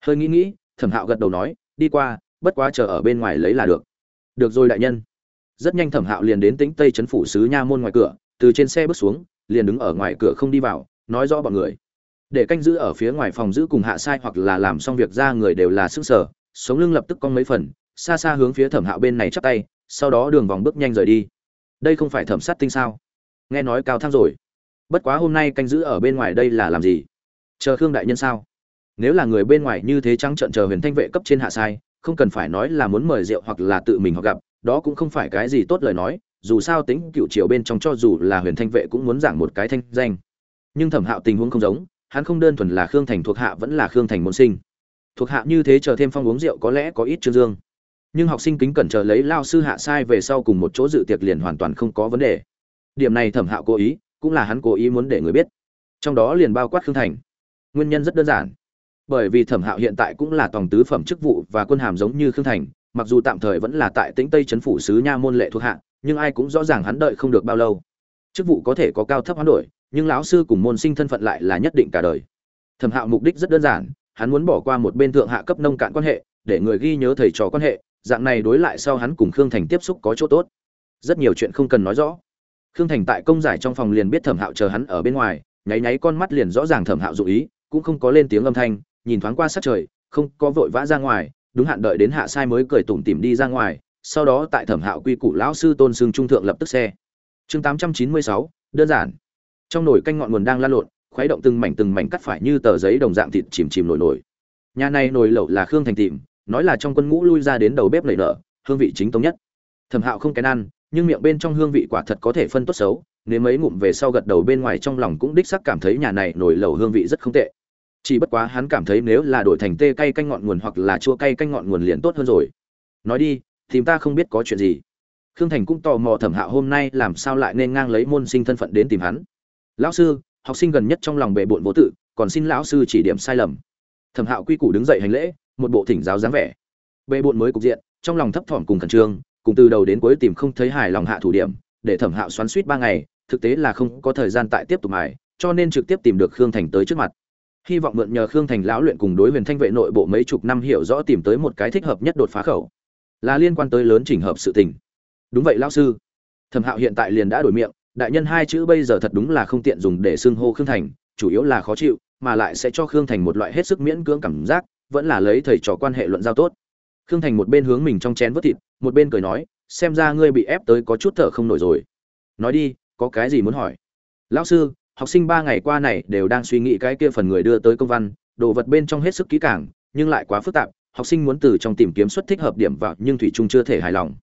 hơi nghĩ nghĩ, thẩm hạo gật đầu nói, đi qua, bất quá chờ ở bên ngoài lấy là được. Được rồi, đại nhân. Rất nhanh thẩm hạo liền đến tính tây trấn phủ sứ nha môn ngoài cửa, từ trên xe bước xuống, liền đứng ở ngoài cửa không đi vào, nói rõ bọn người. Để canh giữ ở phía ngoài phòng giữ cùng hạ sai hoặc là làm xong việc ra người đều là sức sở, sống lưng lập tức cong mấy phần, xa xa hướng phía thẩm hạo bên này chắp tay, sau đó đường vòng bước nhanh rời đi. Đây không phải thẩm sát tinh sao? Nghe nói cao thang rồi. Bất quá hôm nay canh giữ ở bên ngoài đây là làm gì? Chờ khương đại nhân sao? Nếu là người bên ngoài như thế trắng trợn chờ huyền thanh vệ cấp trên hạ sai, không cần phải nói là muốn mời rượu hoặc là tự mình họ gặp, đó cũng không phải cái gì tốt lời nói, dù sao tính cựu triều bên trong cho dù là huyền thanh vệ cũng muốn giảng một cái thanh danh. Nhưng thẩm hạo tình huống không giống, hắn không đơn thuần là khương thành thuộc hạ vẫn là khương thành môn sinh. Thuộc hạ như thế chờ thêm phong uống rượu có lẽ có ít trương dương. Nhưng học sinh kính cẩn chờ lấy lao sư hạ sai về sau cùng một chỗ dự tiệc liền hoàn toàn không có vấn đề. Điểm này thẩm hạo cố ý, cũng là hắn cố ý muốn để người biết. Trong đó liền bao quát khương thành. Nguyên nhân rất đơn giản bởi vì thẩm hạo hiện tại cũng là tổng tứ phẩm chức vụ và quân hàm giống như khương thành, mặc dù tạm thời vẫn là tại tĩnh tây trấn phủ sứ nha môn lệ thuộc hạ, nhưng ai cũng rõ ràng hắn đợi không được bao lâu. Chức vụ có thể có cao thấp hoán đổi, nhưng lão sư cùng môn sinh thân phận lại là nhất định cả đời. Thẩm hạo mục đích rất đơn giản, hắn muốn bỏ qua một bên thượng hạ cấp nông cạn quan hệ, để người ghi nhớ thầy trò quan hệ, dạng này đối lại sau hắn cùng khương thành tiếp xúc có chỗ tốt. Rất nhiều chuyện không cần nói rõ. Khương thành tại công giải trong phòng liền biết thẩm hạo chờ hắn ở bên ngoài, nháy nháy con mắt liền rõ ràng thẩm hạo dụ ý, cũng không có lên tiếng âm thanh nhìn thoáng qua sát trời, không có vội vã ra ngoài, đúng hạn đợi đến hạ sai mới cười tủm tỉm đi ra ngoài, sau đó tại thẩm hạo quy củ lão sư tôn xương trung thượng lập tức xe. Chương tám trăm chín mươi sáu, đơn giản. Trong nồi canh ngọn nguồn đang lan lộn, khuấy động từng mảnh từng mảnh cắt phải như tờ giấy đồng dạng thịt chìm chìm nổi nổi. Nhà này nồi lẩu là khương thành tìm, nói là trong quân ngũ lui ra đến đầu bếp nảy nở, hương vị chính thống nhất. Thẩm hạo không kén ăn, nhưng miệng bên trong hương vị quả thật có thể phân tốt xấu nếu mấy ngụm về sau gật đầu bên ngoài trong lòng cũng đích sắc cảm thấy nhà này nồi lẩu hương vị rất không tệ chỉ bất quá hắn cảm thấy nếu là đổi thành tê cay canh ngọn nguồn hoặc là chua cay canh ngọn nguồn liền tốt hơn rồi. Nói đi, thì ta không biết có chuyện gì. Khương thành cũng tò mò thẩm hạo hôm nay làm sao lại nên ngang lấy môn sinh thân phận đến tìm hắn. Lão sư, học sinh gần nhất trong lòng bệ bộn vô tự, còn xin lão sư chỉ điểm sai lầm. Thẩm hạo quy củ đứng dậy hành lễ, một bộ thỉnh giáo dáng vẻ. Bệ bộn mới cục diện, trong lòng thấp thỏm cùng khẩn trương, cùng từ đầu đến cuối tìm không thấy hài lòng hạ thủ điểm, để thẩm hạo xoắn suýt ba ngày, thực tế là không có thời gian tại tiếp tục mài, cho nên trực tiếp tìm được khương thành tới trước mặt hy vọng mượn nhờ khương thành lão luyện cùng đối huyền thanh vệ nội bộ mấy chục năm hiểu rõ tìm tới một cái thích hợp nhất đột phá khẩu. Là liên quan tới lớn chỉnh hợp sự tình. Đúng vậy, lão sư. Thẩm hạo hiện tại liền đã đổi miệng, đại nhân hai chữ bây giờ thật đúng là không tiện dùng để xưng hô khương thành, chủ yếu là khó chịu, mà lại sẽ cho khương thành một loại hết sức miễn cưỡng cảm giác, vẫn là lấy thầy trò quan hệ luận giao tốt. Khương thành một bên hướng mình trong chén vớt thịt, một bên cười nói, xem ra ngươi bị ép tới có chút thở không nổi rồi. Nói đi, có cái gì muốn hỏi? Lão sư học sinh ba ngày qua này đều đang suy nghĩ cái kia phần người đưa tới công văn, đồ vật bên trong hết sức kỹ càng, nhưng lại quá phức tạp, học sinh muốn từ trong tìm kiếm xuất thích hợp điểm vào, nhưng thủy trung chưa thể hài lòng.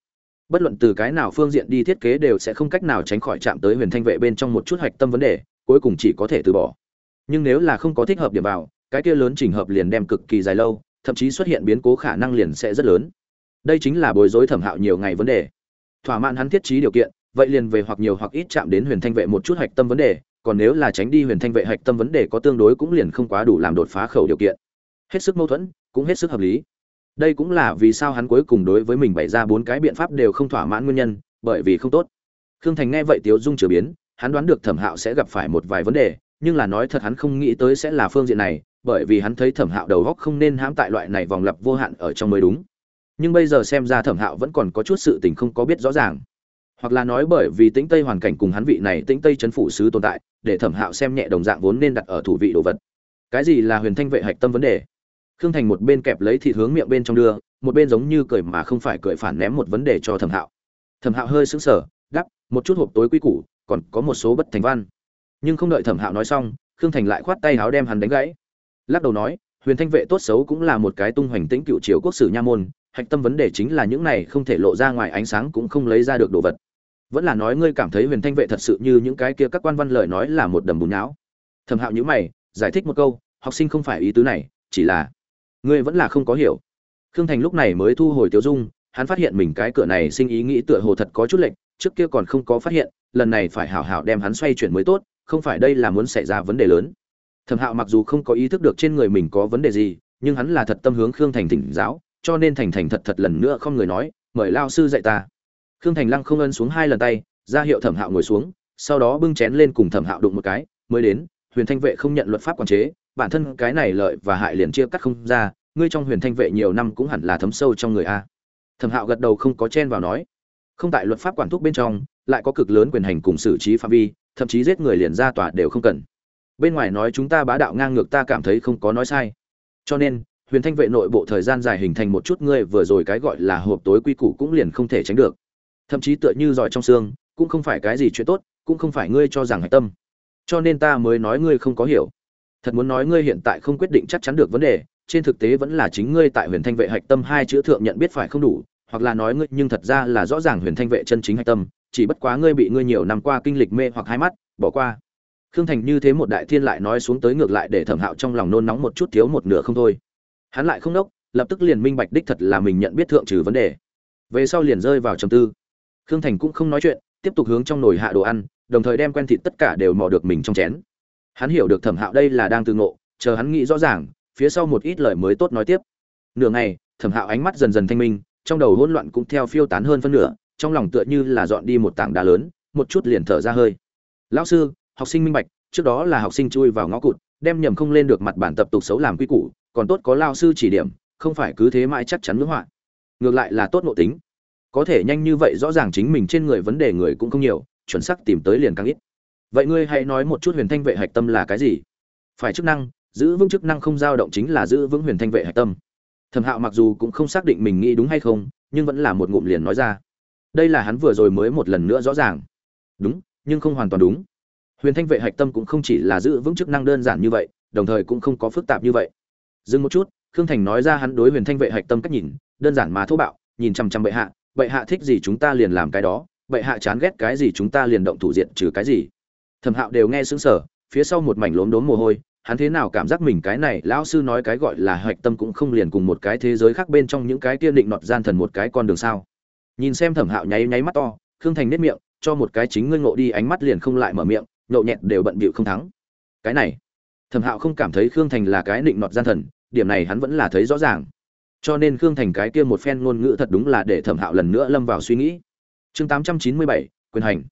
Bất luận từ cái nào phương diện đi thiết kế đều sẽ không cách nào tránh khỏi chạm tới huyền thanh vệ bên trong một chút hạch tâm vấn đề, cuối cùng chỉ có thể từ bỏ. Nhưng nếu là không có thích hợp điểm vào, cái kia lớn trình hợp liền đem cực kỳ dài lâu, thậm chí xuất hiện biến cố khả năng liền sẽ rất lớn. Đây chính là bối rối thẩm hạo nhiều ngày vấn đề. Thỏa mãn hắn thiết trí điều kiện, vậy liền về hoặc nhiều hoặc ít chạm đến huyền thanh vệ một chút hạch tâm vấn đề còn nếu là tránh đi huyền thanh vệ hạch tâm vấn đề có tương đối cũng liền không quá đủ làm đột phá khẩu điều kiện. Hết sức mâu thuẫn, cũng hết sức hợp lý. Đây cũng là vì sao hắn cuối cùng đối với mình bày ra bốn cái biện pháp đều không thỏa mãn nguyên nhân, bởi vì không tốt. Khương thành nghe vậy tiếu dung chửa biến, hắn đoán được thẩm hạo sẽ gặp phải một vài vấn đề, nhưng là nói thật hắn không nghĩ tới sẽ là phương diện này, bởi vì hắn thấy thẩm hạo đầu góc không nên hãm tại loại này vòng lặp vô hạn ở trong mới đúng. Nhưng bây giờ xem ra thẩm hạo vẫn còn có chút sự tình không có biết rõ ràng. Hoặc là nói bởi vì tĩnh tây hoàn cảnh cùng hắn vị này tĩnh tây chấn phủ sứ tồn tại để thẩm hạo xem nhẹ đồng dạng vốn nên đặt ở thủ vị đồ vật. Cái gì là huyền thanh vệ hạch tâm vấn đề? Khương thành một bên kẹp lấy thịt hướng miệng bên trong đưa, một bên giống như cười mà không phải cười phản ném một vấn đề cho thẩm hạo. Thẩm hạo hơi sững sờ, gắp, một chút hộp tối quy củ, còn có một số bất thành văn. Nhưng không đợi thẩm hạo nói xong, khương thành lại khoát tay áo đem hắn đánh gãy. Lắc đầu nói, huyền thanh vệ tốt xấu cũng là một cái tung hoành tĩnh cựu triều quốc sử nha môn, hạch tâm vấn đề chính là những này không thể lộ ra ngoài ánh sáng cũng không lấy ra được đồ vật vẫn là nói ngươi cảm thấy huyền thanh vệ thật sự như những cái kia các quan văn lời nói là một đầm bùn não thẩm hạo nhữ mày, giải thích một câu, học sinh không phải ý tứ này, chỉ là ngươi vẫn là không có hiểu. Khương thành lúc này mới thu hồi tiêu dung, hắn phát hiện mình cái cửa này sinh ý nghĩ tựa hồ thật có chút lệnh trước kia còn không có phát hiện, lần này phải hảo hảo đem hắn xoay chuyển mới tốt, không phải đây là muốn xảy ra vấn đề lớn. Thẩm hạo mặc dù không có ý thức được trên người mình có vấn đề gì, nhưng hắn là thật tâm hướng khương thành thỉnh giáo, cho nên thành thành thật thật lần nữa không người nói, mời lao sư dạy ta khương thành lăng không ân xuống hai lần tay, ra hiệu thẩm hạo ngồi xuống, sau đó bưng chén lên cùng thẩm hạo đụng một cái, mới đến, huyền thanh vệ không nhận luật pháp quản chế, bản thân cái này lợi và hại liền chia cắt không ra, ngươi trong huyền thanh vệ nhiều năm cũng hẳn là thấm sâu trong người a. Thẩm hạo gật đầu không có chen vào nói. Không tại luật pháp quản thúc bên trong, lại có cực lớn quyền hành cùng xử trí phạm vi, thậm chí giết người liền ra tòa đều không cần. Bên ngoài nói chúng ta bá đạo ngang ngược ta cảm thấy không có nói sai. Cho nên, huyền thanh vệ nội bộ thời gian dài hình thành một chút ngươi vừa rồi cái gọi là hộp tối quy củ cũng liền không thể tránh được thậm chí tựa như giỏi trong xương, cũng không phải cái gì chuyện tốt, cũng không phải ngươi cho rằng hạch tâm. Cho nên ta mới nói ngươi không có hiểu. Thật muốn nói ngươi hiện tại không quyết định chắc chắn được vấn đề, trên thực tế vẫn là chính ngươi tại huyền thanh vệ hạch tâm hai chữ thượng nhận biết phải không đủ, hoặc là nói ngươi, nhưng thật ra là rõ ràng huyền thanh vệ chân chính hạch tâm, chỉ bất quá ngươi bị ngươi nhiều năm qua kinh lịch mê hoặc hai mắt, bỏ qua. Khương thành như thế một đại thiên lại nói xuống tới ngược lại để thẩm hạo trong lòng nôn nóng một chút thiếu một nửa không thôi. Hắn lại không đốc, lập tức liền minh bạch đích thật là mình nhận biết thượng trừ vấn đề. Về sau liền rơi vào trầm tư khương thành cũng không nói chuyện, tiếp tục hướng trong nồi hạ đồ ăn, đồng thời đem quen thịt tất cả đều mò được mình trong chén. Hắn hiểu được thẩm hạo đây là đang từ ngộ, chờ hắn nghĩ rõ ràng, phía sau một ít lời mới tốt nói tiếp. Nửa ngày, thẩm hạo ánh mắt dần dần thanh minh, trong đầu hỗn loạn cũng theo phiêu tán hơn phân nửa, trong lòng tựa như là dọn đi một tảng đá lớn, một chút liền thở ra hơi. Lão sư, học sinh minh bạch, trước đó là học sinh chui vào ngõ cụt, đem nhầm không lên được mặt bản tập tục xấu làm quy củ, còn tốt có lao sư chỉ điểm, không phải cứ thế mãi chắc chắn ngưỡng họa. Ngược lại là tốt nội tính có thể nhanh như vậy rõ ràng chính mình trên người vấn đề người cũng không nhiều, chuẩn xác tìm tới liền càng ít. Vậy ngươi hãy nói một chút huyền thanh vệ hạch tâm là cái gì? Phải chức năng, giữ vững chức năng không dao động chính là giữ vững huyền thanh vệ hạch tâm. Thẩm hạo mặc dù cũng không xác định mình nghĩ đúng hay không, nhưng vẫn là một ngụm liền nói ra. Đây là hắn vừa rồi mới một lần nữa rõ ràng. Đúng, nhưng không hoàn toàn đúng. Huyền thanh vệ hạch tâm cũng không chỉ là giữ vững chức năng đơn giản như vậy, đồng thời cũng không có phức tạp như vậy. Dừng một chút, khương thành nói ra hắn đối huyền thanh vệ hạch tâm cách nhìn, đơn giản mà thô bạo, nhìn chằm chằm bệ hạ bệ hạ thích gì chúng ta liền làm cái đó, bệ hạ chán ghét cái gì chúng ta liền động thủ diện trừ cái gì. Thẩm hạo đều nghe xứng sở phía sau một mảnh lốm đốm mồ hôi, hắn thế nào cảm giác mình cái này lão sư nói cái gọi là hạch tâm cũng không liền cùng một cái thế giới khác bên trong những cái kia định nọt gian thần một cái con đường sao. Nhìn xem thẩm hạo nháy nháy mắt to, khương thành nếp miệng, cho một cái chính ngươi ngộ đi ánh mắt liền không lại mở miệng, nhậu nhẹt đều bận bịu không thắng. Cái này, thẩm hạo không cảm thấy khương thành là cái định nọt gian thần, điểm này hắn vẫn là thấy rõ ràng cho nên khương thành cái kia một phen ngôn ngữ thật đúng là để thẩm hạo lần nữa lâm vào suy nghĩ. Chương tám trăm chín mươi bảy, quyền hành.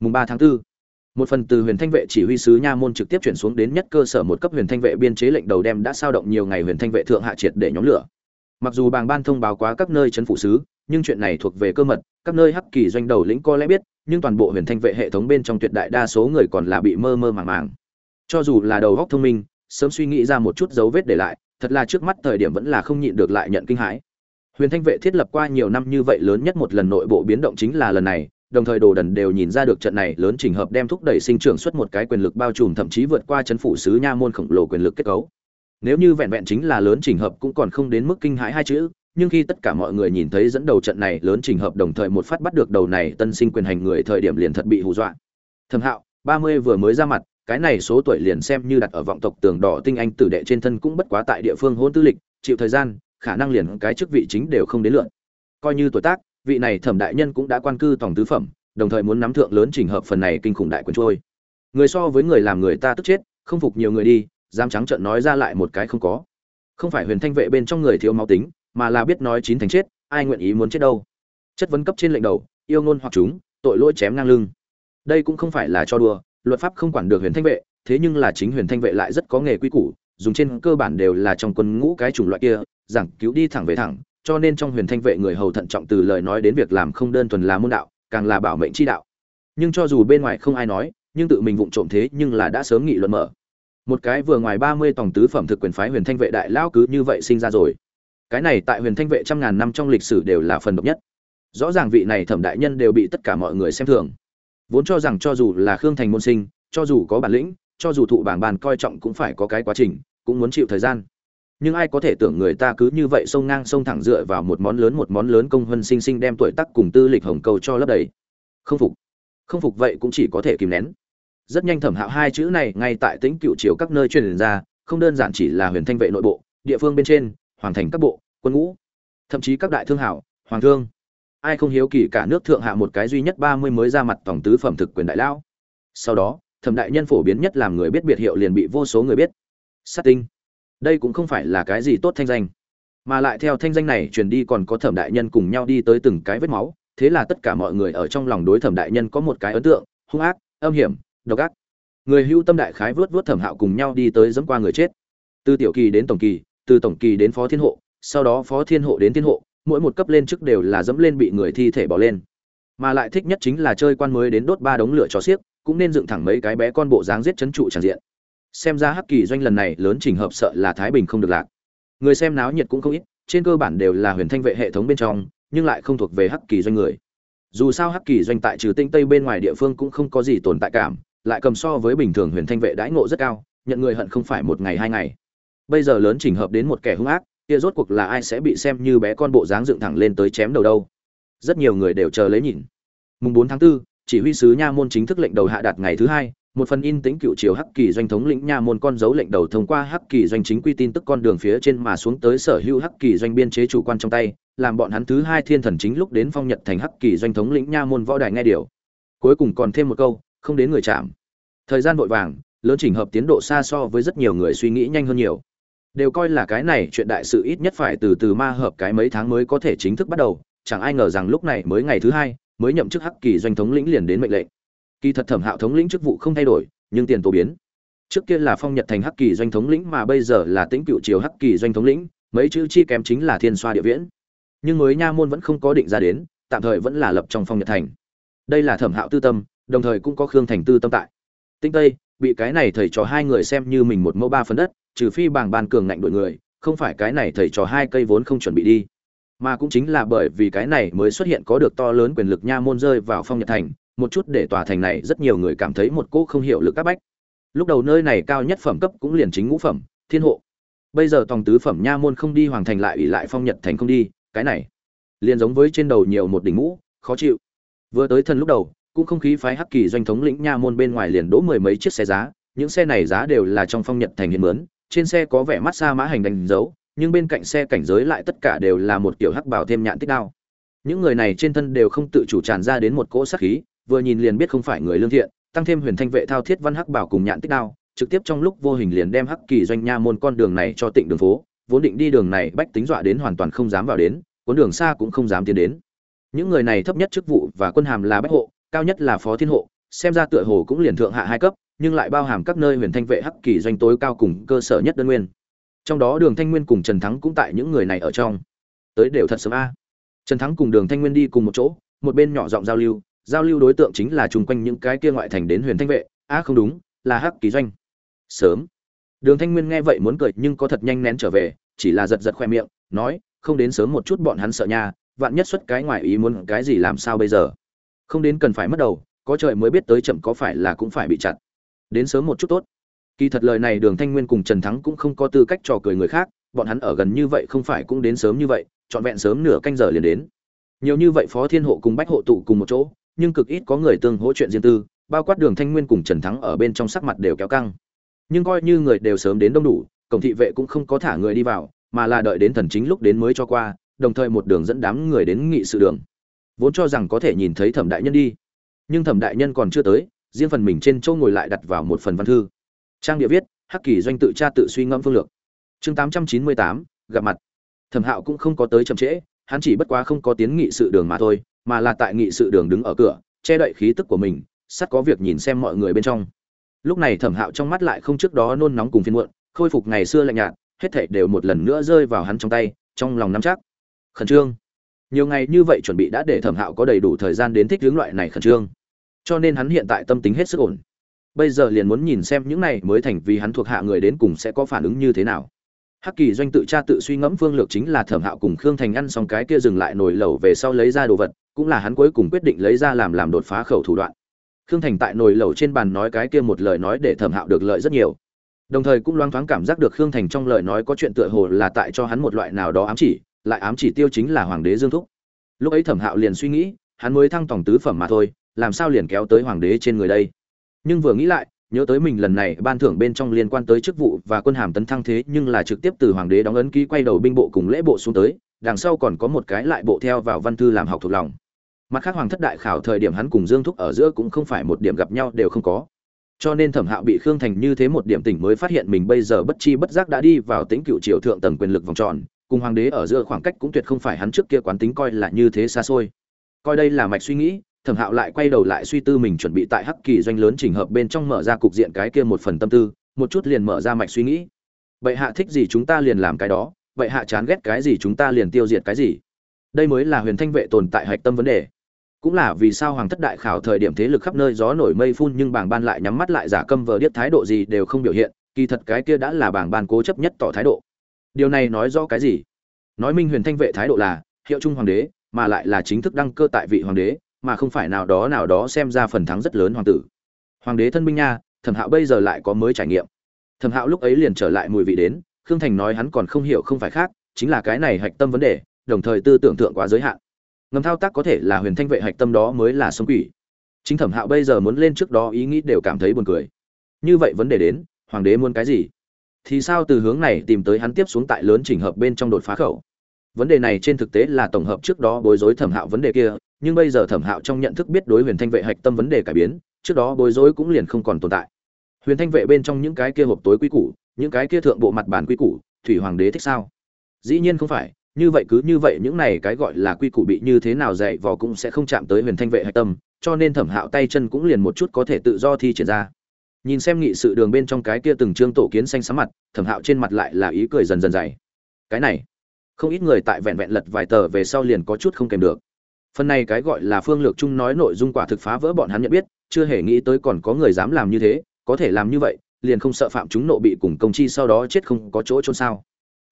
Mùng ba tháng 4. một phần từ huyền thanh vệ chỉ huy sứ nha môn trực tiếp chuyển xuống đến nhất cơ sở một cấp huyền thanh vệ biên chế lệnh đầu đem đã sao động nhiều ngày huyền thanh vệ thượng hạ triệt để nhóm lửa. Mặc dù bàng ban thông báo quá các nơi chấn phụ sứ, nhưng chuyện này thuộc về cơ mật, các nơi hắc kỳ doanh đầu lĩnh có lẽ biết, nhưng toàn bộ huyền thanh vệ hệ thống bên trong tuyệt đại đa số người còn là bị mơ mơ màng màng. Cho dù là đầu góc thông minh, sớm suy nghĩ ra một chút dấu vết để lại thật là trước mắt thời điểm vẫn là không nhịn được lại nhận kinh hãi. Huyền thanh vệ thiết lập qua nhiều năm như vậy lớn nhất một lần nội bộ biến động chính là lần này, đồng thời đồ đần đều nhìn ra được trận này lớn trình hợp đem thúc đẩy sinh trưởng xuất một cái quyền lực bao trùm thậm chí vượt qua chấn phủ sứ nha môn khổng lồ quyền lực kết cấu. Nếu như vẹn vẹn chính là lớn trình hợp cũng còn không đến mức kinh hãi hai chữ, nhưng khi tất cả mọi người nhìn thấy dẫn đầu trận này lớn trình hợp đồng thời một phát bắt được đầu này tân sinh quyền hành người thời điểm liền thật bị hù dọa. Thẩm hạo, ba mươi vừa mới ra mặt cái này số tuổi liền xem như đặt ở vọng tộc tường đỏ tinh anh tử đệ trên thân cũng bất quá tại địa phương hôn tư lịch, chịu thời gian, khả năng liền cái chức vị chính đều không đến lượn coi như tuổi tác, vị này thẩm đại nhân cũng đã quan cư tổng tứ phẩm, đồng thời muốn nắm thượng lớn trình hợp phần này kinh khủng đại quân trôi. Người so với người làm người ta tức chết, không phục nhiều người đi, dám trắng trợn nói ra lại một cái không có. Không phải huyền thanh vệ bên trong người thiếu máu tính, mà là biết nói chín thành chết, ai nguyện ý muốn chết đâu. Chất vấn cấp trên lệnh đầu, yêu ngôn hoặc chúng, tội lỗi chém ngang lưng. Đây cũng không phải là cho đùa luật pháp không quản được huyền thanh vệ, thế nhưng là chính huyền thanh vệ lại rất có nghề quy củ, dùng trên cơ bản đều là trong quân ngũ cái chủng loại kia, giảng cứu đi thẳng về thẳng, cho nên trong huyền thanh vệ người hầu thận trọng từ lời nói đến việc làm không đơn thuần là môn đạo, càng là bảo mệnh chi đạo. Nhưng cho dù bên ngoài không ai nói, nhưng tự mình vụng trộm thế nhưng là đã sớm nghị luận mở. Một cái vừa ngoài ba mươi tổng tứ phẩm thực quyền phái huyền thanh vệ đại lão cứ như vậy sinh ra rồi. Cái này tại huyền thanh vệ trăm ngàn năm trong lịch sử đều là phần độc nhất. Rõ ràng vị này thẩm đại nhân đều bị tất cả mọi người xem thường vốn cho rằng cho dù là khương thành môn sinh, cho dù có bản lĩnh, cho dù thụ bảng bàn coi trọng cũng phải có cái quá trình, cũng muốn chịu thời gian. Nhưng ai có thể tưởng người ta cứ như vậy sông ngang sông thẳng dựa vào một món lớn một món lớn công vân sinh sinh đem tuổi tác cùng tư lịch hồng cầu cho lấp đầy. Không phục. Không phục vậy cũng chỉ có thể kìm nén. Rất nhanh thẩm hạo hai chữ này ngay tại tính cựu chiều các nơi truyền ra, không đơn giản chỉ là huyền thanh vệ nội bộ, địa phương bên trên hoàn thành các bộ, quân ngũ, thậm chí các đại thương hảo, hoàng thương ai không hiếu kỳ cả nước thượng hạ một cái duy nhất ba mươi mới ra mặt tổng tứ phẩm thực quyền đại lão. Sau đó, thẩm đại nhân phổ biến nhất làm người biết biệt hiệu liền bị vô số người biết. Sát tinh. Đây cũng không phải là cái gì tốt thanh danh. Mà lại theo thanh danh này truyền đi còn có thẩm đại nhân cùng nhau đi tới từng cái vết máu, thế là tất cả mọi người ở trong lòng đối thẩm đại nhân có một cái ấn tượng, hung ác, âm hiểm, độc ác. Người hưu tâm đại khái vớt vớt thẩm hạo cùng nhau đi tới dẫm qua người chết. Từ tiểu kỳ đến tổng kỳ, từ tổng kỳ đến phó thiên hộ, sau đó phó thiên hộ đến thiên hộ mỗi một cấp lên trước đều là dẫm lên bị người thi thể bỏ lên. Mà lại thích nhất chính là chơi quan mới đến đốt ba đống lửa cho xiếc, cũng nên dựng thẳng mấy cái bé con bộ dáng giết chấn trụ tràn diện. Xem ra hắc kỳ doanh lần này lớn trình hợp sợ là thái bình không được lạc. Người xem náo nhiệt cũng không ít, trên cơ bản đều là huyền thanh vệ hệ thống bên trong, nhưng lại không thuộc về hắc kỳ doanh người. Dù sao hắc kỳ doanh tại trừ tinh tây bên ngoài địa phương cũng không có gì tồn tại cảm, lại cầm so với bình thường huyền thanh vệ đãi ngộ rất cao, nhận người hận không phải một ngày hai ngày. Bây giờ lớn chỉnh hợp đến một kẻ hung ác kia rốt cuộc là ai sẽ bị xem như bé con bộ dáng dựng thẳng lên tới chém đầu đâu? Rất nhiều người đều chờ lấy nhìn. Mùng bốn tháng 4, chỉ huy sứ nha môn chính thức lệnh đầu hạ đạt ngày thứ hai một phần in tính cựu triều hắc kỳ doanh thống lĩnh nha môn con dấu lệnh đầu thông qua hắc kỳ doanh chính quy tin tức con đường phía trên mà xuống tới sở hữu hắc kỳ doanh biên chế chủ quan trong tay làm bọn hắn thứ hai thiên thần chính lúc đến phong nhật thành hắc kỳ doanh thống lĩnh nha môn võ đài nghe điều. Cuối cùng còn thêm một câu không đến người chạm. Thời gian vội vàng lớn chỉnh hợp tiến độ xa so với rất nhiều người suy nghĩ nhanh hơn nhiều đều coi là cái này chuyện đại sự ít nhất phải từ từ ma hợp cái mấy tháng mới có thể chính thức bắt đầu, chẳng ai ngờ rằng lúc này mới ngày thứ hai, mới nhậm chức hắc kỳ doanh thống lĩnh liền đến mệnh lệnh. Kỳ thật thẩm hạo thống lĩnh chức vụ không thay đổi, nhưng tiền tổ biến. Trước kia là phong nhật thành hắc kỳ doanh thống lĩnh mà bây giờ là tĩnh cựu triều hắc kỳ doanh thống lĩnh, mấy chữ chi kém chính là thiên xoa địa viễn. Nhưng mới nha môn vẫn không có định ra đến, tạm thời vẫn là lập trong phong nhật thành. Đây là thẩm hạo tư tâm, đồng thời cũng có khương thành tư tâm tại. Tinh tây, bị cái này thầy trò hai người xem như mình một mẫu ba phần đất trừ phi bảng bàn cường ngạnh đội người, không phải cái này thầy trò hai cây vốn không chuẩn bị đi. Mà cũng chính là bởi vì cái này mới xuất hiện có được to lớn quyền lực nha môn rơi vào phong nhật thành, một chút để tòa thành này rất nhiều người cảm thấy một cỗ không hiểu lực các bách. Lúc đầu nơi này cao nhất phẩm cấp cũng liền chính ngũ phẩm, thiên hộ. Bây giờ tòng tứ phẩm nha môn không đi hoàng thành lại ủy lại phong nhật thành không đi, cái này liền giống với trên đầu nhiều một đỉnh mũ, khó chịu. Vừa tới thân lúc đầu, cũng không khí phái hắc kỳ doanh thống lĩnh nha môn bên ngoài liền đỗ mười mấy chiếc xe giá, những xe này giá đều là trong phong nhật thành hiện mướn trên xe có vẻ mắt xa mã hành đánh dấu, nhưng bên cạnh xe cảnh giới lại tất cả đều là một kiểu hắc bảo thêm nhạn tích đao. Những người này trên thân đều không tự chủ tràn ra đến một cỗ sát khí, vừa nhìn liền biết không phải người lương thiện, tăng thêm huyền thanh vệ thao thiết văn hắc bảo cùng nhạn tích đao, trực tiếp trong lúc vô hình liền đem hắc kỳ doanh nha môn con đường này cho tịnh đường phố, vốn định đi đường này bách tính dọa đến hoàn toàn không dám vào đến, cuốn đường xa cũng không dám tiến đến. Những người này thấp nhất chức vụ và quân hàm là bách hộ, cao nhất là phó thiên hộ xem ra tựa hồ cũng liền thượng hạ hai cấp, nhưng lại bao hàm các nơi huyền thanh vệ hắc kỳ doanh tối cao cùng cơ sở nhất đơn nguyên. Trong đó đường thanh nguyên cùng trần thắng cũng tại những người này ở trong. Tới đều thật sớm a. Trần thắng cùng đường thanh nguyên đi cùng một chỗ, một bên nhỏ giọng giao lưu giao lưu đối tượng chính là chung quanh những cái kia ngoại thành đến huyền thanh vệ. A, không đúng, là hắc kỳ doanh. Sớm. Đường thanh nguyên nghe vậy muốn cười, nhưng có thật nhanh nén trở về, chỉ là giật giật khoe miệng, nói, không đến sớm một chút bọn hắn sợ nha, vạn nhất xuất cái ngoài ý muốn, cái gì làm sao bây giờ? Không đến cần phải mất đầu có trời mới biết tới chậm có phải là cũng phải bị chặt. Đến sớm một chút tốt. Kỳ thật lời này đường thanh nguyên cùng trần thắng cũng không có tư cách trò cười người khác, bọn hắn ở gần như vậy không phải cũng đến sớm như vậy, trọn vẹn sớm nửa canh giờ liền đến. Nhiều như vậy phó thiên hộ cùng bách hộ tụ cùng một chỗ, nhưng cực ít có người tương hỗ chuyện riêng tư, bao quát đường thanh nguyên cùng trần thắng ở bên trong sắc mặt đều kéo căng. Nhưng coi như người đều sớm đến đông đủ, cổng thị vệ cũng không có thả người đi vào, mà là đợi đến thần chính lúc đến mới cho qua, đồng thời một đường dẫn đám người đến nghị sự đường. Vốn cho rằng có thể nhìn thấy thẩm đại nhân đi nhưng thẩm đại nhân còn chưa tới, riêng phần mình trên châu ngồi lại đặt vào một phần văn thư. Trang địa viết, hắc kỳ doanh tự tra tự suy ngẫm phương lược. Chương tám trăm chín mươi tám, gặp mặt. Thẩm hạo cũng không có tới chậm trễ, hắn chỉ bất quá không có tiến nghị sự đường mà thôi, mà là tại nghị sự đường đứng ở cửa, che đậy khí tức của mình, sắt có việc nhìn xem mọi người bên trong. Lúc này thẩm hạo trong mắt lại không trước đó nôn nóng cùng phiên muộn, khôi phục ngày xưa lạnh nhạt, hết thảy đều một lần nữa rơi vào hắn trong tay, trong lòng nắm chắc. Khẩn trương nhiều ngày như vậy chuẩn bị đã để thẩm hạo có đầy đủ thời gian đến thích hướng loại này khẩn trương. Cho nên hắn hiện tại tâm tính hết sức ổn. Bây giờ liền muốn nhìn xem những này mới thành vì hắn thuộc hạ người đến cùng sẽ có phản ứng như thế nào. Hắc kỳ doanh tự tra tự suy ngẫm phương lược chính là thẩm hạo cùng khương thành ăn xong cái kia dừng lại nồi lẩu về sau lấy ra đồ vật, cũng là hắn cuối cùng quyết định lấy ra làm làm đột phá khẩu thủ đoạn. Khương thành tại nồi lẩu trên bàn nói cái kia một lời nói để thẩm hạo được lợi rất nhiều. Đồng thời cũng loang thoáng cảm giác được khương thành trong lời nói có chuyện tựa hồ là tại cho hắn một loại nào đó ám chỉ lại ám chỉ tiêu chính là hoàng đế dương thúc. Lúc ấy thẩm hạo liền suy nghĩ, hắn mới thăng tổng tứ phẩm mà thôi, làm sao liền kéo tới hoàng đế trên người đây? Nhưng vừa nghĩ lại, nhớ tới mình lần này ban thưởng bên trong liên quan tới chức vụ và quân hàm tấn thăng thế nhưng là trực tiếp từ hoàng đế đóng ấn ký quay đầu binh bộ cùng lễ bộ xuống tới, đằng sau còn có một cái lại bộ theo vào văn thư làm học thuộc lòng. Mặt khác hoàng thất đại khảo thời điểm hắn cùng dương thúc ở giữa cũng không phải một điểm gặp nhau đều không có. Cho nên thẩm hạo bị khương thành như thế một điểm tỉnh mới phát hiện mình bây giờ bất chi bất giác đã đi vào tính cựu triều thượng tầng quyền lực vòng tròn cùng hoàng đế ở giữa khoảng cách cũng tuyệt không phải hắn trước kia quán tính coi là như thế xa xôi. Coi đây là mạch suy nghĩ, thẩm hạo lại quay đầu lại suy tư mình chuẩn bị tại hắc kỳ doanh lớn trình hợp bên trong mở ra cục diện cái kia một phần tâm tư, một chút liền mở ra mạch suy nghĩ. Vậy hạ thích gì chúng ta liền làm cái đó vậy hạ chán ghét cái gì chúng ta liền tiêu diệt cái gì. Đây mới là huyền thanh vệ tồn tại hạch tâm vấn đề. Cũng là vì sao hoàng thất đại khảo thời điểm thế lực khắp nơi gió nổi mây phun nhưng bảng ban lại nhắm mắt lại giả câm vờ điếc thái độ gì đều không biểu hiện, kỳ thật cái kia đã là bảng ban cố chấp nhất tỏ thái độ điều này nói rõ cái gì? Nói minh huyền thanh vệ thái độ là, hiệu trung hoàng đế, mà lại là chính thức đăng cơ tại vị hoàng đế, mà không phải nào đó nào đó xem ra phần thắng rất lớn hoàng tử. Hoàng đế thân binh nha, thẩm hạo bây giờ lại có mới trải nghiệm. Thẩm hạo lúc ấy liền trở lại mùi vị đến, khương thành nói hắn còn không hiểu không phải khác, chính là cái này hạch tâm vấn đề, đồng thời tư tưởng tượng quá giới hạn. Ngầm thao tác có thể là huyền thanh vệ hạch tâm đó mới là sống quỷ. Chính thẩm hạo bây giờ muốn lên trước đó ý nghĩ đều cảm thấy buồn cười. Như vậy vấn đề đến, hoàng đế muốn cái gì? Thì sao từ hướng này tìm tới hắn tiếp xuống tại lớn chỉnh hợp bên trong đột phá khẩu? Vấn đề này trên thực tế là tổng hợp trước đó bối rối thẩm hạo vấn đề kia, nhưng bây giờ thẩm hạo trong nhận thức biết đối huyền thanh vệ hạch tâm vấn đề cải biến, trước đó bối rối cũng liền không còn tồn tại. Huyền thanh vệ bên trong những cái kia hộp tối quy củ, những cái kia thượng bộ mặt bản quy củ, thủy hoàng đế thích sao? Dĩ nhiên không phải, như vậy cứ như vậy những này cái gọi là quy củ bị như thế nào dạy vò cũng sẽ không chạm tới huyền thanh vệ hạch tâm, cho nên thẩm hạo tay chân cũng liền một chút có thể tự do thi triển ra nhìn xem nghị sự đường bên trong cái kia từng trương tổ kiến xanh xám mặt, thẩm hạo trên mặt lại là ý cười dần dần dày. Cái này, không ít người tại vẹn vẹn lật vài tờ về sau liền có chút không kèm được. Phần này cái gọi là phương lược chung nói nội dung quả thực phá vỡ bọn hắn nhận biết, chưa hề nghĩ tới còn có người dám làm như thế, có thể làm như vậy, liền không sợ phạm chúng nộ bị cùng công chi sau đó chết không có chỗ trôn sao.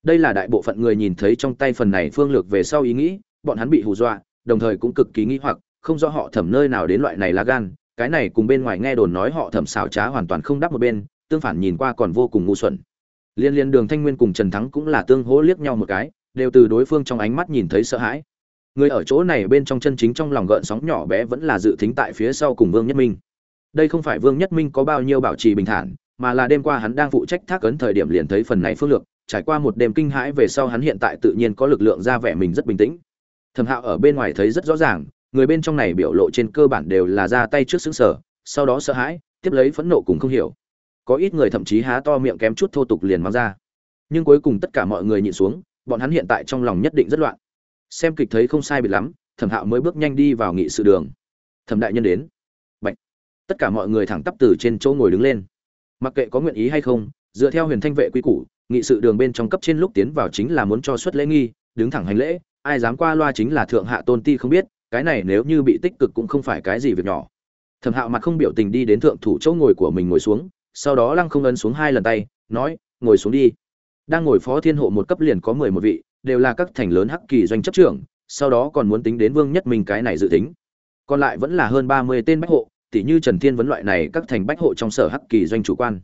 Đây là đại bộ phận người nhìn thấy trong tay phần này phương lược về sau ý nghĩ, bọn hắn bị hù dọa, đồng thời cũng cực kỳ nghĩ hoặc, không rõ họ thẩm nơi nào đến loại này lá gan cái này cùng bên ngoài nghe đồn nói họ thẩm xảo trá hoàn toàn không đáp một bên, tương phản nhìn qua còn vô cùng ngu xuẩn. Liên liên đường thanh nguyên cùng trần thắng cũng là tương hỗ liếc nhau một cái, đều từ đối phương trong ánh mắt nhìn thấy sợ hãi. Người ở chỗ này bên trong chân chính trong lòng gợn sóng nhỏ bé vẫn là dự tính tại phía sau cùng vương nhất minh. Đây không phải vương nhất minh có bao nhiêu bảo trì bình thản, mà là đêm qua hắn đang phụ trách thác ấn thời điểm liền thấy phần này phương lược, trải qua một đêm kinh hãi về sau hắn hiện tại tự nhiên có lực lượng ra vẻ mình rất bình tĩnh. Thẩm hạo ở bên ngoài thấy rất rõ ràng người bên trong này biểu lộ trên cơ bản đều là ra tay trước xứng sở, sau đó sợ hãi, tiếp lấy phẫn nộ cùng không hiểu. Có ít người thậm chí há to miệng kém chút thô tục liền mang ra. Nhưng cuối cùng tất cả mọi người nhịn xuống, bọn hắn hiện tại trong lòng nhất định rất loạn. Xem kịch thấy không sai biệt lắm, thẩm hạo mới bước nhanh đi vào nghị sự đường. Thẩm đại nhân đến. Bạch. tất cả mọi người thẳng tắp từ trên chỗ ngồi đứng lên. Mặc kệ có nguyện ý hay không, dựa theo huyền thanh vệ quy củ, nghị sự đường bên trong cấp trên lúc tiến vào chính là muốn cho xuất lễ nghi, đứng thẳng hành lễ, ai dám qua loa chính là thượng hạ tôn ti không biết cái này nếu như bị tích cực cũng không phải cái gì việc nhỏ. Thẩm hạo mặt không biểu tình đi đến thượng thủ chỗ ngồi của mình ngồi xuống, sau đó lăng không ấn xuống hai lần tay, nói, ngồi xuống đi. Đang ngồi phó thiên hộ một cấp liền có mười một vị, đều là các thành lớn hắc kỳ doanh chấp trưởng, sau đó còn muốn tính đến vương nhất mình cái này dự tính. Còn lại vẫn là hơn ba mươi tên bách hộ tỷ như trần thiên vấn loại này các thành bách hộ trong sở hắc kỳ doanh chủ quan.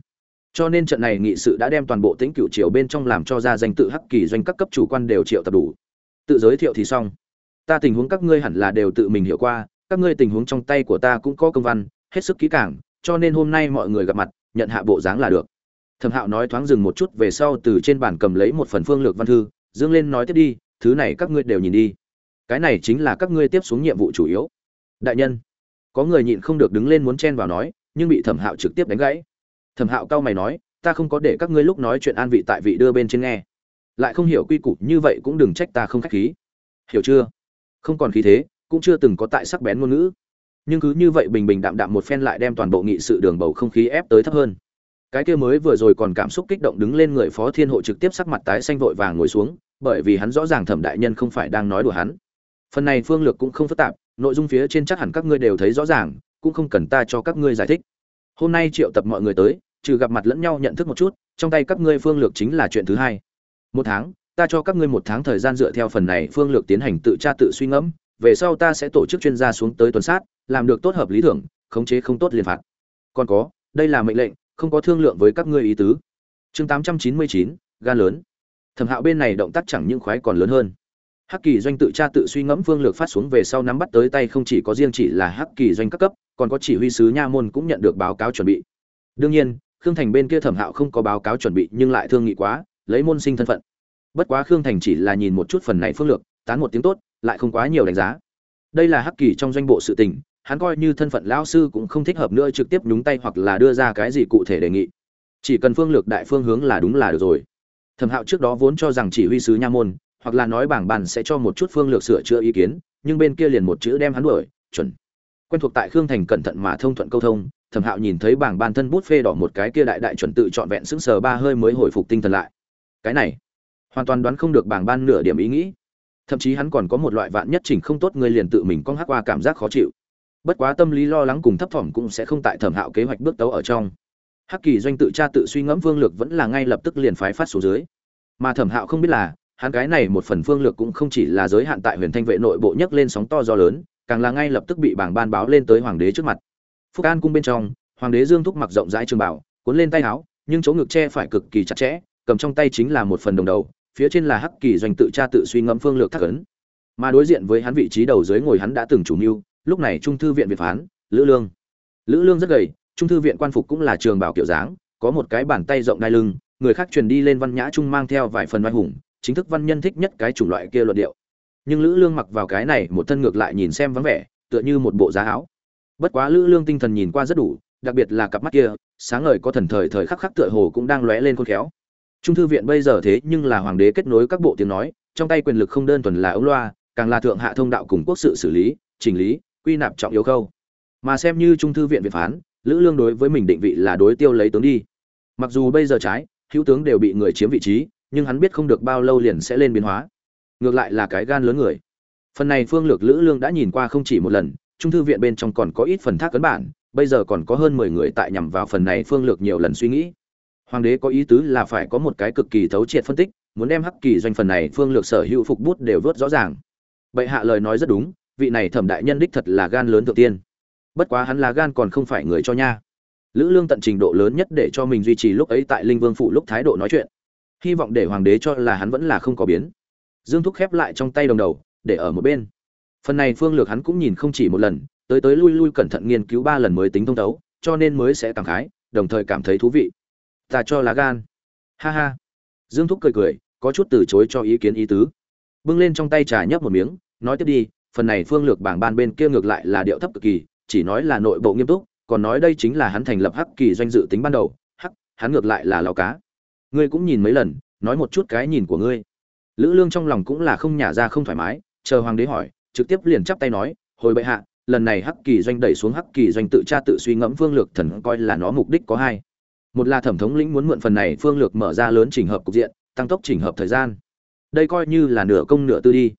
Cho nên trận này nghị sự đã đem toàn bộ tính cựu triều bên trong làm cho ra danh tự hắc kỳ doanh các cấp chủ quan đều triệu tập đủ. Tự giới thiệu thì xong ta tình huống các ngươi hẳn là đều tự mình hiểu qua, các ngươi tình huống trong tay của ta cũng có công văn, hết sức kỹ càng, cho nên hôm nay mọi người gặp mặt, nhận hạ bộ dáng là được. Thẩm hạo nói thoáng dừng một chút về sau từ trên bàn cầm lấy một phần phương lược văn thư, dương lên nói tiếp đi, thứ này các ngươi đều nhìn đi. Cái này chính là các ngươi tiếp xuống nhiệm vụ chủ yếu. Đại nhân, có người nhịn không được đứng lên muốn chen vào nói, nhưng bị thẩm hạo trực tiếp đánh gãy. Thẩm hạo cau mày nói, ta không có để các ngươi lúc nói chuyện an vị tại vị đưa bên trên nghe. Lại không hiểu quy củ, như vậy cũng đừng trách ta không khách khí. Hiểu chưa? Không còn khí thế, cũng chưa từng có tại sắc bén ngôn ngữ. Nhưng cứ như vậy bình bình đạm đạm một phen lại đem toàn bộ nghị sự đường bầu không khí ép tới thấp hơn. Cái kia mới vừa rồi còn cảm xúc kích động đứng lên người phó thiên hộ trực tiếp sắc mặt tái xanh vội vàng ngồi xuống, bởi vì hắn rõ ràng thẩm đại nhân không phải đang nói đùa hắn. Phần này phương lược cũng không phức tạp, nội dung phía trên chắc hẳn các ngươi đều thấy rõ ràng, cũng không cần ta cho các ngươi giải thích. Hôm nay triệu tập mọi người tới, trừ gặp mặt lẫn nhau nhận thức một chút, trong tay các ngươi phương lược chính là chuyện thứ hai. Một tháng ta cho các ngươi một tháng thời gian dựa theo phần này phương lược tiến hành tự tra tự suy ngẫm, về sau ta sẽ tổ chức chuyên gia xuống tới tuần sát, làm được tốt hợp lý thưởng, khống chế không tốt liền phạt. Còn có, đây là mệnh lệnh, không có thương lượng với các ngươi ý tứ. Chương tám trăm chín mươi chín, gan lớn. Thẩm hạo bên này động tác chẳng những khoái còn lớn hơn. Hắc kỳ doanh tự tra tự suy ngẫm phương lược phát xuống về sau nắm bắt tới tay không chỉ có riêng chỉ là hắc kỳ doanh các cấp, còn có chỉ huy sứ nha môn cũng nhận được báo cáo chuẩn bị. Đương nhiên, khương thành bên kia thẩm hạo không có báo cáo chuẩn bị nhưng lại thương nghị quá, lấy môn sinh thân phận bất quá khương thành chỉ là nhìn một chút phần này phương lược, tán một tiếng tốt, lại không quá nhiều đánh giá. Đây là hắc kỳ trong doanh bộ sự tình, hắn coi như thân phận lão sư cũng không thích hợp nữa trực tiếp nhúng tay hoặc là đưa ra cái gì cụ thể đề nghị. Chỉ cần phương lược đại phương hướng là đúng là được rồi. Thẩm hạo trước đó vốn cho rằng chỉ huy sứ nha môn, hoặc là nói bảng bàn sẽ cho một chút phương lược sửa chữa ý kiến, nhưng bên kia liền một chữ đem hắn đuổi, chuẩn. Quen thuộc tại khương thành cẩn thận mà thông thuận câu thông, thẩm hạo nhìn thấy bảng bàn thân bút phê đỏ một cái kia đại đại chuẩn tự trọn vẹn sững sờ ba hơi mới hồi phục tinh thần lại. Cái này hoàn toàn đoán không được bảng ban nửa điểm ý nghĩ. Thậm chí hắn còn có một loại vạn nhất chỉnh không tốt, người liền tự mình con hắc qua cảm giác khó chịu. Bất quá tâm lý lo lắng cùng thấp thỏm cũng sẽ không tại thẩm hạo kế hoạch bước tấu ở trong. Hắc kỳ doanh tự tra tự suy ngẫm phương lược vẫn là ngay lập tức liền phái phát số dưới. Mà thẩm hạo không biết là, hắn cái này một phần phương lược cũng không chỉ là giới hạn tại huyền thanh vệ nội bộ nhấc lên sóng to do lớn, càng là ngay lập tức bị bảng ban báo lên tới hoàng đế trước mặt. Phúc an cung bên trong, hoàng đế dương thúc mặc rộng rãi trường bảo, cuốn lên tay áo, nhưng chỗ ngực che phải cực kỳ chặt chẽ, cầm trong tay chính là một phần đồng đầu phía trên là hắc kỳ doanh tự tra tự suy ngẫm phương lược thắc ấn. Mà đối diện với hắn vị trí đầu dưới ngồi hắn đã từng chủ mưu, lúc này trung thư viện việt phán, lữ lương. Lữ lương rất gầy, trung thư viện quan phục cũng là trường bảo kiểu dáng, có một cái bàn tay rộng đai lưng, người khác truyền đi lên văn nhã trung mang theo vài phần vai hùng, chính thức văn nhân thích nhất cái chủng loại kia luận điệu. Nhưng lữ lương mặc vào cái này, một thân ngược lại nhìn xem vắng vẻ, tựa như một bộ giá áo. Bất quá lữ lương tinh thần nhìn qua rất đủ, đặc biệt là cặp mắt kia, sáng ngời có thần thời thời khắc khắc tựa hồ cũng đang lóe lên khôn khéo trung thư viện bây giờ thế nhưng là hoàng đế kết nối các bộ tiếng nói, trong tay quyền lực không đơn thuần là ống loa, càng là thượng hạ thông đạo cùng quốc sự xử lý, chỉnh lý, quy nạp trọng yếu khâu. Mà xem như trung thư viện việt phán, lữ lương đối với mình định vị là đối tiêu lấy tướng đi. Mặc dù bây giờ trái, hữu tướng đều bị người chiếm vị trí, nhưng hắn biết không được bao lâu liền sẽ lên biến hóa. Ngược lại là cái gan lớn người. Phần này phương lược lữ lương đã nhìn qua không chỉ một lần, trung thư viện bên trong còn có ít phần thác cấn bản, bây giờ còn có hơn mười người tại nhằm vào phần này phương lược nhiều lần suy nghĩ hoàng đế có ý tứ là phải có một cái cực kỳ thấu triệt phân tích, muốn đem hắc kỳ doanh phần này phương lược sở hữu phục bút đều vớt rõ ràng. Bệ hạ lời nói rất đúng, vị này thẩm đại nhân đích thật là gan lớn thượng tiên. Bất quá hắn là gan còn không phải người cho nha. Lữ lương tận trình độ lớn nhất để cho mình duy trì lúc ấy tại linh vương phụ lúc thái độ nói chuyện. Hy vọng để hoàng đế cho là hắn vẫn là không có biến. Dương thúc khép lại trong tay đồng đầu, để ở một bên. Phần này phương lược hắn cũng nhìn không chỉ một lần, tới tới lui lui cẩn thận nghiên cứu ba lần mới tính thông thấu, cho nên mới sẽ cảm khái, đồng thời cảm thấy thú vị ta cho lá gan. Ha ha. Dương thúc cười cười, có chút từ chối cho ý kiến ý tứ. Bưng lên trong tay trà nhấp một miếng, nói tiếp đi, phần này phương lược bảng ban bên kia ngược lại là điệu thấp cực kỳ, chỉ nói là nội bộ nghiêm túc, còn nói đây chính là hắn thành lập hắc kỳ doanh dự tính ban đầu, hắc, hắn ngược lại là lao cá. Ngươi cũng nhìn mấy lần, nói một chút cái nhìn của ngươi. Lữ lương trong lòng cũng là không nhả ra không thoải mái, chờ hoàng đế hỏi, trực tiếp liền chắp tay nói, hồi bệ hạ, lần này hắc kỳ doanh đẩy xuống hắc kỳ doanh tự tra tự suy ngẫm phương lược thần coi là nó mục đích có hai một là thẩm thống lĩnh muốn mượn phần này phương lược mở ra lớn chỉnh hợp cục diện, tăng tốc chỉnh hợp thời gian. Đây coi như là nửa công nửa tư đi.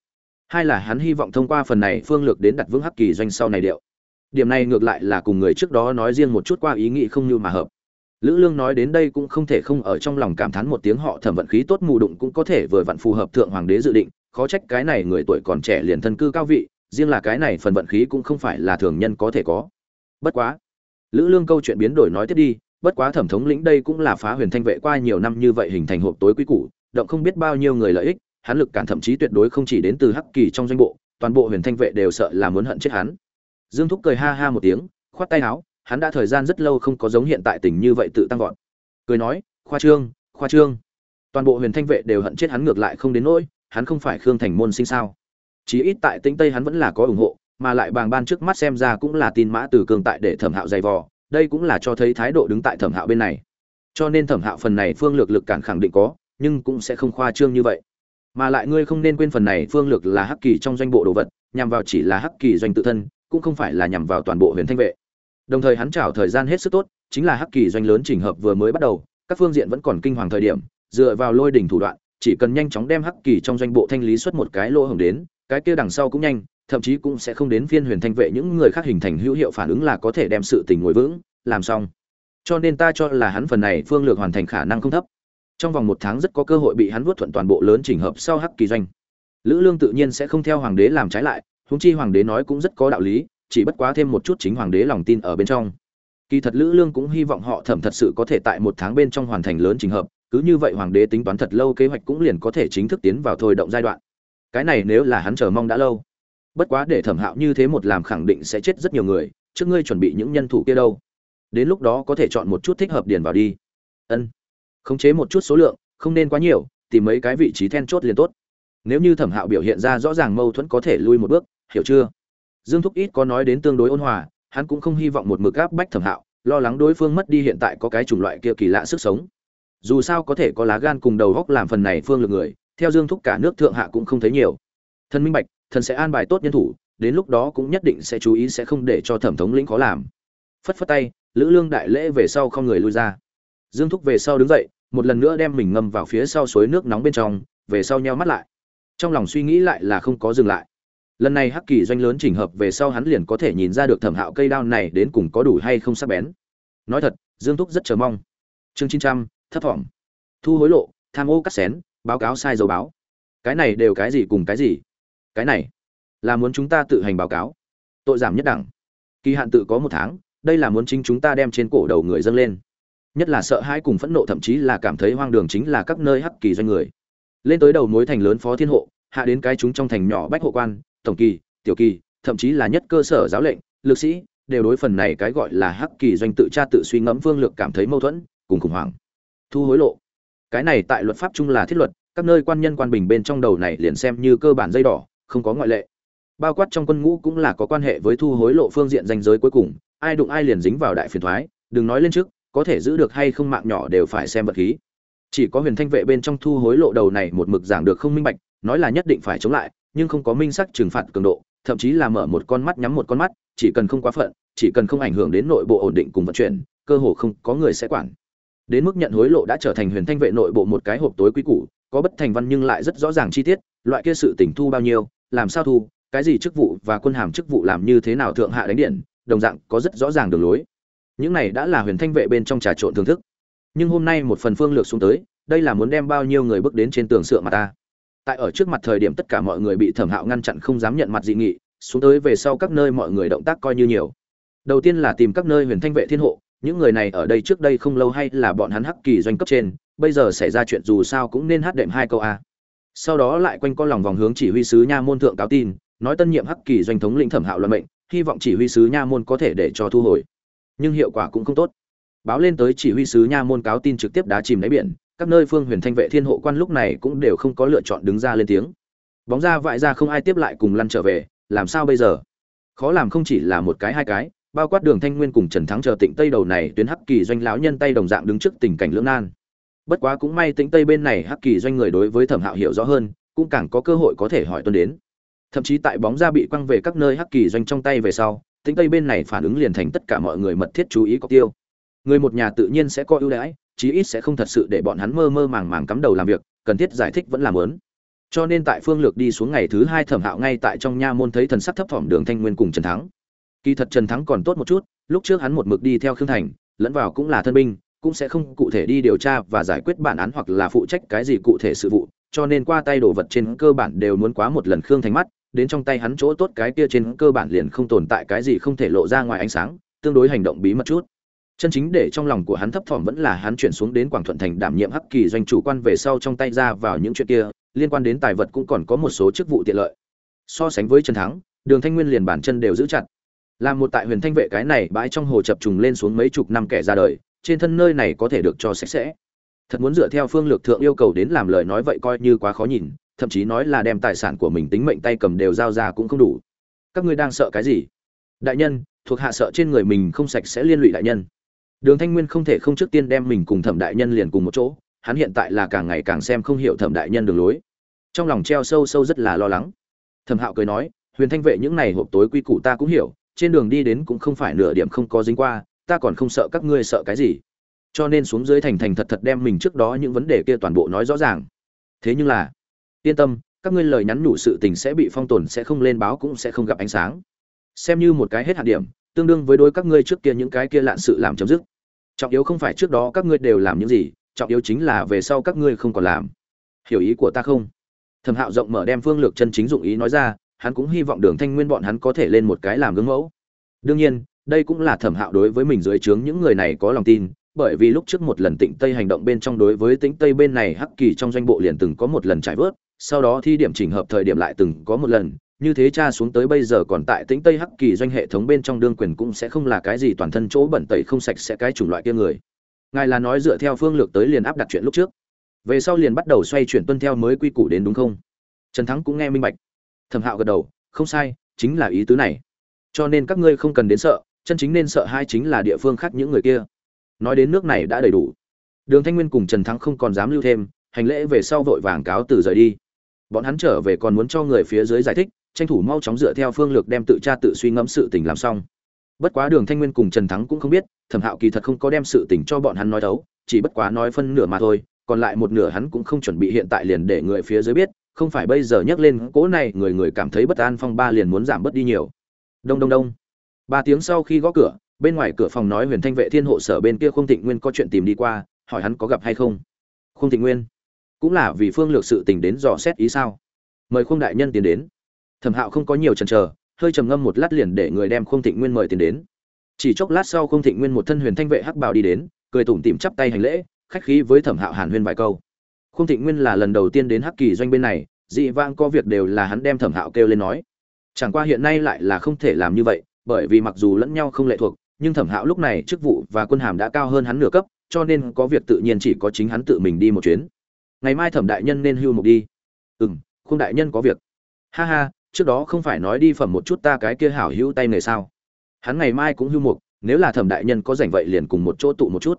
Hai là hắn hy vọng thông qua phần này phương lược đến đặt vững hắc kỳ doanh sau này điệu. Điểm này ngược lại là cùng người trước đó nói riêng một chút qua ý nghĩ không như mà hợp. Lữ lương nói đến đây cũng không thể không ở trong lòng cảm thán một tiếng họ thẩm vận khí tốt mù đụng cũng có thể vừa vặn phù hợp thượng hoàng đế dự định, khó trách cái này người tuổi còn trẻ liền thân cư cao vị, riêng là cái này phần vận khí cũng không phải là thường nhân có thể có. Bất quá, lữ lương câu chuyện biến đổi nói tiếp đi bất quá thẩm thống lĩnh đây cũng là phá huyền thanh vệ qua nhiều năm như vậy hình thành hộp tối quý củ, động không biết bao nhiêu người lợi ích, hắn lực cản thậm chí tuyệt đối không chỉ đến từ hắc kỳ trong doanh bộ, toàn bộ huyền thanh vệ đều sợ là muốn hận chết hắn. Dương thúc cười ha ha một tiếng, khoát tay áo, hắn đã thời gian rất lâu không có giống hiện tại tình như vậy tự tăng vọt. Cười nói, khoa trương khoa trương. Toàn bộ huyền thanh vệ đều hận chết hắn ngược lại không đến nỗi, hắn không phải khương thành môn sinh sao? Chí ít tại tĩnh tây hắn vẫn là có ủng hộ, mà lại bàng ban trước mắt xem ra cũng là tin mã từ cường tại để thẩm hạo dày vò đây cũng là cho thấy thái độ đứng tại thẩm hạo bên này. Cho nên thẩm hạo phần này phương lược lực cản khẳng định có, nhưng cũng sẽ không khoa trương như vậy. Mà lại ngươi không nên quên phần này phương lược là hắc kỳ trong doanh bộ đồ vật, nhằm vào chỉ là hắc kỳ doanh tự thân, cũng không phải là nhằm vào toàn bộ huyền thanh vệ. Đồng thời hắn trảo thời gian hết sức tốt, chính là hắc kỳ doanh lớn chỉnh hợp vừa mới bắt đầu, các phương diện vẫn còn kinh hoàng thời điểm, dựa vào lôi đỉnh thủ đoạn, chỉ cần nhanh chóng đem hắc kỳ trong doanh bộ thanh lý xuất một cái lỗ hổng đến, cái kia đằng sau cũng nhanh thậm chí cũng sẽ không đến phiên huyền thanh vệ những người khác hình thành hữu hiệu phản ứng là có thể đem sự tình ngồi vững, làm xong. Cho nên ta cho là hắn phần này phương lược hoàn thành khả năng không thấp. Trong vòng một tháng rất có cơ hội bị hắn vuốt thuận toàn bộ lớn chỉnh hợp sau hắc kỳ doanh. Lữ lương tự nhiên sẽ không theo hoàng đế làm trái lại húng chi hoàng đế nói cũng rất có đạo lý, chỉ bất quá thêm một chút chính hoàng đế lòng tin ở bên trong. Kỳ thật lữ lương cũng hy vọng họ thẩm thật sự có thể tại một tháng bên trong hoàn thành lớn trình hợp, cứ như vậy hoàng đế tính toán thật lâu kế hoạch cũng liền có thể chính thức tiến vào thôi động giai đoạn. Cái này nếu là hắn chờ mong đã lâu bất quá để thẩm hạo như thế một làm khẳng định sẽ chết rất nhiều người, trước ngươi chuẩn bị những nhân thủ kia đâu. Đến lúc đó có thể chọn một chút thích hợp điền vào đi. Ân. Khống chế một chút số lượng, không nên quá nhiều, tìm mấy cái vị trí then chốt liền tốt. Nếu như thẩm hạo biểu hiện ra rõ ràng mâu thuẫn có thể lui một bước, hiểu chưa? Dương thúc ít có nói đến tương đối ôn hòa, hắn cũng không hy vọng một mực áp bách thẩm hạo, lo lắng đối phương mất đi hiện tại có cái chủng loại kia kỳ lạ sức sống. Dù sao có thể có lá gan cùng đầu góc làm phần này phương lực người, theo dương thúc cả nước thượng hạ cũng không thấy nhiều. Thân minh bạch thần sẽ an bài tốt nhân thủ, đến lúc đó cũng nhất định sẽ chú ý sẽ không để cho thẩm thống lĩnh khó làm. Phất phất tay, lữ lương đại lễ về sau không người lui ra. Dương thúc về sau đứng dậy, một lần nữa đem mình ngâm vào phía sau suối nước nóng bên trong, về sau nheo mắt lại. Trong lòng suy nghĩ lại là không có dừng lại. Lần này hắc kỳ doanh lớn chỉnh hợp về sau hắn liền có thể nhìn ra được thẩm hạo cây đao này đến cùng có đủ hay không sắc bén. Nói thật, dương thúc rất chờ mong. Chương chín trăm thấp thỏm thu hối lộ, tham ô cắt xén, báo cáo sai dầu báo. Cái này đều cái gì cùng cái gì? Cái này là muốn chúng ta tự hành báo cáo. Tội giảm nhất đẳng. Kỳ hạn tự có một tháng, đây là muốn chính chúng ta đem trên cổ đầu người dâng lên. Nhất là sợ hãi cùng phẫn nộ thậm chí là cảm thấy hoang đường chính là các nơi hắc kỳ doanh người. Lên tới đầu mối thành lớn phó thiên hộ, hạ đến cái chúng trong thành nhỏ bách hộ quan, tổng kỳ, tiểu kỳ, thậm chí là nhất cơ sở giáo lệnh, lực sĩ, đều đối phần này cái gọi là hắc kỳ doanh tự tra tự suy ngẫm phương lược cảm thấy mâu thuẫn, cùng khủng hoảng. Thu hối lộ. Cái này tại luật pháp chung là thiết luật, các nơi quan nhân quan bình bên trong đầu này liền xem như cơ bản dây đỏ không có ngoại lệ. Bao quát trong quân ngũ cũng là có quan hệ với thu hối lộ phương diện danh giới cuối cùng, ai đụng ai liền dính vào đại phiền thoái, đừng nói lên trước, có thể giữ được hay không mạng nhỏ đều phải xem vật khí. Chỉ có huyền thanh vệ bên trong thu hối lộ đầu này một mực giảng được không minh bạch, nói là nhất định phải chống lại, nhưng không có minh sắc trừng phạt cường độ, thậm chí là mở một con mắt nhắm một con mắt, chỉ cần không quá phận, chỉ cần không ảnh hưởng đến nội bộ ổn định cùng vận chuyển, cơ hồ không có người sẽ quản. Đến mức nhận hối lộ đã trở thành huyền thanh vệ nội bộ một cái hộp tối quý củ, có bất thành văn nhưng lại rất rõ ràng chi tiết, loại kia sự tỉnh thu bao nhiêu làm sao thu, cái gì chức vụ và quân hàm chức vụ làm như thế nào thượng hạ đánh điện, đồng dạng có rất rõ ràng đường lối. Những này đã là huyền thanh vệ bên trong trà trộn thưởng thức. Nhưng hôm nay một phần phương lược xuống tới, đây là muốn đem bao nhiêu người bước đến trên tường sượng mà ta. Tại ở trước mặt thời điểm tất cả mọi người bị thẩm hạo ngăn chặn không dám nhận mặt dị nghị, xuống tới về sau các nơi mọi người động tác coi như nhiều. Đầu tiên là tìm các nơi huyền thanh vệ thiên hộ, những người này ở đây trước đây không lâu hay là bọn hắn hắc kỳ doanh cấp trên, bây giờ xảy ra chuyện dù sao cũng nên hát đệm hai câu a sau đó lại quanh co lòng vòng hướng chỉ huy sứ nha môn thượng cáo tin, nói tân nhiệm hắc kỳ doanh thống lĩnh thẩm hạo luận mệnh, hy vọng chỉ huy sứ nha môn có thể để cho thu hồi. Nhưng hiệu quả cũng không tốt. Báo lên tới chỉ huy sứ nha môn cáo tin trực tiếp đá chìm đáy biển, các nơi phương huyền thanh vệ thiên hộ quan lúc này cũng đều không có lựa chọn đứng ra lên tiếng. Bóng ra vại ra không ai tiếp lại cùng lăn trở về, làm sao bây giờ? Khó làm không chỉ là một cái hai cái, bao quát đường thanh nguyên cùng trần thắng chờ tịnh tây đầu này tuyến hắc kỳ doanh lão nhân tay đồng dạng đứng trước tình cảnh lưỡng nan bất quá cũng may tính tây bên này hắc kỳ doanh người đối với thẩm hạo hiểu rõ hơn, cũng càng có cơ hội có thể hỏi tuân đến. Thậm chí tại bóng ra bị quăng về các nơi hắc kỳ doanh trong tay về sau, tính tây bên này phản ứng liền thành tất cả mọi người mật thiết chú ý có tiêu. Người một nhà tự nhiên sẽ có ưu đãi, chí ít sẽ không thật sự để bọn hắn mơ mơ màng màng cắm đầu làm việc, cần thiết giải thích vẫn làm lớn cho nên tại phương lược đi xuống ngày thứ hai thẩm hạo ngay tại trong nha môn thấy thần sắc thấp thỏm đường thanh nguyên cùng trần thắng. Kỳ thật trần thắng còn tốt một chút, lúc trước hắn một mực đi theo khương thành, lẫn vào cũng là thân binh cũng sẽ không cụ thể đi điều tra và giải quyết bản án hoặc là phụ trách cái gì cụ thể sự vụ, cho nên qua tay đồ vật trên cơ bản đều muốn quá một lần khương thành mắt, đến trong tay hắn chỗ tốt cái kia trên cơ bản liền không tồn tại cái gì không thể lộ ra ngoài ánh sáng, tương đối hành động bí mật chút. Chân chính để trong lòng của hắn thấp thỏm vẫn là hắn chuyển xuống đến quảng thuận thành đảm nhiệm hắc kỳ doanh chủ quan về sau trong tay ra vào những chuyện kia, liên quan đến tài vật cũng còn có một số chức vụ tiện lợi. So sánh với trần thắng, đường thanh nguyên liền bản chân đều giữ chặt. Làm một tại huyền thanh vệ cái này bãi trong hồ chập trùng lên xuống mấy chục năm kẻ ra đời trên thân nơi này có thể được cho sạch sẽ. Thật muốn dựa theo phương lược thượng yêu cầu đến làm lời nói vậy coi như quá khó nhìn, thậm chí nói là đem tài sản của mình tính mệnh tay cầm đều giao ra cũng không đủ. Các ngươi đang sợ cái gì? Đại nhân, thuộc hạ sợ trên người mình không sạch sẽ liên lụy đại nhân. Đường thanh nguyên không thể không trước tiên đem mình cùng thẩm đại nhân liền cùng một chỗ, hắn hiện tại là càng ngày càng xem không hiểu thẩm đại nhân đường lối. Trong lòng treo sâu sâu rất là lo lắng. Thẩm hạo cười nói, huyền thanh vệ những này hộp tối quy củ ta cũng hiểu, trên đường đi đến cũng không phải nửa điểm không có dính qua ta còn không sợ các ngươi sợ cái gì. Cho nên xuống dưới thành thành thật thật đem mình trước đó những vấn đề kia toàn bộ nói rõ ràng. Thế nhưng là, yên tâm, các ngươi lời nhắn nhủ sự tình sẽ bị phong tồn, sẽ không lên báo cũng sẽ không gặp ánh sáng. Xem như một cái hết hạn điểm, tương đương với đối các ngươi trước kia những cái kia lạn sự làm chấm dứt. Trọng yếu không phải trước đó các ngươi đều làm những gì, trọng yếu chính là về sau các ngươi không còn làm. Hiểu ý của ta không? Thẩm hạo rộng mở đem phương lược chân chính dụng ý nói ra, hắn cũng hy vọng đường thanh nguyên bọn hắn có thể lên một cái làm gương mẫu. Đương nhiên đây cũng là thẩm hạo đối với mình dưới trướng những người này có lòng tin, bởi vì lúc trước một lần tịnh tây hành động bên trong đối với tĩnh tây bên này hắc kỳ trong doanh bộ liền từng có một lần trải vớt, sau đó thi điểm chỉnh hợp thời điểm lại từng có một lần, như thế cha xuống tới bây giờ còn tại tĩnh tây hắc kỳ doanh hệ thống bên trong đương quyền cũng sẽ không là cái gì toàn thân chỗ bẩn tẩy không sạch sẽ cái chủng loại kia người. Ngài là nói dựa theo phương lược tới liền áp đặt chuyện lúc trước. Về sau liền bắt đầu xoay chuyển tuân theo mới quy củ đến đúng không? Trần thắng cũng nghe minh bạch. Thẩm hạo gật đầu, không sai, chính là ý tứ này. Cho nên các ngươi không cần đến sợ chân chính nên sợ hai chính là địa phương khác những người kia. Nói đến nước này đã đầy đủ. Đường thanh nguyên cùng trần thắng không còn dám lưu thêm, hành lễ về sau vội vàng cáo từ rời đi. Bọn hắn trở về còn muốn cho người phía dưới giải thích, tranh thủ mau chóng dựa theo phương lược đem tự tra tự suy ngẫm sự tình làm xong. Bất quá đường thanh nguyên cùng trần thắng cũng không biết, thẩm hạo kỳ thật không có đem sự tình cho bọn hắn nói thấu chỉ bất quá nói phân nửa mà thôi, còn lại một nửa hắn cũng không chuẩn bị hiện tại liền để người phía dưới biết, không phải bây giờ nhắc lên cỗ này người người cảm thấy bất an phong ba liền muốn giảm bớt đi nhiều. Đông đông đông ba tiếng sau khi gõ cửa, bên ngoài cửa phòng nói huyền thanh vệ thiên hộ sở bên kia không thịnh nguyên có chuyện tìm đi qua, hỏi hắn có gặp hay không. Không thịnh nguyên? Cũng là vì phương lược sự tình đến dò xét ý sao? Mời khung đại nhân tiến đến. Thẩm hạo không có nhiều chần chờ, hơi trầm ngâm một lát liền để người đem khung thịnh nguyên mời tiến đến. Chỉ chốc lát sau khung thịnh nguyên một thân huyền thanh vệ hắc bào đi đến, cười tủm tỉm chắp tay hành lễ, khách khí với thẩm hạo hàn huyên vài câu. Khung thịnh nguyên là lần đầu tiên đến hắc kỳ doanh bên này, dị vãng có việc đều là hắn đem thẩm hạo kêu lên nói. Chẳng qua hiện nay lại là không thể làm như vậy bởi vì mặc dù lẫn nhau không lệ thuộc, nhưng thẩm hạo lúc này chức vụ và quân hàm đã cao hơn hắn nửa cấp, cho nên có việc tự nhiên chỉ có chính hắn tự mình đi một chuyến. Ngày mai thẩm đại nhân nên hưu mục đi. Ừ khung đại nhân có việc. Ha ha, trước đó không phải nói đi phẩm một chút ta cái kia hảo hữu tay nghề sao? Hắn ngày mai cũng hưu mục, nếu là thẩm đại nhân có rảnh vậy liền cùng một chỗ tụ một chút.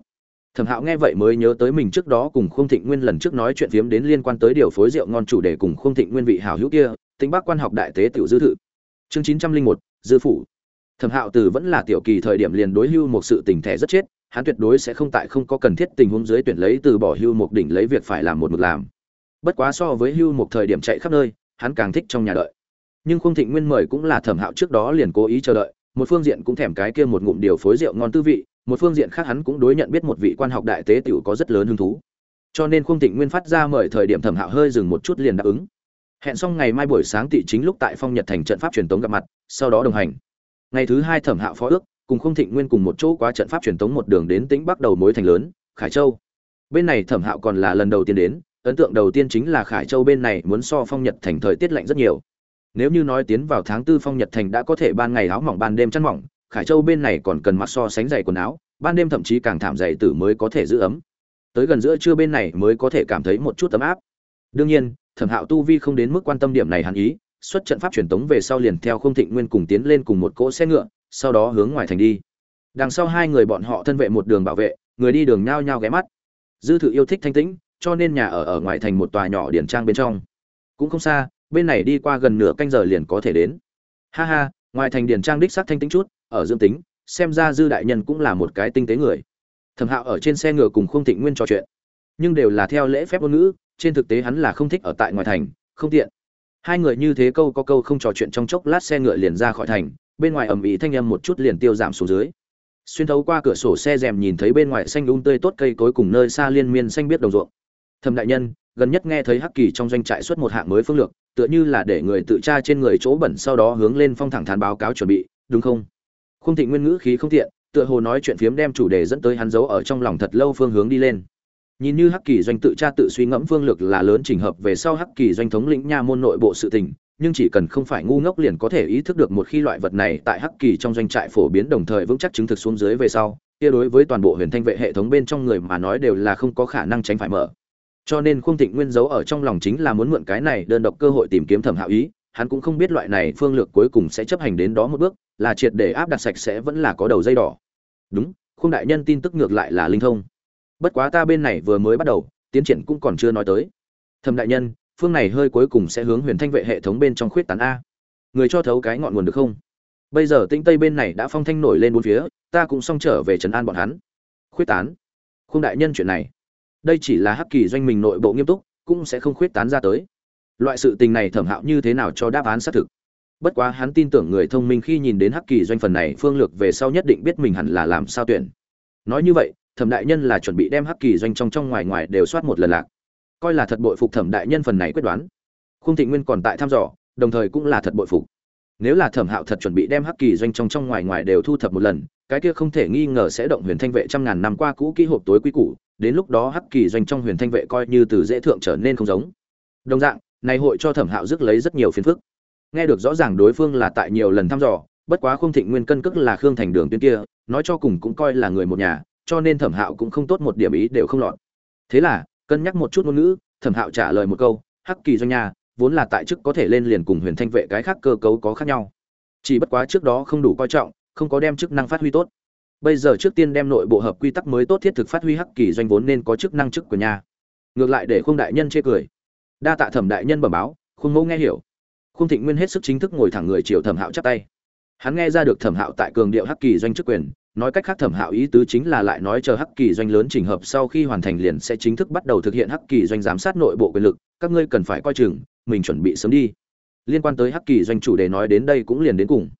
Thẩm hạo nghe vậy mới nhớ tới mình trước đó cùng khung thịnh nguyên lần trước nói chuyện phiếm đến liên quan tới điều phối rượu ngon chủ đề cùng khung thịnh nguyên vị hảo hữu kia tính bắc quan học đại tế tiểu dư thự. Chương chín trăm linh một, dư phủ thẩm hạo từ vẫn là tiểu kỳ thời điểm liền đối hưu một sự tình thẻ rất chết, hắn tuyệt đối sẽ không tại không có cần thiết tình huống dưới tuyển lấy từ bỏ hưu một đỉnh lấy việc phải làm một mực làm. Bất quá so với hưu một thời điểm chạy khắp nơi, hắn càng thích trong nhà đợi. Nhưng khung thịnh nguyên mời cũng là thẩm hạo trước đó liền cố ý chờ đợi, một phương diện cũng thèm cái kia một ngụm điều phối rượu ngon tư vị, một phương diện khác hắn cũng đối nhận biết một vị quan học đại tế tiểu có rất lớn hứng thú. Cho nên khung thịnh nguyên phát ra mời thời điểm thẩm hạo hơi dừng một chút liền đáp ứng. Hẹn xong ngày mai buổi sáng tị chính lúc tại phong nhật thành trận pháp truyền tống gặp mặt, sau đó đồng hành ngày thứ hai thẩm hạo phó ước, cùng Không thịnh nguyên cùng một chỗ qua trận pháp truyền tống một đường đến tĩnh bắc đầu mối thành lớn, khải châu. Bên này thẩm hạo còn là lần đầu tiên đến, ấn tượng đầu tiên chính là khải châu bên này muốn so phong nhật thành thời tiết lạnh rất nhiều. Nếu như nói tiến vào tháng tư phong nhật thành đã có thể ban ngày áo mỏng ban đêm chăn mỏng, khải châu bên này còn cần mặc so sánh dày quần áo, ban đêm thậm chí càng thảm dày tử mới có thể giữ ấm. Tới gần giữa trưa bên này mới có thể cảm thấy một chút ấm áp. Đương nhiên, thẩm hạo tu vi không đến mức quan tâm điểm này hẳn ý xuất trận pháp truyền tống về sau liền theo không thịnh nguyên cùng tiến lên cùng một cỗ xe ngựa, sau đó hướng ngoài thành đi. Đằng sau hai người bọn họ thân vệ một đường bảo vệ, người đi đường nhao nhao ghé mắt. Dư thự yêu thích thanh tĩnh, cho nên nhà ở ở ngoài thành một tòa nhỏ điển trang bên trong. Cũng không xa, bên này đi qua gần nửa canh giờ liền có thể đến. Ha ha, ngoài thành điển trang đích xác thanh tĩnh chút, ở dương tính, xem ra dư đại nhân cũng là một cái tinh tế người. Thẩm hạo ở trên xe ngựa cùng không thịnh nguyên trò chuyện. Nhưng đều là theo lễ phép ngôn ngữ, trên thực tế hắn là không thích ở tại ngoài thành, không tiện hai người như thế câu có câu không trò chuyện trong chốc lát xe ngựa liền ra khỏi thành, bên ngoài ầm ĩ thanh âm một chút liền tiêu giảm xuống dưới. Xuyên thấu qua cửa sổ xe rèm nhìn thấy bên ngoài xanh đun tươi tốt cây cối cùng nơi xa liên miên xanh biết đồng ruộng. Thầm đại nhân, gần nhất nghe thấy hắc kỳ trong doanh trại xuất một hạng mới phương lược, tựa như là để người tự tra trên người chỗ bẩn sau đó hướng lên phong thẳng thắn báo cáo chuẩn bị, đúng không? Khung thị nguyên ngữ khí không thiện tựa hồ nói chuyện phiếm đem chủ đề dẫn tới hắn giấu ở trong lòng thật lâu phương hướng đi lên nhìn như hắc kỳ doanh tự tra tự suy ngẫm phương lược là lớn trình hợp về sau hắc kỳ doanh thống lĩnh nha môn nội bộ sự tình, nhưng chỉ cần không phải ngu ngốc liền có thể ý thức được một khi loại vật này tại hắc kỳ trong doanh trại phổ biến đồng thời vững chắc chứng thực xuống dưới về sau, kia đối với toàn bộ huyền thanh vệ hệ thống bên trong người mà nói đều là không có khả năng tránh phải mở. Cho nên khung thịnh nguyên giấu ở trong lòng chính là muốn mượn cái này đơn độc cơ hội tìm kiếm thẩm hạo ý, hắn cũng không biết loại này phương lược cuối cùng sẽ chấp hành đến đó một bước, là triệt để áp đặt sạch sẽ vẫn là có đầu dây đỏ. Đúng khung đại nhân tin tức ngược lại là linh thông bất quá ta bên này vừa mới bắt đầu, tiến triển cũng còn chưa nói tới. Thẩm đại nhân, phương này hơi cuối cùng sẽ hướng huyền thanh vệ hệ thống bên trong khuyết tán a. Người cho thấu cái ngọn nguồn được không? Bây giờ tinh tây bên này đã phong thanh nổi lên bốn phía, ta cũng xong trở về trấn an bọn hắn. Khuyết tán? Không đại nhân chuyện này. Đây chỉ là hắc kỳ doanh mình nội bộ nghiêm túc, cũng sẽ không khuyết tán ra tới. Loại sự tình này thẩm hạo như thế nào cho đáp án xác thực? Bất quá hắn tin tưởng người thông minh khi nhìn đến hắc kỳ doanh phần này, phương lược về sau nhất định biết mình hẳn là làm sao tuyển. Nói như vậy thẩm đại nhân là chuẩn bị đem hắc kỳ doanh trong trong ngoài ngoài đều soát một lần lạc. Coi là thật bội phục thẩm đại nhân phần này quyết đoán. Khung thị nguyên còn tại thăm dò, đồng thời cũng là thật bội phục. Nếu là thẩm hạo thật chuẩn bị đem hắc kỳ doanh trong trong ngoài ngoài đều thu thập một lần, cái kia không thể nghi ngờ sẽ động huyền thanh vệ trăm ngàn năm qua cũ kỹ hộp tối quý cũ đến lúc đó hắc kỳ doanh trong huyền thanh vệ coi như từ dễ thượng trở nên không giống. Đồng dạng, này hội cho thẩm hạo rước lấy rất nhiều phiền phức. Nghe được rõ ràng đối phương là tại nhiều lần thăm dò, bất quá khung thịnh nguyên cân cước là khương thành đường tuyến kia, nói cho cùng cũng coi là người một nhà cho nên thẩm hạo cũng không tốt một điểm ý đều không lọt. Thế là, cân nhắc một chút ngôn ngữ, thẩm hạo trả lời một câu, hắc kỳ doanh nhà, vốn là tại chức có thể lên liền cùng huyền thanh vệ cái khác cơ cấu có khác nhau. Chỉ bất quá trước đó không đủ coi trọng, không có đem chức năng phát huy tốt. Bây giờ trước tiên đem nội bộ hợp quy tắc mới tốt thiết thực phát huy hắc kỳ doanh vốn nên có chức năng chức của nhà. Ngược lại để khung đại nhân chê cười. Đa tạ thẩm đại nhân bẩm báo, khung mẫu nghe hiểu. Khung thịnh nguyên hết sức chính thức ngồi thẳng người chiều thẩm hạo chắp tay. Hắn nghe ra được thẩm hạo tại cường điệu hắc kỳ doanh chức quyền nói cách khác thẩm hạo ý tứ chính là lại nói chờ hắc kỳ doanh lớn trình hợp sau khi hoàn thành liền sẽ chính thức bắt đầu thực hiện hắc kỳ doanh giám sát nội bộ quyền lực, các ngươi cần phải coi chừng, mình chuẩn bị sớm đi. Liên quan tới hắc kỳ doanh chủ đề nói đến đây cũng liền đến cùng.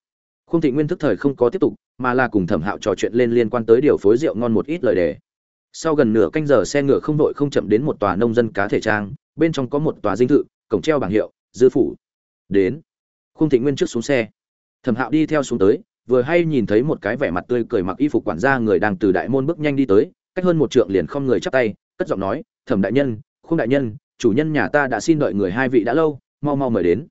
Khung thị nguyên thức thời không có tiếp tục, mà là cùng thẩm hạo trò chuyện lên liên quan tới điều phối rượu ngon một ít lời đề. Sau gần nửa canh giờ xe ngựa không đội không chậm đến một tòa nông dân cá thể trang, bên trong có một tòa dinh thự, cổng treo bảng hiệu, dư phủ. Đến. Khung thị nguyên trước xuống xe. Thẩm hạo đi theo xuống tới vừa hay nhìn thấy một cái vẻ mặt tươi cười mặc y phục quản gia người đang từ đại môn bước nhanh đi tới, cách hơn một trượng liền không người chắp tay, cất giọng nói, thẩm đại nhân, khung đại nhân, chủ nhân nhà ta đã xin đợi người hai vị đã lâu, mau mau mời đến.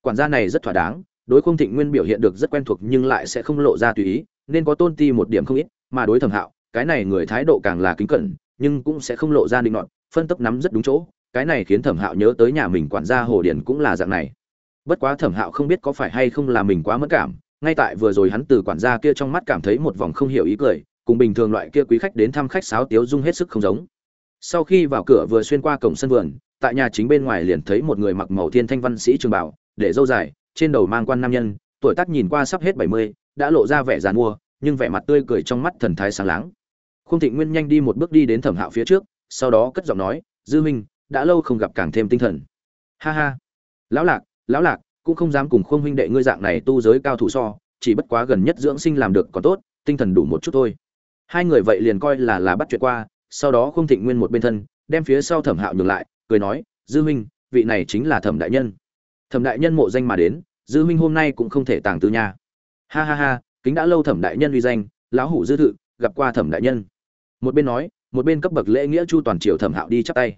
Quản gia này rất thỏa đáng, đối khung thịnh nguyên biểu hiện được rất quen thuộc nhưng lại sẽ không lộ ra tùy ý, nên có tôn ti một điểm không ít, mà đối thẩm hạo, cái này người thái độ càng là kính cẩn, nhưng cũng sẽ không lộ ra định nọt, phân tốc nắm rất đúng chỗ, cái này khiến thẩm hạo nhớ tới nhà mình quản gia hồ điển cũng là dạng này. Bất quá thẩm hạo không biết có phải hay không là mình quá mất cảm ngay tại vừa rồi hắn từ quản gia kia trong mắt cảm thấy một vòng không hiểu ý cười, cùng bình thường loại kia quý khách đến thăm khách sáo tiếu dung hết sức không giống. Sau khi vào cửa vừa xuyên qua cổng sân vườn, tại nhà chính bên ngoài liền thấy một người mặc màu thiên thanh văn sĩ trường bảo, để dâu dài, trên đầu mang quan nam nhân, tuổi tác nhìn qua sắp hết bảy mươi, đã lộ ra vẻ giàn mua nhưng vẻ mặt tươi cười trong mắt thần thái sáng láng. Khung thịnh nguyên nhanh đi một bước đi đến thẩm hạo phía trước, sau đó cất giọng nói, dư minh đã lâu không gặp càng thêm tinh thần. Ha ha, lão lạc lão lạc cũng không dám cùng khung huynh đệ ngươi dạng này tu giới cao thủ so, chỉ bất quá gần nhất dưỡng sinh làm được còn tốt, tinh thần đủ một chút thôi. Hai người vậy liền coi là là bắt chuyện qua, sau đó khung thịnh nguyên một bên thân, đem phía sau thẩm hạo nhường lại, cười nói, dư minh vị này chính là thẩm đại nhân. Thẩm đại nhân mộ danh mà đến, dư minh hôm nay cũng không thể tàng tư nha. Ha ha ha, kính đã lâu thẩm đại nhân uy danh, lão hủ dư thự, gặp qua thẩm đại nhân. Một bên nói, một bên cấp bậc lễ nghĩa chu toàn triều thẩm hạo đi chắp tay.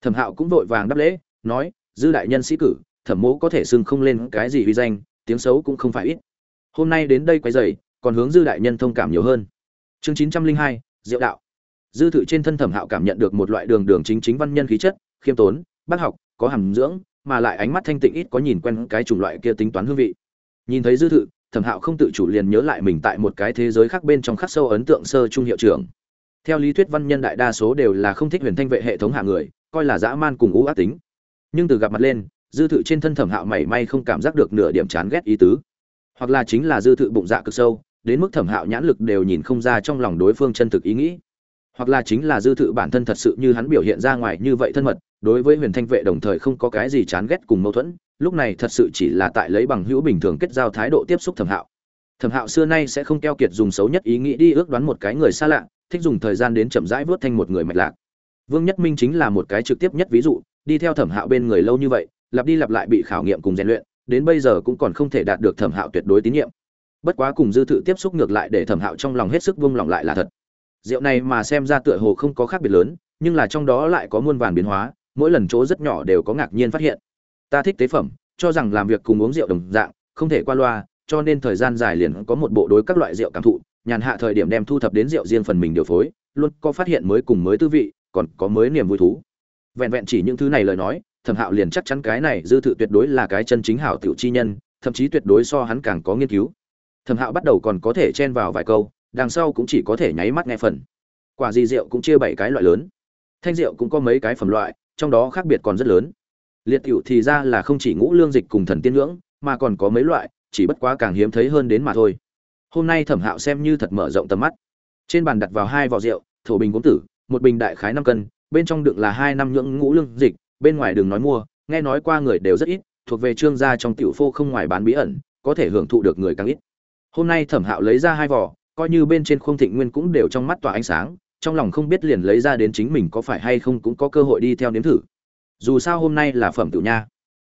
Thẩm hạo cũng vội vàng đáp lễ, nói, dư đại nhân sĩ cử thẩm mỗ có thể xưng không lên cái gì uy danh, tiếng xấu cũng không phải ít. Hôm nay đến đây quay dày, còn hướng dư đại nhân thông cảm nhiều hơn. Chương chín trăm linh hai, diệu đạo. Dư thự trên thân thẩm hạo cảm nhận được một loại đường đường chính chính văn nhân khí chất, khiêm tốn, bác học, có hàm dưỡng, mà lại ánh mắt thanh tịnh ít có nhìn quen cái chủng loại kia tính toán hương vị. Nhìn thấy dư thự, thẩm hạo không tự chủ liền nhớ lại mình tại một cái thế giới khác bên trong khắc sâu ấn tượng sơ trung hiệu trưởng. Theo lý thuyết văn nhân đại đa số đều là không thích huyền thanh vệ hệ thống hạ người, coi là dã man cùng ú ác tính. Nhưng từ gặp mặt lên dư thự trên thân thẩm hạo mảy may không cảm giác được nửa điểm chán ghét ý tứ. Hoặc là chính là dư thự bụng dạ cực sâu, đến mức thẩm hạo nhãn lực đều nhìn không ra trong lòng đối phương chân thực ý nghĩ. Hoặc là chính là dư thự bản thân thật sự như hắn biểu hiện ra ngoài như vậy thân mật, đối với huyền thanh vệ đồng thời không có cái gì chán ghét cùng mâu thuẫn, lúc này thật sự chỉ là tại lấy bằng hữu bình thường kết giao thái độ tiếp xúc thẩm hạo. Thẩm hạo xưa nay sẽ không keo kiệt dùng xấu nhất ý nghĩ đi ước đoán một cái người xa lạ, thích dùng thời gian đến chậm rãi vớt thanh một người mạch lạc. Vương nhất minh chính là một cái trực tiếp nhất ví dụ, đi theo thẩm hạo bên người lâu như vậy lặp đi lặp lại bị khảo nghiệm cùng rèn luyện, đến bây giờ cũng còn không thể đạt được thẩm hạo tuyệt đối tín nhiệm. Bất quá cùng dư thự tiếp xúc ngược lại để thẩm hạo trong lòng hết sức vung lòng lại là thật. Rượu này mà xem ra tựa hồ không có khác biệt lớn, nhưng là trong đó lại có muôn vàn biến hóa, mỗi lần chỗ rất nhỏ đều có ngạc nhiên phát hiện. Ta thích tế phẩm, cho rằng làm việc cùng uống rượu đồng dạng, không thể qua loa, cho nên thời gian dài liền có một bộ đối các loại rượu cảm thụ, nhàn hạ thời điểm đem thu thập đến rượu riêng phần mình điều phối, luôn có phát hiện mới cùng mới tư vị, còn có mới niềm vui thú. Vẹn vẹn chỉ những thứ này lời nói thẩm hạo liền chắc chắn cái này dư thự tuyệt đối là cái chân chính hảo tiểu chi nhân, thậm chí tuyệt đối so hắn càng có nghiên cứu. Thẩm hạo bắt đầu còn có thể chen vào vài câu, đằng sau cũng chỉ có thể nháy mắt nghe phần. Quả gì rượu cũng chia bảy cái loại lớn. Thanh rượu cũng có mấy cái phẩm loại, trong đó khác biệt còn rất lớn. Liệt tiểu thì ra là không chỉ ngũ lương dịch cùng thần tiên ngưỡng, mà còn có mấy loại, chỉ bất quá càng hiếm thấy hơn đến mà thôi. Hôm nay thẩm hạo xem như thật mở rộng tầm mắt. Trên bàn đặt vào hai vỏ rượu, thổ bình cũng tử, một bình đại khái năm cân, bên trong đựng là hai năm nhưỡng ngũ lương dịch bên ngoài đừng nói mua, nghe nói qua người đều rất ít, thuộc về trương gia trong tiểu phô không ngoài bán bí ẩn, có thể hưởng thụ được người càng ít. Hôm nay thẩm hạo lấy ra hai vỏ, coi như bên trên khung thịnh nguyên cũng đều trong mắt tỏa ánh sáng, trong lòng không biết liền lấy ra đến chính mình có phải hay không cũng có cơ hội đi theo nếm thử. Dù sao hôm nay là phẩm tiểu nha.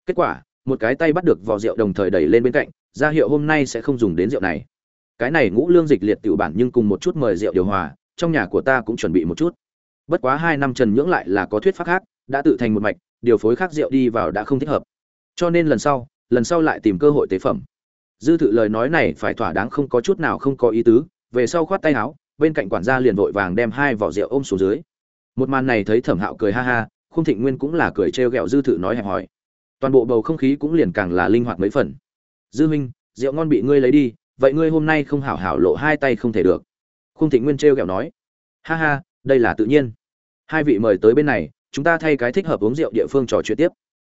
Kết quả, một cái tay bắt được vỏ rượu đồng thời đẩy lên bên cạnh, ra hiệu hôm nay sẽ không dùng đến rượu này. Cái này ngũ lương dịch liệt tiểu bản nhưng cùng một chút mời rượu điều hòa, trong nhà của ta cũng chuẩn bị một chút. Bất quá hai năm trần nhưỡng lại là có thuyết pháp khác đã tự thành một mạch, điều phối khác rượu đi vào đã không thích hợp. Cho nên lần sau lần sau lại tìm cơ hội tế phẩm. Dư thự lời nói này phải thỏa đáng không có chút nào không có ý tứ, về sau khoát tay áo, bên cạnh quản gia liền vội vàng đem hai vỏ rượu ôm xuống dưới. Một màn này thấy thẩm hạo cười ha ha, khung thịnh nguyên cũng là cười trêu ghẹo dư thự nói hẹp hỏi toàn bộ bầu không khí cũng liền càng là linh hoạt mấy phần. Dư minh rượu ngon bị ngươi lấy đi, vậy ngươi hôm nay không hảo hảo lộ hai tay không thể được. Khung thịnh nguyên trêu ghẹo nói. Ha ha, đây là tự nhiên. Hai vị mời tới bên này chúng ta thay cái thích hợp uống rượu địa phương trò chuyện tiếp.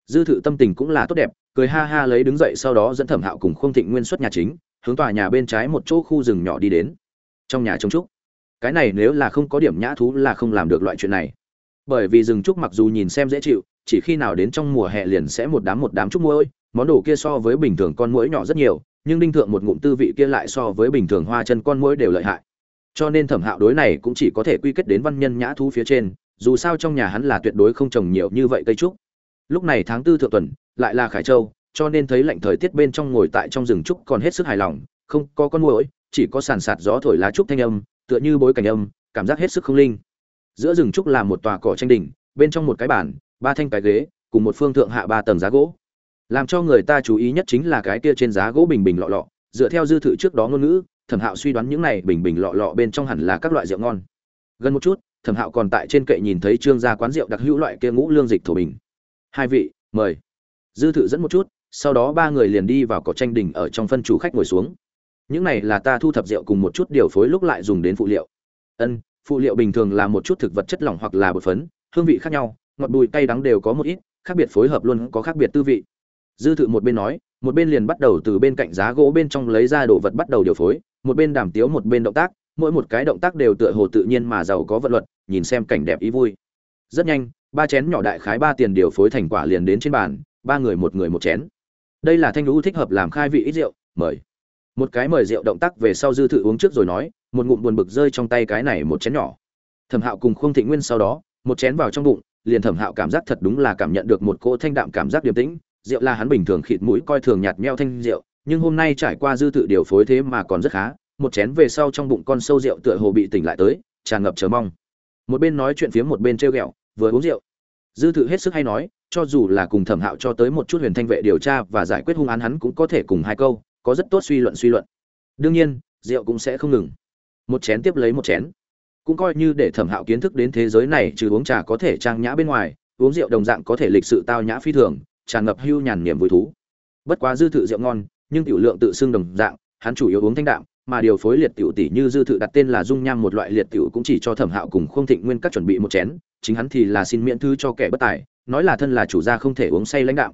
Dư thự tâm tình cũng là tốt đẹp, cười ha ha lấy đứng dậy sau đó dẫn thẩm hạo cùng khương thịnh nguyên xuất nhà chính, hướng tòa nhà bên trái một chỗ khu rừng nhỏ đi đến. Trong nhà trông trúc. Cái này nếu là không có điểm nhã thú là không làm được loại chuyện này. Bởi vì rừng trúc mặc dù nhìn xem dễ chịu, chỉ khi nào đến trong mùa hè liền sẽ một đám một đám trúc muỗi, món đồ kia so với bình thường con muỗi nhỏ rất nhiều, nhưng đinh thượng một ngụm tư vị kia lại so với bình thường hoa chân con muỗi đều lợi hại. Cho nên thẩm hạo đối này cũng chỉ có thể quy kết đến văn nhân nhã thú phía trên dù sao trong nhà hắn là tuyệt đối không trồng nhiều như vậy cây trúc. Lúc này tháng tư thượng tuần, lại là khải châu, cho nên thấy lạnh thời tiết bên trong ngồi tại trong rừng trúc còn hết sức hài lòng, không có con muỗi, chỉ có sàn sạt gió thổi lá trúc thanh âm, tựa như bối cảnh âm, cảm giác hết sức không linh. Giữa rừng trúc là một tòa cỏ tranh đỉnh, bên trong một cái bàn, ba thanh cái ghế, cùng một phương thượng hạ ba tầng giá gỗ. Làm cho người ta chú ý nhất chính là cái kia trên giá gỗ bình bình lọ lọ, dựa theo dư thự trước đó ngôn ngữ, thẩm hạo suy đoán những này bình bình lọ lọ bên trong hẳn là các loại rượu ngon. Gần một chút thẩm hạo còn tại trên kệ nhìn thấy trương gia quán rượu đặc hữu loại kia ngũ lương dịch thổ bình. Hai vị, mời. Dư thự dẫn một chút, sau đó ba người liền đi vào cỏ tranh đỉnh ở trong phân chủ khách ngồi xuống. Những này là ta thu thập rượu cùng một chút điều phối lúc lại dùng đến phụ liệu. Ân, phụ liệu bình thường là một chút thực vật chất lỏng hoặc là bột phấn, hương vị khác nhau, ngọt bùi cay đắng đều có một ít, khác biệt phối hợp luôn có khác biệt tư vị. Dư thự một bên nói, một bên liền bắt đầu từ bên cạnh giá gỗ bên trong lấy ra đồ vật bắt đầu điều phối, một bên đàm tiếu một bên động tác mỗi một cái động tác đều tựa hồ tự nhiên mà giàu có vận luật, nhìn xem cảnh đẹp ý vui. Rất nhanh, ba chén nhỏ đại khái ba tiền điều phối thành quả liền đến trên bàn, ba người một người một chén. Đây là thanh lũ thích hợp làm khai vị ít rượu, mời. Một cái mời rượu động tác về sau dư thự uống trước rồi nói, một ngụm buồn bực rơi trong tay cái này một chén nhỏ. Thẩm hạo cùng khương thị nguyên sau đó, một chén vào trong bụng, liền thẩm hạo cảm giác thật đúng là cảm nhận được một cỗ thanh đạm cảm giác điềm tĩnh. Rượu là hắn bình thường khịt mũi, coi thường nhạt meo thanh rượu, nhưng hôm nay trải qua dư tự điều phối thế mà còn rất khá một chén về sau trong bụng con sâu rượu tựa hồ bị tỉnh lại tới, tràn ngập chờ mong. Một bên nói chuyện phía một bên treo ghẹo, vừa uống rượu. Dư thự hết sức hay nói, cho dù là cùng thẩm hạo cho tới một chút huyền thanh vệ điều tra và giải quyết hung án hắn cũng có thể cùng hai câu, có rất tốt suy luận suy luận. Đương nhiên, rượu cũng sẽ không ngừng. Một chén tiếp lấy một chén. Cũng coi như để thẩm hạo kiến thức đến thế giới này, trừ uống trà có thể trang nhã bên ngoài, uống rượu đồng dạng có thể lịch sự tao nhã phi thường, tràn ngập hưu nhàn niềm vui thú. Bất quá dư thự rượu ngon, nhưng tiểu lượng tự xưng đồng dạng, hắn chủ yếu uống thanh đạm mà điều phối liệt tiểu tỷ như dư thự đặt tên là dung nham một loại liệt tiểu cũng chỉ cho thẩm hạo cùng không thịnh nguyên các chuẩn bị một chén, chính hắn thì là xin miễn thư cho kẻ bất tài, nói là thân là chủ gia không thể uống say lãnh đạo.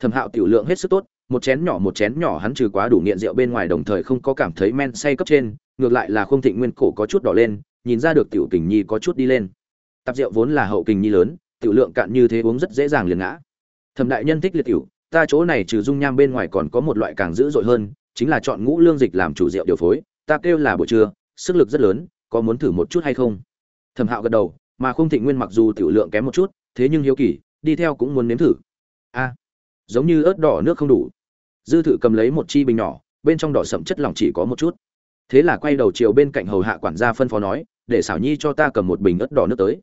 Thẩm hạo tiểu lượng hết sức tốt, một chén nhỏ một chén nhỏ hắn trừ quá đủ nghiện rượu bên ngoài đồng thời không có cảm thấy men say cấp trên, ngược lại là không thịnh nguyên cổ có chút đỏ lên, nhìn ra được tiểu kình nhi có chút đi lên. Tạp rượu vốn là hậu kình nhi lớn, tiểu lượng cạn như thế uống rất dễ dàng liền ngã. Thẩm đại nhân thích liệt tiểu, ta chỗ này trừ dung nham bên ngoài còn có một loại càng dữ dội hơn chính là chọn ngũ lương dịch làm chủ rượu điều phối, ta kêu là buổi trưa, sức lực rất lớn, có muốn thử một chút hay không? Thẩm hạo gật đầu, mà không thịnh nguyên mặc dù tiểu lượng kém một chút, thế nhưng hiếu kỳ, đi theo cũng muốn nếm thử. A, giống như ớt đỏ nước không đủ. Dư thự cầm lấy một chi bình nhỏ, bên trong đỏ sậm chất lỏng chỉ có một chút. Thế là quay đầu chiều bên cạnh hầu hạ quản gia phân phó nói, để xảo nhi cho ta cầm một bình ớt đỏ nước tới.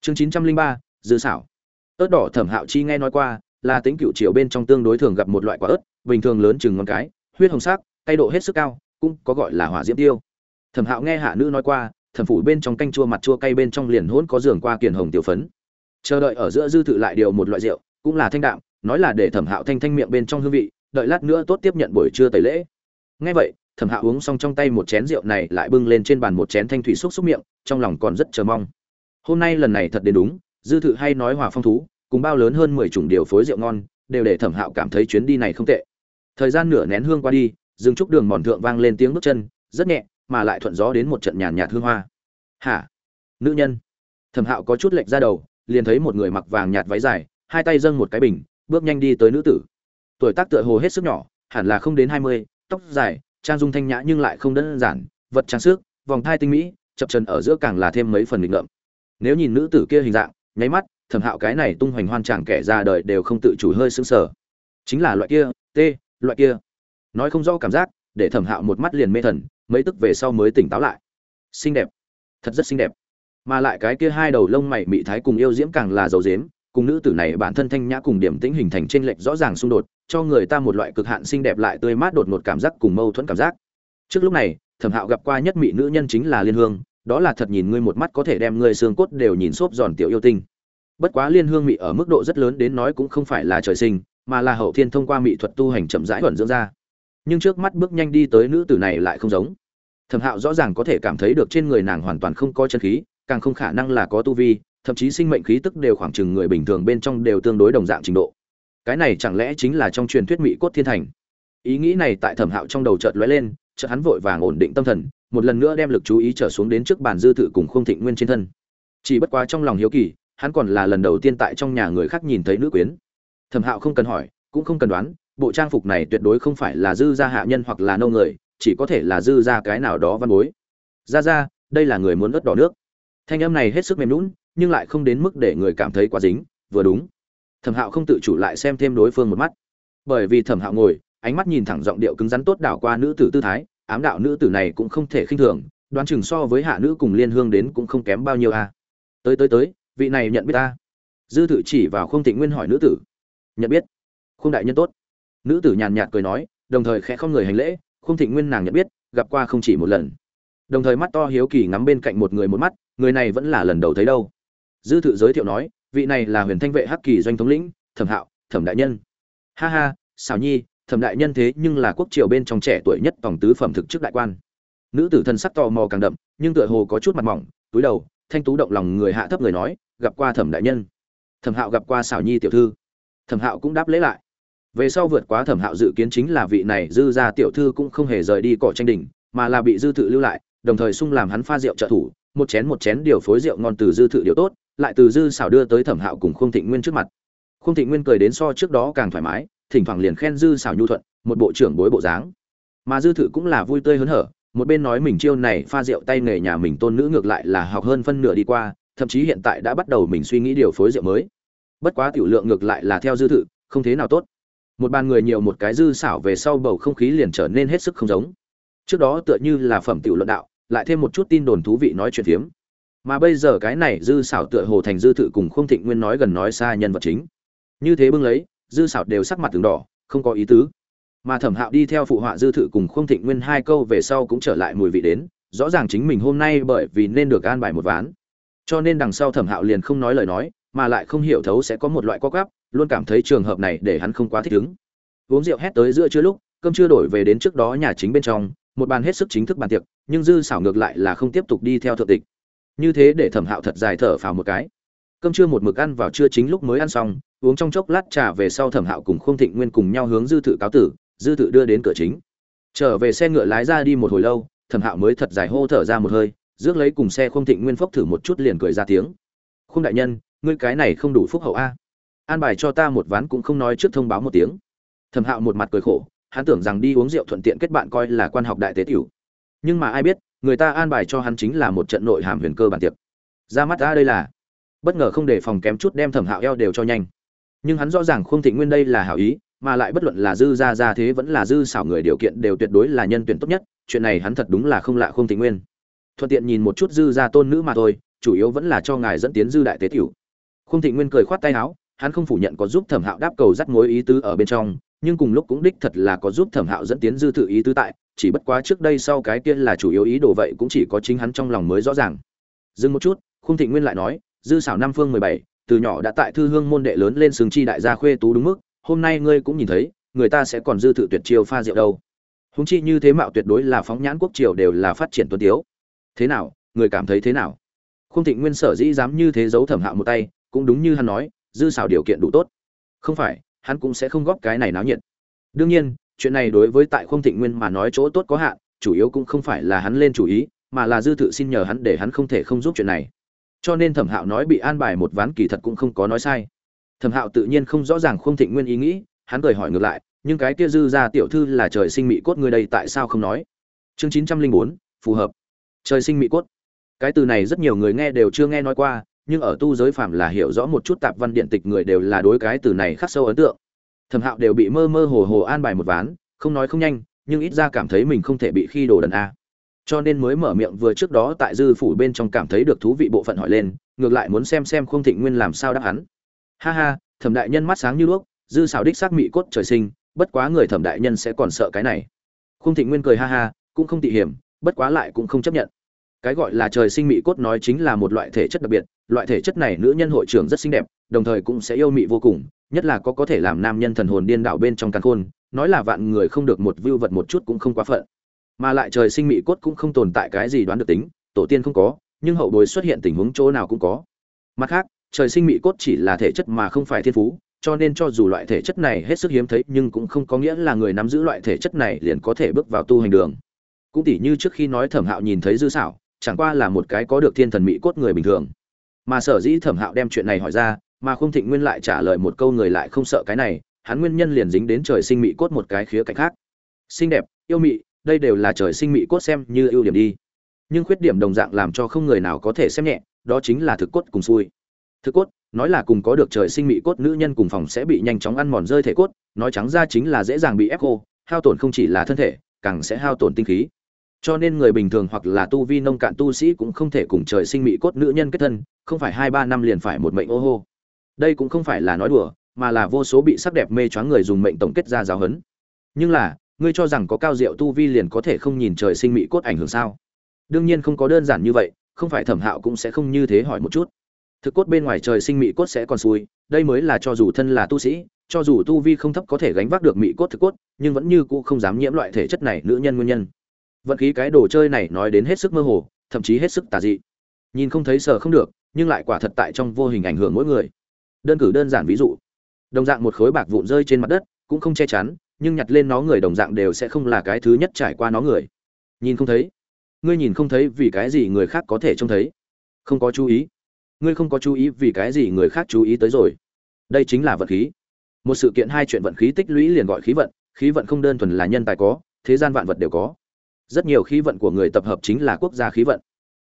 Chương chín trăm linh ba, dư xảo. Ớt đỏ thẩm hạo chi nghe nói qua, là tính cựu chiều bên trong tương đối thường gặp một loại quả ớt, bình thường lớn chừng ngón cái huyết hồng sắc, tay độ hết sức cao, cũng có gọi là hỏa diễm tiêu. Thẩm hạo nghe hạ nữ nói qua, thẩm phủ bên trong canh chua mặt chua cay bên trong liền hỗn có giường qua kiền hồng tiểu phấn. Chờ đợi ở giữa dư thự lại điều một loại rượu, cũng là thanh đạm, nói là để thẩm hạo thanh thanh miệng bên trong hương vị, đợi lát nữa tốt tiếp nhận buổi trưa tẩy lễ. Nghe vậy, thẩm hạo uống xong trong tay một chén rượu này lại bưng lên trên bàn một chén thanh thủy xúc xúc miệng, trong lòng còn rất chờ mong. Hôm nay lần này thật đến đúng, dư thự hay nói hòa phong thú, cùng bao lớn hơn mười chủng điều phối rượu ngon, đều để thẩm hạo cảm thấy chuyến đi này không tệ thời gian nửa nén hương qua đi dừng trúc đường mòn thượng vang lên tiếng bước chân, rất nhẹ, mà lại thuận gió đến một trận nhàn nhạt hương hoa. Hả? Nữ nhân. Thẩm hạo có chút lệch ra đầu, liền thấy một người mặc vàng nhạt váy dài, hai tay dâng một cái bình, bước nhanh đi tới nữ tử. Tuổi tác tựa hồ hết sức nhỏ, hẳn là không đến hai mươi, tóc dài, trang dung thanh nhã nhưng lại không đơn giản, vật trang sức, vòng thai tinh mỹ, chập trần ở giữa càng là thêm mấy phần nghịch ngợm. Nếu nhìn nữ tử kia hình dạng, nháy mắt, thẩm hạo cái này tung hoành hoan tràng kẻ ra đời đều không tự chủ hơi sững sờ. Chính là loại kia t loại kia. Nói không rõ cảm giác, để thẩm hạo một mắt liền mê thần, mấy tức về sau mới tỉnh táo lại. Xinh đẹp. Thật rất xinh đẹp. Mà lại cái kia hai đầu lông mày mị thái cùng yêu diễm càng là dầu dếm cùng nữ tử này bản thân thanh nhã cùng điểm tĩnh hình thành trên lệch rõ ràng xung đột, cho người ta một loại cực hạn xinh đẹp lại tươi mát đột ngột cảm giác cùng mâu thuẫn cảm giác. Trước lúc này, thẩm hạo gặp qua nhất mỹ nữ nhân chính là liên hương, đó là thật nhìn ngươi một mắt có thể đem ngươi xương cốt đều nhìn xốp giòn tiểu yêu tinh. Bất quá liên hương mỹ ở mức độ rất lớn đến nói cũng không phải là trời sinh mà là hậu thiên thông qua mỹ thuật tu hành chậm rãi thuận dưỡng ra. Nhưng trước mắt bước nhanh đi tới nữ tử này lại không giống. Thẩm hạo rõ ràng có thể cảm thấy được trên người nàng hoàn toàn không có chân khí, càng không khả năng là có tu vi, thậm chí sinh mệnh khí tức đều khoảng chừng người bình thường bên trong đều tương đối đồng dạng trình độ. Cái này chẳng lẽ chính là trong truyền thuyết mỹ cốt thiên thành? Ý nghĩ này tại thẩm hạo trong đầu chợt lóe lên, chợt hắn vội vàng ổn định tâm thần, một lần nữa đem lực chú ý trở xuống đến trước bàn dư thự cùng khung thịnh nguyên trên thân. Chỉ bất quá trong lòng hiếu kỳ, hắn còn là lần đầu tiên tại trong nhà người khác nhìn thấy nữ quyến thẩm hạo không cần hỏi, cũng không cần đoán, bộ trang phục này tuyệt đối không phải là dư gia hạ nhân hoặc là nâu người, chỉ có thể là dư gia cái nào đó văn bối. Ra ra đây là người muốn ớt đỏ nước. Thanh âm này hết sức mềm lún nhưng lại không đến mức để người cảm thấy quá dính, vừa đúng. Thẩm hạo không tự chủ lại xem thêm đối phương một mắt. Bởi vì thẩm hạo ngồi, ánh mắt nhìn thẳng giọng điệu cứng rắn tốt đảo qua nữ tử tư thái, ám đạo nữ tử này cũng không thể khinh thường, đoán chừng so với hạ nữ cùng liên hương đến cũng không kém bao nhiêu a. À. tới tới tới, vị này nhận biết ta. Dư thự chỉ vào không thịnh nguyên hỏi nữ tử nhận biết. Khung đại nhân tốt. Nữ tử nhàn nhạt cười nói, đồng thời khẽ không người hành lễ, khung thịnh nguyên nàng nhận biết, gặp qua không chỉ một lần. Đồng thời mắt to hiếu kỳ ngắm bên cạnh một người một mắt, người này vẫn là lần đầu thấy đâu. Dư thự giới thiệu nói, vị này là huyền thanh vệ hắc kỳ doanh thống lĩnh, thẩm hạo, thẩm đại nhân. Ha ha, xảo nhi, thẩm đại nhân thế nhưng là quốc triều bên trong trẻ tuổi nhất tổng tứ phẩm thực chức đại quan. Nữ tử thân sắc tò mò càng đậm, nhưng tựa hồ có chút mặt mỏng, túi đầu, thanh tú động lòng người hạ thấp người nói, gặp qua thẩm đại nhân. Thẩm hạo gặp qua xảo nhi tiểu thư thẩm hạo cũng đáp lễ lại. Về sau vượt quá thẩm hạo dự kiến chính là vị này dư Gia tiểu thư cũng không hề rời đi cỏ tranh đỉnh, mà là bị dư thự lưu lại, đồng thời sung làm hắn pha rượu trợ thủ, một chén một chén điều phối rượu ngon từ dư thự điều tốt, lại từ dư xảo đưa tới thẩm hạo cùng Khương thịnh nguyên trước mặt. Khương thịnh nguyên cười đến so trước đó càng thoải mái, thỉnh thoảng liền khen dư xảo nhu thuận, một bộ trưởng bối bộ dáng. Mà dư thự cũng là vui tươi hớn hở, một bên nói mình chiêu này pha rượu tay nghề nhà mình tôn nữ ngược lại là học hơn phân nửa đi qua, thậm chí hiện tại đã bắt đầu mình suy nghĩ điều phối rượu mới bất quá tiểu lượng ngược lại là theo dư thự, không thế nào tốt. Một bàn người nhiều một cái dư xảo về sau bầu không khí liền trở nên hết sức không giống. Trước đó tựa như là phẩm tiểu luận đạo, lại thêm một chút tin đồn thú vị nói chuyện phiếm. Mà bây giờ cái này dư xảo tựa hồ thành dư thự cùng không thịnh nguyên nói gần nói xa nhân vật chính. Như thế bưng lấy, dư xảo đều sắc mặt từng đỏ, không có ý tứ. Mà thẩm hạo đi theo phụ họa dư thự cùng không thịnh nguyên hai câu về sau cũng trở lại mùi vị đến, rõ ràng chính mình hôm nay bởi vì nên được an bài một ván. Cho nên đằng sau thẩm hạo liền không nói lời nói mà lại không hiểu thấu sẽ có một loại co gắp luôn cảm thấy trường hợp này để hắn không quá thích ứng. Uống rượu hét tới giữa trưa lúc, cơm chưa đổi về đến trước đó nhà chính bên trong, một bàn hết sức chính thức bàn tiệc, nhưng dư xảo ngược lại là không tiếp tục đi theo thượng tịch. Như thế để thẩm hạo thật dài thở phào một cái. Cơm trưa một mực ăn vào trưa chính lúc mới ăn xong, uống trong chốc lát trà về sau thẩm hạo cùng khung thịnh nguyên cùng nhau hướng dư thự cáo tử, dư thự đưa đến cửa chính. Trở về xe ngựa lái ra đi một hồi lâu, thẩm hạo mới thật dài hô thở ra một hơi, rước lấy cùng xe khung thịnh nguyên phốc thử một chút liền cười ra tiếng. Khung đại nhân ngươi cái này không đủ phúc hậu a. An bài cho ta một ván cũng không nói trước thông báo một tiếng. Thẩm hạo một mặt cười khổ, hắn tưởng rằng đi uống rượu thuận tiện kết bạn coi là quan học đại tế tiểu. Nhưng mà ai biết, người ta an bài cho hắn chính là một trận nội hàm huyền cơ bản tiệc. Ra mắt ta đây là. Bất ngờ không để phòng kém chút đem thẩm hạo eo đều cho nhanh. Nhưng hắn rõ ràng không thị nguyên đây là hảo ý, mà lại bất luận là dư ra ra thế vẫn là dư xảo người điều kiện đều tuyệt đối là nhân tuyển tốt nhất, chuyện này hắn thật đúng là không lạ không thị nguyên. Thuận tiện nhìn một chút dư ra tôn nữ mà thôi, chủ yếu vẫn là cho ngài dẫn tiến dư đại tế tiểu. Khung thị nguyên cười khoát tay áo, hắn không phủ nhận có giúp thẩm hạo đáp cầu dắt mối ý tứ ở bên trong, nhưng cùng lúc cũng đích thật là có giúp thẩm hạo dẫn tiến dư tự ý tứ tại, chỉ bất quá trước đây sau cái kia là chủ yếu ý đồ vậy cũng chỉ có chính hắn trong lòng mới rõ ràng. Dừng một chút khung thị nguyên lại nói, dư xảo năm phương mười bảy, từ nhỏ đã tại thư hương môn đệ lớn lên sừng chi đại gia khuê tú đúng mức, hôm nay ngươi cũng nhìn thấy, người ta sẽ còn dư tự tuyệt chiêu pha rượu đâu. Húng chi như thế mạo tuyệt đối là phóng nhãn quốc triều đều là phát triển tuân tiếu. Thế nào, người cảm thấy thế nào? Khung thịnh nguyên sở dĩ dám như thế giấu thẩm hạo một tay cũng đúng như hắn nói, dư xảo điều kiện đủ tốt. Không phải, hắn cũng sẽ không góp cái này náo nhiệt. Đương nhiên, chuyện này đối với tại không thịnh nguyên mà nói chỗ tốt có hạn, chủ yếu cũng không phải là hắn lên chủ ý, mà là dư thự xin nhờ hắn để hắn không thể không giúp chuyện này. Cho nên thẩm hạo nói bị an bài một ván kỳ thật cũng không có nói sai. Thẩm hạo tự nhiên không rõ ràng không thịnh nguyên ý nghĩ, hắn cười hỏi ngược lại, nhưng cái kia dư ra tiểu thư là trời sinh mỹ cốt người đây tại sao không nói? Chương chín trăm linh bốn, phù hợp. Trời sinh mỹ cốt. Cái từ này rất nhiều người nghe đều chưa nghe nói qua nhưng ở tu giới phàm là hiểu rõ một chút tạp văn điện tịch người đều là đối cái từ này khắc sâu ấn tượng. Thẩm hạo đều bị mơ mơ hồ hồ an bài một ván, không nói không nhanh, nhưng ít ra cảm thấy mình không thể bị khi đồ đần a. Cho nên mới mở miệng vừa trước đó tại dư phủ bên trong cảm thấy được thú vị bộ phận hỏi lên, ngược lại muốn xem xem khương thịnh nguyên làm sao đáp hắn ha ha, thẩm đại nhân mắt sáng như đuốc, dư xảo đích xác mị cốt trời sinh, bất quá người thẩm đại nhân sẽ còn sợ cái này. Khương thịnh nguyên cười ha ha, cũng không tị hiểm, bất quá lại cũng không chấp nhận cái gọi là trời sinh mị cốt nói chính là một loại thể chất đặc biệt, loại thể chất này nữ nhân hội trưởng rất xinh đẹp, đồng thời cũng sẽ yêu mị vô cùng, nhất là có có thể làm nam nhân thần hồn điên đảo bên trong căn khôn, nói là vạn người không được một vưu vật một chút cũng không quá phận. Mà lại trời sinh mị cốt cũng không tồn tại cái gì đoán được tính, tổ tiên không có, nhưng hậu bối xuất hiện tình huống chỗ nào cũng có. Mặt khác, trời sinh mị cốt chỉ là thể chất mà không phải thiên phú, cho nên cho dù loại thể chất này hết sức hiếm thấy nhưng cũng không có nghĩa là người nắm giữ loại thể chất này liền có thể bước vào tu hành đường. Cũng tỉ như trước khi nói thẩm hạo nhìn thấy dư xảo chẳng qua là một cái có được thiên thần mỹ cốt người bình thường. Mà sở dĩ thẩm hạo đem chuyện này hỏi ra, mà không thịnh nguyên lại trả lời một câu người lại không sợ cái này, hắn nguyên nhân liền dính đến trời sinh mỹ cốt một cái khía cạnh khác. Xinh đẹp, yêu mị, đây đều là trời sinh mỹ cốt xem như ưu điểm đi. Nhưng khuyết điểm đồng dạng làm cho không người nào có thể xem nhẹ, đó chính là thực cốt cùng xui. Thực cốt, nói là cùng có được trời sinh mỹ cốt nữ nhân cùng phòng sẽ bị nhanh chóng ăn mòn rơi thể cốt, nói trắng ra chính là dễ dàng bị ép khô, hao tổn không chỉ là thân thể, càng sẽ hao tổn tinh khí cho nên người bình thường hoặc là tu vi nông cạn tu sĩ cũng không thể cùng trời sinh mỹ cốt nữ nhân kết thân, không phải hai ba năm liền phải một mệnh ô hô. Đây cũng không phải là nói đùa, mà là vô số bị sắc đẹp mê choáng người dùng mệnh tổng kết ra giáo hấn nhưng là, ngươi cho rằng có cao diệu tu vi liền có thể không nhìn trời sinh mỹ cốt ảnh hưởng sao? Đương nhiên không có đơn giản như vậy, không phải thẩm hạo cũng sẽ không như thế hỏi một chút. Thực cốt bên ngoài trời sinh mỹ cốt sẽ còn xui, đây mới là cho dù thân là tu sĩ, cho dù tu vi không thấp có thể gánh vác được mỹ cốt thực cốt, nhưng vẫn như cũ không dám nhiễm loại thể chất này nữ nhân nguyên nhân vận khí cái đồ chơi này nói đến hết sức mơ hồ, thậm chí hết sức tà dị. Nhìn không thấy sờ không được, nhưng lại quả thật tại trong vô hình ảnh hưởng mỗi người. Đơn cử đơn giản ví dụ. Đồng dạng một khối bạc vụn rơi trên mặt đất, cũng không che chắn, nhưng nhặt lên nó người đồng dạng đều sẽ không là cái thứ nhất trải qua nó người. Nhìn không thấy. Ngươi nhìn không thấy vì cái gì người khác có thể trông thấy. Không có chú ý. Ngươi không có chú ý vì cái gì người khác chú ý tới rồi. Đây chính là vận khí. Một sự kiện hai chuyện vận khí tích lũy liền gọi khí vận khí vận không đơn thuần là nhân tài có, thế gian vạn vật đều có rất nhiều khí vận của người tập hợp chính là quốc gia khí vận.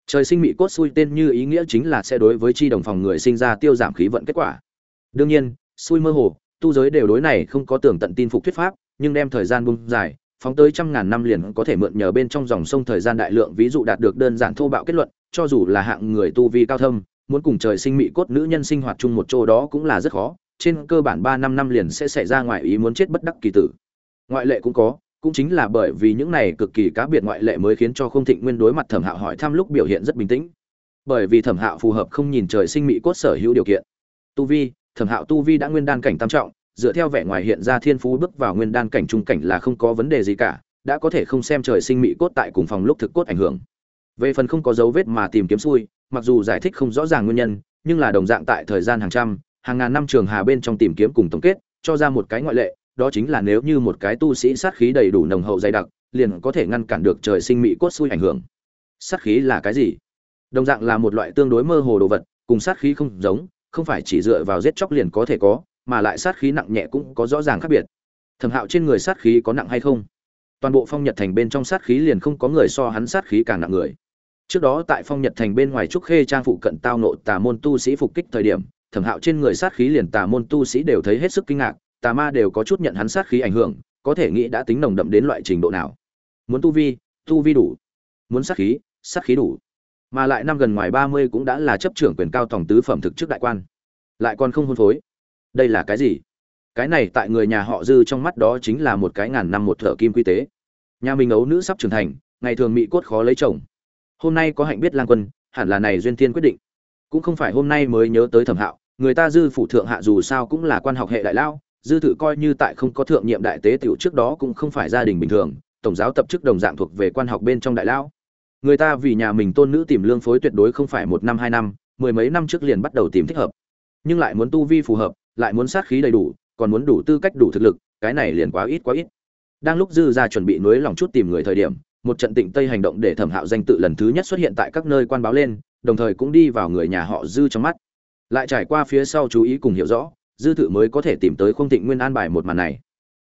Trời sinh mỹ cốt xui tên như ý nghĩa chính là sẽ đối với chi đồng phòng người sinh ra tiêu giảm khí vận kết quả. Đương nhiên, xui mơ hồ, tu giới đều đối này không có tưởng tận tin phục thuyết pháp, nhưng đem thời gian bung dài, phóng tới trăm ngàn năm liền có thể mượn nhờ bên trong dòng sông thời gian đại lượng ví dụ đạt được đơn giản thô bạo kết luận, cho dù là hạng người tu vi cao thâm, muốn cùng trời sinh mỹ cốt nữ nhân sinh hoạt chung một chỗ đó cũng là rất khó, trên cơ bản ba năm năm liền sẽ xảy ra ngoại ý muốn chết bất đắc kỳ tử. Ngoại lệ cũng có cũng chính là bởi vì những này cực kỳ cá biệt ngoại lệ mới khiến cho không thịnh nguyên đối mặt thẩm hạo hỏi thăm lúc biểu hiện rất bình tĩnh. Bởi vì thẩm hạo phù hợp không nhìn trời sinh mỹ cốt sở hữu điều kiện. Tu vi, thẩm hạo tu vi đã nguyên đan cảnh tam trọng, dựa theo vẻ ngoài hiện ra thiên phú bước vào nguyên đan cảnh trung cảnh là không có vấn đề gì cả, đã có thể không xem trời sinh mỹ cốt tại cùng phòng lúc thực cốt ảnh hưởng. Về phần không có dấu vết mà tìm kiếm xui, mặc dù giải thích không rõ ràng nguyên nhân, nhưng là đồng dạng tại thời gian hàng trăm, hàng ngàn năm trường hà bên trong tìm kiếm cùng tổng kết, cho ra một cái ngoại lệ đó chính là nếu như một cái tu sĩ sát khí đầy đủ nồng hậu dày đặc, liền có thể ngăn cản được trời sinh mị cốt xui ảnh hưởng. Sát khí là cái gì? Đồng dạng là một loại tương đối mơ hồ đồ vật, cùng sát khí không giống, không phải chỉ dựa vào giết chóc liền có thể có, mà lại sát khí nặng nhẹ cũng có rõ ràng khác biệt. Thẩm hạo trên người sát khí có nặng hay không? Toàn bộ phong nhật thành bên trong sát khí liền không có người so hắn sát khí càng nặng người. Trước đó tại phong nhật thành bên ngoài trúc khê trang phụ cận tao nộ tà môn tu sĩ phục kích thời điểm, thẩm hạo trên người sát khí liền tà môn tu sĩ đều thấy hết sức kinh ngạc tà ma đều có chút nhận hắn sát khí ảnh hưởng, có thể nghĩ đã tính nồng đậm đến loại trình độ nào. Muốn tu vi tu vi đủ. Muốn sát khí sát khí đủ. Mà lại năm gần ngoài ba mươi cũng đã là chấp trưởng quyền cao tổng tứ phẩm thực chức đại quan. Lại còn không hôn phối. Đây là cái gì? Cái này tại người nhà họ dư trong mắt đó chính là một cái ngàn năm một thợ kim quy tế. Nhà mình ấu nữ sắp trưởng thành, ngày thường mỹ cốt khó lấy chồng. Hôm nay có hạnh biết lang quân, hẳn là này duyên thiên quyết định. Cũng không phải hôm nay mới nhớ tới thẩm hạo, người ta dư phụ thượng hạ dù sao cũng là quan học hệ đại lao dư thự coi như tại không có thượng nhiệm đại tế tiểu trước đó cũng không phải gia đình bình thường, tổng giáo tập chức đồng dạng thuộc về quan học bên trong đại lão. người ta vì nhà mình tôn nữ tìm lương phối tuyệt đối không phải một năm, hai năm, mười mấy năm trước liền bắt đầu tìm thích hợp. Nhưng lại muốn tu vi phù hợp, lại muốn sát khí đầy đủ, còn muốn đủ tư cách, đủ thực lực, cái này liền quá ít quá ít. Đang lúc dư ra chuẩn bị nối lòng chút tìm người thời điểm, một trận tịnh tây hành động để thẩm hạo danh tự lần thứ nhất xuất hiện tại các nơi quan báo lên, đồng thời cũng đi vào người nhà họ dư trong mắt. Lại trải qua phía sau chú ý cùng hiểu rõ dư tự mới có thể tìm tới không Thịnh nguyên an bài một màn này.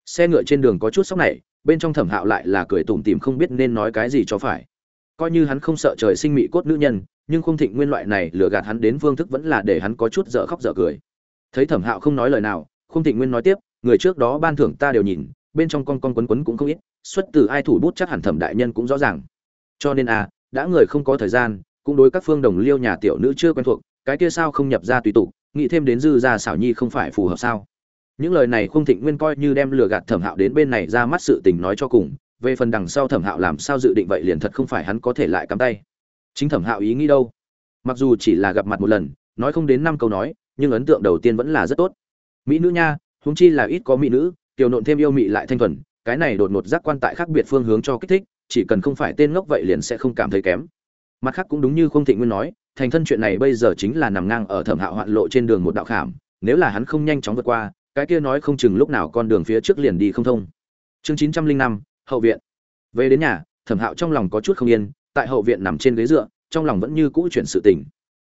Xe ngựa trên đường có chút sóc này, bên trong thẩm hạo lại là cười tủm tìm không biết nên nói cái gì cho phải. Coi như hắn không sợ trời sinh mị cốt nữ nhân, nhưng không thịnh nguyên loại này lừa gạt hắn đến phương thức vẫn là để hắn có chút dở khóc dở cười. Thấy thẩm hạo không nói lời nào không thịnh nguyên nói tiếp, người trước đó ban thưởng ta đều nhìn, bên trong con con quấn quấn cũng không ít, xuất từ ai thủ bút chắc hẳn thẩm đại nhân cũng rõ ràng. Cho nên a đã người không có thời gian, cũng đối các phương đồng liêu nhà tiểu nữ chưa quen thuộc, cái kia sao không nhập ra tùy tục nghĩ thêm đến dư gia xảo nhi không phải phù hợp sao? Những lời này không thịnh nguyên coi như đem lừa gạt thẩm hạo đến bên này ra mắt sự tình nói cho cùng, về phần đằng sau thẩm hạo làm sao dự định vậy liền thật không phải hắn có thể lại cắm tay. Chính thẩm hạo ý nghĩ đâu? Mặc dù chỉ là gặp mặt một lần, nói không đến năm câu nói, nhưng ấn tượng đầu tiên vẫn là rất tốt. Mỹ nữ nha, huống chi là ít có mỹ nữ, tiểu nộn thêm yêu mị lại thanh thuần, cái này đột ngột giác quan tại khác biệt phương hướng cho kích thích, chỉ cần không phải tên ngốc vậy liền sẽ không cảm thấy kém. Mặt khác cũng đúng như không thịnh nguyên nói thành thân chuyện này bây giờ chính là nằm ngang ở thẩm hạo hoạn lộ trên đường một đạo khảm, nếu là hắn không nhanh chóng vượt qua, cái kia nói không chừng lúc nào con đường phía trước liền đi không thông. Chương chín trăm linh năm, hậu viện. Về đến nhà, thẩm hạo trong lòng có chút không yên, tại hậu viện nằm trên ghế dựa, trong lòng vẫn như cũ chuyển sự tình.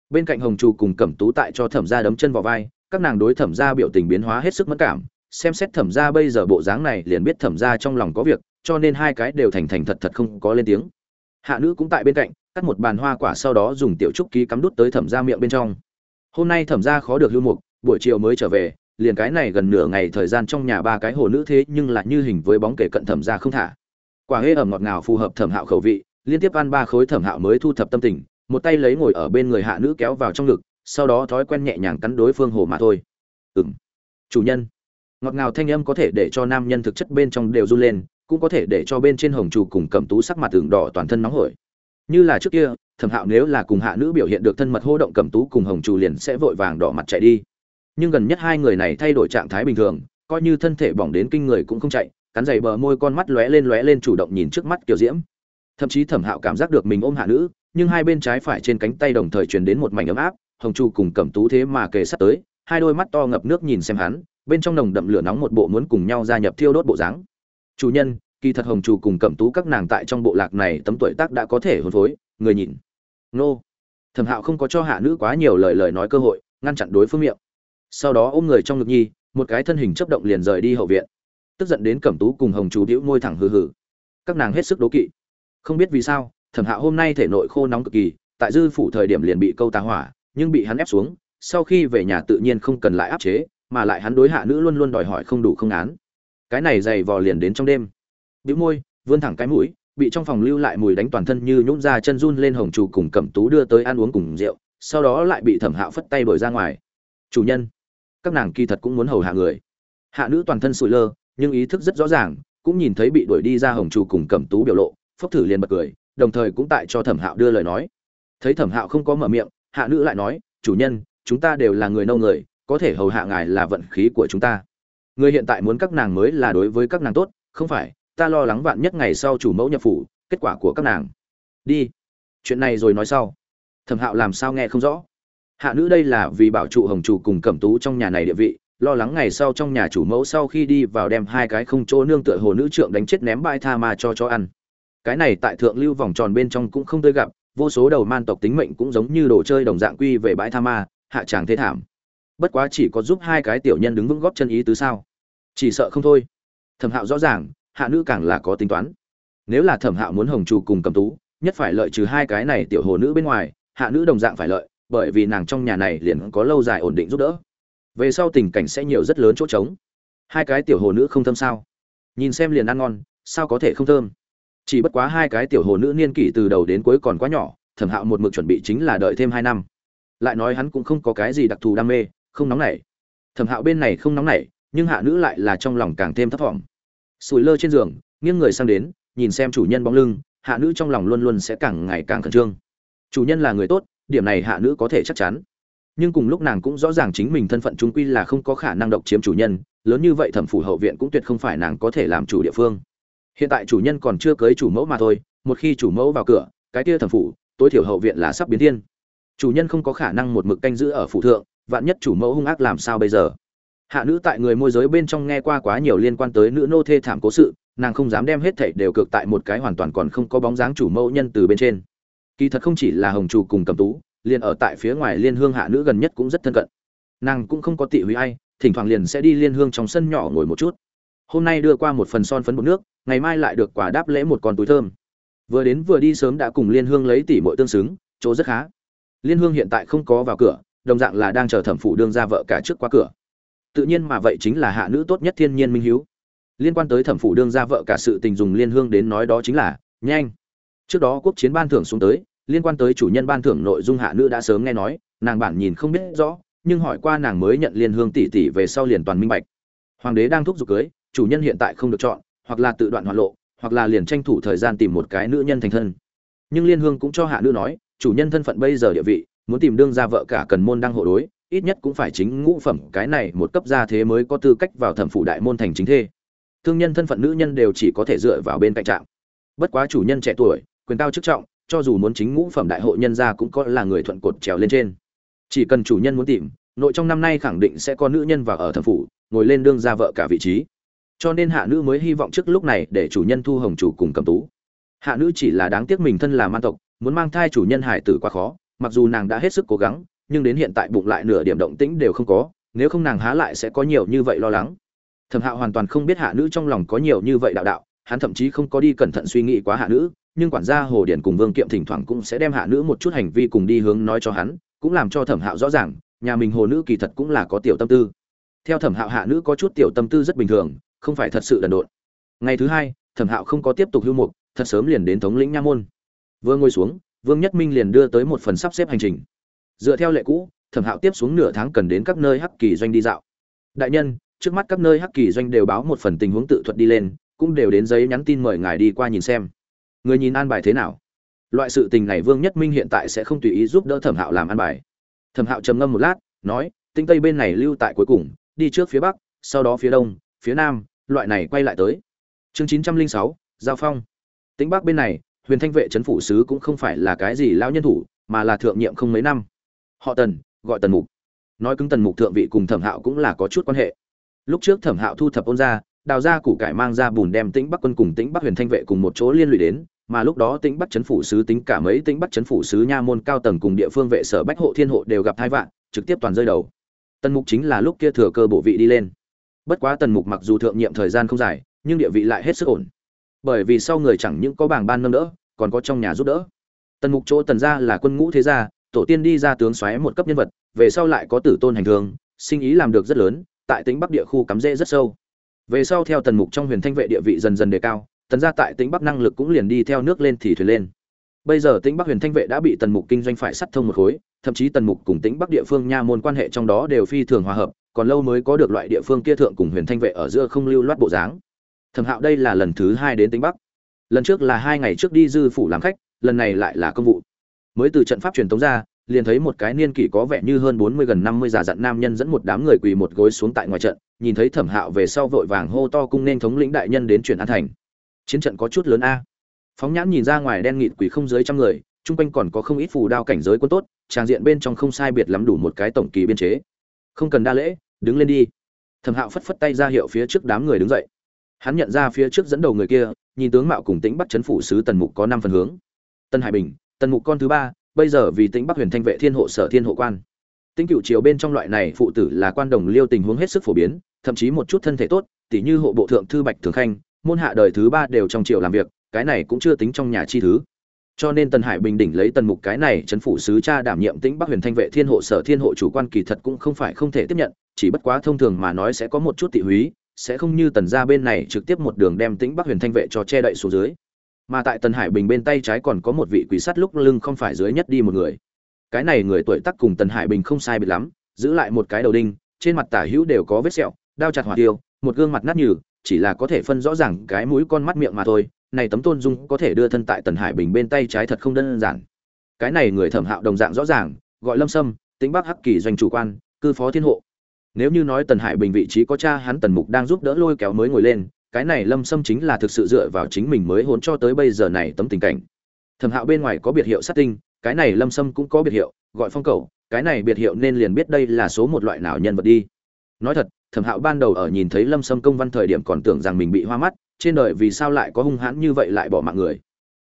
Bên cạnh hồng trù cùng cẩm tú tại cho thẩm gia đấm chân vào vai, các nàng đối thẩm gia biểu tình biến hóa hết sức mất cảm, xem xét thẩm gia bây giờ bộ dáng này liền biết thẩm gia trong lòng có việc, cho nên hai cái đều thành thành thật thật không có lên tiếng. Hạ nữ cũng tại bên cạnh cắt một bàn hoa quả sau đó dùng tiểu trúc ký cắm đút tới thẩm gia miệng bên trong. Hôm nay thẩm gia khó được lưu mục, buổi chiều mới trở về, liền cái này gần nửa ngày thời gian trong nhà ba cái hồ nữ thế nhưng lại như hình với bóng kể cận thẩm gia không thả. Quả hê ẩm ngọt ngào phù hợp thẩm hạo khẩu vị, liên tiếp ăn ba khối thẩm hạo mới thu thập tâm tình, một tay lấy ngồi ở bên người hạ nữ kéo vào trong ngực, sau đó thói quen nhẹ nhàng cắn đối phương hồ mà thôi. Ừng chủ nhân. Ngọt ngào thanh âm có thể để cho nam nhân thực chất bên trong đều run lên, cũng có thể để cho bên trên hồng chủ cùng cầm tú sắc mặt tường đỏ toàn thân nóng hổi như là trước kia, thẩm hạo nếu là cùng hạ nữ biểu hiện được thân mật hô động cầm tú cùng hồng chủ liền sẽ vội vàng đỏ mặt chạy đi. Nhưng gần nhất hai người này thay đổi trạng thái bình thường, coi như thân thể bỏng đến kinh người cũng không chạy, cắn dày bờ môi con mắt lóe lên lóe lên chủ động nhìn trước mắt kiểu diễm. Thậm chí thẩm hạo cảm giác được mình ôm hạ nữ, nhưng hai bên trái phải trên cánh tay đồng thời truyền đến một mảnh ấm áp, hồng chu cùng cẩm tú thế mà kề sát tới, hai đôi mắt to ngập nước nhìn xem hắn, bên trong nồng đậm lửa nóng một bộ muốn cùng nhau gia nhập thiêu đốt bộ dáng. Chủ nhân kỳ thật hồng trù cùng cẩm tú các nàng tại trong bộ lạc này tấm tuổi tác đã có thể hôn phối, người nhìn. Nô. Thẩm hạo không có cho hạ nữ quá nhiều lời lời nói cơ hội, ngăn chặn đối phương miệng. Sau đó ôm người trong ngực nhi, một cái thân hình chấp động liền rời đi hậu viện. Tức giận đến cẩm tú cùng hồng chú đĩu môi thẳng hừ hừ. Các nàng hết sức đố kỵ. Không biết vì sao, thẩm hạo hôm nay thể nội khô nóng cực kỳ, tại dư phủ thời điểm liền bị câu tá hỏa, nhưng bị hắn ép xuống, sau khi về nhà tự nhiên không cần lại áp chế, mà lại hắn đối hạ nữ luôn luôn đòi hỏi không đủ không án. Cái này dày vò liền đến trong đêm bĩu môi, vươn thẳng cái mũi, bị trong phòng lưu lại mùi đánh toàn thân như nhũn ra chân run lên hồng chủ cùng cẩm tú đưa tới ăn uống cùng rượu, sau đó lại bị thẩm hạo phất tay đổi ra ngoài. Chủ nhân, các nàng kỳ thật cũng muốn hầu hạ người. Hạ nữ toàn thân sụi lơ, nhưng ý thức rất rõ ràng, cũng nhìn thấy bị đuổi đi ra hồng chủ cùng cẩm tú biểu lộ, phốc thử liền bật cười, đồng thời cũng tại cho thẩm hạo đưa lời nói. Thấy thẩm hạo không có mở miệng, hạ nữ lại nói, chủ nhân, chúng ta đều là người nâu người, có thể hầu hạ ngài là vận khí của chúng ta. Người hiện tại muốn các nàng mới là đối với các nàng tốt, không phải ta lo lắng vạn nhất ngày sau chủ mẫu nhập phủ, kết quả của các nàng. Đi. Chuyện này rồi nói sau. Thẩm hạo làm sao nghe không rõ? Hạ nữ đây là vì bảo trụ hồng chủ cùng cẩm tú trong nhà này địa vị, lo lắng ngày sau trong nhà chủ mẫu sau khi đi vào đem hai cái không chỗ nương tựa hồ nữ trượng đánh chết ném bãi tha ma cho cho ăn. Cái này tại thượng lưu vòng tròn bên trong cũng không tươi gặp, vô số đầu man tộc tính mệnh cũng giống như đồ chơi đồng dạng quy về bãi tha ma, hạ tràng thế thảm. Bất quá chỉ có giúp hai cái tiểu nhân đứng vững góp chân ý tứ sao? Chỉ sợ không thôi. Thẩm hạo rõ ràng hạ nữ càng là có tính toán. Nếu là thẩm hạo muốn hồng Chu cùng cầm tú, nhất phải lợi trừ hai cái này tiểu hồ nữ bên ngoài, hạ nữ đồng dạng phải lợi, bởi vì nàng trong nhà này liền có lâu dài ổn định giúp đỡ. Về sau tình cảnh sẽ nhiều rất lớn chỗ trống. Hai cái tiểu hồ nữ không thơm sao? Nhìn xem liền ăn ngon, sao có thể không thơm? Chỉ bất quá hai cái tiểu hồ nữ niên kỷ từ đầu đến cuối còn quá nhỏ, thẩm hạo một mực chuẩn bị chính là đợi thêm hai năm. Lại nói hắn cũng không có cái gì đặc thù đam mê, không nóng nảy. Thẩm hạo bên này không nóng nảy, nhưng hạ nữ lại là trong lòng càng thêm thấp thỏm sùi lơ trên giường, nghiêng người sang đến, nhìn xem chủ nhân bóng lưng, hạ nữ trong lòng luôn luôn sẽ càng ngày càng khẩn trương. Chủ nhân là người tốt, điểm này hạ nữ có thể chắc chắn. Nhưng cùng lúc nàng cũng rõ ràng chính mình thân phận trung quy là không có khả năng độc chiếm chủ nhân, lớn như vậy thẩm phủ hậu viện cũng tuyệt không phải nàng có thể làm chủ địa phương. Hiện tại chủ nhân còn chưa cưới chủ mẫu mà thôi, một khi chủ mẫu vào cửa, cái kia thẩm phủ, tối thiểu hậu viện là sắp biến thiên. Chủ nhân không có khả năng một mực canh giữ ở phủ thượng, vạn nhất chủ mẫu hung ác làm sao bây giờ? Hạ nữ tại người môi giới bên trong nghe qua quá nhiều liên quan tới nữ nô thê thảm cố sự, nàng không dám đem hết thảy đều cược tại một cái hoàn toàn còn không có bóng dáng chủ mẫu nhân từ bên trên. Kỳ thật không chỉ là hồng chủ cùng cầm tú, liền ở tại phía ngoài liên hương hạ nữ gần nhất cũng rất thân cận. Nàng cũng không có tị húy ai, thỉnh thoảng liền sẽ đi liên hương trong sân nhỏ ngồi một chút. Hôm nay đưa qua một phần son phấn bột nước, ngày mai lại được quả đáp lễ một con túi thơm. Vừa đến vừa đi sớm đã cùng liên hương lấy tỷ muội tương xứng, chỗ rất khá. Liên hương hiện tại không có vào cửa, đồng dạng là đang chờ thẩm phụ đương ra vợ cả trước qua cửa tự nhiên mà vậy chính là hạ nữ tốt nhất thiên nhiên minh hiếu. Liên quan tới thẩm phụ đương ra vợ cả sự tình dùng liên hương đến nói đó chính là, nhanh. Trước đó quốc chiến ban thưởng xuống tới, liên quan tới chủ nhân ban thưởng nội dung hạ nữ đã sớm nghe nói, nàng bản nhìn không biết rõ, nhưng hỏi qua nàng mới nhận liên hương tỷ tỷ về sau liền toàn minh bạch. Hoàng đế đang thúc giục cưới, chủ nhân hiện tại không được chọn, hoặc là tự đoạn hoạn lộ, hoặc là liền tranh thủ thời gian tìm một cái nữ nhân thành thân. Nhưng liên hương cũng cho hạ nữ nói, chủ nhân thân phận bây giờ địa vị, muốn tìm đương ra vợ cả cần môn đăng hộ đối ít nhất cũng phải chính ngũ phẩm, cái này một cấp gia thế mới có tư cách vào thẩm phủ đại môn thành chính thê. Thương nhân thân phận nữ nhân đều chỉ có thể dựa vào bên cạnh trạm. Bất quá chủ nhân trẻ tuổi, quyền cao chức trọng, cho dù muốn chính ngũ phẩm đại hội nhân gia cũng có là người thuận cột trèo lên trên. Chỉ cần chủ nhân muốn tìm, nội trong năm nay khẳng định sẽ có nữ nhân vào ở thẩm phủ ngồi lên đương ra vợ cả vị trí. Cho nên hạ nữ mới hy vọng trước lúc này để chủ nhân thu hồng chủ cùng cầm tú. Hạ nữ chỉ là đáng tiếc mình thân là man tộc, muốn mang thai chủ nhân hải tử quá khó, mặc dù nàng đã hết sức cố gắng nhưng đến hiện tại bụng lại nửa điểm động tĩnh đều không có, nếu không nàng há lại sẽ có nhiều như vậy lo lắng. Thẩm hạo hoàn toàn không biết hạ nữ trong lòng có nhiều như vậy đạo đạo, hắn thậm chí không có đi cẩn thận suy nghĩ quá hạ nữ, nhưng quản gia hồ điển cùng vương kiệm thỉnh thoảng cũng sẽ đem hạ nữ một chút hành vi cùng đi hướng nói cho hắn, cũng làm cho thẩm hạo rõ ràng, nhà mình hồ nữ kỳ thật cũng là có tiểu tâm tư. Theo thẩm hạo hạ nữ có chút tiểu tâm tư rất bình thường, không phải thật sự đần độn. Ngày thứ hai, thẩm hạo không có tiếp tục hưu mục, thật sớm liền đến thống lĩnh nha môn. Vừa ngồi xuống, vương nhất minh liền đưa tới một phần sắp xếp hành trình dựa theo lệ cũ, thẩm hạo tiếp xuống nửa tháng cần đến các nơi hắc kỳ doanh đi dạo. Đại nhân, trước mắt các nơi hắc kỳ doanh đều báo một phần tình huống tự thuật đi lên, cũng đều đến giấy nhắn tin mời ngài đi qua nhìn xem. Người nhìn an bài thế nào? Loại sự tình này vương nhất minh hiện tại sẽ không tùy ý giúp đỡ thẩm hạo làm an bài. Thẩm hạo trầm ngâm một lát, nói, tinh tây bên này lưu tại cuối cùng, đi trước phía bắc, sau đó phía đông, phía nam, loại này quay lại tới. Chương chín trăm linh sáu, giao phong. Tính bắc bên này, huyền thanh vệ trấn phủ sứ cũng không phải là cái gì lão nhân thủ, mà là thượng nhiệm không mấy năm họ tần, gọi tần mục. Nói cứng tần mục thượng vị cùng thẩm hạo cũng là có chút quan hệ. Lúc trước thẩm hạo thu thập ôn ra đào ra củ cải mang ra bùn đem tĩnh bắc quân cùng tĩnh bắc huyền thanh vệ cùng một chỗ liên lụy đến, mà lúc đó tĩnh bắc chấn phủ sứ tính cả mấy tĩnh bắc chấn phủ sứ nha môn cao tầng cùng địa phương vệ sở bách hộ thiên hộ đều gặp thai vạn, trực tiếp toàn rơi đầu. Tần mục chính là lúc kia thừa cơ bộ vị đi lên. Bất quá tần mục mặc dù thượng nhiệm thời gian không dài, nhưng địa vị lại hết sức ổn. Bởi vì sau người chẳng những có bảng ban nâng đỡ, còn có trong nhà giúp đỡ. Tần mục chỗ tần gia là quân ngũ thế gia tổ tiên đi ra tướng xoáy một cấp nhân vật, về sau lại có tử tôn hành thương, sinh ý làm được rất lớn, tại tính bắc địa khu cắm rễ rất sâu. Về sau theo tần mục trong huyền thanh vệ địa vị dần dần đề cao, tần gia tại tính bắc năng lực cũng liền đi theo nước lên thì thuyền lên. Bây giờ tính bắc huyền thanh vệ đã bị tần mục kinh doanh phải sắt thông một khối, thậm chí tần mục cùng tính bắc địa phương nha môn quan hệ trong đó đều phi thường hòa hợp, còn lâu mới có được loại địa phương kia thượng cùng huyền thanh vệ ở giữa không lưu loát bộ dáng. Thẩm hạo đây là lần thứ hai đến tính bắc. Lần trước là hai ngày trước đi dư phủ làm khách, lần này lại là công vụ mới từ trận pháp truyền tống ra liền thấy một cái niên kỷ có vẻ như hơn bốn mươi gần năm mươi già dặn nam nhân dẫn một đám người quỳ một gối xuống tại ngoài trận, nhìn thấy Thẩm Hạo về sau vội vàng hô to cung nên thống lĩnh đại nhân đến chuyển an thành. Chiến trận có chút lớn a. Phóng nhãn nhìn ra ngoài đen nghịt quỷ không dưới trăm người, trung quanh còn có không ít phù đao cảnh giới quân tốt, trang diện bên trong không sai biệt lắm đủ một cái tổng kỳ biên chế. Không cần đa lễ, đứng lên đi. Thẩm Hạo phất phất tay ra hiệu phía trước đám người đứng dậy. Hắn nhận ra phía trước dẫn đầu người kia, nhìn tướng mạo cùng tính bắt chấn phủ sứ Tần Mục có năm phần hướng. Tân Hải Bình, Tần Mục con thứ ba, bây giờ vì tính bắc huyền thanh vệ thiên hộ sở thiên hộ quan. Tính cựu triều bên trong loại này phụ tử là quan đồng liêu tình huống hết sức phổ biến thậm chí một chút thân thể tốt tỉ như hộ bộ thượng thư bạch thường khanh môn hạ đời thứ ba đều trong triều làm việc cái này cũng chưa tính trong nhà chi thứ. Cho nên tần hải bình đỉnh lấy tần mục cái này chấn phủ sứ cha đảm nhiệm tĩnh bắc huyền thanh vệ thiên hộ sở thiên hộ chủ quan kỳ thật cũng không phải không thể tiếp nhận chỉ bất quá thông thường mà nói sẽ có một chút tị húy sẽ không như tần gia bên này trực tiếp một đường đem tĩnh bắc huyền thanh vệ cho che đậy xuống dưới mà tại tần hải bình bên tay trái còn có một vị quỷ sắt lúc lưng không phải dưới nhất đi một người. Cái này người tuổi tác cùng tần hải bình không sai biệt lắm, giữ lại một cái đầu đinh, trên mặt tả hữu đều có vết sẹo, đao chặt hỏa tiêu, một gương mặt nát nhừ, chỉ là có thể phân rõ ràng cái mũi con mắt miệng mà thôi, này tấm tôn dung có thể đưa thân tại tần hải bình bên tay trái thật không đơn giản. Cái này người thẩm hạo đồng dạng rõ ràng, gọi lâm sâm, tính bắc hắc kỳ doanh chủ quan, cư phó thiên hộ. Nếu như nói tần hải bình vị trí có cha hắn tần mục đang giúp đỡ lôi kéo mới ngồi lên cái này lâm sâm chính là thực sự dựa vào chính mình mới hôn cho tới bây giờ này tấm tình cảnh. Thẩm hạo bên ngoài có biệt hiệu sát tinh, cái này lâm sâm cũng có biệt hiệu, gọi phong cầu, cái này biệt hiệu nên liền biết đây là số một loại nào nhân vật đi. Nói thật, thẩm hạo ban đầu ở nhìn thấy lâm sâm công văn thời điểm còn tưởng rằng mình bị hoa mắt, trên đời vì sao lại có hung hãn như vậy lại bỏ mạng người.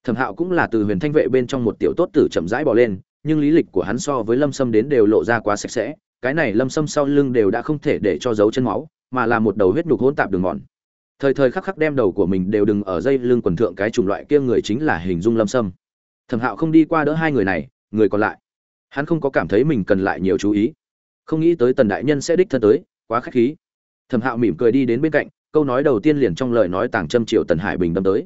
Thẩm hạo cũng là từ huyền thanh vệ bên trong một tiểu tốt tử chậm rãi bỏ lên, nhưng lý lịch của hắn so với lâm sâm đến đều lộ ra quá sạch sẽ, cái này lâm sâm sau lưng đều đã không thể để cho dấu chân máu, mà là một đầu huyết nhục hỗn tạp đường mòn thời thời khắc khắc đem đầu của mình đều đừng ở dây lưng quần thượng cái chủng loại kia người chính là hình dung lâm sâm. Thẩm hạo không đi qua đỡ hai người này, người còn lại. Hắn không có cảm thấy mình cần lại nhiều chú ý. Không nghĩ tới tần đại nhân sẽ đích thân tới, quá khách khí. Thẩm hạo mỉm cười đi đến bên cạnh, câu nói đầu tiên liền trong lời nói tàng châm triệu tần hải bình đâm tới.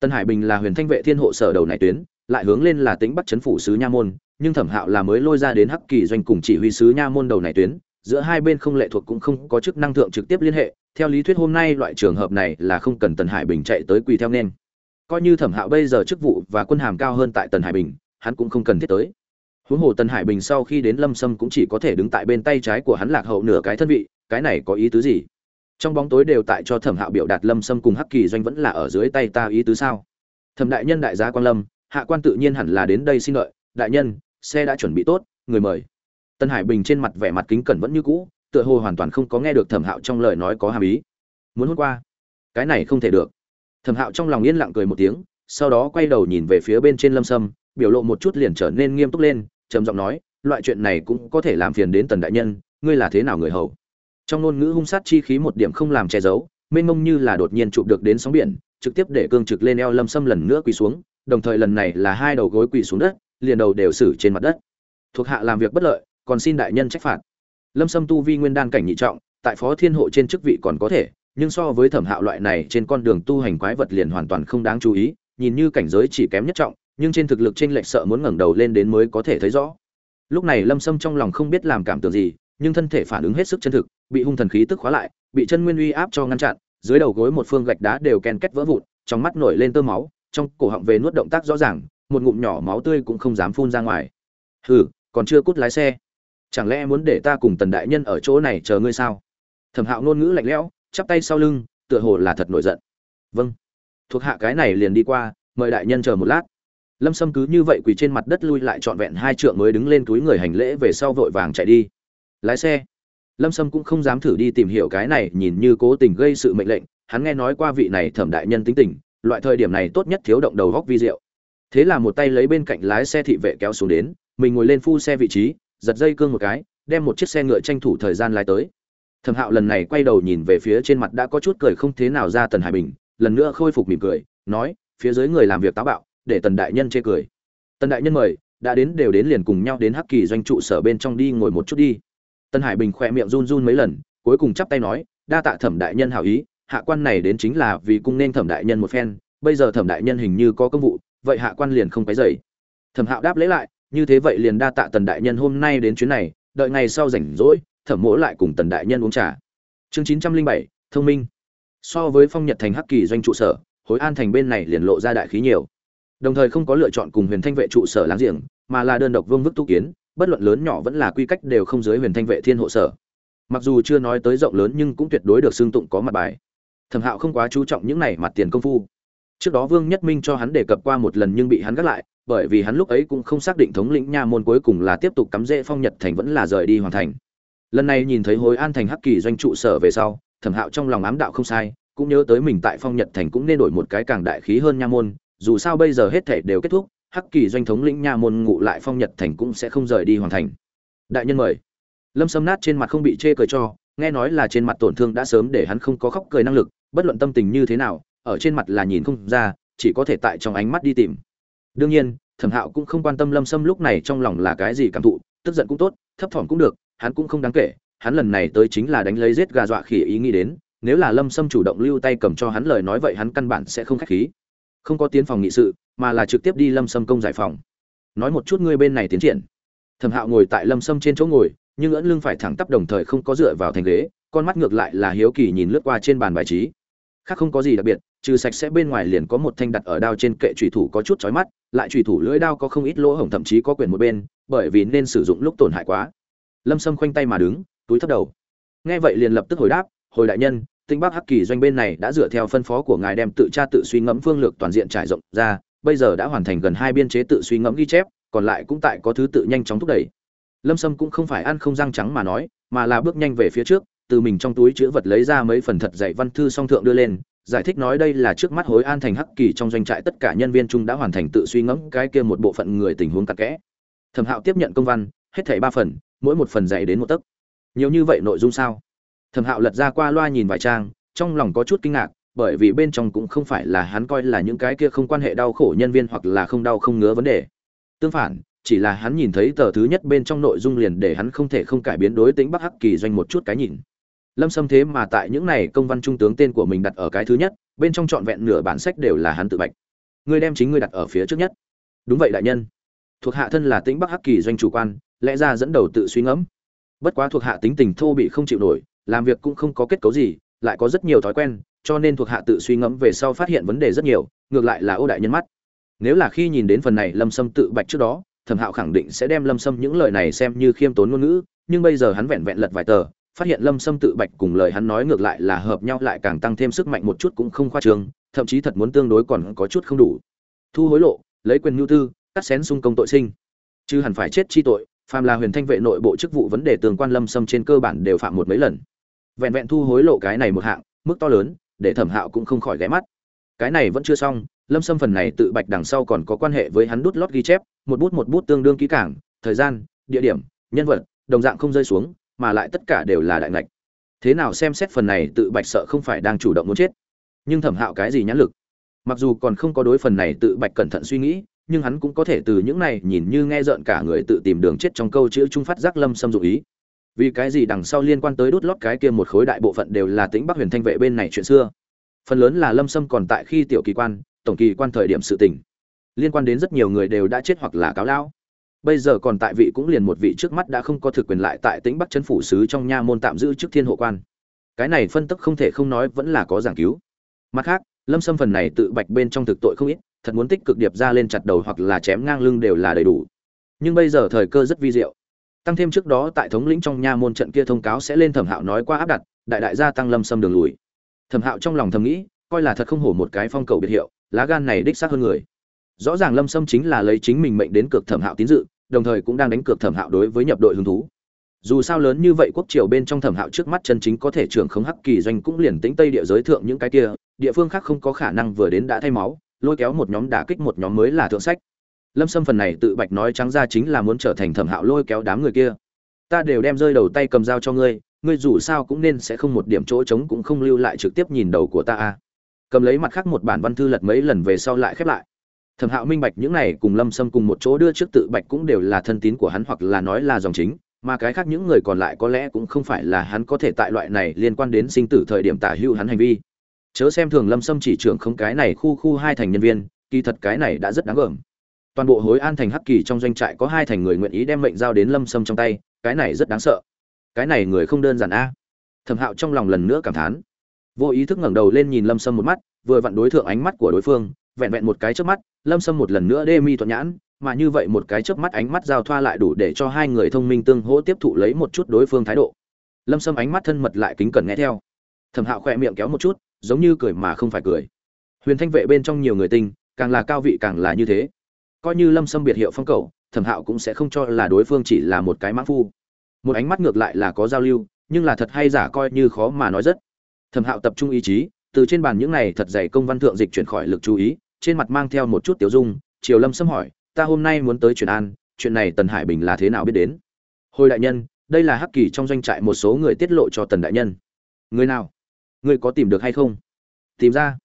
Tần hải bình là huyền thanh vệ thiên hộ sở đầu này tuyến, lại hướng lên là tính bắt chấn phủ sứ nha môn, nhưng thẩm hạo là mới lôi ra đến hắc kỳ doanh cùng chỉ huy sứ nha môn đầu này tuyến, giữa hai bên không lệ thuộc cũng không có chức năng thượng trực tiếp liên hệ theo lý thuyết hôm nay loại trường hợp này là không cần tần hải bình chạy tới quỳ theo nên. Coi như thẩm hạo bây giờ chức vụ và quân hàm cao hơn tại tần hải bình, hắn cũng không cần thiết tới. Huống hồ tần hải bình sau khi đến lâm sâm cũng chỉ có thể đứng tại bên tay trái của hắn lạc hậu nửa cái thân vị, cái này có ý tứ gì? Trong bóng tối đều tại cho thẩm hạo biểu đạt lâm sâm cùng hắc kỳ doanh vẫn là ở dưới tay ta ý tứ sao? Thẩm đại nhân đại gia quan lâm, hạ quan tự nhiên hẳn là đến đây xin lợi. Đại nhân, xe đã chuẩn bị tốt, người mời. Tân hải bình trên mặt vẻ mặt kính cẩn vẫn như cũ tựa hồ hoàn toàn không có nghe được thẩm hạo trong lời nói có hàm ý. Muốn hôn qua? Cái này không thể được. Thẩm hạo trong lòng yên lặng cười một tiếng, sau đó quay đầu nhìn về phía bên trên lâm sâm, biểu lộ một chút liền trở nên nghiêm túc lên, trầm giọng nói, loại chuyện này cũng có thể làm phiền đến tần đại nhân, ngươi là thế nào người hầu? Trong ngôn ngữ hung sát chi khí một điểm không làm che giấu, mênh mông như là đột nhiên chụp được đến sóng biển, trực tiếp để cương trực lên eo lâm sâm lần nữa quỳ xuống, đồng thời lần này là hai đầu gối quỳ xuống đất, liền đầu đều xử trên mặt đất. Thuộc hạ làm việc bất lợi, còn xin đại nhân trách phạt lâm sâm tu vi nguyên đan cảnh nhị trọng, tại phó thiên hộ trên chức vị còn có thể, nhưng so với thẩm hạo loại này trên con đường tu hành quái vật liền hoàn toàn không đáng chú ý, nhìn như cảnh giới chỉ kém nhất trọng, nhưng trên thực lực t r ê n lệch sợ muốn ngẩng đầu lên đến mới có thể thấy rõ. Lúc này lâm sâm trong lòng không biết làm cảm tưởng gì, nhưng thân thể phản ứng hết sức chân thực, bị hung thần khí tức khóa lại, bị chân nguyên uy áp cho ngăn chặn, dưới đầu gối một phương gạch đá đều ken kết vỡ vụn, trong mắt nổi lên tơ máu, trong cổ họng về nuốt động tác rõ ràng, một ngụm nhỏ máu tươi cũng không dám phun ra ngoài. Hừ, còn chưa cút lái xe chẳng lẽ muốn để ta cùng tần đại nhân ở chỗ này chờ ngươi sao? Thẩm hạo ngôn ngữ lạnh lẽo, chắp tay sau lưng, tựa hồ là thật nổi giận. Vâng. Thuộc hạ cái này liền đi qua, mời đại nhân chờ một lát. Lâm sâm cứ như vậy quỳ trên mặt đất lui lại trọn vẹn hai trượng mới đứng lên túi người hành lễ về sau vội vàng chạy đi. Lái xe. Lâm sâm cũng không dám thử đi tìm hiểu cái này, nhìn như cố tình gây sự mệnh lệnh, hắn nghe nói qua vị này thẩm đại nhân tính tình, loại thời điểm này tốt nhất thiếu động đầu góc vi rượu thế là một tay lấy bên cạnh lái xe thị vệ kéo xuống đến, mình ngồi lên phu xe vị trí giật dây cương một cái, đem một chiếc xe ngựa tranh thủ thời gian lái tới. Thẩm hạo lần này quay đầu nhìn về phía trên mặt đã có chút cười không thế nào ra tần hải bình, lần nữa khôi phục mỉm cười, nói, phía dưới người làm việc táo bạo, để tần đại nhân chê cười. Tần đại nhân mời, đã đến đều đến liền cùng nhau đến hắc kỳ doanh trụ sở bên trong đi ngồi một chút đi. Tần hải bình khỏe miệng run run mấy lần, cuối cùng chắp tay nói, đa tạ thẩm đại nhân hảo ý, hạ quan này đến chính là vì cung nên thẩm đại nhân một phen, bây giờ thẩm đại nhân hình như có công vụ, vậy hạ quan liền không cái dày thẩm hạo đáp lễ lại như thế vậy liền đa tạ tần đại nhân hôm nay đến chuyến này, đợi ngày sau rảnh rỗi, thẩm mỗ lại cùng tần đại nhân uống trà. Chương chín trăm linh bảy, thông minh. So với phong nhật thành hắc kỳ doanh trụ sở, hối an thành bên này liền lộ ra đại khí nhiều. Đồng thời không có lựa chọn cùng huyền thanh vệ trụ sở láng giềng, mà là đơn độc vương vức tu kiến, bất luận lớn nhỏ vẫn là quy cách đều không dưới huyền thanh vệ thiên hộ sở. Mặc dù chưa nói tới rộng lớn nhưng cũng tuyệt đối được xương tụng có mặt bài. Thẩm hạo không quá chú trọng những này mặt tiền công phu. Trước đó vương nhất minh cho hắn đề cập qua một lần nhưng bị hắn gác lại bởi vì hắn lúc ấy cũng không xác định thống lĩnh nha môn cuối cùng là tiếp tục cắm rễ phong nhật thành vẫn là rời đi hoàn thành. Lần này nhìn thấy hối an thành hắc kỳ doanh trụ sở về sau, thẩm hạo trong lòng ám đạo không sai, cũng nhớ tới mình tại phong nhật thành cũng nên đổi một cái càng đại khí hơn nha môn, dù sao bây giờ hết thể đều kết thúc, hắc kỳ doanh thống lĩnh nha môn ngụ lại phong nhật thành cũng sẽ không rời đi hoàn thành. Đại nhân mời. Lâm sâm nát trên mặt không bị chê cười cho, nghe nói là trên mặt tổn thương đã sớm để hắn không có khóc cười năng lực, bất luận tâm tình như thế nào, ở trên mặt là nhìn không ra, chỉ có thể tại trong ánh mắt đi tìm đương nhiên, thẩm hạo cũng không quan tâm lâm sâm lúc này trong lòng là cái gì cảm thụ, tức giận cũng tốt, thấp thỏm cũng được, hắn cũng không đáng kể, hắn lần này tới chính là đánh lấy giết gà dọa khỉ ý nghĩ đến, nếu là lâm sâm chủ động lưu tay cầm cho hắn lời nói vậy hắn căn bản sẽ không k h á c h khí. Không có tiến phòng nghị sự, mà là trực tiếp đi lâm sâm công giải phòng. Nói một chút ngươi bên này tiến triển. Thẩm hạo ngồi tại lâm sâm trên chỗ ngồi, nhưng ẫn lưng phải thẳng tắp đồng thời không có dựa vào thành ghế, con mắt ngược lại là hiếu kỳ nhìn lướt qua trên bàn bài trí khác không có gì đặc biệt, trừ sạch sẽ bên ngoài liền có một thanh đặt ở đao trên kệ trùy thủ có chút chói mắt, lại trùy thủ lưỡi đao có không ít lỗ hổng thậm chí có quyển một bên, bởi vì nên sử dụng lúc tổn hại quá. Lâm sâm khoanh tay mà đứng, túi thấp đầu. Nghe vậy liền lập tức hồi đáp, hồi đại nhân, tinh bắc hắc kỳ doanh bên này đã dựa theo phân phó của ngài đem tự tra tự suy ngẫm phương lược toàn diện trải rộng ra, bây giờ đã hoàn thành gần hai biên chế tự suy ngẫm ghi chép, còn lại cũng tại có thứ tự nhanh chóng thúc đẩy. Lâm sâm cũng không phải ăn không răng trắng mà nói, mà là bước nhanh về phía trước từ mình trong túi chữ vật lấy ra mấy phần thật dạy văn thư song thượng đưa lên, giải thích nói đây là trước mắt hối an thành hắc kỳ trong doanh trại tất cả nhân viên chung đã hoàn thành tự suy ngẫm cái kia một bộ phận người tình huống cặn kẽ. Thẩm hạo tiếp nhận công văn, hết thảy ba phần, mỗi một phần dạy đến một tấc. Nhiều như vậy nội dung sao? Thẩm hạo lật ra qua loa nhìn vài trang, trong lòng có chút kinh ngạc, bởi vì bên trong cũng không phải là hắn coi là những cái kia không quan hệ đau khổ nhân viên hoặc là không đau không ngứa vấn đề. Tương phản, chỉ là hắn nhìn thấy tờ thứ nhất bên trong nội dung liền để hắn không thể không cải biến đối tính bắc hắc kỳ doanh một chút cái nhìn lâm Sâm thế mà tại những này công văn trung tướng tên của mình đặt ở cái thứ nhất, bên trong trọn vẹn nửa bản sách đều là hắn tự bạch. Ngươi đem chính ngươi đặt ở phía trước nhất. Đúng vậy đại nhân. Thuộc hạ thân là tĩnh bắc hắc kỳ doanh chủ quan, lẽ ra dẫn đầu tự suy ngẫm. Bất quá thuộc hạ tính tình thô bị không chịu nổi, làm việc cũng không có kết cấu gì, lại có rất nhiều thói quen, cho nên thuộc hạ tự suy ngẫm về sau phát hiện vấn đề rất nhiều, ngược lại là ô đại nhân mắt. Nếu là khi nhìn đến phần này lâm sâm tự bạch trước đó, thẩm hạo khẳng định sẽ đem lâm sâm những lời này xem như khiêm tốn ngôn ngữ, nhưng bây giờ hắn vẹn vẹn lật vài tờ phát hiện lâm sâm tự bạch cùng lời hắn nói ngược lại là hợp nhau lại càng tăng thêm sức mạnh một chút cũng không khoa trương, thậm chí thật muốn tương đối còn có chút không đủ. Thu hối lộ, lấy quyền nhu tư, cắt xén xung công tội sinh. Chứ hẳn phải chết chi tội, phàm là huyền thanh vệ nội bộ chức vụ vấn đề tường quan lâm sâm trên cơ bản đều phạm một mấy lần. Vẹn vẹn thu hối lộ cái này một hạng, mức to lớn, để thẩm hạo cũng không khỏi ghé mắt. Cái này vẫn chưa xong, lâm sâm phần này tự bạch đằng sau còn có quan hệ với hắn đút lót ghi chép, một bút một bút tương đương kỹ cảng thời gian, địa điểm, nhân vật, đồng dạng không rơi xuống mà lại tất cả đều là đại ngạch. Thế nào xem xét phần này tự bạch sợ không phải đang chủ động muốn chết. Nhưng thẩm hạo cái gì nhãn lực? Mặc dù còn không có đối phần này tự bạch cẩn thận suy nghĩ, nhưng hắn cũng có thể từ những này nhìn như nghe rợn cả người tự tìm đường chết trong câu chữ trung phát giác lâm xâm dụ ý. Vì cái gì đằng sau liên quan tới đốt lót cái kia một khối đại bộ phận đều là tính bắc huyền thanh vệ bên này chuyện xưa. Phần lớn là lâm xâm còn tại khi tiểu kỳ quan, tổng kỳ quan thời điểm sự tình. Liên quan đến rất nhiều người đều đã chết hoặc là cáo lão bây giờ còn tại vị cũng liền một vị trước mắt đã không có thực quyền lại tại tĩnh bắc chấn phủ sứ trong nha môn tạm giữ chức thiên hộ quan. Cái này phân tức không thể không nói vẫn là có giảng cứu. Mặt khác, lâm xâm phần này tự bạch bên trong thực tội không ít, thật muốn tích cực điệp ra lên chặt đầu hoặc là chém ngang lưng đều là đầy đủ. Nhưng bây giờ thời cơ rất vi diệu. Tăng thêm trước đó tại thống lĩnh trong nha môn trận kia thông cáo sẽ lên thẩm hạo nói qua áp đặt, đại đại gia tăng lâm xâm đường lùi. Thẩm hạo trong lòng thầm nghĩ, coi là thật không hổ một cái phong cầu biệt hiệu, lá gan này đích xác hơn người rõ ràng lâm sâm chính là lấy chính mình mệnh đến cược thẩm hạo tín dự, đồng thời cũng đang đánh cược thẩm hạo đối với nhập đội hứng thú. Dù sao lớn như vậy quốc triều bên trong thẩm hạo trước mắt chân chính có thể trưởng khống hắc kỳ doanh cũng liền tĩnh tây địa giới thượng những cái kia, địa phương khác không có khả năng vừa đến đã thay máu, lôi kéo một nhóm đả kích một nhóm mới là thượng sách. Lâm sâm phần này tự bạch nói trắng ra chính là muốn trở thành thẩm hạo lôi kéo đám người kia. Ta đều đem rơi đầu tay cầm dao cho ngươi ngươi dù sao cũng nên sẽ không một điểm chỗ trống cũng không lưu lại trực tiếp nhìn đầu của ta a cầm lấy mặt khác một bản văn thư lật mấy lần về sau lại khép lại thẩm hạo minh bạch những này cùng lâm xâm cùng một chỗ đưa trước tự bạch cũng đều là thân tín của hắn hoặc là nói là dòng chính, mà cái khác những người còn lại có lẽ cũng không phải là hắn có thể tại loại này liên quan đến sinh tử thời điểm tả hữu hắn hành vi. Chớ xem thường lâm xâm chỉ trưởng không cái này khu khu hai thành nhân viên, kỳ thật cái này đã rất đáng gờm. Toàn bộ hối an thành hắc kỳ trong doanh trại có hai thành người nguyện ý đem mệnh giao đến lâm xâm trong tay, cái này rất đáng sợ. Cái này người không đơn giản a. Thẩm hạo trong lòng lần nữa cảm thán. Vô ý thức ngẩng đầu lên nhìn lâm sâm một mắt, vừa vặn đối thượng ánh mắt của đối phương vẹn vẹn một cái chớp mắt, lâm sâm một lần nữa đê mi thuận nhãn, mà như vậy một cái chớp mắt ánh mắt giao thoa lại đủ để cho hai người thông minh tương hỗ tiếp thụ lấy một chút đối phương thái độ. Lâm sâm ánh mắt thân mật lại kính cẩn nghe theo. Thẩm hạo khẽ miệng kéo một chút, giống như cười mà không phải cười. Huyền thanh vệ bên trong nhiều người tinh, càng là cao vị càng là như thế. Coi như lâm sâm biệt hiệu phong cầu, thẩm hạo cũng sẽ không cho là đối phương chỉ là một cái mã phu. Một ánh mắt ngược lại là có giao lưu, nhưng là thật hay giả coi như khó mà nói rất. Thẩm hạo tập trung ý chí, từ trên bàn những này thật dày công văn thượng dịch chuyển khỏi lực chú ý trên mặt mang theo một chút tiểu dung, triều lâm xâm hỏi, ta hôm nay muốn tới truyền an, chuyện này tần hải bình là thế nào biết đến? Hồi đại nhân, đây là hắc kỳ trong doanh trại một số người tiết lộ cho tần đại nhân. Người nào? Người có tìm được hay không? Tìm ra.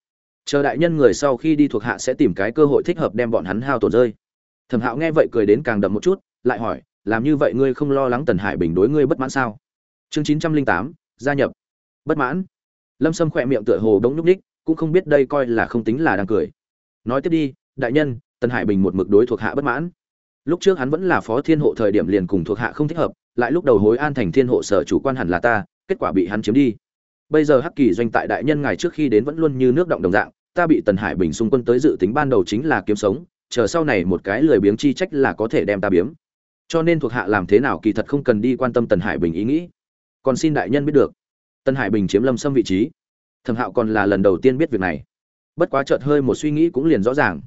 Chờ đại nhân người sau khi đi thuộc hạ sẽ tìm cái cơ hội thích hợp đem bọn hắn hao tổn rơi. Thẩm hạo nghe vậy cười đến càng đậm một chút, lại hỏi, làm như vậy ngươi không lo lắng tần hải bình đối ngươi bất mãn sao? Chương chín trăm linh tám, gia nhập. Bất mãn. Lâm sâm khỏe miệng tựa hồ đống nhúc ních cũng không biết đây coi là không tính là đang cười nói tiếp đi, đại nhân, tần hải bình một mực đối thuộc hạ bất mãn. Lúc trước hắn vẫn là phó thiên hộ thời điểm liền cùng thuộc hạ không thích hợp, lại lúc đầu hối an thành thiên hộ sở chủ quan hẳn là ta, kết quả bị hắn chiếm đi. Bây giờ hắc kỳ doanh tại đại nhân ngài trước khi đến vẫn luôn như nước động đồng dạng, ta bị tần hải bình xung quân tới dự tính ban đầu chính là kiếm sống, chờ sau này một cái lười biếng chi trách là có thể đem ta biếm. Cho nên thuộc hạ làm thế nào kỳ thật không cần đi quan tâm tần hải bình ý nghĩ. Còn xin đại nhân biết được, tần hải bình chiếm lâm xâm vị trí. Thẩm hạo còn là lần đầu tiên biết việc này bất quá chợt hơi một suy nghĩ cũng liền rõ ràng.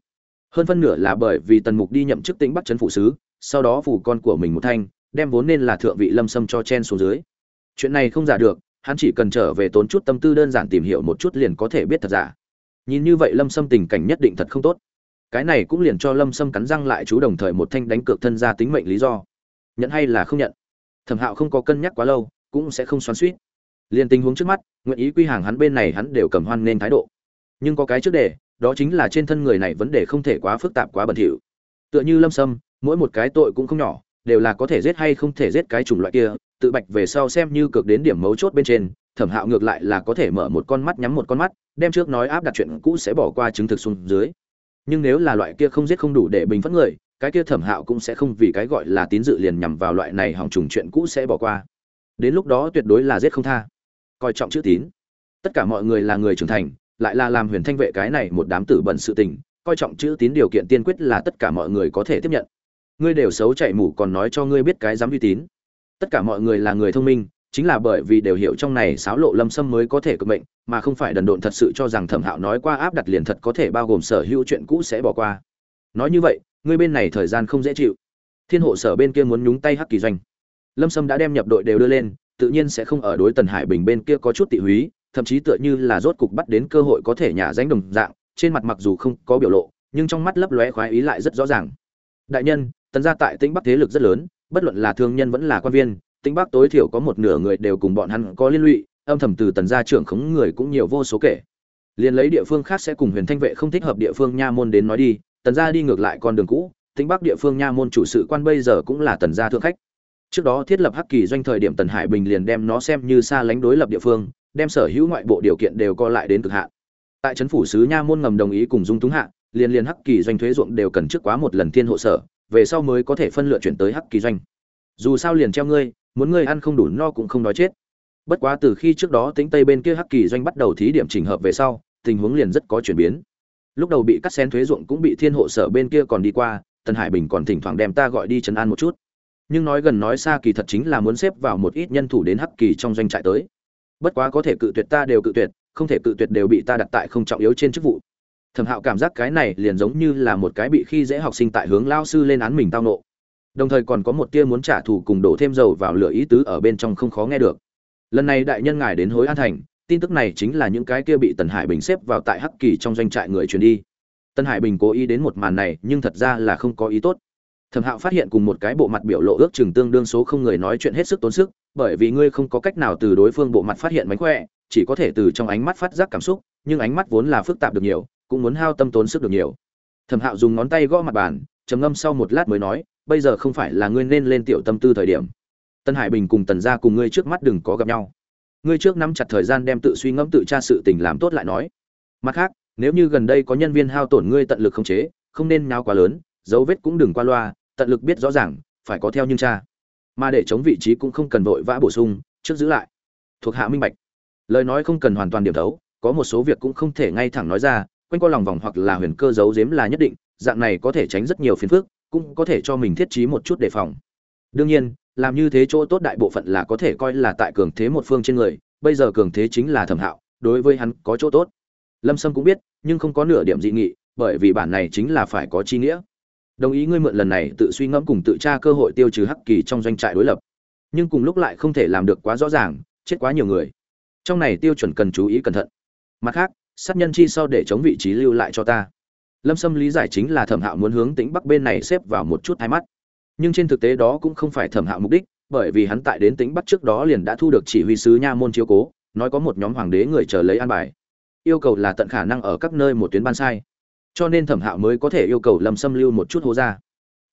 Hơn phân nửa là bởi vì tần mục đi nhậm chức tĩnh bắc trấn phụ sứ, sau đó phủ con của mình một thanh, đem vốn nên là thượng vị lâm sâm cho chen xuống dưới. Chuyện này không giả được, hắn chỉ cần trở về tốn chút tâm tư đơn giản tìm hiểu một chút liền có thể biết thật giả. Nhìn như vậy lâm sâm tình cảnh nhất định thật không tốt. Cái này cũng liền cho lâm sâm cắn răng lại chú đồng thời một thanh đánh cược thân ra tính mệnh lý do. Nhận hay là không nhận? Thẩm hạo không có cân nhắc quá lâu, cũng sẽ không xoắn suýt liền tình huống trước mắt, nguyện ý quy hàng hắn bên này hắn đều cầm hoan nên thái độ nhưng có cái trước đề, đó chính là trên thân người này vấn đề không thể quá phức tạp quá bẩn thỉu. Tựa như lâm sâm, mỗi một cái tội cũng không nhỏ, đều là có thể giết hay không thể giết cái chủng loại kia, tự bạch về sau xem như cực đến điểm mấu chốt bên trên, thẩm hạo ngược lại là có thể mở một con mắt nhắm một con mắt, đem trước nói áp đặt chuyện cũ sẽ bỏ qua chứng thực xuống dưới. Nhưng nếu là loại kia không giết không đủ để bình phẫn người, cái kia thẩm hạo cũng sẽ không vì cái gọi là tín dự liền nhằm vào loại này hỏng trùng chuyện cũ sẽ bỏ qua. Đến lúc đó tuyệt đối là giết không tha. Coi trọng chữ tín. Tất cả mọi người là người trưởng thành lại là làm huyền thanh vệ cái này một đám tử bẩn sự tình, coi trọng chữ tín điều kiện tiên quyết là tất cả mọi người có thể tiếp nhận. Ngươi đều xấu chạy mủ còn nói cho ngươi biết cái dám uy tín. Tất cả mọi người là người thông minh, chính là bởi vì đều hiểu trong này xáo lộ lâm sâm mới có thể cực mệnh, mà không phải đần độn thật sự cho rằng thẩm hạo nói qua áp đặt liền thật có thể bao gồm sở hữu chuyện cũ sẽ bỏ qua. Nói như vậy, ngươi bên này thời gian không dễ chịu. Thiên hộ sở bên kia muốn nhúng tay hắc kỳ doanh. Lâm sâm đã đem nhập đội đều đưa lên, tự nhiên sẽ không ở đối tần hải bình bên kia có chút tị húy thậm chí tựa như là rốt cục bắt đến cơ hội có thể nhả danh đồng dạng, trên mặt mặc dù không có biểu lộ, nhưng trong mắt lấp lóe khoái ý lại rất rõ ràng. Đại nhân, tần gia tại tĩnh bắc thế lực rất lớn, bất luận là thương nhân vẫn là quan viên, tĩnh bắc tối thiểu có một nửa người đều cùng bọn hắn có liên lụy, âm thầm từ tần gia trưởng khống người cũng nhiều vô số kể. Liền lấy địa phương khác sẽ cùng huyền thanh vệ không thích hợp địa phương nha môn đến nói đi, tần gia đi ngược lại con đường cũ, tĩnh bắc địa phương nha môn chủ sự quan bây giờ cũng là tần gia thượng khách trước đó thiết lập hắc kỳ doanh thời điểm tần hải bình liền đem nó xem như xa lánh đối lập địa phương, đem sở hữu ngoại bộ điều kiện đều co lại đến cực hạn. Tại trấn phủ sứ nha môn ngầm đồng ý cùng dung túng hạ, liền liền hắc kỳ doanh thuế ruộng đều cần trước quá một lần thiên hộ sở, về sau mới có thể phân lựa chuyển tới hắc kỳ doanh. Dù sao liền treo ngươi, muốn ngươi ăn không đủ no cũng không đói chết. Bất quá từ khi trước đó tính tây bên kia hắc kỳ doanh bắt đầu thí điểm chỉnh hợp về sau, tình huống liền rất có chuyển biến. Lúc đầu bị cắt xén thuế ruộng cũng bị thiên hộ sở bên kia còn đi qua, tần hải bình còn thỉnh thoảng đem ta gọi đi trấn an một chút nhưng nói gần nói xa kỳ thật chính là muốn xếp vào một ít nhân thủ đến hắc kỳ trong doanh trại tới. Bất quá có thể cự tuyệt ta đều cự tuyệt, không thể cự tuyệt đều bị ta đặt tại không trọng yếu trên chức vụ. Thẩm hạo cảm giác cái này liền giống như là một cái bị khi dễ học sinh tại hướng lao sư lên án mình tao nộ. Đồng thời còn có một tia muốn trả thù cùng đổ thêm dầu vào lửa ý tứ ở bên trong không khó nghe được. Lần này đại nhân ngài đến hối an thành, tin tức này chính là những cái kia bị tần hải bình xếp vào tại hắc kỳ trong doanh trại người truyền đi. Tần hải bình cố ý đến một màn này, nhưng thật ra là không có ý tốt thẩm hạo phát hiện cùng một cái bộ mặt biểu lộ ước chừng tương đương số không người nói chuyện hết sức tốn sức, bởi vì ngươi không có cách nào từ đối phương bộ mặt phát hiện mánh khỏe, chỉ có thể từ trong ánh mắt phát giác cảm xúc, nhưng ánh mắt vốn là phức tạp được nhiều, cũng muốn hao tâm tốn sức được nhiều. Thẩm hạo dùng ngón tay gõ mặt bàn, trầm ngâm sau một lát mới nói, bây giờ không phải là ngươi nên lên tiểu tâm tư thời điểm. Tân hải bình cùng tần gia cùng ngươi trước mắt đừng có gặp nhau. Ngươi trước nắm chặt thời gian đem tự suy ngẫm tự tra sự tình làm tốt lại nói. Mặt khác, nếu như gần đây có nhân viên hao tổn ngươi tận lực khống chế, không nên nháo quá lớn dấu vết cũng đừng qua loa, tận lực biết rõ ràng, phải có theo nhưng cha. Mà để chống vị trí cũng không cần vội vã bổ sung, trước giữ lại. Thuộc hạ minh bạch. Lời nói không cần hoàn toàn điểm thấu, có một số việc cũng không thể ngay thẳng nói ra, quanh co lòng vòng hoặc là huyền cơ giấu giếm là nhất định, dạng này có thể tránh rất nhiều phiền phức, cũng có thể cho mình thiết trí một chút đề phòng. Đương nhiên, làm như thế chỗ tốt đại bộ phận là có thể coi là tại cường thế một phương trên người, bây giờ cường thế chính là thẩm hạo, đối với hắn có chỗ tốt. Lâm sâm cũng biết, nhưng không có nửa điểm dị nghị, bởi vì bản này chính là phải có chi nghĩa đồng ý ngươi mượn lần này tự suy ngẫm cùng tự tra cơ hội tiêu trừ hắc kỳ trong doanh trại đối lập. Nhưng cùng lúc lại không thể làm được quá rõ ràng, chết quá nhiều người. Trong này tiêu chuẩn cần chú ý cẩn thận. Mặt khác, sát nhân chi sau để chống vị trí lưu lại cho ta. Lâm sâm lý giải chính là thẩm hạo muốn hướng tính bắc bên này xếp vào một chút hai mắt. Nhưng trên thực tế đó cũng không phải thẩm hạo mục đích, bởi vì hắn tại đến tính bắc trước đó liền đã thu được chỉ huy sứ nha môn chiếu cố, nói có một nhóm hoàng đế người chờ lấy an bài. Yêu cầu là tận khả năng ở các nơi một tuyến ban sai cho nên thẩm hạo mới có thể yêu cầu lâm xâm lưu một chút hố ra.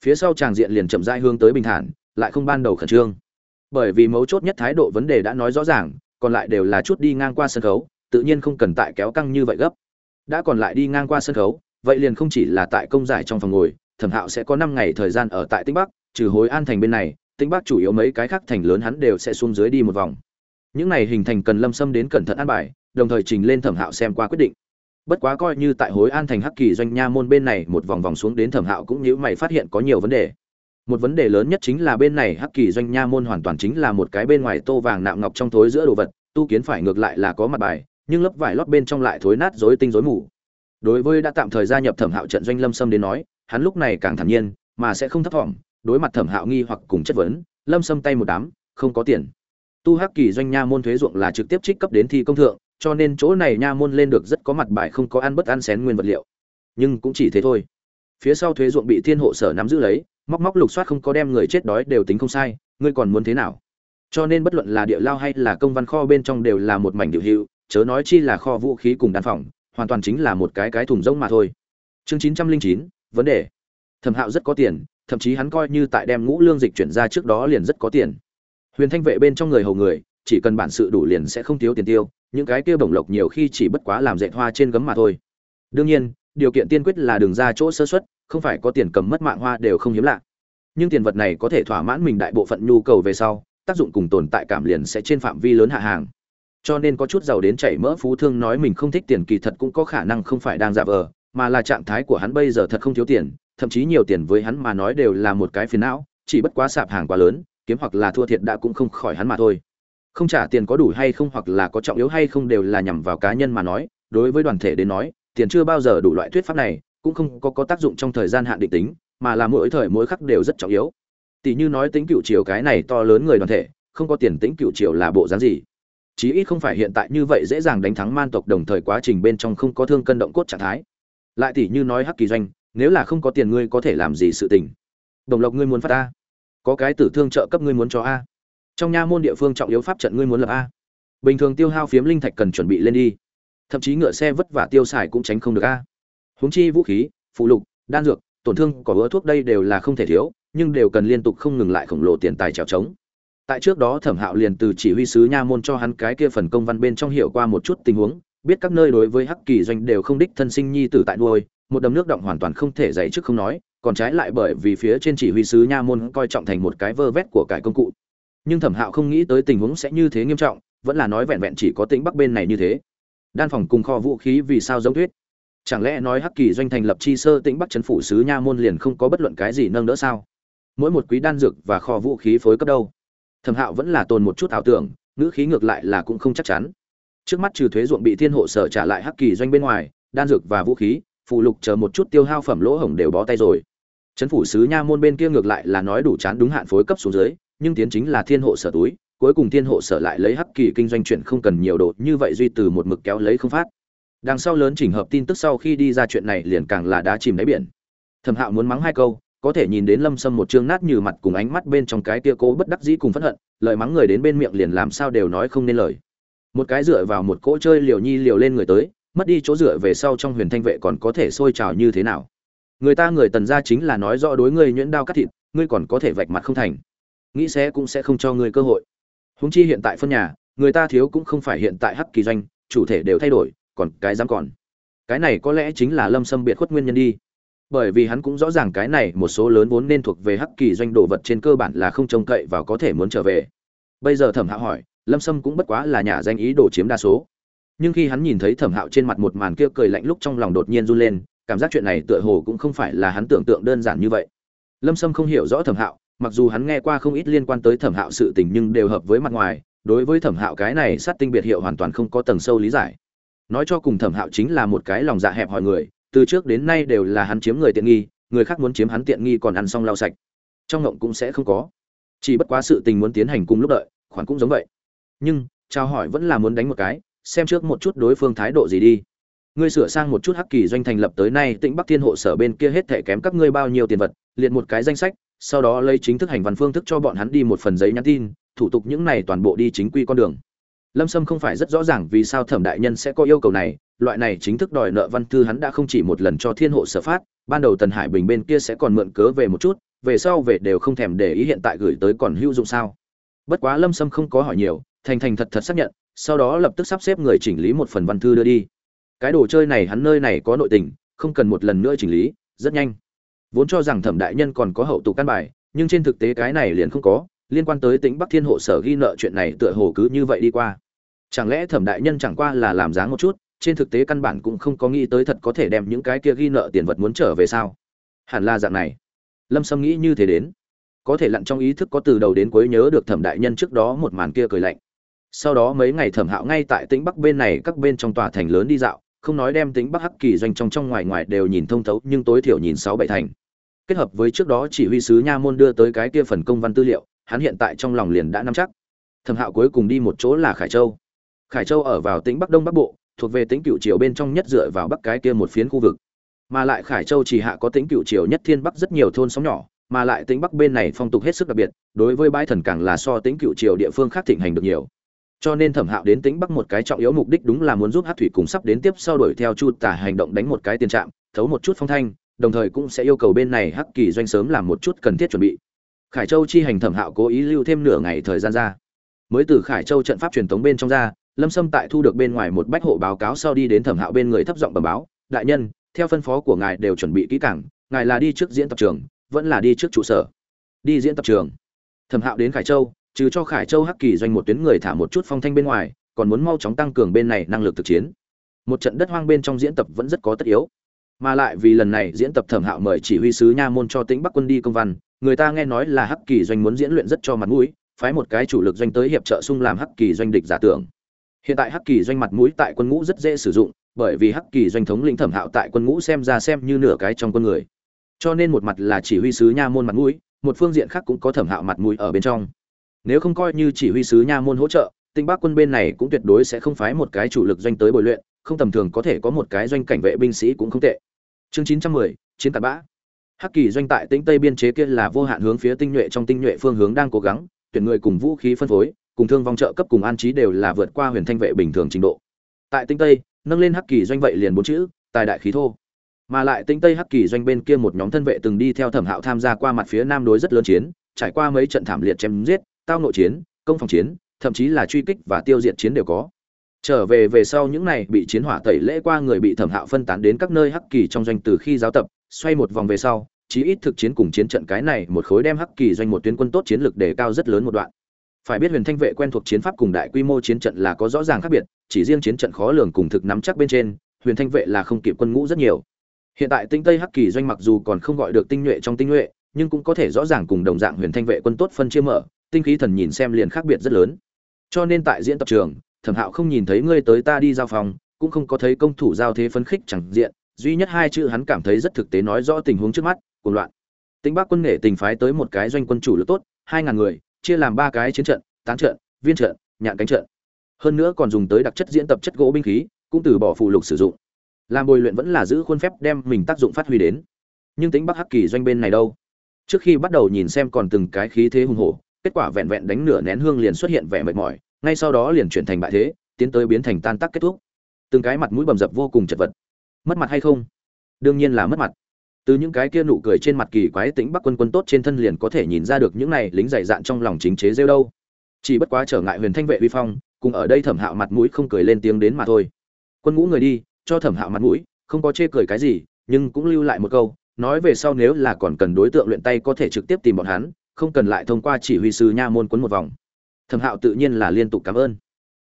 Phía sau tràng diện liền chậm rãi hướng tới bình thản, lại không ban đầu khẩn trương. Bởi vì mấu chốt nhất thái độ vấn đề đã nói rõ ràng, còn lại đều là chút đi ngang qua sân khấu, tự nhiên không cần tại kéo căng như vậy gấp. Đã còn lại đi ngang qua sân khấu, vậy liền không chỉ là tại công giải trong phòng ngồi, thẩm hạo sẽ có năm ngày thời gian ở tại tĩnh bắc, trừ hối an thành bên này, tĩnh bắc chủ yếu mấy cái khác thành lớn hắn đều sẽ xuống dưới đi một vòng. Những này hình thành cần lâm xâm đến cẩn thận an bài, đồng thời trình lên thẩm hạo xem qua quyết định bất quá coi như tại hối an thành hắc kỳ doanh nha môn bên này, một vòng vòng xuống đến thẩm hạo cũng như mày phát hiện có nhiều vấn đề. Một vấn đề lớn nhất chính là bên này hắc kỳ doanh nha môn hoàn toàn chính là một cái bên ngoài tô vàng nạm ngọc trong thối giữa đồ vật, tu kiến phải ngược lại là có mặt bài, nhưng lớp vải lót bên trong lại thối nát rối tinh rối mù. Đối với đã tạm thời gia nhập thẩm hạo trận doanh lâm sâm đến nói, hắn lúc này càng thản nhiên, mà sẽ không thấp thỏm, đối mặt thẩm hạo nghi hoặc cùng chất vấn, lâm sâm tay một đám, không có tiền. Tu hắc kỳ doanh nha môn thuế ruộng là trực tiếp trích cấp đến thi công thượng cho nên chỗ này nha môn lên được rất có mặt bài không có ăn bất ăn xén nguyên vật liệu. Nhưng cũng chỉ thế thôi. Phía sau thuế ruộng bị thiên hộ sở nắm giữ lấy, móc móc lục soát không có đem người chết đói đều tính không sai, ngươi còn muốn thế nào? Cho nên bất luận là địa lao hay là công văn kho bên trong đều là một mảnh điều hữu, chớ nói chi là kho vũ khí cùng đan phòng, hoàn toàn chính là một cái cái thùng rông mà thôi. Chương chín trăm linh chín, vấn đề. Thẩm hạo rất có tiền, thậm chí hắn coi như tại đem ngũ lương dịch chuyển ra trước đó liền rất có tiền. Huyền thanh vệ bên trong người hầu người, chỉ cần bản sự đủ liền sẽ không thiếu tiền tiêu những cái kia bổng lộc nhiều khi chỉ bất quá làm dệt hoa trên gấm mà thôi. Đương nhiên, điều kiện tiên quyết là đường ra chỗ sơ xuất không phải có tiền cầm mất mạng hoa đều không hiếm lạ. Nhưng tiền vật này có thể thỏa mãn mình đại bộ phận nhu cầu về sau, tác dụng cùng tồn tại cảm liền sẽ trên phạm vi lớn hạ hàng. Cho nên có chút giàu đến chảy mỡ phú thương nói mình không thích tiền kỳ thật cũng có khả năng không phải đang giả vờ, mà là trạng thái của hắn bây giờ thật không thiếu tiền, thậm chí nhiều tiền với hắn mà nói đều là một cái phiền não, chỉ bất quá sạp hàng quá lớn, kiếm hoặc là thua thiệt đã cũng không khỏi hắn mà thôi không trả tiền có đủ hay không hoặc là có trọng yếu hay không đều là nhằm vào cá nhân mà nói. Đối với đoàn thể đến nói, tiền chưa bao giờ đủ loại thuyết pháp này, cũng không có có tác dụng trong thời gian hạn định tính, mà là mỗi thời mỗi khắc đều rất trọng yếu. Tỷ như nói tính cựu chiều cái này to lớn người đoàn thể, không có tiền tính cựu chiều là bộ dáng gì? Chí ít không phải hiện tại như vậy dễ dàng đánh thắng man tộc đồng thời quá trình bên trong không có thương cân động cốt trạng thái. Lại tỷ như nói hắc kỳ doanh, nếu là không có tiền ngươi có thể làm gì sự tình? Đồng lộc ngươi muốn phát a có cái tử thương trợ cấp ngươi muốn cho a? Trong nha môn địa phương trọng yếu pháp trận ngươi muốn lập a. Bình thường tiêu hao phiếm linh thạch cần chuẩn bị lên đi. Thậm chí ngựa xe vất vả tiêu xài cũng tránh không được a. Huống chi vũ khí, phụ lục, đan dược, tổn thương, cỏ hứa thuốc đây đều là không thể thiếu, nhưng đều cần liên tục không ngừng lại khổng lồ tiền tài trèo trống. Tại trước đó thẩm hạo liền từ chỉ huy sứ nha môn cho hắn cái kia phần công văn bên trong hiểu qua một chút tình huống, biết các nơi đối với hắc kỳ doanh đều không đích thân sinh nhi tử tại nuôi, một đầm nước động hoàn toàn không thể dạy trước không nói, còn trái lại bởi vì phía trên chỉ huy sứ nha môn coi trọng thành một cái vơ vét của cải công cụ nhưng thẩm hạo không nghĩ tới tình huống sẽ như thế nghiêm trọng, vẫn là nói vẹn vẹn chỉ có tính bắc bên này như thế. Đan phòng cùng kho vũ khí vì sao giống thuyết chẳng lẽ nói hắc kỳ doanh thành lập chi sơ tĩnh bắc chấn phủ sứ nha môn liền không có bất luận cái gì nâng đỡ sao? Mỗi một quý đan dược và kho vũ khí phối cấp đâu? Thẩm hạo vẫn là tồn một chút ảo tưởng, ngữ khí ngược lại là cũng không chắc chắn. Trước mắt trừ thuế ruộng bị thiên hộ sở trả lại hắc kỳ doanh bên ngoài, đan dược và vũ khí, phụ lục chờ một chút tiêu hao phẩm lỗ hổng đều bó tay rồi. Chấn phủ sứ nha môn bên kia ngược lại là nói đủ chán đúng hạn phối cấp xuống dưới nhưng tiến chính là thiên hộ sở túi, cuối cùng thiên hộ sở lại lấy hắc kỳ kinh doanh chuyện không cần nhiều đồ, như vậy duy từ một mực kéo lấy không phát. Đằng sau lớn chỉnh hợp tin tức sau khi đi ra chuyện này liền càng là đá chìm đáy biển. Thẩm hạo muốn mắng hai câu, có thể nhìn đến lâm sâm một chương nát như mặt cùng ánh mắt bên trong cái tia cố bất đắc dĩ cùng phẫn hận, lời mắng người đến bên miệng liền làm sao đều nói không nên lời. Một cái dựa vào một cỗ chơi liều nhi liều lên người tới, mất đi chỗ dựa về sau trong huyền thanh vệ còn có thể sôi trào như thế nào? Người ta người tần gia chính là nói rõ đối ngươi nhuyễn đao cắt thịt, ngươi còn có thể vạch mặt không thành nghĩ sẽ cũng sẽ không cho ngươi cơ hội. Húng chi hiện tại phân nhà, người ta thiếu cũng không phải hiện tại hắc kỳ doanh, chủ thể đều thay đổi, còn cái dám còn. Cái này có lẽ chính là lâm sâm biệt khuất nguyên nhân đi. Bởi vì hắn cũng rõ ràng cái này một số lớn vốn nên thuộc về hắc kỳ doanh đồ vật trên cơ bản là không trông cậy và có thể muốn trở về. Bây giờ thẩm hạo hỏi, lâm sâm cũng bất quá là nhà danh ý đồ chiếm đa số. Nhưng khi hắn nhìn thấy thẩm hạo trên mặt một màn kia cười lạnh lúc trong lòng đột nhiên run lên, cảm giác chuyện này tựa hồ cũng không phải là hắn tưởng tượng đơn giản như vậy. Lâm sâm không hiểu rõ thẩm hạo mặc dù hắn nghe qua không ít liên quan tới thẩm hạo sự tình nhưng đều hợp với mặt ngoài, đối với thẩm hạo cái này sát tinh biệt hiệu hoàn toàn không có tầng sâu lý giải. Nói cho cùng thẩm hạo chính là một cái lòng dạ hẹp hòi người, từ trước đến nay đều là hắn chiếm người tiện nghi, người khác muốn chiếm hắn tiện nghi còn ăn xong lau sạch. Trong ngộng cũng sẽ không có. Chỉ bất quá sự tình muốn tiến hành cùng lúc đợi, khoản cũng giống vậy. Nhưng, trao hỏi vẫn là muốn đánh một cái, xem trước một chút đối phương thái độ gì đi. Ngươi sửa sang một chút hắc kỳ doanh thành lập tới nay, tĩnh bắc thiên hộ sở bên kia hết thể kém các ngươi bao nhiêu tiền vật, liệt một cái danh sách sau đó lấy chính thức hành văn phương thức cho bọn hắn đi một phần giấy nhắn tin, thủ tục những này toàn bộ đi chính quy con đường. Lâm sâm không phải rất rõ ràng vì sao thẩm đại nhân sẽ có yêu cầu này, loại này chính thức đòi nợ văn thư hắn đã không chỉ một lần cho thiên hộ sở phát, ban đầu tần hải bình bên kia sẽ còn mượn cớ về một chút, về sau về đều không thèm để ý hiện tại gửi tới còn hữu dụng sao. Bất quá lâm sâm không có hỏi nhiều, thành thành thật thật xác nhận, sau đó lập tức sắp xếp người chỉnh lý một phần văn thư đưa đi. Cái đồ chơi này hắn nơi này có nội tình, không cần một lần nữa chỉnh lý, rất nhanh vốn cho rằng thẩm đại nhân còn có hậu tục căn bài, nhưng trên thực tế cái này liền không có, liên quan tới tính bắc thiên hộ sở ghi nợ chuyện này tựa hồ cứ như vậy đi qua. Chẳng lẽ thẩm đại nhân chẳng qua là làm dáng một chút, trên thực tế căn bản cũng không có nghĩ tới thật có thể đem những cái kia ghi nợ tiền vật muốn trở về sao? Hẳn là dạng này. Lâm sâm nghĩ như thế đến. Có thể lặn trong ý thức có từ đầu đến cuối nhớ được thẩm đại nhân trước đó một màn kia cười lạnh. Sau đó mấy ngày thẩm hạo ngay tại tĩnh bắc bên này, các bên trong tòa thành lớn đi dạo, không nói đem tĩnh bắc hắc kỳ doanh trong trong ngoài ngoài đều nhìn thông thấu, nhưng tối thiểu nhìn sáu bảy thành kết hợp với trước đó chỉ huy sứ nha môn đưa tới cái kia phần công văn tư liệu, hắn hiện tại trong lòng liền đã nắm chắc. Thẩm hạo cuối cùng đi một chỗ là khải châu. Khải châu ở vào tĩnh bắc đông bắc bộ, thuộc về tĩnh cựu triều bên trong nhất dựa vào bắc cái kia một phiến khu vực. Mà lại khải châu chỉ hạ có tĩnh cựu triều nhất thiên bắc rất nhiều thôn sóng nhỏ, mà lại tĩnh bắc bên này phong tục hết sức đặc biệt, đối với bãi thần càng là so tĩnh cựu triều địa phương khác thịnh hành được nhiều. Cho nên thẩm hạo đến tĩnh bắc một cái trọng yếu mục đích đúng là muốn giúp hát thủy cùng sắp đến tiếp sau đuổi theo chu tả hành động đánh một cái tiền trạm, thấu một chút phong thanh đồng thời cũng sẽ yêu cầu bên này hắc kỳ doanh sớm làm một chút cần thiết chuẩn bị. Khải châu chi hành thẩm hạo cố ý lưu thêm nửa ngày thời gian ra. Mới từ khải châu trận pháp truyền thống bên trong ra, lâm sâm tại thu được bên ngoài một bách hộ báo cáo sau đi đến thẩm hạo bên người thấp giọng bẩm báo, đại nhân, theo phân phó của ngài đều chuẩn bị kỹ cảng ngài là đi trước diễn tập trường, vẫn là đi trước trụ sở. Đi diễn tập trường? Thẩm hạo đến khải châu, trừ cho khải châu hắc kỳ doanh một tuyến người thả một chút phong thanh bên ngoài, còn muốn mau chóng tăng cường bên này năng lực thực chiến. Một trận đất hoang bên trong diễn tập vẫn rất có tất yếu mà lại vì lần này diễn tập thẩm hạo mời chỉ huy sứ nha môn cho tĩnh bắc quân đi công văn, người ta nghe nói là hắc kỳ doanh muốn diễn luyện rất cho mặt mũi, phái một cái chủ lực doanh tới hiệp trợ xung làm hắc kỳ doanh địch giả tưởng. Hiện tại hắc kỳ doanh mặt mũi tại quân ngũ rất dễ sử dụng, bởi vì hắc kỳ doanh thống lĩnh thẩm hạo tại quân ngũ xem ra xem như nửa cái trong quân người. Cho nên một mặt là chỉ huy sứ nha môn mặt mũi, một phương diện khác cũng có thẩm hạo mặt mũi ở bên trong. Nếu không coi như chỉ huy sứ nha môn hỗ trợ tinh bắc quân bên này cũng tuyệt đối sẽ không phái một cái chủ lực doanh tới bồi luyện, không tầm thường có thể có một cái doanh cảnh vệ binh sĩ cũng không tệ chương chín trăm mười, chiến cặn bã. Hắc kỳ doanh tại tĩnh tây biên chế kia là vô hạn hướng phía tinh nhuệ trong tinh nhuệ phương hướng đang cố gắng, tuyển người cùng vũ khí phân phối, cùng thương vong trợ cấp cùng an trí đều là vượt qua huyền thanh vệ bình thường trình độ. Tại tinh tây, nâng lên hắc kỳ doanh vậy liền bốn chữ, tài đại khí thô. Mà lại tinh tây hắc kỳ doanh bên kia một nhóm thân vệ từng đi theo thẩm hạo tham gia qua mặt phía nam đối rất lớn chiến, trải qua mấy trận thảm liệt chém giết, tao nội chiến, công phòng chiến, thậm chí là truy kích và tiêu diệt chiến đều có trở về về sau những này bị chiến hỏa tẩy lễ qua người bị thẩm hạo phân tán đến các nơi hắc kỳ trong doanh từ khi giáo tập, xoay một vòng về sau, chí ít thực chiến cùng chiến trận cái này một khối đem hắc kỳ doanh một tuyến quân tốt chiến lược đề cao rất lớn một đoạn. Phải biết huyền thanh vệ quen thuộc chiến pháp cùng đại quy mô chiến trận là có rõ ràng khác biệt, chỉ riêng chiến trận khó lường cùng thực nắm chắc bên trên, huyền thanh vệ là không kịp quân ngũ rất nhiều. Hiện tại tinh tây hắc kỳ doanh mặc dù còn không gọi được tinh nhuệ trong tinh nhuệ, nhưng cũng có thể rõ ràng cùng đồng dạng huyền thanh vệ quân tốt phân chia mở, tinh khí thần nhìn xem liền khác biệt rất lớn. Cho nên tại diễn tập trường thẩm hạo không nhìn thấy ngươi tới ta đi giao phòng, cũng không có thấy công thủ giao thế phấn khích chẳng diện, duy nhất hai chữ hắn cảm thấy rất thực tế nói rõ tình huống trước mắt, cuồng loạn. Tính bắc quân nghệ tình phái tới một cái doanh quân chủ lực tốt, hai ngàn người, chia làm ba cái chiến trận, tán trận, viên trận, nhạn cánh trận. Hơn nữa còn dùng tới đặc chất diễn tập chất gỗ binh khí, cũng từ bỏ phụ lục sử dụng. Làm bồi luyện vẫn là giữ khuôn phép đem mình tác dụng phát huy đến. Nhưng tính bắc hắc kỳ doanh bên này đâu? Trước khi bắt đầu nhìn xem còn từng cái khí thế hùng hổ, kết quả vẹn vẹn đánh nửa nén hương liền xuất hiện vẻ mệt mỏi ngay sau đó liền chuyển thành bại thế, tiến tới biến thành tan tác kết thúc. Từng cái mặt mũi bầm dập vô cùng chật vật. Mất mặt hay không? Đương nhiên là mất mặt. Từ những cái kia nụ cười trên mặt kỳ quái tĩnh bắc quân quân tốt trên thân liền có thể nhìn ra được những này lính dày dạn trong lòng chính chế rêu đâu. Chỉ bất quá trở ngại huyền thanh vệ vi phong, cùng ở đây thẩm hạo mặt mũi không cười lên tiếng đến mà thôi. Quân ngũ người đi, cho thẩm hạo mặt mũi, không có chê cười cái gì, nhưng cũng lưu lại một câu, nói về sau nếu là còn cần đối tượng luyện tay có thể trực tiếp tìm bọn hắn, không cần lại thông qua chỉ huy sư nha môn quấn một vòng thẩm hạo tự nhiên là liên tục cảm ơn.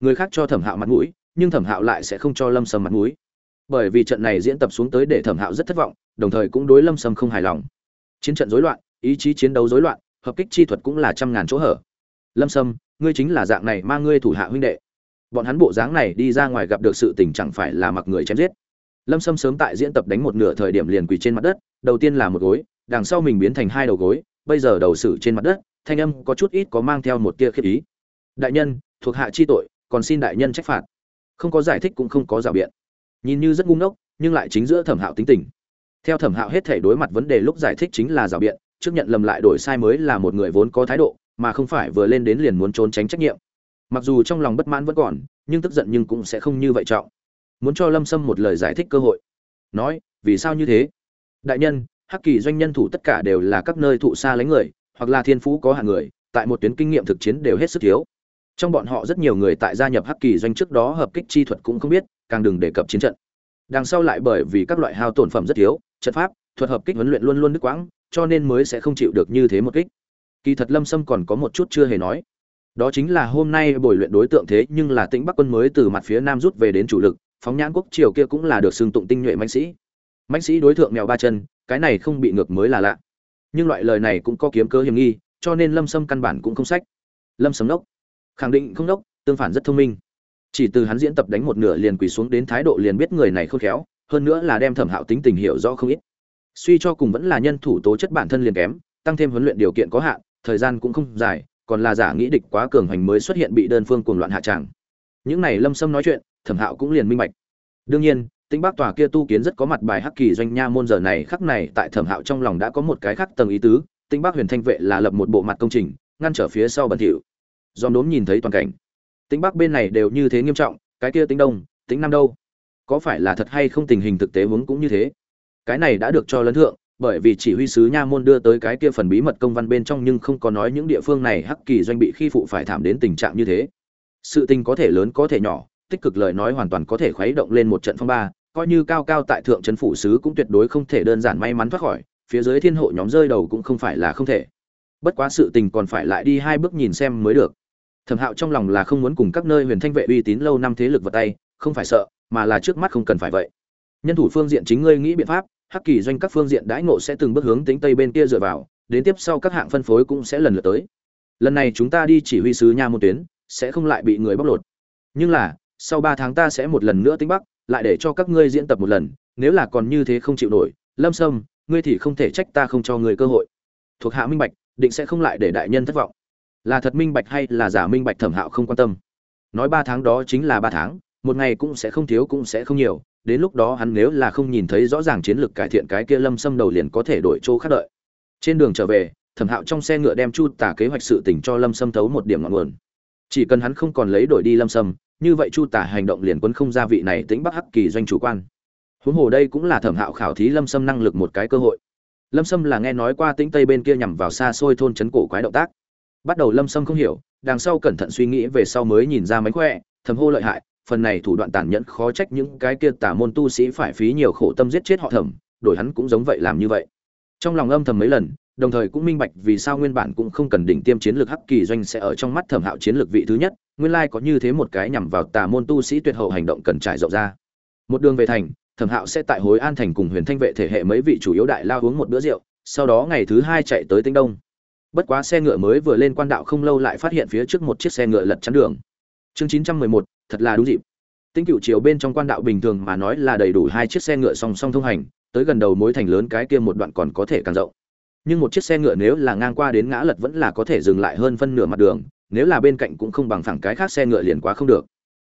Người khác cho thẩm hạo mặt mũi, nhưng thẩm hạo lại sẽ không cho lâm sầm mặt mũi. Bởi vì trận này diễn tập xuống tới để thẩm hạo rất thất vọng, đồng thời cũng đối lâm sầm không hài lòng. Chiến trận rối loạn, ý chí chiến đấu rối loạn, hợp kích chi thuật cũng là trăm ngàn chỗ hở. Lâm sâm, ngươi chính là dạng này mang ngươi thủ hạ huynh đệ. Bọn hắn bộ dáng này đi ra ngoài gặp được sự tình chẳng phải là mặc người chém giết. Lâm sâm sớm tại diễn tập đánh một nửa thời điểm liền quỳ trên mặt đất, đầu tiên là một gối, đằng sau mình biến thành hai đầu gối, bây giờ đầu xử trên mặt đất thanh âm có chút ít có mang theo một tia khiếp ý. Đại nhân, thuộc hạ chi tội, còn xin đại nhân trách phạt. Không có giải thích cũng không có rào biện. Nhìn như rất ngu ngốc, nhưng lại chính giữa thẩm hạo tính tình. Theo thẩm hạo hết thể đối mặt vấn đề lúc giải thích chính là rào biện, trước nhận lầm lại đổi sai mới là một người vốn có thái độ, mà không phải vừa lên đến liền muốn trốn tránh trách nhiệm. Mặc dù trong lòng bất mãn vẫn còn, nhưng tức giận nhưng cũng sẽ không như vậy trọng. Muốn cho lâm sâm một lời giải thích cơ hội. Nói, vì sao như thế? Đại nhân, hắc kỳ doanh nhân thủ tất cả đều là các nơi thụ xa lánh người hoặc là thiên phú có hạng người, tại một tuyến kinh nghiệm thực chiến đều hết sức thiếu. Trong bọn họ rất nhiều người tại gia nhập hắc kỳ doanh trước đó hợp kích chi thuật cũng không biết, càng đừng đề cập chiến trận. Đằng sau lại bởi vì các loại hao tổn phẩm rất thiếu, trận pháp, thuật hợp kích huấn luyện luôn luôn đứt quãng, cho nên mới sẽ không chịu được như thế một kích. Kỳ thật lâm sâm còn có một chút chưa hề nói. Đó chính là hôm nay buổi luyện đối tượng thế nhưng là tĩnh bắc quân mới từ mặt phía nam rút về đến chủ lực, phóng nhãn quốc triều kia cũng là được xưng tụng tinh nhuệ mạnh sĩ. Mạnh sĩ đối tượng mèo ba chân, cái này không bị ngược mới là lạ nhưng loại lời này cũng có kiếm cớ hiểm nghi, cho nên lâm sâm căn bản cũng không sách. Lâm sâm đốc. Khẳng định không đốc, tương phản rất thông minh. Chỉ từ hắn diễn tập đánh một nửa liền quỳ xuống đến thái độ liền biết người này khôn khéo, hơn nữa là đem thẩm hạo tính tình hiểu rõ không ít. Suy cho cùng vẫn là nhân thủ tố chất bản thân liền kém, tăng thêm huấn luyện điều kiện có hạn, thời gian cũng không dài, còn là giả nghĩ địch quá cường hành mới xuất hiện bị đơn phương cuồng loạn hạ tràng. Những này lâm sâm nói chuyện, thẩm hạo cũng liền minh bạch. Đương nhiên tính bác tòa kia tu kiến rất có mặt bài hắc kỳ doanh nha môn giờ này, khắc này tại thẩm hạo trong lòng đã có một cái khắc tầng ý tứ. Tính bác huyền thanh vệ là lập một bộ mặt công trình, ngăn trở phía sau bẩn thỉu. Do đốm nhìn thấy toàn cảnh. Tính bắc bên này đều như thế nghiêm trọng, cái kia tính đông tính nam đâu? Có phải là thật hay không tình hình thực tế vốn cũng như thế? Cái này đã được cho lấn thượng, bởi vì chỉ huy sứ nha môn đưa tới cái kia phần bí mật công văn bên trong nhưng không có nói những địa phương này hắc kỳ doanh bị khi phụ phải thảm đến tình trạng như thế. Sự tình có thể lớn có thể nhỏ, tích cực lời nói hoàn toàn có thể khuấy động lên một trận phong ba coi như cao cao tại thượng trấn phủ sứ cũng tuyệt đối không thể đơn giản may mắn thoát khỏi, phía dưới thiên hộ nhóm rơi đầu cũng không phải là không thể. Bất quá sự tình còn phải lại đi hai bước nhìn xem mới được. Thẩm hạo trong lòng là không muốn cùng các nơi huyền thanh vệ uy tín lâu năm thế lực vật tay, không phải sợ, mà là trước mắt không cần phải vậy. Nhân thủ phương diện chính ngươi nghĩ biện pháp, hắc kỳ doanh các phương diện đãi ngộ sẽ từng bước hướng tính tây bên kia dựa vào, đến tiếp sau các hạng phân phối cũng sẽ lần lượt tới. Lần này chúng ta đi chỉ huy sứ nha môn tuyến, sẽ không lại bị người bóc lột. Nhưng là, sau ba tháng ta sẽ một lần nữa tính bắc lại để cho các ngươi diễn tập một lần, nếu là còn như thế không chịu nổi, lâm sâm, ngươi thì không thể trách ta không cho ngươi cơ hội. Thuộc hạ minh bạch, định sẽ không lại để đại nhân thất vọng. Là thật minh bạch hay là giả minh bạch thẩm hạo không quan tâm. Nói ba tháng đó chính là ba tháng, một ngày cũng sẽ không thiếu cũng sẽ không nhiều, đến lúc đó hắn nếu là không nhìn thấy rõ ràng chiến lược cải thiện cái kia lâm xâm đầu liền có thể đổi chỗ khác đợi. Trên đường trở về, thẩm hạo trong xe ngựa đem chu tả kế hoạch sự tỉnh cho lâm xâm thấu một điểm ngọn nguồn. Chỉ cần hắn không còn lấy đổi đi lâm xâm như vậy chu tả hành động liền quân không gia vị này tính bắc hắc kỳ doanh chủ quan. Huống hồ đây cũng là thẩm hạo khảo thí lâm Sâm năng lực một cái cơ hội. Lâm Sâm là nghe nói qua tĩnh tây bên kia nhằm vào xa xôi thôn trấn cổ quái động tác. Bắt đầu lâm Sâm không hiểu, đằng sau cẩn thận suy nghĩ về sau mới nhìn ra mánh khỏe, thầm hô lợi hại, phần này thủ đoạn tàn nhẫn khó trách những cái kia tả môn tu sĩ phải phí nhiều khổ tâm giết chết họ thẩm, đổi hắn cũng giống vậy làm như vậy. Trong lòng âm thầm mấy lần, đồng thời cũng minh bạch vì sao nguyên bản cũng không cần đỉnh tiêm chiến lược hắc kỳ doanh sẽ ở trong mắt thẩm hạo chiến lược vị thứ nhất nguyên lai có như thế một cái nhằm vào tà môn tu sĩ tuyệt hậu hành động cần trải rộng ra. Một đường về thành, thẩm hạo sẽ tại hối an thành cùng huyền thanh vệ thể hệ mấy vị chủ yếu đại lao uống một bữa rượu, sau đó ngày thứ hai chạy tới tinh đông. Bất quá xe ngựa mới vừa lên quan đạo không lâu lại phát hiện phía trước một chiếc xe ngựa lật chắn đường. Chương chín trăm mười một, thật là đúng dịp. Tinh cựu chiều bên trong quan đạo bình thường mà nói là đầy đủ hai chiếc xe ngựa song song thông hành, tới gần đầu mối thành lớn cái kia một đoạn còn có thể càng rộng. Nhưng một chiếc xe ngựa nếu là ngang qua đến ngã lật vẫn là có thể dừng lại hơn phân nửa mặt đường nếu là bên cạnh cũng không bằng phẳng cái khác xe ngựa liền quá không được.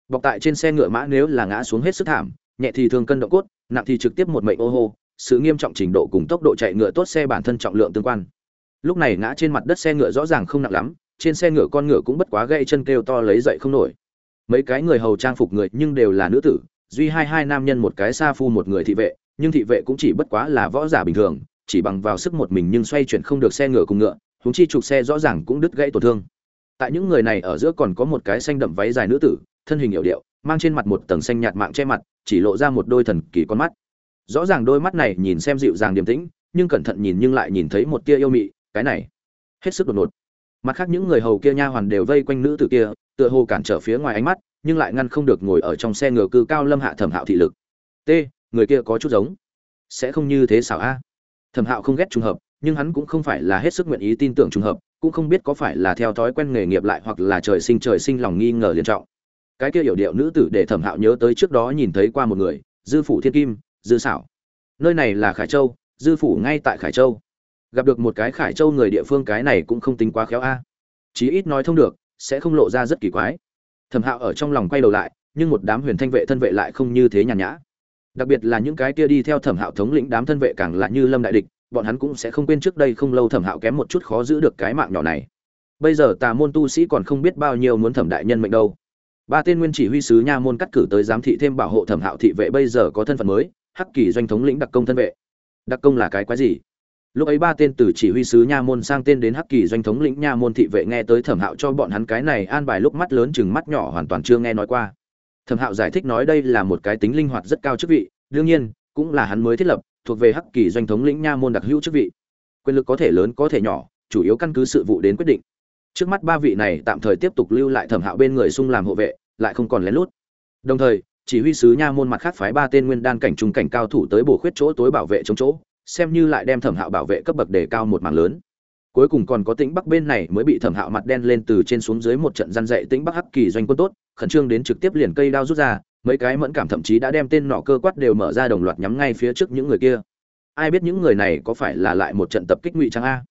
Bọc tại trên xe ngựa mã nếu là ngã xuống hết sức thảm, nhẹ thì thương cân độ cốt, nặng thì trực tiếp một mệnh ô hô, sự nghiêm trọng trình độ cùng tốc độ chạy ngựa tốt xe bản thân trọng lượng tương quan. Lúc này ngã trên mặt đất xe ngựa rõ ràng không nặng lắm, trên xe ngựa con ngựa cũng bất quá gây chân kêu to lấy dậy không nổi. Mấy cái người hầu trang phục người nhưng đều là nữ tử, duy hai hai nam nhân một cái xa phu một người thị vệ, nhưng thị vệ cũng chỉ bất quá là võ giả bình thường, chỉ bằng vào sức một mình nhưng xoay chuyển không được xe ngựa cùng ngựa húng chi trục xe rõ ràng cũng đứt gãy tổn thương tại những người này ở giữa còn có một cái xanh đậm váy dài nữ tử, thân hình hiệu điệu, mang trên mặt một tầng xanh nhạt mạng che mặt, chỉ lộ ra một đôi thần kỳ con mắt. Rõ ràng đôi mắt này nhìn xem dịu dàng điềm tĩnh, nhưng cẩn thận nhìn nhưng lại nhìn thấy một tia yêu mị, cái này, hết sức đột ngột. Mặt khác những người hầu kia nha hoàn đều vây quanh nữ tử kia, tựa hồ cản trở phía ngoài ánh mắt, nhưng lại ngăn không được ngồi ở trong xe ngựa cư cao lâm hạ thẩm hạo thị lực. T, người kia có chút giống. Sẽ không như thế xảo a. Thẩm hạo không ghét trùng hợp nhưng hắn cũng không phải là hết sức nguyện ý tin tưởng trùng hợp, cũng không biết có phải là theo thói quen nghề nghiệp lại hoặc là trời sinh trời sinh lòng nghi ngờ liên trọng. Cái kia hiểu điệu nữ tử để thẩm hạo nhớ tới trước đó nhìn thấy qua một người, dư phủ thiên kim, dư xảo nơi này là khải châu, dư phủ ngay tại khải châu. Gặp được một cái khải châu người địa phương cái này cũng không tính quá khéo a. Chí ít nói thông được, sẽ không lộ ra rất kỳ quái. Thẩm hạo ở trong lòng quay đầu lại, nhưng một đám huyền thanh vệ thân vệ lại không như thế nhàn nhã. Đặc biệt là những cái kia đi theo thẩm hạo thống lĩnh đám thân vệ càng là như lâm đại địch bọn hắn cũng sẽ không quên trước đây không lâu thẩm hạo kém một chút khó giữ được cái mạng nhỏ này. Bây giờ tà môn tu sĩ còn không biết bao nhiêu muốn thẩm đại nhân mệnh đâu. Ba tên nguyên chỉ huy sứ nha môn cắt cử tới giám thị thêm bảo hộ thẩm hạo thị vệ bây giờ có thân phận mới, hắc kỳ doanh thống lĩnh đặc công thân vệ. Đặc công là cái quái gì? Lúc ấy ba tên từ chỉ huy sứ nha môn sang tên đến hắc kỳ doanh thống lĩnh nha môn thị vệ nghe tới thẩm hạo cho bọn hắn cái này an bài lúc mắt lớn chừng mắt nhỏ hoàn toàn chưa nghe nói qua. Thẩm hạo giải thích nói đây là một cái tính linh hoạt rất cao chức vị, đương nhiên, cũng là hắn mới thiết lập thuộc về hắc kỳ doanh thống lĩnh nha môn đặc hữu chức vị. Quyền lực có thể lớn, có thể nhỏ, chủ yếu căn cứ sự vụ đến quyết định. Trước mắt ba vị này tạm thời tiếp tục lưu lại thẩm hạo bên người sung làm hộ vệ, lại không còn lén lút. Đồng thời, chỉ huy sứ nha môn mặt khác phái ba tên nguyên đan cảnh trung cảnh cao thủ tới bổ khuyết chỗ tối bảo vệ chống chỗ, xem như lại đem thẩm hạo bảo vệ cấp bậc đề cao một mảng lớn. Cuối cùng còn có tĩnh bắc bên này mới bị thẩm hạo mặt đen lên từ trên xuống dưới một trận răn dậy tĩnh bắc hắc kỳ doanh quân tốt, khẩn trương đến trực tiếp liền cây đao rút ra mấy cái mẫn cảm thậm chí đã đem tên nọ cơ quát đều mở ra đồng loạt nhắm ngay phía trước những người kia. Ai biết những người này có phải là lại một trận tập kích ngụy trang a?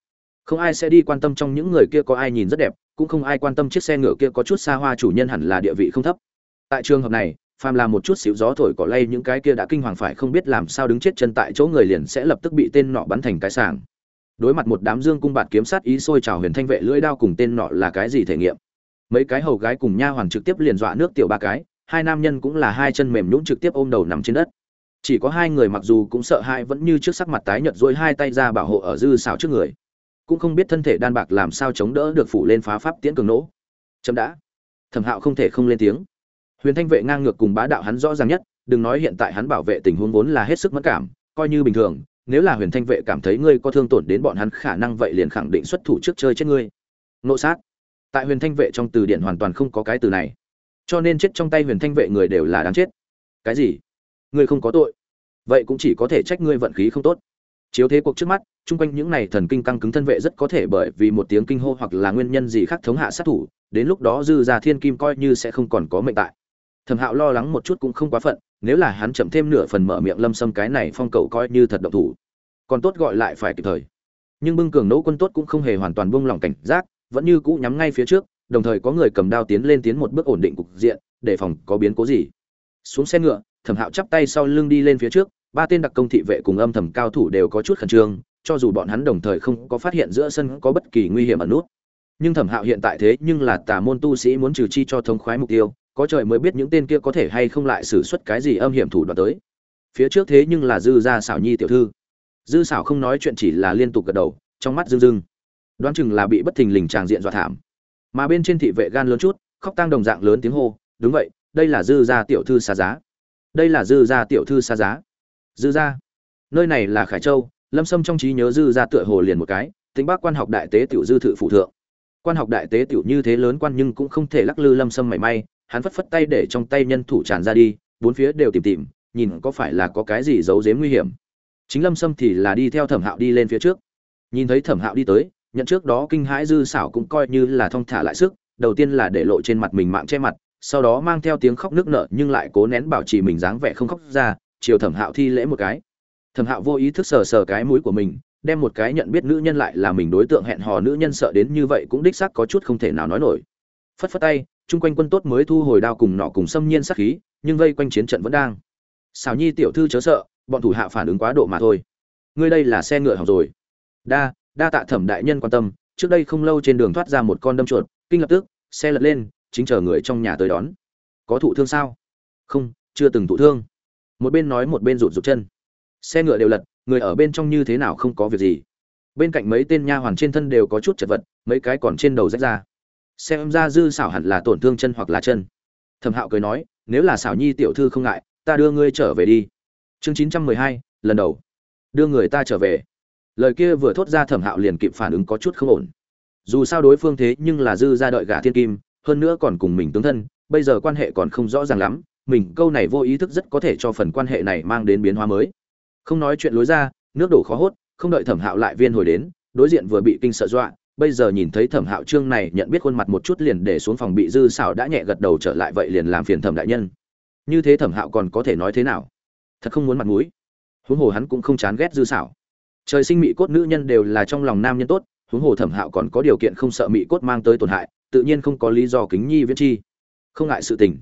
Không ai sẽ đi quan tâm trong những người kia có ai nhìn rất đẹp, cũng không ai quan tâm chiếc xe ngựa kia có chút xa hoa chủ nhân hẳn là địa vị không thấp. Tại trường hợp này, phàm là một chút xíu gió thổi cỏ lay những cái kia đã kinh hoàng phải không biết làm sao đứng chết chân tại chỗ người liền sẽ lập tức bị tên nọ bắn thành cái sàng đối mặt một đám dương cung bạt kiếm sát ý sôi trào huyền thanh vệ lưỡi đao cùng tên nọ là cái gì thể nghiệm? Mấy cái hầu gái cùng nha hoàn trực tiếp liền dọa nước tiểu ba cái hai nam nhân cũng là hai chân mềm nhũn trực tiếp ôm đầu nằm trên đất. Chỉ có hai người mặc dù cũng sợ hãi vẫn như trước sắc mặt tái nhợt dỗi hai tay ra bảo hộ ở dư xảo trước người. Cũng không biết thân thể đan bạc làm sao chống đỡ được phủ lên phá pháp tiễn cường nỗ. Chậm đã. Thẩm hạo không thể không lên tiếng. Huyền thanh vệ ngang ngược cùng bá đạo hắn rõ ràng nhất, đừng nói hiện tại hắn bảo vệ tình huống vốn là hết sức mất cảm, coi như bình thường, nếu là huyền thanh vệ cảm thấy ngươi có thương tổn đến bọn hắn khả năng vậy liền khẳng định xuất thủ trước chơi chết ngươi. Nộ sát. Tại huyền thanh vệ trong từ điển hoàn toàn không có cái từ này cho nên chết trong tay huyền thanh vệ người đều là đáng chết. Cái gì? Ngươi không có tội. Vậy cũng chỉ có thể trách ngươi vận khí không tốt. Chiếu thế cuộc trước mắt, chung quanh những này thần kinh căng cứng thân vệ rất có thể bởi vì một tiếng kinh hô hoặc là nguyên nhân gì khác thống hạ sát thủ, đến lúc đó dư ra thiên kim coi như sẽ không còn có mệnh tại. Thẩm hạo lo lắng một chút cũng không quá phận, nếu là hắn chậm thêm nửa phần mở miệng lâm xâm cái này phong cầu coi như thật độc thủ, còn tốt gọi lại phải kịp thời. Nhưng bưng cường nỗ quân tốt cũng không hề hoàn toàn buông lỏng cảnh giác, vẫn như cũ nhắm ngay phía trước đồng thời có người cầm đao tiến lên tiến một bước ổn định cục diện, để phòng có biến cố gì. Xuống xe ngựa, thẩm hạo chắp tay sau lưng đi lên phía trước, ba tên đặc công thị vệ cùng âm thầm cao thủ đều có chút khẩn trương, cho dù bọn hắn đồng thời không có phát hiện giữa sân có bất kỳ nguy hiểm ẩn nút. Nhưng thẩm hạo hiện tại thế nhưng là tà môn tu sĩ muốn trừ chi cho thống khoái mục tiêu, có trời mới biết những tên kia có thể hay không lại xử suất cái gì âm hiểm thủ đoạn tới. Phía trước thế nhưng là dư gia xảo nhi tiểu thư. Dư xảo không nói chuyện chỉ là liên tục gật đầu, trong mắt dưng dưng đoán chừng là bị bất thình lình tràng diện dọa thảm mà bên trên thị vệ gan lớn chút, khóc tang đồng dạng lớn tiếng hô, đúng vậy, đây là dư gia tiểu thư xa giá. Đây là dư gia tiểu thư xa giá. Dư gia? Nơi này là khải châu, lâm sâm trong trí nhớ dư gia tựa hồ liền một cái, tính bác quan học đại tế tiểu dư thự phụ thượng. Quan học đại tế tiểu như thế lớn quan nhưng cũng không thể lắc lư lâm sâm mảy may, hắn phất phất tay để trong tay nhân thủ tràn ra đi, bốn phía đều tìm tìm, nhìn có phải là có cái gì giấu giếm nguy hiểm. Chính lâm sâm thì là đi theo thẩm hạo đi lên phía trước. Nhìn thấy thẩm hạo đi tới nhận trước đó kinh hãi dư xảo cũng coi như là thong thả lại sức, đầu tiên là để lộ trên mặt mình mạng che mặt, sau đó mang theo tiếng khóc nước nở nhưng lại cố nén bảo trì mình dáng vẻ không khóc ra, chiều thẩm hạo thi lễ một cái. Thẩm hạo vô ý thức sờ sờ cái mũi của mình, đem một cái nhận biết nữ nhân lại là mình đối tượng hẹn hò nữ nhân sợ đến như vậy cũng đích xác có chút không thể nào nói nổi. Phất phất tay, chung quanh quân tốt mới thu hồi đao cùng nọ cùng xâm nhiên sát khí, nhưng vây quanh chiến trận vẫn đang. Xào nhi tiểu thư chớ sợ, bọn thủ hạ phản ứng quá độ mà thôi. Ngươi đây là xe ngựa hỏng rồi. Đa đa tạ thẩm đại nhân quan tâm, trước đây không lâu trên đường thoát ra một con đâm chuột, kinh lập tức, xe lật lên, chính chờ người trong nhà tới đón. Có thụ thương sao? Không, chưa từng thụ thương. Một bên nói một bên rụt rụt chân. Xe ngựa đều lật, người ở bên trong như thế nào không có việc gì. Bên cạnh mấy tên nha hoàn trên thân đều có chút chật vật, mấy cái còn trên đầu rách ra. Xem ra dư xảo hẳn là tổn thương chân hoặc là chân. Thẩm hạo cười nói, nếu là xảo nhi tiểu thư không ngại, ta đưa ngươi trở về đi. Chương chín trăm mười hai, lần đầu. Đưa người ta trở về lời kia vừa thốt ra thẩm hạo liền kịp phản ứng có chút không ổn. Dù sao đối phương thế nhưng là dư ra đợi gả thiên kim, hơn nữa còn cùng mình tướng thân, bây giờ quan hệ còn không rõ ràng lắm, mình câu này vô ý thức rất có thể cho phần quan hệ này mang đến biến hóa mới. Không nói chuyện lối ra, nước đổ khó hốt, không đợi thẩm hạo lại viên hồi đến, đối diện vừa bị kinh sợ dọa, bây giờ nhìn thấy thẩm hạo trương này nhận biết khuôn mặt một chút liền để xuống phòng bị dư xảo đã nhẹ gật đầu trở lại vậy liền làm phiền thẩm đại nhân. Như thế thẩm hạo còn có thể nói thế nào? Thật không muốn mặt mũi. Huống hồ hắn cũng không chán ghét dư xảo trời sinh mị cốt nữ nhân đều là trong lòng nam nhân tốt, huống hồ thẩm hạo còn có điều kiện không sợ mị cốt mang tới tổn hại, tự nhiên không có lý do kính nhi viễn chi. Không ngại sự tình.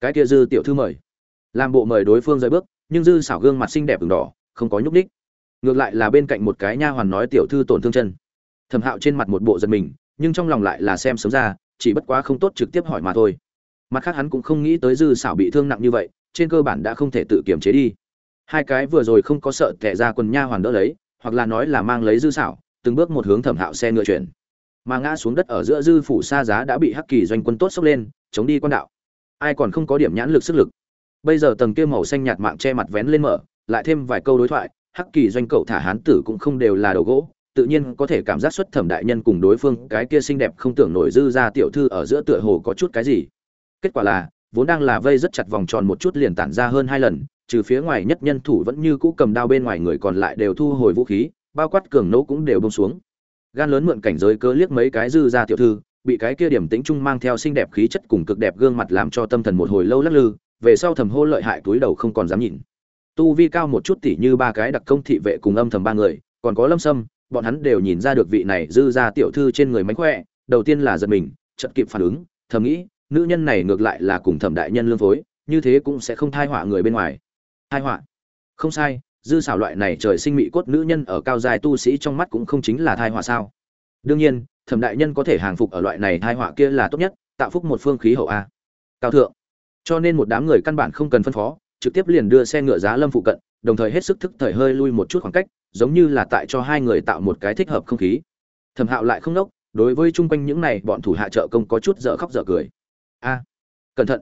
Cái kia dư tiểu thư mời. Làm bộ mời đối phương rời bước, nhưng dư xảo gương mặt xinh đẹp ửng đỏ, không có nhúc ních ngược lại là bên cạnh một cái nha hoàn nói tiểu thư tổn thương chân. Thẩm hạo trên mặt một bộ giật mình, nhưng trong lòng lại là xem sớm ra, chỉ bất quá không tốt trực tiếp hỏi mà thôi. Mặt khác hắn cũng không nghĩ tới dư xảo bị thương nặng như vậy, trên cơ bản đã không thể tự kiềm chế đi. Hai cái vừa rồi không có sợ tệ ra quần nha hoàn đỡ lấy hoặc là nói là mang lấy dư xảo, từng bước một hướng thẩm hạo xe ngựa chuyển. Mà ngã xuống đất ở giữa dư phủ xa giá đã bị hắc kỳ doanh quân tốt sốc lên, chống đi quan đạo. Ai còn không có điểm nhãn lực sức lực. Bây giờ tầng kia màu xanh nhạt mạng che mặt vén lên mở, lại thêm vài câu đối thoại, hắc kỳ doanh cậu thả hán tử cũng không đều là đầu gỗ, tự nhiên có thể cảm giác xuất thẩm đại nhân cùng đối phương cái kia xinh đẹp không tưởng nổi dư ra tiểu thư ở giữa tựa hồ có chút cái gì. Kết quả là, vốn đang là vây rất chặt vòng tròn một chút liền tản ra hơn hai lần trừ phía ngoài nhất nhân thủ vẫn như cũ cầm đao bên ngoài người còn lại đều thu hồi vũ khí, bao quát cường nấu cũng đều bông xuống. Gan lớn mượn cảnh giới cớ liếc mấy cái dư ra tiểu thư, bị cái kia điểm tĩnh trung mang theo xinh đẹp khí chất cùng cực đẹp gương mặt làm cho tâm thần một hồi lâu lắc lư, về sau thầm hô lợi hại túi đầu không còn dám nhìn. Tu vi cao một chút tỉ như ba cái đặc công thị vệ cùng âm thầm ba người, còn có lâm sâm, bọn hắn đều nhìn ra được vị này dư ra tiểu thư trên người mánh khỏe, đầu tiên là giật mình chậm kịp phản ứng, thầm nghĩ, nữ nhân này ngược lại là cùng thẩm đại nhân lương phối, như thế cũng sẽ không thai họa người bên ngoài hai họa. Không sai, dư xảo loại này trời sinh mỹ cốt nữ nhân ở cao dài tu sĩ trong mắt cũng không chính là thai họa sao. Đương nhiên, thẩm đại nhân có thể hàng phục ở loại này thai họa kia là tốt nhất, tạo phúc một phương khí hậu a. Cao thượng. Cho nên một đám người căn bản không cần phân phó, trực tiếp liền đưa xe ngựa giá lâm phụ cận, đồng thời hết sức thức thời hơi lui một chút khoảng cách, giống như là tại cho hai người tạo một cái thích hợp không khí. Thẩm hạo lại không nốc, đối với chung quanh những này bọn thủ hạ trợ công có chút dở khóc dở cười. A, cẩn thận.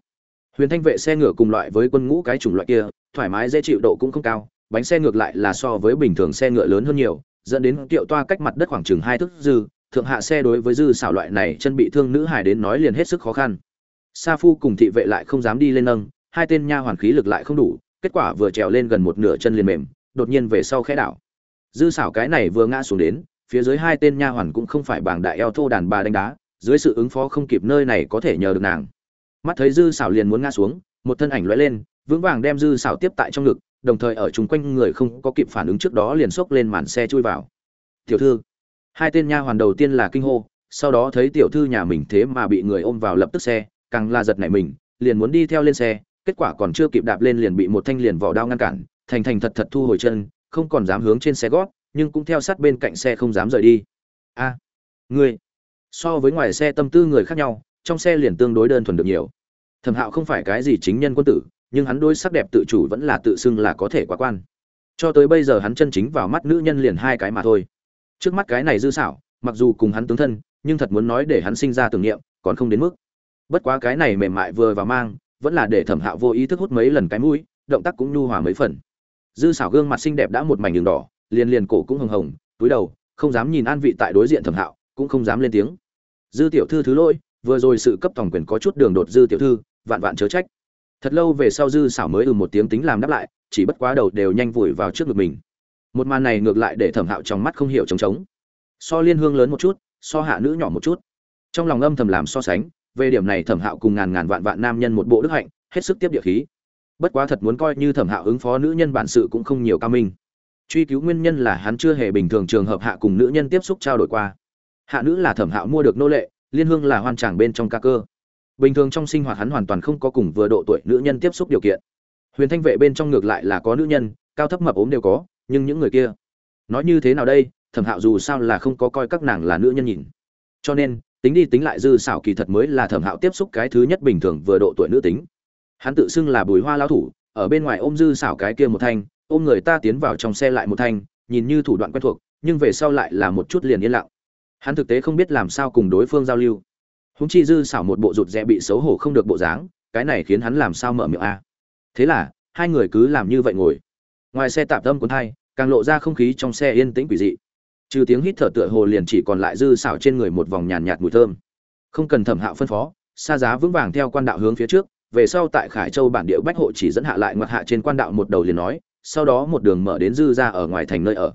Huyền thanh vệ xe ngựa cùng loại với quân ngũ cái chủng loại kia thoải mái, dễ chịu, độ cũng không cao. Bánh xe ngược lại là so với bình thường xe ngựa lớn hơn nhiều, dẫn đến kiệu toa cách mặt đất khoảng chừng hai thước dư. Thượng hạ xe đối với dư xảo loại này chân bị thương nữ hải đến nói liền hết sức khó khăn. Sa phu cùng thị vệ lại không dám đi lên nâng, hai tên nha hoàn khí lực lại không đủ, kết quả vừa trèo lên gần một nửa chân liền mềm, đột nhiên về sau khẽ đảo. Dư xảo cái này vừa ngã xuống đến, phía dưới hai tên nha hoàn cũng không phải bảng đại eo thô đàn bà đánh đá, dưới sự ứng phó không kịp nơi này có thể nhờ được nàng. Mắt thấy dư xảo liền muốn ngã xuống, một thân ảnh lóe lên vững vàng đem dư xảo tiếp tại trong ngực đồng thời ở chung quanh người không có kịp phản ứng trước đó liền xốc lên màn xe chui vào. Tiểu thư. Hai tên nha hoàn đầu tiên là kinh hô sau đó thấy tiểu thư nhà mình thế mà bị người ôm vào lập tức xe càng là giật nảy mình liền muốn đi theo lên xe kết quả còn chưa kịp đạp lên liền bị một thanh liền vỏ đao ngăn cản thành thành thật thật thu hồi chân không còn dám hướng trên xe gót nhưng cũng theo sát bên cạnh xe không dám rời đi. A à, ngươi. So với ngoài xe tâm tư người khác nhau trong xe liền tương đối đơn thuần được nhiều. Thẩm hạo không phải cái gì chính nhân quân tử nhưng hắn đôi sắc đẹp tự chủ vẫn là tự xưng là có thể quá quan. Cho tới bây giờ hắn chân chính vào mắt nữ nhân liền hai cái mà thôi. Trước mắt cái này dư xảo, mặc dù cùng hắn tướng thân, nhưng thật muốn nói để hắn sinh ra tưởng niệm, còn không đến mức. Bất quá cái này mềm mại vừa và mang, vẫn là để thẩm hạo vô ý thức hút mấy lần cái mũi, động tác cũng nhu hòa mấy phần. Dư xảo gương mặt xinh đẹp đã một mảnh đường đỏ, liền liền cổ cũng hồng hồng, túi đầu, không dám nhìn an vị tại đối diện thẩm hạo, cũng không dám lên tiếng. Dư tiểu thư thứ lỗi, vừa rồi sự cấp tổng quyền có chút đường đột dư tiểu thư, vạn vạn chớ trách thật lâu về sau dư xảo mới ừ một tiếng tính làm đáp lại, chỉ bất quá đầu đều nhanh vùi vào trước ngực mình. Một màn này ngược lại để thẩm hạo trong mắt không hiểu trống trống. So liên hương lớn một chút, so hạ nữ nhỏ một chút. Trong lòng âm thầm làm so sánh, về điểm này thẩm hạo cùng ngàn ngàn vạn vạn nam nhân một bộ đức hạnh, hết sức tiếp địa khí. Bất quá thật muốn coi như thẩm hạo ứng phó nữ nhân bản sự cũng không nhiều cao minh. Truy cứu nguyên nhân là hắn chưa hề bình thường trường hợp hạ cùng nữ nhân tiếp xúc trao đổi qua. Hạ nữ là thẩm hạo mua được nô lệ, liên hương là hoan tràng bên trong ca cơ bình thường trong sinh hoạt hắn hoàn toàn không có cùng vừa độ tuổi nữ nhân tiếp xúc điều kiện. Huyền thanh vệ bên trong ngược lại là có nữ nhân, cao thấp mập ốm đều có, nhưng những người kia, nói như thế nào đây, thẩm hạo dù sao là không có coi các nàng là nữ nhân nhìn. Cho nên, tính đi tính lại dư xảo kỳ thật mới là thẩm hạo tiếp xúc cái thứ nhất bình thường vừa độ tuổi nữ tính. Hắn tự xưng là bùi hoa lao thủ, ở bên ngoài ôm dư xảo cái kia một thanh, ôm người ta tiến vào trong xe lại một thanh, nhìn như thủ đoạn quen thuộc, nhưng về sau lại là một chút liền yên lặng. Hắn thực tế không biết làm sao cùng đối phương giao lưu húng chi dư xảo một bộ rụt rẽ bị xấu hổ không được bộ dáng, cái này khiến hắn làm sao mở miệng a? Thế là, hai người cứ làm như vậy ngồi. Ngoài xe tạm tâm cuốn thai, càng lộ ra không khí trong xe yên tĩnh quỷ dị. Trừ tiếng hít thở tựa hồ liền chỉ còn lại dư xảo trên người một vòng nhàn nhạt mùi thơm. Không cần thẩm hạo phân phó, xa giá vững vàng theo quan đạo hướng phía trước, về sau tại khải châu bản địa bách hộ chỉ dẫn hạ lại ngoặt hạ trên quan đạo một đầu liền nói, sau đó một đường mở đến dư ra ở ngoài thành nơi ở.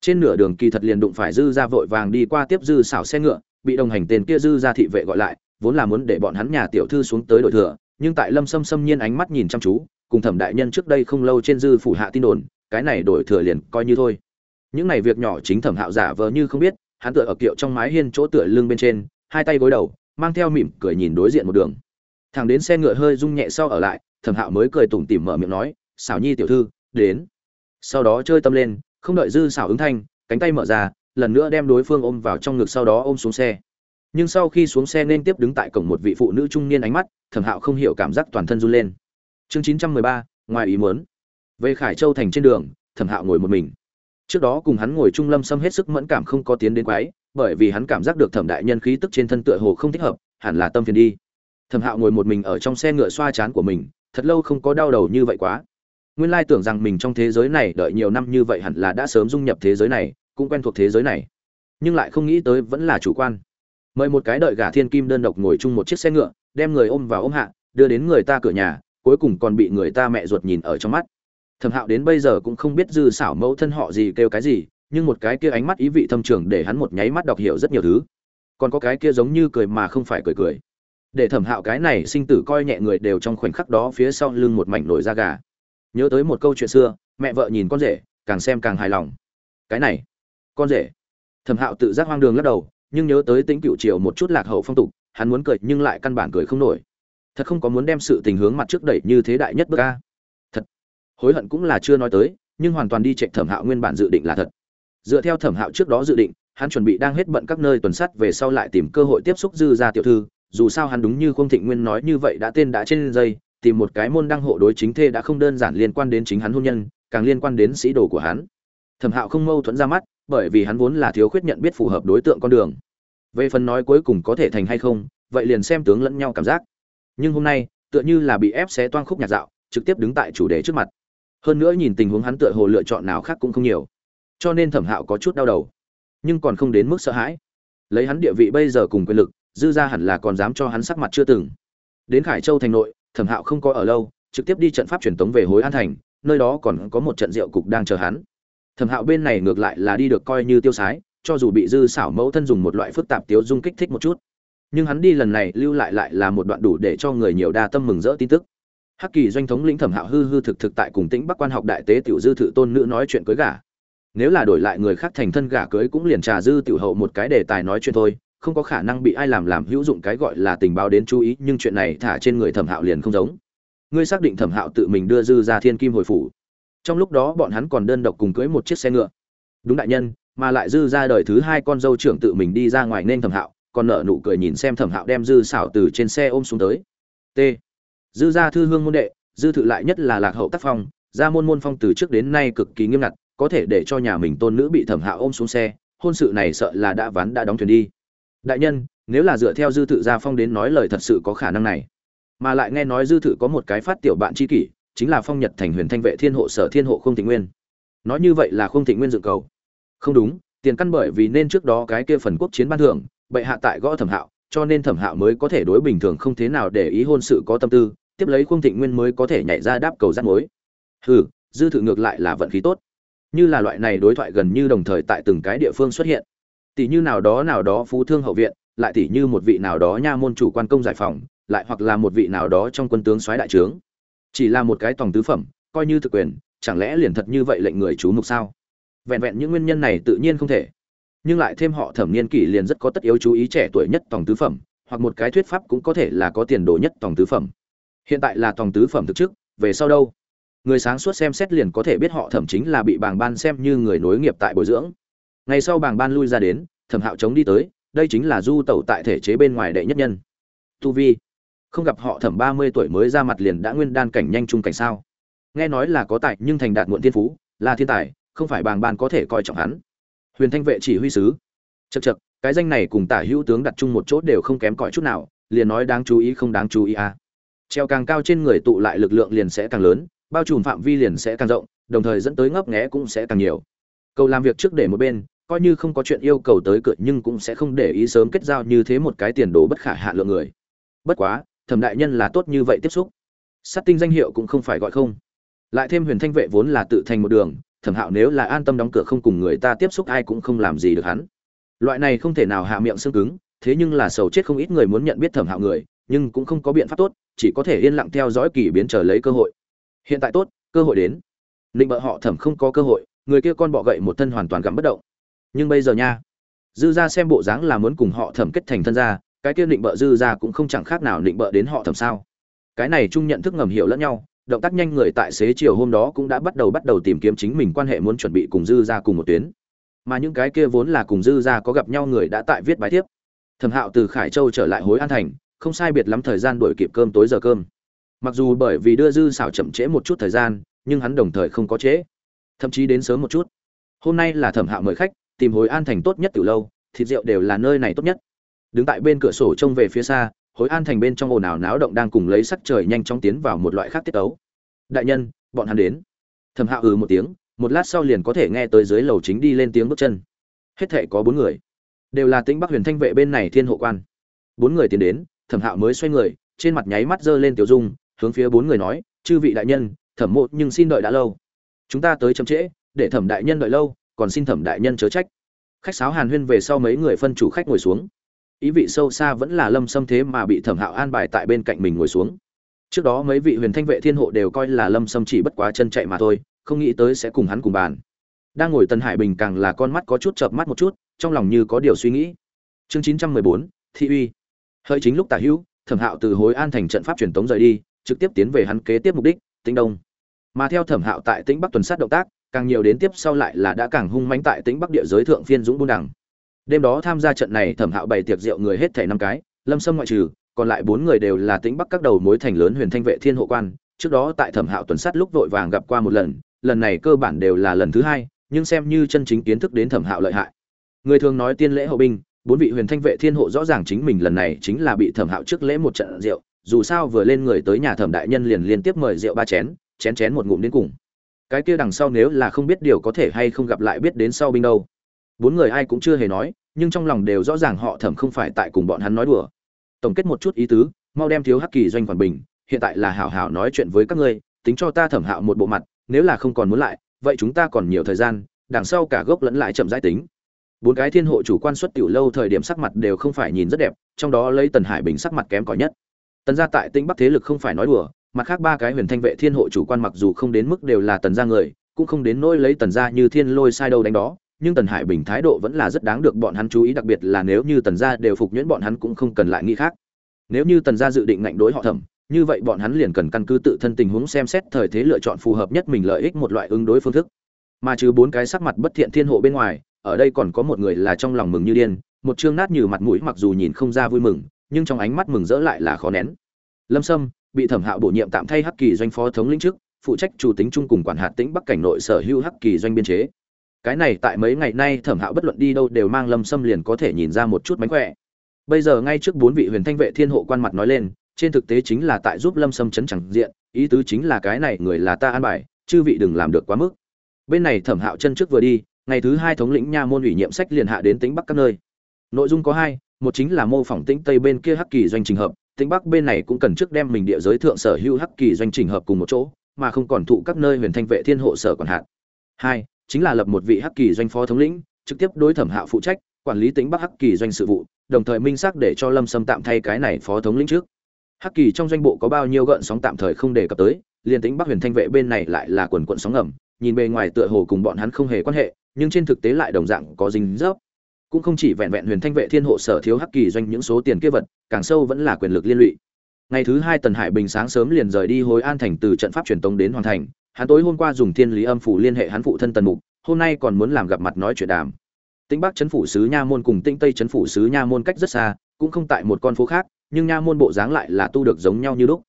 Trên nửa đường kỳ thật liền đụng phải dư ra vội vàng đi qua tiếp dư xảo xe ngựa bị đồng hành tên kia dư ra thị vệ gọi lại, vốn là muốn để bọn hắn nhà tiểu thư xuống tới đội thừa, nhưng tại lâm sâm sâm nhiên ánh mắt nhìn chăm chú, cùng thẩm đại nhân trước đây không lâu trên dư phủ hạ tin đồn, cái này đổi thừa liền coi như thôi. Những này việc nhỏ chính thẩm hạo giả vờ như không biết, hắn tựa ở kiệu trong mái hiên chỗ tựa lưng bên trên, hai tay gối đầu, mang theo mỉm cười nhìn đối diện một đường. Thằng đến xe ngựa hơi rung nhẹ sau ở lại, thẩm hạo mới cười tủm tỉm mở miệng nói, xảo nhi tiểu thư, đến. Sau đó chơi tâm lên, không đợi dư xảo ứng thanh, cánh tay mở ra lần nữa đem đối phương ôm vào trong ngực sau đó ôm xuống xe. Nhưng sau khi xuống xe nên tiếp đứng tại cổng một vị phụ nữ trung niên ánh mắt, thẩm hạo không hiểu cảm giác toàn thân run lên. Chương chín trăm mười ba, ngoài ý muốn. Về khải châu thành trên đường, thẩm hạo ngồi một mình. Trước đó cùng hắn ngồi trung lâm xâm hết sức mẫn cảm không có tiến đến quái, bởi vì hắn cảm giác được thẩm đại nhân khí tức trên thân tựa hồ không thích hợp, hẳn là tâm phiền đi. Thẩm hạo ngồi một mình ở trong xe ngựa xoa chán của mình, thật lâu không có đau đầu như vậy quá. Nguyên lai tưởng rằng mình trong thế giới này đợi nhiều năm như vậy hẳn là đã sớm dung nhập thế giới này cũng quen thuộc thế giới này, nhưng lại không nghĩ tới vẫn là chủ quan. Mời một cái đợi gà thiên kim đơn độc ngồi chung một chiếc xe ngựa, đem người ôm vào ôm hạ, đưa đến người ta cửa nhà, cuối cùng còn bị người ta mẹ ruột nhìn ở trong mắt. Thẩm hạo đến bây giờ cũng không biết dư xảo mẫu thân họ gì kêu cái gì, nhưng một cái kia ánh mắt ý vị thâm trường để hắn một nháy mắt đọc hiểu rất nhiều thứ. Còn có cái kia giống như cười mà không phải cười cười. Để thẩm hạo cái này sinh tử coi nhẹ người đều trong khoảnh khắc đó phía sau lưng một mảnh nổi da gà. Nhớ tới một câu chuyện xưa, mẹ vợ nhìn con rể, càng xem càng hài lòng. Cái này con rể. Thẩm hạo tự giác hoang đường lắc đầu, nhưng nhớ tới tính cựu triều một chút lạc hậu phong tục, hắn muốn cười nhưng lại căn bản cười không nổi. Thật không có muốn đem sự tình hướng mặt trước đẩy như thế đại nhất bước ca thật. Hối hận cũng là chưa nói tới, nhưng hoàn toàn đi chạy thẩm hạo nguyên bản dự định là thật. Dựa theo thẩm hạo trước đó dự định, hắn chuẩn bị đang hết bận các nơi tuần sắt về sau lại tìm cơ hội tiếp xúc dư ra tiểu thư, dù sao hắn đúng như không thịnh nguyên nói như vậy đã tên đã trên dây, tìm một cái môn đăng hộ đối chính thê đã không đơn giản liên quan đến chính hắn hôn nhân, càng liên quan đến sĩ đồ của hắn. Thẩm hạo không mâu thuẫn ra mắt bởi vì hắn vốn là thiếu khuyết nhận biết phù hợp đối tượng con đường. Về phần nói cuối cùng có thể thành hay không, vậy liền xem tướng lẫn nhau cảm giác. Nhưng hôm nay, tựa như là bị ép xé toang khúc nhạc dạo, trực tiếp đứng tại chủ đề trước mặt. Hơn nữa nhìn tình huống hắn tựa hồ lựa chọn nào khác cũng không nhiều. Cho nên thẩm hạo có chút đau đầu. Nhưng còn không đến mức sợ hãi. Lấy hắn địa vị bây giờ cùng quyền lực, dư ra hẳn là còn dám cho hắn sắc mặt chưa từng. Đến khải châu thành nội, thẩm hạo không có ở lâu, trực tiếp đi trận pháp truyền tống về hối an thành, nơi đó còn có một trận rượu cục đang chờ hắn thẩm hạo bên này ngược lại là đi được coi như tiêu sái, cho dù bị dư xảo mẫu thân dùng một loại phức tạp tiếu dung kích thích một chút. Nhưng hắn đi lần này lưu lại lại là một đoạn đủ để cho người nhiều đa tâm mừng rỡ tin tức. Hắc kỳ doanh thống lĩnh thẩm hạo hư hư thực thực tại cùng tĩnh bắc quan học đại tế tiểu dư thự tôn nữ nói chuyện cưới gả. Nếu là đổi lại người khác thành thân gả cưới cũng liền trà dư tiểu hậu một cái đề tài nói chuyện thôi, không có khả năng bị ai làm làm hữu dụng cái gọi là tình báo đến chú ý, nhưng chuyện này thả trên người thẩm hạo liền không giống. Ngươi xác định thẩm hạo tự mình đưa dư ra thiên kim hồi phủ trong lúc đó bọn hắn còn đơn độc cùng cưới một chiếc xe ngựa. Đúng đại nhân, mà lại dư ra đời thứ hai con dâu trưởng tự mình đi ra ngoài nên thẩm hạo, còn nợ nụ cười nhìn xem thẩm hạo đem dư xảo từ trên xe ôm xuống tới. T. Dư gia thư hương môn đệ, dư thự lại nhất là lạc hậu tác phong gia môn môn phong từ trước đến nay cực kỳ nghiêm ngặt, có thể để cho nhà mình tôn nữ bị thẩm hạo ôm xuống xe, hôn sự này sợ là đã ván đã đóng thuyền đi. Đại nhân, nếu là dựa theo dư thự gia phong đến nói lời thật sự có khả năng này. Mà lại nghe nói dư thự có một cái phát tiểu bạn tri kỷ chính là phong nhật thành huyền thanh vệ thiên hộ sở thiên hộ không thị nguyên. Nói như vậy là không thị nguyên dự cầu. Không đúng, tiền căn bởi vì nên trước đó cái kia phần quốc chiến ban thưởng, bệ hạ tại gõ thẩm hạo, cho nên thẩm hạo mới có thể đối bình thường không thế nào để ý hôn sự có tâm tư, tiếp lấy khung thịnh nguyên mới có thể nhảy ra đáp cầu rắt mối. Hừ, dư thự ngược lại là vận khí tốt. Như là loại này đối thoại gần như đồng thời tại từng cái địa phương xuất hiện. Tỷ như nào đó nào đó phú thương hậu viện, lại tỷ như một vị nào đó nha môn chủ quan công giải phòng lại hoặc là một vị nào đó trong quân tướng soái đại trướng chỉ là một cái tòng tứ phẩm, coi như thực quyền, chẳng lẽ liền thật như vậy lệnh người chú mục sao? Vẹn vẹn những nguyên nhân này tự nhiên không thể. Nhưng lại thêm họ thẩm niên kỷ liền rất có tất yếu chú ý trẻ tuổi nhất tòng tứ phẩm, hoặc một cái thuyết pháp cũng có thể là có tiền đồ nhất tòng tứ phẩm. Hiện tại là tòng tứ phẩm thực chức về sau đâu? Người sáng suốt xem xét liền có thể biết họ thẩm chính là bị bàng ban xem như người nối nghiệp tại bồi dưỡng. Ngày sau bàng ban lui ra đến, thẩm hạo chống đi tới, đây chính là du tẩu tại thể chế bên ngoài đệ nhất nhân. Tu vi không gặp họ thẩm ba mươi tuổi mới ra mặt liền đã nguyên đan cảnh nhanh trung cảnh sao? Nghe nói là có tài, nhưng thành đạt muộn thiên phú, là thiên tài, không phải bàng ban có thể coi trọng hắn. Huyền thanh vệ chỉ huy sứ. Chật chật cái danh này cùng tả hữu tướng đặt chung một chỗ đều không kém cỏi chút nào, liền nói đáng chú ý không đáng chú ý à. treo càng cao trên người tụ lại lực lượng liền sẽ càng lớn, bao trùm phạm vi liền sẽ càng rộng, đồng thời dẫn tới ngấp nghé cũng sẽ càng nhiều. Cầu làm việc trước để một bên, coi như không có chuyện yêu cầu tới cửa nhưng cũng sẽ không để ý sớm kết giao như thế một cái tiền đồ bất khả hạ lượng người. Bất quá thẩm đại nhân là tốt như vậy tiếp xúc. Sát tinh danh hiệu cũng không phải gọi không. Lại thêm huyền thanh vệ vốn là tự thành một đường, thẩm hạo nếu là an tâm đóng cửa không cùng người ta tiếp xúc ai cũng không làm gì được hắn. Loại này không thể nào hạ miệng xương cứng, thế nhưng là sầu chết không ít người muốn nhận biết thẩm hạo người, nhưng cũng không có biện pháp tốt, chỉ có thể yên lặng theo dõi kỳ biến chờ lấy cơ hội. Hiện tại tốt, cơ hội đến. Định bợ họ thẩm không có cơ hội, người kia con bọ gậy một thân hoàn toàn gặm bất động. Nhưng bây giờ nha, dư ra xem bộ dáng là muốn cùng họ thẩm kết thành thân gia cái kia định bợ dư ra cũng không chẳng khác nào định bợ đến họ thầm sao. Cái này chung nhận thức ngầm hiểu lẫn nhau, động tác nhanh người tại xế chiều hôm đó cũng đã bắt đầu bắt đầu tìm kiếm chính mình quan hệ muốn chuẩn bị cùng dư ra cùng một tuyến. Mà những cái kia vốn là cùng dư ra có gặp nhau người đã tại viết bài tiếp. Thẩm hạo từ khải châu trở lại hối an thành, không sai biệt lắm thời gian đổi kịp cơm tối giờ cơm. Mặc dù bởi vì đưa dư xảo chậm trễ một chút thời gian, nhưng hắn đồng thời không có trễ. Thậm chí đến sớm một chút. Hôm nay là thẩm hạo mời khách, tìm hối an thành tốt nhất từ lâu, thịt rượu đều là nơi này tốt nhất đứng tại bên cửa sổ trông về phía xa, hối an thành bên trong ồn ào náo động đang cùng lấy sắc trời nhanh chóng tiến vào một loại khác tiết tấu. Đại nhân, bọn hắn đến. Thẩm hạo ừ một tiếng, một lát sau liền có thể nghe tới dưới lầu chính đi lên tiếng bước chân. Hết thệ có bốn người. Đều là tĩnh bắc huyền thanh vệ bên này thiên hộ quan. Bốn người tiến đến, thẩm hạo mới xoay người, trên mặt nháy mắt giơ lên tiểu dung, hướng phía bốn người nói, chư vị đại nhân, thẩm mộ nhưng xin đợi đã lâu. Chúng ta tới chậm trễ, để thẩm đại nhân đợi lâu, còn xin thẩm đại nhân chớ trách. Khách sáo hàn huyên về sau mấy người phân chủ khách ngồi xuống ý vị sâu xa vẫn là lâm xâm thế mà bị thẩm hạo an bài tại bên cạnh mình ngồi xuống. Trước đó mấy vị huyền thanh vệ thiên hộ đều coi là lâm xâm chỉ bất quá chân chạy mà thôi, không nghĩ tới sẽ cùng hắn cùng bàn. Đang ngồi tân hải bình càng là con mắt có chút chợp mắt một chút, trong lòng như có điều suy nghĩ. Chương chín trăm mười bốn, thị uy. Hơi chính lúc tả hữu, thẩm hạo từ hối an thành trận pháp truyền tống rời đi, trực tiếp tiến về hắn kế tiếp mục đích, tĩnh đông. Mà theo thẩm hạo tại tĩnh bắc tuần sát động tác, càng nhiều đến tiếp sau lại là đã càng hung mãnh tại tĩnh bắc địa giới thượng phiên dũng buôn đẳng đêm đó tham gia trận này thẩm hạo bày tiệc rượu người hết thảy năm cái, lâm sâm ngoại trừ, còn lại bốn người đều là tĩnh bắc các đầu mối thành lớn huyền thanh vệ thiên hộ quan. Trước đó tại thẩm hạo tuần sát lúc vội vàng gặp qua một lần lần này cơ bản đều là lần thứ hai, nhưng xem như chân chính kiến thức đến thẩm hạo lợi hại. Người thường nói tiên lễ hậu binh, bốn vị huyền thanh vệ thiên hộ rõ ràng chính mình lần này chính là bị thẩm hạo trước lễ một trận rượu, dù sao vừa lên người tới nhà thẩm đại nhân liền liên tiếp mời rượu ba chén chén chén một ngụm đến cùng. Cái kia đằng sau nếu là không biết điều có thể hay không gặp lại biết đến sau binh đâu bốn người ai cũng chưa hề nói, nhưng trong lòng đều rõ ràng họ thẩm không phải tại cùng bọn hắn nói đùa. Tổng kết một chút ý tứ, mau đem thiếu hắc kỳ doanh quản bình, hiện tại là hảo hảo nói chuyện với các ngươi, tính cho ta thẩm hạo một bộ mặt, nếu là không còn muốn lại, vậy chúng ta còn nhiều thời gian, đằng sau cả gốc lẫn lại chậm giải tính. Bốn cái thiên hộ chủ quan xuất tiểu lâu thời điểm sắc mặt đều không phải nhìn rất đẹp, trong đó lấy tần hải bình sắc mặt kém cỏi nhất. Tần gia tại tĩnh bắc thế lực không phải nói đùa, mặt khác ba cái huyền thanh vệ thiên hộ chủ quan mặc dù không đến mức đều là tần gia người, cũng không đến nỗi lấy tần gia như thiên lôi sai đâu đánh đó nhưng tần hải bình thái độ vẫn là rất đáng được bọn hắn chú ý, đặc biệt là nếu như tần gia đều phục nhuyễn, bọn hắn cũng không cần lại nghĩ khác. Nếu như tần gia dự định ngạnh đối họ thẩm, như vậy bọn hắn liền cần căn cứ tự thân tình huống xem xét thời thế lựa chọn phù hợp nhất mình lợi ích một loại ứng đối phương thức. Mà trừ bốn cái sắc mặt bất thiện thiên hộ bên ngoài, ở đây còn có một người là trong lòng mừng như điên, một chương nát như mặt mũi mặc dù nhìn không ra vui mừng, nhưng trong ánh mắt mừng rỡ lại là khó nén. Lâm sâm, bị thẩm hạo bổ nhiệm tạm thay hắc kỳ doanh phó thống lĩnh trước, phụ trách chủ tính chung cùng quản hạt tĩnh bắc cảnh nội sở hữu hắc kỳ doanh biên chế cái này tại mấy ngày nay thẩm hạo bất luận đi đâu đều mang lâm sâm liền có thể nhìn ra một chút mánh khỏe. Bây giờ ngay trước bốn vị huyền thanh vệ thiên hộ quan mặt nói lên, trên thực tế chính là tại giúp lâm sâm chấn chẳng diện, ý tứ chính là cái này người là ta an bài, chư vị đừng làm được quá mức. Bên này thẩm hạo chân trước vừa đi, ngày thứ hai thống lĩnh nha môn ủy nhiệm sách liền hạ đến tính bắc các nơi. Nội dung có hai, một chính là mô phỏng tĩnh tây bên kia hắc kỳ doanh trình hợp, tĩnh bắc bên này cũng cần trước đem mình địa giới thượng sở hữu hắc kỳ doanh trình hợp cùng một chỗ, mà không còn thụ các nơi huyền thanh vệ thiên hộ sở còn hạn. hai chính là lập một vị hắc kỳ doanh phó thống lĩnh, trực tiếp đối thẩm hạo phụ trách, quản lý tính bắc hắc kỳ doanh sự vụ, đồng thời minh xác để cho lâm sâm tạm thay cái này phó thống lĩnh trước. Hắc kỳ trong doanh bộ có bao nhiêu gợn sóng tạm thời không đề cập tới, liền tính bắc huyền thanh vệ bên này lại là quần quận sóng ngầm, nhìn bề ngoài tựa hồ cùng bọn hắn không hề quan hệ, nhưng trên thực tế lại đồng dạng có dính dấp. Cũng không chỉ vẹn vẹn huyền thanh vệ thiên hộ sở thiếu hắc kỳ doanh những số tiền kia vật, càng sâu vẫn là quyền lực liên lụy. Ngày thứ hai tần hải bình sáng sớm liền rời đi hối an thành từ trận pháp truyền tống đến hoàn thành hắn tối hôm qua dùng thiên lý âm phủ liên hệ hắn phụ thân tần mục, hôm nay còn muốn làm gặp mặt nói chuyện đàm. Tĩnh bắc chấn phủ sứ nha môn cùng tĩnh tây chấn phủ sứ nha môn cách rất xa, cũng không tại một con phố khác, nhưng nha môn bộ dáng lại là tu được giống nhau như lúc.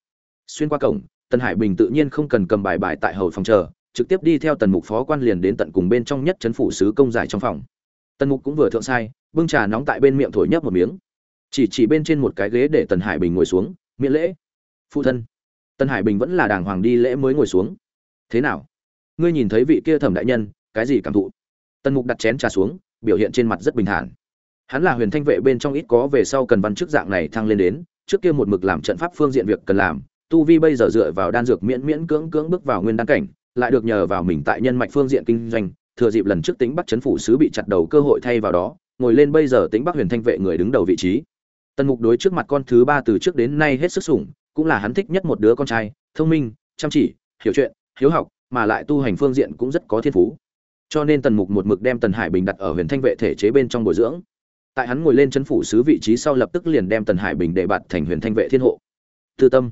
Xuyên qua cổng, tần hải bình tự nhiên không cần cầm bài bài tại hầu phòng chờ, trực tiếp đi theo tần mục phó quan liền đến tận cùng bên trong nhất chấn phủ sứ công giải trong phòng. Tần mục cũng vừa thượng sai, bưng trà nóng tại bên miệng thổi nhấp một miếng. Chỉ chỉ bên trên một cái ghế để tần hải bình ngồi xuống, miễn lễ. Phụ thân. Tần hải bình vẫn là đàng hoàng đi lễ mới ngồi xuống thế nào? Ngươi nhìn thấy vị kia thẩm đại nhân, cái gì cảm thụ? Tần mục đặt chén trà xuống, biểu hiện trên mặt rất bình thản. Hắn là huyền thanh vệ bên trong ít có về sau cần văn chức dạng này thăng lên đến, trước kia một mực làm trận pháp phương diện việc cần làm, tu vi bây giờ dựa vào đan dược miễn miễn cưỡng cưỡng bước vào nguyên đan cảnh, lại được nhờ vào mình tại nhân mạch phương diện kinh doanh, thừa dịp lần trước tính bắc chấn phủ sứ bị chặt đầu cơ hội thay vào đó, ngồi lên bây giờ tính bắc huyền thanh vệ người đứng đầu vị trí. Tần mục đối trước mặt con thứ ba từ trước đến nay hết sức sủng, cũng là hắn thích nhất một đứa con trai, thông minh, chăm chỉ, hiểu chuyện hiếu học, mà lại tu hành phương diện cũng rất có thiên phú. Cho nên tần mục một mực đem tần hải bình đặt ở huyền thanh vệ thể chế bên trong bồi dưỡng. Tại hắn ngồi lên chấn phủ sứ vị trí sau lập tức liền đem tần hải bình để bạt thành huyền thanh vệ thiên hộ. Tư tâm.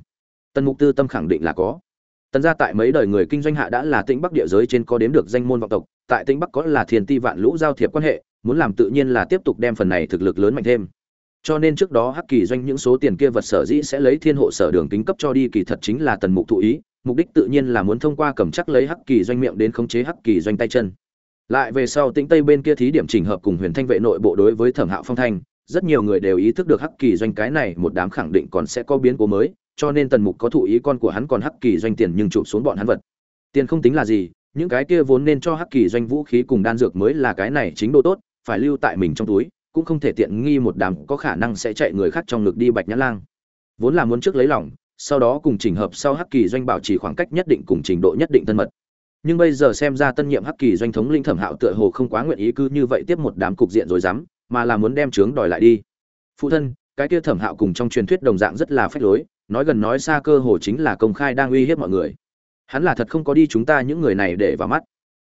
Tần mục tư tâm khẳng định là có. Tần gia tại mấy đời người kinh doanh hạ đã là tĩnh bắc địa giới trên có đếm được danh môn vọng tộc, tại tĩnh bắc có là thiền ti vạn lũ giao thiệp quan hệ, muốn làm tự nhiên là tiếp tục đem phần này thực lực lớn mạnh thêm. Cho nên trước đó hắc kỳ doanh những số tiền kia vật sở dĩ sẽ lấy thiên hộ sở đường tính cấp cho đi kỳ thật chính là tần mục thụ ý mục đích tự nhiên là muốn thông qua cầm chắc lấy hắc kỳ doanh miệng đến khống chế hắc kỳ doanh tay chân. Lại về sau tĩnh tây bên kia thí điểm chỉnh hợp cùng huyền thanh vệ nội bộ đối với thẩm hạo phong thanh, rất nhiều người đều ý thức được hắc kỳ doanh cái này một đám khẳng định còn sẽ có biến cố mới, cho nên tần mục có thụ ý con của hắn còn hắc kỳ doanh tiền nhưng chụp xuống bọn hắn vật. Tiền không tính là gì, những cái kia vốn nên cho hắc kỳ doanh vũ khí cùng đan dược mới là cái này chính độ tốt, phải lưu tại mình trong túi, cũng không thể tiện nghi một đám có khả năng sẽ chạy người khác trong ngực đi bạch nhã lang. Vốn là muốn trước lấy lòng sau đó cùng chỉnh hợp sau hắc kỳ doanh bảo trì khoảng cách nhất định cùng trình độ nhất định thân mật. Nhưng bây giờ xem ra tân nhiệm hắc kỳ doanh thống linh thẩm hạo tựa hồ không quá nguyện ý cứ như vậy tiếp một đám cục diện rồi dám, mà là muốn đem trướng đòi lại đi. Phụ thân, cái kia thẩm hạo cùng trong truyền thuyết đồng dạng rất là phách lối, nói gần nói xa cơ hồ chính là công khai đang uy hiếp mọi người. Hắn là thật không có đi chúng ta những người này để vào mắt.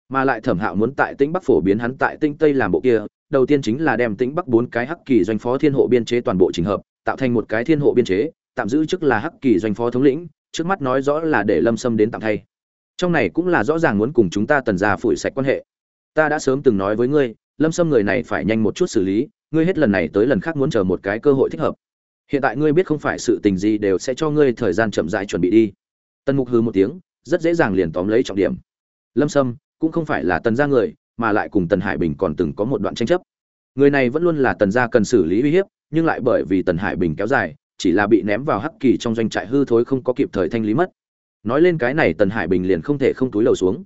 Mà lại thẩm hạo muốn tại tĩnh bắc phổ biến hắn tại tinh tây làm bộ kia, đầu tiên chính là đem tĩnh bắc bốn cái hắc kỳ doanh phó thiên hộ biên chế toàn bộ trình hợp, tạo thành một cái thiên hộ biên chế tạm giữ chức là hắc kỳ doanh phó thống lĩnh, trước mắt nói rõ là để lâm sâm đến tạm thay. Trong này cũng là rõ ràng muốn cùng chúng ta tần ra phủi sạch quan hệ. Ta đã sớm từng nói với ngươi, lâm sâm người này phải nhanh một chút xử lý, ngươi hết lần này tới lần khác muốn chờ một cái cơ hội thích hợp. Hiện tại ngươi biết không phải sự tình gì đều sẽ cho ngươi thời gian chậm dại chuẩn bị đi. Tần mục hư một tiếng, rất dễ dàng liền tóm lấy trọng điểm. Lâm sâm cũng không phải là tần gia người, mà lại cùng tần hải bình còn từng có một đoạn tranh chấp. Người này vẫn luôn là tần gia cần xử lý uy hiếp, nhưng lại bởi vì tần hải bình kéo dài chỉ là bị ném vào hắc kỳ trong doanh trại hư thối không có kịp thời thanh lý mất. Nói lên cái này tần hải bình liền không thể không túi lầu xuống.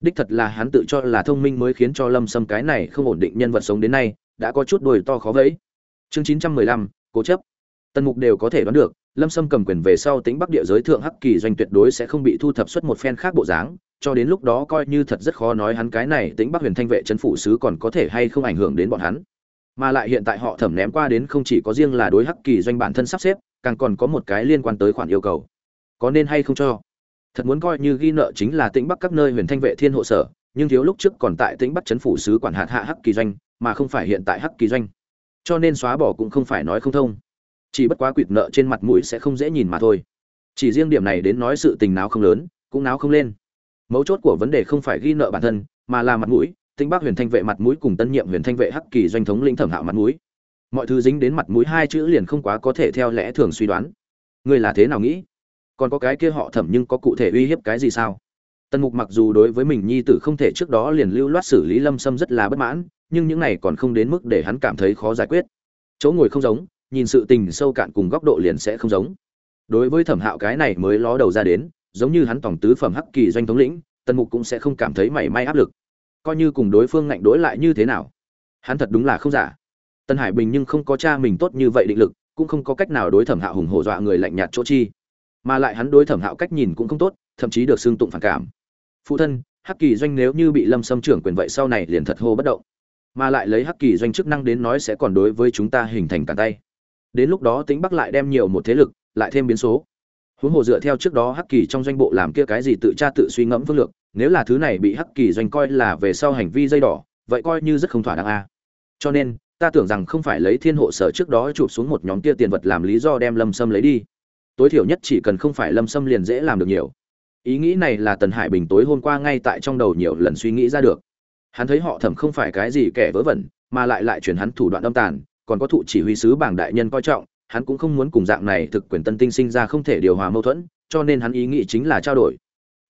Đích thật là hắn tự cho là thông minh mới khiến cho lâm sâm cái này không ổn định nhân vật sống đến nay, đã có chút đồi to khó vẫy. Chương chín trăm mười lăm, cố chấp. Tần mục đều có thể đoán được, lâm sâm cầm quyền về sau tính bắc địa giới thượng hắc kỳ doanh tuyệt đối sẽ không bị thu thập xuất một phen khác bộ dáng, cho đến lúc đó coi như thật rất khó nói hắn cái này tính bắc huyền thanh vệ c h ấ n phủ sứ còn có thể hay không ảnh hưởng đến bọn hắn mà lại hiện tại họ thẩm ném qua đến không chỉ có riêng là đối hắc kỳ doanh bản thân sắp xếp, càng còn có một cái liên quan tới khoản yêu cầu. Có nên hay không cho? Thật muốn coi như ghi nợ chính là tĩnh bắc các nơi huyền thanh vệ thiên hộ sở, nhưng thiếu lúc trước còn tại tĩnh bắc chấn phủ sứ quản hạt hạ hắc kỳ doanh, mà không phải hiện tại hắc kỳ doanh. Cho nên xóa bỏ cũng không phải nói không thông. Chỉ bất quá quỵt nợ trên mặt mũi sẽ không dễ nhìn mà thôi. Chỉ riêng điểm này đến nói sự tình nào không lớn, cũng nào không lên. Mấu chốt của vấn đề không phải ghi nợ bản thân, mà là mặt mũi tinh bắc huyền thanh vệ mặt mũi cùng tân nhiệm huyền thanh vệ hắc kỳ doanh thống lĩnh thẩm hạo mặt mũi. Mọi thứ dính đến mặt mũi hai chữ liền không quá có thể theo lẽ thường suy đoán. Ngươi là thế nào nghĩ? Còn có cái kia họ thẩm nhưng có cụ thể uy hiếp cái gì sao? Tần mục mặc dù đối với mình nhi tử không thể trước đó liền lưu loát xử lý lâm sâm rất là bất mãn, nhưng những này còn không đến mức để hắn cảm thấy khó giải quyết. Chỗ ngồi không giống, nhìn sự tình sâu cạn cùng góc độ liền sẽ không giống. Đối với thẩm hạo cái này mới ló đầu ra đến, giống như hắn tổng tứ phẩm hắc kỳ doanh thống lĩnh, tần mục cũng sẽ không cảm thấy mảy may áp lực coi như cùng đối phương ngạnh đối lại như thế nào. Hắn thật đúng là không giả. Tân hải bình nhưng không có cha mình tốt như vậy định lực, cũng không có cách nào đối thẩm hạo hùng hổ dọa người lạnh nhạt chỗ chi. Mà lại hắn đối thẩm hạo cách nhìn cũng không tốt, thậm chí được xưng tụng phản cảm. Phụ thân, hắc kỳ doanh nếu như bị lâm xâm trưởng quyền vậy sau này liền thật hô bất động. Mà lại lấy hắc kỳ doanh chức năng đến nói sẽ còn đối với chúng ta hình thành cả tay. Đến lúc đó tính bắc lại đem nhiều một thế lực, lại thêm biến số. Huống hồ dựa theo trước đó hắc kỳ trong doanh bộ làm kia cái gì tự tra tự suy ngẫm phương lược nếu là thứ này bị hắc kỳ doanh coi là về sau hành vi dây đỏ, vậy coi như rất không thỏa đáng a. Cho nên, ta tưởng rằng không phải lấy thiên hộ sở trước đó chụp xuống một nhóm kia tiền vật làm lý do đem lâm sâm lấy đi. Tối thiểu nhất chỉ cần không phải lâm sâm liền dễ làm được nhiều. Ý nghĩ này là tần hải bình tối hôm qua ngay tại trong đầu nhiều lần suy nghĩ ra được. Hắn thấy họ thẩm không phải cái gì kẻ vớ vẩn, mà lại lại chuyển hắn thủ đoạn âm tàn, còn có thụ chỉ huy sứ bảng đại nhân coi trọng, hắn cũng không muốn cùng dạng này thực quyền tân tinh sinh ra không thể điều hòa mâu thuẫn, cho nên hắn ý nghĩ chính là trao đổi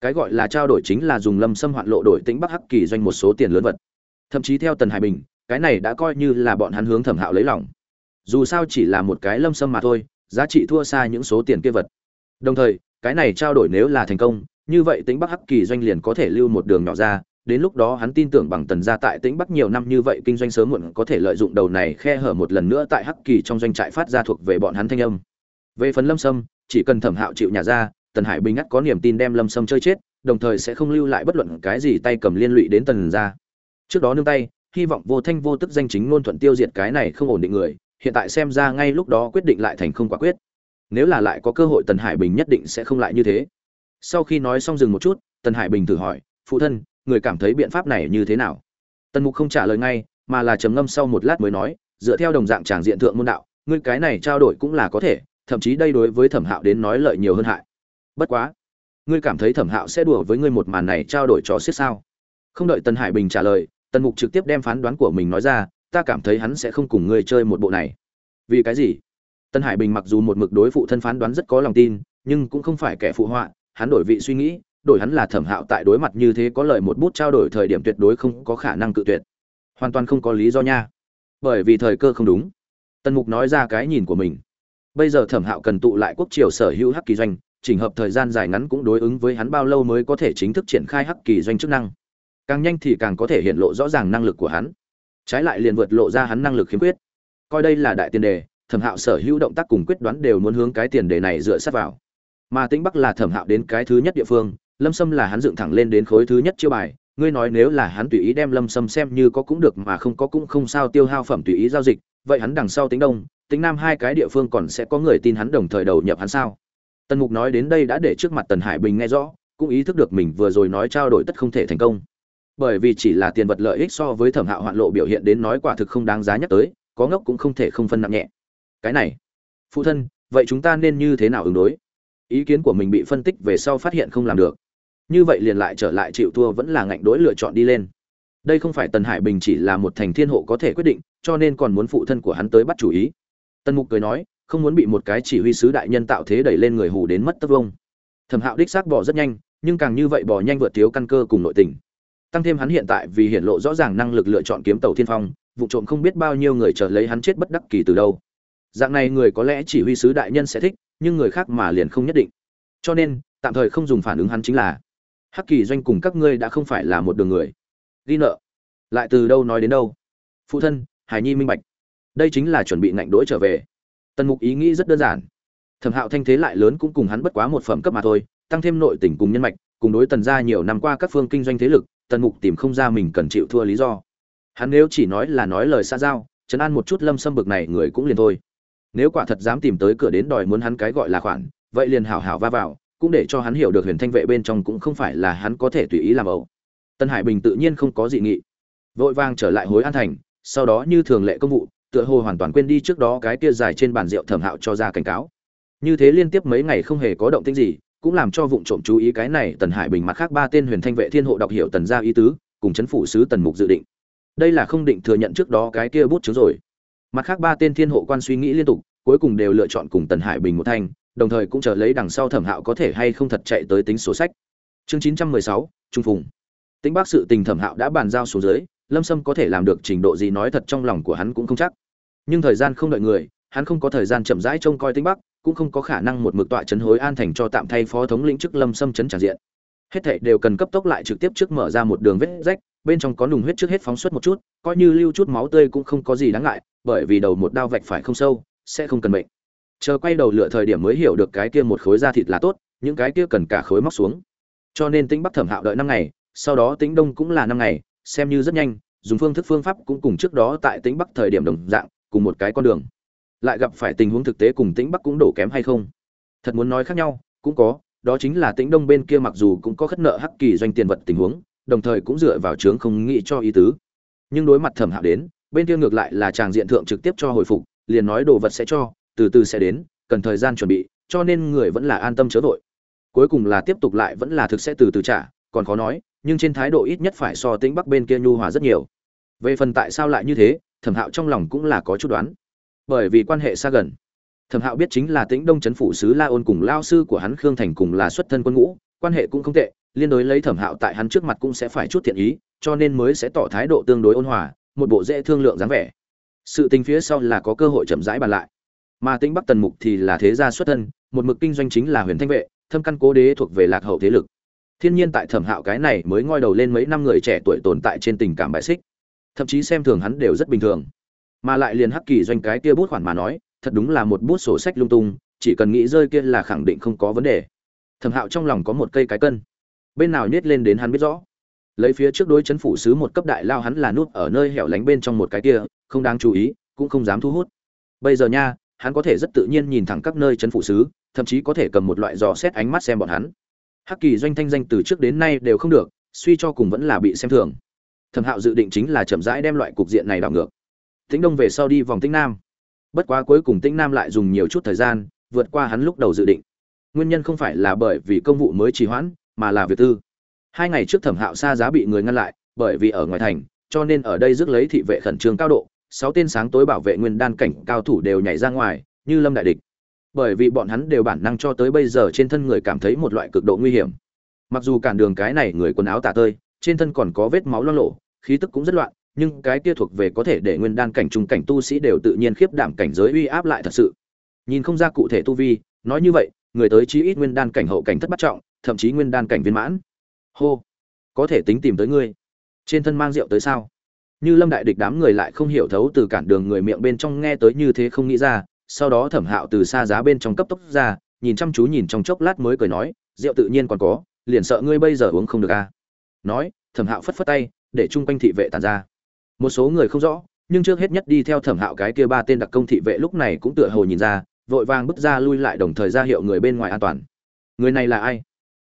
cái gọi là trao đổi chính là dùng lâm xâm hoạn lộ đổi tính bắc hắc kỳ doanh một số tiền lớn vật. Thậm chí theo tần hải bình, cái này đã coi như là bọn hắn hướng thẩm hạo lấy lòng. Dù sao chỉ là một cái lâm xâm mà thôi, giá trị thua xa những số tiền kia vật. Đồng thời, cái này trao đổi nếu là thành công, như vậy tính bắc hắc kỳ doanh liền có thể lưu một đường nhỏ ra. Đến lúc đó hắn tin tưởng bằng tần gia tại tĩnh bắc nhiều năm như vậy kinh doanh sớm muộn có thể lợi dụng đầu này khe hở một lần nữa tại hắc kỳ trong doanh trại phát ra thuộc về bọn hắn thanh âm. Về phần lâm sâm, chỉ cần thẩm hạo chịu nhà ra tần hải bình ngắt có niềm tin đem lâm sâm chơi chết, đồng thời sẽ không lưu lại bất luận cái gì tay cầm liên lụy đến tần gia. Trước đó nương tay, hy vọng vô thanh vô tức danh chính ngôn thuận tiêu diệt cái này không ổn định người, hiện tại xem ra ngay lúc đó quyết định lại thành không quả quyết. Nếu là lại có cơ hội tần hải bình nhất định sẽ không lại như thế. Sau khi nói xong dừng một chút, tần hải bình thử hỏi, phụ thân, người cảm thấy biện pháp này như thế nào? Tần mục không trả lời ngay, mà là trầm ngâm sau một lát mới nói, dựa theo đồng dạng tràng diện thượng môn đạo, ngươi cái này trao đổi cũng là có thể, thậm chí đây đối với thẩm hạo đến nói lợi nhiều hơn hại bất quá, ngươi cảm thấy thẩm hạo sẽ đùa với ngươi một màn này trao đổi trò xiết sao? Không đợi tần hải bình trả lời, tần mục trực tiếp đem phán đoán của mình nói ra, ta cảm thấy hắn sẽ không cùng ngươi chơi một bộ này. Vì cái gì? Tân hải bình mặc dù một mực đối phụ thân phán đoán rất có lòng tin, nhưng cũng không phải kẻ phụ họa, hắn đổi vị suy nghĩ, đổi hắn là thẩm hạo tại đối mặt như thế có lời một bút trao đổi thời điểm tuyệt đối không có khả năng cự tuyệt. Hoàn toàn không có lý do nha. Bởi vì thời cơ không đúng. Tần mục nói ra cái nhìn của mình. Bây giờ thẩm hạo cần tụ lại quốc triều sở hữu hắc kỳ doanh chỉnh hợp thời gian dài ngắn cũng đối ứng với hắn bao lâu mới có thể chính thức triển khai hắc kỳ doanh chức năng. Càng nhanh thì càng có thể hiện lộ rõ ràng năng lực của hắn. Trái lại liền vượt lộ ra hắn năng lực khiếm khuyết. Coi đây là đại tiền đề, thẩm hạo sở hữu động tác cùng quyết đoán đều muốn hướng cái tiền đề này dựa sát vào. Mà tĩnh bắc là thẩm hạo đến cái thứ nhất địa phương, lâm sâm là hắn dựng thẳng lên đến khối thứ nhất chiêu bài. Ngươi nói nếu là hắn tùy ý đem lâm sâm xem như có cũng được mà không có cũng không sao tiêu hao phẩm tùy ý giao dịch, vậy hắn đằng sau tính đông tính nam hai cái địa phương còn sẽ có người tin hắn đồng thời đầu nhập hắn sao? Tần mục nói đến đây đã để trước mặt tần hải bình nghe rõ, cũng ý thức được mình vừa rồi nói trao đổi tất không thể thành công. Bởi vì chỉ là tiền vật lợi ích so với thẩm hạo hoạn lộ biểu hiện đến nói quả thực không đáng giá nhắc tới, có ngốc cũng không thể không phân nặng nhẹ. Cái này, phụ thân, vậy chúng ta nên như thế nào ứng đối? Ý kiến của mình bị phân tích về sau phát hiện không làm được. Như vậy liền lại trở lại chịu thua vẫn là ngạnh đối lựa chọn đi lên. Đây không phải tần hải bình chỉ là một thành thiên hộ có thể quyết định, cho nên còn muốn phụ thân của hắn tới bắt chủ ý. Tần mục cười nói không muốn bị một cái chỉ huy sứ đại nhân tạo thế đẩy lên người hù đến mất tất vông. Thẩm hạo đích xác bỏ rất nhanh, nhưng càng như vậy bỏ nhanh vượt thiếu căn cơ cùng nội tình. Tăng thêm hắn hiện tại vì hiện lộ rõ ràng năng lực lựa chọn kiếm tàu thiên phong, vụ trộm không biết bao nhiêu người chờ lấy hắn chết bất đắc kỳ từ đâu. Dạng này người có lẽ chỉ huy sứ đại nhân sẽ thích, nhưng người khác mà liền không nhất định. Cho nên, tạm thời không dùng phản ứng hắn chính là, hắc kỳ doanh cùng các ngươi đã không phải là một đường người. Ghi nợ. Lại từ đâu nói đến đâu? Phụ thân, hải nhi minh bạch. Đây chính là chuẩn bị ngạnh đỗi trở về tần mục ý nghĩ rất đơn giản. Thẩm hạo thanh thế lại lớn cũng cùng hắn bất quá một phẩm cấp mà thôi, tăng thêm nội tình cùng nhân mạch, cùng đối tần ra nhiều năm qua các phương kinh doanh thế lực, tần mục tìm không ra mình cần chịu thua lý do. Hắn nếu chỉ nói là nói lời xa giao chấn an một chút lâm xâm bực này người cũng liền thôi. Nếu quả thật dám tìm tới cửa đến đòi muốn hắn cái gọi là khoản, vậy liền hảo hảo va vào, cũng để cho hắn hiểu được huyền thanh vệ bên trong cũng không phải là hắn có thể tùy ý làm ẩu. Tân hải bình tự nhiên không có dị nghị. Vội vàng trở lại hối an thành, sau đó như thường lệ công vụ tựa hồ hoàn toàn quên đi trước đó cái kia dài trên bàn rượu thẩm hạo cho ra cảnh cáo. Như thế liên tiếp mấy ngày không hề có động tĩnh gì, cũng làm cho vụng trộm chú ý cái này tần hải bình mặt khác ba tên huyền thanh vệ thiên hộ đọc hiểu tần gia ý tứ, cùng chấn phủ sứ tần mục dự định. Đây là không định thừa nhận trước đó cái kia bút chứng rồi. Mặt khác ba tên thiên hộ quan suy nghĩ liên tục, cuối cùng đều lựa chọn cùng tần hải bình một thanh, đồng thời cũng chờ lấy đằng sau thẩm hạo có thể hay không thật chạy tới tính sổ sách. Chương chín trăm mười sáu, trung phùng. Tính bác sự tình thẩm hạo đã bàn giao xuống dưới, lâm sâm có thể làm được trình độ gì nói thật trong lòng của hắn cũng không chắc nhưng thời gian không đợi người, hắn không có thời gian chậm rãi trông coi tính bắc, cũng không có khả năng một mực tọa chấn hối an thành cho tạm thay phó thống lĩnh chức lâm xâm chấn tràn diện. Hết thảy đều cần cấp tốc lại trực tiếp trước mở ra một đường vết rách, bên trong có nùng huyết trước hết phóng xuất một chút, coi như lưu chút máu tươi cũng không có gì đáng ngại, bởi vì đầu một đao vạch phải không sâu, sẽ không cần bệnh chờ quay đầu lựa thời điểm mới hiểu được cái kia một khối da thịt là tốt, những cái kia cần cả khối móc xuống. Cho nên tính bắc thẩm hạo đợi năm ngày, sau đó tính đông cũng là năm ngày, xem như rất nhanh, dùng phương thức phương pháp cũng cùng trước đó tại tính bắc thời điểm đồng dạng cùng một cái con đường. Lại gặp phải tình huống thực tế cùng tĩnh bắc cũng đổ kém hay không? Thật muốn nói khác nhau, cũng có, đó chính là tĩnh đông bên kia mặc dù cũng có khất nợ hắc kỳ doanh tiền vật tình huống, đồng thời cũng dựa vào trướng không nghĩ cho ý tứ. Nhưng đối mặt thẩm hạo đến, bên kia ngược lại là chàng diện thượng trực tiếp cho hồi phục, liền nói đồ vật sẽ cho, từ từ sẽ đến, cần thời gian chuẩn bị, cho nên người vẫn là an tâm chớ vội. Cuối cùng là tiếp tục lại vẫn là thực sẽ từ từ trả, còn khó nói, nhưng trên thái độ ít nhất phải so tĩnh bắc bên kia nhu hòa rất nhiều. Về phần tại sao lại như thế thẩm hạo trong lòng cũng là có chút đoán. Bởi vì quan hệ xa gần. Thẩm hạo biết chính là tĩnh đông c h ấ n phủ sứ la ôn cùng lao sư của hắn khương thành cùng là xuất thân quân ngũ, quan hệ cũng không tệ, liên đối lấy thẩm hạo tại hắn trước mặt cũng sẽ phải chút thiện ý, cho nên mới sẽ tỏ thái độ tương đối ôn hòa, một bộ dễ thương lượng dáng vẻ. Sự tình phía sau là có cơ hội chậm rãi bàn lại. Mà tĩnh bắc tần mục thì là thế gia xuất thân, một mực kinh doanh chính là huyền thanh vệ, thâm căn cố đế thuộc về lạc hậu thế lực. Thiên nhiên tại thẩm hạo cái này mới ngoi đầu lên mấy năm người trẻ tuổi tồn tại trên tình cảm bại xích thậm chí xem thường hắn đều rất bình thường. Mà lại liền hắc kỳ doanh cái kia bút khoản mà nói, thật đúng là một bút sổ sách lung tung, chỉ cần nghĩ rơi kia là khẳng định không có vấn đề. Thẩm hạo trong lòng có một cây cái cân. Bên nào nhét lên đến hắn biết rõ. Lấy phía trước đối chấn phủ sứ một cấp đại lao hắn là nút ở nơi hẻo lánh bên trong một cái kia, không đáng chú ý, cũng không dám thu hút. Bây giờ nha, hắn có thể rất tự nhiên nhìn thẳng các nơi chấn phủ sứ, thậm chí có thể cầm một loại dò xét ánh mắt xem bọn hắn. Hắc kỳ doanh thanh danh từ trước đến nay đều không được, suy cho cùng vẫn là bị xem thường thẩm hạo dự định chính là chậm rãi đem loại cục diện này đảo ngược. Tĩnh đông về sau đi vòng tĩnh nam. Bất quá cuối cùng tĩnh nam lại dùng nhiều chút thời gian, vượt qua hắn lúc đầu dự định. Nguyên nhân không phải là bởi vì công vụ mới trì hoãn, mà là việc tư. Hai ngày trước thẩm hạo xa giá bị người ngăn lại, bởi vì ở ngoài thành, cho nên ở đây rước lấy thị vệ khẩn trương cao độ, sáu tên sáng tối bảo vệ nguyên đan cảnh cao thủ đều nhảy ra ngoài, như lâm đại địch. Bởi vì bọn hắn đều bản năng cho tới bây giờ trên thân người cảm thấy một loại cực độ nguy hiểm. Mặc dù cản đường cái này người quần áo tả tơi trên thân còn có vết máu loang lộ, khí tức cũng rất loạn, nhưng cái kia thuộc về có thể để nguyên đan cảnh trung cảnh tu sĩ đều tự nhiên khiếp đảm cảnh giới uy áp lại thật sự. Nhìn không ra cụ thể tu vi, nói như vậy, người tới chí ít nguyên đan cảnh hậu cảnh thất bắt trọng, thậm chí nguyên đan cảnh viên mãn. Hô, có thể tính tìm tới ngươi. Trên thân mang rượu tới sao? Như lâm đại địch đám người lại không hiểu thấu từ cản đường người miệng bên trong nghe tới như thế không nghĩ ra, sau đó thẩm hạo từ xa giá bên trong cấp tốc ra, nhìn chăm chú nhìn trong chốc lát mới cười nói, rượu tự nhiên còn có, liền sợ ngươi bây giờ uống không được à nói, thẩm hạo phất phất tay, để chung quanh thị vệ tàn ra. Một số người không rõ, nhưng trước hết nhất đi theo thẩm hạo cái kia ba tên đặc công thị vệ lúc này cũng tựa hồ nhìn ra, vội vàng bước ra lui lại đồng thời ra hiệu người bên ngoài an toàn. Người này là ai?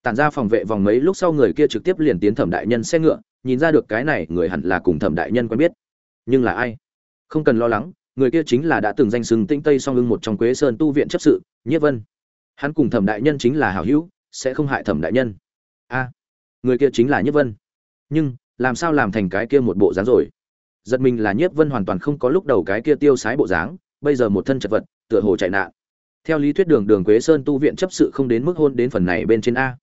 Tản ra phòng vệ vòng mấy lúc sau người kia trực tiếp liền tiến thẩm đại nhân xe ngựa, nhìn ra được cái này người hẳn là cùng thẩm đại nhân quen biết. Nhưng là ai? Không cần lo lắng, người kia chính là đã từng danh xưng tĩnh tây song ưng một trong quế sơn tu viện chấp sự, nhiếp vân. Hắn cùng thẩm đại nhân chính là hảo hữu, sẽ không hại thẩm đại nhân. A người kia chính là nhiếp vân. Nhưng, làm sao làm thành cái kia một bộ dáng rồi? Giật mình là nhiếp vân hoàn toàn không có lúc đầu cái kia tiêu sái bộ dáng, bây giờ một thân chật vật, tựa hồ chạy nạn. Theo lý thuyết đường đường quế sơn tu viện chấp sự không đến mức hôn đến phần này bên trên a.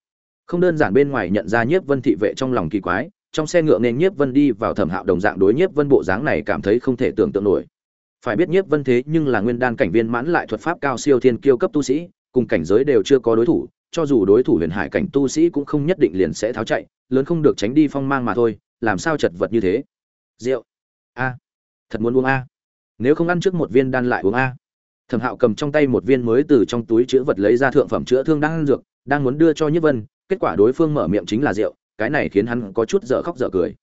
Không đơn giản bên ngoài nhận ra nhiếp vân thị vệ trong lòng kỳ quái, trong xe ngựa nên nhiếp vân đi vào thẩm hạo đồng dạng đối nhiếp vân bộ dáng này cảm thấy không thể tưởng tượng nổi. Phải biết nhiếp vân thế nhưng là nguyên đan cảnh viên mãn lại thuật pháp cao siêu thiên kiêu cấp tu sĩ, cùng cảnh giới đều chưa có đối thủ cho dù đối thủ huyền hải cảnh tu sĩ cũng không nhất định liền sẽ tháo chạy, lớn không được tránh đi phong mang mà thôi, làm sao chật vật như thế? Rượu. A. Thật muốn uống a. Nếu không ăn trước một viên đan lại uống a. Thẩm hạo cầm trong tay một viên mới từ trong túi chữ vật lấy ra thượng phẩm chữa thương đang ăn dược, đang muốn đưa cho nhiếp vân, kết quả đối phương mở miệng chính là rượu, cái này khiến hắn có chút dở khóc dở cười.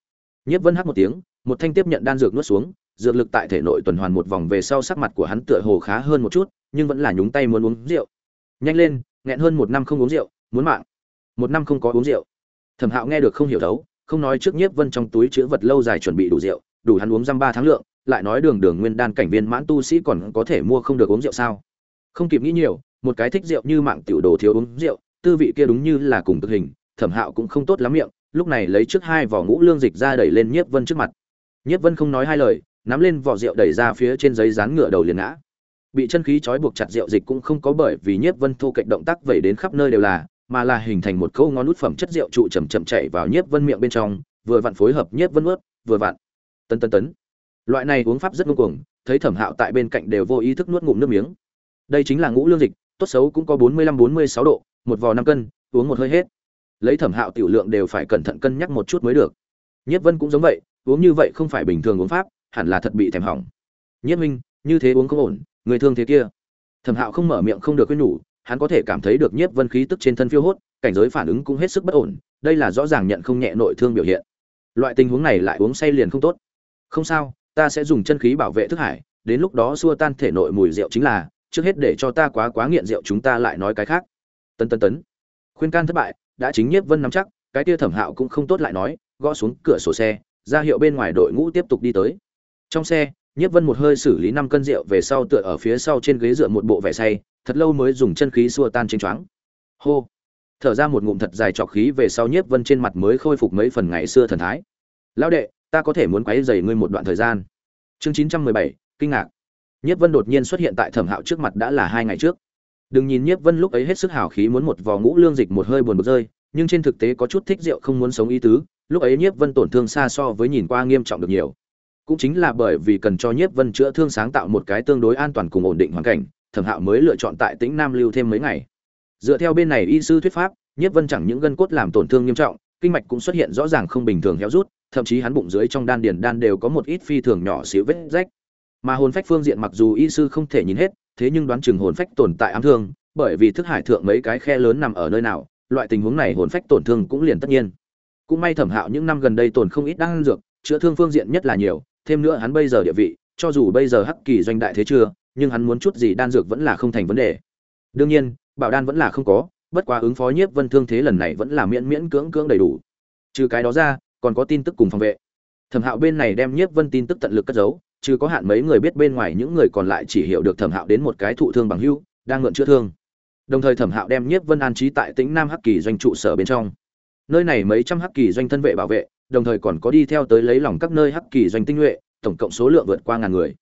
Nhiếp vân hắt một tiếng, một thanh tiếp nhận đan dược nuốt xuống, dược lực tại thể nội tuần hoàn một vòng về sau sắc mặt của hắn tựa hồ khá hơn một chút, nhưng vẫn là nhúng tay muốn uống rượu. Nhanh lên nghẹn hơn một năm không uống rượu, muốn mạng. Một năm không có uống rượu. Thẩm hạo nghe được không hiểu thấu, không nói trước nhiếp vân trong túi chứa vật lâu dài chuẩn bị đủ rượu, đủ hắn uống răm ba tháng lượng, lại nói đường đường nguyên đan cảnh viên mãn tu sĩ còn có thể mua không được uống rượu sao? Không kịp nghĩ nhiều, một cái thích rượu như mạng tiểu đồ thiếu uống rượu, tư vị kia đúng như là cùng thực hình, thẩm hạo cũng không tốt lắm miệng, lúc này lấy trước hai vỏ ngũ lương dịch ra đẩy lên nhiếp vân trước mặt. Nhiếp vân không nói hai lời, nắm lên vỏ rượu đẩy ra phía trên giấy dán ngựa đầu liền ngã bị chân khí trói buộc chặt rượu dịch cũng không có bởi vì nhiếp vân thu cạnh động tác vẩy đến khắp nơi đều là, mà là hình thành một câu ngon nút phẩm chất rượu trụ chậm chậm chạy vào nhiếp vân miệng bên trong, vừa vặn phối hợp nhiếp vân ướt vừa vặn. Tân tân tấn. Loại này uống pháp rất ngông cuồng, thấy thẩm hạo tại bên cạnh đều vô ý thức nuốt ngụm nước miếng. Đây chính là ngũ lương dịch, tốt xấu cũng có bốn mươi lăm bốn mươi sáu độ, một vò năm cân, uống một hơi hết. Lấy thẩm hạo tiểu lượng đều phải cẩn thận cân nhắc một chút mới được. Nhất vân cũng giống vậy, uống như vậy không phải bình thường uống pháp, hẳn là thật bị thèm hỏng. Nhất minh như thế uống không ổn người thương thế kia. Thẩm hạo không mở miệng không được quên nhủ, hắn có thể cảm thấy được nhiếp vân khí tức trên thân phiêu hốt, cảnh giới phản ứng cũng hết sức bất ổn, đây là rõ ràng nhận không nhẹ nội thương biểu hiện. Loại tình huống này lại uống say liền không tốt. Không sao, ta sẽ dùng chân khí bảo vệ thức hải, đến lúc đó xua tan thể nội mùi rượu chính là, trước hết để cho ta quá quá nghiện rượu chúng ta lại nói cái khác. Tân tân tấn. Khuyên can thất bại, đã chính nhiếp vân nắm chắc, cái kia thẩm hạo cũng không tốt lại nói, gõ xuống cửa sổ xe, ra hiệu bên ngoài đội ngũ tiếp tục đi tới. Trong xe nhiếp vân một hơi xử lý năm cân rượu về sau tựa ở phía sau trên ghế dựa một bộ vẻ say, thật lâu mới dùng chân khí xua tan trên choáng. Hô. Thở ra một ngụm thật dài trọc khí về sau nhiếp vân trên mặt mới khôi phục mấy phần ngày xưa thần thái. Lão đệ, ta có thể muốn quấy rầy ngươi một đoạn thời gian. Chương chín trăm mười bảy, kinh ngạc. Nhiếp vân đột nhiên xuất hiện tại thẩm hạo trước mặt đã là hai ngày trước. Đừng nhìn nhiếp vân lúc ấy hết sức hào khí muốn một vò ngũ lương dịch một hơi buồn bực rơi, nhưng trên thực tế có chút thích rượu không muốn sống ý tứ, lúc ấy nhiếp vân tổn thương xa so với nhìn qua nghiêm trọng được nhiều cũng chính là bởi vì cần cho nhiếp vân chữa thương sáng tạo một cái tương đối an toàn cùng ổn định hoàn cảnh, thẩm hạo mới lựa chọn tại tĩnh nam lưu thêm mấy ngày. Dựa theo bên này y sư thuyết pháp, nhiếp vân chẳng những gân cốt làm tổn thương nghiêm trọng, kinh mạch cũng xuất hiện rõ ràng không bình thường héo rút, thậm chí hắn bụng dưới trong đan điền đan đều có một ít phi thường nhỏ xíu vết rách. Mà hồn phách phương diện mặc dù y sư không thể nhìn hết, thế nhưng đoán chừng hồn phách tồn tại ám thương, bởi vì thức hải thượng mấy cái khe lớn nằm ở nơi nào, loại tình huống này hồn phách tổn thương cũng liền tất nhiên. Cũng may thẩm hạo những năm gần đây tổn không ít đan dược, chữa thương phương diện nhất là nhiều thêm nữa hắn bây giờ địa vị cho dù bây giờ hắc kỳ doanh đại thế chưa nhưng hắn muốn chút gì đan dược vẫn là không thành vấn đề. Đương nhiên bảo đan vẫn là không có bất quá ứng phó nhiếp vân thương thế lần này vẫn là miễn miễn cưỡng cưỡng đầy đủ. Trừ cái đó ra còn có tin tức cùng phòng vệ. Thẩm hạo bên này đem nhiếp vân tin tức tận lực cất giấu trừ có hạn mấy người biết bên ngoài những người còn lại chỉ hiểu được thẩm hạo đến một cái thụ thương bằng hữu, đang ngượn chữa thương. Đồng thời thẩm hạo đem nhiếp vân an trí tại tĩnh nam hắc kỳ doanh trụ sở bên trong. Nơi này mấy trăm hắc kỳ doanh thân vệ bảo vệ đồng thời còn có đi theo tới lấy lòng các nơi hắc kỳ doanh tinh nhuệ, tổng cộng số lượng vượt qua ngàn người.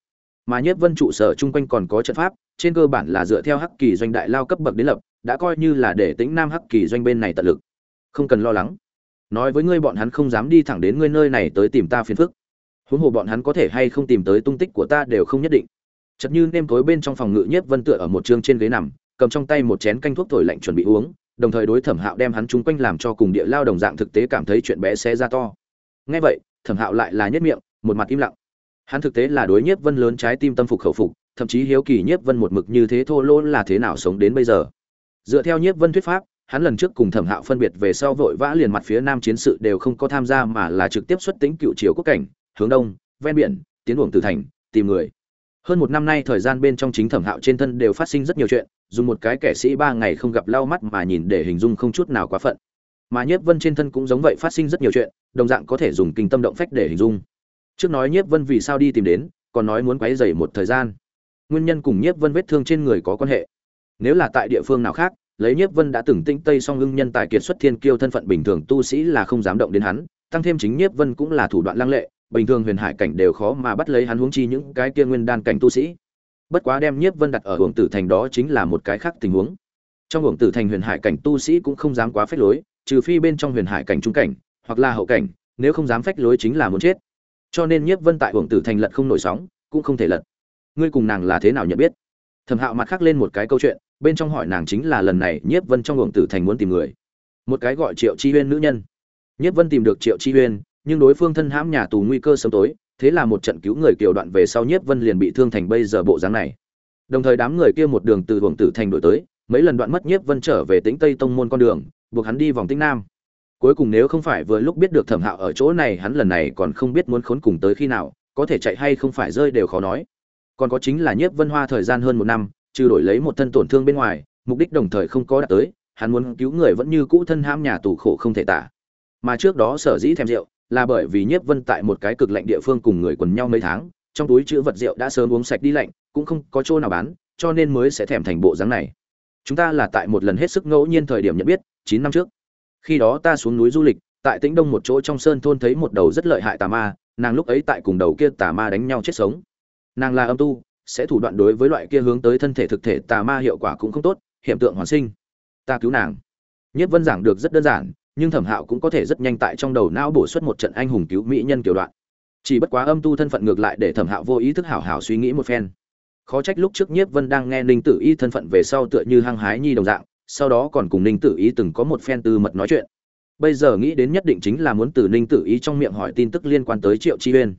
Mà nhiếp vân trụ sở chung quanh còn có trận pháp, trên cơ bản là dựa theo hắc kỳ doanh đại lao cấp bậc đến lập, đã coi như là để tính nam hắc kỳ doanh bên này tận lực. Không cần lo lắng. Nói với ngươi bọn hắn không dám đi thẳng đến ngươi nơi này tới tìm ta phiền phức. Huống hồ bọn hắn có thể hay không tìm tới tung tích của ta đều không nhất định. Chật như nêm tối bên trong phòng ngự nhiếp vân tựa ở một chương trên ghế nằm, cầm trong tay một chén canh thuốc thổi lạnh chuẩn bị uống đồng thời đối thẩm hạo đem hắn chung quanh làm cho cùng địa lao đồng dạng thực tế cảm thấy chuyện bé xé ra to. Nghe vậy, thẩm hạo lại là nhất miệng, một mặt im lặng. Hắn thực tế là đối nhiếp vân lớn trái tim tâm phục khẩu phục, thậm chí hiếu kỳ nhiếp vân một mực như thế thô lỗ là thế nào sống đến bây giờ. Dựa theo nhiếp vân thuyết pháp, hắn lần trước cùng thẩm hạo phân biệt về sau vội vã liền mặt phía nam chiến sự đều không có tham gia mà là trực tiếp xuất tính cựu triều quốc cảnh, hướng đông, ven biển, tiến luồng từ thành, tìm người hơn một năm nay thời gian bên trong chính thẩm hạo trên thân đều phát sinh rất nhiều chuyện, dùng một cái kẻ sĩ ba ngày không gặp lau mắt mà nhìn để hình dung không chút nào quá phận. Mà nhiếp vân trên thân cũng giống vậy phát sinh rất nhiều chuyện, đồng dạng có thể dùng kinh tâm động phách để hình dung. Trước nói nhiếp vân vì sao đi tìm đến, còn nói muốn quấy dày một thời gian. Nguyên nhân cùng nhiếp vân vết thương trên người có quan hệ. Nếu là tại địa phương nào khác, lấy nhiếp vân đã từng tinh tây song hưng nhân tài kiệt xuất thiên kiêu thân phận bình thường tu sĩ là không dám động đến hắn, tăng thêm chính nhiếp vân cũng là thủ đoạn lăng lệ bình thường huyền hải cảnh đều khó mà bắt lấy hắn huống chi những cái kia nguyên đan cảnh tu sĩ. Bất quá đem nhiếp vân đặt ở Uổng tử thành đó chính là một cái khác tình huống. Trong Uổng tử thành huyền hải cảnh tu sĩ cũng không dám quá phách lối, trừ phi bên trong huyền hải cảnh trung cảnh, hoặc là hậu cảnh, nếu không dám phách lối chính là muốn chết. Cho nên nhiếp vân tại Uổng tử thành lật không nổi sóng, cũng không thể lật. Ngươi cùng nàng là thế nào nhận biết? Thẩm hạo mặt khác lên một cái câu chuyện, bên trong hỏi nàng chính là lần này nhiếp vân trong Uổng tử thành muốn tìm người. Một cái gọi triệu chi huyên nữ nhân. Nhiếp vân tìm được triệu chi huyên nhưng đối phương thân hãm nhà tù nguy cơ sớm tối, thế là một trận cứu người kiều đoạn về sau nhiếp vân liền bị thương thành bây giờ bộ dáng này. Đồng thời đám người kia một đường từ hưởng tử thành đổi tới, mấy lần đoạn mất nhiếp vân trở về tĩnh tây tông môn con đường, buộc hắn đi vòng tĩnh nam. Cuối cùng nếu không phải vừa lúc biết được thẩm hạo ở chỗ này, hắn lần này còn không biết muốn khốn cùng tới khi nào, có thể chạy hay không phải rơi đều khó nói. Còn có chính là nhiếp vân hoa thời gian hơn một năm, trừ đổi lấy một thân tổn thương bên ngoài, mục đích đồng thời không có đạt tới, hắn muốn cứu người vẫn như cũ thân ham nhà tù khổ không thể tả. Mà trước đó sở dĩ thèm rượu là bởi vì nhiếp vân tại một cái cực lạnh địa phương cùng người quần nhau mấy tháng, trong túi chữ vật rượu đã sớm uống sạch đi lạnh, cũng không có chỗ nào bán, cho nên mới sẽ thèm thành bộ dáng này. Chúng ta là tại một lần hết sức ngẫu nhiên thời điểm nhận biết, chín năm trước. Khi đó ta xuống núi du lịch, tại tĩnh đông một chỗ trong sơn thôn thấy một đầu rất lợi hại tà ma, nàng lúc ấy tại cùng đầu kia tà ma đánh nhau chết sống. Nàng là âm tu, sẽ thủ đoạn đối với loại kia hướng tới thân thể thực thể tà ma hiệu quả cũng không tốt hiện tượng hoàn sinh. Ta cứu nàng. Nhất vân giảng được rất đơn giản nhưng thẩm hạo cũng có thể rất nhanh tại trong đầu não bổ xuất một trận anh hùng cứu mỹ nhân kiểu đoạn. Chỉ bất quá âm tu thân phận ngược lại để thẩm hạo vô ý thức hảo hảo suy nghĩ một phen. Khó trách lúc trước nhiếp vân đang nghe ninh tử y thân phận về sau tựa như hăng hái nhi đồng dạng, sau đó còn cùng ninh tử y từng có một phen tư mật nói chuyện. Bây giờ nghĩ đến nhất định chính là muốn từ ninh tử y trong miệng hỏi tin tức liên quan tới triệu chi uyên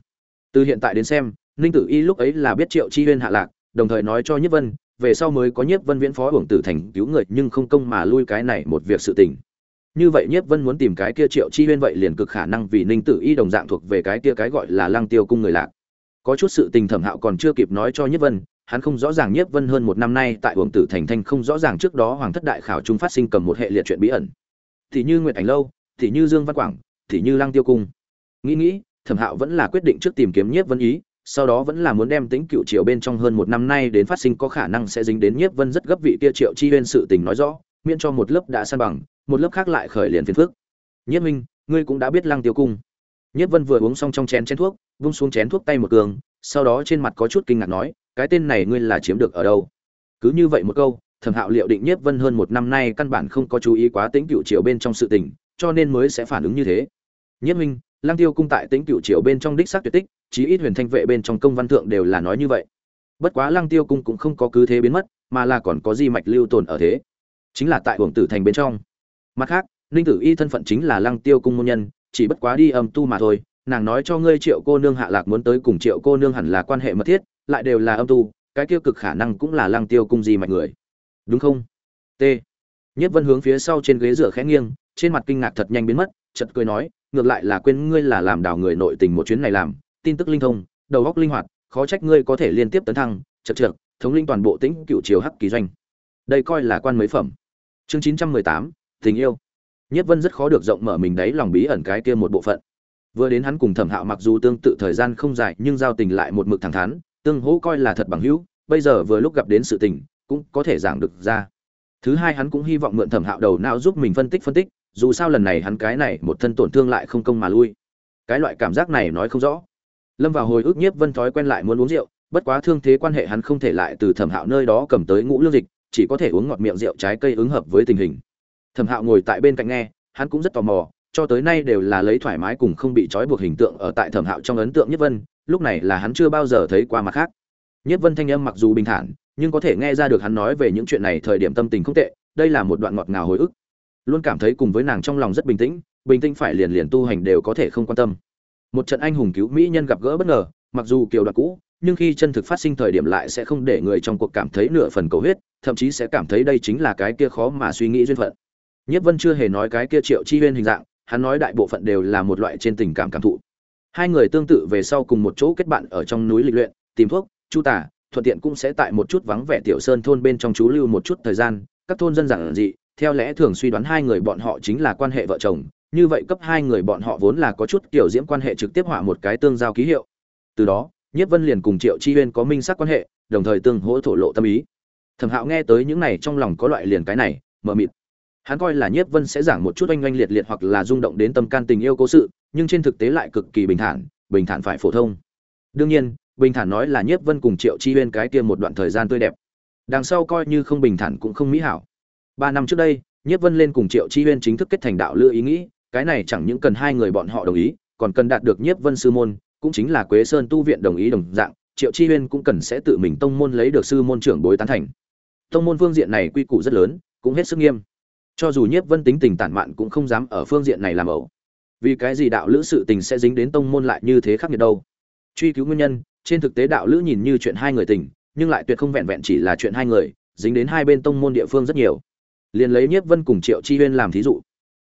từ hiện tại đến xem, ninh tử y lúc ấy là biết triệu chi uyên hạ lạc, đồng thời nói cho nhiếp vân, về sau mới có nhiếp vân viễn phó hưởng tử thành cứu người nhưng không công mà lui cái này một việc sự tình như vậy nhiếp vân muốn tìm cái kia triệu chi huyên vậy liền cực khả năng vì ninh tử y đồng dạng thuộc về cái kia cái gọi là Lang tiêu cung người lạc. Có chút sự tình thẩm hạo còn chưa kịp nói cho nhiếp vân, hắn không rõ ràng nhiếp vân hơn một năm nay tại uổng tử thành thanh không rõ ràng trước đó hoàng thất đại khảo trung phát sinh cầm một hệ liệt chuyện bí ẩn. Thì như nguyệt ảnh lâu, thì như dương văn quảng, thì như Lang tiêu cung. Nghĩ nghĩ, thẩm hạo vẫn là quyết định trước tìm kiếm nhiếp vân ý, sau đó vẫn là muốn đem tính cựu triều bên trong hơn một năm nay đến phát sinh có khả năng sẽ dính đến nhiếp vân rất gấp vị kia triệu chi huyên sự tình nói rõ, miễn cho một lớp đã san bằng một lớp khác lại khởi liền phiền phức. Nhiếp minh ngươi cũng đã biết lăng tiêu cung. Nhiếp vân vừa uống xong trong chén chén thuốc, vung xuống chén thuốc tay một cường, sau đó trên mặt có chút kinh ngạc nói, cái tên này ngươi là chiếm được ở đâu? Cứ như vậy một câu, thẩm hạo liệu định nhiếp vân hơn một năm nay căn bản không có chú ý quá tính cựu triều bên trong sự tình, cho nên mới sẽ phản ứng như thế. Nhiếp minh lăng tiêu cung tại tính cựu triều bên trong đích xác tuyệt tích, chí ít huyền thanh vệ bên trong công văn thượng đều là nói như vậy. Bất quá lăng tiêu cung cũng không có cứ thế biến mất, mà là còn có di mạch lưu tồn ở thế. Chính là tại hưởng tử thành bên trong mặt khác, ninh tử y thân phận chính là lăng tiêu cung môn nhân, chỉ bất quá đi âm tu mà thôi, nàng nói cho ngươi triệu cô nương hạ lạc muốn tới cùng triệu cô nương hẳn là quan hệ mật thiết, lại đều là âm tu, cái tiêu cực khả năng cũng là lăng tiêu cung gì mạnh người. Đúng không? T. Nhất vân hướng phía sau trên ghế rửa khẽ nghiêng, trên mặt kinh ngạc thật nhanh biến mất chật cười nói, ngược lại là quên ngươi là làm đảo người nội tình một chuyến này làm, tin tức linh thông, đầu óc linh hoạt, khó trách ngươi có thể liên tiếp tấn thăng chật trượt thống linh toàn bộ tĩnh cựu triều hắc kỳ doanh. Đây coi là quan mấy phẩm. Chương chín trăm mười tám tình yêu. Nhất vân rất khó được rộng mở mình đấy, lòng bí ẩn cái kia một bộ phận. Vừa đến hắn cùng thẩm hạo mặc dù tương tự thời gian không dài, nhưng giao tình lại một mực thẳng thắn, tương hỗ coi là thật bằng hữu, bây giờ vừa lúc gặp đến sự tình, cũng có thể giảng được ra. Thứ hai hắn cũng hy vọng mượn thẩm hạo đầu não giúp mình phân tích phân tích, dù sao lần này hắn cái này một thân tổn thương lại không công mà lui. Cái loại cảm giác này nói không rõ. Lâm vào hồi ức nhiếp vân thói quen lại muốn uống rượu, bất quá thương thế quan hệ hắn không thể lại từ thẩm hạo nơi đó cầm tới ngũ lương dịch, chỉ có thể uống ngọt miệng rượu trái cây ứng hợp với tình hình thẩm hạo ngồi tại bên cạnh nghe, hắn cũng rất tò mò, cho tới nay đều là lấy thoải mái cùng không bị trói buộc hình tượng ở tại thẩm hạo trong ấn tượng nhất vân, lúc này là hắn chưa bao giờ thấy qua mặt khác. Nhất vân thanh âm mặc dù bình thản, nhưng có thể nghe ra được hắn nói về những chuyện này thời điểm tâm tình không tệ, đây là một đoạn ngọt ngào hồi ức. Luôn cảm thấy cùng với nàng trong lòng rất bình tĩnh bình tĩnh phải liền liền tu hành đều có thể không quan tâm. Một trận anh hùng cứu mỹ nhân gặp gỡ bất ngờ, mặc dù kiều đặc cũ, nhưng khi chân thực phát sinh thời điểm lại sẽ không để người trong cuộc cảm thấy nửa phần cầu huyết, thậm chí sẽ cảm thấy đây chính là cái kia khó mà suy nghĩ duyên phận nhất vân chưa hề nói cái kia triệu chi huyên hình dạng, hắn nói đại bộ phận đều là một loại trên tình cảm cảm thụ. Hai người tương tự về sau cùng một chỗ kết bạn ở trong núi lịch luyện, tìm thuốc, chu tả thuận tiện cũng sẽ tại một chút vắng vẻ tiểu sơn thôn bên trong chú lưu một chút thời gian, các thôn dân giản dị, theo lẽ thường suy đoán hai người bọn họ chính là quan hệ vợ chồng, như vậy cấp hai người bọn họ vốn là có chút kiểu diễm quan hệ trực tiếp họa một cái tương giao ký hiệu. Từ đó nhất vân liền cùng triệu chi huyên có minh xác quan hệ, đồng thời tương hỗ thổ lộ tâm ý. Thẩm hạo nghe tới những này trong lòng có loại liền cái này mờ mịt hắn coi là nhiếp vân sẽ giảng một chút oanh oanh liệt liệt hoặc là rung động đến tâm can tình yêu cố sự, nhưng trên thực tế lại cực kỳ bình thản bình thản phải phổ thông. Đương nhiên, bình thản nói là nhiếp vân cùng triệu chi huyên cái kia một đoạn thời gian tươi đẹp. Đằng sau coi như không bình thản cũng không mỹ hảo. Ba năm trước đây, nhiếp vân lên cùng triệu chi huyên chính thức kết thành đạo lựa ý nghĩ, cái này chẳng những cần hai người bọn họ đồng ý, còn cần đạt được nhiếp vân sư môn, cũng chính là quế sơn tu viện đồng ý đồng dạng, triệu chi huyên cũng cần sẽ tự mình tông môn lấy được sư môn trưởng bối tán thành. Tông môn phương diện này quy củ rất lớn, cũng hết sức nghiêm cho dù nhiếp vân tính tình tản mạn cũng không dám ở phương diện này làm ẩu. Vì cái gì đạo lữ sự tình sẽ dính đến tông môn lại như thế khắc nghiệt đâu? Truy cứu nguyên nhân, trên thực tế đạo lữ nhìn như chuyện hai người tình, nhưng lại tuyệt không vẹn vẹn chỉ là chuyện hai người, dính đến hai bên tông môn địa phương rất nhiều. Liền lấy nhiếp vân cùng triệu chi huyên làm thí dụ.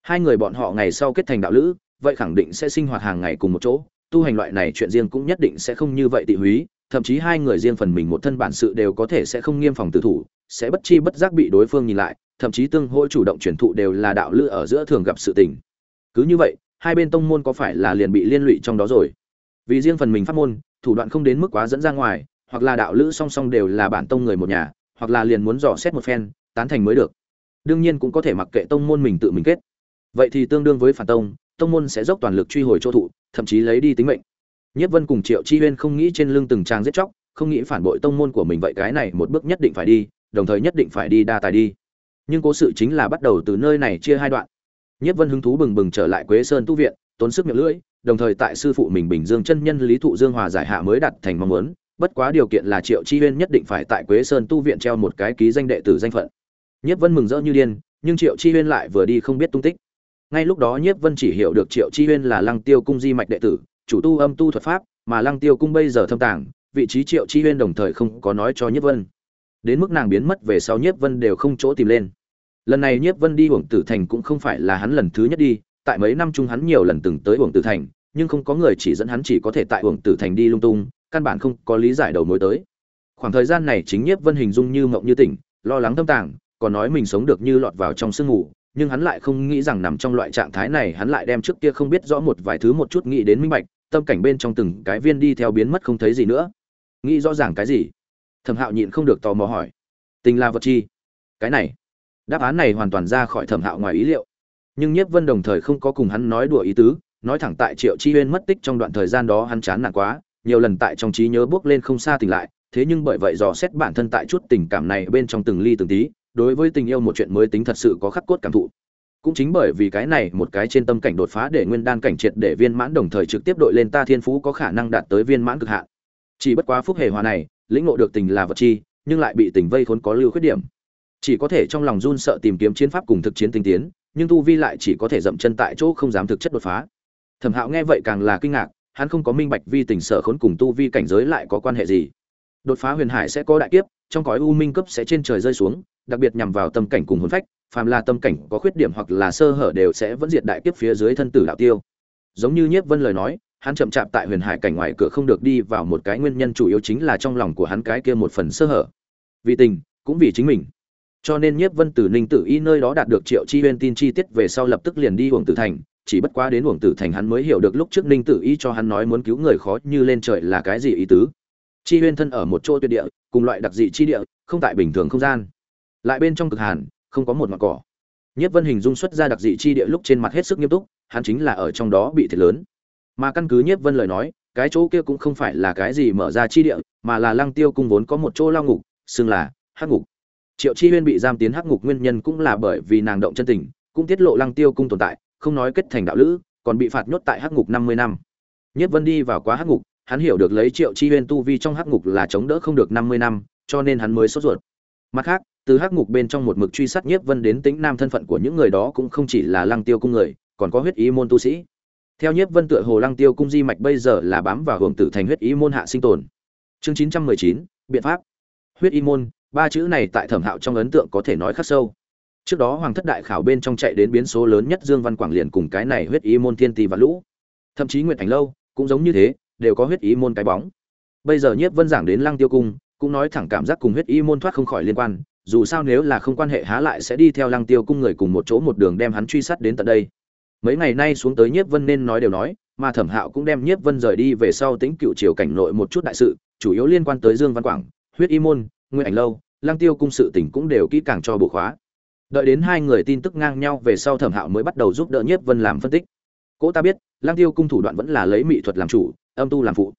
Hai người bọn họ ngày sau kết thành đạo lữ, vậy khẳng định sẽ sinh hoạt hàng ngày cùng một chỗ, tu hành loại này chuyện riêng cũng nhất định sẽ không như vậy tị húy, thậm chí hai người riêng phần mình một thân bản sự đều có thể sẽ không nghiêm phòng tự thủ, sẽ bất chi bất giác bị đối phương nhìn lại thậm chí tương hỗ chủ động truyền thụ đều là đạo lữ ở giữa thường gặp sự tình. Cứ như vậy, hai bên tông môn có phải là liền bị liên lụy trong đó rồi? Vì riêng phần mình pháp môn, thủ đoạn không đến mức quá dẫn ra ngoài, hoặc là đạo lữ song song đều là bản tông người một nhà, hoặc là liền muốn dò xét một phen, tán thành mới được. Đương nhiên cũng có thể mặc kệ tông môn mình tự mình kết. Vậy thì tương đương với phản tông tông môn sẽ dốc toàn lực truy hồi chỗ thụ, thậm chí lấy đi tính mệnh. Nhất vân cùng triệu chi huyên không nghĩ trên lưng từng trang giết chóc, không nghĩ phản bội tông môn của mình, vậy cái này một bước nhất định phải đi, đồng thời nhất định phải đi đa tài đi nhưng cố sự chính là bắt đầu từ nơi này chia hai đoạn. Nhất vân hứng thú bừng bừng trở lại quế sơn tu viện, tốn sức miệng lưỡi, đồng thời tại sư phụ mình bình dương chân nhân lý thụ dương hòa giải hạ mới đặt thành mong muốn, bất quá điều kiện là triệu chi huyên nhất định phải tại quế sơn tu viện treo một cái ký danh đệ tử danh phận. Nhất vân mừng rỡ như điên, nhưng triệu chi huyên lại vừa đi không biết tung tích. Ngay lúc đó nhiếp vân chỉ hiểu được triệu chi huyên là lăng tiêu cung di mạch đệ tử, chủ tu âm tu thuật pháp, mà lăng tiêu cung bây giờ thâm tàng, vị trí triệu chi huyên đồng thời không có nói cho nhiếp vân đến mức nàng biến mất về sau nhiếp vân đều không chỗ tìm lên. Lần này nhiếp vân đi uổng tử thành cũng không phải là hắn lần thứ nhất đi, tại mấy năm chung hắn nhiều lần từng tới uổng tử thành, nhưng không có người chỉ dẫn hắn chỉ có thể tại uổng tử thành đi lung tung, căn bản không có lý giải đầu mối tới. Khoảng thời gian này chính nhiếp vân hình dung như mộng như tỉnh, lo lắng tâm tàng, còn nói mình sống được như lọt vào trong sương ngủ nhưng hắn lại không nghĩ rằng nằm trong loại trạng thái này hắn lại đem trước kia không biết rõ một vài thứ một chút nghĩ đến minh bạch, tâm cảnh bên trong từng cái viên đi theo biến mất không thấy gì nữa. Nghĩ rõ ràng cái gì? Thẩm hạo nhịn không được tò mò hỏi, tình là vật chi? Cái này. Đáp án này hoàn toàn ra khỏi thẩm hạo ngoài ý liệu. Nhưng nhiếp vân đồng thời không có cùng hắn nói đùa ý tứ, nói thẳng tại triệu chi huyên mất tích trong đoạn thời gian đó hắn chán nản quá, nhiều lần tại trong trí nhớ bước lên không xa tỉnh lại, thế nhưng bởi vậy dò xét bản thân tại chút tình cảm này bên trong từng ly từng tí, đối với tình yêu một chuyện mới tính thật sự có khắc cốt cảm thụ. Cũng chính bởi vì cái này một cái trên tâm cảnh đột phá để nguyên đan cảnh triệt để viên mãn đồng thời trực tiếp đội lên ta thiên phú có khả năng đạt tới viên mãn cực hạn. Chỉ bất quá phúc hề hòa này lĩnh ngộ được tình là vật chi, nhưng lại bị tình vây khốn có lưu khuyết điểm. Chỉ có thể trong lòng run sợ tìm kiếm chiến pháp cùng thực chiến tinh tiến, nhưng tu vi lại chỉ có thể dậm chân tại chỗ không dám thực chất đột phá. Thẩm hạo nghe vậy càng là kinh ngạc, hắn không có minh bạch vi tình sở khốn cùng tu vi cảnh giới lại có quan hệ gì. Đột phá huyền hải sẽ có đại kiếp, trong cõi u minh cấp sẽ trên trời rơi xuống, đặc biệt nhằm vào tâm cảnh cùng hồn phách, phàm là tâm cảnh có khuyết điểm hoặc là sơ hở đều sẽ vẫn diệt đại kiếp phía dưới thân tử đạo tiêu. Giống như nhiếp vân lời nói hắn chậm chạp tại huyền hải cảnh ngoài cửa không được đi vào một cái nguyên nhân chủ yếu chính là trong lòng của hắn cái kia một phần sơ hở. Vì tình, cũng vì chính mình. Cho nên nhiếp vân từ ninh tử y nơi đó đạt được triệu chi huyên tin chi tiết về sau lập tức liền đi uổng tử thành, chỉ bất quá đến uổng tử thành hắn mới hiểu được lúc trước ninh tử y cho hắn nói muốn cứu người khó như lên trời là cái gì ý tứ. Chi huyên thân ở một chỗ tuyệt địa, cùng loại đặc dị chi địa, không tại bình thường không gian. Lại bên trong cực hàn, không có một mặt cỏ. Nhất vân hình dung xuất ra đặc dị chi địa lúc trên mặt hết sức nghiêm túc, hắn chính là ở trong đó bị thiệt lớn mà căn cứ nhất vân lời nói, cái chỗ kia cũng không phải là cái gì mở ra chi địa, mà là lăng tiêu cung vốn có một chỗ lao ngục, xưng là hắc ngục. Triệu chi huyên bị giam tiến hắc ngục nguyên nhân cũng là bởi vì nàng động chân tình, cũng tiết lộ lăng tiêu cung tồn tại, không nói kết thành đạo lữ, còn bị phạt nhốt tại hắc ngục năm mươi năm. Nhất vân đi vào quá hắc ngục, hắn hiểu được lấy triệu chi huyên tu vi trong hắc ngục là chống đỡ không được năm mươi năm, cho nên hắn mới sốt ruột. Mặt khác, từ hắc ngục bên trong một mực truy sát nhiếp vân đến tính nam thân phận của những người đó cũng không chỉ là lăng tiêu cung người, còn có huyết ý môn tu sĩ theo nhiếp vân tựa hồ lăng tiêu cung di mạch bây giờ là bám vào hưởng tử thành huyết ý môn hạ sinh tồn. Chương chín trăm mười chín, biện pháp. Huyết ý môn, ba chữ này tại thẩm hạo trong ấn tượng có thể nói khắc sâu. Trước đó hoàng thất đại khảo bên trong chạy đến biến số lớn nhất dương văn quảng liền cùng cái này huyết ý môn thiên tì và lũ. Thậm chí nguyệt ảnh lâu cũng giống như thế, đều có huyết ý môn cái bóng. Bây giờ nhiếp vân giảng đến lăng tiêu cung, cũng nói thẳng cảm giác cùng huyết ý môn thoát không khỏi liên quan, dù sao nếu là không quan hệ há lại sẽ đi theo lăng tiêu cung người cùng một chỗ một đường đem hắn truy sát đến tận đây mấy ngày nay xuống tới nhiếp vân nên nói đều nói, mà thẩm hạo cũng đem nhiếp vân rời đi về sau tính cựu triều cảnh nội một chút đại sự, chủ yếu liên quan tới dương văn quảng, huyết y môn, nguyên ảnh lâu lang tiêu cung sự tỉnh cũng đều kỹ càng cho bộ khóa. Đợi đến hai người tin tức ngang nhau về sau thẩm hạo mới bắt đầu giúp đỡ nhiếp vân làm phân tích. Cỗ ta biết lang tiêu cung thủ đoạn vẫn là lấy mỹ thuật làm chủ, âm tu làm phụ.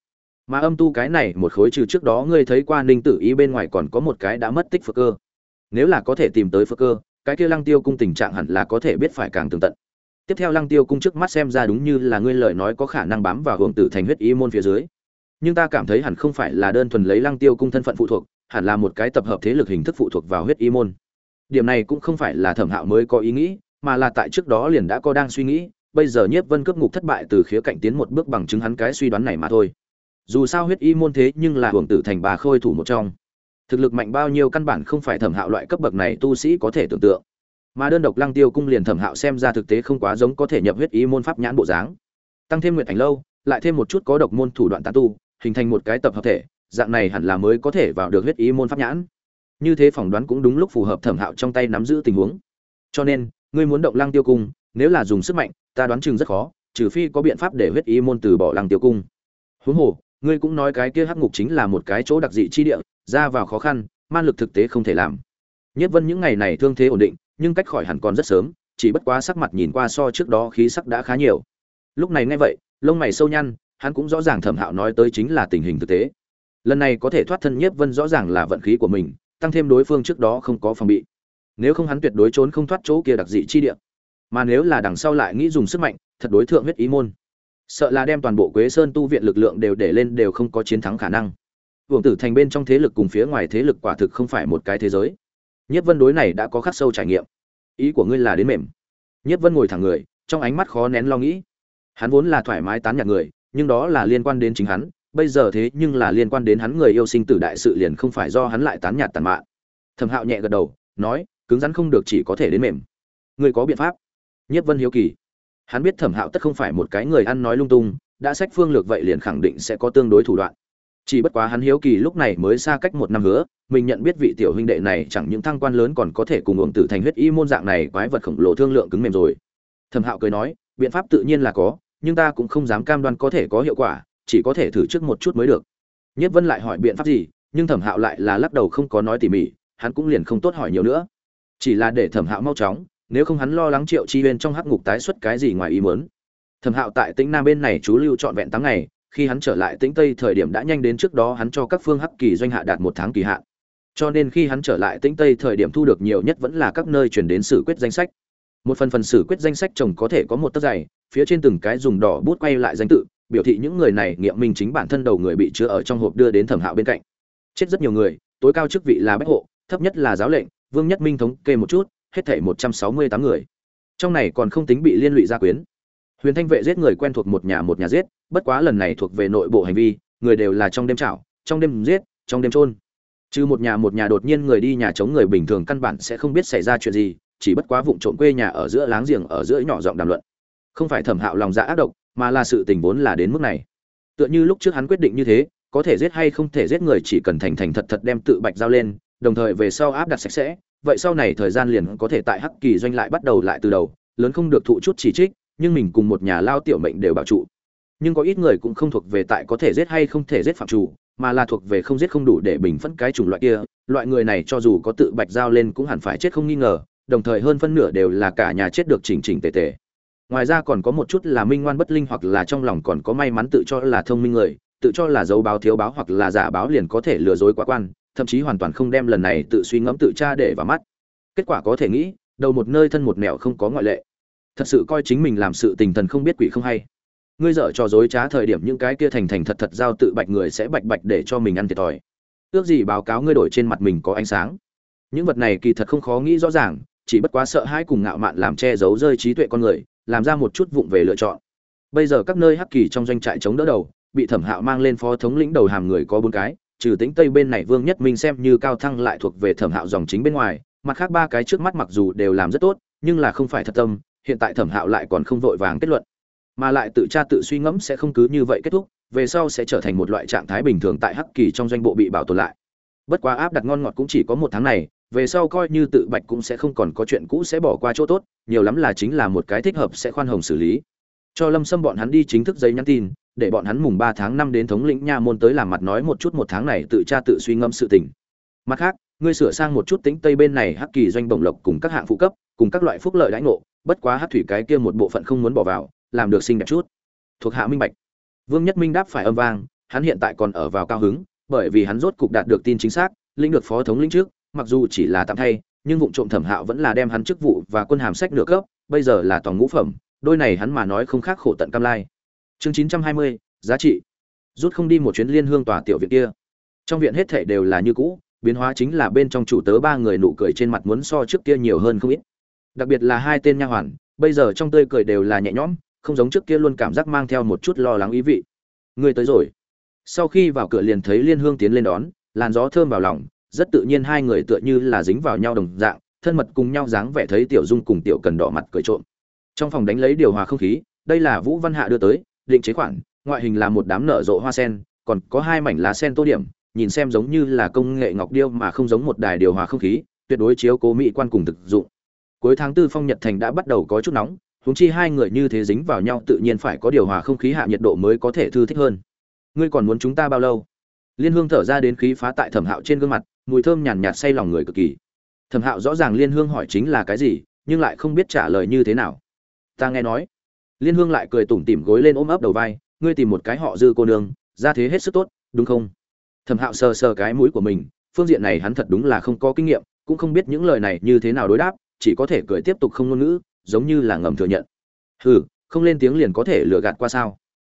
Mà âm tu cái này một khối trừ trước đó ngươi thấy qua ninh tử ý bên ngoài còn có một cái đã mất tích phơ cơ. Nếu là có thể tìm tới phơ cơ, cái kia lang tiêu cung tình trạng hẳn là có thể biết phải càng tường tận tiếp theo lăng tiêu cung trước mắt xem ra đúng như là ngươi lời nói có khả năng bám vào hưởng tử thành huyết ý môn phía dưới. Nhưng ta cảm thấy hẳn không phải là đơn thuần lấy lăng tiêu cung thân phận phụ thuộc, hẳn là một cái tập hợp thế lực hình thức phụ thuộc vào huyết ý môn. Điểm này cũng không phải là thẩm hạo mới có ý nghĩ, mà là tại trước đó liền đã có đang suy nghĩ, bây giờ nhiếp vân cướp ngục thất bại từ khía cạnh tiến một bước bằng chứng hắn cái suy đoán này mà thôi. Dù sao huyết y môn thế nhưng là hưởng tử thành bà khôi thủ một trong. Thực lực mạnh bao nhiêu căn bản không phải thẩm hạo loại cấp bậc này tu sĩ có thể tưởng tượng mà đơn độc lăng tiêu cung liền thẩm hạo xem ra thực tế không quá giống có thể nhập huyết ý môn pháp nhãn bộ dáng. Tăng thêm nguyện thành lâu, lại thêm một chút có độc môn thủ đoạn tán tu, hình thành một cái tập hợp thể, dạng này hẳn là mới có thể vào được huyết ý môn pháp nhãn. Như thế phỏng đoán cũng đúng lúc phù hợp thẩm hạo trong tay nắm giữ tình huống. Cho nên, ngươi muốn động lăng tiêu cung, nếu là dùng sức mạnh, ta đoán chừng rất khó, trừ phi có biện pháp để huyết ý môn từ bỏ lăng tiêu cung. Huống hồ, ngươi cũng nói cái kia hắc ngục chính là một cái chỗ đặc dị chi địa, ra vào khó khăn, man lực thực tế không thể làm. Nhất vân những ngày này thương thế ổn định nhưng cách khỏi hẳn còn rất sớm, chỉ bất quá sắc mặt nhìn qua so trước đó khí sắc đã khá nhiều. Lúc này nghe vậy, lông mày sâu nhăn, hắn cũng rõ ràng thẩm hạo nói tới chính là tình hình thực tế. Lần này có thể thoát thân nhiếp vân rõ ràng là vận khí của mình, tăng thêm đối phương trước đó không có phòng bị. Nếu không hắn tuyệt đối trốn không thoát chỗ kia đặc dị chi địa. Mà nếu là đằng sau lại nghĩ dùng sức mạnh, thật đối thượng huyết ý môn. Sợ là đem toàn bộ quế sơn tu viện lực lượng đều để lên đều không có chiến thắng khả năng. Vương tử thành bên trong thế lực cùng phía ngoài thế lực quả thực không phải một cái thế giới nhất vân đối này đã có khắc sâu trải nghiệm. Ý của ngươi là đến mềm. Nhất vân ngồi thẳng người, trong ánh mắt khó nén lo nghĩ. Hắn vốn là thoải mái tán nhạc người, nhưng đó là liên quan đến chính hắn, bây giờ thế nhưng là liên quan đến hắn người yêu sinh tử đại sự liền không phải do hắn lại tán nhạt tàn mạn. Thẩm hạo nhẹ gật đầu, nói, cứng rắn không được chỉ có thể đến mềm. Ngươi có biện pháp? Nhất vân hiếu kỳ. Hắn biết thẩm hạo tất không phải một cái người ăn nói lung tung, đã sách phương lược vậy liền khẳng định sẽ có tương đối thủ đoạn. Chỉ bất quá hắn hiếu kỳ lúc này mới xa cách một năm hứa mình nhận biết vị tiểu huynh đệ này chẳng những thăng quan lớn còn có thể cùng uổng tử thành huyết y môn dạng này quái vật khổng lồ thương lượng cứng mềm rồi. Thẩm hạo cười nói, biện pháp tự nhiên là có, nhưng ta cũng không dám cam đoan có thể có hiệu quả, chỉ có thể thử trước một chút mới được. Nhất vân lại hỏi biện pháp gì, nhưng thẩm hạo lại là lắc đầu không có nói tỉ mỉ, hắn cũng liền không tốt hỏi nhiều nữa. Chỉ là để thẩm hạo mau chóng, nếu không hắn lo lắng triệu chi huyên trong hắc ngục tái xuất cái gì ngoài ý muốn. Thẩm hạo tại tĩnh nam bên này chú lưu trọn vẹn tám ngày, khi hắn trở lại tĩnh tây thời điểm đã nhanh đến trước đó hắn cho các phương hắc kỳ doanh hạ đạt một tháng kỳ hạn cho nên khi hắn trở lại tĩnh tây thời điểm thu được nhiều nhất vẫn là các nơi chuyển đến xử quyết danh sách. Một phần phần xử quyết danh sách chồng có thể có một tấc dày phía trên từng cái dùng đỏ bút quay lại danh tự, biểu thị những người này nghiệm minh chính bản thân đầu người bị chứa ở trong hộp đưa đến thẩm hạo bên cạnh. Chết rất nhiều người, tối cao chức vị là bách hộ, thấp nhất là giáo lệnh, vương nhất minh thống kê một chút, hết thảy một trăm sáu mươi tám người. Trong này còn không tính bị liên lụy gia quyến. Huyền thanh vệ giết người quen thuộc một nhà một nhà giết, bất quá lần này thuộc về nội bộ hành vi, người đều là trong đêm chảo trong đêm giết, trong đêm trôn trừ một nhà một nhà đột nhiên người đi nhà chống người bình thường căn bản sẽ không biết xảy ra chuyện gì, chỉ bất quá vụng trộm quê nhà ở giữa láng giềng ở giữa nhỏ giọng đàm luận. Không phải thẩm hạo lòng dạ ác độc, mà là sự tình vốn là đến mức này. Tựa như lúc trước hắn quyết định như thế, có thể giết hay không thể giết người chỉ cần thành thành thật thật đem tự bạch giao lên, đồng thời về sau áp đặt sạch sẽ, vậy sau này thời gian liền có thể tại hắc kỳ doanh lại bắt đầu lại từ đầu, lớn không được thụ chút chỉ trích, nhưng mình cùng một nhà lao tiểu mệnh đều bảo trụ. Nhưng có ít người cũng không thuộc về tại có thể giết hay không thể giết phạm chủ mà là thuộc về không giết không đủ để bình phân cái chủng loại kia, loại người này cho dù có tự bạch giao lên cũng hẳn phải chết không nghi ngờ, đồng thời hơn phân nửa đều là cả nhà chết được chỉnh chỉnh tề tề. Ngoài ra còn có một chút là minh ngoan bất linh hoặc là trong lòng còn có may mắn tự cho là thông minh người, tự cho là dấu báo thiếu báo hoặc là giả báo liền có thể lừa dối quá quan, thậm chí hoàn toàn không đem lần này tự suy ngẫm tự tra để vào mắt. Kết quả có thể nghĩ, đầu một nơi thân một mẹo không có ngoại lệ. Thật sự coi chính mình làm sự tình thần không biết quỷ không hay ngươi dở trò dối trá thời điểm những cái kia thành thành thật thật giao tự bạch người sẽ bạch bạch để cho mình ăn thiệt thòi. Ước gì báo cáo ngươi đổi trên mặt mình có ánh sáng. Những vật này kỳ thật không khó nghĩ rõ ràng, chỉ bất quá sợ hãi cùng ngạo mạn làm che giấu rơi trí tuệ con người, làm ra một chút vụng về lựa chọn. Bây giờ các nơi hắc kỳ trong doanh trại chống đỡ đầu, bị thẩm hạo mang lên phó thống lĩnh đầu hàm người có bốn cái, trừ tính tây bên này vương nhất minh xem như cao thăng lại thuộc về thẩm hạo dòng chính bên ngoài, mặt khác ba cái trước mắt mặc dù đều làm rất tốt, nhưng là không phải thật tâm, hiện tại thẩm hạo lại còn không vội vàng kết luận mà lại tự tra tự suy ngẫm sẽ không cứ như vậy kết thúc, về sau sẽ trở thành một loại trạng thái bình thường tại hắc kỳ trong doanh bộ bị bảo tồn lại. Bất quá áp đặt ngon ngọt cũng chỉ có một tháng này, về sau coi như tự bạch cũng sẽ không còn có chuyện cũ sẽ bỏ qua chỗ tốt, nhiều lắm là chính là một cái thích hợp sẽ khoan hồng xử lý. Cho lâm Xâm bọn hắn đi chính thức giấy nhắn tin, để bọn hắn mùng ba tháng năm đến thống lĩnh nha môn tới làm mặt nói một chút một tháng này tự tra tự suy ngẫm sự tình. Mặt khác, ngươi sửa sang một chút tính tây bên này hắc kỳ doanh bổng lộc cùng các hạng phụ cấp, cùng các loại phúc lợi đãi ngộ, bất quá hắc thủy cái kia một bộ phận không muốn bỏ vào làm được xinh đẹp chút. Thuộc hạ minh bạch. Vương nhất minh đáp phải âm vang, hắn hiện tại còn ở vào cao hứng, bởi vì hắn rốt cục đạt được tin chính xác, lĩnh được phó thống lĩnh trước, mặc dù chỉ là tạm thay, nhưng vụ trộm thẩm hạo vẫn là đem hắn chức vụ và quân hàm sách nửa cấp, bây giờ là toàn ngũ phẩm, đôi này hắn mà nói không khác khổ tận cam lai. Chương chín trăm hai mươi, giá trị. Rút không đi một chuyến liên hương tòa tiểu viện kia. Trong viện hết thảy đều là như cũ, biến hóa chính là bên trong chủ tớ ba người nụ cười trên mặt muốn so trước kia nhiều hơn không ít. Đặc biệt là hai tên nha hoàn, bây giờ trong tươi cười đều là nhẹ nhõm không giống trước kia luôn cảm giác mang theo một chút lo lắng ý vị. Người tới rồi. Sau khi vào cửa liền thấy liên hương tiến lên đón, làn gió thơm vào lòng, rất tự nhiên hai người tựa như là dính vào nhau đồng dạng, thân mật cùng nhau dáng vẻ thấy tiểu dung cùng tiểu cần đỏ mặt cười trộm. Trong phòng đánh lấy điều hòa không khí, đây là vũ văn hạ đưa tới, định chế khoản, ngoại hình là một đám nở rộ hoa sen, còn có hai mảnh lá sen tô điểm, nhìn xem giống như là công nghệ ngọc điêu mà không giống một đài điều hòa không khí, tuyệt đối chiếu cố mỹ quan cùng thực dụng. Cuối tháng tư phong nhật thành đã bắt đầu có chút nóng huống chi hai người như thế dính vào nhau tự nhiên phải có điều hòa không khí hạ nhiệt độ mới có thể thư thích hơn. Ngươi còn muốn chúng ta bao lâu? Liên hương thở ra đến khí phá tại thẩm hạo trên gương mặt, mùi thơm nhàn nhạt say lòng người cực kỳ. Thẩm hạo rõ ràng liên hương hỏi chính là cái gì, nhưng lại không biết trả lời như thế nào. Ta nghe nói. Liên hương lại cười tủm tỉm gối lên ôm ấp đầu vai, ngươi tìm một cái họ dư cô nương, ra thế hết sức tốt, đúng không? Thẩm hạo sờ sờ cái mũi của mình, phương diện này hắn thật đúng là không có kinh nghiệm, cũng không biết những lời này như thế nào đối đáp, chỉ có thể cười tiếp tục không ngôn ngữ giống như là ngầm thừa nhận. Hừ, không lên tiếng liền có thể lừa gạt qua sao?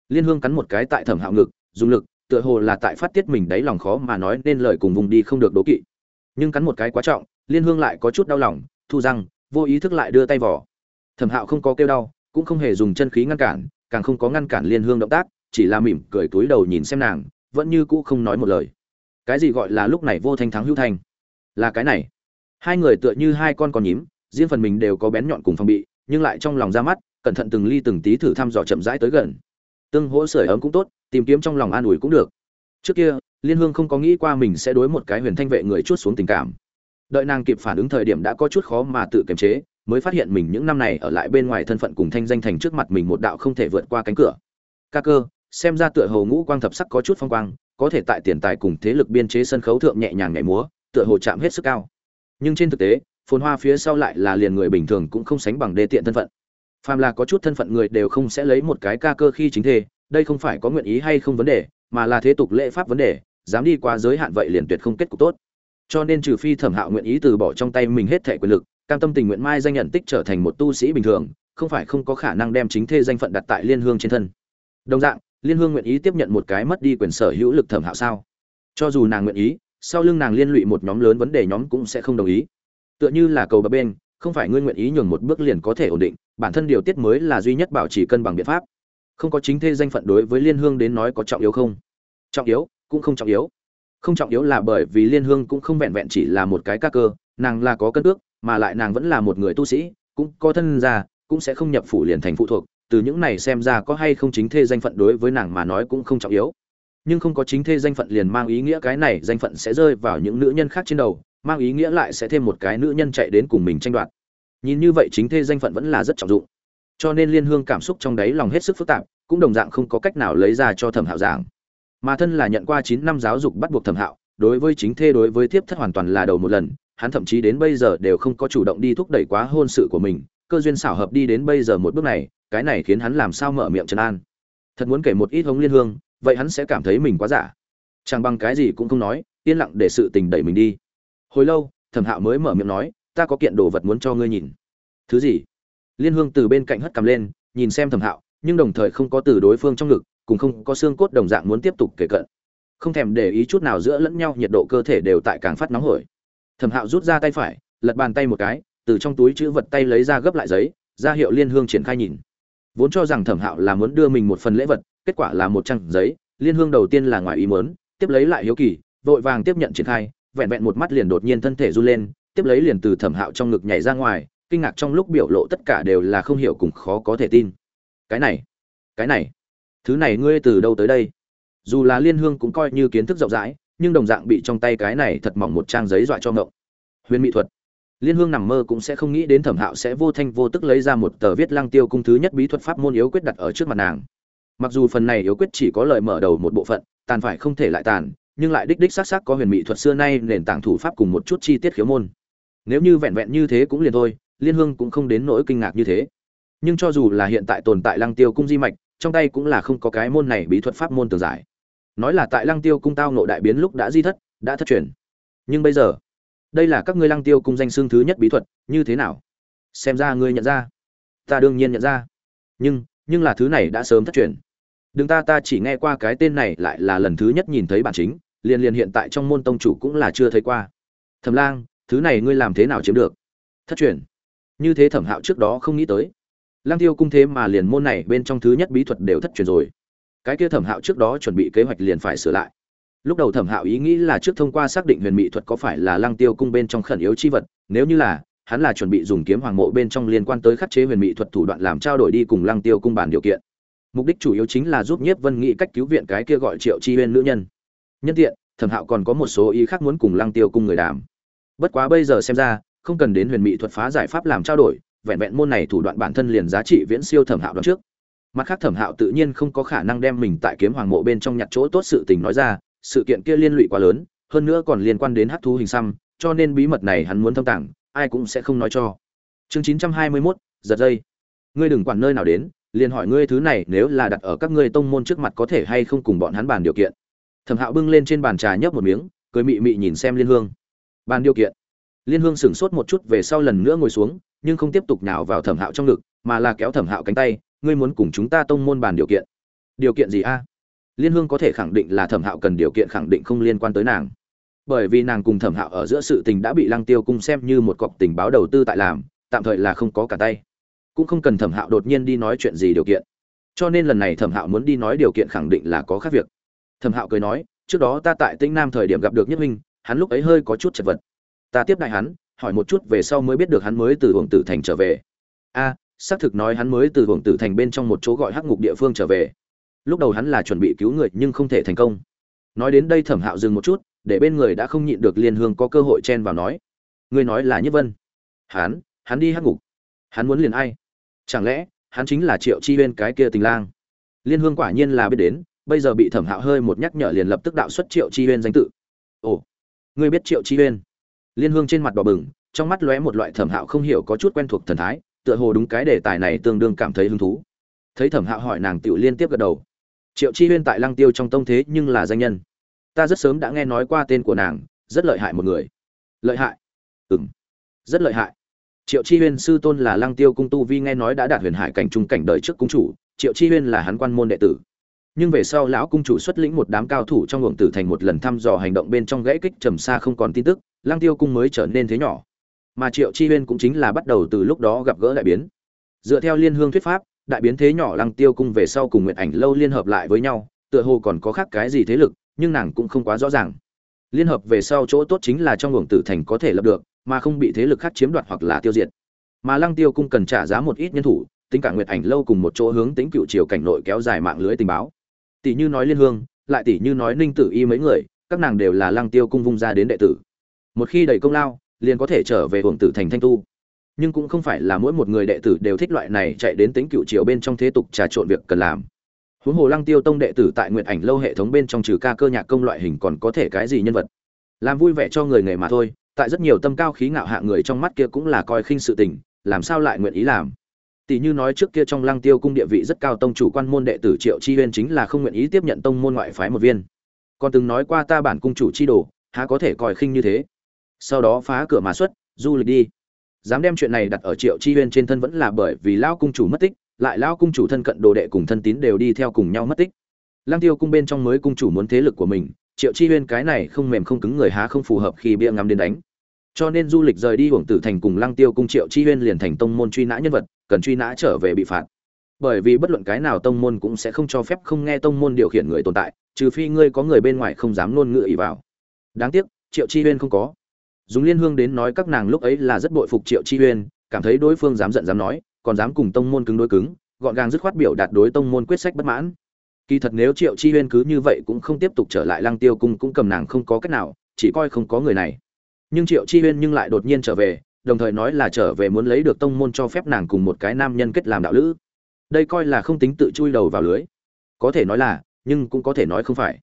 Liên hương cắn một cái tại thẩm hạo ngực, dùng lực, tựa hồ là tại phát tiết mình đáy lòng khó mà nói nên lời cùng vùng đi không được đố kỵ. Nhưng cắn một cái quá trọng, liên hương lại có chút đau lòng, thu răng, vô ý thức lại đưa tay vỏ thẩm hạo không có kêu đau, cũng không hề dùng chân khí ngăn cản, càng không có ngăn cản liên hương động tác, chỉ là mỉm cười túi đầu nhìn xem nàng, vẫn như cũ không nói một lời. Cái gì gọi là lúc này vô thanh thắng hữu thanh? Là cái này. Hai người tựa như hai con con nhím riêng phần mình đều có bén nhọn cùng phòng bị, nhưng lại trong lòng ra mắt, cẩn thận từng ly từng tí thử thăm dò chậm rãi tới gần. Tương hỗ sưởi ấm cũng tốt, tìm kiếm trong lòng an ủi cũng được. Trước kia, liên hương không có nghĩ qua mình sẽ đối một cái huyền thanh vệ người chút xuống tình cảm. Đợi nàng kịp phản ứng thời điểm đã có chút khó mà tự kiềm chế, mới phát hiện mình những năm này ở lại bên ngoài thân phận cùng thanh danh thành trước mặt mình một đạo không thể vượt qua cánh cửa. Ca cơ, xem ra tựa hồ ngũ quang thập sắc có chút phong quang, có thể tại tiền tài cùng thế lực biên chế sân khấu thượng nhẹ nhàng nhảy múa, tựa hồ chạm hết sức cao. Nhưng trên thực tế phồn hoa phía sau lại là liền người bình thường cũng không sánh bằng đê tiện thân phận. Phàm là có chút thân phận người đều không sẽ lấy một cái ca cơ khi chính thê đây không phải có nguyện ý hay không vấn đề, mà là thế tục lễ pháp vấn đề, dám đi qua giới hạn vậy liền tuyệt không kết cục tốt. Cho nên trừ phi thẩm hạo nguyện ý từ bỏ trong tay mình hết thẻ quyền lực, cam tâm tình nguyện mai danh nhận tích trở thành một tu sĩ bình thường, không phải không có khả năng đem chính thê danh phận đặt tại liên hương trên thân. Đồng dạng, liên hương nguyện ý tiếp nhận một cái mất đi quyền sở hữu lực thẩm hạo sao? Cho dù nàng nguyện ý, sau lưng nàng liên lụy một nhóm lớn vấn đề nhóm cũng sẽ không đồng ý tựa như là cầu bập bên, không phải ngươi nguyện ý nhường một bước liền có thể ổn định, bản thân điều tiết mới là duy nhất bảo trì cân bằng biện pháp. Không có chính thê danh phận đối với liên hương đến nói có trọng yếu không? Trọng yếu, cũng không trọng yếu. Không trọng yếu là bởi vì liên hương cũng không vẹn vẹn chỉ là một cái ca cơ, nàng là có cân ước mà lại nàng vẫn là một người tu sĩ, cũng có thân gia, cũng sẽ không nhập phủ liền thành phụ thuộc. Từ những này xem ra có hay không chính thê danh phận đối với nàng mà nói cũng không trọng yếu nhưng không có chính thê danh phận liền mang ý nghĩa cái này danh phận sẽ rơi vào những nữ nhân khác trên đầu, mang ý nghĩa lại sẽ thêm một cái nữ nhân chạy đến cùng mình tranh đoạt. Nhìn như vậy chính thê danh phận vẫn là rất trọng dụng. Cho nên liên hương cảm xúc trong đáy lòng hết sức phức tạp, cũng đồng dạng không có cách nào lấy ra cho thẩm hạo giảng mà thân là nhận qua chín năm giáo dục bắt buộc thẩm hạo, đối với chính thê đối với tiếp thất hoàn toàn là đầu một lần, hắn thậm chí đến bây giờ đều không có chủ động đi thúc đẩy quá hôn sự của mình, cơ duyên xảo hợp đi đến bây giờ một bước này, cái này khiến hắn làm sao mở miệng trấn an. Thật muốn kể một ít hống liên hương vậy hắn sẽ cảm thấy mình quá giả. Chẳng bằng cái gì cũng không nói, yên lặng để sự tình đẩy mình đi. Hồi lâu, thẩm hạo mới mở miệng nói, ta có kiện đồ vật muốn cho ngươi nhìn. Thứ gì? Liên hương từ bên cạnh hất cầm lên, nhìn xem thẩm hạo, nhưng đồng thời không có từ đối phương trong ngực, cùng không có xương cốt đồng dạng muốn tiếp tục kể cận. Không thèm để ý chút nào giữa lẫn nhau, nhiệt độ cơ thể đều tại càng phát nóng hổi. Thẩm hạo rút ra tay phải, lật bàn tay một cái, từ trong túi chữ vật tay lấy ra gấp lại giấy, ra hiệu liên hương triển khai nhìn. Vốn cho rằng thẩm hạo là muốn đưa mình một phần lễ vật kết quả là một trang giấy, liên hương đầu tiên là ngoài ý mớn tiếp lấy lại hiếu kỳ, vội vàng tiếp nhận triển khai, vẹn vẹn một mắt liền đột nhiên thân thể run lên, tiếp lấy liền từ thẩm hạo trong ngực nhảy ra ngoài, kinh ngạc trong lúc biểu lộ tất cả đều là không hiểu cùng khó có thể tin. Cái này cái này, thứ này ngươi từ đâu tới đây? Dù là liên hương cũng coi như kiến thức rộng rãi, nhưng đồng dạng bị trong tay cái này thật mỏng một trang giấy dọa cho ngộng. Huyền mỹ thuật. Liên hương nằm mơ cũng sẽ không nghĩ đến thẩm hạo sẽ vô thanh vô tức lấy ra một tờ viết lăng tiêu cung thứ nhất bí thuật pháp môn yếu quyết đặt ở trước mặt nàng mặc dù phần này yếu quyết chỉ có lời mở đầu một bộ phận, tàn phải không thể lại tàn, nhưng lại đích đích xác xác có huyền mỹ thuật xưa nay nền tảng thủ pháp cùng một chút chi tiết khiếu môn. Nếu như vẹn vẹn như thế cũng liền thôi, liên hương cũng không đến nỗi kinh ngạc như thế. Nhưng cho dù là hiện tại tồn tại lăng tiêu cung di mạch, trong tay cũng là không có cái môn này bí thuật pháp môn tường giải. Nói là tại lăng tiêu cung tao nộ đại biến lúc đã di thất, đã thất truyền. Nhưng bây giờ, đây là các ngươi lăng tiêu cung danh xương thứ nhất bí thuật, như thế nào? Xem ra ngươi nhận ra. Ta đương nhiên nhận ra. Nhưng nhưng là thứ này đã sớm thất truyền. Đừng ta ta chỉ nghe qua cái tên này lại là lần thứ nhất nhìn thấy bản chính, liền liền hiện tại trong môn tông chủ cũng là chưa thấy qua. Thẩm lang, thứ này ngươi làm thế nào chiếm được? Thất truyền. Như thế thẩm hạo trước đó không nghĩ tới. Lang tiêu cung thế mà liền môn này bên trong thứ nhất bí thuật đều thất truyền rồi. Cái kia thẩm hạo trước đó chuẩn bị kế hoạch liền phải sửa lại. Lúc đầu thẩm hạo ý nghĩ là trước thông qua xác định huyền mỹ thuật có phải là lang tiêu cung bên trong khẩn yếu chi vật, nếu như là hắn là chuẩn bị dùng kiếm hoàng mộ bên trong liên quan tới khắc chế huyền mỹ thuật thủ đoạn làm trao đổi đi cùng lang tiêu cung bản điều kiện. Mục đích chủ yếu chính là giúp nhiếp vân nghĩ cách cứu viện cái kia gọi triệu chi huyên nữ nhân. Nhân tiện, thẩm hạo còn có một số ý khác muốn cùng lăng tiêu cung người đàm. Bất quá bây giờ xem ra, không cần đến huyền mỹ thuật phá giải pháp làm trao đổi, vẹn vẹn môn này thủ đoạn bản thân liền giá trị viễn siêu thẩm hạo đoạn trước. Mặt khác thẩm hạo tự nhiên không có khả năng đem mình tại kiếm hoàng mộ bên trong nhặt chỗ tốt sự tình nói ra, sự kiện kia liên lụy quá lớn, hơn nữa còn liên quan đến hát thú hình xăm, cho nên bí mật này hắn muốn thâm tàng ai cũng sẽ không nói cho. Chương chín trăm hai mươi mốt, giật dây. Ngươi đừng quản nơi nào đến, liền hỏi ngươi thứ này nếu là đặt ở các ngươi tông môn trước mặt có thể hay không cùng bọn hắn bàn điều kiện. Thẩm hạo bưng lên trên bàn trà nhấp một miếng, cười mị mị nhìn xem liên hương. Bàn điều kiện. Liên hương sửng sốt một chút về sau lần nữa ngồi xuống, nhưng không tiếp tục nào vào thẩm hạo trong ngực, mà là kéo thẩm hạo cánh tay, ngươi muốn cùng chúng ta tông môn bàn điều kiện. Điều kiện gì a? Liên hương có thể khẳng định là thẩm hạo cần điều kiện khẳng định không liên quan tới nàng bởi vì nàng cùng thẩm hạo ở giữa sự tình đã bị lăng tiêu cung xem như một cọc tình báo đầu tư tại làm, tạm thời là không có cả tay. Cũng không cần thẩm hạo đột nhiên đi nói chuyện gì điều kiện. Cho nên lần này thẩm hạo muốn đi nói điều kiện khẳng định là có khác việc. Thẩm hạo cười nói, trước đó ta tại tĩnh nam thời điểm gặp được nhất minh, hắn lúc ấy hơi có chút chật vật. Ta tiếp đại hắn, hỏi một chút về sau mới biết được hắn mới từ hưởng tử thành trở về. A, xác thực nói hắn mới từ hưởng tử thành bên trong một chỗ gọi hắc ngục địa phương trở về. Lúc đầu hắn là chuẩn bị cứu người nhưng không thể thành công. Nói đến đây thẩm hạo dừng một chút để bên người đã không nhịn được liên hương có cơ hội chen vào nói. Ngươi nói là nhất vân. Hắn hắn đi hắc ngục. Hắn muốn liền ai? Chẳng lẽ, hắn chính là triệu chi bên cái kia tình lang? Liên hương quả nhiên là biết đến, bây giờ bị thẩm hạo hơi một nhắc nhở liền lập tức đạo xuất triệu chi bên danh tự. Ồ, ngươi biết triệu chi bên liên hương trên mặt đỏ bừng, trong mắt lóe một loại thẩm hạo không hiểu có chút quen thuộc thần thái, tựa hồ đúng cái đề tài này tương đương cảm thấy hứng thú. Thấy thẩm hạo hỏi nàng tựu liên tiếp gật đầu. Triệu chi huyên tại lăng tiêu trong tông thế nhưng là danh nhân ta rất sớm đã nghe nói qua tên của nàng, rất lợi hại một người. Lợi hại? Ừ m rất lợi hại. Triệu chi huyên sư tôn là lăng tiêu cung tu vi nghe nói đã đạt huyền hải cảnh trung cảnh đời trước cung chủ, triệu chi huyên là hắn quan môn đệ tử. Nhưng về sau lão cung chủ xuất lĩnh một đám cao thủ trong luồng tử thành một lần thăm dò hành động bên trong gãy kích trầm xa không còn tin tức, lăng tiêu cung mới trở nên thế nhỏ. Mà triệu chi huyên cũng chính là bắt đầu từ lúc đó gặp gỡ đại biến. Dựa theo liên hương thuyết pháp, đại biến thế nhỏ lăng tiêu cung về sau cùng nguyện ảnh lâu liên hợp lại với nhau, tựa hồ còn có khác cái gì thế lực nhưng nàng cũng không quá rõ ràng. Liên hợp về sau chỗ tốt chính là trong luồng tử thành có thể lập được, mà không bị thế lực khác chiếm đoạt hoặc là tiêu diệt. Mà lăng tiêu cung cần trả giá một ít nhân thủ, tính cả nguyệt ảnh lâu cùng một chỗ hướng tính cựu triều cảnh nội kéo dài mạng lưới tình báo. Tỷ như nói liên hương, lại tỷ như nói ninh tử y mấy người, các nàng đều là lăng tiêu cung vung ra đến đệ tử. Một khi đầy công lao, liền có thể trở về hưởng tử thành thanh tu. Nhưng cũng không phải là mỗi một người đệ tử đều thích loại này chạy đến tính cựu triều bên trong thế tục trà trộn việc cần làm huống hồ lăng tiêu tông đệ tử tại nguyện ảnh lâu hệ thống bên trong trừ ca cơ nhạc công loại hình còn có thể cái gì nhân vật? Làm vui vẻ cho người nghề mà thôi, tại rất nhiều tâm cao khí ngạo hạ người trong mắt kia cũng là coi khinh sự tình, làm sao lại nguyện ý làm? Tỷ như nói trước kia trong lăng tiêu cung địa vị rất cao tông chủ quan môn đệ tử triệu chi huyên chính là không nguyện ý tiếp nhận tông môn ngoại phái một viên. Còn từng nói qua ta bản cung chủ chi đồ, há có thể coi khinh như thế? Sau đó phá cửa mà xuất, du lịch đi. Dám đem chuyện này đặt ở triệu chi huyên trên thân vẫn là bởi vì lao cung chủ mất tích lại lao cung chủ thân cận đồ đệ cùng thân tín đều đi theo cùng nhau mất tích. Lang tiêu cung bên trong mới cung chủ muốn thế lực của mình, triệu chi huyên cái này không mềm không cứng người há không phù hợp khi bia ngắm đến đánh. Cho nên du lịch rời đi hưởng tử thành cùng lăng tiêu cung triệu chi huyên liền thành tông môn truy nã nhân vật, cần truy nã trở về bị phạt. Bởi vì bất luận cái nào tông môn cũng sẽ không cho phép không nghe tông môn điều khiển người tồn tại, trừ phi ngươi có người bên ngoài không dám ngôn ngữ ý vào. Đáng tiếc, triệu chi huyên không có. Dùng liên hương đến nói các nàng lúc ấy là rất bội phục triệu chi huyên, cảm thấy đối phương dám giận dám nói còn dám cùng tông môn cứng đối cứng, gọn gàng dứt khoát biểu đạt đối tông môn quyết sách bất mãn. Kỳ thật nếu triệu chi huyên cứ như vậy cũng không tiếp tục trở lại lăng tiêu cung cũng cầm nàng không có cách nào, chỉ coi không có người này. Nhưng triệu chi huyên nhưng lại đột nhiên trở về, đồng thời nói là trở về muốn lấy được tông môn cho phép nàng cùng một cái nam nhân kết làm đạo lữ. Đây coi là không tính tự chui đầu vào lưới. Có thể nói là, nhưng cũng có thể nói không phải.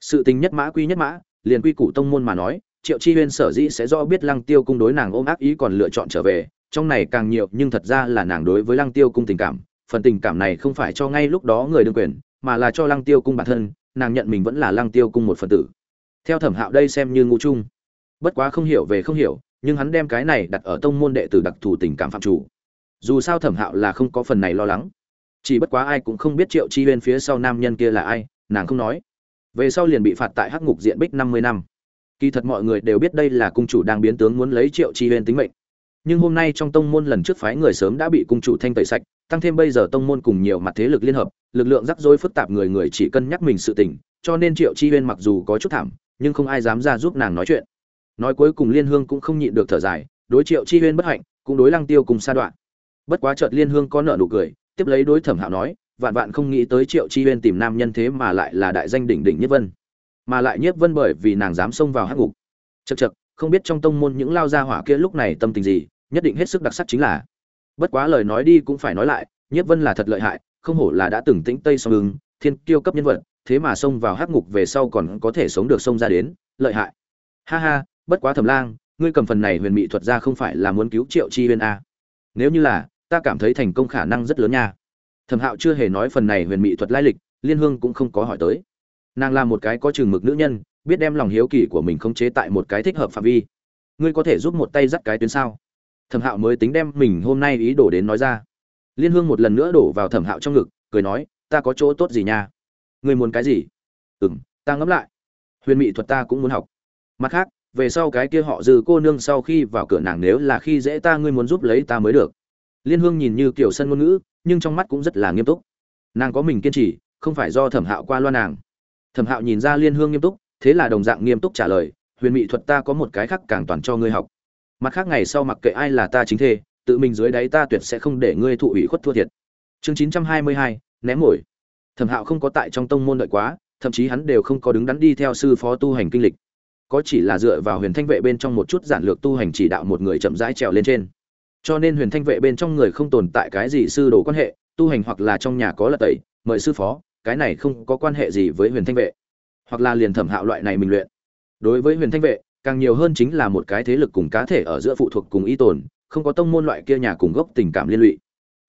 Sự tình nhất mã quy nhất mã, liền quy củ tông môn mà nói, triệu chi huyên sở dĩ sẽ do biết lăng tiêu cung đối nàng ôm ác ý còn lựa chọn trở về trong này càng nhiều, nhưng thật ra là nàng đối với lăng tiêu cung tình cảm, phần tình cảm này không phải cho ngay lúc đó người đương quyền, mà là cho lăng tiêu cung bản thân, nàng nhận mình vẫn là lăng tiêu cung một phần tử. Theo thẩm hạo đây xem như ngũ chung. Bất quá không hiểu về không hiểu, nhưng hắn đem cái này đặt ở tông môn đệ tử đặc thù tình cảm phạm chủ. Dù sao thẩm hạo là không có phần này lo lắng. Chỉ bất quá ai cũng không biết triệu chi Uyên phía sau nam nhân kia là ai, nàng không nói. Về sau liền bị phạt tại hắc ngục diện bích năm mươi năm. Kỳ thật mọi người đều biết đây là cung chủ đang biến tướng muốn lấy triệu chi Uyên tính mệnh nhưng hôm nay trong tông môn lần trước phái người sớm đã bị cung chủ thanh tẩy sạch, tăng thêm bây giờ tông môn cùng nhiều mặt thế lực liên hợp, lực lượng rắc rối phức tạp người người chỉ cân nhắc mình sự tình, cho nên triệu chi huyên mặc dù có chút thảm, nhưng không ai dám ra giúp nàng nói chuyện. Nói cuối cùng liên hương cũng không nhịn được thở dài, đối triệu chi huyên bất hạnh, cũng đối lăng tiêu cùng sa đoạn. Bất quá chợt liên hương có nợ nụ cười, tiếp lấy đối thẩm hạo nói, vạn vạn không nghĩ tới triệu chi huyên tìm nam nhân thế mà lại là đại danh đỉnh đỉnh nhất vân. Mà lại nhiếp vân bởi vì nàng dám xông vào hắc ngục. Chật chật không biết trong tông môn những lao gia hỏa kia lúc này tâm tình gì nhất định hết sức đặc sắc chính là, bất quá lời nói đi cũng phải nói lại, nhiếp vân là thật lợi hại, không hổ là đã từng tĩnh tây song ứng thiên kiêu cấp nhân vật, thế mà xông vào hắc ngục về sau còn có thể sống được xông ra đến, lợi hại. Ha ha, bất quá thẩm lang, ngươi cầm phần này huyền mỹ thuật ra không phải là muốn cứu triệu chi huyên a nếu như là, ta cảm thấy thành công khả năng rất lớn nha. Thẩm hạo chưa hề nói phần này huyền mỹ thuật lai lịch, liên hương cũng không có hỏi tới. Nàng là một cái có chừng mực nữ nhân, biết đem lòng hiếu kỳ của mình khống chế tại một cái thích hợp phạm vi. Ngươi có thể giúp một tay dắt cái tuyến sao? Thẩm hạo mới tính đem mình hôm nay ý đồ đến nói ra. Liên hương một lần nữa đổ vào thẩm hạo trong ngực, cười nói, ta có chỗ tốt gì nha? Ngươi muốn cái gì? Ừ m ta ngẫm lại. Huyền mỹ thuật ta cũng muốn học. Mặt khác, về sau cái kia họ dư cô nương sau khi vào cửa nàng nếu là khi dễ ta ngươi muốn giúp lấy ta mới được. Liên hương nhìn như kiểu sân ngôn ngữ, nhưng trong mắt cũng rất là nghiêm túc. Nàng có mình kiên trì, không phải do thẩm hạo qua loa nàng. Thẩm hạo nhìn ra liên hương nghiêm túc, thế là đồng dạng nghiêm túc trả lời, huyền mỹ thuật ta có một cái khác càng toàn cho ngươi học mặt khác ngày sau mặc kệ ai là ta chính thê, tự mình dưới đáy ta tuyệt sẽ không để ngươi thụ ủy khuất thua thiệt. Chương chín trăm hai mươi hai, ném mồi. Thẩm hạo không có tại trong tông môn đợi quá, thậm chí hắn đều không có đứng đắn đi theo sư phó tu hành kinh lịch. Có chỉ là dựa vào huyền thanh vệ bên trong một chút giản lược tu hành chỉ đạo một người chậm rãi trèo lên trên. Cho nên huyền thanh vệ bên trong người không tồn tại cái gì sư đồ quan hệ, tu hành hoặc là trong nhà có lật tẩy, mời sư phó, cái này không có quan hệ gì với huyền thanh vệ. Hoặc là liền thẩm hạo loại này mình luyện. Đối với huyền thanh vệ càng nhiều hơn chính là một cái thế lực cùng cá thể ở giữa phụ thuộc cùng y tồn, không có tông môn loại kia nhà cùng gốc tình cảm liên lụy.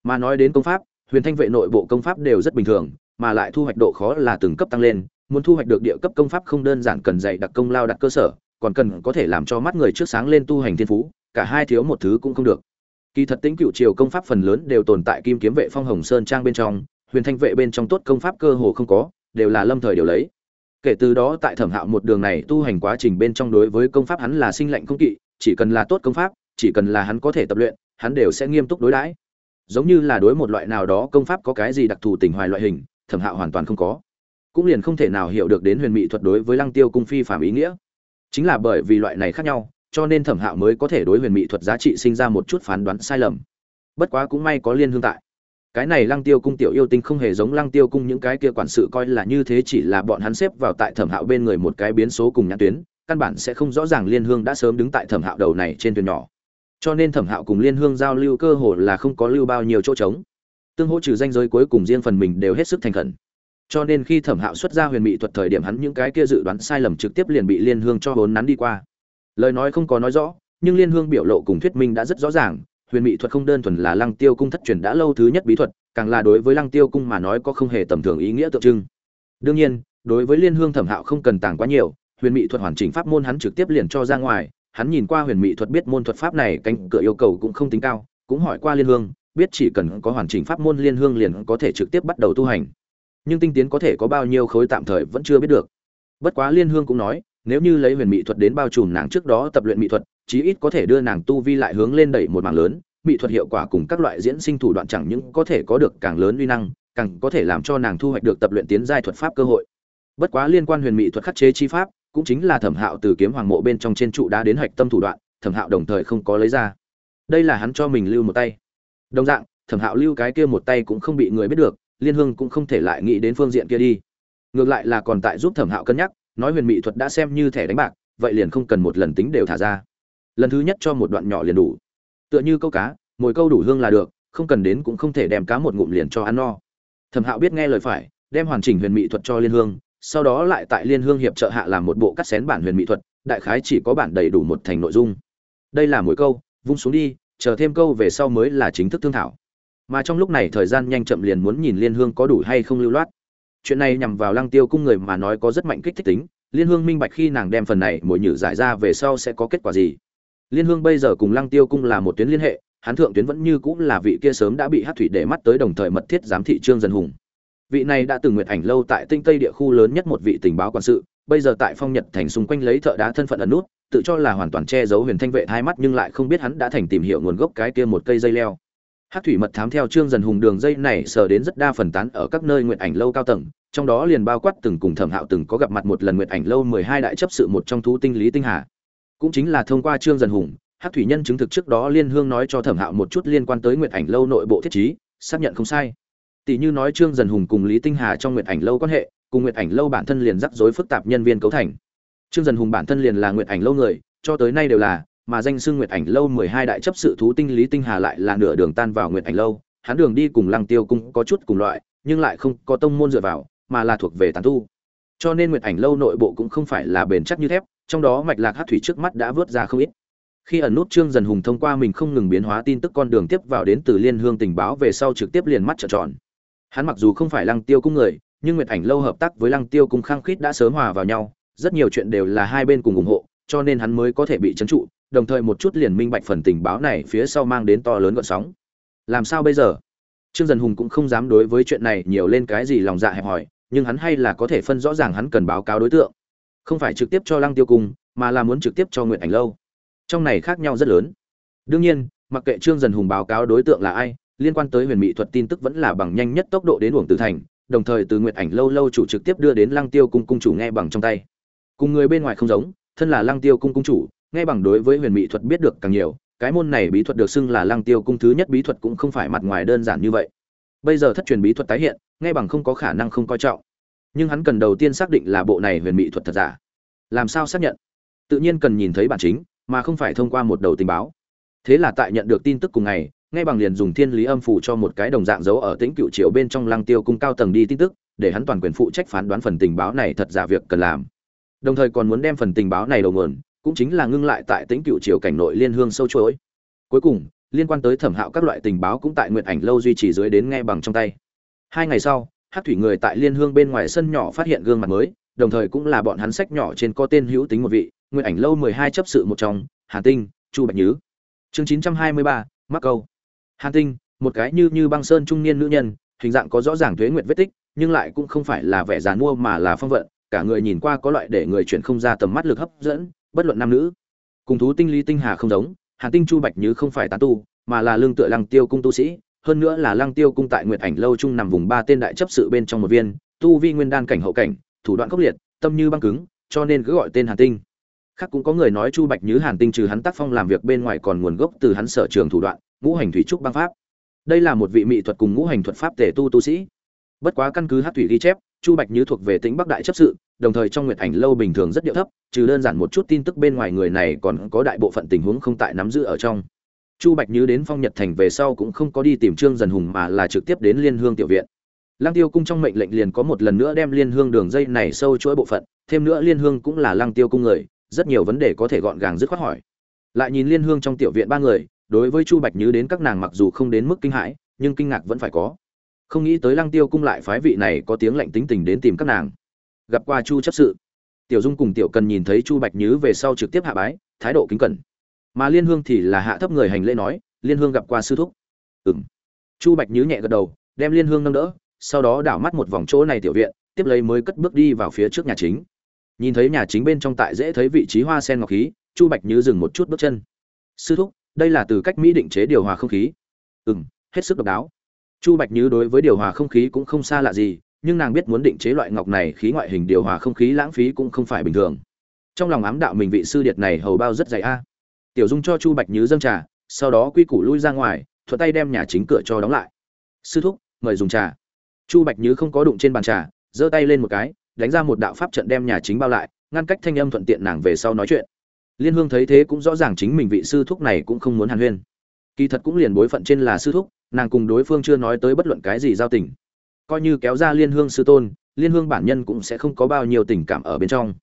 Mà nói đến công pháp, huyền thanh vệ nội bộ công pháp đều rất bình thường, mà lại thu hoạch độ khó là từng cấp tăng lên, muốn thu hoạch được địa cấp công pháp không đơn giản cần dạy đặc công lao đặt cơ sở, còn cần có thể làm cho mắt người trước sáng lên tu hành thiên phú, cả hai thiếu một thứ cũng không được. Kỳ thật tính cựu triều công pháp phần lớn đều tồn tại kim kiếm vệ phong hồng sơn trang bên trong, huyền thanh vệ bên trong tốt công pháp cơ hồ không có, đều là lâm thời điều lấy kể từ đó tại thẩm hạo một đường này tu hành quá trình bên trong đối với công pháp hắn là sinh lệnh không kỵ, chỉ cần là tốt công pháp, chỉ cần là hắn có thể tập luyện, hắn đều sẽ nghiêm túc đối đãi. Giống như là đối một loại nào đó công pháp có cái gì đặc thù tình hoài loại hình, thẩm hạo hoàn toàn không có. Cũng liền không thể nào hiểu được đến huyền mỹ thuật đối với lăng tiêu cung phi phạm ý nghĩa. Chính là bởi vì loại này khác nhau, cho nên thẩm hạo mới có thể đối huyền mỹ thuật giá trị sinh ra một chút phán đoán sai lầm. Bất quá cũng may có liên hương tại cái này lăng tiêu cung tiểu yêu tinh không hề giống lăng tiêu cung những cái kia quản sự coi là như thế, chỉ là bọn hắn xếp vào tại thẩm hạo bên người một cái biến số cùng nhãn tuyến, căn bản sẽ không rõ ràng liên hương đã sớm đứng tại thẩm hạo đầu này trên thuyền nhỏ. Cho nên thẩm hạo cùng liên hương giao lưu cơ hồ là không có lưu bao nhiêu chỗ trống. Tương hỗ trừ danh giới cuối cùng riêng phần mình đều hết sức thành khẩn. Cho nên khi thẩm hạo xuất ra huyền mỹ thuật thời điểm hắn những cái kia dự đoán sai lầm trực tiếp liền bị liên hương cho vốn nắn đi qua. Lời nói không có nói rõ, nhưng liên hương biểu lộ cùng thuyết minh đã rất rõ ràng huyền mỹ thuật không đơn thuần là lăng tiêu cung thất truyền đã lâu thứ nhất bí thuật, càng là đối với lăng tiêu cung mà nói có không hề tầm thường ý nghĩa tượng trưng. Đương nhiên, đối với liên hương thẩm hạo không cần tàng quá nhiều, huyền mỹ thuật hoàn chỉnh pháp môn hắn trực tiếp liền cho ra ngoài, hắn nhìn qua huyền mỹ thuật biết môn thuật pháp này cánh cửa yêu cầu cũng không tính cao, cũng hỏi qua liên hương, biết chỉ cần có hoàn chỉnh pháp môn liên hương liền có thể trực tiếp bắt đầu tu hành. Nhưng tinh tiến có thể có bao nhiêu khối tạm thời vẫn chưa biết được. Bất quá liên hương cũng nói, nếu như lấy huyền mỹ thuật đến bao trùm nàng trước đó tập luyện mỹ thuật chí ít có thể đưa nàng tu vi lại hướng lên đẩy một mảng lớn, mỹ thuật hiệu quả cùng các loại diễn sinh thủ đoạn chẳng những có thể có được càng lớn uy năng, càng có thể làm cho nàng thu hoạch được tập luyện tiến giai thuật pháp cơ hội. Bất quá liên quan huyền mỹ thuật khắc chế chi pháp, cũng chính là thẩm hạo từ kiếm hoàng mộ bên trong trên trụ đá đến hạch tâm thủ đoạn, thẩm hạo đồng thời không có lấy ra. Đây là hắn cho mình lưu một tay. Đồng dạng, thẩm hạo lưu cái kia một tay cũng không bị người biết được, liên hương cũng không thể lại nghĩ đến phương diện kia đi. Ngược lại là còn tại giúp thẩm hạo cân nhắc, nói huyền mỹ thuật đã xem như thẻ đánh bạc, vậy liền không cần một lần tính đều thả ra lần thứ nhất cho một đoạn nhỏ liền đủ. Tựa như câu cá mỗi câu đủ hương là được, không cần đến cũng không thể đem cá một ngụm liền cho ăn no. Thẩm hạo biết nghe lời phải, đem hoàn chỉnh huyền mỹ thuật cho liên hương, sau đó lại tại liên hương hiệp trợ hạ làm một bộ cắt xén bản huyền mỹ thuật, đại khái chỉ có bản đầy đủ một thành nội dung. Đây là mỗi câu, vung xuống đi, chờ thêm câu về sau mới là chính thức thương thảo. Mà trong lúc này thời gian nhanh chậm liền muốn nhìn liên hương có đủ hay không lưu loát. Chuyện này nhằm vào lăng tiêu cung người mà nói có rất mạnh kích thích tính, liên hương minh bạch khi nàng đem phần này mỗi nhử giải ra về sau sẽ có kết quả gì liên hương bây giờ cùng lăng tiêu cung là một tuyến liên hệ, hắn thượng tuyến vẫn như cũng là vị kia sớm đã bị hát thủy để mắt tới đồng thời mật thiết giám thị trương dân hùng. Vị này đã từng nguyện ảnh lâu tại tinh tây địa khu lớn nhất một vị tình báo quan sự, bây giờ tại phong nhật thành xung quanh lấy thợ đá thân phận ẩn nút, tự cho là hoàn toàn che giấu huyền thanh vệ hai mắt nhưng lại không biết hắn đã thành tìm hiểu nguồn gốc cái kia một cây dây leo. Hát thủy mật thám theo trương dần hùng đường dây này sở đến rất đa phần tán ở các nơi nguyện ảnh lâu cao tầng, trong đó liền bao quát từng cùng thẩm hạo từng có gặp mặt một lần nguyện ảnh lâu mười hai đại chấp sự một trong thú tinh lý tinh hà cũng chính là thông qua trương dần hùng hát thủy nhân chứng thực trước đó liên hương nói cho thẩm hạo một chút liên quan tới nguyện ảnh lâu nội bộ thiết chí xác nhận không sai. Tỷ như nói trương dần hùng cùng lý tinh hà trong nguyện ảnh lâu quan hệ, cùng nguyệt ảnh lâu bản thân liền rắc rối phức tạp nhân viên cấu thành. Trương dần hùng bản thân liền là nguyệt ảnh lâu người, cho tới nay đều là, mà danh xưng nguyệt ảnh lâu mười hai đại chấp sự thú tinh lý tinh hà lại là nửa đường tan vào nguyệt ảnh lâu. Hắn đường đi cùng lăng tiêu cung có chút cùng loại, nhưng lại không có tông môn dựa vào, mà là thuộc về tán tu. Cho nên nguyệt ảnh lâu nội bộ cũng không phải là bền chắc như thép trong đó mạch lạc hát thủy trước mắt đã vớt ra không ít. Khi ẩn nút trương dần hùng thông qua mình không ngừng biến hóa tin tức con đường tiếp vào đến từ liên hương tình báo về sau trực tiếp liền mắt trợn tròn. Hắn mặc dù không phải lăng tiêu cung người, nhưng nguyệt ảnh lâu hợp tác với lăng tiêu cung khăng khít đã sớm hòa vào nhau, rất nhiều chuyện đều là hai bên cùng ủng hộ, cho nên hắn mới có thể bị trấn trụ, đồng thời một chút liền minh bạch phần tình báo này phía sau mang đến to lớn gọn sóng. Làm sao bây giờ? Trương dần hùng cũng không dám đối với chuyện này nhiều lên cái gì lòng dạ hẹp hòi, nhưng hắn hay là có thể phân rõ ràng hắn cần báo cáo đối tượng không phải trực tiếp cho lăng tiêu cung mà là muốn trực tiếp cho nguyện ảnh lâu. Trong này khác nhau rất lớn. Đương nhiên, mặc kệ trương dần hùng báo cáo đối tượng là ai, liên quan tới huyền mỹ thuật tin tức vẫn là bằng nhanh nhất tốc độ đến uổng tử thành, đồng thời từ nguyện ảnh lâu lâu chủ trực tiếp đưa đến lăng tiêu cung cung chủ nghe bằng trong tay. Cùng người bên ngoài không giống, thân là lăng tiêu cung cung chủ, nghe bằng đối với huyền mỹ thuật biết được càng nhiều, cái môn này bí thuật được xưng là lăng tiêu cung thứ nhất bí thuật cũng không phải mặt ngoài đơn giản như vậy. Bây giờ thất truyền bí thuật tái hiện, nghe bằng không có khả năng không coi trọng nhưng hắn cần đầu tiên xác định là bộ này huyền mỹ thuật thật giả. Làm sao xác nhận? Tự nhiên cần nhìn thấy bản chính, mà không phải thông qua một đầu tình báo. Thế là tại nhận được tin tức cùng ngày, ngay bằng liền dùng thiên lý âm phủ cho một cái đồng dạng dấu ở tĩnh cựu triệu bên trong lăng tiêu cung cao tầng đi tin tức, để hắn toàn quyền phụ trách phán đoán phần tình báo này thật giả việc cần làm. Đồng thời còn muốn đem phần tình báo này đầu nguồn, cũng chính là ngưng lại tại tĩnh cựu triều cảnh nội liên hương sâu chuỗi. Cuối cùng, liên quan tới thẩm hạo các loại tình báo cũng tại nguyện ảnh lâu duy trì dưới đến ngay bằng trong tay. Hai ngày sau hát thủy người tại liên hương bên ngoài sân nhỏ phát hiện gương mặt mới, đồng thời cũng là bọn hắn sách nhỏ trên có tên hữu tính một vị, nguyện ảnh lâu mười hai chấp sự một trong, hàn tinh, chu bạch nhứ. Chương chín trăm hai mươi ba, mắc câu. Hàn tinh, một cái như như băng sơn trung niên nữ nhân, hình dạng có rõ ràng thuế nguyện vết tích, nhưng lại cũng không phải là vẻ dàn mua mà là phong vận, cả người nhìn qua có loại để người chuyển không ra tầm mắt lực hấp dẫn, bất luận nam nữ. Cùng thú tinh lý tinh hà không giống, hàn tinh, chu bạch nhứ không phải tán tu, mà là lương tựa lăng tiêu cung tu sĩ hơn nữa là lăng tiêu cung tại nguyệt ảnh lâu trung nằm vùng ba tên đại chấp sự bên trong một viên, tu vi nguyên đan cảnh hậu cảnh, thủ đoạn khốc liệt, tâm như băng cứng, cho nên cứ gọi tên hàn tinh. Khác cũng có người nói chu bạch như hàn tinh trừ hắn tác phong làm việc bên ngoài còn nguồn gốc từ hắn sở trường thủ đoạn, ngũ hành thủy trúc băng pháp. Đây là một vị mỹ thuật cùng ngũ hành thuật pháp tề tu tu sĩ. Bất quá căn cứ hát thủy ghi chép, chu bạch như thuộc về tính bắc đại chấp sự, đồng thời trong nguyệt ảnh lâu bình thường rất điệu thấp, trừ đơn giản một chút tin tức bên ngoài người này còn có đại bộ phận tình huống không tại nắm giữ ở trong chu bạch như đến phong nhật thành về sau cũng không có đi tìm trương dần hùng mà là trực tiếp đến liên hương tiểu viện. Lăng tiêu cung trong mệnh lệnh liền có một lần nữa đem liên hương đường dây này sâu chuỗi bộ phận, thêm nữa liên hương cũng là lăng tiêu cung người, rất nhiều vấn đề có thể gọn gàng dứt khoát hỏi. Lại nhìn liên hương trong tiểu viện ba người, đối với chu bạch như đến các nàng mặc dù không đến mức kinh hãi, nhưng kinh ngạc vẫn phải có. Không nghĩ tới lăng tiêu cung lại phái vị này có tiếng lạnh tính tình đến tìm các nàng. Gặp qua chu chấp sự. Tiểu dung cùng tiểu cần nhìn thấy chu bạch nhứ về sau trực tiếp hạ bái, thái độ kính cẩn mà liên hương thì là hạ thấp người hành lễ nói, liên hương gặp qua sư thúc. Ừm. Chu bạch nhứ nhẹ gật đầu, đem liên hương nâng đỡ, sau đó đảo mắt một vòng chỗ này tiểu viện, tiếp lấy mới cất bước đi vào phía trước nhà chính. Nhìn thấy nhà chính bên trong tại dễ thấy vị trí hoa sen ngọc khí, chu bạch nhứ dừng một chút bước chân. Sư thúc, đây là từ cách mỹ định chế điều hòa không khí. Ừm, hết sức độc đáo. Chu bạch nhứ đối với điều hòa không khí cũng không xa lạ gì, nhưng nàng biết muốn định chế loại ngọc này khí ngoại hình điều hòa không khí lãng phí cũng không phải bình thường. Trong lòng ám đạo mình vị sư điệt này hầu bao rất dày a tiểu dung cho chu bạch nhứ dâng trà, sau đó quy củ lui ra ngoài, thuận tay đem nhà chính cửa cho đóng lại. Sư thúc, mời dùng trà. Chu bạch nhứ không có đụng trên bàn trà, giơ tay lên một cái, đánh ra một đạo pháp trận đem nhà chính bao lại, ngăn cách thanh âm thuận tiện nàng về sau nói chuyện. Liên hương thấy thế cũng rõ ràng chính mình vị sư thúc này cũng không muốn hàn huyên. Kỳ thật cũng liền bối phận trên là sư thúc, nàng cùng đối phương chưa nói tới bất luận cái gì giao tình. Coi như kéo ra liên hương sư tôn, liên hương bản nhân cũng sẽ không có bao nhiêu tình cảm ở bên trong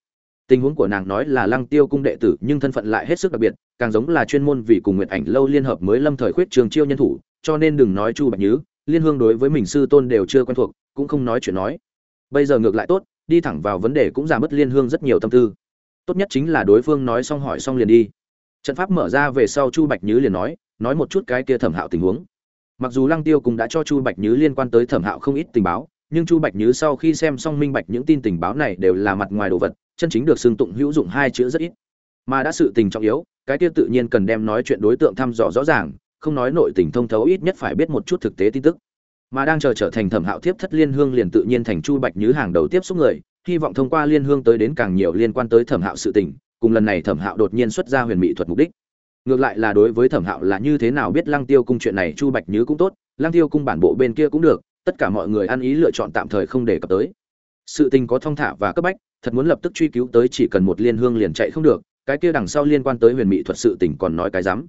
tình huống của nàng nói là lăng tiêu cung đệ tử, nhưng thân phận lại hết sức đặc biệt, càng giống là chuyên môn vì cùng nguyện ảnh lâu liên hợp mới lâm thời khuyết trường chiêu nhân thủ, cho nên đừng nói chu bạch nhứ, liên hương đối với mình sư tôn đều chưa quen thuộc, cũng không nói chuyện nói. Bây giờ ngược lại tốt, đi thẳng vào vấn đề cũng giảm mất liên hương rất nhiều tâm tư. Tốt nhất chính là đối phương nói xong hỏi xong liền đi. Trận pháp mở ra về sau chu bạch nhứ liền nói nói một chút cái kia thẩm hạo tình huống. Mặc dù lăng tiêu cũng đã cho chu bạch nhứ liên quan tới thẩm hạo không ít tình báo nhưng chu bạch nhứ sau khi xem xong minh bạch những tin tình báo này đều là mặt ngoài đồ vật, chân chính được xưng tụng hữu dụng hai chữ rất ít. Mà đã sự tình trọng yếu, cái tiêu tự nhiên cần đem nói chuyện đối tượng thăm dò rõ ràng, không nói nội tình thông thấu ít nhất phải biết một chút thực tế tin tức. Mà đang chờ trở thành thẩm hạo tiếp thất liên hương liền tự nhiên thành chu bạch nhứ hàng đầu tiếp xúc người, hy vọng thông qua liên hương tới đến càng nhiều liên quan tới thẩm hạo sự tình, cùng lần này thẩm hạo đột nhiên xuất ra huyền mỹ thuật mục đích. Ngược lại là đối với thẩm hạo là như thế nào biết lăng tiêu cung chuyện này chu bạch nhứ cũng tốt, lăng tiêu cung bản bộ bên kia cũng được tất cả mọi người ăn ý lựa chọn tạm thời không để cập tới. Sự tình có thông thả và cấp bách, thật muốn lập tức truy cứu tới chỉ cần một liên hương liền chạy không được, cái kia đằng sau liên quan tới huyền mỹ thuật sự tình còn nói cái rắm.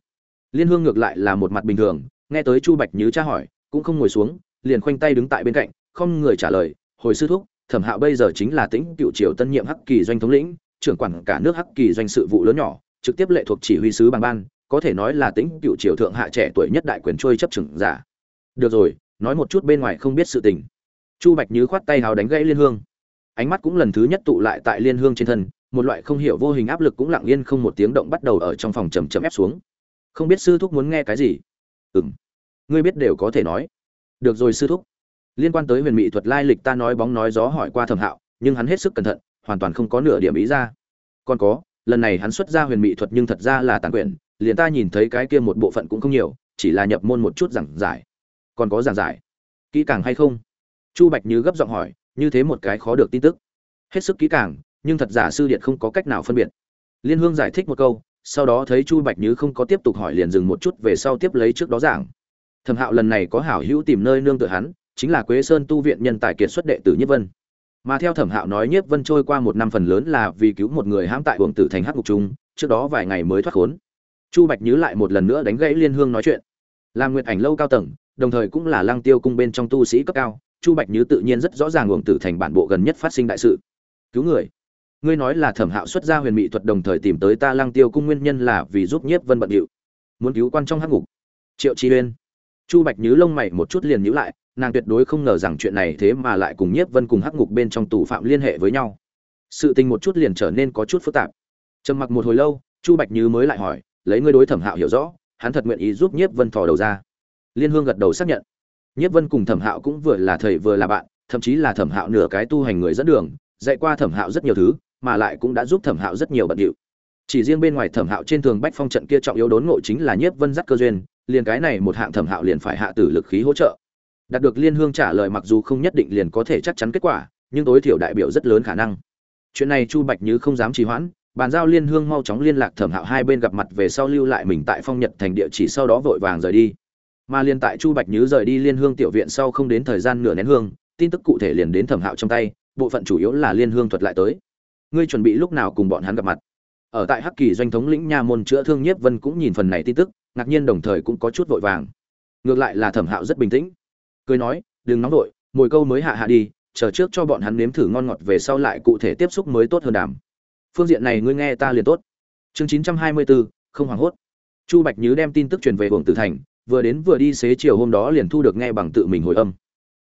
Liên hương ngược lại là một mặt bình thường, nghe tới chu bạch như tra hỏi, cũng không ngồi xuống, liền khoanh tay đứng tại bên cạnh, không người trả lời, hồi sư thúc, thẩm hạo bây giờ chính là tĩnh cựu triều tân nhiệm hắc kỳ doanh thống lĩnh, trưởng quản cả nước hắc kỳ doanh sự vụ lớn nhỏ, trực tiếp lệ thuộc chỉ huy sứ bằng ban, có thể nói là tĩnh cựu triều thượng hạ trẻ tuổi nhất đại quyền trôi chấp trưởng giả. Được rồi nói một chút bên ngoài không biết sự tình. Chu bạch như khoát tay hào đánh gãy liên hương. Ánh mắt cũng lần thứ nhất tụ lại tại liên hương trên thân một loại không hiểu vô hình áp lực cũng lặng yên không một tiếng động bắt đầu ở trong phòng chầm chậm ép xuống. Không biết sư thúc muốn nghe cái gì? Ừ m ngươi biết đều có thể nói. Được rồi sư thúc. Liên quan tới huyền mỹ thuật lai lịch ta nói bóng nói gió hỏi qua thẩm hạo nhưng hắn hết sức cẩn thận hoàn toàn không có nửa điểm ý ra. Còn có lần này hắn xuất ra huyền mỹ thuật nhưng thật ra là tàn quyển, liền ta nhìn thấy cái kia một bộ phận cũng không nhiều chỉ là nhập môn một chút giảng giải còn có giảng giải. Kỹ càng hay không? Chu bạch như gấp giọng hỏi, như thế một cái khó được tin tức. Hết sức kỹ càng, nhưng thật giả sư điện không có cách nào phân biệt. Liên hương giải thích một câu, sau đó thấy chu bạch như không có tiếp tục hỏi liền dừng một chút về sau tiếp lấy trước đó giảng. Thẩm hạo lần này có hảo hữu tìm nơi nương tựa hắn, chính là quế sơn tu viện nhân tài kiệt xuất đệ tử nhất vân. Mà theo thẩm hạo nói nhiếp vân trôi qua một năm phần lớn là vì cứu một người hãm tại uổng tử thành hát ngục trung, trước đó vài ngày mới thoát khốn. Chu bạch nhứ lại một lần nữa đánh gãy liên hương nói chuyện. Làm nguyệt ảnh lâu cao tầng đồng thời cũng là lăng tiêu cung bên trong tu sĩ cấp cao, chu bạch Như tự nhiên rất rõ ràng uổng tử thành bản bộ gần nhất phát sinh đại sự. Cứu người, ngươi nói là thẩm hạo xuất ra huyền mỹ thuật đồng thời tìm tới ta lăng tiêu cung nguyên nhân là vì giúp nhiếp vân bận điệu. Muốn cứu quan trong hắc ngục. Triệu chi uyên. Chu bạch nhứ lông mày một chút liền nhíu lại, nàng tuyệt đối không ngờ rằng chuyện này thế mà lại cùng nhiếp vân cùng hắc ngục bên trong tù phạm liên hệ với nhau. Sự tình một chút liền trở nên có chút phức tạp. Trầm mặc một hồi lâu, chu bạch như mới lại hỏi, lấy ngươi đối thẩm hạo hiểu rõ, hắn thật nguyện ý giúp nhiếp vân thò đầu ra liên hương gật đầu xác nhận. Nhiếp vân cùng thẩm hạo cũng vừa là thầy vừa là bạn, thậm chí là thẩm hạo nửa cái tu hành người dẫn đường, dạy qua thẩm hạo rất nhiều thứ, mà lại cũng đã giúp thẩm hạo rất nhiều bận điệu. Chỉ riêng bên ngoài thẩm hạo trên thường bách phong trận kia trọng yếu đốn ngộ chính là nhiếp vân dắt cơ duyên, liền cái này một hạng thẩm hạo liền phải hạ tử lực khí hỗ trợ. Đạt được liên hương trả lời mặc dù không nhất định liền có thể chắc chắn kết quả, nhưng tối thiểu đại biểu rất lớn khả năng. Chuyện này chu bạch như không dám trì hoãn, bàn giao liên hương mau chóng liên lạc thẩm hạo hai bên gặp mặt về sau lưu lại mình tại phong nhật thành địa chỉ sau đó vội vàng rời đi mà liên tại chu bạch nhứ rời đi liên hương tiểu viện sau không đến thời gian nửa nén hương, tin tức cụ thể liền đến thẩm hạo trong tay, bộ phận chủ yếu là liên hương thuật lại tới. Ngươi chuẩn bị lúc nào cùng bọn hắn gặp mặt? Ở tại hắc kỳ doanh thống lĩnh nha môn chữa thương nhiếp vân cũng nhìn phần này tin tức, ngạc nhiên đồng thời cũng có chút vội vàng. Ngược lại là thẩm hạo rất bình tĩnh. Cười nói, đừng nóng vội, mồi câu mới hạ hạ đi, chờ trước cho bọn hắn nếm thử ngon ngọt về sau lại cụ thể tiếp xúc mới tốt hơn đàm. Phương diện này ngươi nghe ta liền tốt. Chương chín trăm hai mươi bốn, không hoảng hốt. Chu bạch nhứ đem tin tức truyền về hưởng tử thành vừa đến vừa đi xế chiều hôm đó liền thu được nghe bằng tự mình hồi âm.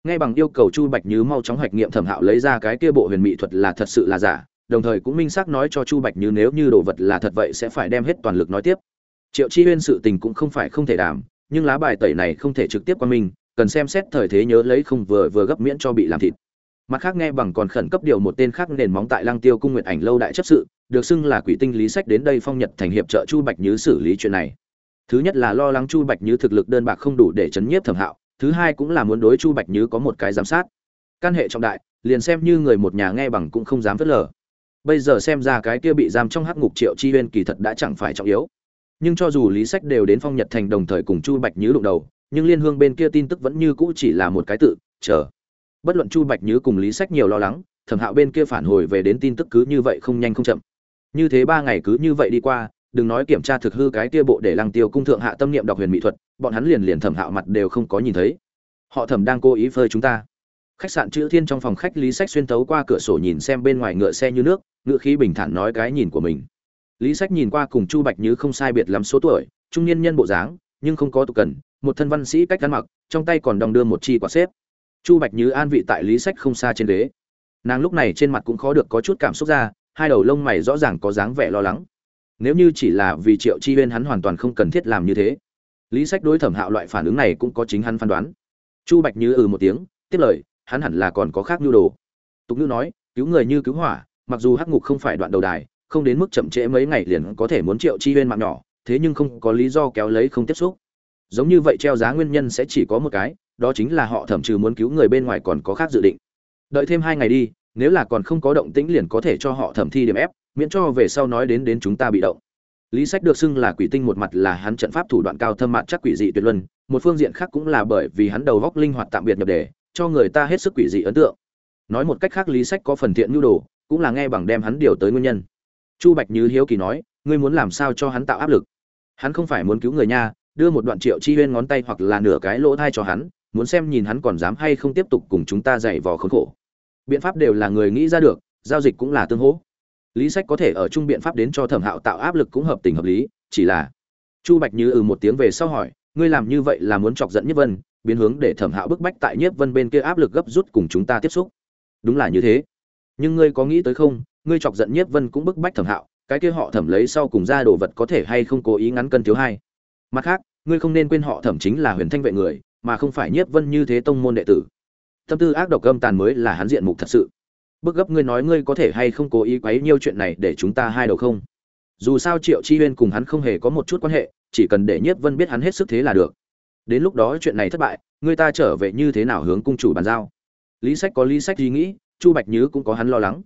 Nghe bằng yêu cầu chu bạch nhứ mau chóng hoạch nghiệm thẩm hạo lấy ra cái kia bộ huyền mỹ thuật là thật sự là giả, đồng thời cũng minh xác nói cho chu bạch nhứ nếu như đồ vật là thật vậy sẽ phải đem hết toàn lực nói tiếp. Triệu chi huyên sự tình cũng không phải không thể đảm, nhưng lá bài tẩy này không thể trực tiếp qua mình, cần xem xét thời thế nhớ lấy không vừa vừa gấp miễn cho bị làm thịt. Mặt khác nghe bằng còn khẩn cấp điều một tên khác nền móng tại lăng tiêu cung nguyện ảnh lâu đại chấp sự, được xưng là quỷ tinh lý sách đến đây phong nhật thành hiệp trợ chu bạch nhứ xử lý chuyện này thứ nhất là lo lắng chu bạch Như thực lực đơn bạc không đủ để chấn nhiếp thẩm hạo, thứ hai cũng là muốn đối chu bạch Như có một cái giám sát. Căn hệ trọng đại, liền xem như người một nhà nghe bằng cũng không dám phớt lờ. Bây giờ xem ra cái kia bị giam trong hắc ngục triệu chi huyên kỳ thật đã chẳng phải trọng yếu. Nhưng cho dù lý sách đều đến phong nhật thành đồng thời cùng chu bạch nhứ đụng đầu, nhưng liên hương bên kia tin tức vẫn như cũ chỉ là một cái tự, chờ. Bất luận chu bạch nhứ cùng lý sách nhiều lo lắng, thẩm hạo bên kia phản hồi về đến tin tức cứ như vậy không nhanh không chậm. Như thế ba ngày cứ như vậy đi qua đừng nói kiểm tra thực hư cái kia bộ để lăng tiêu cung thượng hạ tâm niệm đọc huyền mỹ thuật, bọn hắn liền liền thẩm hạo mặt đều không có nhìn thấy. Họ thẩm đang cố ý phơi chúng ta. Khách sạn chữ thiên trong phòng khách lý sách xuyên tấu qua cửa sổ nhìn xem bên ngoài ngựa xe như nước, ngựa khí bình thản nói cái nhìn của mình. Lý sách nhìn qua cùng chu bạch như không sai biệt lắm số tuổi, trung niên nhân bộ dáng, nhưng không có tục cần, một thân văn sĩ cách ăn mặc, trong tay còn đong đưa một chi quả xếp. Chu bạch như an vị tại lý sách không xa trên ghế. Nàng lúc này trên mặt cũng khó được có chút cảm xúc ra, hai đầu lông mày rõ ràng có dáng vẻ lo lắng nếu như chỉ là vì triệu chi huyên hắn hoàn toàn không cần thiết làm như thế, lý sách đối thẩm hạo loại phản ứng này cũng có chính hắn phán đoán. Chu bạch như ừ một tiếng, tiếp lời, hắn hẳn là còn có khác nhu đồ. Tục ngữ nói, cứu người như cứu hỏa, mặc dù hắc ngục không phải đoạn đầu đài, không đến mức chậm trễ mấy ngày liền có thể muốn triệu chi huyên mạng nhỏ, thế nhưng không có lý do kéo lấy không tiếp xúc. Giống như vậy treo giá nguyên nhân sẽ chỉ có một cái, đó chính là họ thẩm trừ muốn cứu người bên ngoài còn có khác dự định. Đợi thêm hai ngày đi, nếu là còn không có động tĩnh liền có thể cho họ thẩm thi điểm ép miễn cho về sau nói đến đến chúng ta bị động. Lý sách được xưng là quỷ tinh một mặt là hắn trận pháp thủ đoạn cao thâm mạn chắc quỷ dị tuyệt luân, một phương diện khác cũng là bởi vì hắn đầu góc linh hoạt tạm biệt nhập đề, cho người ta hết sức quỷ dị ấn tượng. Nói một cách khác lý sách có phần thiện nhu đồ, cũng là nghe bằng đem hắn điều tới nguyên nhân. Chu bạch như hiếu kỳ nói, ngươi muốn làm sao cho hắn tạo áp lực? Hắn không phải muốn cứu người nha, đưa một đoạn triệu chi huyên ngón tay hoặc là nửa cái lỗ thai cho hắn, muốn xem nhìn hắn còn dám hay không tiếp tục cùng chúng ta dạy vò khốn khổ. Biện pháp đều là người nghĩ ra được, giao dịch cũng là tương hỗ lý sách có thể ở chung biện pháp đến cho thẩm hạo tạo áp lực cũng hợp tình hợp lý, chỉ là chu bạch như ừ một tiếng về sau hỏi, ngươi làm như vậy là muốn chọc giận nhất vân, biến hướng để thẩm hạo bức bách tại nhiếp vân bên kia áp lực gấp rút cùng chúng ta tiếp xúc? Đúng là như thế. Nhưng ngươi có nghĩ tới không, ngươi chọc giận nhiếp vân cũng bức bách thẩm hạo, cái kia họ thẩm lấy sau cùng ra đồ vật có thể hay không cố ý ngắn cân thiếu hai? Mặt khác, ngươi không nên quên họ thẩm chính là huyền thanh vệ người, mà không phải nhiếp vân như thế tông môn đệ tử. Tâm tư ác độc âm tàn mới là hắn diện mục thật sự bức gấp ngươi nói ngươi có thể hay không cố ý quấy nhiêu chuyện này để chúng ta hai đầu không? Dù sao triệu chi huyên cùng hắn không hề có một chút quan hệ, chỉ cần để nhiếp vân biết hắn hết sức thế là được. Đến lúc đó chuyện này thất bại, người ta trở về như thế nào hướng cung chủ bàn giao? Lý sách có lý sách gì nghĩ, chu bạch nhứ cũng có hắn lo lắng.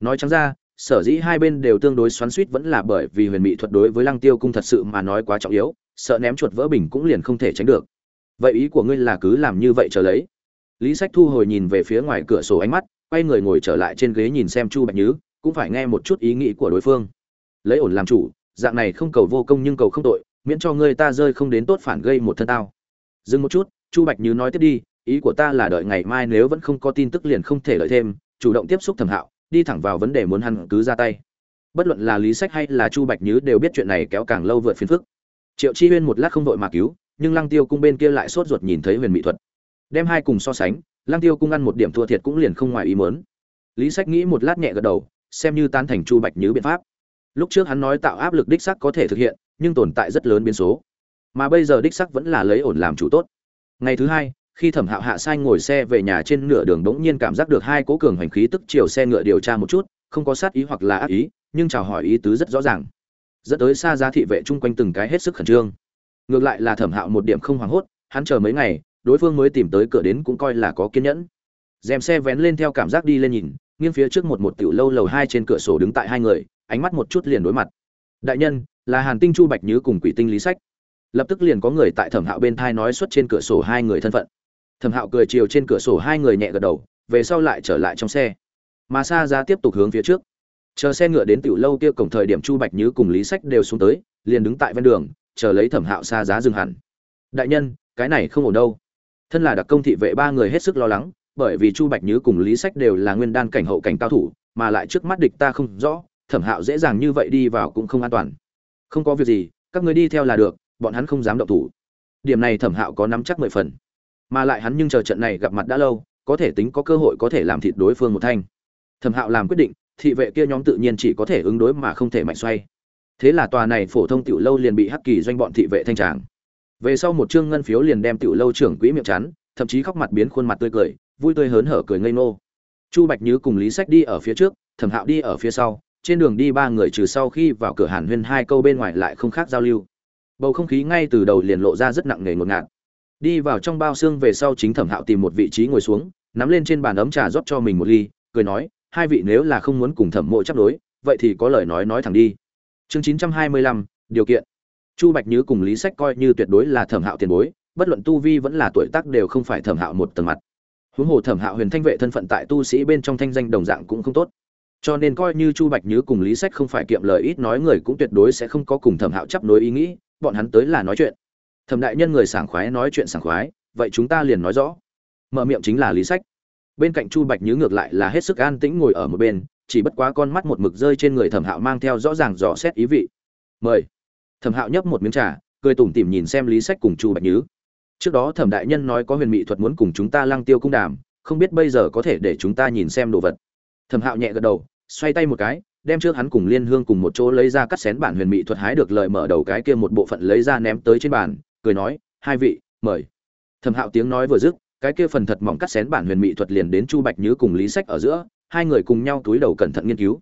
Nói chẳng ra, sở dĩ hai bên đều tương đối xoắn suýt vẫn là bởi vì huyền mỹ thuật đối với lăng tiêu cung thật sự mà nói quá trọng yếu, sợ ném chuột vỡ bình cũng liền không thể tránh được. Vậy ý của ngươi là cứ làm như vậy chờ lấy. Lý sách thu hồi nhìn về phía ngoài cửa sổ ánh mắt quay người ngồi trở lại trên ghế nhìn xem chu bạch nhứ, cũng phải nghe một chút ý nghĩ của đối phương. Lấy ổn làm chủ, dạng này không cầu vô công nhưng cầu không tội, miễn cho ngươi ta rơi không đến tốt phản gây một thân tao. Dừng một chút, chu bạch nhứ nói tiếp đi, ý của ta là đợi ngày mai nếu vẫn không có tin tức liền không thể lợi thêm, chủ động tiếp xúc thẩm hạo, đi thẳng vào vấn đề muốn hắn cứ ra tay. Bất luận là lý sách hay là chu bạch nhứ đều biết chuyện này kéo càng lâu vượt phiền phức. Triệu chi huyên một lát không đội mà cứu, nhưng lăng tiêu cung bên kia lại sốt ruột nhìn thấy huyền mỹ thuật. Đem hai cùng so sánh lăng tiêu cung ăn một điểm thua thiệt cũng liền không ngoài ý mớn lý sách nghĩ một lát nhẹ gật đầu, xem như tán thành chu bạch như biện pháp. Lúc trước hắn nói tạo áp lực đích sắc có thể thực hiện, nhưng tồn tại rất lớn biến số. Mà bây giờ đích sắc vẫn là lấy ổn làm chủ tốt. Ngày thứ hai, khi thẩm hạo hạ sai ngồi xe về nhà trên nửa đường bỗng nhiên cảm giác được hai cố cường hành khí tức chiều xe ngựa điều tra một chút, không có sát ý hoặc là ác ý, nhưng chào hỏi ý tứ rất rõ ràng. Dẫn tới xa giá thị vệ chung quanh từng cái hết sức khẩn trương. Ngược lại là thẩm hạo một điểm không hoảng hốt, hắn chờ mấy ngày đối phương mới tìm tới cửa đến cũng coi là có kiên nhẫn. Dèm xe vén lên theo cảm giác đi lên nhìn, nghiêng phía trước một một tiểu lâu lầu hai trên cửa sổ đứng tại hai người, ánh mắt một chút liền đối mặt. Đại nhân, là hàn tinh chu bạch nhứ cùng quỷ tinh lý sách. Lập tức liền có người tại thẩm hạo bên thai nói xuất trên cửa sổ hai người thân phận. Thẩm hạo cười chiều trên cửa sổ hai người nhẹ gật đầu, về sau lại trở lại trong xe. Mà xa ra tiếp tục hướng phía trước. Chờ xe ngựa đến tiểu lâu kia cổng thời điểm chu bạch nhứ cùng lý sách đều xuống tới, liền đứng tại ven đường, chờ lấy thẩm hạo xa giá dừng hẳn. Đại nhân, cái này không ổn đâu thân là đặc công thị vệ ba người hết sức lo lắng, bởi vì chu bạch nhứ cùng lý sách đều là nguyên đan cảnh hậu cảnh cao thủ, mà lại trước mắt địch ta không rõ, thẩm hạo dễ dàng như vậy đi vào cũng không an toàn. Không có việc gì, các người đi theo là được, bọn hắn không dám động thủ. Điểm này thẩm hạo có nắm chắc mười phần. Mà lại hắn nhưng chờ trận này gặp mặt đã lâu, có thể tính có cơ hội có thể làm thịt đối phương một thanh. Thẩm hạo làm quyết định, thị vệ kia nhóm tự nhiên chỉ có thể ứng đối mà không thể mạnh xoay. Thế là tòa này phổ thông tiểu lâu liền bị hắc kỳ doanh bọn thị vệ thanh tràng về sau một chương ngân phiếu liền đem tiểu lâu trưởng quỹ miệng chắn, thậm chí khóc mặt biến khuôn mặt tươi cười, vui tươi hớn hở cười ngây ngô. Chu bạch nhứ cùng lý sách đi ở phía trước, thẩm hạo đi ở phía sau, trên đường đi ba người trừ sau khi vào cửa hàn huyên hai câu bên ngoài lại không khác giao lưu. Bầu không khí ngay từ đầu liền lộ ra rất nặng nề ngột ngạt. Đi vào trong bao xương về sau chính thẩm hạo tìm một vị trí ngồi xuống, nắm lên trên bàn ấm trà rót cho mình một ly, cười nói, hai vị nếu là không muốn cùng thẩm mộ chấp đối, vậy thì có lời nói nói thẳng đi. Chương chín trăm hai mươi lăm, điều kiện chu bạch nhứ cùng lý sách coi như tuyệt đối là thẩm hạo tiền bối, bất luận tu vi vẫn là tuổi tác đều không phải thẩm hạo một tầng mặt. Huống hồ thẩm hạo huyền thanh vệ thân phận tại tu sĩ bên trong thanh danh đồng dạng cũng không tốt. Cho nên coi như chu bạch nhứ cùng lý sách không phải kiệm lời ít nói người cũng tuyệt đối sẽ không có cùng thẩm hạo chấp nối ý nghĩ, bọn hắn tới là nói chuyện. Thẩm đại nhân người sảng khoái nói chuyện sảng khoái, vậy chúng ta liền nói rõ. Mở miệng chính là lý sách. Bên cạnh chu bạch nhứ ngược lại là hết sức an tĩnh ngồi ở một bên, chỉ bất quá con mắt một mực rơi trên người thẩm hạo mang theo rõ ràng dò xét ý vị. Mời thẩm hạo nhấp một miếng trà, cười tủm tỉm nhìn xem lý sách cùng chu bạch nhứ trước đó thẩm đại nhân nói có huyền mỹ thuật muốn cùng chúng ta lăng tiêu cung đàm, không biết bây giờ có thể để chúng ta nhìn xem đồ vật. Thẩm hạo nhẹ gật đầu, xoay tay một cái, đem trước hắn cùng liên hương cùng một chỗ lấy ra cắt xén bản huyền mỹ thuật hái được lời mở đầu cái kia một bộ phận lấy ra ném tới trên bàn, cười nói, hai vị, mời. Thẩm hạo tiếng nói vừa dứt, cái kia phần thật mỏng cắt xén bản huyền mỹ thuật liền đến chu bạch nhứ cùng lý sách ở giữa, hai người cùng nhau túi đầu cẩn thận nghiên cứu.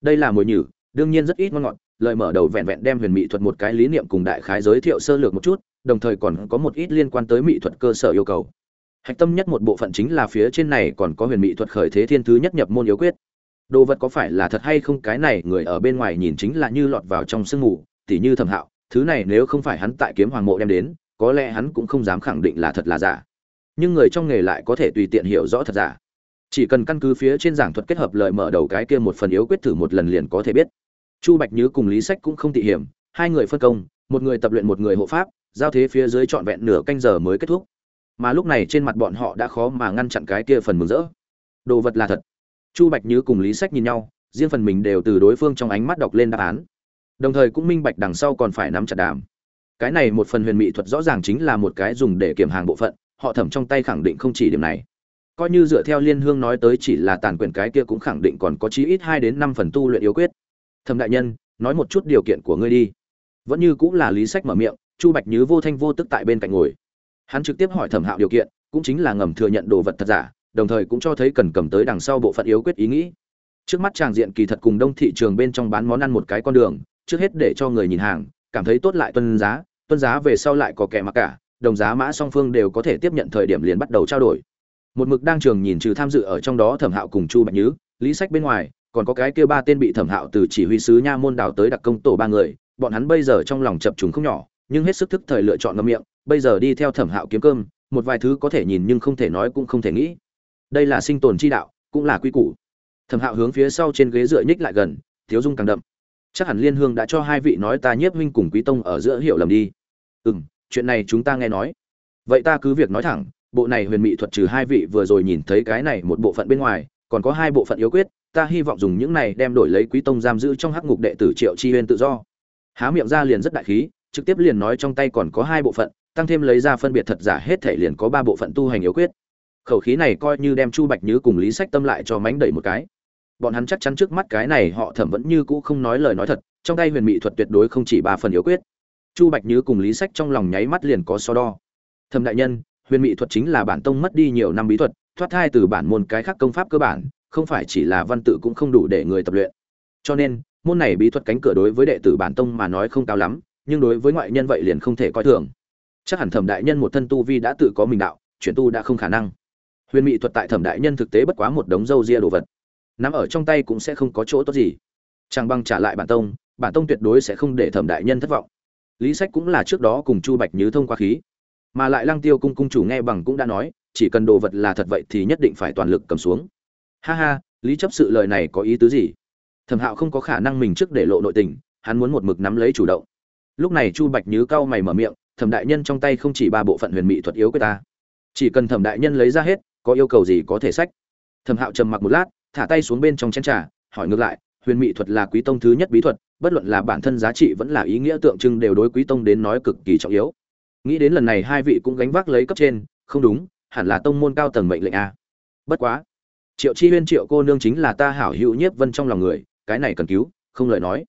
Đây là mồi nhử đương nhiên rất ít ngon ngọt, lời mở đầu vẹn vẹn đem huyền mỹ thuật một cái lý niệm cùng đại khái giới thiệu sơ lược một chút, đồng thời còn có một ít liên quan tới mỹ thuật cơ sở yêu cầu. Hạch tâm nhất một bộ phận chính là phía trên này còn có huyền mỹ thuật khởi thế thiên thứ nhất nhập môn yếu quyết. Đồ vật có phải là thật hay không, cái này người ở bên ngoài nhìn chính là như lọt vào trong sương mù, tỉ như thẩm hạo, thứ này nếu không phải hắn tại kiếm hoàng mộ đem đến, có lẽ hắn cũng không dám khẳng định là thật là giả. Nhưng người trong nghề lại có thể tùy tiện hiểu rõ thật giả. Chỉ cần căn cứ phía trên giảng thuật kết hợp lời mở đầu cái kia một phần yếu quyết thử một lần liền có thể biết chu bạch nhứ cùng lý sách cũng không tị hiểm, hai người phân công, một người tập luyện một người hộ pháp, giao thế phía dưới trọn vẹn nửa canh giờ mới kết thúc. Mà lúc này trên mặt bọn họ đã khó mà ngăn chặn cái kia phần mừng rỡ. Đồ vật là thật. Chu bạch nhứ cùng lý sách nhìn nhau, riêng phần mình đều từ đối phương trong ánh mắt đọc lên đáp án. Đồng thời cũng minh bạch đằng sau còn phải nắm chặt đàm. Cái này một phần huyền mỹ thuật rõ ràng chính là một cái dùng để kiểm hàng bộ phận, họ thẩm trong tay khẳng định không chỉ điểm này. Coi như dựa theo liên hương nói tới chỉ là tàn quyền cái kia cũng khẳng định còn có chí ít hai đến năm phần tu luyện yếu quyết thẩm đại nhân, nói một chút điều kiện của ngươi đi. Vẫn như cũng là lý sách mở miệng, chu bạch nhứ vô thanh vô tức tại bên cạnh ngồi. Hắn trực tiếp hỏi thẩm hạo điều kiện, cũng chính là ngầm thừa nhận đồ vật thật giả, đồng thời cũng cho thấy cần cầm tới đằng sau bộ phận yếu quyết ý nghĩ. Trước mắt tràng diện kỳ thật cùng đông thị trường bên trong bán món ăn một cái con đường, trước hết để cho người nhìn hàng, cảm thấy tốt lại tuân giá tuân giá về sau lại có kẻ mặc cả, đồng giá mã song phương đều có thể tiếp nhận thời điểm liền bắt đầu trao đổi. Một mực đang trường nhìn trừ tham dự ở trong đó thẩm hạo cùng chu bạch nhứ, lý sách bên ngoài còn có cái kia ba tên bị thẩm hạo từ chỉ huy sứ nha môn đào tới đặc công tổ ba người, bọn hắn bây giờ trong lòng chập trùng không nhỏ, nhưng hết sức thức thời lựa chọn ngâm miệng, bây giờ đi theo thẩm hạo kiếm cơm, một vài thứ có thể nhìn nhưng không thể nói cũng không thể nghĩ. Đây là sinh tồn chi đạo, cũng là quy củ. Thẩm hạo hướng phía sau trên ghế dựa nhích lại gần, thiếu dung càng đậm. Chắc hẳn liên hương đã cho hai vị nói ta nhiếp huynh cùng quý tông ở giữa hiểu lầm đi. Ừ m chuyện này chúng ta nghe nói. Vậy ta cứ việc nói thẳng, bộ này huyền mỹ thuật trừ hai vị vừa rồi nhìn thấy cái này một bộ phận bên ngoài, còn có hai bộ phận yếu quyết ta hy vọng dùng những này đem đổi lấy quý tông giam giữ trong hắc ngục đệ tử triệu chi huyên tự do. Há miệng ra liền rất đại khí, trực tiếp liền nói trong tay còn có hai bộ phận, tăng thêm lấy ra phân biệt thật giả hết thể liền có ba bộ phận tu hành yếu quyết. Khẩu khí này coi như đem chu bạch nhứ cùng lý sách tâm lại cho mánh đẩy một cái. Bọn hắn chắc chắn trước mắt cái này họ thẩm vẫn như cũ không nói lời nói thật, trong tay huyền mỹ thuật tuyệt đối không chỉ ba phần yếu quyết. Chu bạch nhứ cùng lý sách trong lòng nháy mắt liền có so đo. Thẩm đại nhân, huyền mỹ thuật chính là bản tông mất đi nhiều năm bí thuật, thoát thai từ bản môn cái khác công pháp cơ bản không phải chỉ là văn tự cũng không đủ để người tập luyện. Cho nên, môn này bí thuật cánh cửa đối với đệ tử bản tông mà nói không cao lắm, nhưng đối với ngoại nhân vậy liền không thể coi thường. Chắc hẳn thẩm đại nhân một thân tu vi đã tự có mình đạo, chuyển tu đã không khả năng. Huyền mỹ thuật tại thẩm đại nhân thực tế bất quá một đống dâu ria đồ vật. Nắm ở trong tay cũng sẽ không có chỗ tốt gì. Chẳng bằng trả lại bản tông bản tông tuyệt đối sẽ không để thẩm đại nhân thất vọng. Lý sách cũng là trước đó cùng chu bạch Như thông qua khí. Mà lại lăng tiêu cung cung chủ nghe bằng cũng đã nói, chỉ cần đồ vật là thật vậy thì nhất định phải toàn lực cầm xuống ha ha, lý chấp sự lời này có ý tứ gì? Thẩm hạo không có khả năng mình trước để lộ nội tình, hắn muốn một mực nắm lấy chủ động. Lúc này chu bạch nhứ cau mày mở miệng, thẩm đại nhân trong tay không chỉ ba bộ phận huyền mỹ thuật yếu của ta. Chỉ cần thẩm đại nhân lấy ra hết, có yêu cầu gì có thể sách. Thẩm hạo trầm mặc một lát, thả tay xuống bên trong chén trà, hỏi ngược lại, huyền mỹ thuật là quý tông thứ nhất bí thuật, bất luận là bản thân giá trị vẫn là ý nghĩa tượng trưng đều đối quý tông đến nói cực kỳ trọng yếu. Nghĩ đến lần này hai vị cũng gánh vác lấy cấp trên, không đúng, hẳn là tông môn cao tầng mệnh lệnh a. Bất quá triệu chi huyên, triệu cô nương chính là ta hảo hữu nhiếp vân trong lòng người, cái này cần cứu, không lời nói.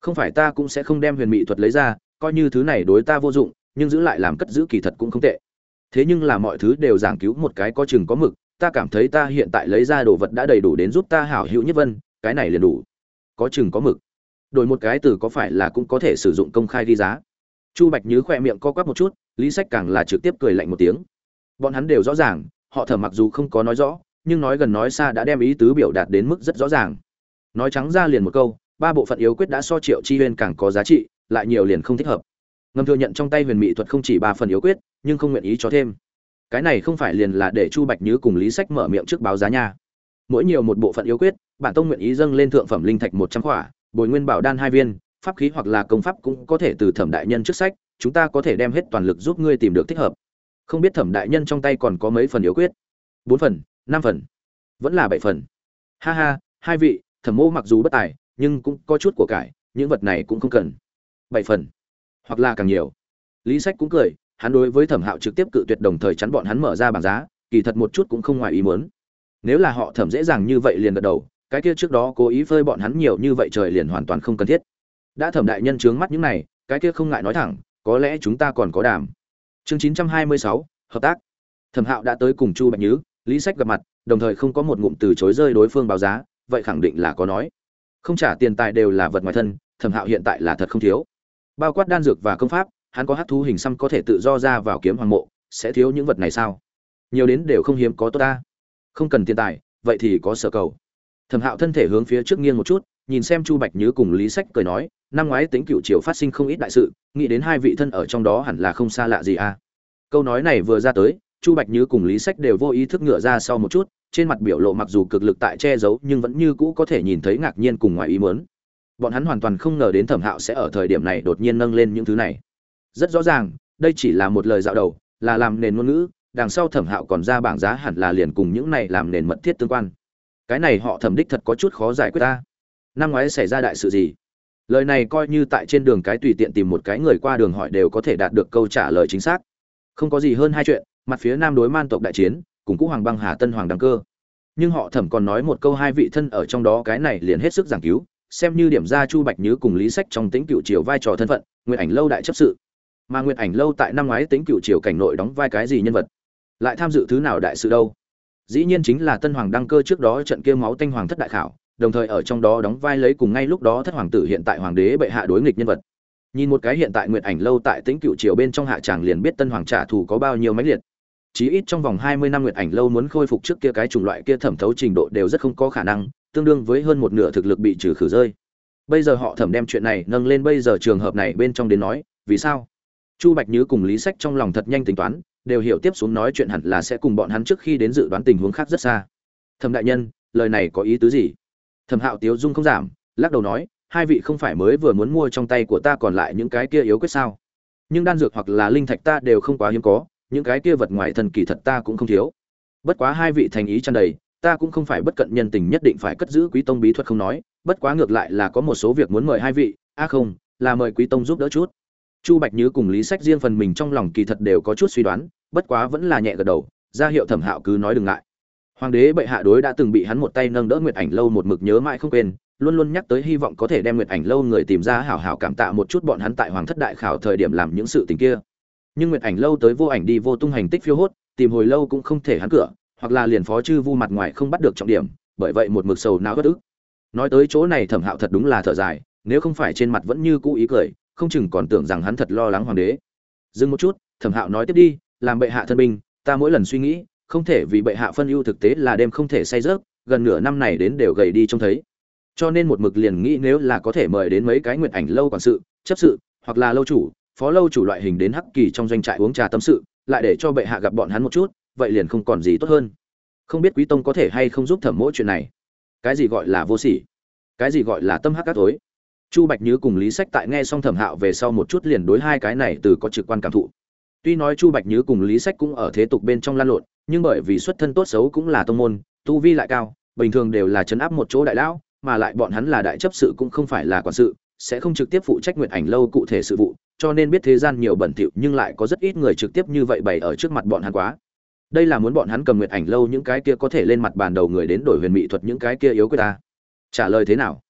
Không phải ta cũng sẽ không đem huyền mỹ thuật lấy ra, coi như thứ này đối ta vô dụng, nhưng giữ lại làm cất giữ kỳ thật cũng không tệ. Thế nhưng là mọi thứ đều giảng cứu một cái có chừng có mực, ta cảm thấy ta hiện tại lấy ra đồ vật đã đầy đủ đến giúp ta hảo hữu nhất vân, cái này liền đủ. Có chừng có mực. Đổi một cái từ có phải là cũng có thể sử dụng công khai ghi giá. Chu bạch nhứ khoe miệng co quắp một chút, lý sách càng là trực tiếp cười lạnh một tiếng. Bọn hắn đều rõ ràng, họ thở mặc dù không có nói rõ nhưng nói gần nói xa đã đem ý tứ biểu đạt đến mức rất rõ ràng. Nói trắng ra liền một câu, ba bộ phận yếu quyết đã so triệu chi huyên càng có giá trị, lại nhiều liền không thích hợp. Ngầm thừa nhận trong tay huyền mỹ thuật không chỉ ba phần yếu quyết, nhưng không nguyện ý cho thêm. Cái này không phải liền là để chu bạch nhứ cùng lý sách mở miệng trước báo giá nha. Mỗi nhiều một bộ phận yếu quyết, bản tông nguyện ý dâng lên thượng phẩm linh thạch một trăm khỏa, bồi nguyên bảo đan hai viên, pháp khí hoặc là công pháp cũng có thể từ thẩm đại nhân trước sách, chúng ta có thể đem hết toàn lực giúp ngươi tìm được thích hợp. Không biết thẩm đại nhân trong tay còn có mấy phần yếu quyết? Bốn phần năm phần. Vẫn là bảy phần. Ha ha, hai vị, thẩm mô mặc dù bất tài, nhưng cũng có chút của cải, những vật này cũng không cần. Bảy phần. Hoặc là càng nhiều. Lý sách cũng cười, hắn đối với thẩm hạo trực tiếp cự tuyệt đồng thời chắn bọn hắn mở ra bảng giá, kỳ thật một chút cũng không ngoài ý muốn. Nếu là họ thẩm dễ dàng như vậy liền gật đầu, cái kia trước đó cố ý phơi bọn hắn nhiều như vậy trời liền hoàn toàn không cần thiết. Đã thẩm đại nhân trướng mắt những này, cái kia không ngại nói thẳng, có lẽ chúng ta còn có đàm. Chương chín trăm hai mươi sáu, hợp tác. Thẩm hạo đã tới cùng chu bạch nhứ lý sách gặp mặt, đồng thời không có một ngụm từ chối rơi đối phương báo giá, vậy khẳng định là có nói. Không trả tiền tài đều là vật ngoài thân, thẩm hạo hiện tại là thật không thiếu. Bao quát đan dược và công pháp, hắn có hát thú hình xăm có thể tự do ra vào kiếm hoàng mộ, sẽ thiếu những vật này sao? Nhiều đến đều không hiếm có tốt ta. Không cần tiền tài, vậy thì có sở cầu. Thẩm hạo thân thể hướng phía trước nghiêng một chút, nhìn xem chu bạch nhứ cùng lý sách cười nói, năm ngoái tính cựu triều phát sinh không ít đại sự, nghĩ đến hai vị thân ở trong đó hẳn là không xa lạ gì à. Câu nói này vừa ra tới chu bạch như cùng lý sách đều vô ý thức ngựa ra sau một chút, trên mặt biểu lộ mặc dù cực lực tại che giấu nhưng vẫn như cũ có thể nhìn thấy ngạc nhiên cùng ngoài ý muốn. Bọn hắn hoàn toàn không ngờ đến thẩm hạo sẽ ở thời điểm này đột nhiên nâng lên những thứ này. Rất rõ ràng, đây chỉ là một lời dạo đầu, là làm nền ngôn ngữ, đằng sau thẩm hạo còn ra bảng giá hẳn là liền cùng những này làm nền mật thiết tương quan. Cái này họ thẩm đích thật có chút khó giải quyết ta. Năm ngoái xảy ra đại sự gì? Lời này coi như tại trên đường cái tùy tiện tìm một cái người qua đường hỏi đều có thể đạt được câu trả lời chính xác. Không có gì hơn hai chuyện mặt phía nam đối man tộc đại chiến, cùng cũ hoàng băng hà tân hoàng đăng cơ. Nhưng họ thẩm còn nói một câu hai vị thân ở trong đó cái này liền hết sức giảng cứu, xem như điểm ra chu bạch nhứ cùng lý sách trong tính cựu triều vai trò thân phận nguyện ảnh lâu đại chấp sự. Mà nguyện ảnh lâu tại năm ngoái tính cựu triều cảnh nội đóng vai cái gì nhân vật? Lại tham dự thứ nào đại sự đâu? Dĩ nhiên chính là tân hoàng đăng cơ trước đó trận kia máu tanh hoàng thất đại khảo, đồng thời ở trong đó đóng vai lấy cùng ngay lúc đó thất hoàng tử hiện tại hoàng đế bệ hạ đối nghịch nhân vật. Nhìn một cái hiện tại nguyện ảnh lâu tại tính cựu triều bên trong hạ tràng liền biết tân hoàng trả thù có bao nhiêu mãnh liệt chí ít trong vòng hai mươi năm nguyệt ảnh lâu muốn khôi phục trước kia cái chủng loại kia thẩm thấu trình độ đều rất không có khả năng, tương đương với hơn một nửa thực lực bị trừ khử rơi. Bây giờ họ thẩm đem chuyện này nâng lên bây giờ trường hợp này bên trong đến nói, vì sao? Chu bạch nhứ cùng lý sách trong lòng thật nhanh tính toán, đều hiểu tiếp xuống nói chuyện hẳn là sẽ cùng bọn hắn trước khi đến dự đoán tình huống khác rất xa. Thẩm đại nhân, lời này có ý tứ gì? Thẩm hạo tiếu dung không giảm, lắc đầu nói, hai vị không phải mới vừa muốn mua trong tay của ta còn lại những cái kia yếu quyết sao? Nhưng đan dược hoặc là linh thạch ta đều không quá hiếm có những cái kia vật ngoài thần kỳ thật ta cũng không thiếu. Bất quá hai vị thành ý tràn đầy, ta cũng không phải bất cận nhân tình nhất định phải cất giữ quý tông bí thuật không nói, bất quá ngược lại là có một số việc muốn mời hai vị, a không, là mời quý tông giúp đỡ chút. Chu bạch nhớ cùng lý sách riêng phần mình trong lòng kỳ thật đều có chút suy đoán, bất quá vẫn là nhẹ gật đầu, ra hiệu thẩm hạo cứ nói đừng ngại. Hoàng đế bệ hạ đối đã từng bị hắn một tay nâng đỡ nguyệt ảnh lâu một mực nhớ mãi không quên, luôn luôn nhắc tới hy vọng có thể đem nguyệt ảnh lâu người tìm ra hảo hảo cảm tạ một chút bọn hắn tại hoàng thất đại khảo thời điểm làm những sự tình kia nhưng nguyệt ảnh lâu tới vô ảnh đi vô tung hành tích phiêu hốt, tìm hồi lâu cũng không thể hắn cửa, hoặc là liền phó chư vu mặt ngoài không bắt được trọng điểm, bởi vậy một mực sầu não bất ức. Nói tới chỗ này thẩm hạo thật đúng là thở dài, nếu không phải trên mặt vẫn như cũ ý cười, không chừng còn tưởng rằng hắn thật lo lắng hoàng đế. Dừng một chút, thẩm hạo nói tiếp đi, làm bệ hạ thân binh, ta mỗi lần suy nghĩ, không thể vì bệ hạ phân ưu thực tế là đêm không thể say rớt gần nửa năm này đến đều gầy đi trông thấy. Cho nên một mực liền nghĩ nếu là có thể mời đến mấy cái nguyện ảnh lâu quản sự, chấp sự, hoặc là lâu chủ phó lâu chủ loại hình đến hắc kỳ trong doanh trại uống trà tâm sự, lại để cho bệ hạ gặp bọn hắn một chút, vậy liền không còn gì tốt hơn. Không biết quý tông có thể hay không giúp thẩm mỗi chuyện này. Cái gì gọi là vô sỉ? Cái gì gọi là tâm hắc các tối? Chu bạch nhứ cùng lý sách tại nghe xong thẩm hạo về sau một chút liền đối hai cái này từ có trực quan cảm thụ. Tuy nói chu bạch nhứ cùng lý sách cũng ở thế tục bên trong lan lộn, nhưng bởi vì xuất thân tốt xấu cũng là tông môn, tu vi lại cao, bình thường đều là chấn áp một chỗ đại lão, mà lại bọn hắn là đại chấp sự cũng không phải là quản sự sẽ không trực tiếp phụ trách nguyện ảnh lâu cụ thể sự vụ, cho nên biết thế gian nhiều bẩn thỉu nhưng lại có rất ít người trực tiếp như vậy bày ở trước mặt bọn hắn quá. Đây là muốn bọn hắn cầm nguyện ảnh lâu những cái kia có thể lên mặt bàn đầu người đến đổi huyền mỹ thuật những cái kia yếu quyết ta. Trả lời thế nào?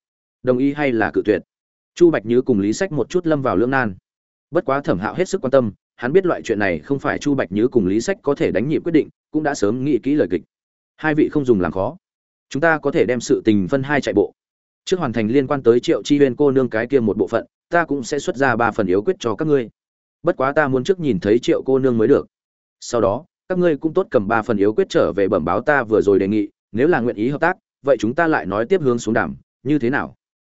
Đồng ý hay là cự tuyệt? Chu bạch như cùng lý sách một chút lâm vào lưỡng nan. Bất quá thẩm hạo hết sức quan tâm, hắn biết loại chuyện này không phải chu bạch như cùng lý sách có thể đánh nhịp quyết định, cũng đã sớm nghĩ kỹ lời kịch. Hai vị không dùng làm khó. Chúng ta có thể đem sự tình phân hai chạy bộ trước hoàn thành liên quan tới triệu chi huyên cô nương cái kia một bộ phận, ta cũng sẽ xuất ra ba phần yếu quyết cho các ngươi. Bất quá ta muốn trước nhìn thấy triệu cô nương mới được. Sau đó, các ngươi cũng tốt cầm ba phần yếu quyết trở về bẩm báo ta vừa rồi đề nghị, nếu là nguyện ý hợp tác, vậy chúng ta lại nói tiếp hướng xuống đàm, như thế nào?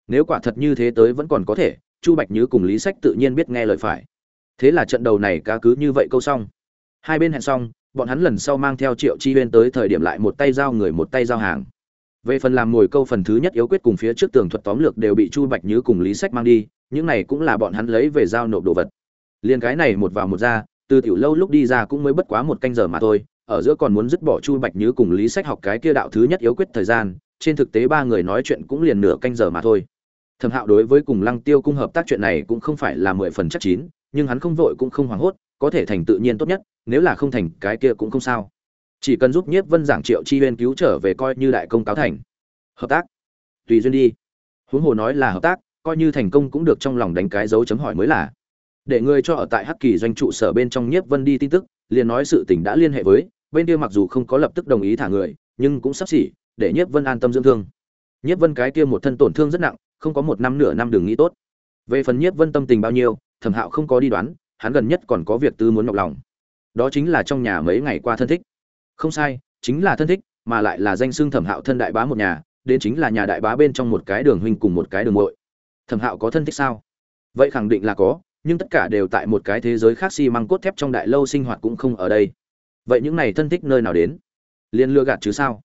Nếu quả thật như thế tới vẫn còn có thể, chu bạch nhứ cùng lý sách tự nhiên biết nghe lời phải. Thế là trận đầu này cá cứ như vậy câu xong. Hai bên hẹn xong, bọn hắn lần sau mang theo triệu chi huyên tới thời điểm lại một tay giao người một tay giao hàng về phần làm mồi câu phần thứ nhất yếu quyết cùng phía trước tường thuật tóm lược đều bị chu bạch như cùng lý sách mang đi, những này cũng là bọn hắn lấy về giao nộp đồ vật. Liền cái này một vào một ra, từ tiểu lâu lúc đi ra cũng mới bất quá một canh giờ mà thôi, ở giữa còn muốn dứt bỏ chu bạch như cùng lý sách học cái kia đạo thứ nhất yếu quyết thời gian, trên thực tế ba người nói chuyện cũng liền nửa canh giờ mà thôi. Thẩm hạo đối với cùng lăng tiêu cung hợp tác chuyện này cũng không phải là mười phần chắc chín, nhưng hắn không vội cũng không hoảng hốt, có thể thành tự nhiên tốt nhất, nếu là không thành, cái kia cũng không sao chỉ cần giúp nhiếp vân giảng triệu chi huyên cứu trở về coi như đại công cáo thành. Hợp tác. Tùy duyên đi. Huống hồ nói là hợp tác, coi như thành công cũng được trong lòng đánh cái dấu chấm hỏi mới là. Để người cho ở tại hắc kỳ doanh trụ sở bên trong nhiếp vân đi tin tức, liền nói sự tình đã liên hệ với, bên kia mặc dù không có lập tức đồng ý thả người, nhưng cũng sắp xỉ, để nhiếp vân an tâm dưỡng thương. Nhiếp vân cái kia một thân tổn thương rất nặng, không có một năm nửa năm đường nghĩ tốt. Về phần nhiếp vân tâm tình bao nhiêu, thẩm hạo không có đi đoán, hắn gần nhất còn có việc tư muốn nhọc lòng. Đó chính là trong nhà mấy ngày qua thân thích không sai, chính là thân thích, mà lại là danh xưng thẩm hạo thân đại bá một nhà, đến chính là nhà đại bá bên trong một cái đường huynh cùng một cái đường muội. Thẩm hạo có thân thích sao? Vậy khẳng định là có, nhưng tất cả đều tại một cái thế giới khác xi、si、măng cốt thép trong đại lâu sinh hoạt cũng không ở đây. Vậy những này thân thích nơi nào đến? Liên lừa gạt chứ sao?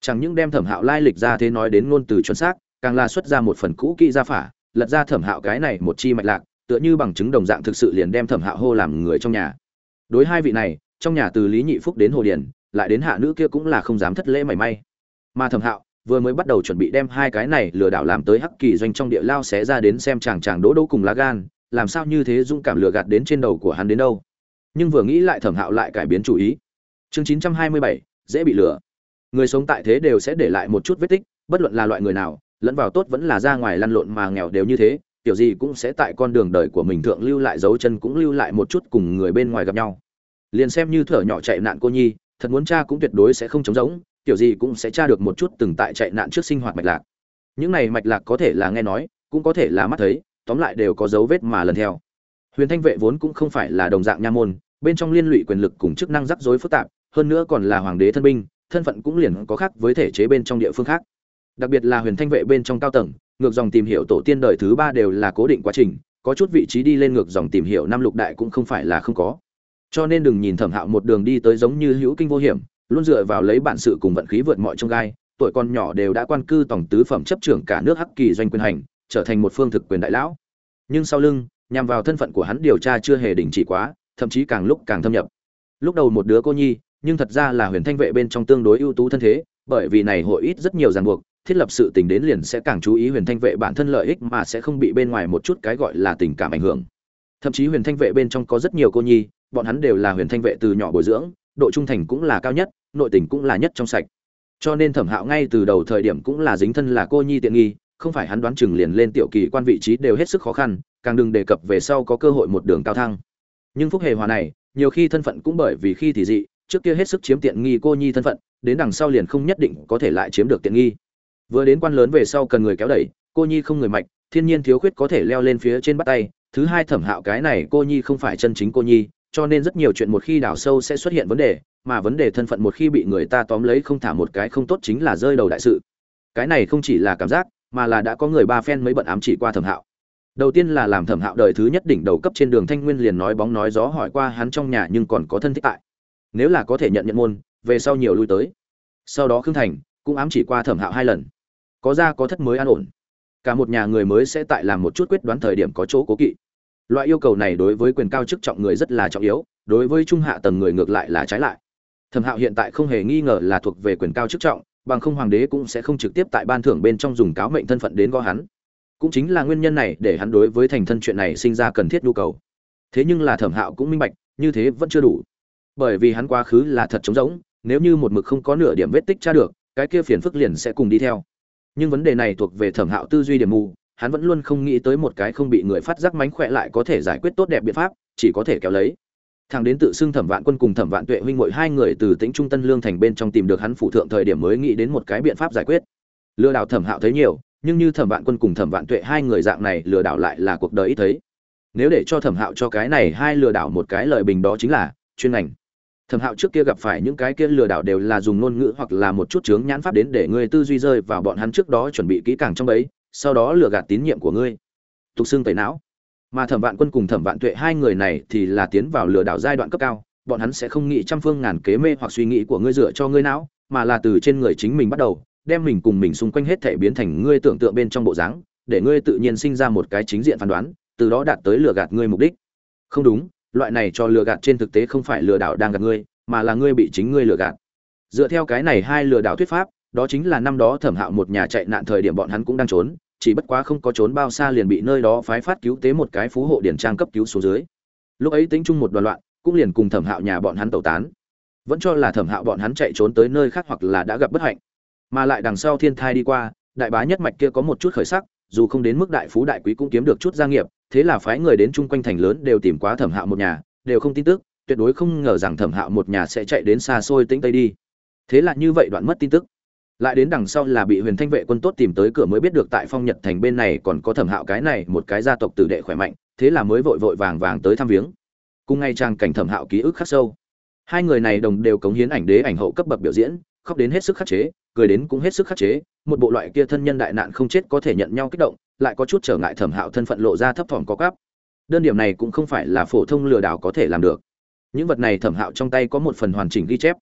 Chẳng những đem thẩm hạo lai lịch ra thế nói đến ngôn từ chuẩn xác, càng là xuất ra một phần cũ kỹ gia phả, lật ra thẩm hạo cái này một chi mạch lạc, tựa như bằng chứng đồng dạng thực sự liền đem thẩm hạo hô làm người trong nhà. Đối hai vị này, trong nhà từ lý nhị phúc đến hồ điển lại đến hạ nữ kia cũng là không dám thất lễ mảy may. Mà thẩm hạo vừa mới bắt đầu chuẩn bị đem hai cái này lừa đảo làm tới hắc kỳ doanh trong địa lao xé ra đến xem chàng chàng đỗ đỗ cùng lá gan, làm sao như thế dũng cảm lừa gạt đến trên đầu của hắn đến đâu. Nhưng vừa nghĩ lại thẩm hạo lại cải biến chủ ý. Chương chín trăm hai mươi bảy, dễ bị lừa. Người sống tại thế đều sẽ để lại một chút vết tích, bất luận là loại người nào, lẫn vào tốt vẫn là ra ngoài lăn lộn mà nghèo đều như thế, kiểu gì cũng sẽ tại con đường đời của mình thượng lưu lại dấu chân cũng lưu lại một chút cùng người bên ngoài gặp nhau. Liền xem như thở nhỏ chạy nạn cô nhi thật muốn cha cũng tuyệt đối sẽ không trống rỗng, kiểu gì cũng sẽ tra được một chút từng tại chạy nạn trước sinh hoạt mạch lạc. Những này mạch lạc có thể là nghe nói, cũng có thể là mắt thấy, tóm lại đều có dấu vết mà lần theo. Huyền thanh vệ vốn cũng không phải là đồng dạng nha môn, bên trong liên lụy quyền lực cùng chức năng rắc rối phức tạp, hơn nữa còn là hoàng đế thân binh, thân phận cũng liền có khác với thể chế bên trong địa phương khác. Đặc biệt là huyền thanh vệ bên trong cao tầng, ngược dòng tìm hiểu tổ tiên đời thứ ba đều là cố định quá trình, có chút vị trí đi lên ngược dòng tìm hiểu năm lục đại cũng không phải là không có cho nên đừng nhìn thẩm hạo một đường đi tới giống như hữu kinh vô hiểm, luôn dựa vào lấy bản sự cùng vận khí vượt mọi trông gai, tuổi còn nhỏ đều đã quan cư tổng tứ phẩm chấp trưởng cả nước hắc kỳ doanh quyền hành, trở thành một phương thực quyền đại lão. Nhưng sau lưng, nhằm vào thân phận của hắn điều tra chưa hề đình chỉ quá, thậm chí càng lúc càng thâm nhập. Lúc đầu một đứa cô nhi, nhưng thật ra là huyền thanh vệ bên trong tương đối ưu tú thân thế, bởi vì này hội ít rất nhiều ràng buộc, thiết lập sự tình đến liền sẽ càng chú ý huyền thanh vệ bản thân lợi ích mà sẽ không bị bên ngoài một chút cái gọi là tình cảm ảnh hưởng. Thậm chí huyền thanh vệ bên trong có rất nhiều cô nhi bọn hắn đều là huyền thanh vệ từ nhỏ bồi dưỡng độ trung thành cũng là cao nhất nội tình cũng là nhất trong sạch. Cho nên thẩm hạo ngay từ đầu thời điểm cũng là dính thân là cô nhi tiện nghi không phải hắn đoán chừng liền lên tiểu kỳ quan vị trí đều hết sức khó khăn càng đừng đề cập về sau có cơ hội một đường cao thăng. Nhưng phúc hề hòa này nhiều khi thân phận cũng bởi vì khi thì dị trước kia hết sức chiếm tiện nghi cô nhi thân phận đến đằng sau liền không nhất định có thể lại chiếm được tiện nghi. Vừa đến quan lớn về sau cần người kéo đẩy cô nhi không người mạnh, thiên nhiên thiếu khuyết có thể leo lên phía trên bắt tay. Thứ hai thẩm hạo cái này cô nhi không phải chân chính cô nhi cho nên rất nhiều chuyện một khi đào sâu sẽ xuất hiện vấn đề, mà vấn đề thân phận một khi bị người ta tóm lấy không thả một cái không tốt chính là rơi đầu đại sự. Cái này không chỉ là cảm giác, mà là đã có người ba phen mấy bận ám chỉ qua thẩm hạo. Đầu tiên là làm thẩm hạo đời thứ nhất đỉnh đầu cấp trên đường thanh nguyên liền nói bóng nói gió hỏi qua hắn trong nhà nhưng còn có thân thích tại. Nếu là có thể nhận nhận môn, về sau nhiều lui tới. Sau đó khương thành cũng ám chỉ qua thẩm hạo hai lần. Có ra có thất mới an ổn. Cả một nhà người mới sẽ tại làm một chút quyết đoán thời điểm có chỗ cố kỵ loại yêu cầu này đối với quyền cao chức trọng người rất là trọng yếu, đối với trung hạ tầng người ngược lại là trái lại. Thẩm hạo hiện tại không hề nghi ngờ là thuộc về quyền cao chức trọng, bằng không hoàng đế cũng sẽ không trực tiếp tại ban thưởng bên trong dùng cáo mệnh thân phận đến gõ hắn. Cũng chính là nguyên nhân này để hắn đối với thành thân chuyện này sinh ra cần thiết nhu cầu. Thế nhưng là thẩm hạo cũng minh bạch, như thế vẫn chưa đủ. Bởi vì hắn quá khứ là thật trống rỗng, nếu như một mực không có nửa điểm vết tích tra được, cái kia phiền phức liền sẽ cùng đi theo. Nhưng vấn đề này thuộc về thẩm hạo tư duy điểm mù hắn vẫn luôn không nghĩ tới một cái không bị người phát giác mánh khỏe lại có thể giải quyết tốt đẹp biện pháp, chỉ có thể kéo lấy. Thằng đến tự xưng thẩm vạn quân cùng thẩm vạn tuệ huynh ngội hai người từ tĩnh trung tân lương thành bên trong tìm được hắn phụ thượng thời điểm mới nghĩ đến một cái biện pháp giải quyết. Lừa đảo thẩm hạo thấy nhiều, nhưng như thẩm vạn quân cùng thẩm vạn tuệ hai người dạng này lừa đảo lại là cuộc đời ít thấy. Nếu để cho thẩm hạo cho cái này hai lừa đảo một cái lời bình đó chính là chuyên ngành. Thẩm hạo trước kia gặp phải những cái kia lừa đảo đều là dùng ngôn ngữ hoặc là một chút chướng nhãn pháp đến để người tư duy rơi vào bọn hắn trước đó chuẩn bị kỹ càng trong ấy sau đó lừa gạt tín nhiệm của ngươi. Tục xương tẩy não. Mà thẩm vạn quân cùng thẩm vạn tuệ hai người này thì là tiến vào lừa đảo giai đoạn cấp cao, bọn hắn sẽ không nghĩ trăm phương ngàn kế mê hoặc suy nghĩ của ngươi dựa cho ngươi não, mà là từ trên người chính mình bắt đầu, đem mình cùng mình xung quanh hết thể biến thành ngươi tưởng tượng bên trong bộ dáng, để ngươi tự nhiên sinh ra một cái chính diện phán đoán, từ đó đạt tới lừa gạt ngươi mục đích. Không đúng, loại này cho lừa gạt trên thực tế không phải lừa đảo đang gạt ngươi, mà là ngươi bị chính ngươi lừa gạt. Dựa theo cái này hai lừa đảo thuyết pháp đó chính là năm đó thẩm hạo một nhà chạy nạn thời điểm bọn hắn cũng đang trốn, chỉ bất quá không có trốn bao xa liền bị nơi đó phái phát cứu tế một cái phú hộ điển trang cấp cứu xuống dưới. Lúc ấy tính chung một đoàn loạn, cũng liền cùng thẩm hạo nhà bọn hắn tẩu tán. Vẫn cho là thẩm hạo bọn hắn chạy trốn tới nơi khác hoặc là đã gặp bất hạnh. Mà lại đằng sau thiên thai đi qua, đại bá nhất mạch kia có một chút khởi sắc, dù không đến mức đại phú đại quý cũng kiếm được chút gia nghiệp, thế là phái người đến chung quanh thành lớn đều tìm quá thẩm hạo một nhà, đều không tin tức, tuyệt đối không ngờ rằng thẩm hạo một nhà sẽ chạy đến xa xôi tĩnh tây đi. Thế là như vậy đoạn mất tin tức lại đến đằng sau là bị huyền thanh vệ quân tốt tìm tới cửa mới biết được tại phong nhật thành bên này còn có thẩm hạo cái này, một cái gia tộc tử đệ khỏe mạnh, thế là mới vội vội vàng vàng tới thăm viếng. Cùng ngay trang cảnh thẩm hạo ký ức khắc sâu. Hai người này đồng đều cống hiến ảnh đế, ảnh hậu cấp bậc biểu diễn, khóc đến hết sức khắc chế, cười đến cũng hết sức khắc chế, một bộ loại kia thân nhân đại nạn không chết có thể nhận nhau kích động, lại có chút trở ngại thẩm hạo thân phận lộ ra thấp thỏm có cắp đơn điểm này cũng không phải là phổ thông lừa đảo có thể làm được. Những vật này thẩm hạo trong tay có một phần hoàn chỉnh ghi chép.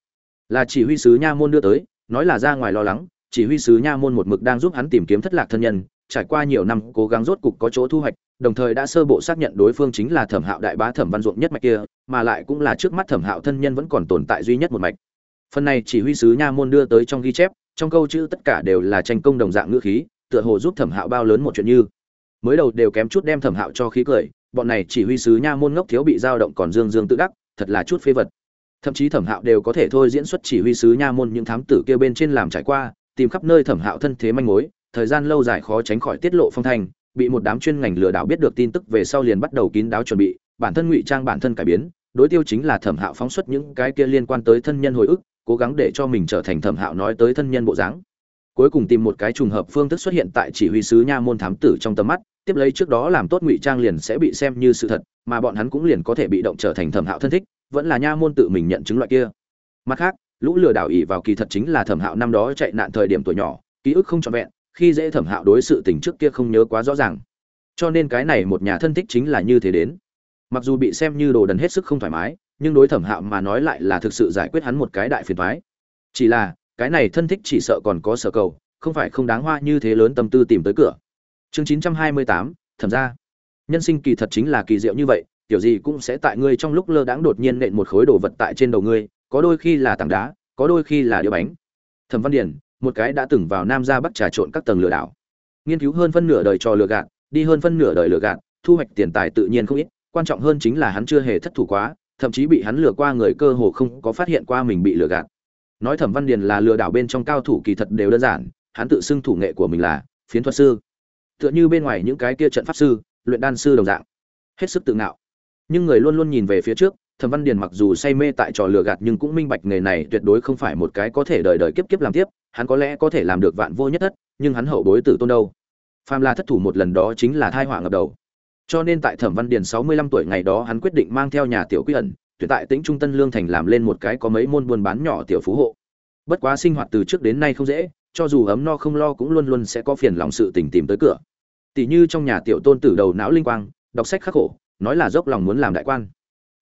Là chỉ huy sứ nha môn đưa tới nói là ra ngoài lo lắng, chỉ huy sứ nha môn một mực đang giúp hắn tìm kiếm thất lạc thân nhân, trải qua nhiều năm cố gắng rốt cục có chỗ thu hoạch, đồng thời đã sơ bộ xác nhận đối phương chính là thẩm hạo đại bá thẩm văn ruộng nhất mạch kia, mà lại cũng là trước mắt thẩm hạo thân nhân vẫn còn tồn tại duy nhất một mạch. Phần này chỉ huy sứ nha môn đưa tới trong ghi chép, trong câu chữ tất cả đều là tranh công đồng dạng ngữ khí, tựa hồ giúp thẩm hạo bao lớn một chuyện như. Mới đầu đều kém chút đem thẩm hạo cho khí cười, bọn này chỉ huy sứ nha môn ngốc thiếu bị dao động còn dương dương tự đắc, thật là chút phế vật thậm chí thẩm hạo đều có thể thôi diễn xuất chỉ huy sứ nha môn những thám tử kia bên trên làm trải qua, tìm khắp nơi thẩm hạo thân thế manh mối, thời gian lâu dài khó tránh khỏi tiết lộ phong thanh, bị một đám chuyên ngành lừa đảo biết được tin tức về sau liền bắt đầu kín đáo chuẩn bị, bản thân ngụy trang bản thân cải biến, đối tiêu chính là thẩm hạo phóng xuất những cái kia liên quan tới thân nhân hồi ức, cố gắng để cho mình trở thành thẩm hạo nói tới thân nhân bộ dáng. Cuối cùng tìm một cái trùng hợp phương thức xuất hiện tại chỉ huy sứ nha môn thám tử trong tầm mắt, tiếp lấy trước đó làm tốt ngụy trang liền sẽ bị xem như sự thật, mà bọn hắn cũng liền có thể bị động trở thành thẩm hạo thân thích vẫn là nha môn tự mình nhận chứng loại kia. Mặt khác, lũ lừa đảo ỉ vào kỳ thật chính là thẩm hạo năm đó chạy nạn thời điểm tuổi nhỏ, ký ức không trọn vẹn, khi dễ thẩm hạo đối sự tình trước kia không nhớ quá rõ ràng. Cho nên cái này một nhà thân thích chính là như thế đến. Mặc dù bị xem như đồ đần hết sức không thoải mái, nhưng đối thẩm hạo mà nói lại là thực sự giải quyết hắn một cái đại phiền thoái chỉ là, cái này thân thích chỉ sợ còn có sở cầu, không phải không đáng hoa như thế lớn tâm tư tìm tới cửa. Chương chín trăm hai mươi tám, thẩm ra nhân sinh kỳ thật chính là kỳ diệu như vậy kiểu gì cũng sẽ tại ngươi trong lúc lơ đãng đột nhiên nện một khối đồ vật tại trên đầu ngươi, có đôi khi là tảng đá, có đôi khi là đĩa bánh. Thẩm văn điển một cái đã từng vào nam ra bắc trà trộn các tầng lừa đảo. Nghiên cứu hơn phân nửa đời trò lừa gạt, đi hơn phân nửa đời lừa gạt, thu hoạch tiền tài tự nhiên không ít, quan trọng hơn chính là hắn chưa hề thất thủ quá, thậm chí bị hắn lừa qua người cơ hồ không có phát hiện qua mình bị lừa gạt. Nói thẩm văn điền là lừa đảo bên trong cao thủ kỳ thật đều đơn giản, hắn tự xưng thủ nghệ của mình là phiến thuật sư. Tựa như bên ngoài những cái kia trận pháp sư, luyện đan sư đồng dạng. Hết sức tự ngạo nhưng người luôn luôn nhìn về phía trước, thẩm văn điền mặc dù say mê tại trò lừa gạt nhưng cũng minh bạch nghề này tuyệt đối không phải một cái có thể đời đời kiếp kiếp làm tiếp, hắn có lẽ có thể làm được vạn vô nhất thất, nhưng hắn hậu bối tử tôn đâu. Phàm là thất thủ một lần đó chính là thai họa ngập đầu. Cho nên tại thẩm văn điền sáu mươi lăm tuổi ngày đó hắn quyết định mang theo nhà tiểu quy ẩn, tuyển tại tĩnh trung tân lương thành làm lên một cái có mấy môn buôn bán nhỏ tiểu phú hộ. Bất quá sinh hoạt từ trước đến nay không dễ, cho dù ấm no không lo cũng luôn luôn sẽ có phiền lòng sự tình tìm tới cửa. Tỷ như trong nhà tiểu tôn tử đầu não linh quang, đọc sách khắc khổ nói là dốc lòng muốn làm đại quan.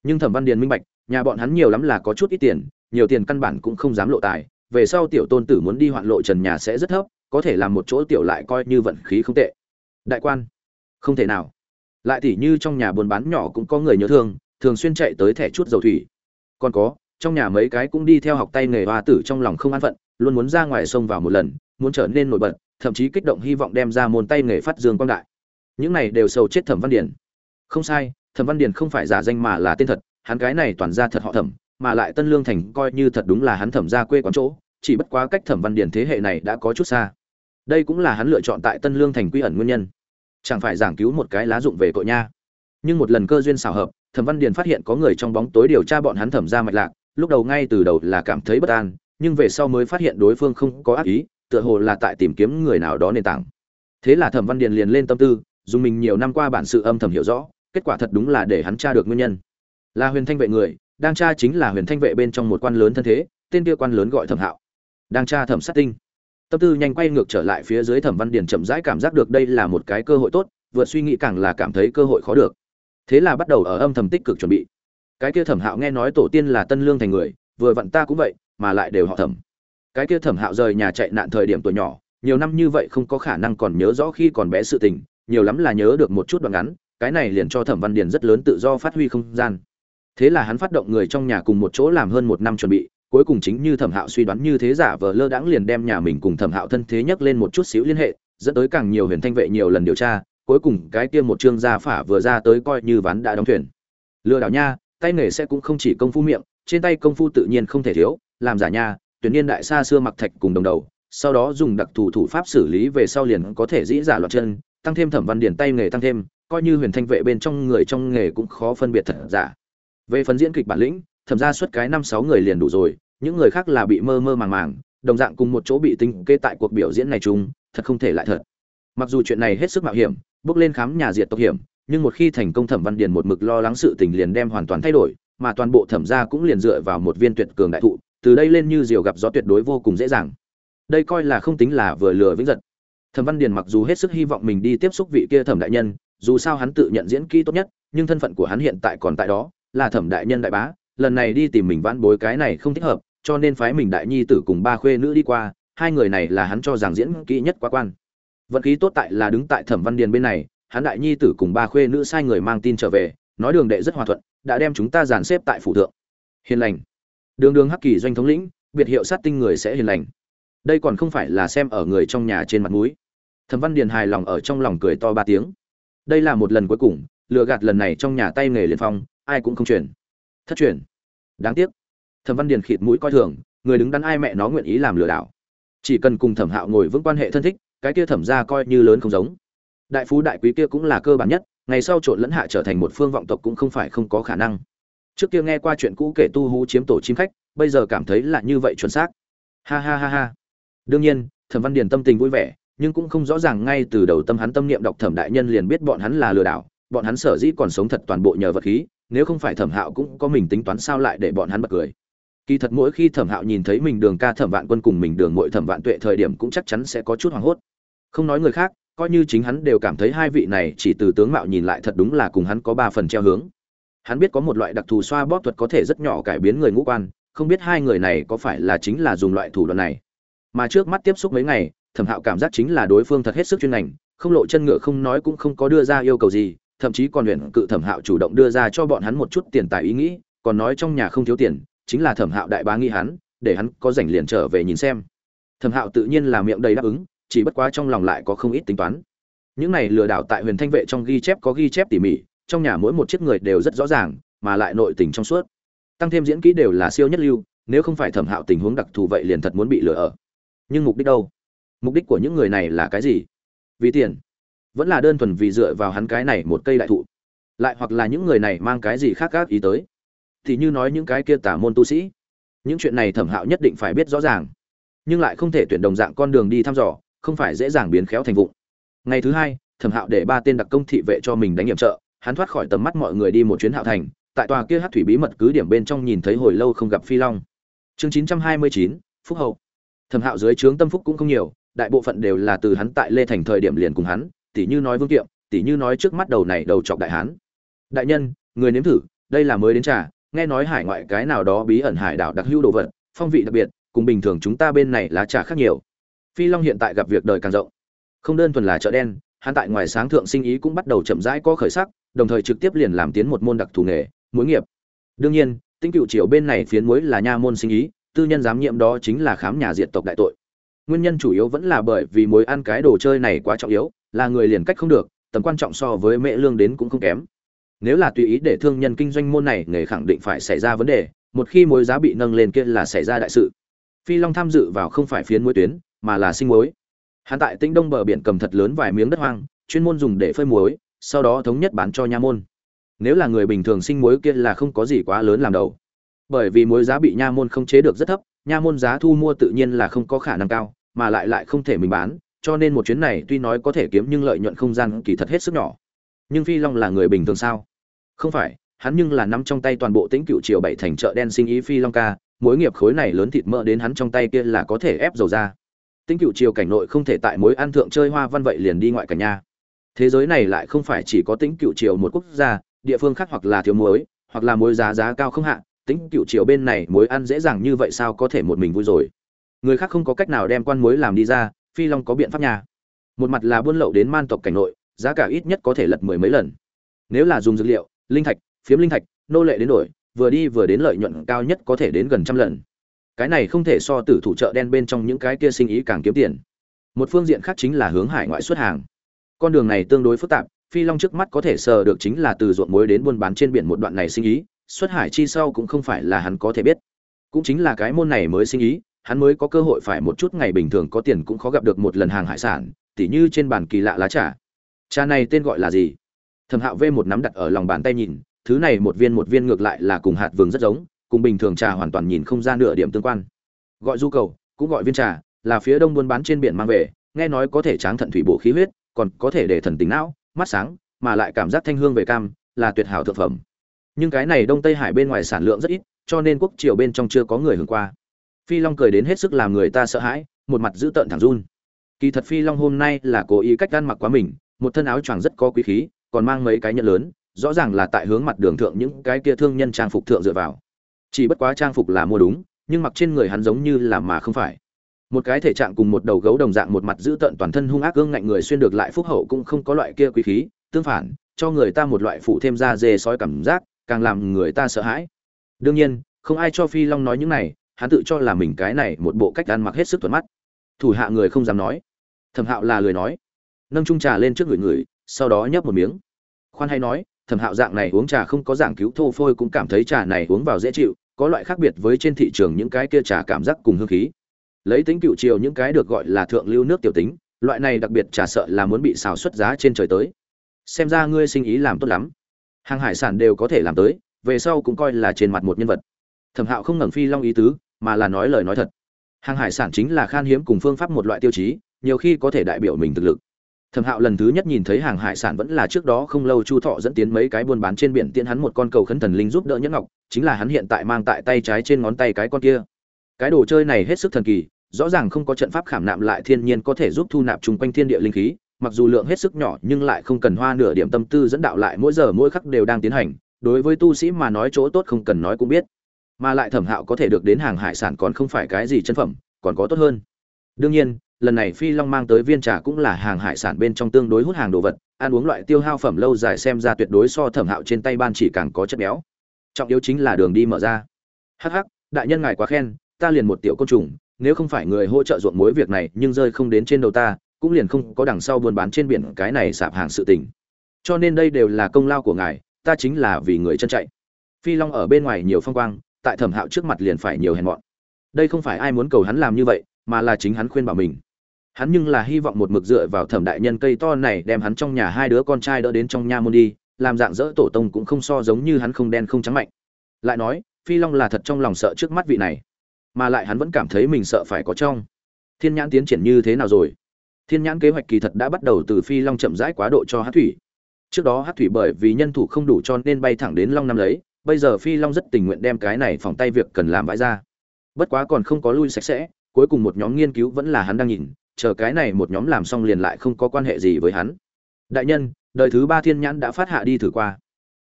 Nhưng thẩm văn điền minh bạch, nhà bọn hắn nhiều lắm là có chút ít tiền, nhiều tiền căn bản cũng không dám lộ tài, về sau tiểu tôn tử muốn đi hoạn lộ trần nhà sẽ rất thấp, có thể làm một chỗ tiểu lại coi như vận khí không tệ. Đại quan? Không thể nào. Lại tỷ như trong nhà buôn bán nhỏ cũng có người nhớ thương, thường xuyên chạy tới thẻ chút dầu thủy. Còn có, trong nhà mấy cái cũng đi theo học tay nghề hoa tử trong lòng không an phận, luôn muốn ra ngoài sông vào một lần, muốn trở nên nổi bật, thậm chí kích động hy vọng đem ra môn tay nghề phát dương quang đại. Những này đều sầu chết thẩm văn điển không sai, thẩm văn Điền không phải giả danh mà là tên thật, hắn cái này toàn ra thật họ thẩm, mà lại tân lương thành coi như thật đúng là hắn thẩm ra quê quán chỗ, chỉ bất quá cách thẩm văn Điền thế hệ này đã có chút xa. Đây cũng là hắn lựa chọn tại tân lương thành quy ẩn nguyên nhân. Chẳng phải giảng cứu một cái lá dụng về cội nha. Nhưng một lần cơ duyên xảo hợp, thẩm văn điền phát hiện có người trong bóng tối điều tra bọn hắn thẩm ra mạch lạc, lúc đầu ngay từ đầu là cảm thấy bất an, nhưng về sau mới phát hiện đối phương không có ác ý, tựa hồ là tại tìm kiếm người nào đó nền tảng. Thế là thẩm văn điền liền lên tâm tư, dùng mình nhiều năm qua bản sự âm thầm hiểu rõ kết quả thật đúng là để hắn tra được nguyên nhân. Là huyền thanh vệ người, đang tra chính là huyền thanh vệ bên trong một quan lớn thân thế, tên kia quan lớn gọi thẩm hạo. Đang tra thẩm sát tinh. Tâm tư nhanh quay ngược trở lại phía dưới thẩm văn điền chậm rãi cảm giác được đây là một cái cơ hội tốt, vượt suy nghĩ càng là cảm thấy cơ hội khó được. Thế là bắt đầu ở âm thầm tích cực chuẩn bị. Cái kia thẩm hạo nghe nói tổ tiên là tân lương thành người, vừa vặn ta cũng vậy, mà lại đều họ thẩm. Cái kia thẩm hạo rời nhà chạy nạn thời điểm tuổi nhỏ, nhiều năm như vậy không có khả năng còn nhớ rõ khi còn bé sự tình, nhiều lắm là nhớ được một chút đoạn ngắn cái này liền cho thẩm văn điền rất lớn tự do phát huy không gian. Thế là hắn phát động người trong nhà cùng một chỗ làm hơn một năm chuẩn bị, cuối cùng chính như thẩm hạo suy đoán như thế giả vờ lơ đãng liền đem nhà mình cùng thẩm hạo thân thế nhắc lên một chút xíu liên hệ, dẫn tới càng nhiều huyền thanh vệ nhiều lần điều tra, cuối cùng cái kia một chương gia phả vừa ra tới coi như ván đã đóng thuyền. Lừa đảo nha, tay nghề sẽ cũng không chỉ công phu miệng, trên tay công phu tự nhiên không thể thiếu, làm giả nha, tuyển niên đại xa xưa mặc thạch cùng đồng đầu, sau đó dùng đặc thù thủ pháp xử lý về sau liền có thể dĩ giả loạt chân, tăng thêm thẩm văn điển tay nghề tăng thêm coi như huyền thanh vệ bên trong người trong nghề cũng khó phân biệt thật giả. Về phần diễn kịch bản lĩnh, thẩm ra suốt cái năm sáu người liền đủ rồi, những người khác là bị mơ mơ màng màng, đồng dạng cùng một chỗ bị tinh kê tại cuộc biểu diễn này chung, thật không thể lại thật. Mặc dù chuyện này hết sức mạo hiểm, bước lên khám nhà diệt tộc hiểm, nhưng một khi thành công thẩm văn điền một mực lo lắng sự tình liền đem hoàn toàn thay đổi, mà toàn bộ thẩm gia cũng liền dựa vào một viên tuyệt cường đại thụ, từ đây lên như diều gặp gió tuyệt đối vô cùng dễ dàng. Đây coi là không tính là vừa lừa vĩnh giật. Thẩm văn điền mặc dù hết sức hy vọng mình đi tiếp xúc vị kia thẩm đại nhân dù sao hắn tự nhận diễn kỹ tốt nhất, nhưng thân phận của hắn hiện tại còn tại đó, là thẩm đại nhân đại bá, lần này đi tìm mình vãn bối cái này không thích hợp, cho nên phái mình đại nhi tử cùng ba khuê nữ đi qua, hai người này là hắn cho rằng diễn kỹ nhất quá quan. Vận khí tốt tại là đứng tại thẩm văn điền bên này, hắn đại nhi tử cùng ba khuê nữ sai người mang tin trở về, nói đường đệ rất hòa thuận, đã đem chúng ta dàn xếp tại phủ thượng. Hiền lành. Đường đường hắc kỳ doanh thống lĩnh, biệt hiệu sát tinh người sẽ hiền lành. Đây còn không phải là xem ở người trong nhà trên mặt mũi. Thẩm văn điền hài lòng ở trong lòng cười to ba tiếng đây là một lần cuối cùng, lừa gạt lần này trong nhà tay nghề liền phong, ai cũng không chuyển. Thất truyền. Đáng tiếc. Thẩm văn điền khịt mũi coi thường, người đứng đắn ai mẹ nó nguyện ý làm lừa đảo. Chỉ cần cùng thẩm hạo ngồi vững quan hệ thân thích, cái kia thẩm ra coi như lớn không giống. Đại phú đại quý kia cũng là cơ bản nhất, ngày sau trộn lẫn hạ trở thành một phương vọng tộc cũng không phải không có khả năng. Trước kia nghe qua chuyện cũ kể tu hú chiếm tổ chim khách, bây giờ cảm thấy là như vậy chuẩn xác. Ha ha ha ha. Đương nhiên, thẩm văn điền tâm tình vui vẻ nhưng cũng không rõ ràng ngay từ đầu tâm hắn tâm niệm đọc thẩm đại nhân liền biết bọn hắn là lừa đảo, bọn hắn sở dĩ còn sống thật toàn bộ nhờ vật khí, nếu không phải thẩm hạo cũng có mình tính toán sao lại để bọn hắn bật cười. Kỳ thật mỗi khi thẩm hạo nhìn thấy mình đường ca thẩm vạn quân cùng mình đường mội thẩm vạn tuệ thời điểm cũng chắc chắn sẽ có chút hoảng hốt. Không nói người khác, coi như chính hắn đều cảm thấy hai vị này chỉ từ tướng mạo nhìn lại thật đúng là cùng hắn có ba phần treo hướng. Hắn biết có một loại đặc thù xoa bóp thuật có thể rất nhỏ cải biến người ngũ quan, không biết hai người này có phải là chính là dùng loại thủ đoạn này. Mà trước mắt tiếp xúc mấy ngày thẩm hạo cảm giác chính là đối phương thật hết sức chuyên ngành, không lộ chân ngựa không nói cũng không có đưa ra yêu cầu gì, thậm chí còn luyện cự thẩm hạo chủ động đưa ra cho bọn hắn một chút tiền tài ý nghĩ, còn nói trong nhà không thiếu tiền, chính là thẩm hạo đại bá nghi hắn, để hắn có rảnh liền trở về nhìn xem. Thẩm hạo tự nhiên là miệng đầy đáp ứng, chỉ bất quá trong lòng lại có không ít tính toán. Những này lừa đảo tại huyền thanh vệ trong ghi chép có ghi chép tỉ mỉ, trong nhà mỗi một chiếc người đều rất rõ ràng, mà lại nội tình trong suốt. Tăng thêm diễn kỹ đều là siêu nhất lưu, nếu không phải thẩm hạo tình huống đặc thù vậy liền thật muốn bị lừa ở. Nhưng mục đích đâu? Mục đích của những người này là cái gì? Vì tiền. Vẫn là đơn thuần vì dựa vào hắn cái này một cây đại thụ. Lại hoặc là những người này mang cái gì khác gác ý tới. Thì như nói những cái kia tả môn tu sĩ. Những chuyện này thẩm hạo nhất định phải biết rõ ràng. Nhưng lại không thể tuyển đồng dạng con đường đi thăm dò, không phải dễ dàng biến khéo thành vụng. Ngày thứ hai, thẩm hạo để ba tên đặc công thị vệ cho mình đánh nhiệm trợ. Hắn thoát khỏi tầm mắt mọi người đi một chuyến hạo thành. Tại tòa kia hát thủy bí mật cứ điểm bên trong nhìn thấy hồi lâu không gặp phi long. Chương chín trăm hai mươi chín, phúc hậu. Thẩm hạo dưới trướng tâm phúc cũng không nhiều đại bộ phận đều là từ hắn tại lê thành thời điểm liền cùng hắn, tỉ như nói vương kiệm, tỉ như nói trước mắt đầu này đầu chọc đại hán. Đại nhân, người nếm thử, đây là mới đến trà, nghe nói hải ngoại cái nào đó bí ẩn hải đảo đặc hữu đồ vật, phong vị đặc biệt, cùng bình thường chúng ta bên này lá trà khác nhiều. Phi long hiện tại gặp việc đời càng rộng. Không đơn thuần là chợ đen, hắn tại ngoài sáng thượng sinh ý cũng bắt đầu chậm rãi có khởi sắc, đồng thời trực tiếp liền làm tiến một môn đặc thù nghề, muối nghiệp. Đương nhiên tinh cựu triều bên này phiến muối là nha môn sinh ý, tư nhân giám nhiệm đó chính là khám nhà diệt tộc đại tội nguyên nhân chủ yếu vẫn là bởi vì muối ăn cái đồ chơi này quá trọng yếu, là người liền cách không được, tầm quan trọng so với mẹ lương đến cũng không kém. Nếu là tùy ý để thương nhân kinh doanh môn này, nghề khẳng định phải xảy ra vấn đề, một khi mối giá bị nâng lên kia là xảy ra đại sự. Phi long tham dự vào không phải phiến muối tuyến, mà là sinh muối hắn tại tĩnh đông bờ biển cầm thật lớn vài miếng đất hoang, chuyên môn dùng để phơi muối, sau đó thống nhất bán cho nha môn. Nếu là người bình thường sinh muối kia là không có gì quá lớn làm đầu. Bởi vì muối giá bị nha môn không chế được rất thấp nha môn giá thu mua tự nhiên là không có khả năng cao, mà lại lại không thể mình bán, cho nên một chuyến này tuy nói có thể kiếm nhưng lợi nhuận không gian kỳ thật hết sức nhỏ. Nhưng phi long là người bình thường sao? Không phải, hắn nhưng là nắm trong tay toàn bộ tính cựu triều bảy thành chợ đen sinh ý phi long ca mối nghiệp khối này lớn thịt mỡ đến hắn trong tay kia là có thể ép dầu ra. Tính cựu triều cảnh nội không thể tại mối ăn thượng chơi hoa văn vậy liền đi ngoại cảnh nha. Thế giới này lại không phải chỉ có tính cựu triều một quốc gia, địa phương khác hoặc là thiếu muối, hoặc là muối giá giá cao không hạ Tính cựu triều bên này muối ăn dễ dàng như vậy sao có thể một mình vui rồi? Người khác không có cách nào đem quan muối làm đi ra, phi long có biện pháp nhà một mặt là buôn lậu đến man tộc cảnh nội, giá cả ít nhất có thể lật mười mấy lần. Nếu là dùng dược liệu, linh thạch, phiếm linh thạch, nô lệ đến đổi, vừa đi vừa đến lợi nhuận cao nhất có thể đến gần trăm lần. Cái này không thể so tử thủ chợ đen bên trong những cái kia sinh ý càng kiếm tiền. Một phương diện khác chính là hướng hải ngoại xuất hàng. Con đường này tương đối phức tạp, phi long trước mắt có thể sờ được chính là từ ruộng muối đến buôn bán trên biển một đoạn này sinh ý xuất hải chi sau cũng không phải là hắn có thể biết. Cũng chính là cái môn này mới sinh ý, hắn mới có cơ hội phải một chút ngày bình thường có tiền cũng khó gặp được một lần hàng hải sản, tỉ như trên bàn kỳ lạ lá trà. Trà này tên gọi là gì? Thẩm hạo vê một nắm đặt ở lòng bàn tay nhìn, thứ này một viên một viên ngược lại là cùng hạt vừng rất giống, cùng bình thường trà hoàn toàn nhìn không ra nửa điểm tương quan. Gọi du cầu, cũng gọi viên trà, là phía đông buôn bán trên biển mang về, nghe nói có thể tráng thận thủy bổ khí huyết, còn có thể để thần tính não, mắt sáng, mà lại cảm giác thanh hương về cam, là tuyệt hảo thực phẩm nhưng cái này đông tây hải bên ngoài sản lượng rất ít, cho nên quốc triều bên trong chưa có người hưởng qua. Phi long cười đến hết sức làm người ta sợ hãi, một mặt giữ tợn thẳng run. Kỳ thật phi long hôm nay là cố ý cách ăn mặc quá mình, một thân áo choàng rất có quý khí, còn mang mấy cái nhẫn lớn, rõ ràng là tại hướng mặt đường thượng những cái kia thương nhân trang phục thượng dựa vào. Chỉ bất quá trang phục là mua đúng, nhưng mặc trên người hắn giống như là mà không phải. Một cái thể trạng cùng một đầu gấu đồng dạng một mặt giữ tợn toàn thân hung ác gương ngạnh người xuyên được lại phúc hậu cũng không có loại kia quý khí, tương phản, cho người ta một loại phụ thêm da dê sói cảm giác càng làm người ta sợ hãi. Đương nhiên, không ai cho phi long nói những này, hắn tự cho là mình cái này một bộ cách ăn mặc hết sức thuận mắt. Thủ hạ người không dám nói. Thẩm hạo là lời nói. Nâng trung trà lên trước người người, sau đó nhấp một miếng. Khoan hay nói, thẩm hạo dạng này uống trà không có dạng cứu thô phôi cũng cảm thấy trà này uống vào dễ chịu, có loại khác biệt với trên thị trường những cái kia trà cảm giác cùng hương khí. Lấy tính cựu chiều những cái được gọi là thượng lưu nước tiểu tính, loại này đặc biệt trà sợ là muốn bị xào xuất giá trên trời tới. Xem ra ngươi sinh ý làm tốt lắm hàng hải sản đều có thể làm tới, về sau cũng coi là trên mặt một nhân vật. Thẩm hạo không ngẩng phi long ý tứ, mà là nói lời nói thật. Hàng hải sản chính là khan hiếm cùng phương pháp một loại tiêu chí, nhiều khi có thể đại biểu mình thực lực. Thẩm hạo lần thứ nhất nhìn thấy hàng hải sản vẫn là trước đó không lâu chu thọ dẫn tiến mấy cái buôn bán trên biển tiễn hắn một con cầu khấn thần linh giúp đỡ nhẫn ngọc, chính là hắn hiện tại mang tại tay trái trên ngón tay cái con kia. Cái đồ chơi này hết sức thần kỳ, rõ ràng không có trận pháp khảm nạm lại thiên nhiên có thể giúp thu nạp chung quanh thiên địa linh khí mặc dù lượng hết sức nhỏ nhưng lại không cần hoa nửa điểm tâm tư dẫn đạo lại mỗi giờ mỗi khắc đều đang tiến hành, đối với tu sĩ mà nói chỗ tốt không cần nói cũng biết. Mà lại thẩm hạo có thể được đến hàng hải sản còn không phải cái gì chân phẩm, còn có tốt hơn. Đương nhiên, lần này phi long mang tới viên trà cũng là hàng hải sản bên trong tương đối hút hàng đồ vật, ăn uống loại tiêu hao phẩm lâu dài xem ra tuyệt đối so thẩm hạo trên tay ban chỉ càng có chất béo. Trọng yếu chính là đường đi mở ra. Hắc hắc, đại nhân ngài quá khen, ta liền một tiểu côn trùng, nếu không phải người hỗ trợ ruộng mối việc này nhưng rơi không đến trên đầu ta cũng liền không có đằng sau buôn bán trên biển cái này sạp hàng sự tình. Cho nên đây đều là công lao của ngài, ta chính là vì người chân chạy. Phi long ở bên ngoài nhiều phong quang, tại thẩm hạo trước mặt liền phải nhiều hèn mọn. Đây không phải ai muốn cầu hắn làm như vậy, mà là chính hắn khuyên bảo mình. Hắn nhưng là hy vọng một mực dựa vào thẩm đại nhân cây to này đem hắn trong nhà hai đứa con trai đỡ đến trong nha môn đi, làm dạng dỡ tổ tông cũng không so giống như hắn không đen không trắng mạnh. Lại nói, phi long là thật trong lòng sợ trước mắt vị này, mà lại hắn vẫn cảm thấy mình sợ phải có trong. Thiên nhãn tiến triển như thế nào rồi? Thiên nhãn kế hoạch kỳ thật đã bắt đầu từ phi long chậm rãi quá độ cho hát thủy. Trước đó hát thủy bởi vì nhân thủ không đủ cho nên bay thẳng đến long năm lấy, bây giờ phi long rất tình nguyện đem cái này phòng tay việc cần làm bãi ra. Bất quá còn không có lui sạch sẽ, cuối cùng một nhóm nghiên cứu vẫn là hắn đang nhìn, chờ cái này một nhóm làm xong liền lại không có quan hệ gì với hắn. Đại nhân, đời thứ ba thiên nhãn đã phát hạ đi thử qua.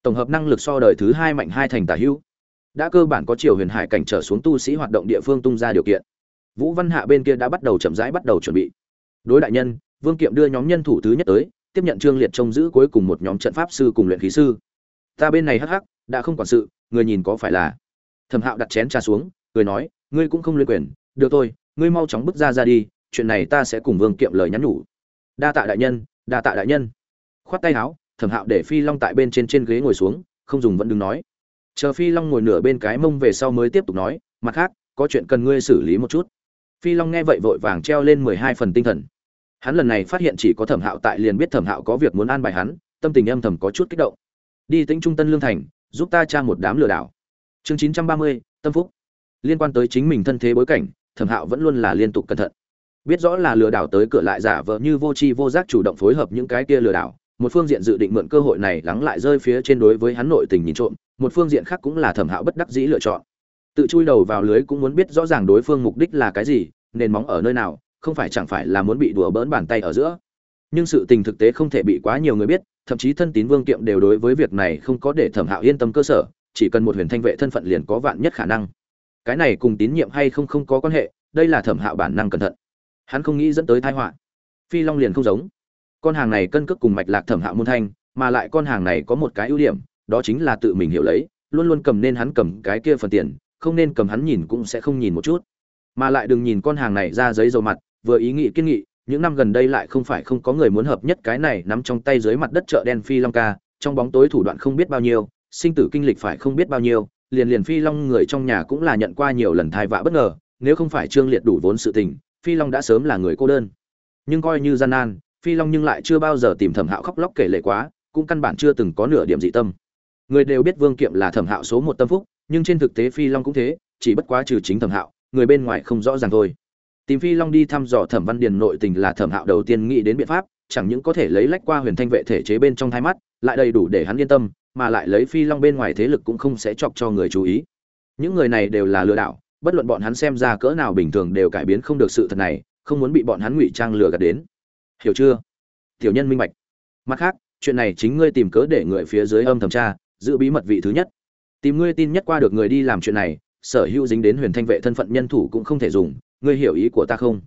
Tổng hợp năng lực so đời thứ hai mạnh hai thành tả hữu. Đã cơ bản có chiều huyền hải cảnh trở xuống tu sĩ hoạt động địa phương tung ra điều kiện. Vũ văn hạ bên kia đã bắt đầu chậm rãi bắt đầu chuẩn bị đối đại nhân, vương kiệm đưa nhóm nhân thủ thứ nhất tới, tiếp nhận trương liệt trông giữ cuối cùng một nhóm trận pháp sư cùng luyện khí sư. Ta bên này hắc hắc, đã không quản sự, người nhìn có phải là? Thẩm hạo đặt chén trà xuống, cười nói, ngươi cũng không liên quyền, được thôi, ngươi mau chóng bước ra ra đi, chuyện này ta sẽ cùng vương kiệm lời nhắn nhủ. Đa tạ đại nhân, đa tạ đại nhân. Khoát tay áo, thẩm hạo để phi long tại bên trên trên ghế ngồi xuống, không dùng vẫn đừng nói. Chờ phi long ngồi nửa bên cái mông về sau mới tiếp tục nói, mặt khác, có chuyện cần ngươi xử lý một chút. Phi long nghe vậy vội vàng treo lên mười hai phần tinh thần hắn lần này phát hiện chỉ có thẩm hạo tại liền biết thẩm hạo có việc muốn an bài hắn, tâm tình âm thầm có chút kích động. Đi tính trung tân lương thành, giúp ta tra một đám lừa đảo. Chương chín trăm ba mươi, tâm phúc. Liên quan tới chính mình thân thế bối cảnh, thẩm hạo vẫn luôn là liên tục cẩn thận. Biết rõ là lừa đảo tới cửa lại giả vờ như vô tri vô giác chủ động phối hợp những cái kia lừa đảo, một phương diện dự định mượn cơ hội này lắng lại rơi phía trên đối với hắn nội tình nhìn trộm, một phương diện khác cũng là thẩm hạo bất đắc dĩ lựa chọn. Tự chui đầu vào lưới cũng muốn biết rõ ràng đối phương mục đích là cái gì, nền móng ở nơi nào không phải chẳng phải là muốn bị đùa bỡn bàn tay ở giữa. Nhưng sự tình thực tế không thể bị quá nhiều người biết, thậm chí thân tín vương kiệm đều đối với việc này không có để thẩm hạo yên tâm cơ sở, chỉ cần một huyền thanh vệ thân phận liền có vạn nhất khả năng. Cái này cùng tín nhiệm hay không không có quan hệ, đây là thẩm hạo bản năng cẩn thận. Hắn không nghĩ dẫn tới tai họa. Phi long liền không giống. Con hàng này cân cước cùng mạch lạc thẩm hạo môn thanh, mà lại con hàng này có một cái ưu điểm, đó chính là tự mình hiểu lấy, luôn luôn cầm nên hắn cầm cái kia phần tiền, không nên cầm hắn nhìn cũng sẽ không nhìn một chút. Mà lại đừng nhìn con hàng này ra giấy dầu mặt vừa ý nghĩ kiên nghị, những năm gần đây lại không phải không có người muốn hợp nhất cái này nắm trong tay dưới mặt đất chợ đen phi long ca, trong bóng tối thủ đoạn không biết bao nhiêu, sinh tử kinh lịch phải không biết bao nhiêu, liền liền phi long người trong nhà cũng là nhận qua nhiều lần thai vạ bất ngờ, nếu không phải trương liệt đủ vốn sự tình, phi long đã sớm là người cô đơn. Nhưng coi như gian nan, phi long nhưng lại chưa bao giờ tìm thẩm hạo khóc lóc kể lệ quá, cũng căn bản chưa từng có nửa điểm dị tâm. Người đều biết vương kiệm là thẩm hạo số một tâm phúc, nhưng trên thực tế phi long cũng thế, chỉ bất quá trừ chính thẩm hạo, người bên ngoài không rõ ràng thôi tìm phi long đi thăm dò thẩm văn điền nội tình là thẩm hạo đầu tiên nghĩ đến biện pháp, chẳng những có thể lấy lách qua huyền thanh vệ thể chế bên trong hai mắt, lại đầy đủ để hắn yên tâm, mà lại lấy phi long bên ngoài thế lực cũng không sẽ chọc cho người chú ý. Những người này đều là lừa đảo, bất luận bọn hắn xem ra cỡ nào bình thường đều cải biến không được sự thật này, không muốn bị bọn hắn ngụy trang lừa gạt đến. Hiểu chưa? Tiểu nhân minh bạch. Mặt khác, chuyện này chính ngươi tìm cớ để người phía dưới âm thầm tra, giữ bí mật vị thứ nhất. Tìm ngươi tin nhất qua được người đi làm chuyện này, sở hữu dính đến huyền thanh vệ thân phận nhân thủ cũng không thể dùng ngươi hiểu ý của ta không?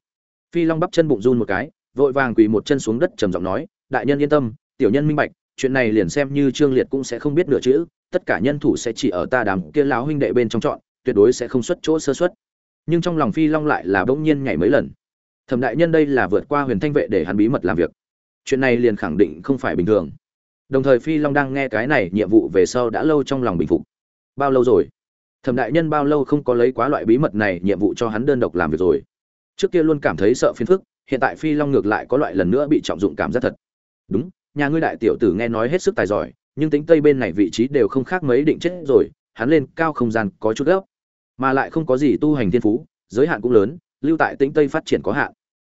Phi long bắp chân bụng run một cái, vội vàng quỳ một chân xuống đất trầm giọng nói, đại nhân yên tâm, tiểu nhân minh bạch, chuyện này liền xem như trương liệt cũng sẽ không biết nửa chữ, tất cả nhân thủ sẽ chỉ ở ta đám kia lão huynh đệ bên trong chọn, tuyệt đối sẽ không xuất chỗ sơ xuất nhưng trong lòng phi long lại là bỗng nhiên nhảy mấy lần. Thẩm đại nhân đây là vượt qua huyền thanh vệ để hắn bí mật làm việc. Chuyện này liền khẳng định không phải bình thường. Đồng thời phi long đang nghe cái này nhiệm vụ về sau đã lâu trong lòng bình phục. Bao lâu rồi? Thẩm đại nhân bao lâu không có lấy quá loại bí mật này, nhiệm vụ cho hắn đơn độc làm việc rồi. Trước kia luôn cảm thấy sợ phiền phức, hiện tại phi long ngược lại có loại lần nữa bị trọng dụng cảm giác thật. Đúng, nhà ngươi đại tiểu tử nghe nói hết sức tài giỏi, nhưng tính tây bên này vị trí đều không khác mấy định chết rồi, hắn lên cao không gian có chút gấp. Mà lại không có gì tu hành thiên phú, giới hạn cũng lớn, lưu tại tính tây phát triển có hạn.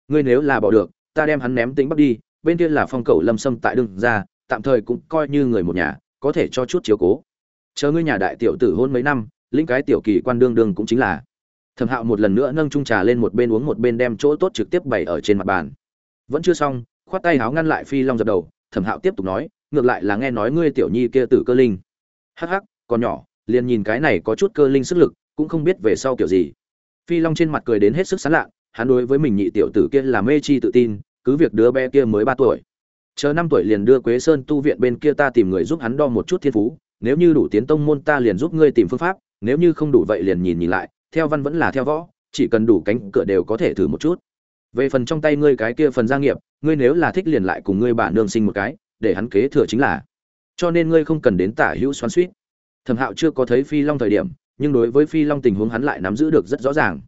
Ngươi nếu là bỏ được, ta đem hắn ném tính bắc đi, bên kia là phong cầu lâm sâm tại đường ra, tạm thời cũng coi như người một nhà, có thể cho chút chiếu cố. Chờ ngươi nhà đại tiểu tử hôn mấy năm linh cái tiểu kỳ quan đương đương cũng chính là. Thẩm hạo một lần nữa nâng trung trà lên một bên uống một bên đem chỗ tốt trực tiếp bày ở trên mặt bàn. Vẫn chưa xong, khoát tay háo ngăn lại phi long dập đầu, thẩm hạo tiếp tục nói, ngược lại là nghe nói ngươi tiểu nhi kia tử cơ linh. Hắc hắc, còn nhỏ, liền nhìn cái này có chút cơ linh sức lực, cũng không biết về sau kiểu gì. Phi long trên mặt cười đến hết sức sán lạ hắn đối với mình nhị tiểu tử kia là mê chi tự tin, cứ việc đứa bé kia mới ba tuổi. Chờ năm tuổi liền đưa quế sơn tu viện bên kia ta tìm người giúp hắn đo một chút thiên phú, nếu như đủ tiến tông môn ta liền giúp ngươi tìm phương pháp nếu như không đủ vậy liền nhìn nhìn lại, theo văn vẫn là theo võ, chỉ cần đủ cánh cửa đều có thể thử một chút. Về phần trong tay ngươi cái kia phần gia nghiệp, ngươi nếu là thích liền lại cùng ngươi bà nương sinh một cái, để hắn kế thừa chính là. Cho nên ngươi không cần đến tả hữu xoắn suýt. Thẩm hạo chưa có thấy phi long thời điểm, nhưng đối với phi long tình huống hắn lại nắm giữ được rất rõ ràng.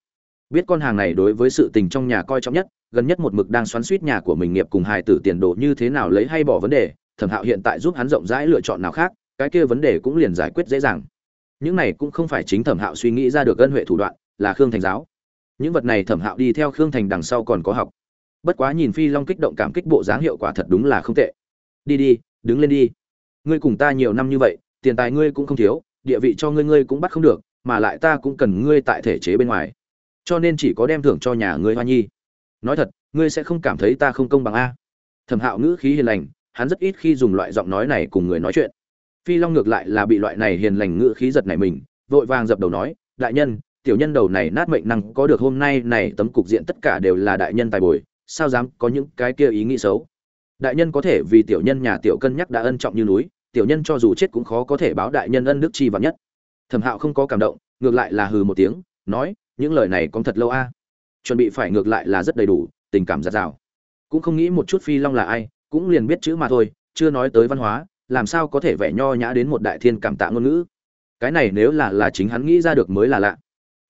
Biết con hàng này đối với sự tình trong nhà coi trọng nhất, gần nhất một mực đang xoắn suýt nhà của mình nghiệp cùng hài tử tiền đồ như thế nào lấy hay bỏ vấn đề, thẩm hạo hiện tại giúp hắn rộng rãi lựa chọn nào khác, cái kia vấn đề cũng liền giải quyết dễ dàng những này cũng không phải chính thẩm hạo suy nghĩ ra được ân huệ thủ đoạn, là khương thành giáo. Những vật này thẩm hạo đi theo khương thành đằng sau còn có học. Bất quá nhìn phi long kích động cảm kích bộ dáng hiệu quả thật đúng là không tệ. Đi đi, đứng lên đi. Ngươi cùng ta nhiều năm như vậy, tiền tài ngươi cũng không thiếu, địa vị cho ngươi ngươi cũng bắt không được, mà lại ta cũng cần ngươi tại thể chế bên ngoài. Cho nên chỉ có đem thưởng cho nhà ngươi hoa nhi. Nói thật, ngươi sẽ không cảm thấy ta không công bằng a. Thẩm hạo ngữ khí hiền lành, hắn rất ít khi dùng loại giọng nói này cùng người nói chuyện phi long ngược lại là bị loại này hiền lành ngự khí giật này mình, vội vàng dập đầu nói, đại nhân, tiểu nhân đầu này nát mệnh năng có được hôm nay này tấm cục diện tất cả đều là đại nhân tài bồi, sao dám có những cái kia ý nghĩ xấu? Đại nhân có thể vì tiểu nhân nhà tiểu cân nhắc đã ân trọng như núi, tiểu nhân cho dù chết cũng khó có thể báo đại nhân ân đức chi vạn nhất. Thẩm hạo không có cảm động, ngược lại là hừ một tiếng, nói, những lời này có thật lâu a? Chuẩn bị phải ngược lại là rất đầy đủ, tình cảm giạt rào. Cũng không nghĩ một chút phi long là ai, cũng liền biết chữ mà thôi, chưa nói tới văn hóa làm sao có thể vẻ nho nhã đến một đại thiên cảm tạ ngôn ngữ? Cái này nếu là là chính hắn nghĩ ra được mới là lạ.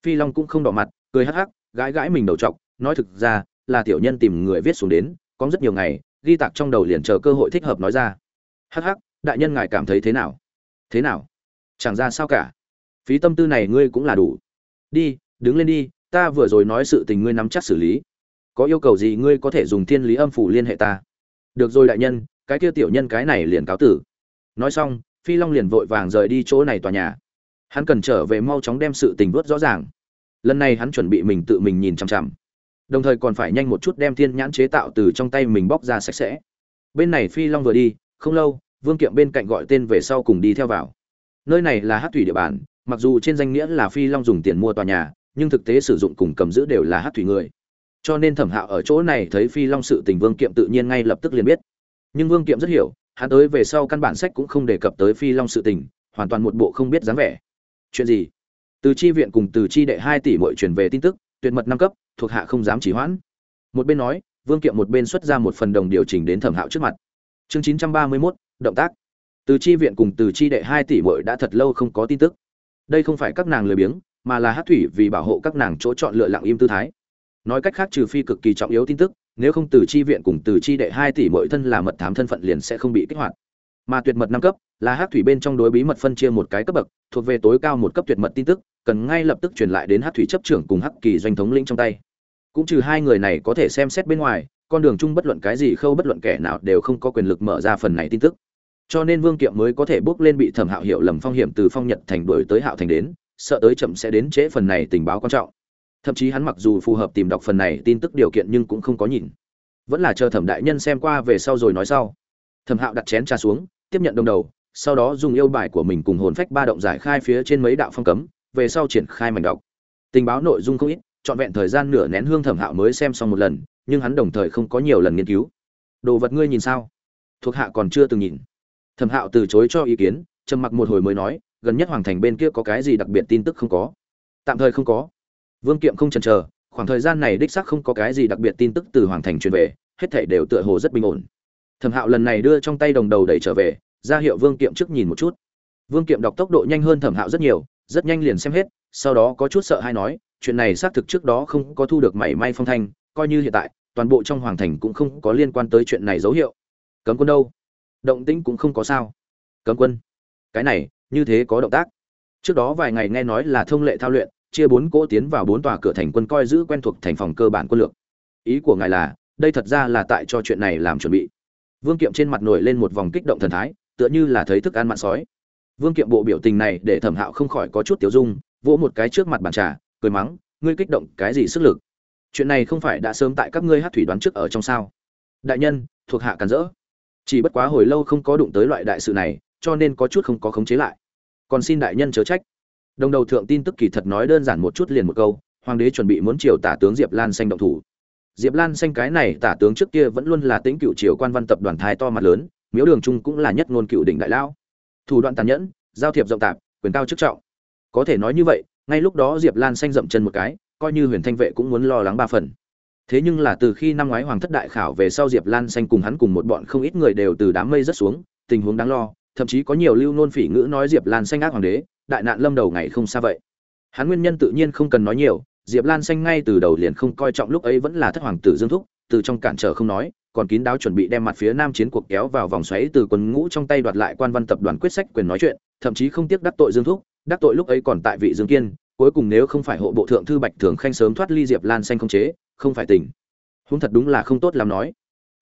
Phi long cũng không đỏ mặt, cười hắc hắc, gãi gãi mình đầu t nói thực ra, là tiểu nhân tìm người viết xuống đến, có rất nhiều ngày, ghi tạc trong đầu liền chờ cơ hội thích hợp nói ra. Hắc hắc, đại nhân ngài cảm thấy thế nào? Thế nào? Chẳng ra sao cả. Phí tâm tư này ngươi cũng là đủ. Đi, đứng lên đi, ta vừa rồi nói sự tình ngươi nắm chắc xử lý. Có yêu cầu gì ngươi có thể dùng thiên lý âm phủ liên hệ ta. Được rồi đại nhân cái kia tiểu nhân cái này liền cáo tử. Nói xong, phi long liền vội vàng rời đi chỗ này tòa nhà. Hắn cần trở về mau chóng đem sự tình vớt rõ ràng. Lần này hắn chuẩn bị mình tự mình nhìn chằm chằm. Đồng thời còn phải nhanh một chút đem thiên nhãn chế tạo từ trong tay mình bóc ra sạch sẽ. Bên này phi long vừa đi, không lâu, vương kiệm bên cạnh gọi tên về sau cùng đi theo vào. Nơi này là hát thủy địa bàn, mặc dù trên danh nghĩa là phi long dùng tiền mua tòa nhà, nhưng thực tế sử dụng cùng cầm giữ đều là hát thủy người. Cho nên thẩm hạo ở chỗ này thấy phi long sự tình vương kiệm tự nhiên ngay lập tức liền biết nhưng vương kiệm rất hiểu hắn tới về sau căn bản sách cũng không đề cập tới phi long sự tình hoàn toàn một bộ không biết dáng vẻ. Chuyện gì? Từ chi viện cùng từ chi đệ hai tỷ mội truyền về tin tức tuyệt mật năm cấp thuộc hạ không dám chỉ hoãn. Một bên nói vương kiệm một bên xuất ra một phần đồng điều chỉnh đến thẩm hạo trước mặt. Chương chín trăm ba mươi 931, động tác. Từ chi viện cùng từ chi đệ hai tỷ mội đã thật lâu không có tin tức. Đây không phải các nàng lười biếng mà là hát thủy vì bảo hộ các nàng chỗ chọn lựa lặng im tư thái. Nói cách khác trừ phi cực kỳ trọng yếu tin tức nếu không từ chi viện cùng từ chi đệ hai tỷ mỗi thân là mật thám thân phận liền sẽ không bị kích hoạt. Mà tuyệt mật năm cấp, là hát thủy bên trong đối bí mật phân chia một cái cấp bậc, thuộc về tối cao một cấp tuyệt mật tin tức, cần ngay lập tức truyền lại đến hát thủy chấp trưởng cùng hắc kỳ doanh thống lĩnh trong tay. Cũng trừ hai người này có thể xem xét bên ngoài, con đường chung bất luận cái gì khâu bất luận kẻ nào đều không có quyền lực mở ra phần này tin tức. Cho nên vương kiệm mới có thể bước lên bị thẩm hạo hiệu lầm phong hiểm từ phong nhật thành đuổi tới hạo thành đến, sợ tới chậm sẽ đến trễ phần này tình báo quan trọng thậm chí hắn mặc dù phù hợp tìm đọc phần này, tin tức điều kiện nhưng cũng không có nhìn. Vẫn là chờ thẩm đại nhân xem qua về sau rồi nói sau. Thẩm hạo đặt chén trà xuống, tiếp nhận đồng đầu, sau đó dùng yêu bài của mình cùng hồn phách ba động giải khai phía trên mấy đạo phong cấm, về sau triển khai mảnh đọc. Tình báo nội dung không ít, trọn vẹn thời gian nửa nén hương thẩm hạo mới xem xong một lần, nhưng hắn đồng thời không có nhiều lần nghiên cứu. Đồ vật ngươi nhìn sao? Thuộc hạ còn chưa từng nhìn. Thẩm hạo từ chối cho ý kiến, trầm mặc một hồi mới nói, gần nhất hoàng thành bên kia có cái gì đặc biệt tin tức không có? Tạm thời không có vương kiệm không chần chờ, khoảng thời gian này đích xác không có cái gì đặc biệt tin tức từ hoàng thành truyền về, hết thảy đều tựa hồ rất bình ổn. Thẩm hạo lần này đưa trong tay đồng đầu đẩy trở về, ra hiệu vương kiệm trước nhìn một chút. Vương kiệm đọc tốc độ nhanh hơn thẩm hạo rất nhiều, rất nhanh liền xem hết, sau đó có chút sợ hãi nói, chuyện này xác thực trước đó không có thu được mảy may phong thanh, coi như hiện tại, toàn bộ trong hoàng thành cũng không có liên quan tới chuyện này dấu hiệu. Cấm quân đâu? Động tĩnh cũng không có sao. Cấm quân. Cái này, như thế có động tác. Trước đó vài ngày nghe nói là thông lệ thao luyện chia bốn cỗ tiến vào bốn tòa cửa thành quân coi giữ quen thuộc thành phòng cơ bản quân lược. Ý của ngài là, đây thật ra là tại cho chuyện này làm chuẩn bị. Vương kiệm trên mặt nổi lên một vòng kích động thần thái, tựa như là thấy thức ăn mặn sói. Vương kiệm bộ biểu tình này để thẩm hạo không khỏi có chút tiểu dung, vỗ một cái trước mặt bàn trà, cười mắng, ngươi kích động cái gì sức lực? Chuyện này không phải đã sớm tại các ngươi hát thủy đoán trước ở trong sao? Đại nhân, thuộc hạ cản rỡ. Chỉ bất quá hồi lâu không có đụng tới loại đại sự này, cho nên có chút không có khống chế lại. Còn xin đại nhân chớ trách đồng đầu thượng tin tức kỳ thật nói đơn giản một chút liền một câu, hoàng đế chuẩn bị muốn triều tả tướng diệp lan xanh động thủ. Diệp lan xanh cái này tả tướng trước kia vẫn luôn là tính cựu triều quan văn tập đoàn thái to mặt lớn, miếu đường trung cũng là nhất ngôn cựu đỉnh đại lao thủ đoạn tàn nhẫn, giao thiệp rộng tạp, quyền cao chức trọng. Có thể nói như vậy, ngay lúc đó diệp lan xanh dậm chân một cái, coi như huyền thanh vệ cũng muốn lo lắng ba phần. Thế nhưng là từ khi năm ngoái hoàng thất đại khảo về sau diệp lan xanh cùng hắn cùng một bọn không ít người đều từ đám mây rất xuống, tình huống đáng lo thậm chí có nhiều lưu nôn phỉ ngữ nói diệp lan xanh ác hoàng đế, đại nạn lâm đầu ngày không xa vậy. Hắn nguyên nhân tự nhiên không cần nói nhiều, diệp lan xanh ngay từ đầu liền không coi trọng lúc ấy vẫn là thất hoàng tử dương thúc, từ trong cản trở không nói, còn kín đáo chuẩn bị đem mặt phía nam chiến cuộc kéo vào vòng xoáy từ quân ngũ trong tay đoạt lại quan văn tập đoàn quyết sách quyền nói chuyện, thậm chí không tiếc đắc tội dương thúc, đắc tội lúc ấy còn tại vị dương kiên, cuối cùng nếu không phải hộ bộ thượng thư bạch thường khanh sớm thoát ly diệp lan xanh không chế, không phải tỉnh. Húng thật đúng là không tốt làm nói.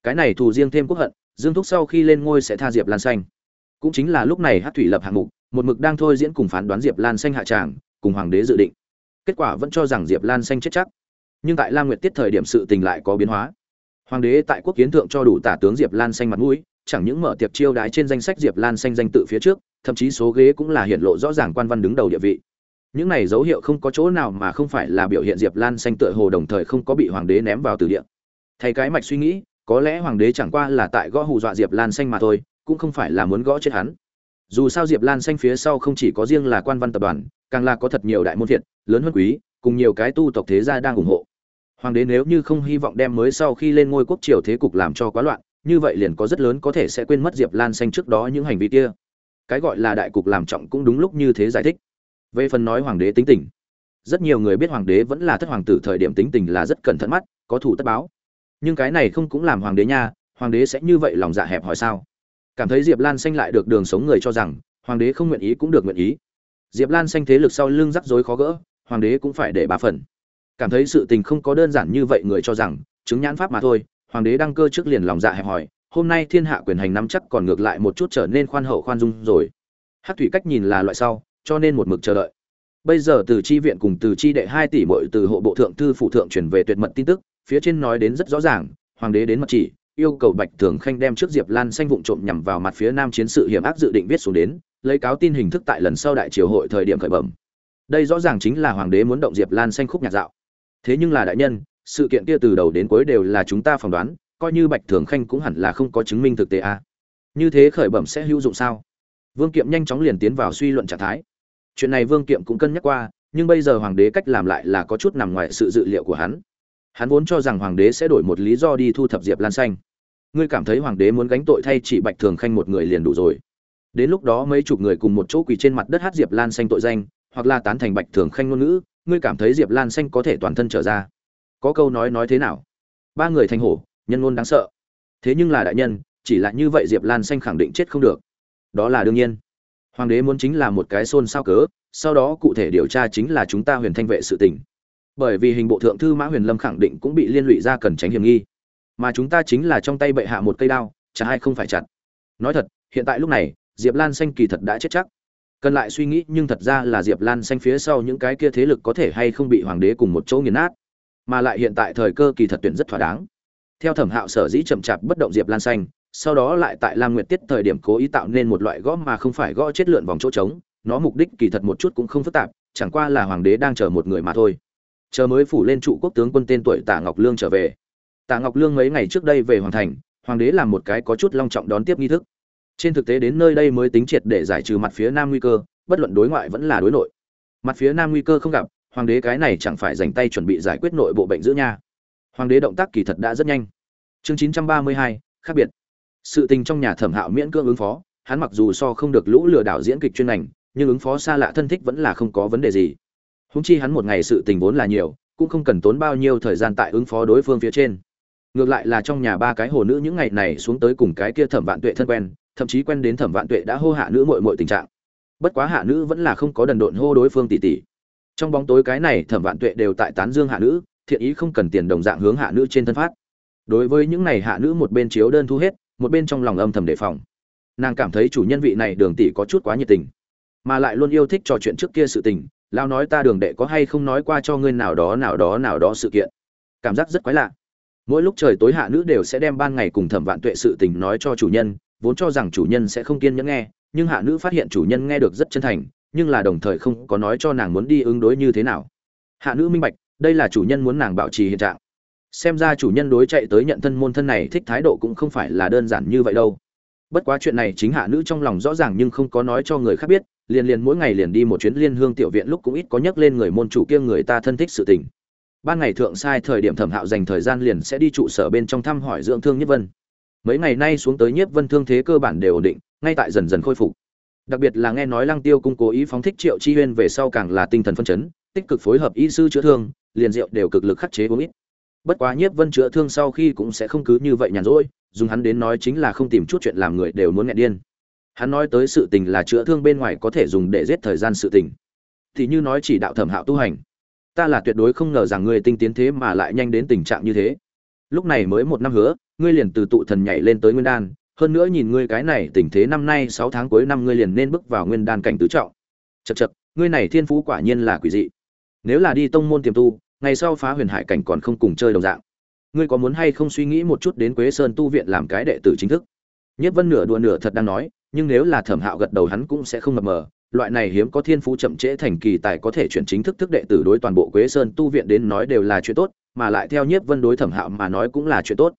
Cái này thù riêng thêm quốc hận, dương thúc sau khi lên ngôi sẽ tha diệp lan xanh cũng chính là lúc này hát thủy lập hạng mục, một mực đang thôi diễn cùng phán đoán diệp lan xanh hạ tràng, cùng hoàng đế dự định. Kết quả vẫn cho rằng diệp lan xanh chết chắc. Nhưng tại lam nguyệt tiết thời điểm sự tình lại có biến hóa. Hoàng đế tại quốc kiến thượng cho đủ tả tướng diệp lan xanh mặt mũi, chẳng những mở tiệc chiêu đái trên danh sách diệp lan xanh danh tự phía trước, thậm chí số ghế cũng là hiện lộ rõ ràng quan văn đứng đầu địa vị. Những này dấu hiệu không có chỗ nào mà không phải là biểu hiện diệp lan xanh tựa hồ đồng thời không có bị hoàng đế ném vào từ địa. Thay cái mạch suy nghĩ, có lẽ hoàng đế chẳng qua là tại gõ hù dọa diệp lan xanh mà thôi cũng không phải là muốn gõ chết hắn. Dù sao diệp lan xanh phía sau không chỉ có riêng là quan văn tập đoàn, càng là có thật nhiều đại môn thiện lớn hơn quý, cùng nhiều cái tu tộc thế gia đang ủng hộ. Hoàng đế nếu như không hy vọng đem mới sau khi lên ngôi quốc triều thế cục làm cho quá loạn, như vậy liền có rất lớn có thể sẽ quên mất diệp lan xanh trước đó những hành vi kia. Cái gọi là đại cục làm trọng cũng đúng lúc như thế giải thích. Về phần nói hoàng đế tính tình, rất nhiều người biết hoàng đế vẫn là thất hoàng tử thời điểm tính tình là rất cẩn thận mắt, có thủ tất báo. Nhưng cái này không cũng làm hoàng đế nha, hoàng đế sẽ như vậy lòng dạ hẹp hỏi sao? Cảm thấy diệp lan xanh lại được đường sống người cho rằng, hoàng đế không nguyện ý cũng được nguyện ý. Diệp lan xanh thế lực sau lưng rắc rối khó gỡ, hoàng đế cũng phải để bà phần. Cảm thấy sự tình không có đơn giản như vậy người cho rằng, chứng nhãn pháp mà thôi, hoàng đế đăng cơ trước liền lòng dạ hẹp hòi, hôm nay thiên hạ quyền hành nắm chắc còn ngược lại một chút trở nên khoan hậu khoan dung rồi. Hát thủy cách nhìn là loại sau, cho nên một mực chờ đợi. Bây giờ từ chi viện cùng từ chi đệ hai tỷ bội từ hộ bộ thượng thư phụ thượng chuyển về tuyệt mật tin tức, phía trên nói đến rất rõ ràng, hoàng đế đến mật chỉ yêu cầu bạch thường khanh đem trước diệp lan xanh vụng trộm nhằm vào mặt phía nam chiến sự hiểm ác dự định viết xuống đến, lấy cáo tin hình thức tại lần sau đại triều hội thời điểm khởi bẩm. Đây rõ ràng chính là hoàng đế muốn động diệp lan xanh khúc nhạc dạo. Thế nhưng là đại nhân, sự kiện kia từ đầu đến cuối đều là chúng ta phỏng đoán, coi như bạch thường khanh cũng hẳn là không có chứng minh thực tế a à. như thế khởi bẩm sẽ hữu dụng sao? Vương kiệm nhanh chóng liền tiến vào suy luận trạng thái. Chuyện này vương kiệm cũng cân nhắc qua, nhưng bây giờ hoàng đế cách làm lại là có chút nằm ngoài sự dự liệu của hắn hắn vốn cho rằng hoàng đế sẽ đổi một lý do đi thu thập diệp lan xanh. Ngươi cảm thấy hoàng đế muốn gánh tội thay chỉ bạch thường khanh một người liền đủ rồi. Đến lúc đó mấy chục người cùng một chỗ quỳ trên mặt đất hát diệp lan xanh tội danh, hoặc là tán thành bạch thường khanh ngôn ngữ, ngươi cảm thấy diệp lan xanh có thể toàn thân trở ra. Có câu nói nói thế nào? Ba người thành hổ, nhân ngôn đáng sợ. Thế nhưng là đại nhân, chỉ là như vậy diệp lan xanh khẳng định chết không được. Đó là đương nhiên. Hoàng đế muốn chính là một cái xôn xao cớ, sau đó cụ thể điều tra chính là chúng ta huyền thanh vệ sự tình bởi vì hình bộ thượng thư mã huyền lâm khẳng định cũng bị liên lụy ra cần tránh hiểm nghi. Mà chúng ta chính là trong tay bệ hạ một cây đao, chả ai không phải chặt. Nói thật, hiện tại lúc này, diệp lan xanh kỳ thật đã chết chắc. Cần lại suy nghĩ, nhưng thật ra là diệp lan xanh phía sau những cái kia thế lực có thể hay không bị hoàng đế cùng một chỗ nghiền nát. Mà lại hiện tại thời cơ kỳ thật tuyển rất thỏa đáng. Theo thẩm hạo sở dĩ chậm chạp bất động diệp lan xanh, sau đó lại tại lam nguyệt tiết thời điểm cố ý tạo nên một loại gõ mà không phải gõ chết lượn vòng chỗ trống, nó mục đích kỳ thật một chút cũng không phức tạp, chẳng qua là hoàng đế đang chờ một người mà thôi chờ mới phủ lên trụ quốc tướng quân tên tuổi tạ ngọc lương trở về. Tạ ngọc lương mấy ngày trước đây về hoàng thành hoàng đế làm một cái có chút long trọng đón tiếp nghi thức. Trên thực tế đến nơi đây mới tính triệt để giải trừ mặt phía nam nguy cơ bất luận đối ngoại vẫn là đối nội. Mặt phía nam nguy cơ không gặp hoàng đế cái này chẳng phải dành tay chuẩn bị giải quyết nội bộ bệnh giữ nha. Hoàng đế động tác kỳ thật đã rất nhanh. Chương 932, khác biệt. Sự tình trong nhà thẩm hạo miễn cưỡng ứng phó hắn mặc dù so không được lũ lừa đảo diễn kịch chuyên ngành nhưng ứng phó xa lạ thân thích vẫn là không có vấn đề gì húng chi hắn một ngày sự tình vốn là nhiều, cũng không cần tốn bao nhiêu thời gian tại ứng phó đối phương phía trên. Ngược lại là trong nhà ba cái hồ nữ những ngày này xuống tới cùng cái kia thẩm vạn tuệ thân quen, thậm chí quen đến thẩm vạn tuệ đã hô hạ nữ mội mội tình trạng. Bất quá hạ nữ vẫn là không có đần độn hô đối phương tỷ tỷ trong bóng tối cái này thẩm vạn tuệ đều tại tán dương hạ nữ, thiện ý không cần tiền đồng dạng hướng hạ nữ trên thân phát. Đối với những này hạ nữ một bên chiếu đơn thu hết, một bên trong lòng âm thầm đề phòng. Nàng cảm thấy chủ nhân vị này đường tỷ có chút quá nhiệt tình, mà lại luôn yêu thích trò chuyện trước kia sự tình lao nói ta đường đệ có hay không nói qua cho ngươi nào đó nào đó nào đó sự kiện. Cảm giác rất quái lạ. Mỗi lúc trời tối hạ nữ đều sẽ đem ban ngày cùng thẩm vạn tuệ sự tình nói cho chủ nhân, vốn cho rằng chủ nhân sẽ không kiên nhẫn nghe, nhưng hạ nữ phát hiện chủ nhân nghe được rất chân thành, nhưng là đồng thời không có nói cho nàng muốn đi ứng đối như thế nào. Hạ nữ minh bạch, đây là chủ nhân muốn nàng bảo trì hiện trạng. Xem ra chủ nhân đối chạy tới nhận thân môn thân này thích thái độ cũng không phải là đơn giản như vậy đâu. Bất quá chuyện này chính hạ nữ trong lòng rõ ràng nhưng không có nói cho người khác biết liền liền mỗi ngày liền đi một chuyến liên hương tiểu viện lúc cũng ít có nhắc lên người môn chủ kia người ta thân thích sự tình. Ban ngày thượng sai thời điểm thẩm hạo dành thời gian liền sẽ đi trụ sở bên trong thăm hỏi dưỡng thương nhất vân. Mấy ngày nay xuống tới nhiếp vân thương thế cơ bản đều ổn định, ngay tại dần dần khôi phục. Đặc biệt là nghe nói lăng tiêu cung cố ý phóng thích triệu chi huyên về sau càng là tinh thần phân chấn, tích cực phối hợp y sư chữa thương, liền rượu đều cực lực khắc chế uống ít. Bất quá nhiếp vân chữa thương sau khi cũng sẽ không cứ như vậy nhàn rỗi, dùng hắn đến nói chính là không tìm chút chuyện làm người đều muốn nghẹn điên hắn nói tới sự tình là chữa thương bên ngoài có thể dùng để giết thời gian sự tình. Thì như nói chỉ đạo thẩm hạo tu hành. Ta là tuyệt đối không ngờ rằng ngươi tinh tiến thế mà lại nhanh đến tình trạng như thế. Lúc này mới một năm hứa, ngươi liền từ tụ thần nhảy lên tới nguyên đan. Hơn nữa nhìn ngươi cái này tình thế năm nay sáu tháng cuối năm ngươi liền nên bước vào nguyên đan cảnh tứ trọng. Chật chật ngươi này thiên phú quả nhiên là quỷ dị. Nếu là đi tông môn tiềm tu, ngày sau phá huyền hải cảnh còn không cùng chơi đồng dạng. Ngươi có muốn hay không suy nghĩ một chút đến quế sơn tu viện làm cái đệ tử chính thức? Nhất vân nửa đùa nửa thật đang nói nhưng nếu là thẩm hạo gật đầu hắn cũng sẽ không mập mờ. Loại này hiếm có thiên phú chậm trễ thành kỳ tài có thể chuyển chính thức thức đệ tử đối toàn bộ quế sơn tu viện đến nói đều là chuyện tốt, mà lại theo nhiếp vân đối thẩm hạo mà nói cũng là chuyện tốt.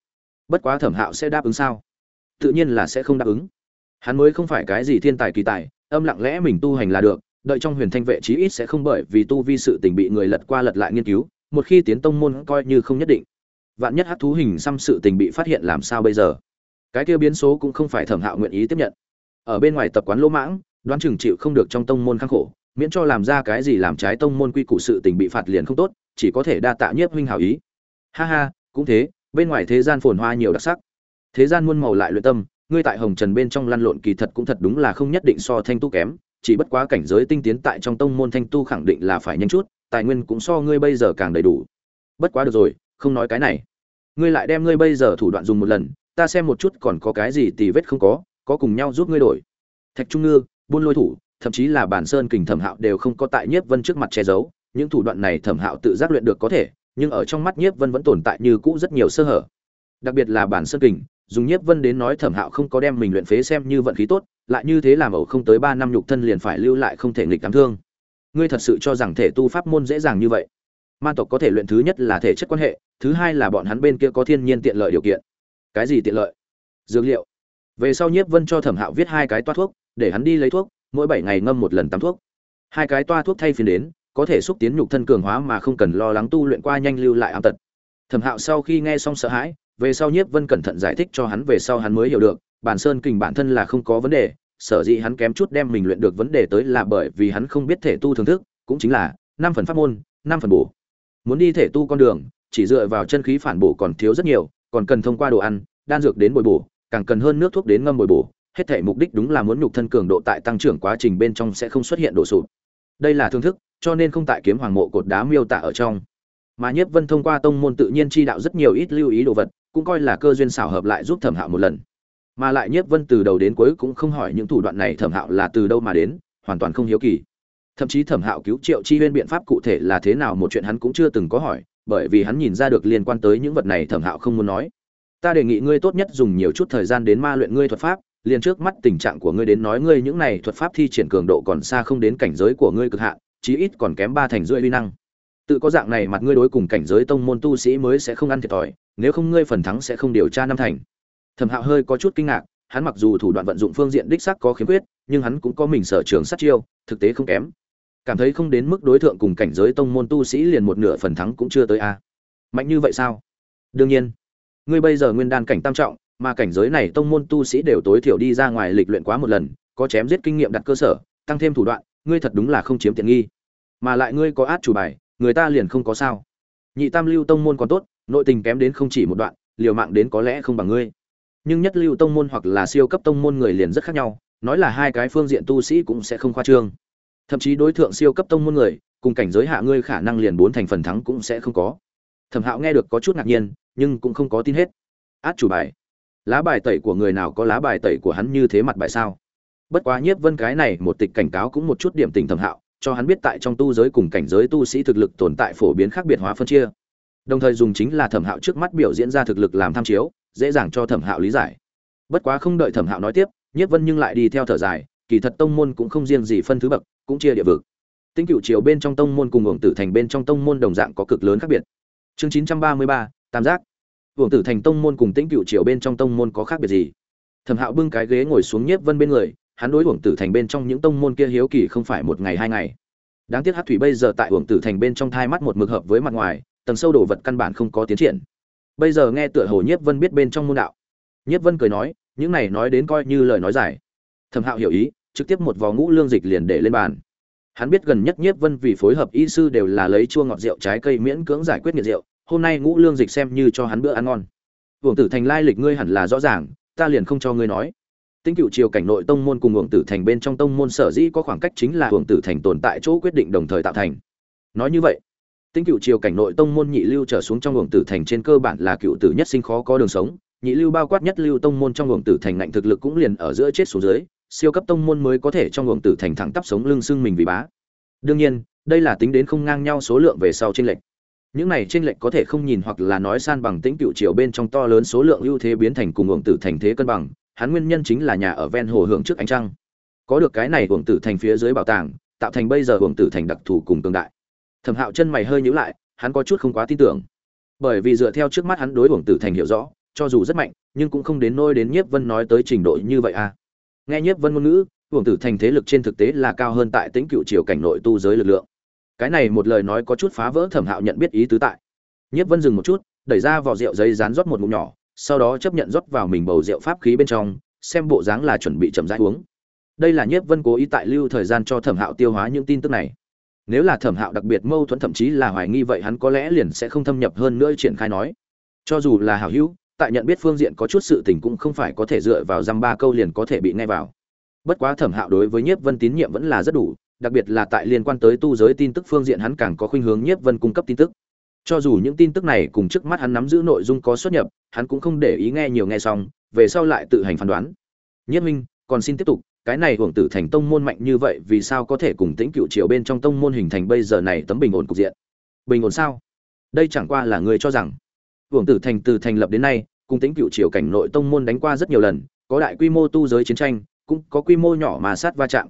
Bất quá thẩm hạo sẽ đáp ứng sao? Tự nhiên là sẽ không đáp ứng. Hắn mới không phải cái gì thiên tài kỳ tài, âm lặng lẽ mình tu hành là được, đợi trong huyền thanh vệ chí ít sẽ không bởi vì tu vi sự tình bị người lật qua lật lại nghiên cứu, một khi tiến tông môn coi như không nhất định. Vạn nhất hát thú hình xăm sự tình bị phát hiện làm sao bây giờ? Cái kia biến số cũng không phải thẩm hạo nguyện ý tiếp nhận ở bên ngoài tập quán lỗ mãng, đoán chừng chịu không được trong tông môn khắc khổ, miễn cho làm ra cái gì làm trái tông môn quy củ sự tình bị phạt liền không tốt, chỉ có thể đa tạ nhiếp huynh hảo ý. Ha ha, cũng thế, bên ngoài thế gian phồn hoa nhiều đặc sắc. Thế gian muôn màu lại luyện tâm, ngươi tại hồng trần bên trong lăn lộn kỳ thật cũng thật đúng là không nhất định so thanh tu kém, chỉ bất quá cảnh giới tinh tiến tại trong tông môn thanh tu khẳng định là phải nhanh chút, tài nguyên cũng so ngươi bây giờ càng đầy đủ. Bất quá được rồi, không nói cái này. Ngươi lại đem ngươi bây giờ thủ đoạn dùng một lần, ta xem một chút còn có cái gì tì vết không có có cùng nhau giúp ngươi đổi. Thạch trung ngư, buôn lôi thủ, thậm chí là bản sơn kình thẩm hạo đều không có tại nhiếp vân trước mặt che giấu, những thủ đoạn này thẩm hạo tự giác luyện được có thể, nhưng ở trong mắt nhiếp vân vẫn tồn tại như cũ rất nhiều sơ hở. Đặc biệt là bản sơn kình, dùng nhiếp vân đến nói thẩm hạo không có đem mình luyện phế xem như vận khí tốt, lại như thế làm ẩu không tới ba năm nhục thân liền phải lưu lại không thể nghịch cám thương. Ngươi thật sự cho rằng thể tu pháp môn dễ dàng như vậy? Man tộc có thể luyện thứ nhất là thể chất quan hệ, thứ hai là bọn hắn bên kia có thiên nhiên tiện lợi điều kiện. Cái gì tiện lợi? Dược liệu về sau nhiếp vân cho thẩm hạo viết hai cái toa thuốc, để hắn đi lấy thuốc, mỗi bảy ngày ngâm một lần tắm thuốc. Hai cái toa thuốc thay phiên đến, có thể xúc tiến nhục thân cường hóa mà không cần lo lắng tu luyện qua nhanh lưu lại ám tật. Thẩm hạo sau khi nghe xong sợ hãi, về sau nhiếp vân cẩn thận giải thích cho hắn về sau hắn mới hiểu được, bản sơn kình bản thân là không có vấn đề, sở dĩ hắn kém chút đem mình luyện được vấn đề tới là bởi vì hắn không biết thể tu thưởng thức, cũng chính là năm phần pháp môn, năm phần bổ. Muốn đi thể tu con đường, chỉ dựa vào chân khí phản bổ còn thiếu rất nhiều, còn cần thông qua đồ ăn, đan dược đến bồi bổ càng cần hơn nước thuốc đến ngâm bồi bổ, hết thể mục đích đúng là muốn nhục thân cường độ tại tăng trưởng quá trình bên trong sẽ không xuất hiện đổ sụp. Đây là thương thức, cho nên không tại kiếm hoàng mộ cột đá miêu tả ở trong. Mà nhiếp vân thông qua tông môn tự nhiên chi đạo rất nhiều ít lưu ý đồ vật, cũng coi là cơ duyên xảo hợp lại giúp thẩm hạo một lần. Mà lại nhiếp vân từ đầu đến cuối cũng không hỏi những thủ đoạn này thẩm hạo là từ đâu mà đến, hoàn toàn không hiếu kỳ. Thậm chí thẩm hạo cứu triệu chi huyên biện pháp cụ thể là thế nào một chuyện hắn cũng chưa từng có hỏi, bởi vì hắn nhìn ra được liên quan tới những vật này thẩm hạo không muốn nói ta đề nghị ngươi tốt nhất dùng nhiều chút thời gian đến ma luyện ngươi thuật pháp, liền trước mắt tình trạng của ngươi đến nói ngươi những này thuật pháp thi triển cường độ còn xa không đến cảnh giới của ngươi cực hạn, chí ít còn kém ba thành rưỡi uy năng. Tự có dạng này mặt ngươi đối cùng cảnh giới tông môn tu sĩ mới sẽ không ăn thiệt thòi, nếu không ngươi phần thắng sẽ không điều tra năm thành. Thẩm hạo hơi có chút kinh ngạc, hắn mặc dù thủ đoạn vận dụng phương diện đích sắc có khiếm khuyết, nhưng hắn cũng có mình sở trường sát chiêu, thực tế không kém. Cảm thấy không đến mức đối tượng cùng cảnh giới tông môn tu sĩ liền một nửa phần thắng cũng chưa tới a. Mạnh như vậy sao? Đương nhiên ngươi bây giờ nguyên đan cảnh tam trọng, mà cảnh giới này tông môn tu sĩ đều tối thiểu đi ra ngoài lịch luyện quá một lần, có chém giết kinh nghiệm đặt cơ sở, tăng thêm thủ đoạn, ngươi thật đúng là không chiếm tiện nghi. Mà lại ngươi có át chủ bài, người ta liền không có sao. Nhị tam lưu tông môn còn tốt, nội tình kém đến không chỉ một đoạn, liều mạng đến có lẽ không bằng ngươi. Nhưng nhất lưu tông môn hoặc là siêu cấp tông môn người liền rất khác nhau, nói là hai cái phương diện tu sĩ cũng sẽ không khoa trương. Thậm chí đối tượng siêu cấp tông môn người, cùng cảnh giới hạ ngươi khả năng liền bốn thành phần thắng cũng sẽ không có thẩm hạo nghe được có chút ngạc nhiên, nhưng cũng không có tin hết. Át chủ bài. Lá bài tẩy của người nào có lá bài tẩy của hắn như thế mặt bài sao? Bất quá nhiếp vân cái này một tịch cảnh cáo cũng một chút điểm tình thẩm hạo, cho hắn biết tại trong tu giới cùng cảnh giới tu sĩ thực lực tồn tại phổ biến khác biệt hóa phân chia. Đồng thời dùng chính là thẩm hạo trước mắt biểu diễn ra thực lực làm tham chiếu, dễ dàng cho thẩm hạo lý giải. Bất quá không đợi thẩm hạo nói tiếp, nhiếp vân nhưng lại đi theo thở dài, kỳ thật tông môn cũng không riêng gì phân thứ bậc, cũng chia địa vực. Tinh cựu chiều bên trong tông môn cùng uổng tử thành bên trong tông môn đồng dạng có cực lớn khác biệt chương chín trăm ba mươi ba, tam giác. Uổng tử thành tông môn cùng tĩnh cựu triều bên trong tông môn có khác biệt gì? Thẩm hạo bưng cái ghế ngồi xuống nhiếp vân bên người, hắn đối uổng tử thành bên trong những tông môn kia hiếu kỳ không phải một ngày hai ngày. Đáng tiếc hát thủy bây giờ tại uổng tử thành bên trong thai mắt một mực hợp với mặt ngoài, tầng sâu đồ vật căn bản không có tiến triển. Bây giờ nghe tựa hồ nhiếp vân biết bên trong môn đạo. Nhiếp vân cười nói, những này nói đến coi như lời nói giải thẩm hạo hiểu ý, trực tiếp một vò ngũ lương dịch liền để lên bàn hắn biết gần nhất nhiếp vân vì phối hợp y sư đều là lấy chua ngọt rượu trái cây miễn cưỡng giải quyết nghiệt rượu hôm nay ngũ lương dịch xem như cho hắn bữa ăn ngon uổng tử thành lai lịch ngươi hẳn là rõ ràng ta liền không cho ngươi nói Tính cựu triều cảnh nội tông môn cùng uổng tử thành bên trong tông môn sở dĩ có khoảng cách chính là uổng tử thành tồn tại chỗ quyết định đồng thời tạo thành. Nói như vậy, tính cựu triều cảnh nội tông môn nhị lưu trở xuống trong uổng tử thành trên cơ bản là cựu tử nhất sinh khó có đường sống, nhị lưu bao quát nhất lưu tông môn trong uổng tử thành ngạnh thực lực cũng liền ở giữa chết xuống dưới, siêu cấp tông môn mới có thể trong luồng tử thành thẳng tắp sống lưng xương mình vì bá. Đương nhiên, đây là tính đến không ngang nhau số lượng về sau trên lệch. Những này trên lệch có thể không nhìn hoặc là nói san bằng tính cựu chiều bên trong to lớn số lượng ưu thế biến thành cùng luồng tử thành thế cân bằng, hắn nguyên nhân chính là nhà ở ven hồ hưởng trước ánh trăng có được cái này luồng tử thành phía dưới bảo tàng tạo thành bây giờ luồng tử thành đặc thù cùng tương đại thẩm hạo chân mày hơi nhíu lại hắn có chút không quá tin tưởng bởi vì dựa theo trước mắt hắn đối luồng tử thành hiểu rõ cho dù rất mạnh nhưng cũng không đến nôi đến nhiếp vân nói tới trình độ như vậy à nghe nhiếp vân ngôn ngữ, hưởng tử thành thế lực trên thực tế là cao hơn tại tính cựu triều cảnh nội tu giới lực lượng. Cái này một lời nói có chút phá vỡ thẩm hạo nhận biết ý tứ tại. Nhiếp vân dừng một chút, đẩy ra vỏ rượu giấy rán rót một ngụm nhỏ, sau đó chấp nhận rót vào mình bầu rượu pháp khí bên trong, xem bộ dáng là chuẩn bị chậm rãi uống. Đây là nhiếp vân cố ý tại lưu thời gian cho thẩm hạo tiêu hóa những tin tức này. Nếu là thẩm hạo đặc biệt mâu thuẫn thậm chí là hoài nghi vậy hắn có lẽ liền sẽ không thâm nhập hơn nữa triển khai nói. Cho dù là hảo hữu tại nhận biết phương diện có chút sự tình cũng không phải có thể dựa vào dăm ba câu liền có thể bị nghe vào. Bất quá thẩm hạo đối với nhiếp vân tín nhiệm vẫn là rất đủ, đặc biệt là tại liên quan tới tu giới tin tức phương diện hắn càng có khuynh hướng nhiếp vân cung cấp tin tức. Cho dù những tin tức này cùng trước mắt hắn nắm giữ nội dung có xuất nhập, hắn cũng không để ý nghe nhiều nghe xong, về sau lại tự hành phán đoán. Nhất minh, còn xin tiếp tục, cái này hưởng tử thành tông môn mạnh như vậy vì sao có thể cùng tĩnh cựu triều bên trong tông môn hình thành bây giờ này tấm bình ổn cục diện? Bình ổn sao? Đây chẳng qua là người cho rằng hưởng tử thành từ thành lập đến nay, cùng tính cựu triều cảnh nội tông môn đánh qua rất nhiều lần, có đại quy mô tu giới chiến tranh, cũng có quy mô nhỏ mà sát va chạm.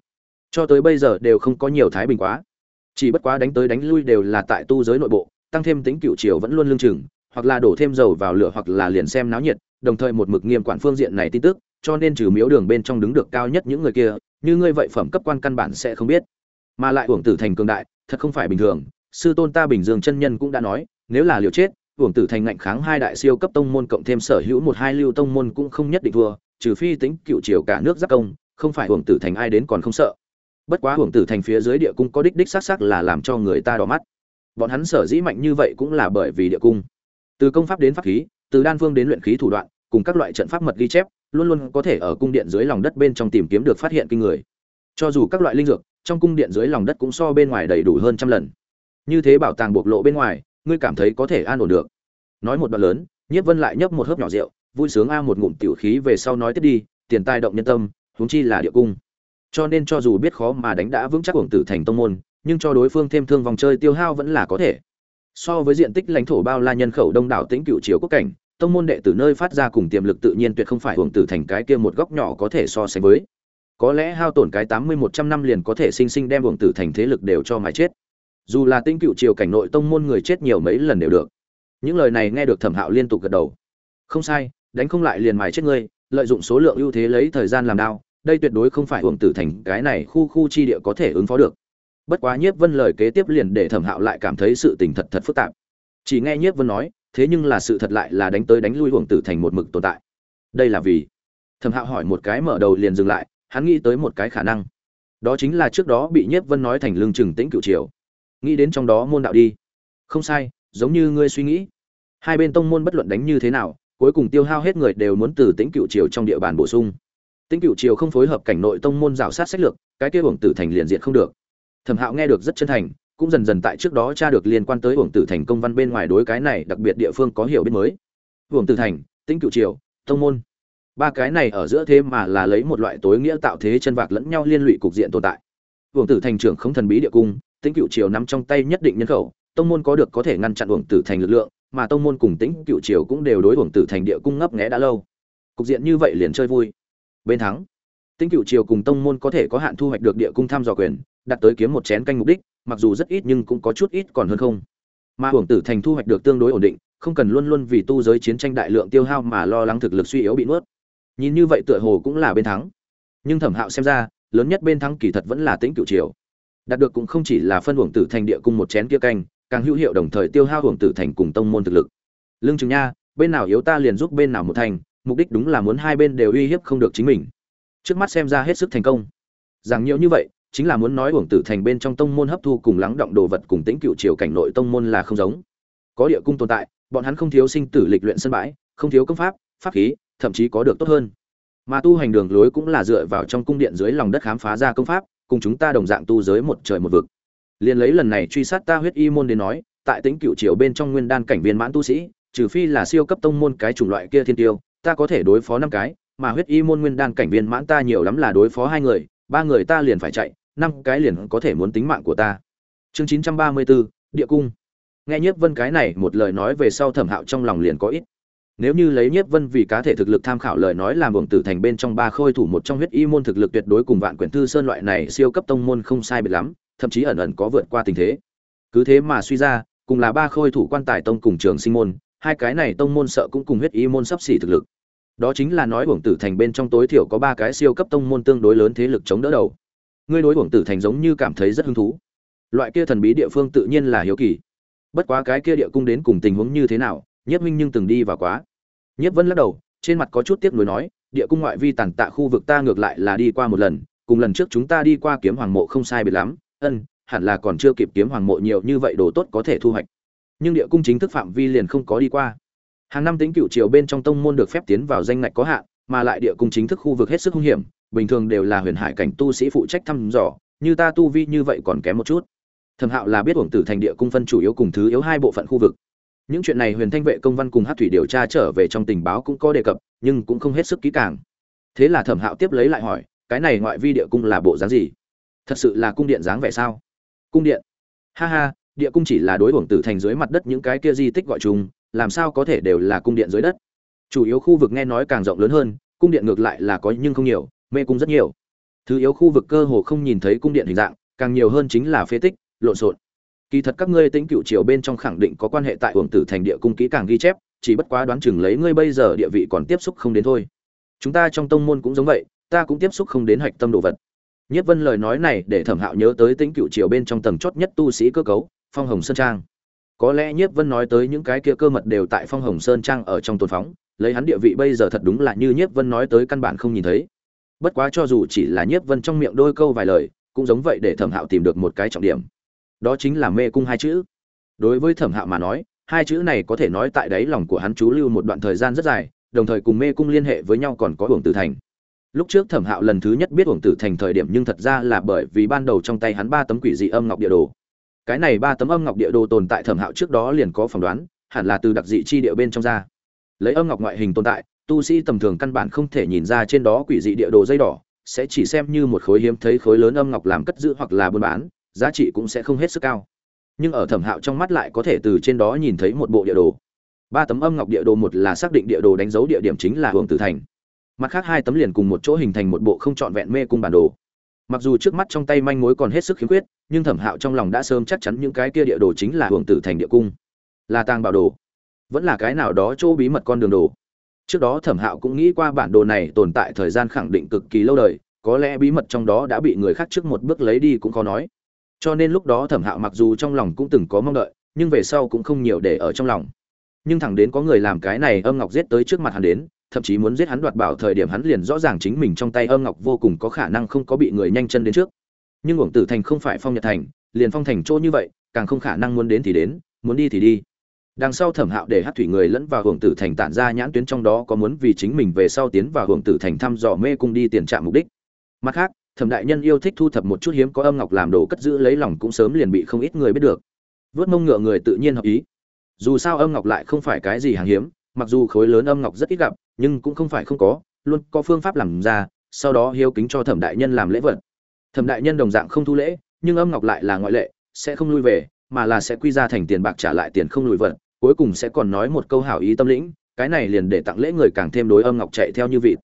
Cho tới bây giờ đều không có nhiều thái bình quá. Chỉ bất quá đánh tới đánh lui đều là tại tu giới nội bộ, tăng thêm tính cựu triều vẫn luôn lương chừng, hoặc là đổ thêm dầu vào lửa hoặc là liền xem náo nhiệt, đồng thời một mực nghiêm quản phương diện này tin tức, cho nên trừ miếu đường bên trong đứng được cao nhất những người kia, như ngươi vậy phẩm cấp quan căn bản sẽ không biết. Mà lại uổng tử thành cường đại, thật không phải bình thường, sư tôn ta bình dương chân nhân cũng đã nói, nếu là liều chết uổng tử thành ngạnh kháng hai đại siêu cấp tông môn cộng thêm sở hữu một hai lưu tông môn cũng không nhất định thua, trừ phi tính cựu triều cả nước giáp công, không phải uổng tử thành ai đến còn không sợ. Bất quá uổng tử thành phía dưới địa cung có đích đích xác xác là làm cho người ta đỏ mắt. Bọn hắn sở dĩ mạnh như vậy cũng là bởi vì địa cung. Từ công pháp đến pháp khí, từ đan phương đến luyện khí thủ đoạn, cùng các loại trận pháp mật ghi chép, luôn luôn có thể ở cung điện dưới lòng đất bên trong tìm kiếm được phát hiện kinh người. Cho dù các loại linh dược, trong cung điện dưới lòng đất cũng so bên ngoài đầy đủ hơn trăm lần. Như thế bảo tàng bộc lộ bên ngoài ngươi cảm thấy có thể an ổn được. Nói một đoạn lớn, nhiếp vân lại nhấp một hớp nhỏ rượu, vui sướng a một ngụm tiểu khí về sau nói tiếp đi, tiền tài động nhân tâm, huống chi là địa cung. Cho nên cho dù biết khó mà đánh đã vững chắc uổng tử thành tông môn, nhưng cho đối phương thêm thương vòng chơi tiêu hao vẫn là có thể. So với diện tích lãnh thổ bao la nhân khẩu đông đảo tĩnh cựu chiếu quốc cảnh, tông môn đệ tử nơi phát ra cùng tiềm lực tự nhiên tuyệt không phải uổng tử thành cái kia một góc nhỏ có thể so sánh với. Có lẽ hao tổn cái tám mươi một trăm năm liền có thể sinh sinh đem uổng tử thành thế lực đều cho mái chết dù là tinh cựu triều cảnh nội tông môn người chết nhiều mấy lần đều được. Những lời này nghe được thẩm hạo liên tục gật đầu. Không sai, đánh không lại liền mài chết ngươi, lợi dụng số lượng ưu thế lấy thời gian làm đao, đây tuyệt đối không phải uổng tử thành cái này khu khu chi địa có thể ứng phó được. Bất quá nhiếp vân lời kế tiếp liền để thẩm hạo lại cảm thấy sự tình thật thật phức tạp. Chỉ nghe nhiếp vân nói, thế nhưng là sự thật lại là đánh tới đánh lui uổng tử thành một mực tồn tại. Đây là vì? Thẩm hạo hỏi một cái mở đầu liền dừng lại, hắn nghĩ tới một cái khả năng. Đó chính là trước đó bị nhiếp vân nói thành lương trừng tĩnh cựu triều nghĩ đến trong đó môn đạo đi. Không sai, giống như ngươi suy nghĩ. Hai bên tông môn bất luận đánh như thế nào, cuối cùng tiêu hao hết người đều muốn từ tĩnh cựu triều trong địa bàn bổ sung. Tĩnh cựu triều không phối hợp cảnh nội tông môn rào sát sách lược, cái kia uổng tử thành liền diện không được. Thẩm hạo nghe được rất chân thành, cũng dần dần tại trước đó tra được liên quan tới uổng tử thành công văn bên ngoài đối cái này đặc biệt địa phương có hiểu biết mới. Uổng tử thành, tĩnh cựu triều, tông môn. Ba cái này ở giữa thế mà là lấy một loại tối nghĩa tạo thế chân vạc lẫn nhau liên lụy cục diện tồn tại. Uổng tử thành trưởng không thần bí địa cung tĩnh cựu triều nắm trong tay nhất định nhân khẩu, tông môn có được có thể ngăn chặn uổng tử thành lực lượng, mà tông môn cùng tĩnh cựu triều cũng đều đối uổng tử thành địa cung ngấp nghé đã lâu. Cục diện như vậy liền chơi vui. Bên thắng, tĩnh cựu triều cùng tông môn có thể có hạn thu hoạch được địa cung tham dò quyền, đặt tới kiếm một chén canh mục đích, mặc dù rất ít nhưng cũng có chút ít còn hơn không. Mà uổng tử thành thu hoạch được tương đối ổn định, không cần luôn luôn vì tu giới chiến tranh đại lượng tiêu hao mà lo lắng thực lực suy yếu bị nuốt. Nhìn như vậy tựa hồ cũng là bên thắng. Nhưng thẩm hạo xem ra, lớn nhất bên thắng kỳ thật vẫn là tĩnh cựu triều đạt được cũng không chỉ là phân uổng tử thành địa cung một chén kia canh, càng hữu hiệu đồng thời tiêu hao uổng tử thành cùng tông môn thực lực. Lương trường nha, bên nào yếu ta liền giúp bên nào một thành, mục đích đúng là muốn hai bên đều uy hiếp không được chính mình. Trước mắt xem ra hết sức thành công. Rằng nhiều như vậy, chính là muốn nói uổng tử thành bên trong tông môn hấp thu cùng lắng động đồ vật cùng tĩnh cựu triều cảnh nội tông môn là không giống. Có địa cung tồn tại, bọn hắn không thiếu sinh tử lịch luyện sân bãi, không thiếu công pháp pháp khí, thậm chí có được tốt hơn. Mà tu hành đường lối cũng là dựa vào trong cung điện dưới lòng đất khám phá ra công pháp cùng chúng ta đồng dạng tu giới một trời một vực. Liền lấy lần này truy sát ta huyết y môn đến nói, tại tính cựu triều bên trong nguyên đan cảnh viên mãn tu sĩ, trừ phi là siêu cấp tông môn cái chủng loại kia thiên tiêu, ta có thể đối phó năm cái, mà huyết y môn nguyên đan cảnh viên mãn ta nhiều lắm là đối phó hai người, ba người ta liền phải chạy, năm cái liền có thể muốn tính mạng của ta. Chương chín trăm ba mươi bốn, địa cung. Nghe nhiếp vân cái này một lời nói về sau thẩm hạo trong lòng liền có ít nếu như lấy nhiếp vân vì cá thể thực lực tham khảo lời nói làm buồng tử thành bên trong ba khôi thủ một trong huyết y môn thực lực tuyệt đối cùng vạn quyển thư sơn loại này siêu cấp tông môn không sai biệt lắm, thậm chí ẩn ẩn có vượt qua tình thế. Cứ thế mà suy ra, cùng là ba khôi thủ quan tài tông cùng trường sinh môn, hai cái này tông môn sợ cũng cùng huyết y môn sắp xỉ thực lực. Đó chính là nói buồng tử thành bên trong tối thiểu có ba cái siêu cấp tông môn tương đối lớn thế lực chống đỡ đầu. Ngươi đối buồng tử thành giống như cảm thấy rất hứng thú. Loại kia thần bí địa phương tự nhiên là hiếu kỳ. Bất quá cái kia địa cung đến cùng tình huống như thế nào nhiếp minh nhưng từng đi vào quá. Nhiếp vân lắc đầu, trên mặt có chút tiếc nuối nói, địa cung ngoại vi tàn tạ khu vực ta ngược lại là đi qua một lần, cùng lần trước chúng ta đi qua kiếm hoàng mộ không sai biệt lắm, ân, hẳn là còn chưa kịp kiếm hoàng mộ nhiều như vậy đồ tốt có thể thu hoạch. Nhưng địa cung chính thức phạm vi liền không có đi qua. Hàng năm tính cựu triều bên trong tông môn được phép tiến vào danh ngạch có hạn, mà lại địa cung chính thức khu vực hết sức hung hiểm, bình thường đều là huyền hải cảnh tu sĩ phụ trách thăm dò, như ta tu vi như vậy còn kém một chút. Thẩm hạo là biết uổng tử thành địa cung phân chủ yếu cùng thứ yếu hai bộ phận khu vực những chuyện này huyền thanh vệ công văn cùng hát thủy điều tra trở về trong tình báo cũng có đề cập, nhưng cũng không hết sức kỹ càng. Thế là thẩm hạo tiếp lấy lại hỏi, cái này ngoại vi địa cung là bộ dáng gì? Thật sự là cung điện dáng vẻ sao? Cung điện? Ha ha, địa cung chỉ là đối hưởng tử thành dưới mặt đất những cái kia di tích gọi chung, làm sao có thể đều là cung điện dưới đất? Chủ yếu khu vực nghe nói càng rộng lớn hơn, cung điện ngược lại là có nhưng không nhiều, mê cung rất nhiều. Thứ yếu khu vực cơ hồ không nhìn thấy cung điện hình dạng, càng nhiều hơn chính là phế tích, lộn xộn kỳ thật các ngươi tính cựu triều bên trong khẳng định có quan hệ tại hưởng tử thành địa cung kỹ càng ghi chép, chỉ bất quá đoán chừng lấy ngươi bây giờ địa vị còn tiếp xúc không đến thôi. Chúng ta trong tông môn cũng giống vậy, ta cũng tiếp xúc không đến hạch tâm đồ vật. Nhất vân lời nói này để thẩm hạo nhớ tới tính cựu triều bên trong tầng chót nhất tu sĩ cơ cấu, phong hồng sơn trang. Có lẽ nhất vân nói tới những cái kia cơ mật đều tại phong hồng sơn trang ở trong tồn phóng, lấy hắn địa vị bây giờ thật đúng là như nhất vân nói tới căn bản không nhìn thấy. Bất quá cho dù chỉ là nhất vân trong miệng đôi câu vài lời, cũng giống vậy để thẩm hạo tìm được một cái trọng điểm đó chính là mê cung hai chữ. Đối với thẩm hạo mà nói, hai chữ này có thể nói tại đáy lòng của hắn chú lưu một đoạn thời gian rất dài, đồng thời cùng mê cung liên hệ với nhau còn có uổng tử thành. Lúc trước thẩm hạo lần thứ nhất biết uổng tử thành thời điểm nhưng thật ra là bởi vì ban đầu trong tay hắn ba tấm quỷ dị âm ngọc địa đồ. Cái này ba tấm âm ngọc địa đồ tồn tại thẩm hạo trước đó liền có phỏng đoán, hẳn là từ đặc dị chi địa bên trong ra. Lấy âm ngọc ngoại hình tồn tại, tu sĩ tầm thường căn bản không thể nhìn ra trên đó quỷ dị địa đồ dây đỏ, sẽ chỉ xem như một khối hiếm thấy khối lớn âm ngọc làm cất giữ hoặc là buôn bán giá trị cũng sẽ không hết sức cao. Nhưng ở thẩm hạo trong mắt lại có thể từ trên đó nhìn thấy một bộ địa đồ. Ba tấm âm ngọc địa đồ, một là xác định địa đồ đánh dấu địa điểm chính là hưởng tử thành. Mặt khác hai tấm liền cùng một chỗ hình thành một bộ không trọn vẹn mê cung bản đồ. Mặc dù trước mắt trong tay manh mối còn hết sức khiếm khuyết, nhưng thẩm hạo trong lòng đã sớm chắc chắn những cái kia địa đồ chính là hưởng tử thành địa cung. Là tàng bảo đồ. Vẫn là cái nào đó chỗ bí mật con đường đồ. Trước đó thẩm hạo cũng nghĩ qua bản đồ này tồn tại thời gian khẳng định cực kỳ lâu đời, có lẽ bí mật trong đó đã bị người khác trước một bước lấy đi cũng khó nói cho nên lúc đó thẩm hạo mặc dù trong lòng cũng từng có mong đợi, nhưng về sau cũng không nhiều để ở trong lòng. Nhưng thẳng đến có người làm cái này âm ngọc giết tới trước mặt hắn đến, thậm chí muốn giết hắn đoạt bảo thời điểm hắn liền rõ ràng chính mình trong tay âm ngọc vô cùng có khả năng không có bị người nhanh chân đến trước. Nhưng uổng tử thành không phải phong nhật thành, liền phong thành chỗ như vậy, càng không khả năng muốn đến thì đến, muốn đi thì đi. Đằng sau thẩm hạo để hát thủy người lẫn vào hưởng tử thành tản ra nhãn tuyến trong đó có muốn vì chính mình về sau tiến vào hưởng tử thành thăm dò mê cung đi tiền trạm mục đích. Mặt khác thẩm đại nhân yêu thích thu thập một chút hiếm có âm ngọc làm đồ cất giữ lấy lòng cũng sớm liền bị không ít người biết được. Vớt mông ngựa người tự nhiên hợp ý. Dù sao âm ngọc lại không phải cái gì hàng hiếm, mặc dù khối lớn âm ngọc rất ít gặp, nhưng cũng không phải không có, luôn có phương pháp làm ra, sau đó hiếu kính cho thẩm đại nhân làm lễ vật. Thẩm đại nhân đồng dạng không thu lễ, nhưng âm ngọc lại là ngoại lệ, sẽ không lui về, mà là sẽ quy ra thành tiền bạc trả lại tiền không lùi vật, cuối cùng sẽ còn nói một câu hảo ý tâm lĩnh, cái này liền để tặng lễ người càng thêm đối âm ngọc chạy theo như vịt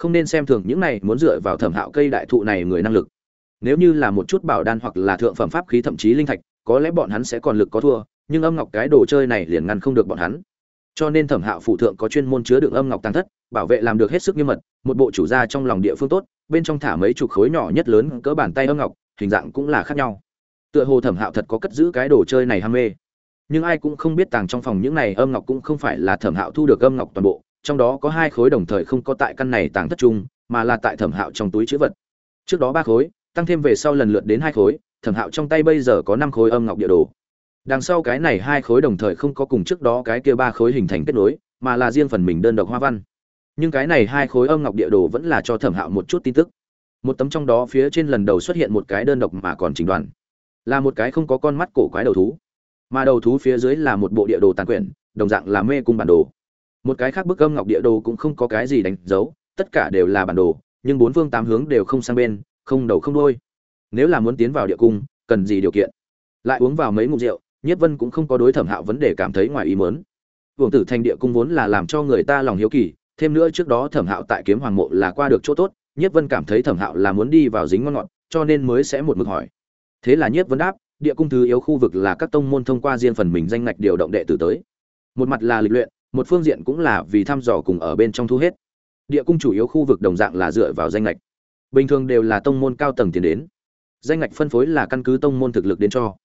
không nên xem thường những này muốn dựa vào thẩm hạo cây đại thụ này người năng lực. Nếu như là một chút bảo đan hoặc là thượng phẩm pháp khí thậm chí linh thạch, có lẽ bọn hắn sẽ còn lực có thua, nhưng âm ngọc cái đồ chơi này liền ngăn không được bọn hắn. Cho nên thẩm hạo phụ thượng có chuyên môn chứa đựng âm ngọc tăng thất, bảo vệ làm được hết sức nghiêm mật, một bộ chủ gia trong lòng địa phương tốt, bên trong thả mấy chục khối nhỏ nhất lớn cỡ bàn tay âm ngọc, hình dạng cũng là khác nhau. Tựa hồ thẩm hạo thật có cất giữ cái đồ chơi này ham mê. Nhưng ai cũng không biết tàng trong phòng những này âm ngọc cũng không phải là thẩm hạo thu được âm ngọc toàn bộ trong đó có hai khối đồng thời không có tại căn này tàng thất trung mà là tại thẩm hạo trong túi chữ vật. Trước đó ba khối, tăng thêm về sau lần lượt đến hai khối, thẩm hạo trong tay bây giờ có năm khối âm ngọc địa đồ. Đằng sau cái này hai khối đồng thời không có cùng trước đó cái kia ba khối hình thành kết nối, mà là riêng phần mình đơn độc hoa văn. Nhưng cái này hai khối âm ngọc địa đồ vẫn là cho thẩm hạo một chút tin tức. Một tấm trong đó phía trên lần đầu xuất hiện một cái đơn độc mà còn chỉnh đoàn. Là một cái không có con mắt cổ quái đầu thú. Mà đầu thú phía dưới là một bộ địa đồ tàn quyển, đồng dạng là mê cung bản đồ một cái khác bức âm ngọc địa đồ cũng không có cái gì đánh dấu, tất cả đều là bản đồ, nhưng bốn phương tám hướng đều không sang bên, không đầu không đôi nếu là muốn tiến vào địa cung, cần gì điều kiện? Lại uống vào mấy ngụm rượu nhất vân cũng không có đối thẩm hạo vấn đề cảm thấy ngoài ý mớn vương tử thành địa cung vốn là làm cho người ta lòng hiếu kỳ, thêm nữa trước đó thẩm hạo tại kiếm hoàng mộ là qua được chỗ tốt nhất vân cảm thấy thẩm hạo là muốn đi vào dính ngon ngọt, cho nên mới sẽ một mực hỏi. Thế là nhất vân đáp, địa cung thứ yếu khu vực là các tông môn thông qua riêng phần mình danh ngạch điều động đệ tử tới. Một mặt là lịch luyện một phương diện cũng là vì thăm dò cùng ở bên trong thu hết. Địa cung chủ yếu khu vực đồng dạng là dựa vào danh ngạch. Bình thường đều là tông môn cao tầng tiến đến. Danh ngạch phân phối là căn cứ tông môn thực lực đến cho.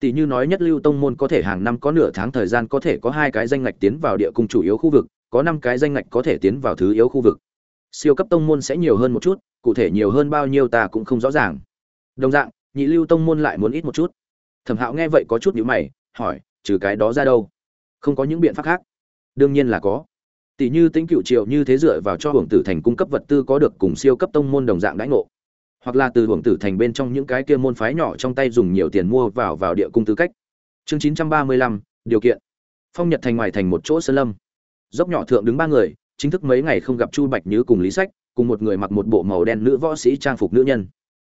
Tỷ như nói nhất lưu tông môn có thể hàng năm có nửa tháng thời gian có thể có hai cái danh ngạch tiến vào địa cung chủ yếu khu vực, có năm cái danh ngạch có thể tiến vào thứ yếu khu vực. Siêu cấp tông môn sẽ nhiều hơn một chút, cụ thể nhiều hơn bao nhiêu ta cũng không rõ ràng. Đồng dạng, nhị lưu tông môn lại muốn ít một chút. Thẩm hạo nghe vậy có chút nhữ mày, hỏi, trừ cái đó ra đâu? Không có những biện pháp khác đương nhiên là có. Tỷ như tính cựu triệu như thế dựa vào cho hưởng tử thành cung cấp vật tư có được cùng siêu cấp tông môn đồng dạng đãi ngộ. Hoặc là từ hưởng tử thành bên trong những cái kia môn phái nhỏ trong tay dùng nhiều tiền mua vào vào địa cung tư cách. Chương chín trăm ba mươi lăm, điều kiện. Phong nhật thành ngoài thành một chỗ sơn lâm. Dốc nhỏ thượng đứng ba người, chính thức mấy ngày không gặp chu bạch như cùng lý sách, cùng một người mặc một bộ màu đen nữ võ sĩ trang phục nữ nhân.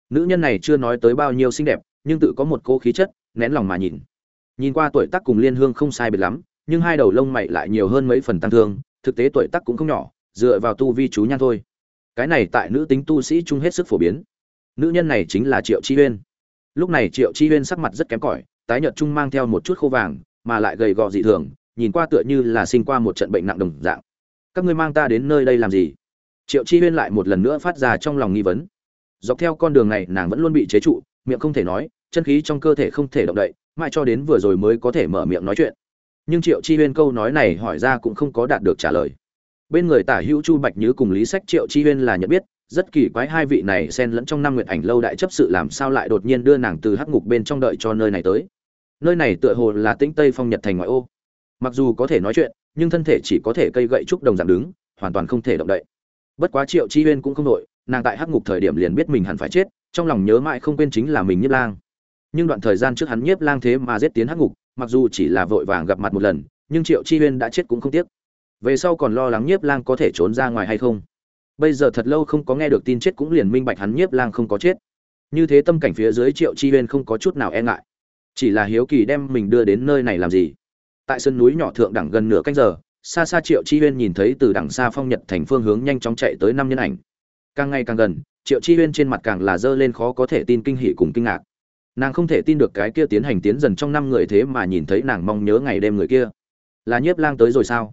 Nữ nhân này chưa nói tới bao nhiêu xinh đẹp, nhưng tự có một cô khí chất, nén lòng mà nhìn. Nhìn qua tuổi tác cùng liên hương không sai biệt lắm nhưng hai đầu lông mày lại nhiều hơn mấy phần tăng thương, thực tế tuổi tác cũng không nhỏ, dựa vào tu vi chú nhan thôi. Cái này tại nữ tính tu sĩ chung hết sức phổ biến. Nữ nhân này chính là triệu chi huyên. Lúc này triệu chi huyên sắc mặt rất kém cỏi, tái nhợt chung mang theo một chút khô vàng, mà lại gầy gò dị thường, nhìn qua tựa như là sinh qua một trận bệnh nặng đồng dạng. Các ngươi mang ta đến nơi đây làm gì? Triệu chi huyên lại một lần nữa phát ra trong lòng nghi vấn. Dọc theo con đường này, nàng vẫn luôn bị chế trụ, miệng không thể nói, chân khí trong cơ thể không thể động đậy, mãi cho đến vừa rồi mới có thể mở miệng nói chuyện nhưng triệu chi huyên câu nói này hỏi ra cũng không có đạt được trả lời. Bên người tả hữu chu bạch nhứ cùng lý sách triệu chi huyên là nhận biết, rất kỳ quái hai vị này xen lẫn trong năm nguyện ảnh lâu đại chấp sự làm sao lại đột nhiên đưa nàng từ hắc ngục bên trong đợi cho nơi này tới. Nơi này tựa hồ là tĩnh tây phong nhật thành ngoại ô. Mặc dù có thể nói chuyện, nhưng thân thể chỉ có thể cây gậy trúc đồng dạng đứng, hoàn toàn không thể động đậy. Bất quá triệu chi huyên cũng không đội nàng tại hắc ngục thời điểm liền biết mình hẳn phải chết, trong lòng nhớ mãi không quên chính là mình nhiếp lang. Nhưng đoạn thời gian trước hắn nhiếp lang thế mà giết tiến hắc ngục mặc dù chỉ là vội vàng gặp mặt một lần, nhưng triệu chi huyên đã chết cũng không tiếc. Về sau còn lo lắng nhiếp lang có thể trốn ra ngoài hay không? Bây giờ thật lâu không có nghe được tin chết cũng liền minh bạch hắn nhiếp lang không có chết. Như thế tâm cảnh phía dưới triệu chi huyên không có chút nào e ngại. Chỉ là hiếu kỳ đem mình đưa đến nơi này làm gì? Tại sân núi nhỏ thượng đẳng gần nửa canh giờ, xa xa triệu chi huyên nhìn thấy từ đằng xa phong nhật thành phương hướng nhanh chóng chạy tới năm nhân ảnh. Càng ngày càng gần, triệu chi huyên trên mặt càng là dơ lên khó có thể tin kinh hỉ cùng kinh ngạc nàng không thể tin được cái kia tiến hành tiến dần trong năm người thế mà nhìn thấy nàng mong nhớ ngày đêm người kia. Là nhiếp lang tới rồi sao?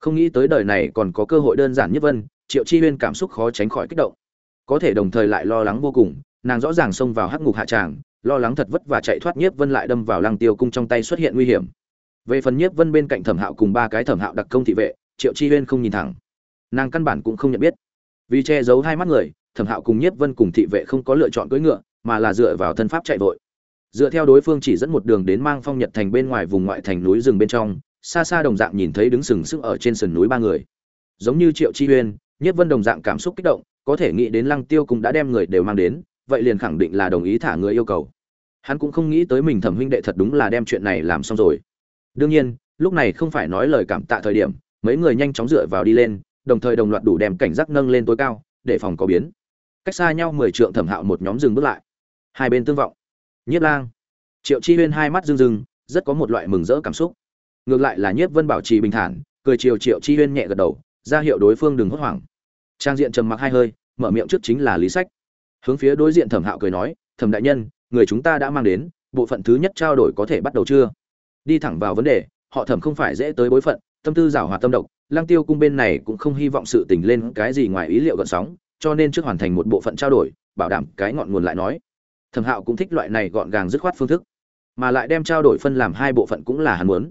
Không nghĩ tới đời này còn có cơ hội đơn giản nhất vân, triệu chi huyên cảm xúc khó tránh khỏi kích động. Có thể đồng thời lại lo lắng vô cùng, nàng rõ ràng xông vào hắc ngục hạ tràng, lo lắng thật vất và chạy thoát nhiếp vân lại đâm vào lăng tiêu cung trong tay xuất hiện nguy hiểm. Về phần nhiếp vân bên cạnh thẩm hạo cùng ba cái thẩm hạo đặc công thị vệ, triệu chi huyên không nhìn thẳng. Nàng căn bản cũng không nhận biết. Vì che giấu hai mắt người, thẩm hạo cùng nhiếp vân cùng thị vệ không có lựa chọn cưỡi ngựa, mà là dựa vào thân pháp chạy vội dựa theo đối phương chỉ dẫn một đường đến mang phong nhật thành bên ngoài vùng ngoại thành núi rừng bên trong, xa xa đồng dạng nhìn thấy đứng sừng sững ở trên sườn núi ba người. Giống như triệu chi uyên nhất vân đồng dạng cảm xúc kích động, có thể nghĩ đến lăng tiêu cũng đã đem người đều mang đến, vậy liền khẳng định là đồng ý thả người yêu cầu. Hắn cũng không nghĩ tới mình thẩm huynh đệ thật đúng là đem chuyện này làm xong rồi. Đương nhiên, lúc này không phải nói lời cảm tạ thời điểm, mấy người nhanh chóng dựa vào đi lên, đồng thời đồng loạt đủ đem cảnh giác nâng lên tối cao, để phòng có biến. Cách xa nhau mười trượng thẩm hạo một nhóm dừng bước lại. Hai bên tương vọng nhiếp lang. Triệu chi huyên hai mắt rưng rưng, rất có một loại mừng rỡ cảm xúc. Ngược lại là nhiếp vân bảo trì bình thản, cười chiều triệu chi huyên nhẹ gật đầu, ra hiệu đối phương đừng hốt hoảng. Trang diện trầm mặc hai hơi, mở miệng trước chính là lý sách. Hướng phía đối diện thẩm hạo cười nói, thẩm đại nhân, người chúng ta đã mang đến, bộ phận thứ nhất trao đổi có thể bắt đầu chưa? Đi thẳng vào vấn đề, họ thẩm không phải dễ tới bối phận, tâm tư giảo hòa tâm độc lang tiêu cung bên này cũng không hy vọng sự tình lên cái gì ngoài ý liệu gợn sóng, cho nên trước hoàn thành một bộ phận trao đổi, bảo đảm cái ngọn nguồn lại nói thẩm hạo cũng thích loại này gọn gàng dứt khoát phương thức, mà lại đem trao đổi phân làm hai bộ phận cũng là hắn muốn.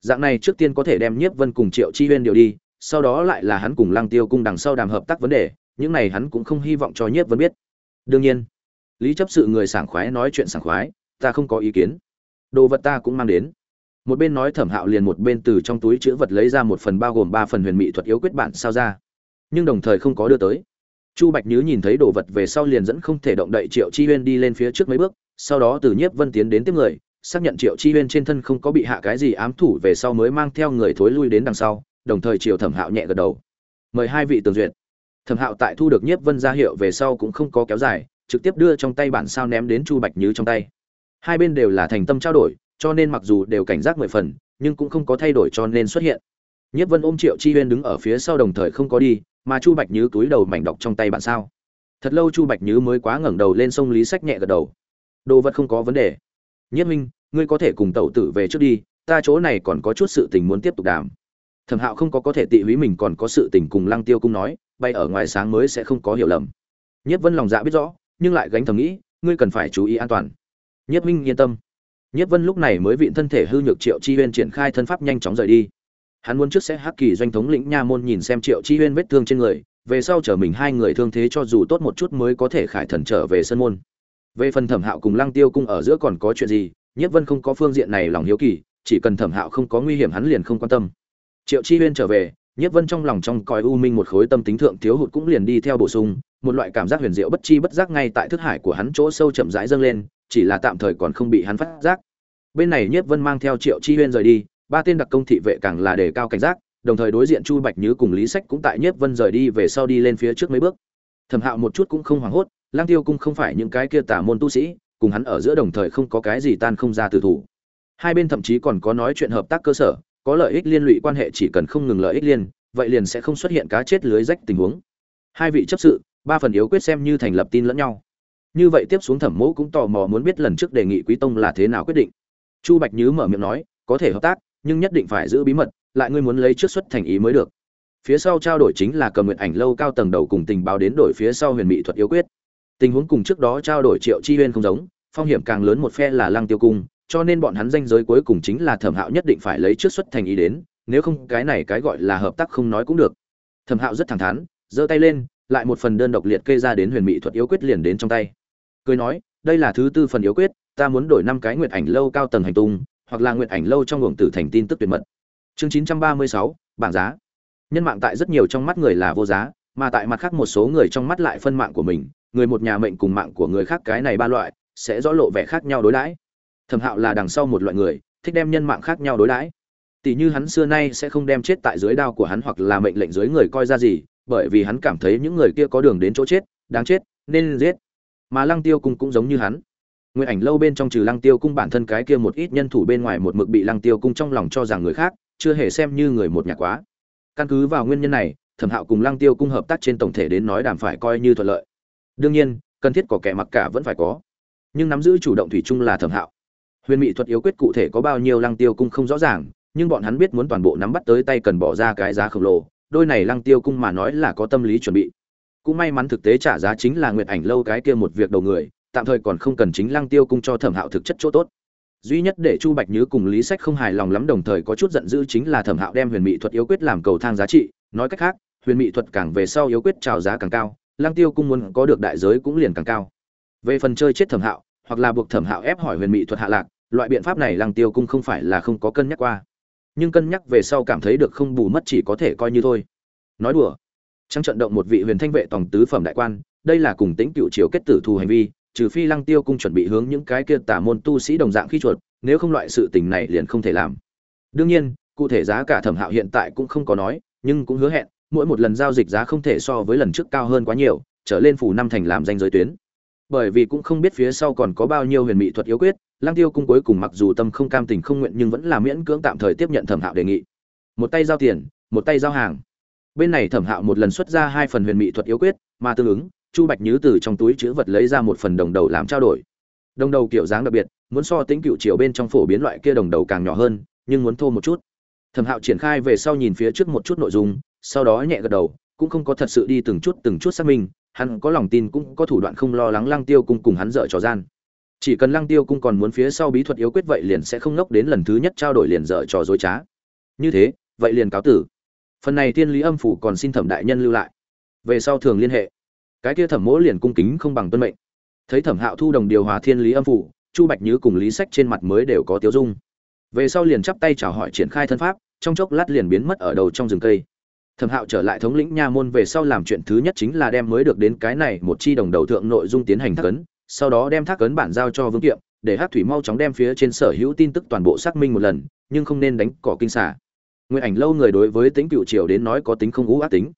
Dạng này trước tiên có thể đem nhiếp vân cùng triệu chi huyên điều đi, sau đó lại là hắn cùng lăng tiêu cung đằng sau đàm hợp tác vấn đề, những này hắn cũng không hy vọng cho nhiếp vân biết. Đương nhiên, lý chấp sự người sảng khoái nói chuyện sảng khoái, ta không có ý kiến. Đồ vật ta cũng mang đến. Một bên nói thẩm hạo liền một bên từ trong túi chữ vật lấy ra một phần bao gồm ba phần huyền mỹ thuật yếu quyết bản sao ra. Nhưng đồng thời không có đưa tới chu bạch nhứ nhìn thấy đồ vật về sau liền dẫn không thể động đậy triệu chi huyên đi lên phía trước mấy bước, sau đó từ nhiếp vân tiến đến tiếp người, xác nhận triệu chi huyên trên thân không có bị hạ cái gì ám thủ về sau mới mang theo người thối lui đến đằng sau, đồng thời triệu thẩm hạo nhẹ gật đầu. Mời hai vị tường duyệt. Thẩm hạo tại thu được nhiếp vân ra hiệu về sau cũng không có kéo dài, trực tiếp đưa trong tay bản sao ném đến chu bạch nhứ trong tay. Hai bên đều là thành tâm trao đổi, cho nên mặc dù đều cảnh giác mười phần, nhưng cũng không có thay đổi cho nên xuất hiện. Nhiếp vân ôm triệu chi huyên đứng ở phía sau đồng thời không có đi mà chu bạch nhứ túi đầu mảnh đọc trong tay bạn sao? Thật lâu chu bạch nhứ mới quá ngẩng đầu lên sông lý sách nhẹ gật đầu. Đồ vật không có vấn đề. Nhất minh, ngươi có thể cùng tẩu tử về trước đi, ta chỗ này còn có chút sự tình muốn tiếp tục đàm. Thẩm hạo không có có thể tị húy mình còn có sự tình cùng lăng tiêu cung nói, bay ở ngoài sáng mới sẽ không có hiểu lầm. Nhất vân lòng dạ biết rõ, nhưng lại gánh thầm nghĩ, ngươi cần phải chú ý an toàn. Nhất minh yên tâm. Nhất vân lúc này mới vịn thân thể hư nhược triệu chi huyên triển khai thân pháp nhanh chóng rời đi hắn muốn trước sẽ hắc kỳ doanh thống lĩnh nha môn nhìn xem triệu chi huyên vết thương trên người, về sau chở mình hai người thương thế cho dù tốt một chút mới có thể khải thần trở về sân môn. Về phần thẩm hạo cùng lăng tiêu cung ở giữa còn có chuyện gì nhất vân không có phương diện này lòng hiếu kỳ, chỉ cần thẩm hạo không có nguy hiểm hắn liền không quan tâm. Triệu chi huyên trở về nhất vân trong lòng trong còi u minh một khối tâm tính thượng thiếu hụt cũng liền đi theo bổ sung, một loại cảm giác huyền diệu bất chi bất giác ngay tại thức hải của hắn chỗ sâu chậm rãi dâng lên, chỉ là tạm thời còn không bị hắn phát giác. Bên này nhất vân mang theo triệu chi huyên rời đi ba tên đặc công thị vệ càng là đề cao cảnh giác, đồng thời đối diện chu bạch như cùng lý sách cũng tại nhiếp vân rời đi về sau đi lên phía trước mấy bước. Thẩm hạo một chút cũng không hoảng hốt lang tiêu cung không phải những cái kia tả môn tu sĩ, cùng hắn ở giữa đồng thời không có cái gì tan không ra từ thủ. Hai bên thậm chí còn có nói chuyện hợp tác cơ sở, có lợi ích liên lụy quan hệ chỉ cần không ngừng lợi ích liên, vậy liền sẽ không xuất hiện cá chết lưới rách tình huống. Hai vị chấp sự, ba phần yếu quyết xem như thành lập tin lẫn nhau. Như vậy tiếp xuống thẩm mẫu cũng tò mò muốn biết lần trước đề nghị quý tông là thế nào quyết định. Chu bạch nhứ mở miệng nói, có thể hợp tác nhưng nhất định phải giữ bí mật, lại ngươi muốn lấy trước xuất thành ý mới được. Phía sau trao đổi chính là cầm nguyện ảnh lâu cao tầng đầu cùng tình báo đến đổi phía sau huyền mỹ thuật yếu quyết. Tình huống cùng trước đó trao đổi triệu chi huyên không giống, phong hiểm càng lớn một phe là lăng tiêu cung, cho nên bọn hắn danh giới cuối cùng chính là thẩm hạo nhất định phải lấy trước xuất thành ý đến, nếu không cái này cái gọi là hợp tác không nói cũng được. Thẩm hạo rất thẳng thắn, giơ tay lên, lại một phần đơn độc liệt kê ra đến huyền mỹ thuật yếu quyết liền đến trong tay. Cười nói, đây là thứ tư phần yếu quyết, ta muốn đổi năm cái nguyện ảnh lâu cao tầng hành tung hoặc là nguyện ảnh lâu trong luồng tử thành tin tức tuyệt mật. Chương chín trăm ba mươi sáu, bảng giá. Nhân mạng tại rất nhiều trong mắt người là vô giá, mà tại mặt khác một số người trong mắt lại phân mạng của mình, người một nhà mệnh cùng mạng của người khác cái này ba loại, sẽ rõ lộ vẻ khác nhau đối đãi. Thẩm hạo là đằng sau một loại người, thích đem nhân mạng khác nhau đối đãi. Tỷ như hắn xưa nay sẽ không đem chết tại dưới đao của hắn hoặc là mệnh lệnh dưới người coi ra gì, bởi vì hắn cảm thấy những người kia có đường đến chỗ chết, đáng chết, nên giết. Mà lăng tiêu cung cũng giống như hắn. Nguyên ảnh lâu bên trong trừ Lăng Tiêu cung bản thân cái kia một ít nhân thủ bên ngoài một mực bị Lăng Tiêu cung trong lòng cho rằng người khác, chưa hề xem như người một nhà quá. căn cứ vào nguyên nhân này thẩm hạo cùng lăng tiêu cung hợp tác trên tổng thể đến nói đàm phải coi như thuận lợi. Đương nhiên cần thiết có kẻ mặc cả vẫn phải có. Nhưng nắm giữ chủ động thủy chung là thẩm hạo. Huyền mỹ thuật yếu quyết cụ thể có bao nhiêu lăng tiêu cung không rõ ràng nhưng bọn hắn biết muốn toàn bộ nắm bắt tới tay cần bỏ ra cái giá khổng lồ đôi này lăng tiêu cung mà nói là có tâm lý chuẩn bị. Cũng may mắn thực tế trả giá chính là nguyệt ảnh lâu cái kia một việc đầu người tạm thời còn không cần chính lăng tiêu cung cho thẩm hạo thực chất chỗ tốt. Duy nhất để chu bạch nhứ cùng lý sách không hài lòng lắm đồng thời có chút giận dữ chính là thẩm hạo đem huyền mỹ thuật yếu quyết làm cầu thang giá trị. Nói cách khác, huyền mỹ thuật càng về sau yếu quyết trào giá càng cao, lăng tiêu cung muốn có được đại giới cũng liền càng cao. Về phần chơi chết thẩm hạo, hoặc là buộc thẩm hạo ép hỏi huyền mỹ thuật hạ lạc, loại biện pháp này lăng tiêu cung không phải là không có cân nhắc qua. Nhưng cân nhắc về sau cảm thấy được không bù mất chỉ có thể coi như thôi. Nói đùa. Trong trận động một vị huyền thanh vệ tổng tứ phẩm đại quan, đây là cùng tính cựu chiều kết tử thù hành vi trừ phi lăng tiêu cung chuẩn bị hướng những cái kia tà môn tu sĩ đồng dạng khi chuột, nếu không loại sự tình này liền không thể làm. Đương nhiên, cụ thể giá cả thẩm hạo hiện tại cũng không có nói, nhưng cũng hứa hẹn, mỗi một lần giao dịch giá không thể so với lần trước cao hơn quá nhiều, trở lên phủ năm thành làm danh giới tuyến. Bởi vì cũng không biết phía sau còn có bao nhiêu huyền mỹ thuật yếu quyết, lăng tiêu cung cuối cùng mặc dù tâm không cam tình không nguyện nhưng vẫn là miễn cưỡng tạm thời tiếp nhận thẩm hạo đề nghị. Một tay giao tiền, một tay giao hàng. Bên này thẩm hạo một lần xuất ra hai phần huyền mỹ thuật yếu quyết, mà tương ứng chu bạch nhứ từ trong túi chữ vật lấy ra một phần đồng đầu làm trao đổi. Đồng đầu kiểu dáng đặc biệt, muốn so tính cựu chiều bên trong phổ biến loại kia đồng đầu càng nhỏ hơn, nhưng muốn thô một chút. Thẩm hạo triển khai về sau nhìn phía trước một chút nội dung, sau đó nhẹ gật đầu, cũng không có thật sự đi từng chút từng chút xác minh, hắn có lòng tin cũng có thủ đoạn không lo lắng lăng tiêu cung cùng hắn dở trò gian. Chỉ cần lăng tiêu cung còn muốn phía sau bí thuật yếu quyết vậy liền sẽ không ngốc đến lần thứ nhất trao đổi liền dở trò dối trá. Như thế, vậy liền cáo tử. Phần này thiên lý âm phủ còn xin thẩm đại nhân lưu lại. Về sau thường liên hệ cái kia thẩm mỗ liền cung kính không bằng tuân mệnh. Thấy thẩm hạo thu đồng điều hòa thiên lý âm phủ, chu bạch nhứ cùng lý sách trên mặt mới đều có tiếu dung. Về sau liền chắp tay chào hỏi triển khai thân pháp, trong chốc lát liền biến mất ở đầu trong rừng cây. Thẩm hạo trở lại thống lĩnh nha môn về sau làm chuyện thứ nhất chính là đem mới được đến cái này một chi đồng đầu thượng nội dung tiến hành thác ấn, sau đó đem thác ấn bản giao cho vương kiệm, để hát thủy mau chóng đem phía trên sở hữu tin tức toàn bộ xác minh một lần, nhưng không nên đánh cỏ kinh xả nguyện ảnh lâu người đối với tính cựu triều đến nói có tính không ú ác tính.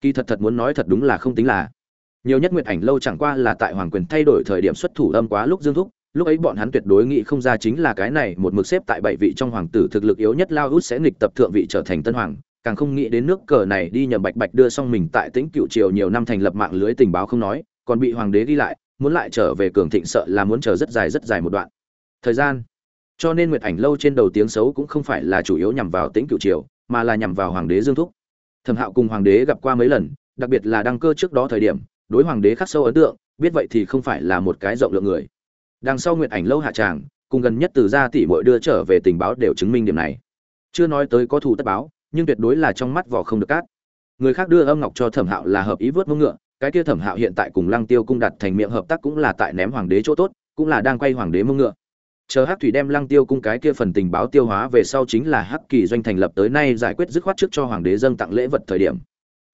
Kỳ thật thật muốn nói thật đúng là không tính là nhiều nhất nguyện ảnh lâu chẳng qua là tại hoàng quyền thay đổi thời điểm xuất thủ âm quá lúc dương thúc, lúc ấy bọn hắn tuyệt đối nghĩ không ra chính là cái này, một mực xếp tại bảy vị trong hoàng tử thực lực yếu nhất lao hút sẽ nghịch tập thượng vị trở thành tân hoàng, càng không nghĩ đến nước cờ này đi nhầm bạch bạch đưa xong mình tại tĩnh cựu triều nhiều năm thành lập mạng lưới tình báo không nói, còn bị hoàng đế ghi lại, muốn lại trở về cường thịnh sợ là muốn chờ rất dài rất dài một đoạn. Thời gian. Cho nên nguyệt ảnh lâu trên đầu tiếng xấu cũng không phải là chủ yếu nhằm vào tĩnh cựu triều, mà là nhằm vào hoàng đế dương thúc. Thẩm hạo cùng hoàng đế gặp qua mấy lần, đặc biệt là đăng cơ trước đó thời điểm đối hoàng đế khắc sâu ấn tượng, biết vậy thì không phải là một cái rộng lượng người. Đằng sau nguyệt ảnh lâu hạ tràng, cùng gần nhất từ gia tỷ muội đưa trở về tình báo đều chứng minh điểm này. Chưa nói tới có thù tất báo, nhưng tuyệt đối là trong mắt vỏ không được cát. Người khác đưa âm ngọc cho thẩm hạo là hợp ý vớt mông ngựa, cái kia thẩm hạo hiện tại cùng lăng tiêu cung đặt thành miệng hợp tác cũng là tại ném hoàng đế chỗ tốt, cũng là đang quay hoàng đế mông ngựa. Chờ hắc thủy đem lăng tiêu cung cái kia phần tình báo tiêu hóa về sau chính là hắc kỳ doanh thành lập tới nay giải quyết dứt khoát trước cho hoàng đế dâng tặng lễ vật thời điểm.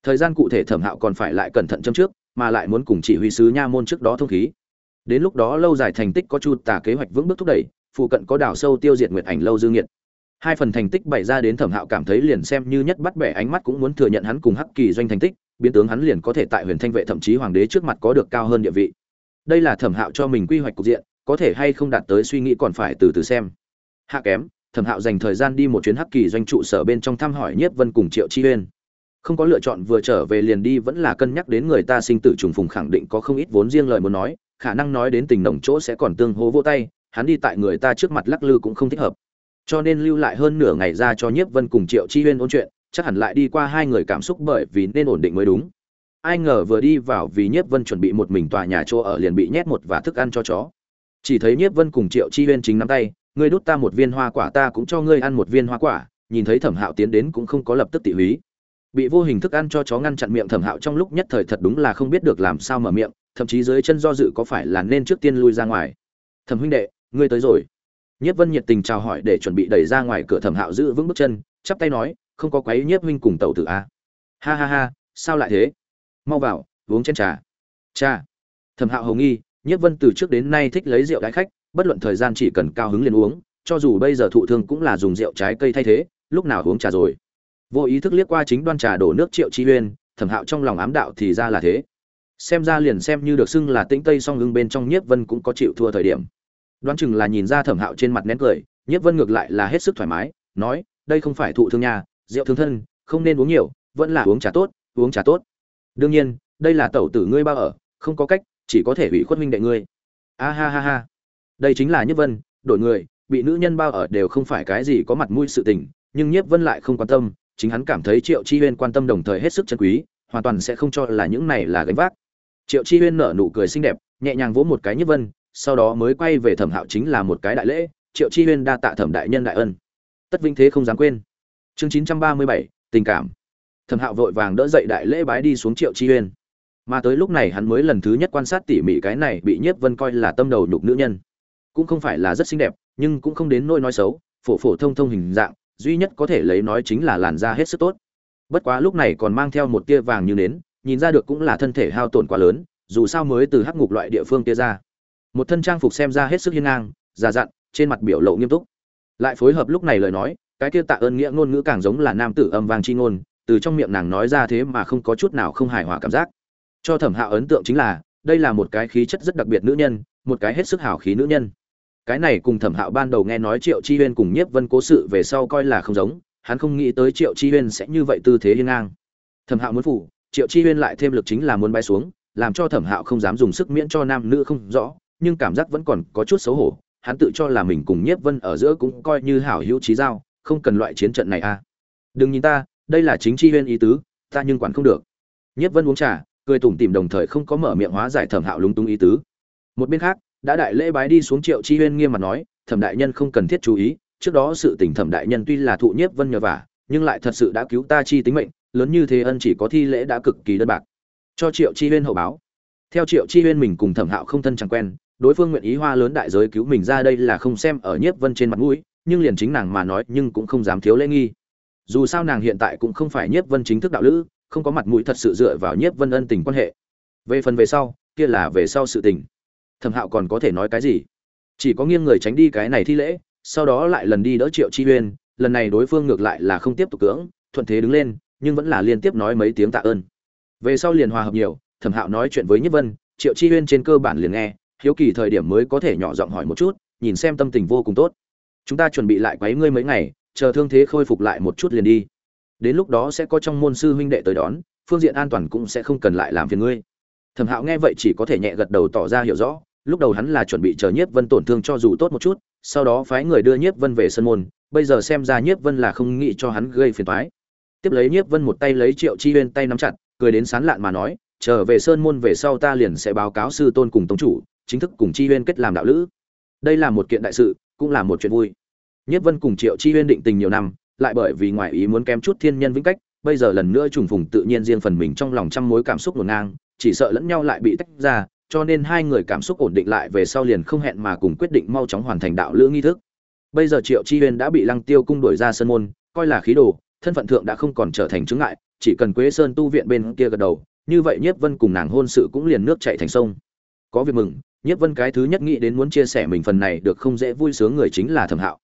Thời gian cụ thể thẩm hạo còn phải lại cẩn thận châm trước mà lại muốn cùng chỉ huy sứ nha môn trước đó thông khí. Đến lúc đó lâu dài thành tích có chu tả kế hoạch vững bước thúc đẩy, phụ cận có đảo sâu tiêu diệt nguyệt ảnh lâu dương nghiệt. Hai phần thành tích bày ra đến thẩm hạo cảm thấy liền xem như nhất bắt bẻ ánh mắt cũng muốn thừa nhận hắn cùng hắc kỳ doanh thành tích, biến tướng hắn liền có thể tại huyền thanh vệ thậm chí hoàng đế trước mặt có được cao hơn địa vị. Đây là thẩm hạo cho mình quy hoạch cục diện, có thể hay không đạt tới suy nghĩ còn phải từ từ xem. Hạ kém, thẩm hạo dành thời gian đi một chuyến hắc kỳ doanh trụ sở bên trong thăm hỏi nhiếp vân cùng triệu chi uyên không có lựa chọn vừa trở về liền đi vẫn là cân nhắc đến người ta sinh tử trùng phùng khẳng định có không ít vốn riêng lời muốn nói, khả năng nói đến tình nồng chỗ sẽ còn tương hố vô tay, hắn đi tại người ta trước mặt lắc lư cũng không thích hợp. Cho nên lưu lại hơn nửa ngày ra cho nhiếp vân cùng triệu chi huyên ôn chuyện, chắc hẳn lại đi qua hai người cảm xúc bởi vì nên ổn định mới đúng. Ai ngờ vừa đi vào vì nhiếp vân chuẩn bị một mình tòa nhà chỗ ở liền bị nhét một và thức ăn cho chó. Chỉ thấy nhiếp vân cùng triệu chi huyên chính nắm tay, ngươi đút ta một viên hoa quả ta cũng cho ngươi ăn một viên hoa quả. Nhìn thấy thẩm hạo tiến đến cũng không có lập tức tỉ húy bị vô hình thức ăn cho chó ngăn chặn miệng thẩm hạo trong lúc nhất thời thật đúng là không biết được làm sao mở miệng thậm chí dưới chân do dự có phải là nên trước tiên lui ra ngoài thẩm huynh đệ ngươi tới rồi Nhiếp Vân nhiệt tình chào hỏi để chuẩn bị đẩy ra ngoài cửa Thẩm Hạo giữ vững bước chân, chắp tay nói, không có quấy Nhiếp huynh cùng tẩu tử a. À? Ha ha ha, sao lại thế? Mau vào, uống chén trà. Cha. Thẩm Hạo hồng nghi, Nhiếp Vân từ trước đến nay thích lấy rượu đãi khách, bất luận thời gian chỉ cần cao hứng liền uống, cho dù bây giờ thụ thương cũng là dùng rượu trái cây thay thế, lúc nào uống trà rồi. Vô ý thức liếc qua chính đoan trà đổ nước Triệu Chi Uyên, Thẩm Hạo trong lòng ám đạo thì ra là thế. Xem ra liền xem như được xưng là tĩnh tây song lưng bên trong Nhiếp Vân cũng có chịu thua thời điểm. Đoán chừng là nhìn ra thẩm hạo trên mặt nén cười nhiếp vân ngược lại là hết sức thoải mái nói đây không phải thụ thương nhà rượu thương thân không nên uống nhiều vẫn là uống trà tốt uống trà tốt. Đương nhiên đây là tẩu tử ngươi bao ở không có cách chỉ có thể hủy khuất huynh đệ ngươi. A ha ha ha. Đây chính là nhất vân đổi người bị nữ nhân bao ở đều không phải cái gì có mặt mũi sự tình nhưng nhiếp vân lại không quan tâm chính hắn cảm thấy triệu chi huyên quan tâm đồng thời hết sức chân quý, hoàn toàn sẽ không cho là những này là gánh vác. Triệu chi huyên nở nụ cười xinh đẹp, nhẹ nhàng vỗ một cái nhất vân, sau đó mới quay về thẩm hạo chính là một cái đại lễ, triệu chi huyên đa tạ thẩm đại nhân đại ân. Tất vinh thế không dám quên. Chương chín trăm ba mươi bảy, tình cảm. Thẩm hạo vội vàng đỡ dậy đại lễ bái đi xuống triệu chi huyên. Mà tới lúc này hắn mới lần thứ nhất quan sát tỉ mỉ cái này bị nhiếp vân coi là tâm đầu nhục nữ nhân. Cũng không phải là rất xinh đẹp, nhưng cũng không đến nỗi nói xấu, phổ phổ thông thông hình dạng duy nhất có thể lấy nói chính là làn da hết sức tốt. Bất quá lúc này còn mang theo một tia vàng như nến, nhìn ra được cũng là thân thể hao tổn quá lớn, dù sao mới từ hắc ngục loại địa phương kia ra. Một thân trang phục xem ra hết sức hiên ngang, già dặn, trên mặt biểu lộ nghiêm túc. Lại phối hợp lúc này lời nói, cái kia tạ ơn nghĩa ngôn ngữ càng giống là nam tử âm vang chi ngôn, từ trong miệng nàng nói ra thế mà không có chút nào không hài hòa cảm giác. Cho thẩm hạo ấn tượng chính là, đây là một cái khí chất rất đặc biệt nữ nhân, một cái hết sức hào khí nữ nhân cái này cùng thẩm hạo ban đầu nghe nói triệu chi huyên cùng nhiếp vân cố sự về sau coi là không giống, hắn không nghĩ tới triệu chi huyên sẽ như vậy tư thế hiên ngang. Thẩm hạo muốn phủ, triệu chi huyên lại thêm lực chính là muốn bay xuống, làm cho thẩm hạo không dám dùng sức miễn cho nam nữ không rõ, nhưng cảm giác vẫn còn có chút xấu hổ, hắn tự cho là mình cùng nhiếp vân ở giữa cũng coi như hảo hữu trí giao, không cần loại chiến trận này à. Đừng nhìn ta, đây là chính chi huyên ý tứ, ta nhưng quản không được. Nhiếp vân uống trà, cười tủm tỉm đồng thời không có mở miệng hóa giải thẩm hạo lúng túng ý tứ. Một bên khác đã đại lễ bái đi xuống triệu chi huyên nghiêm mặt nói, thẩm đại nhân không cần thiết chú ý, trước đó sự tình thẩm đại nhân tuy là thụ nhiếp vân nhờ vả, nhưng lại thật sự đã cứu ta chi tính mệnh, lớn như thế ân chỉ có thi lễ đã cực kỳ đơn bạc. Cho triệu chi huyên hậu báo. Theo triệu chi huyên mình cùng thẩm hạo không thân chẳng quen, đối phương nguyện ý hoa lớn đại giới cứu mình ra đây là không xem ở nhiếp vân trên mặt mũi, nhưng liền chính nàng mà nói nhưng cũng không dám thiếu lễ nghi. Dù sao nàng hiện tại cũng không phải nhiếp vân chính thức đạo lữ, không có mặt mũi thật sự dựa vào nhiếp vân ân tình quan hệ. Về phần về sau, kia là về sau sự tình thẩm hạo còn có thể nói cái gì? Chỉ có nghiêng người tránh đi cái này thi lễ, sau đó lại lần đi đỡ triệu chi uyên, lần này đối phương ngược lại là không tiếp tục cưỡng, thuận thế đứng lên, nhưng vẫn là liên tiếp nói mấy tiếng tạ ơn. Về sau liền hòa hợp nhiều, thẩm hạo nói chuyện với nhất vân, triệu chi uyên trên cơ bản liền nghe, hiếu kỳ thời điểm mới có thể nhỏ giọng hỏi một chút, nhìn xem tâm tình vô cùng tốt. Chúng ta chuẩn bị lại quấy ngươi mấy ngày, chờ thương thế khôi phục lại một chút liền đi. Đến lúc đó sẽ có trong môn sư huynh đệ tới đón, phương diện an toàn cũng sẽ không cần lại làm phiền ngươi. Thẩm hạo nghe vậy chỉ có thể nhẹ gật đầu tỏ ra hiểu rõ lúc đầu hắn là chuẩn bị chờ nhiếp vân tổn thương cho dù tốt một chút, sau đó phái người đưa nhiếp vân về sân môn, bây giờ xem ra nhiếp vân là không nghĩ cho hắn gây phiền toái. Tiếp lấy nhiếp vân một tay lấy triệu chi huyên tay nắm chặt, cười đến sán lạn mà nói, trở về sơn môn về sau ta liền sẽ báo cáo sư tôn cùng tông chủ, chính thức cùng chi huyên kết làm đạo lữ. Đây là một kiện đại sự, cũng là một chuyện vui. Nhiếp vân cùng triệu chi huyên định tình nhiều năm, lại bởi vì ngoại ý muốn kém chút thiên nhân vĩnh cách, bây giờ lần nữa trùng phùng tự nhiên riêng phần mình trong lòng trăm mối cảm xúc ngổn ngang, chỉ sợ lẫn nhau lại bị tách ra cho nên hai người cảm xúc ổn định lại về sau liền không hẹn mà cùng quyết định mau chóng hoàn thành đạo lữ nghi thức. Bây giờ triệu chi huyên đã bị lăng tiêu cung đuổi ra sân môn, coi là khí đồ, thân phận thượng đã không còn trở thành chứng ngại, chỉ cần quế sơn tu viện bên kia gật đầu, như vậy nhiếp vân cùng nàng hôn sự cũng liền nước chạy thành sông. Có việc mừng, nhiếp vân cái thứ nhất nghĩ đến muốn chia sẻ mình phần này được không dễ vui sướng người chính là thẩm hạo.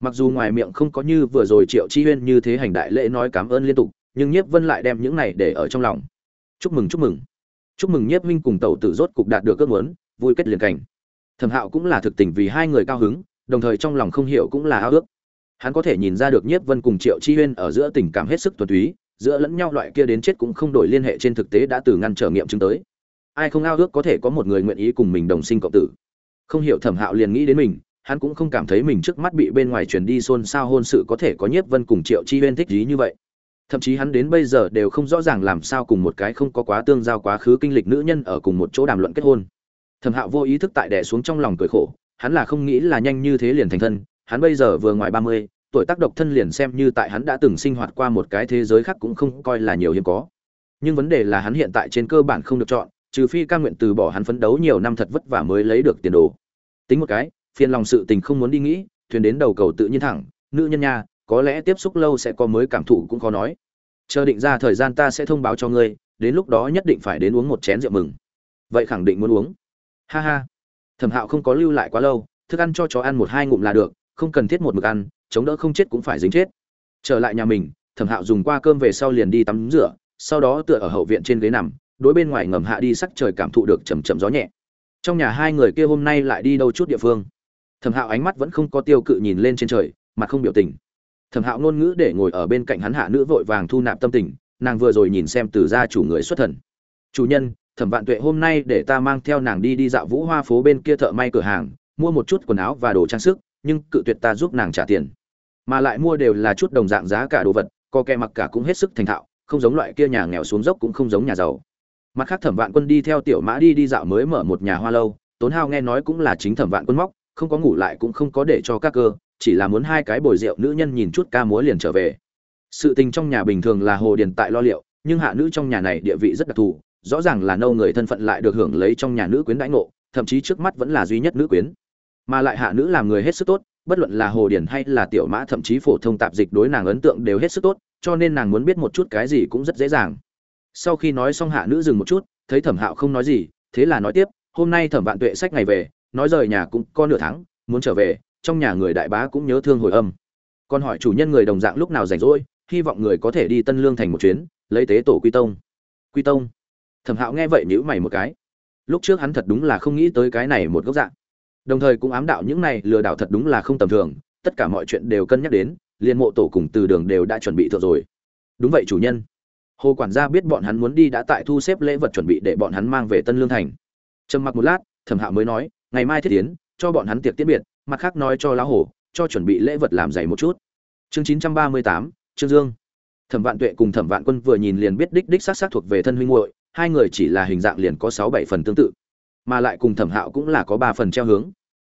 Mặc dù ngoài miệng không có như vừa rồi triệu chi huyên như thế hành đại lễ nói cảm ơn liên tục, nhưng nhiếp vân lại đem những này để ở trong lòng. Chúc mừng chúc mừng chúc mừng nhiếp minh cùng tẩu tử rốt cục đạt được ước muốn, vui kết liền cảnh. Thẩm hạo cũng là thực tình vì hai người cao hứng, đồng thời trong lòng không hiểu cũng là ao ước. Hắn có thể nhìn ra được nhiếp vân cùng triệu chi huyên ở giữa tình cảm hết sức thuần túy, giữa lẫn nhau loại kia đến chết cũng không đổi liên hệ trên thực tế đã từ ngăn trở nghiệm chứng tới. Ai không ao ước có thể có một người nguyện ý cùng mình đồng sinh cộng tử? Không hiểu thẩm hạo liền nghĩ đến mình, hắn cũng không cảm thấy mình trước mắt bị bên ngoài truyền đi xôn xao hôn sự có thể có nhiếp vân cùng triệu chi huyên thích gì như vậy thậm chí hắn đến bây giờ đều không rõ ràng làm sao cùng một cái không có quá tương giao quá khứ kinh lịch nữ nhân ở cùng một chỗ đàm luận kết hôn. Thẩm hạo vô ý thức tại đẻ xuống trong lòng cười khổ, hắn là không nghĩ là nhanh như thế liền thành thân, hắn bây giờ vừa ngoài ba mươi, tuổi tác độc thân liền xem như tại hắn đã từng sinh hoạt qua một cái thế giới khác cũng không coi là nhiều hiếm có. Nhưng vấn đề là hắn hiện tại trên cơ bản không được chọn, trừ phi ca nguyện từ bỏ hắn phấn đấu nhiều năm thật vất vả mới lấy được tiền đồ. Tính một cái, phiền lòng sự tình không muốn đi nghĩ, thuyền đến đầu cầu tự nhiên thẳng, nữ nhân nha có lẽ tiếp xúc lâu sẽ có mới cảm thụ cũng khó nói. Chờ định ra thời gian ta sẽ thông báo cho ngươi, đến lúc đó nhất định phải đến uống một chén rượu mừng. Vậy khẳng định muốn uống. Ha ha. Thẩm hạo không có lưu lại quá lâu, thức ăn cho chó ăn một hai ngụm là được, không cần thiết một mực ăn, chống đỡ không chết cũng phải dính chết. Trở lại nhà mình, thẩm hạo dùng qua cơm về sau liền đi tắm rửa, sau đó tựa ở hậu viện trên ghế nằm, đối bên ngoài ngầm hạ đi sắc trời cảm thụ được chầm chầm gió nhẹ. Trong nhà hai người kia hôm nay lại đi đâu chút địa phương? Thẩm hạo ánh mắt vẫn không có tiêu cự nhìn lên trên trời, mặt không biểu tình thẩm hạo ngôn ngữ để ngồi ở bên cạnh hắn hạ nữ vội vàng thu nạp tâm tình, nàng vừa rồi nhìn xem từ gia chủ người xuất thần. Chủ nhân, thẩm vạn tuệ hôm nay để ta mang theo nàng đi đi dạo vũ hoa phố bên kia thợ may cửa hàng, mua một chút quần áo và đồ trang sức, nhưng cự tuyệt ta giúp nàng trả tiền. Mà lại mua đều là chút đồng dạng giá cả đồ vật co kẹ mặc cả cũng hết sức thành thạo, không giống loại kia nhà nghèo xuống dốc cũng không giống nhà giàu. Mặt khác thẩm vạn quân đi theo tiểu mã đi đi dạo mới mở một nhà hoa lâu, tốn hao nghe nói cũng là chính thẩm vạn quân móc, không có ngủ lại cũng không có để cho các cơ chỉ là muốn hai cái bồi rượu nữ nhân nhìn chút ca múa liền trở về. Sự tình trong nhà bình thường là hồ điền tại lo liệu, nhưng hạ nữ trong nhà này địa vị rất đặc thù, rõ ràng là nâu người thân phận lại được hưởng lấy trong nhà nữ quyến đãi ngộ, thậm chí trước mắt vẫn là duy nhất nữ quyến. Mà lại hạ nữ làm người hết sức tốt, bất luận là hồ điển hay là tiểu mã thậm chí phổ thông tạp dịch đối nàng ấn tượng đều hết sức tốt, cho nên nàng muốn biết một chút cái gì cũng rất dễ dàng. Sau khi nói xong hạ nữ dừng một chút, thấy thẩm hạo không nói gì, thế là nói tiếp, hôm nay thẩm vạn tuệ sách ngày về, nói rời nhà cũng có nửa tháng, muốn trở về trong nhà người đại bá cũng nhớ thương hồi âm. Còn hỏi chủ nhân người đồng dạng lúc nào rảnh rỗi, hy vọng người có thể đi tân lương thành một chuyến, lấy tế tổ quy tông. Quy tông? Thẩm hạo nghe vậy nhữ mày một cái. Lúc trước hắn thật đúng là không nghĩ tới cái này một góc dạng. Đồng thời cũng ám đạo những này lừa đảo thật đúng là không tầm thường, tất cả mọi chuyện đều cân nhắc đến liên mộ tổ cùng từ đường đều đã chuẩn bị thượng rồi. Đúng vậy chủ nhân. Hồ quản gia biết bọn hắn muốn đi đã tại thu xếp lễ vật chuẩn bị để bọn hắn mang về tân lương thành. Trầm mặc một lát, thẩm hạo mới nói, ngày mai thiết tiến, cho bọn hắn tiệc tiết biệt mặt khác nói cho lão hổ, cho chuẩn bị lễ vật làm dày một chút. Chương chín trăm ba mươi tám, trương dương. Thẩm vạn tuệ cùng thẩm vạn quân vừa nhìn liền biết đích đích xác xác thuộc về thân huynh hội hai người chỉ là hình dạng liền có sáu bảy phần tương tự, mà lại cùng thẩm hạo cũng là có ba phần treo hướng.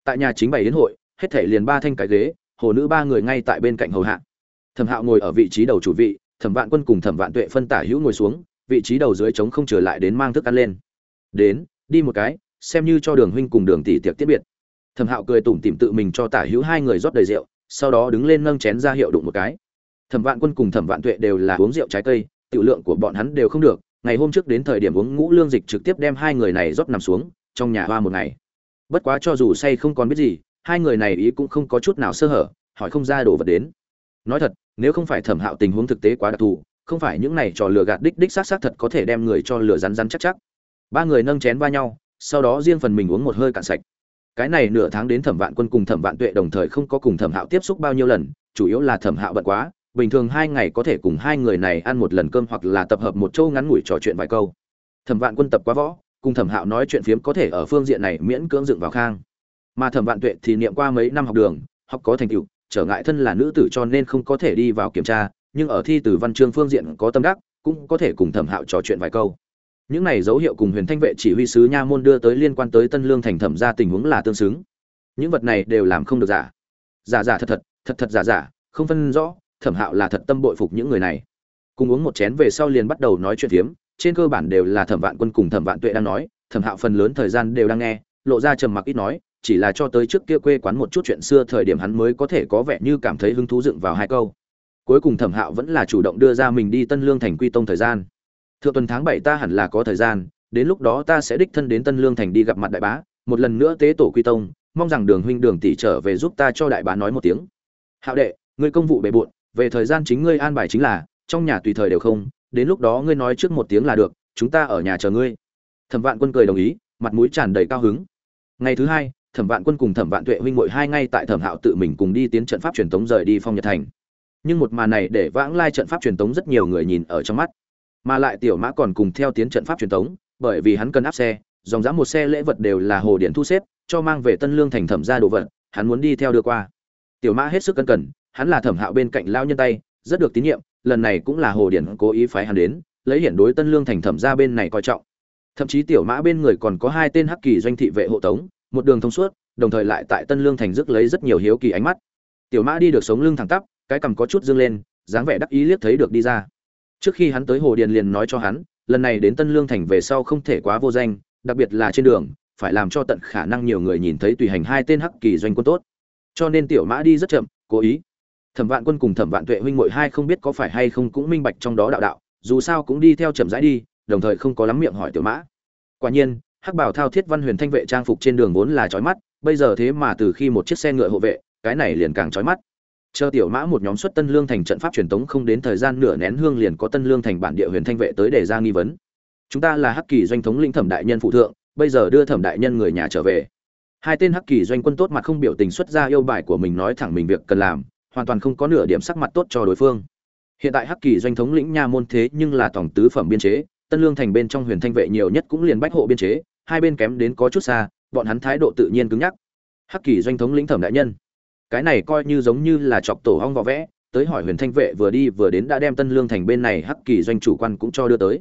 Tại nhà chính bày đến hội, hết thể liền ba thanh cái ghế, hồ nữ ba người ngay tại bên cạnh hầu hạ. Thẩm hạo ngồi ở vị trí đầu chủ vị, thẩm vạn quân cùng thẩm vạn tuệ phân tả hữu ngồi xuống, vị trí đầu dưới trống không trở lại đến mang thức ăn lên. Đến, đi một cái, xem như cho đường huynh cùng đường tỷ tiệc tiết biệt thẩm hạo cười tủm tỉm tự mình cho tả hữu hai người rót đầy rượu, sau đó đứng lên nâng chén ra hiệu đụng một cái. Thẩm vạn quân cùng thẩm vạn tuệ đều là uống rượu trái cây, tiểu lượng của bọn hắn đều không được, ngày hôm trước đến thời điểm uống ngũ lương dịch trực tiếp đem hai người này rót nằm xuống, trong nhà hoa một ngày. Bất quá cho dù say không còn biết gì, hai người này ý cũng không có chút nào sơ hở, hỏi không ra đồ vật đến. Nói thật, nếu không phải thẩm hạo tình huống thực tế quá đặc thù, không phải những này trò lừa gạt đích đích xác xác thật có thể đem người cho lừa rắn rắn chắc chắc. Ba người nâng chén va nhau, sau đó riêng phần mình uống một hơi cạn sạch cái này nửa tháng đến thẩm vạn quân cùng thẩm vạn tuệ đồng thời không có cùng thẩm hạo tiếp xúc bao nhiêu lần, chủ yếu là thẩm hạo bận quá, bình thường hai ngày có thể cùng hai người này ăn một lần cơm hoặc là tập hợp một châu ngắn ngủi trò chuyện vài câu. Thẩm vạn quân tập quá võ, cùng thẩm hạo nói chuyện phiếm có thể ở phương diện này miễn cưỡng dựng vào khang. Mà thẩm vạn tuệ thì niệm qua mấy năm học đường, học có thành tựu, trở ngại thân là nữ tử cho nên không có thể đi vào kiểm tra, nhưng ở thi từ văn chương phương diện có tâm đắc, cũng có thể cùng thẩm hạo trò chuyện vài câu những này dấu hiệu cùng huyền thanh vệ chỉ huy sứ nha môn đưa tới liên quan tới tân lương thành thẩm ra tình huống là tương xứng. Những vật này đều làm không được giả. Giả giả thật thật thật thật giả giả, không phân rõ, thẩm hạo là thật tâm bội phục những người này. Cùng uống một chén về sau liền bắt đầu nói chuyện phiếm, trên cơ bản đều là thẩm vạn quân cùng thẩm vạn tuệ đang nói, thẩm hạo phần lớn thời gian đều đang nghe, lộ ra trầm mặc ít nói, chỉ là cho tới trước kia quê quán một chút chuyện xưa thời điểm hắn mới có thể có vẻ như cảm thấy hứng thú dựng vào hai câu. Cuối cùng thẩm hạo vẫn là chủ động đưa ra mình đi tân lương thành quy tông thời gian thượng tuần tháng bảy ta hẳn là có thời gian, đến lúc đó ta sẽ đích thân đến tân lương thành đi gặp mặt đại bá, một lần nữa tế tổ quy tông, mong rằng đường huynh đường tỷ trở về giúp ta cho đại bá nói một tiếng. Hạo đệ, ngươi công vụ bề bộn, về thời gian chính ngươi an bài chính là, trong nhà tùy thời đều không, đến lúc đó ngươi nói trước một tiếng là được, chúng ta ở nhà chờ ngươi. Thẩm vạn quân cười đồng ý, mặt mũi tràn đầy cao hứng. Ngày thứ hai, thẩm vạn quân cùng thẩm vạn tuệ huynh muội hai ngay tại thẩm hạo tự mình cùng đi tiến trận pháp truyền tống rời đi phong nhật thành. Nhưng một màn này để vãng lai trận pháp truyền tống rất nhiều người nhìn ở trong mắt mà lại tiểu mã còn cùng theo tiến trận pháp truyền thống, bởi vì hắn cần áp xe dòng dã một xe lễ vật đều là hồ điện thu xếp cho mang về tân lương thành thẩm ra đồ vật hắn muốn đi theo đưa qua. Tiểu mã hết sức cân cần hắn là thẩm hạo bên cạnh lao nhân tay rất được tín nhiệm lần này cũng là hồ điển cố ý phái hắn đến lấy hiển đối tân lương thành thẩm ra bên này coi trọng. Thậm chí tiểu mã bên người còn có hai tên hắc kỳ doanh thị vệ hộ tống một đường thông suốt đồng thời lại tại tân lương thành rước lấy rất nhiều hiếu kỳ ánh mắt. Tiểu mã đi được sống lưng thẳng tắp cái cằm có chút dương lên dáng vẻ đắc ý liếc thấy được đi ra trước khi hắn tới hồ điền liền nói cho hắn, lần này đến tân lương thành về sau không thể quá vô danh, đặc biệt là trên đường, phải làm cho tận khả năng nhiều người nhìn thấy tùy hành hai tên hắc kỳ doanh quân tốt. Cho nên tiểu mã đi rất chậm, cố ý. Thẩm vạn quân cùng thẩm vạn tuệ huynh muội hai không biết có phải hay không cũng minh bạch trong đó đạo đạo, dù sao cũng đi theo chậm rãi đi, đồng thời không có lắm miệng hỏi tiểu mã. Quả nhiên, hắc bảo thao thiết văn huyền thanh vệ trang phục trên đường vốn là chói mắt, bây giờ thế mà từ khi một chiếc xe ngựa hộ vệ, cái này liền càng chói mắt chờ tiểu mã một nhóm xuất tân lương thành trận pháp truyền tống không đến thời gian nửa nén hương liền có tân lương thành bản địa huyền thanh vệ tới để ra nghi vấn. Chúng ta là hắc kỳ doanh thống lĩnh thẩm đại nhân phụ thượng, bây giờ đưa thẩm đại nhân người nhà trở về. Hai tên hắc kỳ doanh quân tốt mặt không biểu tình xuất ra yêu bài của mình nói thẳng mình việc cần làm, hoàn toàn không có nửa điểm sắc mặt tốt cho đối phương. Hiện tại hắc kỳ doanh thống lĩnh nha môn thế nhưng là tổng tứ phẩm biên chế, tân lương thành bên trong huyền thanh vệ nhiều nhất cũng liền bách hộ biên chế, hai bên kém đến có chút xa, bọn hắn thái độ tự nhiên cứng nhắc. Hắc kỳ doanh thống lĩnh thẩm đại nhân cái này coi như giống như là chọc tổ hong vỏ vẽ, tới hỏi huyền thanh vệ vừa đi vừa đến đã đem tân lương thành bên này hắc kỳ doanh chủ quan cũng cho đưa tới.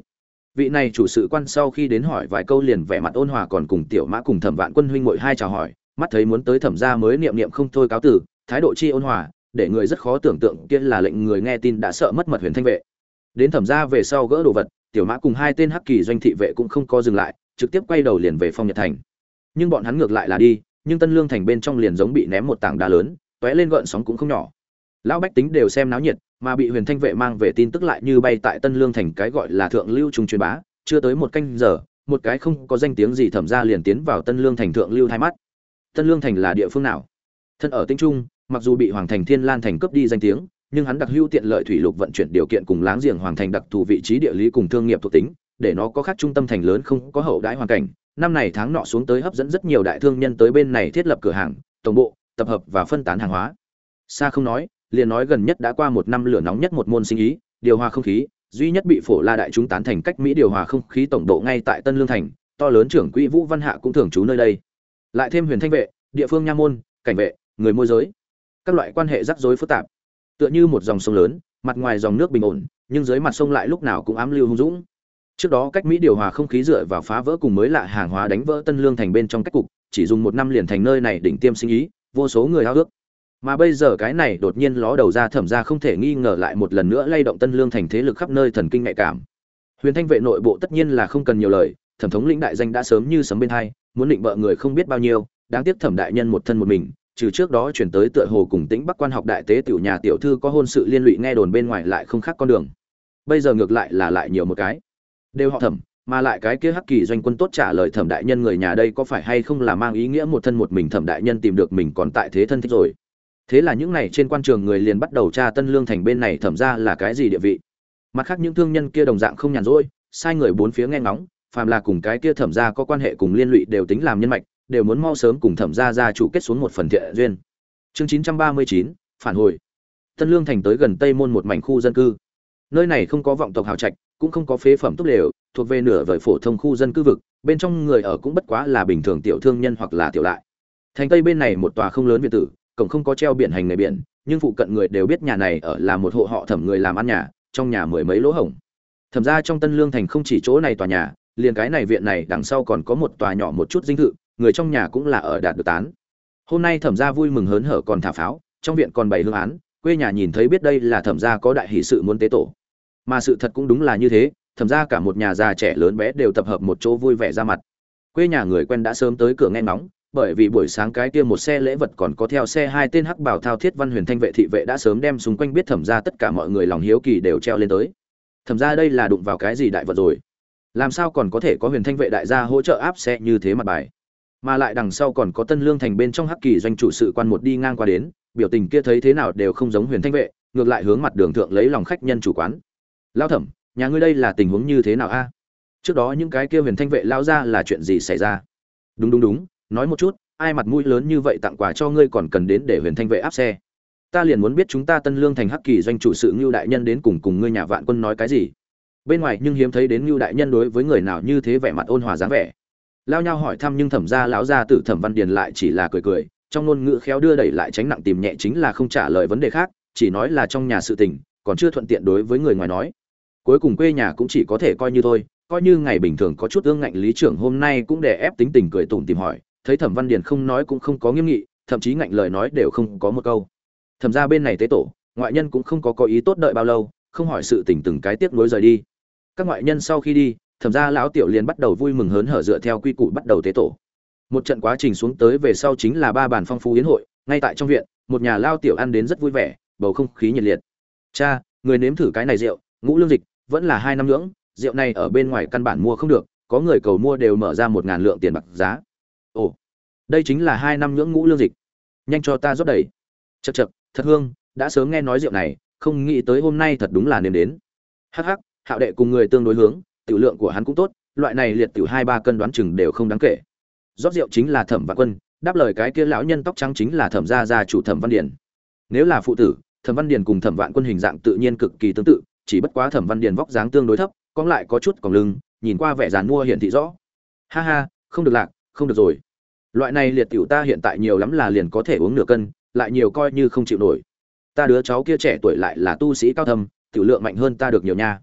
Vị này chủ sự quan sau khi đến hỏi vài câu liền vẻ mặt ôn hòa còn cùng tiểu mã cùng thẩm vạn quân huynh mội hai chào hỏi, mắt thấy muốn tới thẩm gia mới niệm niệm không thôi cáo tử, thái độ chi ôn hòa, để người rất khó tưởng tượng kia là lệnh người nghe tin đã sợ mất mật huyền thanh vệ. Đến thẩm gia về sau gỡ đồ vật, tiểu mã cùng hai tên hắc kỳ doanh thị vệ cũng không có dừng lại, trực tiếp quay đầu liền về phong nhật thành. Nhưng bọn hắn ngược lại là đi nhưng tân lương thành bên trong liền giống bị ném một tảng đá lớn t lên gợn sóng cũng không nhỏ. Lão bách tính đều xem náo nhiệt, mà bị huyền thanh vệ mang về tin tức lại như bay tại tân lương thành cái gọi là thượng lưu trung truyền bá, chưa tới một canh giờ, một cái không có danh tiếng gì thẩm ra liền tiến vào tân lương thành thượng lưu hai mắt. Tân lương thành là địa phương nào? Thân ở tinh trung, mặc dù bị hoàng thành thiên lan thành cướp đi danh tiếng, nhưng hắn đặc hữu tiện lợi thủy lục vận chuyển điều kiện cùng láng giềng hoàng thành đặc thù vị trí địa lý cùng thương nghiệp thuộc tính, để nó có khác trung tâm thành lớn không có hậu đãi hoàn cảnh năm này tháng nọ xuống tới hấp dẫn rất nhiều đại thương nhân tới bên này thiết lập cửa hàng, tổng bộ, tập hợp và phân tán hàng hóa. Xa không nói, liền nói gần nhất đã qua một năm lửa nóng nhất một môn sinh ý, điều hòa không khí, duy nhất bị phổ la đại chúng tán thành cách mỹ điều hòa không khí tổng độ ngay tại tân lương thành, to lớn trưởng quỹ vũ văn hạ cũng thường trú nơi đây. Lại thêm huyền thanh vệ, địa phương nha môn, cảnh vệ, người môi giới. Các loại quan hệ rắc rối phức tạp. Tựa như một dòng sông lớn, mặt ngoài dòng nước bình ổn, nhưng dưới mặt sông lại lúc nào cũng ám lưu hung dũng trước đó cách mỹ điều hòa không khí dựa vào phá vỡ cùng mới lạ hàng hóa đánh vỡ tân lương thành bên trong cách cục, chỉ dùng một năm liền thành nơi này đỉnh tiêm sinh ý, vô số người háo ước mà bây giờ cái này đột nhiên ló đầu ra thẩm ra không thể nghi ngờ lại một lần nữa lay động tân lương thành thế lực khắp nơi thần kinh nhạy cảm. Huyền thanh vệ nội bộ tất nhiên là không cần nhiều lời, thẩm thống lĩnh đại danh đã sớm như sấm bên hai, muốn định vợ người không biết bao nhiêu, đáng tiếc thẩm đại nhân một thân một mình, trừ trước đó chuyển tới tựa hồ cùng tĩnh bắc quan học đại tế tiểu nhà tiểu thư có hôn sự liên lụy nghe đồn bên ngoài lại không khác con đường. Bây giờ ngược lại là lại nhiều một cái đều họ thẩm, mà lại cái kia hắc kỳ doanh quân tốt trả lời thẩm đại nhân người nhà đây có phải hay không là mang ý nghĩa một thân một mình thẩm đại nhân tìm được mình còn tại thế thân thích rồi. Thế là những này trên quan trường người liền bắt đầu tra tân lương thành bên này thẩm ra là cái gì địa vị. Mặt khác những thương nhân kia đồng dạng không nhàn rỗi, sai người bốn phía nghe ngóng, phàm là cùng cái kia thẩm ra có quan hệ cùng liên lụy đều tính làm nhân mạch, đều muốn mau sớm cùng thẩm ra gia chủ kết xuống một phần thiện duyên. Chương chín trăm ba mươi chín, phản hồi. Tân lương thành tới gần tây môn một mảnh khu dân cư. Nơi này không có vọng tộc hào trạch cũng không có phế phẩm tốt đều thuộc về nửa vời phổ thông khu dân cư vực, bên trong người ở cũng bất quá là bình thường tiểu thương nhân hoặc là tiểu lại. Thành tây bên này một tòa không lớn biệt tử, cổng không có treo biển hành nghề biển, nhưng phụ cận người đều biết nhà này ở là một hộ họ thẩm người làm ăn nhà, trong nhà mười mấy lỗ hổng. Thẩm ra trong tân lương thành không chỉ chỗ này tòa nhà, liền cái này viện này đằng sau còn có một tòa nhỏ một chút dinh thự, người trong nhà cũng là ở đạt được tán. Hôm nay thẩm ra vui mừng hớn hở còn thả pháo, trong viện còn bày hương án, quê nhà nhìn thấy biết đây là thẩm ra có đại hỷ sự muốn tế tổ mà sự thật cũng đúng là như thế thậm ra cả một nhà già trẻ lớn bé đều tập hợp một chỗ vui vẻ ra mặt. Quê nhà người quen đã sớm tới cửa nghe nóng bởi vì buổi sáng cái kia một xe lễ vật còn có theo xe hai tên hắc bảo thao thiết văn huyền thanh vệ thị vệ đã sớm đem xung quanh biết thẩm ra tất cả mọi người lòng hiếu kỳ đều treo lên tới. Thẩm ra đây là đụng vào cái gì đại vật rồi? Làm sao còn có thể có huyền thanh vệ đại gia hỗ trợ áp xe như thế mặt bài? Mà lại đằng sau còn có tân lương thành bên trong hắc kỳ doanh chủ sự quan một đi ngang qua đến, biểu tình kia thấy thế nào đều không giống huyền thanh vệ, ngược lại hướng mặt đường thượng lấy lòng khách nhân chủ quán lao thẩm, nhà ngươi đây là tình huống như thế nào a? Trước đó những cái kia huyền thanh vệ lao ra là chuyện gì xảy ra? Đúng đúng đúng, nói một chút, ai mặt mũi lớn như vậy tặng quà cho ngươi còn cần đến để huyền thanh vệ áp xe? Ta liền muốn biết chúng ta tân lương thành hắc kỳ doanh chủ sự ngưu đại nhân đến cùng cùng ngươi nhà vạn quân nói cái gì? Bên ngoài nhưng hiếm thấy đến ngưu đại nhân đối với người nào như thế vẻ mặt ôn hòa dáng vẻ. Lao nhau hỏi thăm nhưng thẩm ra lão gia tử thẩm văn điền lại chỉ là cười cười, trong ngôn ngữ khéo đưa đẩy lại tránh nặng tìm nhẹ chính là không trả lời vấn đề khác, chỉ nói là trong nhà sự tình còn chưa thuận tiện đối với người ngoài nói. Cuối cùng quê nhà cũng chỉ có thể coi như thôi, coi như ngày bình thường có chút ương ngạnh lý trưởng hôm nay cũng để ép tính tình cười tủm tìm hỏi, thấy thẩm văn điền không nói cũng không có nghiêm nghị, thậm chí ngạnh lời nói đều không có một câu. Thẩm ra bên này tế tổ, ngoại nhân cũng không có có ý tốt đợi bao lâu, không hỏi sự tình từng cái tiếp nối rời đi. Các ngoại nhân sau khi đi, thẩm ra lão tiểu liền bắt đầu vui mừng hớn hở dựa theo quy củ bắt đầu tế tổ. Một trận quá trình xuống tới về sau chính là ba bàn phong phú yến hội, ngay tại trong viện, một nhà lao tiểu ăn đến rất vui vẻ, bầu không khí nhiệt liệt cha, người nếm thử cái này rượu, ngũ lương dịch, vẫn là hai năm lưỡng rượu này ở bên ngoài căn bản mua không được, có người cầu mua đều mở ra một ngàn lượng tiền bạc giá. Ồ, đây chính là hai năm lưỡng ngũ lương dịch. Nhanh cho ta rót đầy. Chật chật thật hương, đã sớm nghe nói rượu này, không nghĩ tới hôm nay thật đúng là nếm đến. Hắc hắc, hạo đệ cùng người tương đối hướng, tiểu lượng của hắn cũng tốt, loại này liệt tiểu hai ba cân đoán chừng đều không đáng kể. Rót rượu chính là thẩm văn quân, đáp lời cái kia lão nhân tóc trắng chính là thẩm gia gia chủ thẩm văn điển nếu là phụ tử thẩm văn điền cùng thẩm vạn quân hình dạng tự nhiên cực kỳ tương tự, chỉ bất quá thẩm văn điền vóc dáng tương đối thấp còn lại có chút còng lưng, nhìn qua vẻ dàn mua hiện thị rõ. Ha ha, không được lạc, không được rồi. Loại này liệt tiểu ta hiện tại nhiều lắm là liền có thể uống nửa cân, lại nhiều coi như không chịu nổi. Ta đứa cháu kia trẻ tuổi lại là tu sĩ cao thâm, tiểu lượng mạnh hơn ta được nhiều nha.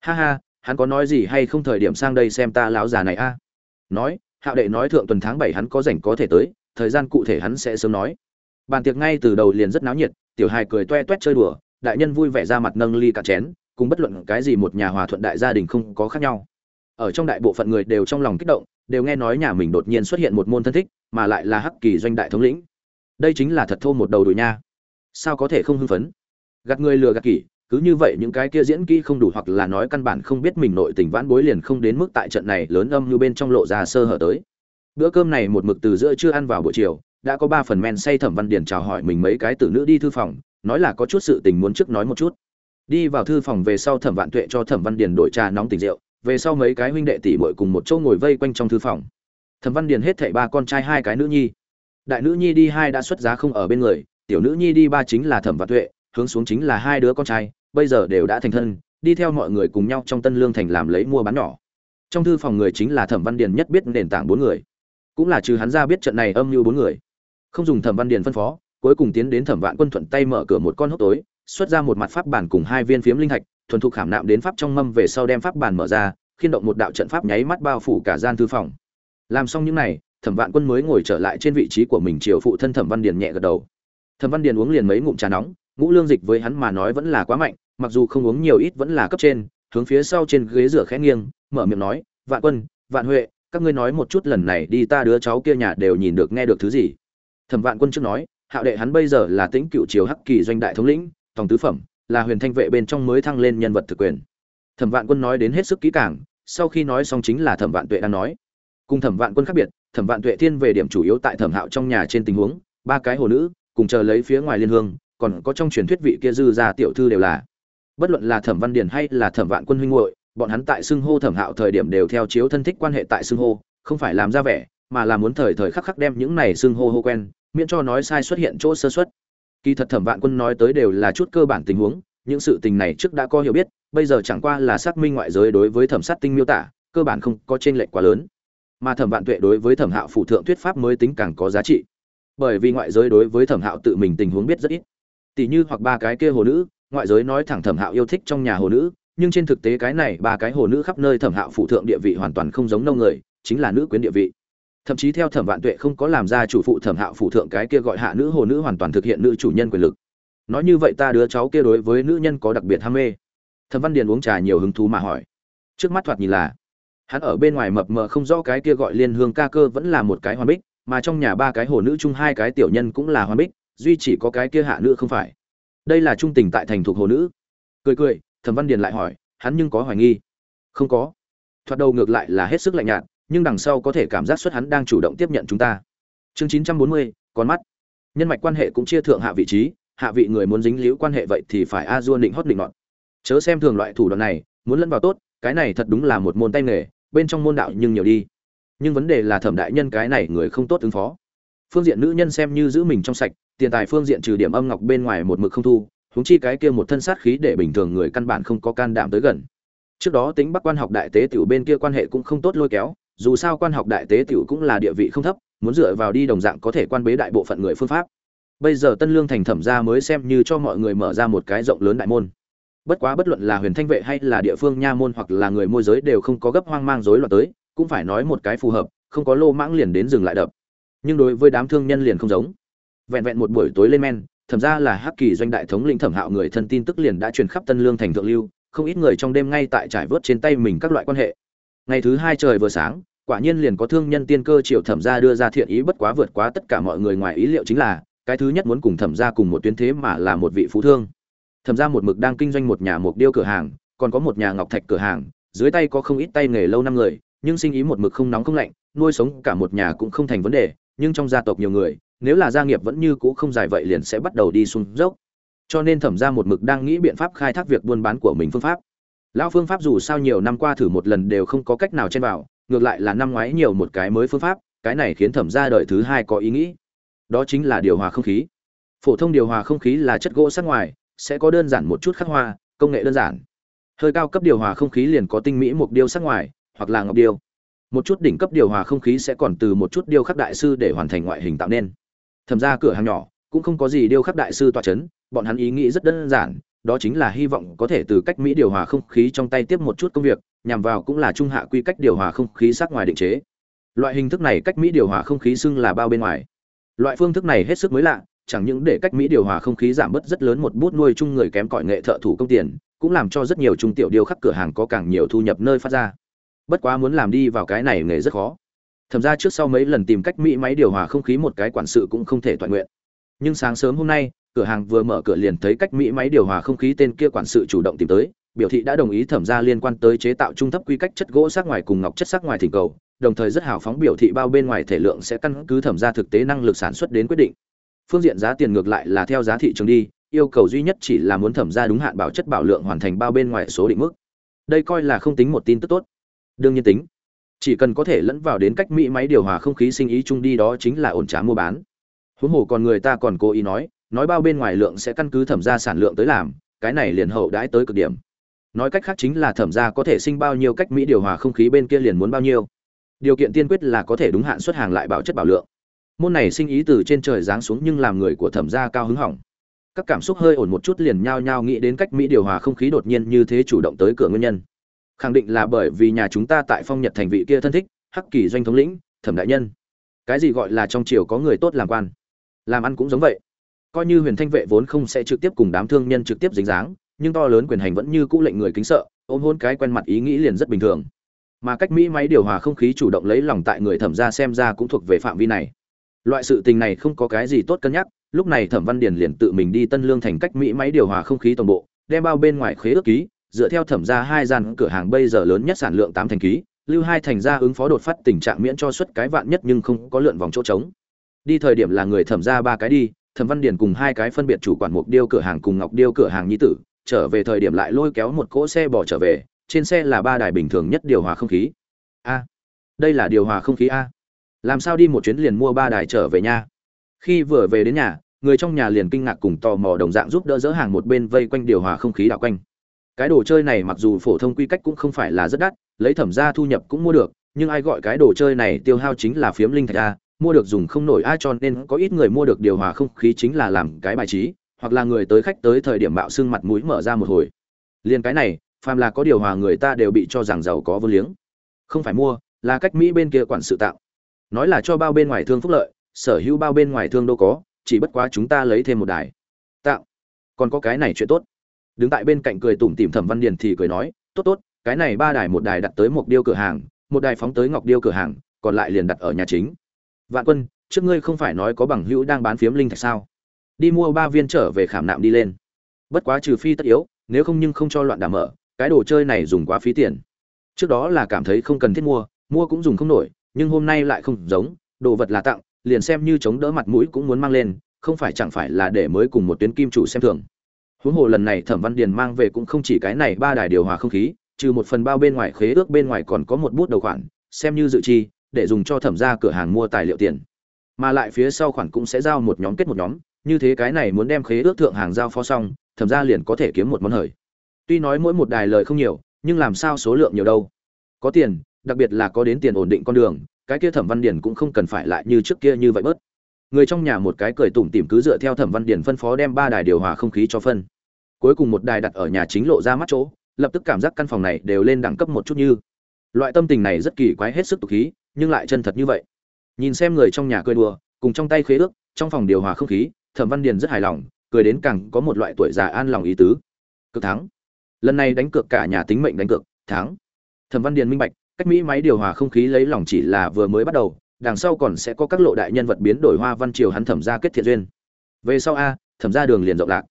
Ha ha, hắn có nói gì hay không thời điểm sang đây xem ta lão già này a? Nói, hạo đệ nói thượng tuần tháng bảy hắn có rảnh có thể tới, thời gian cụ thể hắn sẽ sớm nói. Bàn tiệc ngay từ đầu liền rất náo nhiệt tiểu hài cười toe toét chơi đùa, đại nhân vui vẻ ra mặt nâng ly cả chén, cùng bất luận cái gì một nhà hòa thuận đại gia đình không có khác nhau. Ở trong đại bộ phận người đều trong lòng kích động, đều nghe nói nhà mình đột nhiên xuất hiện một môn thân thích, mà lại là hắc kỳ doanh đại thống lĩnh. Đây chính là thật thô một đầu đùi nha. Sao có thể không hưng phấn? Gạt người lừa gạt kỷ, cứ như vậy những cái kia diễn kỹ không đủ hoặc là nói căn bản không biết mình nội tình vãn bối liền không đến mức tại trận này lớn âm như bên trong lộ ra sơ hở tới. Bữa cơm này một mực từ giữa trưa ăn vào buổi chiều đã có ba phần men say thẩm văn điền chào hỏi mình mấy cái tử nữ đi thư phòng, nói là có chút sự tình muốn trước nói một chút. Đi vào thư phòng về sau thẩm vạn tuệ cho thẩm văn điền đổi trà nóng tình rượu, về sau mấy cái huynh đệ tỷ muội cùng một chỗ ngồi vây quanh trong thư phòng. Thẩm văn điền hết thảy ba con trai hai cái nữ nhi. Đại nữ nhi đi hai đã xuất giá không ở bên người, tiểu nữ nhi đi ba chính là thẩm vạn tuệ, hướng xuống chính là hai đứa con trai, bây giờ đều đã thành thân, đi theo mọi người cùng nhau trong tân lương thành làm lấy mua bán nhỏ. Trong thư phòng người chính là thẩm văn điền nhất biết nền tảng bốn người. Cũng là trừ hắn ra biết trận này âm mưu bốn người không dùng thẩm văn điền phân phó, cuối cùng tiến đến thẩm vạn quân thuận tay mở cửa một con hốc tối, xuất ra một mặt pháp bản cùng hai viên phiếm linh thạch, thuần thục khảm nạm đến pháp trong mâm về sau đem pháp bản mở ra, khiên động một đạo trận pháp nháy mắt bao phủ cả gian thư phòng. Làm xong những này, thẩm vạn quân mới ngồi trở lại trên vị trí của mình chiều phụ thân thẩm văn điền nhẹ gật đầu. Thẩm văn điền uống liền mấy ngụm trà nóng, ngũ lương dịch với hắn mà nói vẫn là quá mạnh, mặc dù không uống nhiều ít vẫn là cấp trên, hướng phía sau trên ghế rửa khẽ nghiêng, mở miệng nói, vạn quân, vạn huệ, các ngươi nói một chút lần này đi ta đứa cháu kia nhà đều nhìn được nghe được thứ gì? Thẩm vạn quân trước nói, hạo đệ hắn bây giờ là tĩnh cựu triều hắc kỳ doanh đại thống lĩnh, tòng tứ phẩm, là huyền thanh vệ bên trong mới thăng lên nhân vật thực quyền. Thẩm vạn quân nói đến hết sức kỹ càng, sau khi nói xong chính là thẩm vạn tuệ đang nói. Cùng thẩm vạn quân khác biệt, thẩm vạn tuệ thiên về điểm chủ yếu tại thẩm hạo trong nhà trên tình huống, ba cái hồ nữ, cùng chờ lấy phía ngoài liên hương, còn có trong truyền thuyết vị kia dư gia tiểu thư đều là. Bất luận là thẩm văn điền hay là thẩm vạn quân huynh hội bọn hắn tại xưng hô thẩm hạo thời điểm đều theo chiếu thân thích quan hệ tại xưng hô, không phải làm ra vẻ mà là muốn thời thời khắc khắc đem những này xưng hô hô quen, miễn cho nói sai xuất hiện chỗ sơ xuất. Kỳ thật thẩm vạn quân nói tới đều là chút cơ bản tình huống, những sự tình này trước đã có hiểu biết, bây giờ chẳng qua là xác minh ngoại giới đối với thẩm sát tinh miêu tả, cơ bản không có trên lệch quá lớn. Mà thẩm vạn tuệ đối với thẩm hạo phụ thượng thuyết pháp mới tính càng có giá trị. Bởi vì ngoại giới đối với thẩm hạo tự mình tình huống biết rất ít. Tỷ như hoặc ba cái kia hồ nữ, ngoại giới nói thẳng thẩm hạo yêu thích trong nhà hồ nữ, nhưng trên thực tế cái này ba cái hồ nữ khắp nơi thẩm hạo phụ thượng địa vị hoàn toàn không giống nông người, chính là nữ quyến địa vị thậm chí theo thẩm vạn tuệ không có làm ra chủ phụ thẩm hạo phụ thượng cái kia gọi hạ nữ hồ nữ hoàn toàn thực hiện nữ chủ nhân quyền lực. Nói như vậy ta đứa cháu kia đối với nữ nhân có đặc biệt ham mê. Thẩm văn điền uống trà nhiều hứng thú mà hỏi. Trước mắt thoạt nhìn là, hắn ở bên ngoài mập mờ không rõ cái kia gọi liên hương ca cơ vẫn là một cái hoàn bích, mà trong nhà ba cái hồ nữ chung hai cái tiểu nhân cũng là hoàn bích, duy chỉ có cái kia hạ nữ không phải. Đây là trung tình tại thành thuộc hồ nữ. Cười cười, thẩm văn điền lại hỏi, hắn nhưng có hoài nghi. Không có. Thoạt đầu ngược lại là hết sức lạnh nhạt nhưng đằng sau có thể cảm giác xuất hắn đang chủ động tiếp nhận chúng ta. Chương chín trăm bốn mươi, con mắt. Nhân mạch quan hệ cũng chia thượng hạ vị trí, hạ vị người muốn dính liễu quan hệ vậy thì phải a du định hót định ngọn chớ xem thường loại thủ đoạn này, muốn lẫn vào tốt, cái này thật đúng là một môn tay nghề, bên trong môn đạo nhưng nhiều đi. Nhưng vấn đề là thẩm đại nhân cái này người không tốt ứng phó. Phương diện nữ nhân xem như giữ mình trong sạch, tiền tài phương diện trừ điểm âm ngọc bên ngoài một mực không thu, huống chi cái kia một thân sát khí để bình thường người căn bản không có can đảm tới gần. Trước đó tính bắc quan học đại tế tiểu bên kia quan hệ cũng không tốt lôi kéo dù sao quan học đại tế tiểu cũng là địa vị không thấp, muốn dựa vào đi đồng dạng có thể quan bế đại bộ phận người phương pháp. Bây giờ tân lương thành thẩm gia mới xem như cho mọi người mở ra một cái rộng lớn đại môn. Bất quá bất luận là huyền thanh vệ hay là địa phương nha môn hoặc là người môi giới đều không có gấp hoang mang rối loạn tới, cũng phải nói một cái phù hợp, không có lô mãng liền đến dừng lại đập. Nhưng đối với đám thương nhân liền không giống. Vẹn vẹn một buổi tối lên men, thẩm ra là hắc kỳ doanh đại thống lĩnh thẩm hạo người thân tin tức liền đã truyền khắp tân lương thành thượng lưu, không ít người trong đêm ngay tại trải vớt trên tay mình các loại quan hệ ngày thứ hai trời vừa sáng, quả nhiên liền có thương nhân tiên cơ triệu thẩm ra đưa ra thiện ý bất quá vượt quá tất cả mọi người ngoài ý liệu chính là, cái thứ nhất muốn cùng thẩm ra cùng một tuyến thế mà là một vị phú thương. Thẩm ra một mực đang kinh doanh một nhà mục điêu cửa hàng, còn có một nhà ngọc thạch cửa hàng, dưới tay có không ít tay nghề lâu năm người, nhưng sinh ý một mực không nóng không lạnh, nuôi sống cả một nhà cũng không thành vấn đề, nhưng trong gia tộc nhiều người, nếu là gia nghiệp vẫn như cũ không dài vậy liền sẽ bắt đầu đi xuống dốc. Cho nên thẩm ra một mực đang nghĩ biện pháp khai thác việc buôn bán của mình phương pháp lão phương pháp dù sao nhiều năm qua thử một lần đều không có cách nào chen vào, ngược lại là năm ngoái nhiều một cái mới phương pháp, cái này khiến thẩm ra đời thứ hai có ý nghĩ. Đó chính là điều hòa không khí. Phổ thông điều hòa không khí là chất gỗ sắc ngoài, sẽ có đơn giản một chút khắc hoa, công nghệ đơn giản. Hơi cao cấp điều hòa không khí liền có tinh mỹ mục điêu sắc ngoài, hoặc là ngọc điêu. Một chút đỉnh cấp điều hòa không khí sẽ còn từ một chút điêu khắc đại sư để hoàn thành ngoại hình tạo nên. Thẩm ra cửa hàng nhỏ, cũng không có gì điêu khắc đại sư tọa chấn, bọn hắn ý nghĩ rất đơn giản đó chính là hy vọng có thể từ cách mỹ điều hòa không khí trong tay tiếp một chút công việc, nhằm vào cũng là trung hạ quy cách điều hòa không khí sắc ngoài định chế. Loại hình thức này cách mỹ điều hòa không khí xưng là bao bên ngoài. Loại phương thức này hết sức mới lạ, chẳng những để cách mỹ điều hòa không khí giảm bớt rất lớn một bút nuôi chung người kém cỏi nghệ thợ thủ công tiền, cũng làm cho rất nhiều trung tiểu điêu khắc cửa hàng có càng nhiều thu nhập nơi phát ra. Bất quá muốn làm đi vào cái này nghề rất khó. Thậm ra trước sau mấy lần tìm cách mỹ máy điều hòa không khí một cái quản sự cũng không thể toàn nguyện. Nhưng sáng sớm hôm nay cửa hàng vừa mở cửa liền thấy cách mỹ máy điều hòa không khí tên kia quản sự chủ động tìm tới, biểu thị đã đồng ý thẩm ra liên quan tới chế tạo trung thấp quy cách chất gỗ sát ngoài cùng ngọc chất sát ngoài thỉnh cầu, đồng thời rất hào phóng biểu thị bao bên ngoài thể lượng sẽ căn cứ thẩm ra thực tế năng lực sản xuất đến quyết định. Phương diện giá tiền ngược lại là theo giá thị trường đi, yêu cầu duy nhất chỉ là muốn thẩm ra đúng hạn bảo chất bảo lượng hoàn thành bao bên ngoài số định mức. Đây coi là không tính một tin tức tốt. Đương nhiên tính. Chỉ cần có thể lẫn vào đến cách mỹ máy điều hòa không khí sinh ý chung đi đó chính là ổn trá mua bán. Huống hồ còn người ta còn cố ý nói nói bao bên ngoài lượng sẽ căn cứ thẩm ra sản lượng tới làm, cái này liền hậu đãi tới cực điểm. Nói cách khác chính là thẩm ra có thể sinh bao nhiêu cách mỹ điều hòa không khí bên kia liền muốn bao nhiêu. Điều kiện tiên quyết là có thể đúng hạn xuất hàng lại bảo chất bảo lượng. Môn này sinh ý từ trên trời giáng xuống nhưng làm người của thẩm gia cao hứng hỏng. Các cảm xúc hơi ổn một chút liền nhao nhao nghĩ đến cách mỹ điều hòa không khí đột nhiên như thế chủ động tới cửa nguyên nhân. Khẳng định là bởi vì nhà chúng ta tại phong nhật thành vị kia thân thích, hắc kỳ doanh thống lĩnh, thẩm đại nhân. Cái gì gọi là trong triều có người tốt làm quan? Làm ăn cũng giống vậy coi như huyền thanh vệ vốn không sẽ trực tiếp cùng đám thương nhân trực tiếp dính dáng, nhưng to lớn quyền hành vẫn như cũ lệnh người kính sợ, ôm hôn cái quen mặt ý nghĩ liền rất bình thường. Mà cách mỹ máy điều hòa không khí chủ động lấy lòng tại người thẩm ra xem ra cũng thuộc về phạm vi này. Loại sự tình này không có cái gì tốt cân nhắc, lúc này thẩm văn điền liền tự mình đi tân lương thành cách mỹ máy điều hòa không khí toàn bộ, đem bao bên ngoài khế ước ký, dựa theo thẩm ra hai gian cửa hàng bây giờ lớn nhất sản lượng tám thành ký, lưu hai thành ra ứng phó đột phát tình trạng miễn cho suất cái vạn nhất nhưng không có lượn vòng chỗ trống. Đi thời điểm là người thẩm ra ba cái đi thẩm văn điền cùng hai cái phân biệt chủ quản mục điêu cửa hàng cùng ngọc điêu cửa hàng nhi tử, trở về thời điểm lại lôi kéo một cỗ xe bỏ trở về, trên xe là ba đài bình thường nhất điều hòa không khí. A, đây là điều hòa không khí a. Làm sao đi một chuyến liền mua ba đài trở về nha. khi vừa về đến nhà, người trong nhà liền kinh ngạc cùng tò mò đồng dạng giúp đỡ dỡ hàng một bên vây quanh điều hòa không khí đạo quanh. Cái đồ chơi này mặc dù phổ thông quy cách cũng không phải là rất đắt, lấy thẩm ra thu nhập cũng mua được, nhưng ai gọi cái đồ chơi này tiêu hao chính là phiếm linh thạch a mua được dùng không nổi, ai cho nên có ít người mua được điều hòa không khí chính là làm cái bài trí, hoặc là người tới khách tới thời điểm mạo xương mặt mũi mở ra một hồi. Liền cái này, phàm là có điều hòa người ta đều bị cho rằng giàu có vô liếng. Không phải mua, là cách mỹ bên kia quản sự tạo. Nói là cho bao bên ngoài thương phúc lợi, sở hữu bao bên ngoài thương đâu có, chỉ bất quá chúng ta lấy thêm một đài. Tạo. Còn có cái này chuyện tốt. Đứng tại bên cạnh cười tủm tỉm thẩm văn điền thì cười nói, tốt tốt, cái này ba đài một đài đặt tới một điêu cửa hàng, một đài phóng tới ngọc điêu cửa hàng, còn lại liền đặt ở nhà chính vạn quân, trước ngươi không phải nói có bằng hữu đang bán phiếm linh thạch sao? Đi mua ba viên trở về khảm nạm đi lên. Bất quá trừ phi tất yếu, nếu không nhưng không cho loạn đảm mở, cái đồ chơi này dùng quá phí tiền. Trước đó là cảm thấy không cần thiết mua mua cũng dùng không nổi, nhưng hôm nay lại không giống, đồ vật là tặng, liền xem như chống đỡ mặt mũi cũng muốn mang lên, không phải chẳng phải là để mới cùng một tuyến kim chủ xem thường. Huống hồ lần này thẩm văn điền mang về cũng không chỉ cái này ba đài điều hòa không khí, trừ một phần bao bên ngoài khế ước bên ngoài còn có một bút đầu khoản, xem như dự chi để dùng cho thẩm ra cửa hàng mua tài liệu tiền. Mà lại phía sau khoản cũng sẽ giao một nhóm kết một nhóm, như thế cái này muốn đem khế ước thượng hàng giao phó xong, thẩm ra liền có thể kiếm một món hời. Tuy nói mỗi một đài lời không nhiều, nhưng làm sao số lượng nhiều đâu. Có tiền, đặc biệt là có đến tiền ổn định con đường, cái kia thẩm văn điển cũng không cần phải lại như trước kia như vậy bớt. Người trong nhà một cái cười tủm tỉm cứ dựa theo thẩm văn điển phân phó đem ba đài điều hòa không khí cho phân. Cuối cùng một đài đặt ở nhà chính lộ ra mắt chỗ, lập tức cảm giác căn phòng này đều lên đẳng cấp một chút như. Loại tâm tình này rất kỳ quái hết sức tục khí nhưng lại chân thật như vậy. Nhìn xem người trong nhà cười đùa cùng trong tay khế ước trong phòng điều hòa không khí thẩm văn điền rất hài lòng cười đến càng có một loại tuổi già an lòng ý tứ. Cực thắng. Lần này đánh cược cả nhà tính mệnh đánh cược thắng. Thẩm văn điền minh bạch cách mỹ máy điều hòa không khí lấy lòng chỉ là vừa mới bắt đầu đằng sau còn sẽ có các lộ đại nhân vật biến đổi hoa văn triều hắn thẩm ra kết thiện duyên. Về sau a thẩm ra đường liền rộng lạc.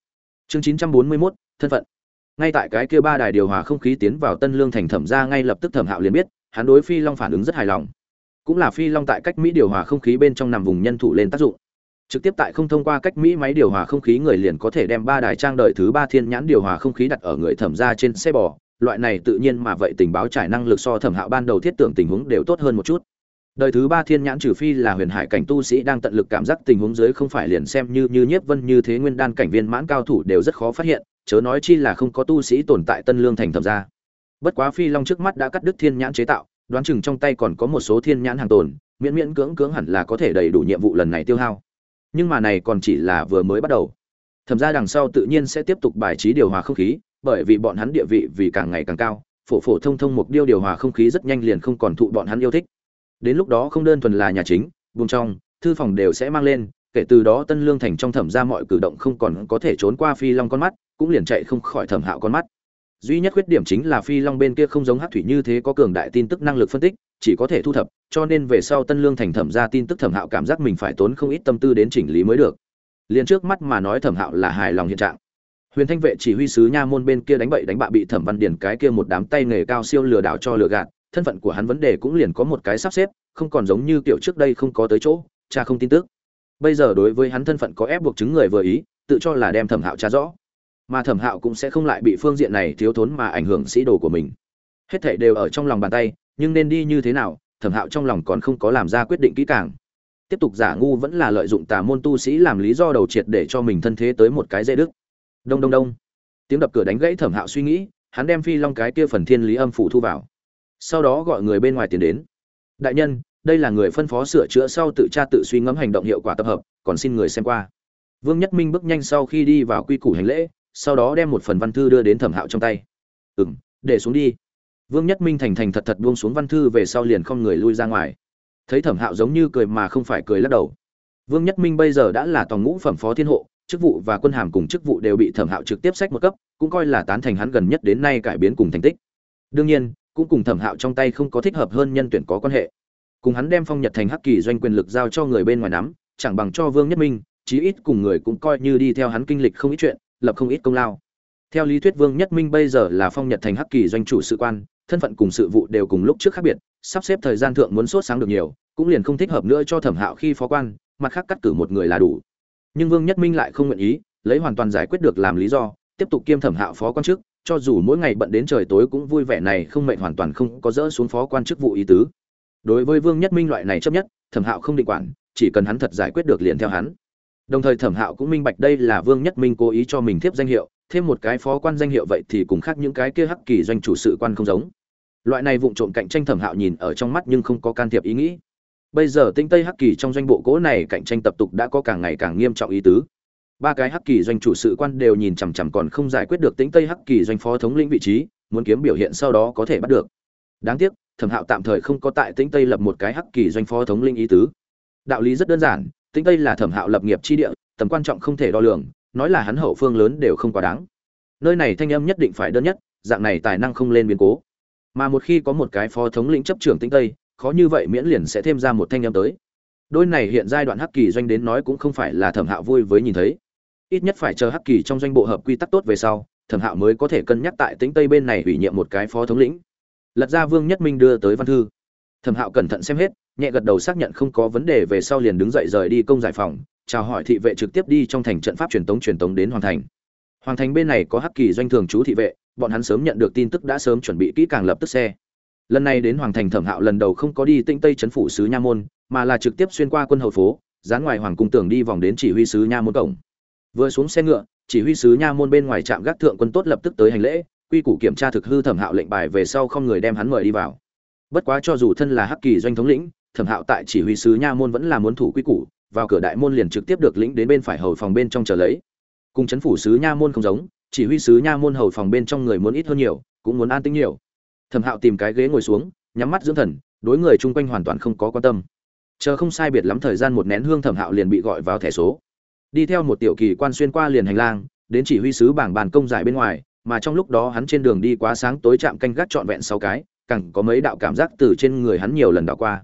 Chương chín trăm bốn mươi 941, thân phận. Ngay tại cái kia ba đài điều hòa không khí tiến vào tân lương thành thẩm ra ngay lập tức thẩm hạo liền biết hắn đối phi long phản ứng rất hài lòng cũng là phi long tại cách mỹ điều hòa không khí bên trong nằm vùng nhân thủ lên tác dụng. Trực tiếp tại không thông qua cách mỹ máy điều hòa không khí người liền có thể đem ba đài trang đợi thứ ba thiên nhãn điều hòa không khí đặt ở người thẩm ra trên xe bò. Loại này tự nhiên mà vậy tình báo trải năng lực so thẩm hạo ban đầu thiết tưởng tình huống đều tốt hơn một chút. Đời thứ ba thiên nhãn trừ phi là huyền hải cảnh tu sĩ đang tận lực cảm giác tình huống dưới không phải liền xem như như nhiếp vân, như thế nguyên đan cảnh viên mãn cao thủ đều rất khó phát hiện, chớ nói chi là không có tu sĩ tồn tại tân lương thành thẩm ra. Bất quá phi long trước mắt đã cắt đứt thiên nhãn chế tạo đoán chừng trong tay còn có một số thiên nhãn hàng tồn, miễn miễn cưỡng cưỡng hẳn là có thể đầy đủ nhiệm vụ lần này tiêu hao. Nhưng mà này còn chỉ là vừa mới bắt đầu. Thẩm ra đằng sau tự nhiên sẽ tiếp tục bài trí điều hòa không khí, bởi vì bọn hắn địa vị vì càng ngày càng cao, phổ phổ thông thông mục điêu điều hòa không khí rất nhanh liền không còn thụ bọn hắn yêu thích. Đến lúc đó không đơn thuần là nhà chính, vùng trong, thư phòng đều sẽ mang lên, kể từ đó tân lương thành trong thẩm ra mọi cử động không còn có thể trốn qua phi long con mắt, cũng liền chạy không khỏi thẩm hạo con mắt duy nhất khuyết điểm chính là phi long bên kia không giống hát thủy như thế có cường đại tin tức năng lực phân tích, chỉ có thể thu thập, cho nên về sau tân lương thành thẩm ra tin tức thẩm hạo cảm giác mình phải tốn không ít tâm tư đến chỉnh lý mới được. Liền trước mắt mà nói thẩm hạo là hài lòng hiện trạng. Huyền thanh vệ chỉ huy sứ nha môn bên kia đánh bậy đánh bạ bị thẩm văn điền cái kia một đám tay nghề cao siêu lừa đảo cho lừa gạt, thân phận của hắn vấn đề cũng liền có một cái sắp xếp, không còn giống như kiểu trước đây không có tới chỗ, cha không tin tức. Bây giờ đối với hắn thân phận có ép buộc chứng người vừa ý, tự cho là đem thẩm hạo tra rõ mà thẩm hạo cũng sẽ không lại bị phương diện này thiếu thốn mà ảnh hưởng sĩ đồ của mình. Hết thảy đều ở trong lòng bàn tay, nhưng nên đi như thế nào, thẩm hạo trong lòng còn không có làm ra quyết định kỹ càng. Tiếp tục giả ngu vẫn là lợi dụng tà môn tu sĩ làm lý do đầu triệt để cho mình thân thế tới một cái dễ đức đông đông đông. Tiếng đập cửa đánh gãy thẩm hạo suy nghĩ, hắn đem phi long cái kia phần thiên lý âm phủ thu vào. Sau đó gọi người bên ngoài tiến đến. Đại nhân, đây là người phân phó sửa chữa sau tự tra tự suy ngẫm hành động hiệu quả tập hợp, còn xin người xem qua. Vương nhất minh bước nhanh sau khi đi vào quy củ hành lễ sau đó đem một phần văn thư đưa đến thẩm hạo trong tay. Ừ m để xuống đi. Vương nhất minh thành thành thật thật buông xuống văn thư về sau liền không người lui ra ngoài. Thấy thẩm hạo giống như cười mà không phải cười lắc đầu. Vương nhất minh bây giờ đã là tòng ngũ phẩm phó thiên hộ, chức vụ và quân hàm cùng chức vụ đều bị thẩm hạo trực tiếp sách một cấp, cũng coi là tán thành hắn gần nhất đến nay cải biến cùng thành tích. Đương nhiên, cũng cùng thẩm hạo trong tay không có thích hợp hơn nhân tuyển có quan hệ. Cùng hắn đem phong nhật thành hắc kỳ doanh quyền lực giao cho người bên ngoài nắm, chẳng bằng cho vương nhất minh, chí ít cùng người cũng coi như đi theo hắn kinh lịch không ít chuyện lập không ít công lao. Theo lý thuyết vương nhất minh bây giờ là phong nhật thành hắc kỳ doanh chủ sự quan, thân phận cùng sự vụ đều cùng lúc trước khác biệt, sắp xếp thời gian thượng muốn sốt sáng được nhiều, cũng liền không thích hợp nữa cho thẩm hạo khi phó quan, mặt khác cắt cử một người là đủ. Nhưng vương nhất minh lại không nguyện ý, lấy hoàn toàn giải quyết được làm lý do, tiếp tục kiêm thẩm hạo phó quan chức, cho dù mỗi ngày bận đến trời tối cũng vui vẻ này không mệnh hoàn toàn không có dỡ xuống phó quan chức vụ ý tứ. Đối với vương nhất minh loại này chấp nhất, thẩm hạo không định quản, chỉ cần hắn thật giải quyết được liền theo hắn đồng thời thẩm hạo cũng minh bạch đây là vương nhất minh cố ý cho mình thiếp danh hiệu, thêm một cái phó quan danh hiệu vậy thì cùng khác những cái kia hắc kỳ doanh chủ sự quan không giống. Loại này vụng trộm cạnh tranh thẩm hạo nhìn ở trong mắt nhưng không có can thiệp ý nghĩ. Bây giờ tinh tây hắc kỳ trong doanh bộ cố này cạnh tranh tập tục đã có càng ngày càng nghiêm trọng ý tứ. Ba cái hắc kỳ doanh chủ sự quan đều nhìn chằm chằm còn không giải quyết được tính tây hắc kỳ doanh phó thống lĩnh vị trí, muốn kiếm biểu hiện sau đó có thể bắt được. Đáng tiếc, thẩm hạo tạm thời không có tại tính tây lập một cái hắc kỳ doanh phó thống lĩnh ý tứ. Đạo lý rất đơn giản tĩnh tây là thẩm hạo lập nghiệp chi địa, tầm quan trọng không thể đo lường, nói là hắn hậu phương lớn đều không quá đáng. Nơi này thanh âm nhất định phải đơn nhất, dạng này tài năng không lên biến cố. Mà một khi có một cái phó thống lĩnh chấp trưởng tĩnh tây, khó như vậy miễn liền sẽ thêm ra một thanh âm tới. Đôi này hiện giai đoạn hắc kỳ doanh đến nói cũng không phải là thẩm hạo vui với nhìn thấy. Ít nhất phải chờ hắc kỳ trong doanh bộ hợp quy tắc tốt về sau, thẩm hạo mới có thể cân nhắc tại tĩnh tây bên này ủy nhiệm một cái phó thống lĩnh. Lật ra vương nhất minh đưa tới văn thư. Thẩm hạo cẩn thận xem hết nhẹ gật đầu xác nhận không có vấn đề về sau liền đứng dậy rời đi công giải phòng, chào hỏi thị vệ trực tiếp đi trong thành trận pháp truyền tống truyền tống đến hoàng thành. Hoàng thành bên này có hắc kỳ doanh thường chú thị vệ, bọn hắn sớm nhận được tin tức đã sớm chuẩn bị kỹ càng lập tức xe. Lần này đến hoàng thành thẩm hạo lần đầu không có đi tinh tây trấn phủ sứ nha môn, mà là trực tiếp xuyên qua quân hậu phố, dán ngoài hoàng cung tường đi vòng đến chỉ huy sứ nha môn cổng. Vừa xuống xe ngựa, chỉ huy sứ nha môn bên ngoài trạm gác thượng quân tốt lập tức tới hành lễ, quy củ kiểm tra thực hư thẩm hạo lệnh bài về sau không người đem hắn mời đi vào. Bất quá cho dù thân là hắc kỳ doanh thống lĩnh thẩm hạo tại chỉ huy sứ nha môn vẫn là muốn thủ quy củ, vào cửa đại môn liền trực tiếp được lĩnh đến bên phải hầu phòng bên trong chờ lấy. Cùng chấn phủ sứ nha môn không giống, chỉ huy sứ nha môn hầu phòng bên trong người muốn ít hơn nhiều, cũng muốn an tĩnh nhiều. Thẩm hạo tìm cái ghế ngồi xuống, nhắm mắt dưỡng thần, đối người chung quanh hoàn toàn không có quan tâm. Chờ không sai biệt lắm thời gian một nén hương thẩm hạo liền bị gọi vào thẻ số. Đi theo một tiểu kỳ quan xuyên qua liền hành lang, đến chỉ huy sứ bảng bàn công giải bên ngoài, mà trong lúc đó hắn trên đường đi quá sáng tối chạm canh gác trọn vẹn sáu cái cẳng có mấy đạo cảm giác từ trên người hắn nhiều lần đảo qua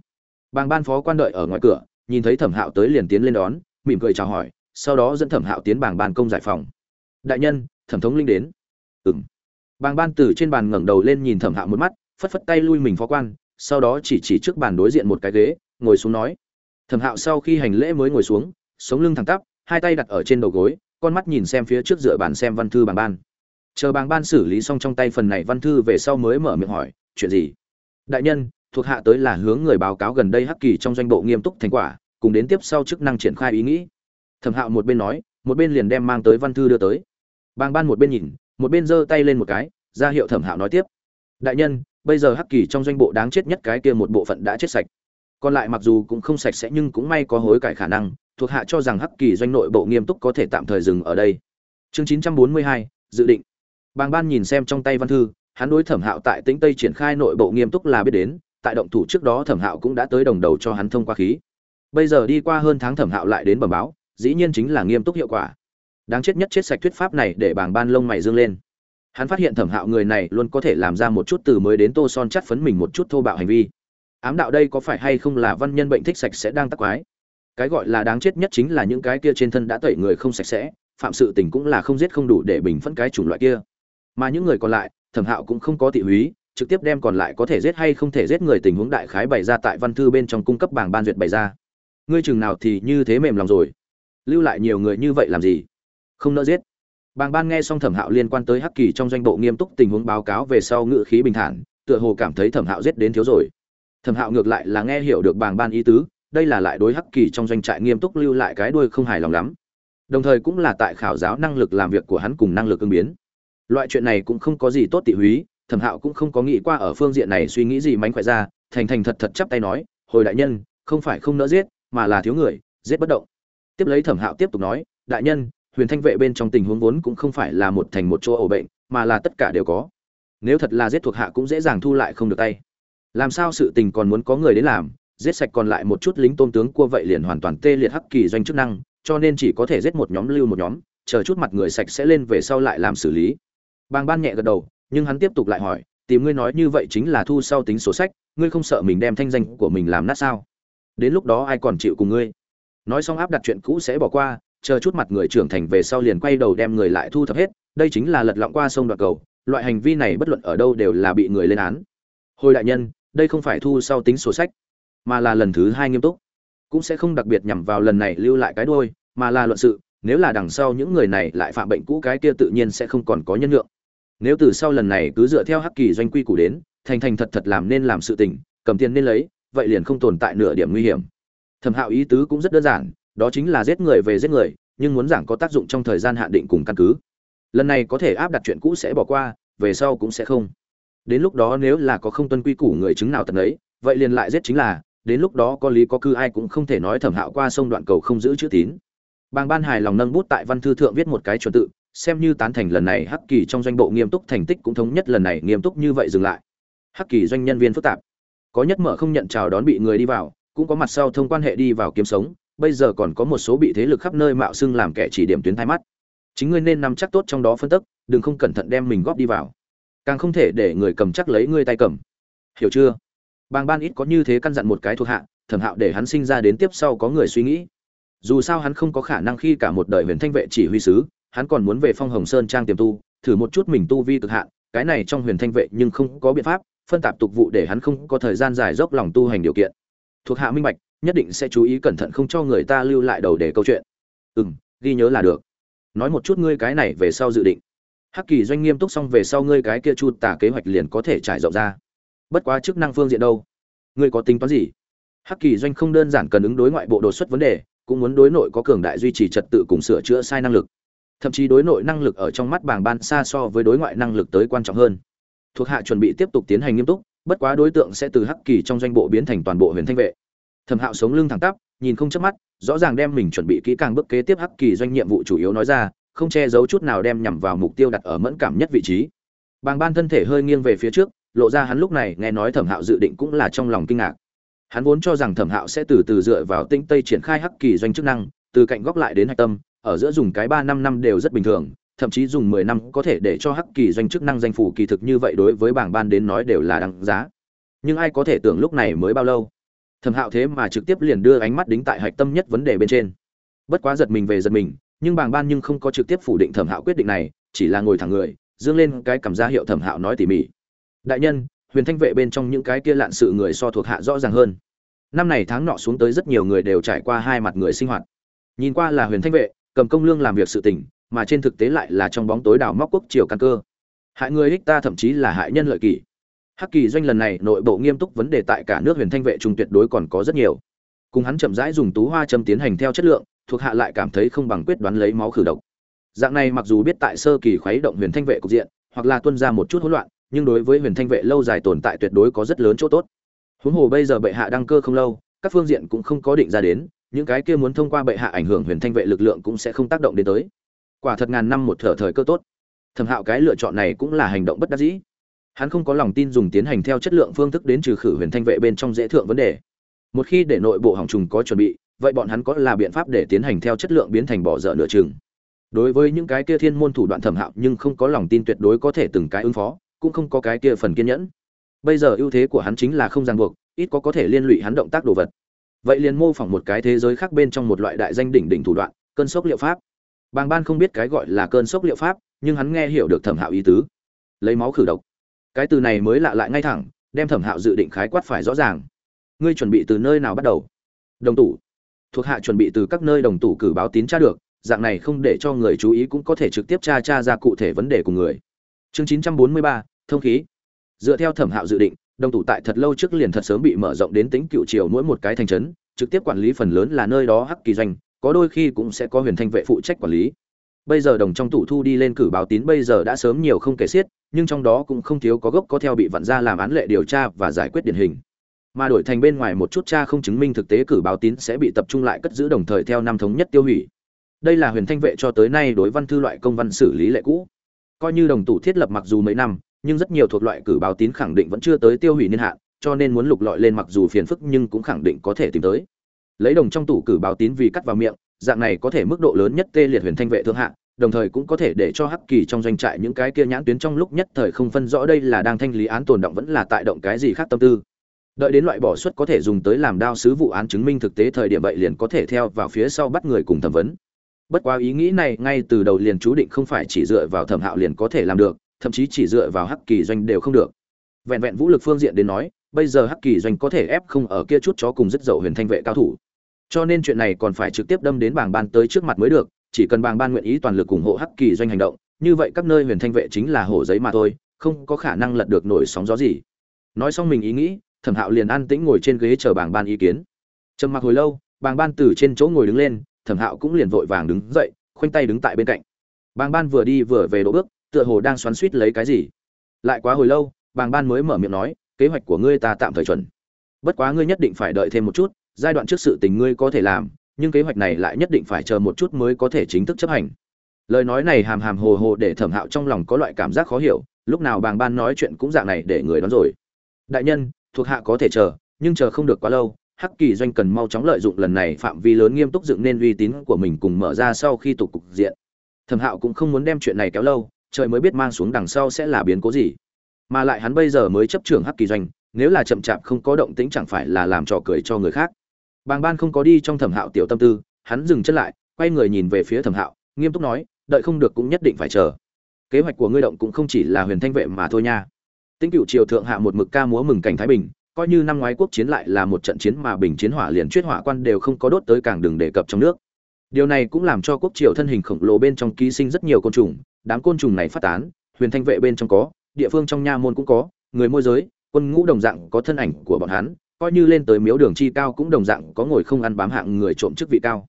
bàng ban phó quan đợi ở ngoài cửa, nhìn thấy thẩm hạo tới liền tiến lên đón, mỉm cười chào hỏi, sau đó dẫn thẩm hạo tiến bảng ban công giải phòng. Đại nhân, thẩm thống linh đến. Ừ m bàng ban từ trên bàn ngẩng đầu lên nhìn thẩm hạo một mắt, phất phất tay lui mình phó quan, sau đó chỉ chỉ trước bàn đối diện một cái ghế, ngồi xuống nói. Thẩm hạo sau khi hành lễ mới ngồi xuống, sống lưng thẳng tắp, hai tay đặt ở trên đầu gối, con mắt nhìn xem phía trước dựa bàn xem văn thư bàng ban. Chờ bàng ban xử lý xong trong tay phần này văn thư về sau mới mở miệng hỏi, chuyện gì? Đại nhân thuộc hạ tới là hướng người báo cáo gần đây hắc kỳ trong doanh bộ nghiêm túc thành quả, cùng đến tiếp sau chức năng triển khai ý nghĩ. Thẩm hạo một bên nói, một bên liền đem mang tới văn thư đưa tới. Bàng ban một bên nhìn, một bên giơ tay lên một cái, ra hiệu thẩm hạo nói tiếp. Đại nhân, bây giờ hắc kỳ trong doanh bộ đáng chết nhất cái kia một bộ phận đã chết sạch. Còn lại mặc dù cũng không sạch sẽ nhưng cũng may có hối cải khả năng, thuộc hạ cho rằng hắc kỳ doanh nội bộ nghiêm túc có thể tạm thời dừng ở đây. Chương chín trăm bốn mươi hai, dự định. Bàng ban nhìn xem trong tay văn thư, hắn đối thẩm hạo tại tĩnh tây triển khai nội bộ nghiêm túc là biết đến tại động thủ trước đó thẩm hạo cũng đã tới đồng đầu cho hắn thông qua khí. Bây giờ đi qua hơn tháng thẩm hạo lại đến bẩm báo, dĩ nhiên chính là nghiêm túc hiệu quả. Đáng chết nhất chết sạch thuyết pháp này để bảng ban lông mày dương lên. Hắn phát hiện thẩm hạo người này luôn có thể làm ra một chút từ mới đến tô son chắt phấn mình một chút thô bạo hành vi. Ám đạo đây có phải hay không là văn nhân bệnh thích sạch sẽ đang tắc quái? Cái gọi là đáng chết nhất chính là những cái kia trên thân đã tẩy người không sạch sẽ, phạm sự tình cũng là không giết không đủ để bình phân cái chủng loại kia. Mà những người còn lại, thẩm hạo cũng không có tị húy trực tiếp đem còn lại có thể giết hay không thể giết người tình huống đại khái bày ra tại văn thư bên trong cung cấp bảng ban duyệt bày ra. Ngươi chừng nào thì như thế mềm lòng rồi. Lưu lại nhiều người như vậy làm gì? Không nỡ giết. Bàng ban nghe xong thẩm hạo liên quan tới hắc kỳ trong doanh bộ nghiêm túc tình huống báo cáo về sau ngự khí bình thản, tựa hồ cảm thấy thẩm hạo giết đến thiếu rồi. Thẩm hạo ngược lại là nghe hiểu được bàng ban ý tứ, đây là lại đối hắc kỳ trong doanh trại nghiêm túc lưu lại cái đuôi không hài lòng lắm. Đồng thời cũng là tại khảo giáo năng lực làm việc của hắn cùng năng lực ứng biến. Loại chuyện này cũng không có gì tốt tị húy thẩm hạo cũng không có nghĩ qua ở phương diện này suy nghĩ gì mánh khỏe ra, thành thành thật thật chắp tay nói, hồi đại nhân, không phải không nỡ giết, mà là thiếu người, giết bất động. Tiếp lấy thẩm hạo tiếp tục nói, đại nhân, huyền thanh vệ bên trong tình huống vốn cũng không phải là một thành một chỗ ổ bệnh, mà là tất cả đều có. Nếu thật là giết thuộc hạ cũng dễ dàng thu lại không được tay. Làm sao sự tình còn muốn có người đến làm, giết sạch còn lại một chút lính tôn tướng cua vậy liền hoàn toàn tê liệt hắc kỳ doanh chức năng, cho nên chỉ có thể giết một nhóm lưu một nhóm, chờ chút mặt người sạch sẽ lên về sau lại làm xử lý. Bàng ban nhẹ gật đầu nhưng hắn tiếp tục lại hỏi, tìm ngươi nói như vậy chính là thu sau tính sổ sách, ngươi không sợ mình đem thanh danh của mình làm nát sao? Đến lúc đó ai còn chịu cùng ngươi? Nói xong áp đặt chuyện cũ sẽ bỏ qua, chờ chút mặt người trưởng thành về sau liền quay đầu đem người lại thu thập hết, đây chính là lật lọng qua sông đoạt cầu, loại hành vi này bất luận ở đâu đều là bị người lên án. Hồi đại nhân, đây không phải thu sau tính sổ sách, mà là lần thứ hai nghiêm túc. Cũng sẽ không đặc biệt nhằm vào lần này lưu lại cái đôi mà là luận sự, nếu là đằng sau những người này lại phạm bệnh cũ cái kia tự nhiên sẽ không còn có nhân lượng nếu từ sau lần này cứ dựa theo hắc kỳ doanh quy củ đến, thành thành thật thật làm nên làm sự tình, cầm tiền nên lấy, vậy liền không tồn tại nửa điểm nguy hiểm. Thẩm hạo ý tứ cũng rất đơn giản, đó chính là giết người về giết người, nhưng muốn giảng có tác dụng trong thời gian hạn định cùng căn cứ. Lần này có thể áp đặt chuyện cũ sẽ bỏ qua, về sau cũng sẽ không. Đến lúc đó nếu là có không tuân quy củ người chứng nào tận ấy, vậy liền lại giết chính là, đến lúc đó có lý có cư ai cũng không thể nói thẩm hạo qua sông đoạn cầu không giữ chữ tín. Bàng ban hài lòng nâng bút tại văn thư thượng viết một cái chuẩn tự xem như tán thành lần này hắc kỳ trong doanh bộ nghiêm túc thành tích cũng thống nhất lần này nghiêm túc như vậy dừng lại. Hắc kỳ doanh nhân viên phức tạp. Có nhất mở không nhận chào đón bị người đi vào, cũng có mặt sau thông quan hệ đi vào kiếm sống, bây giờ còn có một số bị thế lực khắp nơi mạo xưng làm kẻ chỉ điểm tuyến thay mắt. Chính ngươi nên nắm chắc tốt trong đó phân tức, đừng không cẩn thận đem mình góp đi vào. Càng không thể để người cầm chắc lấy ngươi tay cầm. Hiểu chưa? Bàng ban ít có như thế căn dặn một cái thuộc hạ, thẩm hạo để hắn sinh ra đến tiếp sau có người suy nghĩ. Dù sao hắn không có khả năng khi cả một đời huyền thanh vệ chỉ huy sứ hắn còn muốn về phong hồng sơn trang tiềm tu, thử một chút mình tu vi cực hạn, cái này trong huyền thanh vệ nhưng không có biện pháp, phân tạp tục vụ để hắn không có thời gian dài dốc lòng tu hành điều kiện. Thuộc hạ minh bạch, nhất định sẽ chú ý cẩn thận không cho người ta lưu lại đầu để câu chuyện. Ừ m ghi nhớ là được. Nói một chút ngươi cái này về sau dự định. Hắc kỳ doanh nghiêm túc xong về sau ngươi cái kia chu tả kế hoạch liền có thể trải rộng ra. Bất quá chức năng phương diện đâu? Ngươi có tính toán gì? Hắc kỳ doanh không đơn giản cần ứng đối ngoại bộ đột xuất vấn đề, cũng muốn đối nội có cường đại duy trì trật tự cùng sửa chữa sai năng lực thậm chí đối nội năng lực ở trong mắt bảng ban xa so với đối ngoại năng lực tới quan trọng hơn. Thuộc hạ chuẩn bị tiếp tục tiến hành nghiêm túc, bất quá đối tượng sẽ từ hắc kỳ trong doanh bộ biến thành toàn bộ huyền thanh vệ. Thẩm hạo sống lưng thẳng tắp, nhìn không chớp mắt, rõ ràng đem mình chuẩn bị kỹ càng bước kế tiếp hắc kỳ doanh nhiệm vụ chủ yếu nói ra, không che giấu chút nào đem nhằm vào mục tiêu đặt ở mẫn cảm nhất vị trí. Bàng ban thân thể hơi nghiêng về phía trước, lộ ra hắn lúc này nghe nói thẩm hạo dự định cũng là trong lòng kinh ngạc. Hắn vốn cho rằng thẩm hạo sẽ từ từ dựa vào tinh tây triển khai hắc kỳ doanh chức năng, từ cạnh góc lại đến hạch tâm ở giữa dùng cái ba năm năm đều rất bình thường, thậm chí dùng mười năm có thể để cho hắc kỳ doanh chức năng danh phủ kỳ thực như vậy đối với bảng ban đến nói đều là đáng giá. Nhưng ai có thể tưởng lúc này mới bao lâu? Thẩm hạo thế mà trực tiếp liền đưa ánh mắt đính tại hạch tâm nhất vấn đề bên trên. Bất quá giật mình về giật mình, nhưng bảng ban nhưng không có trực tiếp phủ định thẩm hạo quyết định này, chỉ là ngồi thẳng người, dương lên cái cảm giác hiệu thẩm hạo nói tỉ mỉ. Đại nhân, huyền thanh vệ bên trong những cái kia lạn sự người so thuộc hạ rõ ràng hơn. Năm này tháng nọ xuống tới rất nhiều người đều trải qua hai mặt người sinh hoạt. Nhìn qua là huyền thanh vệ cầm công lương làm việc sự tình, mà trên thực tế lại là trong bóng tối đào móc quốc triều căn cơ. Hại người ích ta thậm chí là hại nhân lợi kỷ. Hắc kỳ doanh lần này nội bộ nghiêm túc vấn đề tại cả nước huyền thanh vệ trung tuyệt đối còn có rất nhiều. Cùng hắn chậm rãi dùng tú hoa châm tiến hành theo chất lượng, thuộc hạ lại cảm thấy không bằng quyết đoán lấy máu khử độc. Dạng này mặc dù biết tại sơ kỳ khuấy động huyền thanh vệ cục diện, hoặc là tuân ra một chút hỗn loạn, nhưng đối với huyền thanh vệ lâu dài tồn tại tuyệt đối có rất lớn chỗ tốt. Huống hồ bây giờ bệ hạ đăng cơ không lâu, các phương diện cũng không có định ra đến những cái kia muốn thông qua bệ hạ ảnh hưởng huyền thanh vệ lực lượng cũng sẽ không tác động đến tới. Quả thật ngàn năm một thở thời cơ tốt. Thẩm hạo cái lựa chọn này cũng là hành động bất đắc dĩ. Hắn không có lòng tin dùng tiến hành theo chất lượng phương thức đến trừ khử huyền thanh vệ bên trong dễ thượng vấn đề. Một khi để nội bộ hỏng trùng có chuẩn bị, vậy bọn hắn có là biện pháp để tiến hành theo chất lượng biến thành bỏ dở nửa chừng. Đối với những cái kia thiên môn thủ đoạn thẩm hạo nhưng không có lòng tin tuyệt đối có thể từng cái ứng phó, cũng không có cái kia phần kiên nhẫn. Bây giờ ưu thế của hắn chính là không ràng buộc, ít có có thể liên lụy hắn động tác đồ vật vậy liền mô phỏng một cái thế giới khác bên trong một loại đại danh đỉnh đỉnh thủ đoạn, cơn sốc liệu pháp. Bàng ban không biết cái gọi là cơn sốc liệu pháp, nhưng hắn nghe hiểu được thẩm hạo ý tứ. Lấy máu khử độc. Cái từ này mới lạ lại ngay thẳng, đem thẩm hạo dự định khái quát phải rõ ràng. Ngươi chuẩn bị từ nơi nào bắt đầu? Đồng tủ. Thuộc hạ chuẩn bị từ các nơi đồng tủ cử báo tín tra được, dạng này không để cho người chú ý cũng có thể trực tiếp tra tra ra cụ thể vấn đề của người. Chương chín trăm bốn mươi ba, thông khí. Dựa theo thẩm hạo dự định đồng tủ tại thật lâu trước liền thật sớm bị mở rộng đến tính cựu triều mỗi một cái thành trấn, trực tiếp quản lý phần lớn là nơi đó hắc kỳ doanh, có đôi khi cũng sẽ có huyền thanh vệ phụ trách quản lý. Bây giờ đồng trong tủ thu đi lên cử báo tín bây giờ đã sớm nhiều không kể xiết, nhưng trong đó cũng không thiếu có gốc có theo bị vặn ra làm án lệ điều tra và giải quyết điển hình. Mà đổi thành bên ngoài một chút cha không chứng minh thực tế cử báo tín sẽ bị tập trung lại cất giữ đồng thời theo năm thống nhất tiêu hủy. Đây là huyền thanh vệ cho tới nay đối văn thư loại công văn xử lý lệ cũ. Coi như đồng tủ thiết lập mặc dù mấy năm nhưng rất nhiều thuộc loại cử báo tín khẳng định vẫn chưa tới tiêu hủy niên hạn, cho nên muốn lục lọi lên mặc dù phiền phức nhưng cũng khẳng định có thể tìm tới. Lấy đồng trong tủ cử báo tín vì cắt vào miệng, dạng này có thể mức độ lớn nhất tê liệt huyền thanh vệ thượng hạ, đồng thời cũng có thể để cho hắc kỳ trong doanh trại những cái kia nhãn tuyến trong lúc nhất thời không phân rõ đây là đang thanh lý án tồn động vẫn là tại động cái gì khác tâm tư. Đợi đến loại bỏ suất có thể dùng tới làm đao sứ vụ án chứng minh thực tế thời điểm vậy liền có thể theo vào phía sau bắt người cùng thẩm vấn. Bất quá ý nghĩ này ngay từ đầu liền chú định không phải chỉ dựa vào thẩm hạo liền có thể làm được thậm chí chỉ dựa vào hắc kỳ doanh đều không được. Vẹn vẹn vũ lực phương diện đến nói, bây giờ hắc kỳ doanh có thể ép không ở kia chút chó cùng rất dậu huyền thanh vệ cao thủ. Cho nên chuyện này còn phải trực tiếp đâm đến bảng ban tới trước mặt mới được, chỉ cần bảng ban nguyện ý toàn lực ủng hộ hắc kỳ doanh hành động, như vậy các nơi huyền thanh vệ chính là hổ giấy mà thôi, không có khả năng lật được nổi sóng gió gì. Nói xong mình ý nghĩ, thẩm hạo liền an tĩnh ngồi trên ghế chờ bảng ban ý kiến. Trầm mặc hồi lâu, bảng ban từ trên chỗ ngồi đứng lên, thẩm hạo cũng liền vội vàng đứng dậy, khoanh tay đứng tại bên cạnh. Bảng ban vừa đi vừa về đỗ bước tựa hồ đang xoắn suýt lấy cái gì. Lại quá hồi lâu, bàng ban mới mở miệng nói, kế hoạch của ngươi ta tạm thời chuẩn. Bất quá ngươi nhất định phải đợi thêm một chút, giai đoạn trước sự tình ngươi có thể làm, nhưng kế hoạch này lại nhất định phải chờ một chút mới có thể chính thức chấp hành. Lời nói này hàm hàm hồ hồ để thẩm hạo trong lòng có loại cảm giác khó hiểu, lúc nào bàng ban nói chuyện cũng dạng này để người đón rồi. Đại nhân, thuộc hạ có thể chờ, nhưng chờ không được quá lâu, hắc kỳ doanh cần mau chóng lợi dụng lần này phạm vi lớn nghiêm túc dựng nên uy tín của mình cùng mở ra sau khi tục cục diện. Thẩm hạo cũng không muốn đem chuyện này kéo lâu trời mới biết mang xuống đằng sau sẽ là biến cố gì. Mà lại hắn bây giờ mới chấp trưởng hắc kỳ doanh nếu là chậm chạp không có động tĩnh chẳng phải là làm trò cười cho người khác. Bàng ban không có đi trong thẩm hạo tiểu tâm tư hắn dừng chân lại quay người nhìn về phía thẩm hạo nghiêm túc nói đợi không được cũng nhất định phải chờ. Kế hoạch của ngươi động cũng không chỉ là huyền thanh vệ mà thôi nha. Tĩnh cựu Triều thượng hạ một mực ca múa mừng cảnh thái bình, coi như năm ngoái quốc chiến lại là một trận chiến mà bình chiến hỏa liền chuyết hỏa quan đều không có đốt tới càng đường đề cập trong nước. Điều này cũng làm cho quốc triều thân hình khổng lồ bên trong ký sinh rất nhiều côn trùng, đám côn trùng này phát tán, huyền thanh vệ bên trong có, địa phương trong nha môn cũng có, người môi giới, quân ngũ đồng dạng có thân ảnh của bọn hắn, coi như lên tới miếu đường chi cao cũng đồng dạng có ngồi không ăn bám hạng người trộm chức vị cao.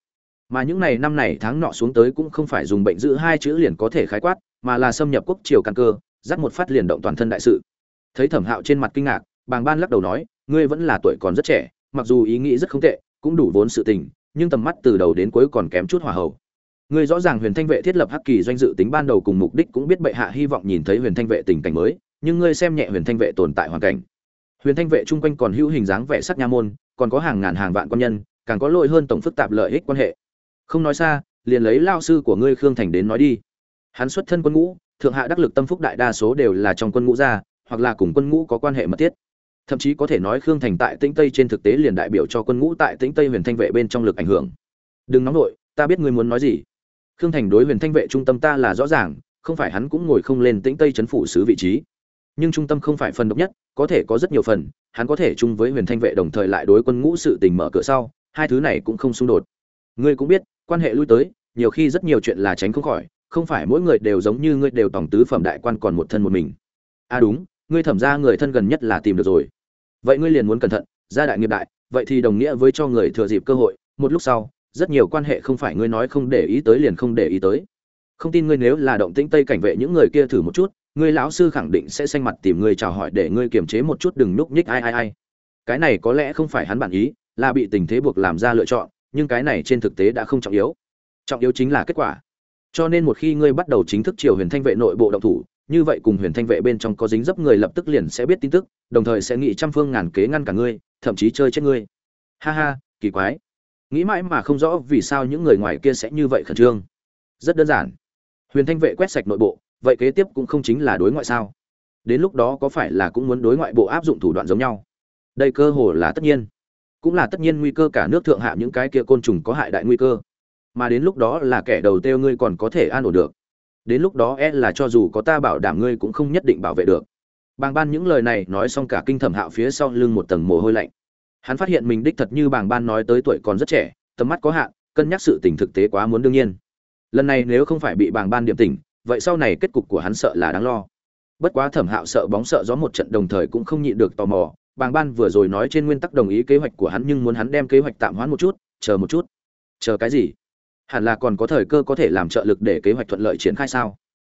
Mà những này năm này tháng nọ xuống tới cũng không phải dùng bệnh giữ hai chữ liền có thể khái quát, mà là xâm nhập quốc triều căn cơ, dắt một phát liền động toàn thân đại sự thấy thẩm hạo trên mặt kinh ngạc bàng ban lắc đầu nói ngươi vẫn là tuổi còn rất trẻ mặc dù ý nghĩ rất không tệ cũng đủ vốn sự tình nhưng tầm mắt từ đầu đến cuối còn kém chút hòa hậu ngươi rõ ràng huyền thanh vệ thiết lập hắc kỳ doanh dự tính ban đầu cùng mục đích cũng biết bệ hạ hy vọng nhìn thấy huyền thanh vệ tình cảnh mới nhưng ngươi xem nhẹ huyền thanh vệ tồn tại hoàn cảnh. Huyền thanh vệ chung quanh còn hữu hình dáng vẻ sắc nha môn còn có hàng ngàn hàng vạn quan nhân càng có lỗi hơn tổng phức tạp lợi ích quan hệ. Không nói xa liền lấy lao sư của ngươi khương thành đến nói đi. Hắn xuất thân quân ngũ thượng hạ đắc lực tâm phúc đại đa số đều là trong quân ngũ gia hoặc là cùng quân ngũ có quan hệ mật thiết. Thậm chí có thể nói khương thành tại tĩnh tây trên thực tế liền đại biểu cho quân ngũ tại tĩnh tây huyền thanh vệ bên trong lực ảnh hưởng. Đừng nóng nội, ta biết ngươi muốn nói gì khương thành đối huyền thanh vệ trung tâm ta là rõ ràng, không phải hắn cũng ngồi không lên tĩnh tây chấn phủ sứ vị trí. Nhưng trung tâm không phải phần độc nhất, có thể có rất nhiều phần, hắn có thể chung với huyền thanh vệ đồng thời lại đối quân ngũ sự tình mở cửa sau, hai thứ này cũng không xung đột. Ngươi cũng biết, quan hệ lui tới, nhiều khi rất nhiều chuyện là tránh không khỏi, không phải mỗi người đều giống như ngươi đều tổng tứ phẩm đại quan còn một thân một mình. À đúng, ngươi thẩm ra người thân gần nhất là tìm được rồi. Vậy ngươi liền muốn cẩn thận, gia đại nghiệp đại, vậy thì đồng nghĩa với cho người thừa dịp cơ hội, một lúc sau rất nhiều quan hệ không phải ngươi nói không để ý tới liền không để ý tới. Không tin ngươi nếu là động tĩnh tây cảnh vệ những người kia thử một chút, ngươi lão sư khẳng định sẽ xanh mặt tìm ngươi chào hỏi để ngươi kiềm chế một chút đừng núp nhích ai ai ai. Cái này có lẽ không phải hắn bản ý, là bị tình thế buộc làm ra lựa chọn, nhưng cái này trên thực tế đã không trọng yếu. Trọng yếu chính là kết quả. Cho nên một khi ngươi bắt đầu chính thức chiều huyền thanh vệ nội bộ động thủ, như vậy cùng huyền thanh vệ bên trong có dính dấp người lập tức liền sẽ biết tin tức, đồng thời sẽ nghĩ trăm phương ngàn kế ngăn cả ngươi, thậm chí chơi chết ngươi. Ha ha, kỳ quái nghĩ mãi mà không rõ vì sao những người ngoài kia sẽ như vậy khẩn trương. Rất đơn giản. Huyền thanh vệ quét sạch nội bộ, vậy kế tiếp cũng không chính là đối ngoại sao? Đến lúc đó có phải là cũng muốn đối ngoại bộ áp dụng thủ đoạn giống nhau? Đây cơ hồ là tất nhiên. Cũng là tất nhiên nguy cơ cả nước thượng hạ những cái kia côn trùng có hại đại nguy cơ. Mà đến lúc đó là kẻ đầu tiêu ngươi còn có thể an ổn được. Đến lúc đó e là cho dù có ta bảo đảm ngươi cũng không nhất định bảo vệ được. Bàng ban những lời này nói xong cả kinh thẩm hạo phía sau lưng một tầng mồ hôi lạnh hắn phát hiện mình đích thật như bàng ban nói tới tuổi còn rất trẻ, tầm mắt có hạn, cân nhắc sự tình thực tế quá muốn đương nhiên. Lần này nếu không phải bị bàng ban điểm tỉnh, vậy sau này kết cục của hắn sợ là đáng lo. Bất quá thẩm hạo sợ bóng sợ gió một trận đồng thời cũng không nhịn được tò mò bàng ban vừa rồi nói trên nguyên tắc đồng ý kế hoạch của hắn nhưng muốn hắn đem kế hoạch tạm hoãn một chút, chờ một chút. Chờ cái gì? Hẳn là còn có thời cơ có thể làm trợ lực để kế hoạch thuận lợi triển khai sao?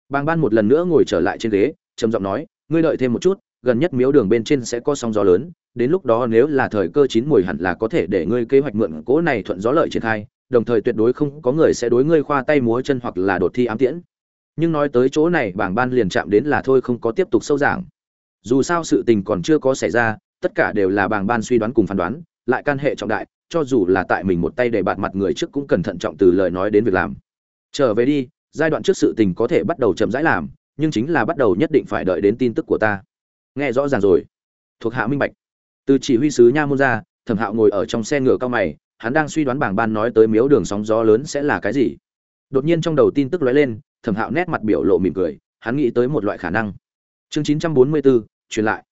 Bàng ban một lần nữa ngồi trở lại trên ghế, trầm giọng nói, ngươi đợi thêm một chút gần nhất miếu đường bên trên sẽ có sóng gió lớn, đến lúc đó nếu là thời cơ chín mùi hẳn là có thể để ngươi kế hoạch mượn cỗ này thuận gió lợi triển khai, đồng thời tuyệt đối không có người sẽ đối ngươi khoa tay múa chân hoặc là đột thi ám tiễn. Nhưng nói tới chỗ này, bảng ban liền chạm đến là thôi không có tiếp tục sâu giảng. Dù sao sự tình còn chưa có xảy ra, tất cả đều là bảng ban suy đoán cùng phán đoán, lại can hệ trọng đại, cho dù là tại mình một tay để bạt mặt người trước cũng cần thận trọng từ lời nói đến việc làm. Trở về đi, giai đoạn trước sự tình có thể bắt đầu chậm rãi làm, nhưng chính là bắt đầu nhất định phải đợi đến tin tức của ta nghe rõ ràng rồi. Thuộc hạ minh bạch. Từ chỉ huy sứ nha môn ra thẩm hạo ngồi ở trong xe ngựa cao mày, hắn đang suy đoán bảng ban nói tới miếu đường sóng gió lớn sẽ là cái gì. Đột nhiên trong đầu tin tức lóe lên, thẩm hạo nét mặt biểu lộ mỉm cười, hắn nghĩ tới một loại khả năng. Chương chín trăm bốn mươi bốn, truyền lại.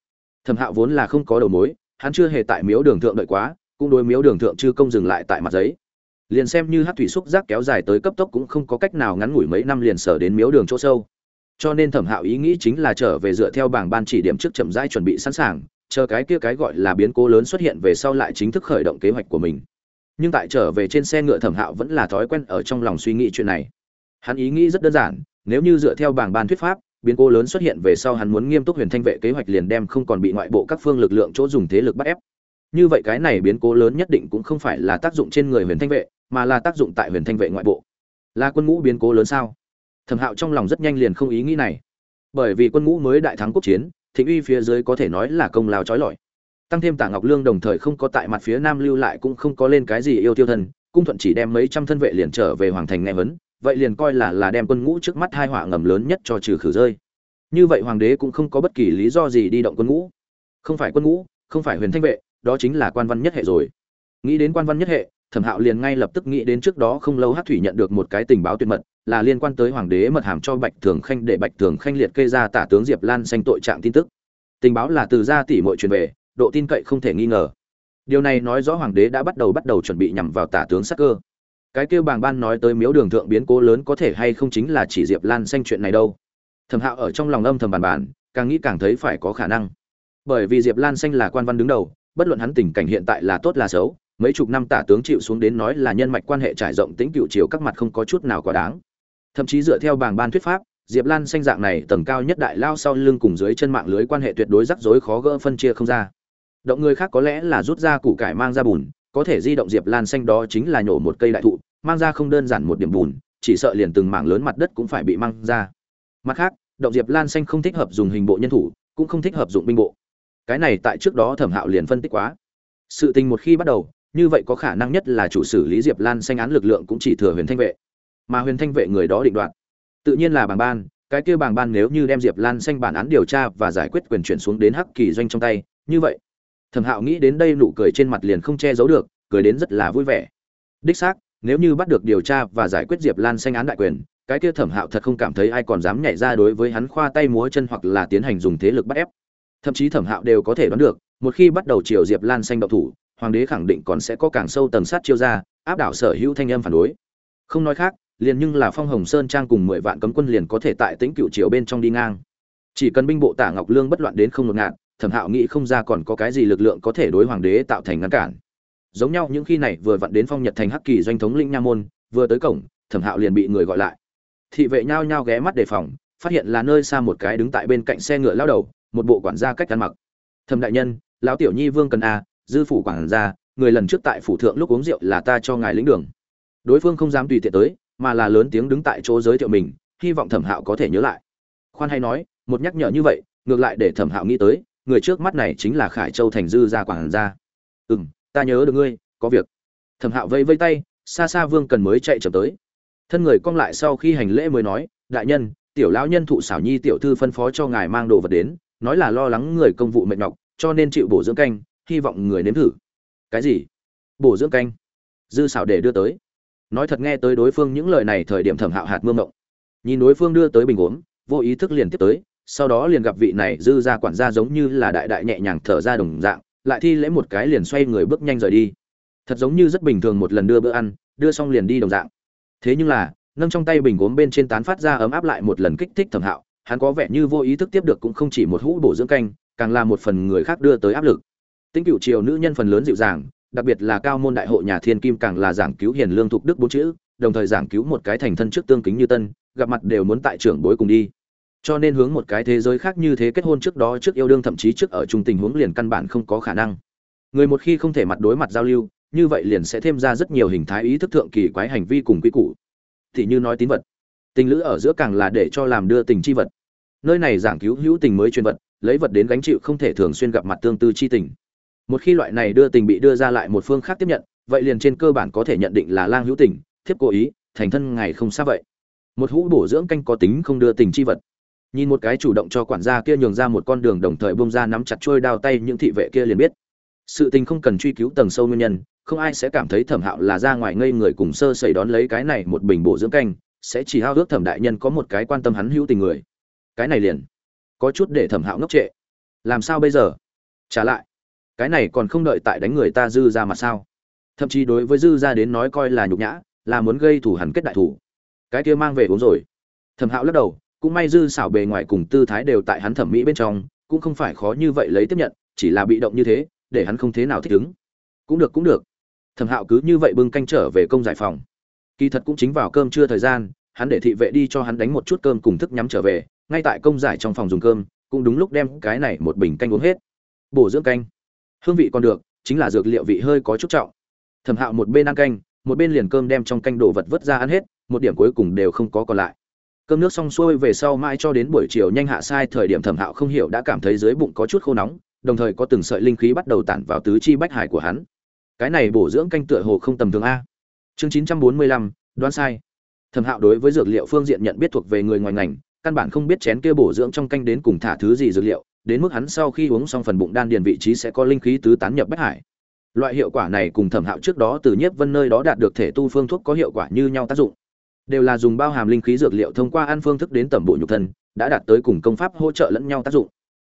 Thẩm hạo vốn là không có đầu mối, hắn chưa hề tại miếu đường thượng đợi quá, cũng đối miếu đường thượng chưa công dừng lại tại mặt giấy. Liền xem như hát thủy xúc giác kéo dài tới cấp tốc cũng không có cách nào ngắn ngủi mấy năm liền sở đến miếu đường chỗ sâu cho nên thẩm hạo ý nghĩ chính là trở về dựa theo bảng ban chỉ điểm trước chậm rãi chuẩn bị sẵn sàng, chờ cái kia cái gọi là biến cố lớn xuất hiện về sau lại chính thức khởi động kế hoạch của mình. Nhưng tại trở về trên xe ngựa thẩm hạo vẫn là thói quen ở trong lòng suy nghĩ chuyện này. Hắn ý nghĩ rất đơn giản, nếu như dựa theo bảng ban thuyết pháp, biến cố lớn xuất hiện về sau hắn muốn nghiêm túc huyền thanh vệ kế hoạch liền đem không còn bị ngoại bộ các phương lực lượng chỗ dùng thế lực bắt ép. Như vậy cái này biến cố lớn nhất định cũng không phải là tác dụng trên người huyền thanh vệ, mà là tác dụng tại huyền thanh vệ ngoại bộ. Là quân ngũ biến cố lớn sao? Thẩm hạo trong lòng rất nhanh liền không ý nghĩ này. Bởi vì quân ngũ mới đại thắng quốc chiến, thịnh uy phía dưới có thể nói là công lao trói lọi. Tăng thêm tả ngọc lương đồng thời không có tại mặt phía nam lưu lại cũng không có lên cái gì yêu tiêu thân cung thuận chỉ đem mấy trăm thân vệ liền trở về hoàng thành nghe vấn, vậy liền coi là là đem quân ngũ trước mắt hai họa ngầm lớn nhất cho trừ khử rơi. Như vậy hoàng đế cũng không có bất kỳ lý do gì đi động quân ngũ. Không phải quân ngũ, không phải huyền thanh vệ, đó chính là quan văn nhất hệ rồi. Nghĩ đến quan văn nhất hệ thẩm hạo liền ngay lập tức nghĩ đến trước đó không lâu hát thủy nhận được một cái tình báo tuyệt mật, là liên quan tới hoàng đế mật hàm cho bạch thường khanh để bạch thường khanh liệt kê ra tả tướng diệp lan xanh tội trạng tin tức. Tình báo là từ gia tỷ mội truyền về, độ tin cậy không thể nghi ngờ. Điều này nói rõ hoàng đế đã bắt đầu bắt đầu chuẩn bị nhằm vào tả tướng sắc cơ. Cái kêu bàng ban nói tới miếu đường thượng biến cố lớn có thể hay không chính là chỉ diệp lan xanh chuyện này đâu. Thẩm hạo ở trong lòng âm thầm bàn bàn, càng nghĩ càng thấy phải có khả năng. Bởi vì diệp lan xanh là quan văn đứng đầu, bất luận hắn tình cảnh hiện tại là tốt là xấu mấy chục năm tả tướng chịu xuống đến nói là nhân mạch quan hệ trải rộng tính cựu chiều các mặt không có chút nào quá đáng. Thậm chí dựa theo bảng ban thuyết pháp, diệp lan xanh dạng này tầng cao nhất đại lao sau lưng cùng dưới chân mạng lưới quan hệ tuyệt đối rắc rối khó gỡ phân chia không ra. Động người khác có lẽ là rút ra củ cải mang ra bùn, có thể di động diệp lan xanh đó chính là nhổ một cây đại thụ, mang ra không đơn giản một điểm bùn, chỉ sợ liền từng mảng lớn mặt đất cũng phải bị mang ra. Mặt khác, động diệp lan xanh không thích hợp dùng hình bộ nhân thủ, cũng không thích hợp dụng binh bộ. Cái này tại trước đó thẩm hạo liền phân tích quá. Sự tình một khi bắt đầu như vậy có khả năng nhất là chủ xử lý diệp lan xanh án lực lượng cũng chỉ thừa huyền thanh vệ. Mà huyền thanh vệ người đó định đoạt. Tự nhiên là bảng ban, cái kia bảng ban nếu như đem diệp lan xanh bản án điều tra và giải quyết quyền chuyển xuống đến hắc kỳ doanh trong tay, như vậy, thẩm hạo nghĩ đến đây nụ cười trên mặt liền không che giấu được, cười đến rất là vui vẻ. Đích xác, nếu như bắt được điều tra và giải quyết diệp lan xanh án đại quyền, cái kia thẩm hạo thật không cảm thấy ai còn dám nhảy ra đối với hắn khoa tay múa chân hoặc là tiến hành dùng thế lực bắt ép. Thậm chí thẩm hạo đều có thể đoán được, một khi bắt đầu chiều diệp lan xanh đậu thủ hoàng đế khẳng định còn sẽ có càng sâu tầng sát chiêu ra, áp đảo sở hữu thanh âm phản đối. Không nói khác, liền nhưng là phong hồng sơn trang cùng mười vạn cấm quân liền có thể tại tĩnh cựu triều bên trong đi ngang. Chỉ cần binh bộ tả ngọc lương bất loạn đến không ngột ngạt, thẩm hạo nghĩ không ra còn có cái gì lực lượng có thể đối hoàng đế tạo thành ngăn cản. Giống nhau những khi này vừa vặn đến phong nhật thành hắc kỳ doanh thống linh nha môn, vừa tới cổng, thẩm hạo liền bị người gọi lại. Thị vệ nhao nhao ghé mắt đề phòng, phát hiện là nơi xa một cái đứng tại bên cạnh xe ngựa lao đầu, một bộ quản gia cách ăn mặc. Thẩm đại nhân, lão tiểu nhi vương cần a dư phủ quản gia, người lần trước tại phủ thượng lúc uống rượu là ta cho ngài lĩnh đường. Đối phương không dám tùy tiện tới, mà là lớn tiếng đứng tại chỗ giới thiệu mình, hy vọng thẩm hạo có thể nhớ lại. Khoan hay nói, một nhắc nhở như vậy, ngược lại để thẩm hạo nghĩ tới, người trước mắt này chính là khải châu thành dư gia quản gia. Ừ m ta nhớ được ngươi, có việc. Thẩm hạo vây vây tay, xa xa vương cần mới chạy chậm tới. Thân người cong lại sau khi hành lễ mới nói, đại nhân, tiểu lão nhân thụ xảo nhi tiểu thư phân phó cho ngài mang đồ vật đến, nói là lo lắng người công vụ mệt nhọc, cho nên chịu bổ dưỡng canh hy vọng người nếm thử. Cái gì? Bổ dưỡng canh. Dư xảo để đưa tới. Nói thật nghe tới đối phương những lời này thời điểm thẩm hạo hạt mưa mộng. Nhìn đối phương đưa tới bình uống, vô ý thức liền tiếp tới, sau đó liền gặp vị này dư ra quản gia giống như là đại đại nhẹ nhàng thở ra đồng dạng, lại thi lễ một cái liền xoay người bước nhanh rời đi. Thật giống như rất bình thường một lần đưa bữa ăn, đưa xong liền đi đồng dạng. Thế nhưng là, nâng trong tay bình gốm bên trên tán phát ra ấm áp lại một lần kích thích thẩm hạo, hắn có vẻ như vô ý thức tiếp được cũng không chỉ một hũ bổ dưỡng canh, càng là một phần người khác đưa tới áp lực tính cửu triều nữ nhân phần lớn dịu dàng, đặc biệt là cao môn đại hộ nhà thiên kim càng là giảng cứu hiền lương thục đức bốn chữ, đồng thời giảng cứu một cái thành thân trước tương kính như tân, gặp mặt đều muốn tại trưởng bối cùng đi. Cho nên hướng một cái thế giới khác như thế kết hôn trước đó trước yêu đương thậm chí trước ở chung tình huống liền căn bản không có khả năng. Người một khi không thể mặt đối mặt giao lưu, như vậy liền sẽ thêm ra rất nhiều hình thái ý thức thượng kỳ quái hành vi cùng quy củ. Thì như nói tín vật, tình lữ ở giữa càng là để cho làm đưa tình chi vật. Nơi này giảng cứu hữu tình mới chuyên vật, lấy vật đến gánh chịu không thể thường xuyên gặp mặt tương tư chi tình một khi loại này đưa tình bị đưa ra lại một phương khác tiếp nhận, vậy liền trên cơ bản có thể nhận định là lang hữu tình, thiếp cố ý, thành thân ngày không xa vậy. Một hũ bổ dưỡng canh có tính không đưa tình chi vật. Nhìn một cái chủ động cho quản gia kia nhường ra một con đường đồng thời bông ra nắm chặt trôi đao tay những thị vệ kia liền biết. Sự tình không cần truy cứu tầng sâu nguyên nhân, không ai sẽ cảm thấy thẩm hạo là ra ngoài ngây người cùng sơ sẩy đón lấy cái này một bình bổ dưỡng canh, sẽ chỉ hao ước thẩm đại nhân có một cái quan tâm hắn hữu tình người. Cái này liền có chút để thẩm hạo ngốc trệ. Làm sao bây giờ? Trả lại cái này còn không đợi tại đánh người ta dư ra mà sao? Thậm chí đối với dư ra đến nói coi là nhục nhã, là muốn gây thủ hẳn kết đại thủ cái kia mang về uống rồi. Thẩm hạo lắc đầu, cũng may dư xảo bề ngoài cùng tư thái đều tại hắn thẩm mỹ bên trong, cũng không phải khó như vậy lấy tiếp nhận, chỉ là bị động như thế, để hắn không thế nào thích ứng. Cũng được cũng được. Thẩm hạo cứ như vậy bưng canh trở về công giải phòng. Kỳ thật cũng chính vào cơm trưa thời gian, hắn để thị vệ đi cho hắn đánh một chút cơm cùng thức nhắm trở về, ngay tại công giải trong phòng dùng cơm, cũng đúng lúc đem cái này một bình canh uống hết. Bổ dưỡng canh hương vị còn được, chính là dược liệu vị hơi có chút trọng. Thẩm hạo một bên ăn canh, một bên liền cơm đem trong canh đồ vật vớt ra ăn hết, một điểm cuối cùng đều không có còn lại. Cơm nước xong xuôi về sau mai cho đến buổi chiều nhanh hạ sai thời điểm thẩm hạo không hiểu đã cảm thấy dưới bụng có chút khô nóng, đồng thời có từng sợi linh khí bắt đầu tản vào tứ chi bách hải của hắn. Cái này bổ dưỡng canh tựa hồ không tầm thường a. Chương chín trăm bốn mươi lăm, đoán sai. Thẩm hạo đối với dược liệu phương diện nhận biết thuộc về người ngoài ngành, căn bản không biết chén kia bổ dưỡng trong canh đến cùng thả thứ gì dược liệu đến mức hắn sau khi uống xong phần bụng đan điền vị trí sẽ có linh khí tứ tán nhập bách hải. Loại hiệu quả này cùng thẩm hạo trước đó từ nhiếp vân nơi đó đạt được thể tu phương thuốc có hiệu quả như nhau tác dụng. Đều là dùng bao hàm linh khí dược liệu thông qua ăn phương thức đến tẩm bộ nhục thân, đã đạt tới cùng công pháp hỗ trợ lẫn nhau tác dụng.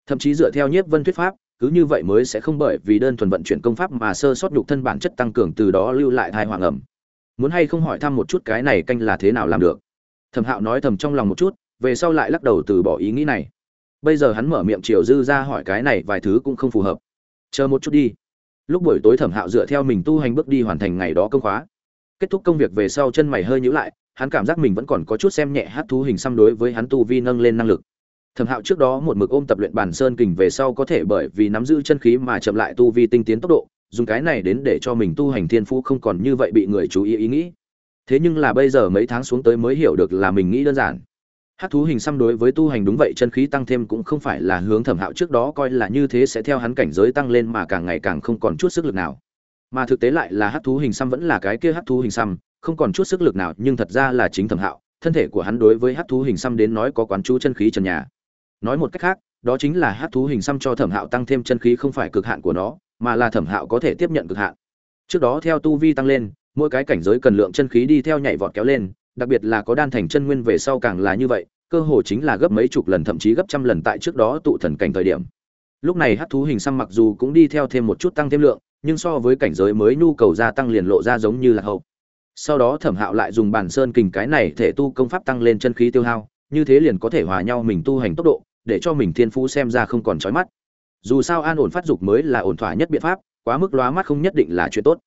Thậm chí dựa theo nhiếp vân thuyết pháp, cứ như vậy mới sẽ không bởi vì đơn thuần vận chuyển công pháp mà sơ sót nhục thân bản chất tăng cường từ đó lưu lại thai hoàng ẩm. Muốn hay không hỏi thăm một chút cái này canh là thế nào làm được? Thẩm hạo nói thầm trong lòng một chút, về sau lại lắc đầu từ bỏ ý nghĩ này bây giờ hắn mở miệng triều dư ra hỏi cái này vài thứ cũng không phù hợp. Chờ một chút đi. Lúc buổi tối thẩm hạo dựa theo mình tu hành bước đi hoàn thành ngày đó công khóa. Kết thúc công việc về sau chân mày hơi nhữ lại, hắn cảm giác mình vẫn còn có chút xem nhẹ hát thú hình xăm đối với hắn tu vi nâng lên năng lực. Thẩm hạo trước đó một mực ôm tập luyện bản sơn kình về sau có thể bởi vì nắm giữ chân khí mà chậm lại tu vi tinh tiến tốc độ, dùng cái này đến để cho mình tu hành thiên phú không còn như vậy bị người chú ý ý nghĩ. Thế nhưng là bây giờ mấy tháng xuống tới mới hiểu được là mình nghĩ đơn giản hát thú hình xăm đối với tu hành đúng vậy, chân khí tăng thêm cũng không phải là hướng thẩm hạo trước đó coi là như thế sẽ theo hắn cảnh giới tăng lên mà càng ngày càng không còn chút sức lực nào. Mà thực tế lại là hát thú hình xăm vẫn là cái kia hát thú hình xăm, không còn chút sức lực nào, nhưng thật ra là chính thẩm hạo. Thân thể của hắn đối với hát thú hình xăm đến nói có quán chú chân khí trần nhà. Nói một cách khác, đó chính là hát thú hình xăm cho thẩm hạo tăng thêm chân khí không phải cực hạn của nó, mà là thẩm hạo có thể tiếp nhận cực hạn. Trước đó theo tu vi tăng lên, mỗi cái cảnh giới cần lượng chân khí đi theo nhảy vọt kéo lên đặc biệt là có đan thành chân nguyên về sau càng là như vậy, cơ hồ chính là gấp mấy chục lần, thậm chí gấp trăm lần tại trước đó tụ thần cảnh thời điểm. Lúc này hắc thú hình xăm mặc dù cũng đi theo thêm một chút tăng thêm lượng, nhưng so với cảnh giới mới nhu cầu gia tăng liền lộ ra giống như là hậu. Sau đó thẩm hạo lại dùng bản sơn kình cái này thể tu công pháp tăng lên chân khí tiêu hao, như thế liền có thể hòa nhau mình tu hành tốc độ, để cho mình thiên phú xem ra không còn chói mắt. Dù sao an ổn phát dục mới là ổn thỏa nhất biện pháp, quá mức lóa mắt không nhất định là chuyện tốt.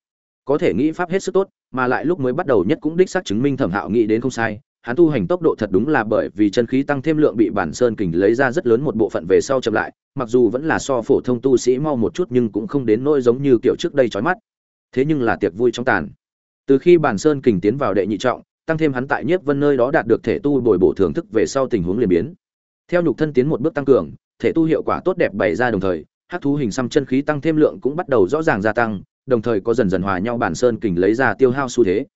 Có thể nghĩ pháp hết sức tốt mà lại lúc mới bắt đầu nhất cũng đích xác chứng minh thẩm hạo nghĩ đến không sai, hắn tu hành tốc độ thật đúng là bởi vì chân khí tăng thêm lượng bị bản sơn kình lấy ra rất lớn một bộ phận về sau chậm lại, mặc dù vẫn là so phổ thông tu sĩ mau một chút nhưng cũng không đến nỗi giống như kiểu trước đây trói mắt. Thế nhưng là tiệc vui trong tàn. Từ khi bản sơn kình tiến vào đệ nhị trọng, tăng thêm hắn tại nhiếp vân nơi đó đạt được thể tu bồi bổ thưởng thức về sau tình huống liền biến. Theo nhục thân tiến một bước tăng cường, thể tu hiệu quả tốt đẹp bày ra đồng thời hát thú hình xăm chân khí tăng thêm lượng cũng bắt đầu rõ ràng gia tăng đồng thời có dần dần hòa nhau bản sơn kình lấy ra tiêu hao xu thế.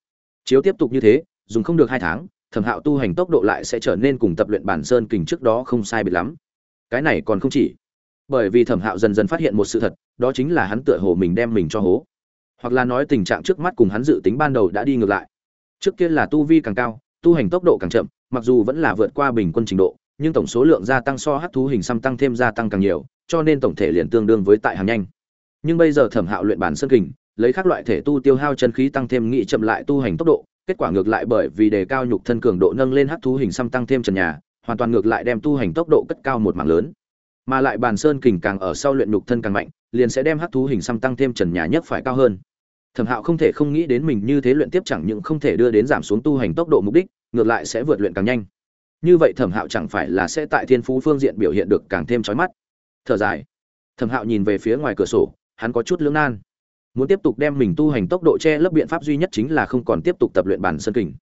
Chiếu tiếp tục như thế, dùng không được hai tháng, thẩm hạo tu hành tốc độ lại sẽ trở nên cùng tập luyện bản sơn kình trước đó không sai biệt lắm. Cái này còn không chỉ. Bởi vì thẩm hạo dần dần phát hiện một sự thật, đó chính là hắn tựa hồ mình đem mình cho hố. Hoặc là nói tình trạng trước mắt cùng hắn dự tính ban đầu đã đi ngược lại. Trước kia là tu vi càng cao, tu hành tốc độ càng chậm, mặc dù vẫn là vượt qua bình quân trình độ, nhưng tổng số lượng gia tăng so hắc thú hình xăm tăng thêm gia tăng càng nhiều, cho nên tổng thể liền tương đương với tại hàng nhanh nhưng bây giờ thẩm hạo luyện bản sơn kình, lấy các loại thể tu tiêu hao chân khí tăng thêm nghị chậm lại tu hành tốc độ, kết quả ngược lại bởi vì đề cao nhục thân cường độ nâng lên hắc thú hình xăm tăng thêm trần nhà, hoàn toàn ngược lại đem tu hành tốc độ cất cao một mảng lớn. Mà lại bàn sơn kình càng ở sau luyện nhục thân càng mạnh, liền sẽ đem hắc thú hình xăm tăng thêm trần nhà nhất phải cao hơn. Thẩm hạo không thể không nghĩ đến mình như thế luyện tiếp chẳng những không thể đưa đến giảm xuống tu hành tốc độ mục đích, ngược lại sẽ vượt luyện càng nhanh. Như vậy thẩm hạo chẳng phải là sẽ tại thiên phú phương diện biểu hiện được càng thêm trói mắt. Thở dài. Thẩm hạo nhìn về phía ngoài cửa sổ hắn có chút lưỡng nan. Muốn tiếp tục đem mình tu hành tốc độ che lấp biện pháp duy nhất chính là không còn tiếp tục tập luyện bản sơn kình.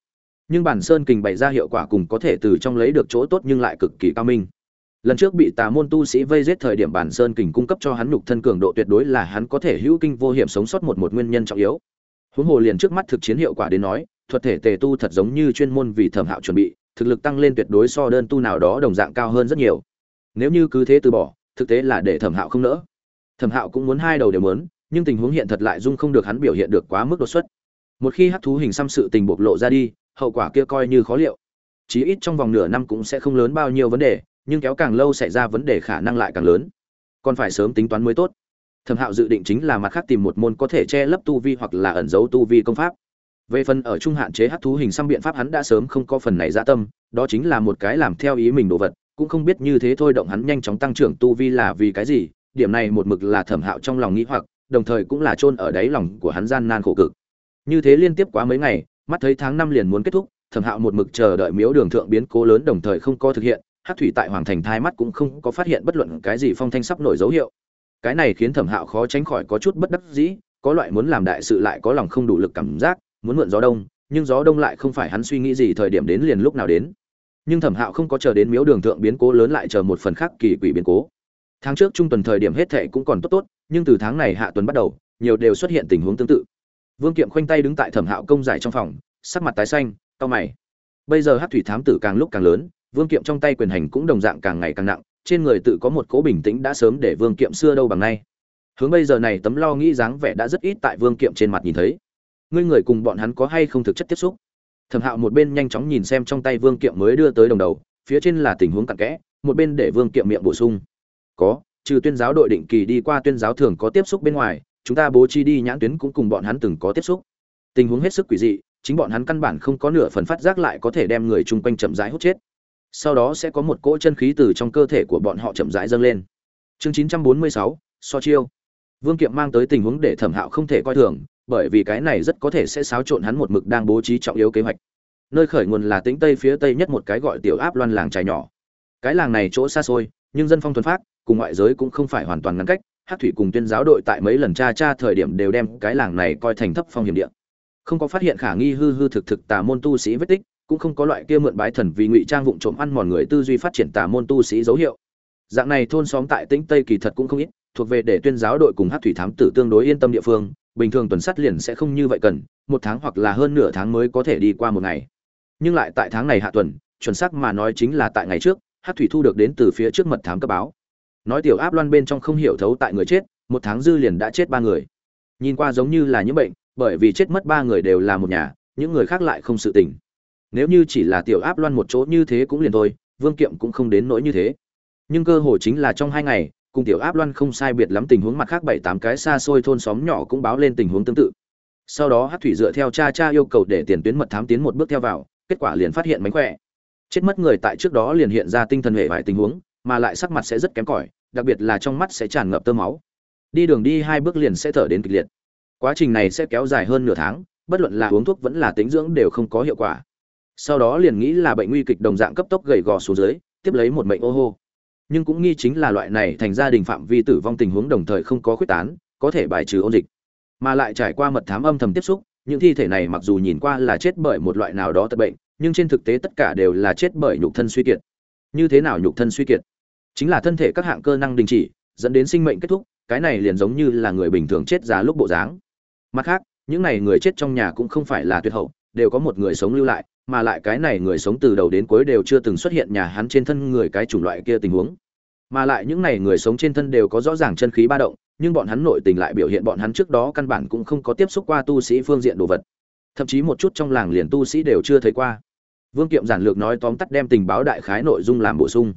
Nhưng bản sơn kình bày ra hiệu quả cùng có thể từ trong lấy được chỗ tốt nhưng lại cực kỳ cao minh. Lần trước bị tà môn tu sĩ vây giết thời điểm bản sơn kình cung cấp cho hắn nhục thân cường độ tuyệt đối là hắn có thể hữu kinh vô hiểm sống sót một một nguyên nhân trọng yếu. Huống hồ liền trước mắt thực chiến hiệu quả đến nói, thuật thể tề tu thật giống như chuyên môn vì thẩm hạo chuẩn bị, thực lực tăng lên tuyệt đối so đơn tu nào đó đồng dạng cao hơn rất nhiều. Nếu như cứ thế từ bỏ, thực tế là để thẩm hạo không nỡ thẩm hạo cũng muốn hai đầu đều muốn, nhưng tình huống hiện thật lại dung không được hắn biểu hiện được quá mức đột xuất. Một khi hắc thú hình xăm sự tình bộc lộ ra đi, hậu quả kia coi như khó liệu. Chí ít trong vòng nửa năm cũng sẽ không lớn bao nhiêu vấn đề, nhưng kéo càng lâu xảy ra vấn đề khả năng lại càng lớn. Còn phải sớm tính toán mới tốt. Thẩm hạo dự định chính là mặt khác tìm một môn có thể che lấp tu vi hoặc là ẩn giấu tu vi công pháp. Về phần ở trung hạn chế hắc thú hình xăm biện pháp hắn đã sớm không có phần này dã tâm, đó chính là một cái làm theo ý mình đồ vật, cũng không biết như thế thôi động hắn nhanh chóng tăng trưởng tu vi là vì cái gì điểm này một mực là thẩm hạo trong lòng nghĩ hoặc đồng thời cũng là chôn ở đáy lòng của hắn gian nan khổ cực. Như thế liên tiếp quá mấy ngày, mắt thấy tháng năm liền muốn kết thúc, Thẩm Hạo một mực chờ đợi miếu đường thượng biến cố lớn đồng thời không có thực hiện, Hắc thủy tại hoàng thành thai mắt cũng không có phát hiện bất luận cái gì phong thanh sắp nổi dấu hiệu. Cái này khiến Thẩm Hạo khó tránh khỏi có chút bất đắc dĩ, có loại muốn làm đại sự lại có lòng không đủ lực cảm giác, muốn mượn gió đông, nhưng gió đông lại không phải hắn suy nghĩ gì thời điểm đến liền lúc nào đến. Nhưng Thẩm Hạo không có chờ đến miếu đường thượng biến cố lớn lại chờ một phần khác kỳ quỷ biến cố. Tháng trước trung tuần thời điểm hết thệ cũng còn tốt tốt, nhưng từ tháng này hạ tuần bắt đầu, nhiều đều xuất hiện tình huống tương tự. Vương Kiệm khoanh tay đứng tại Thẩm Hạo công giải trong phòng, sắc mặt tái xanh, cau mày. Bây giờ Hắc thủy thám tử càng lúc càng lớn, Vương Kiệm trong tay quyền hành cũng đồng dạng càng ngày càng nặng, trên người tự có một cố bình tĩnh đã sớm để Vương Kiệm xưa đâu bằng nay. Hướng bây giờ này tấm lo nghĩ dáng vẻ đã rất ít tại Vương Kiệm trên mặt nhìn thấy. Ngươi người cùng bọn hắn có hay không thực chất tiếp xúc? Thẩm Hạo một bên nhanh chóng nhìn xem trong tay Vương Kiệm mới đưa tới đồng đầu, phía trên là tình huống cặn kẽ, một bên để Vương Kiệm miệng bổ sung. Có, trừ tuyên giáo đội định kỳ đi qua tuyên giáo thường có tiếp xúc bên ngoài chúng ta bố trí đi nhãn tuyến cũng cùng bọn hắn từng có tiếp xúc. Tình huống hết sức quỷ dị chính bọn hắn căn bản không có nửa phần phát giác lại có thể đem người chung quanh chậm rãi hút chết. Sau đó sẽ có một cỗ chân khí từ trong cơ thể của bọn họ chậm rãi dâng lên. Chương 946, so chiêu. Vương kiệm mang tới tình huống để thẩm hạo không thể coi thường bởi vì cái này rất có thể sẽ xáo trộn hắn một mực đang bố trí trọng yếu kế hoạch. Nơi khởi nguồn là tính tây phía tây nhất một cái gọi tiểu áp loan làng trài nhỏ. Cái làng này chỗ xa xôi nhưng dân phong thuần phát, cùng ngoại giới cũng không phải hoàn toàn ngăn cách, hát thủy cùng tuyên giáo đội tại mấy lần tra tra thời điểm đều đem cái làng này coi thành thấp phong hiểm địa. Không có phát hiện khả nghi hư hư thực thực tà môn tu sĩ vết tích, cũng không có loại kia mượn bái thần vì ngụy trang vụng trộm ăn mòn người tư duy phát triển tà môn tu sĩ dấu hiệu. Dạng này thôn xóm tại tĩnh tây kỳ thật cũng không ít, thuộc về để tuyên giáo đội cùng hát thủy thám tử tương đối yên tâm địa phương, bình thường tuần sắt liền sẽ không như vậy cần, một tháng hoặc là hơn nửa tháng mới có thể đi qua một ngày. Nhưng lại tại tháng này hạ tuần, chuẩn xác mà nói chính là tại ngày trước hát thủy thu được đến từ phía trước mật thám cấp báo. Nói tiểu áp loan bên trong không hiểu thấu tại người chết, một tháng dư liền đã chết ba người. Nhìn qua giống như là những bệnh, bởi vì chết mất ba người đều là một nhà, những người khác lại không sự tình. Nếu như chỉ là tiểu áp loan một chỗ như thế cũng liền thôi, vương kiệm cũng không đến nỗi như thế. Nhưng cơ hội chính là trong hai ngày, cùng tiểu áp loan không sai biệt lắm tình huống mặt khác bảy tám cái xa xôi thôn xóm nhỏ cũng báo lên tình huống tương tự. Sau đó hát thủy dựa theo cha cha yêu cầu để tiền tuyến mật thám tiến một bước theo vào, kết quả liền phát hiện mánh khỏe chết mất người tại trước đó liền hiện ra tinh thần hệ vài tình huống, mà lại sắc mặt sẽ rất kém cỏi, đặc biệt là trong mắt sẽ tràn ngập tơ máu. Đi đường đi hai bước liền sẽ thở đến kịch liệt. Quá trình này sẽ kéo dài hơn nửa tháng, bất luận là uống thuốc vẫn là tính dưỡng đều không có hiệu quả. Sau đó liền nghĩ là bệnh nguy kịch đồng dạng cấp tốc gầy gò xuống dưới, tiếp lấy một mệnh ô hô. Nhưng cũng nghi chính là loại này thành gia đình phạm vi tử vong tình huống đồng thời không có khuyết tán, có thể bài trừ ôn dịch. Mà lại trải qua mật thám âm thầm tiếp xúc, những thi thể này mặc dù nhìn qua là chết bởi một loại nào đó tật bệnh nhưng trên thực tế tất cả đều là chết bởi nhục thân suy kiệt. Như thế nào nhục thân suy kiệt? Chính là thân thể các hạng cơ năng đình chỉ, dẫn đến sinh mệnh kết thúc, cái này liền giống như là người bình thường chết giá lúc bộ dáng. Mặt khác, những này người chết trong nhà cũng không phải là tuyệt hậu, đều có một người sống lưu lại, mà lại cái này người sống từ đầu đến cuối đều chưa từng xuất hiện nhà hắn trên thân người cái chủng loại kia tình huống. Mà lại những này người sống trên thân đều có rõ ràng chân khí ba động, nhưng bọn hắn nội tình lại biểu hiện bọn hắn trước đó căn bản cũng không có tiếp xúc qua tu sĩ phương diện đồ vật. Thậm chí một chút trong làng liền tu sĩ đều chưa thấy qua vương kiệm giản lược nói tóm tắt đem tình báo đại khái nội dung làm bổ sung.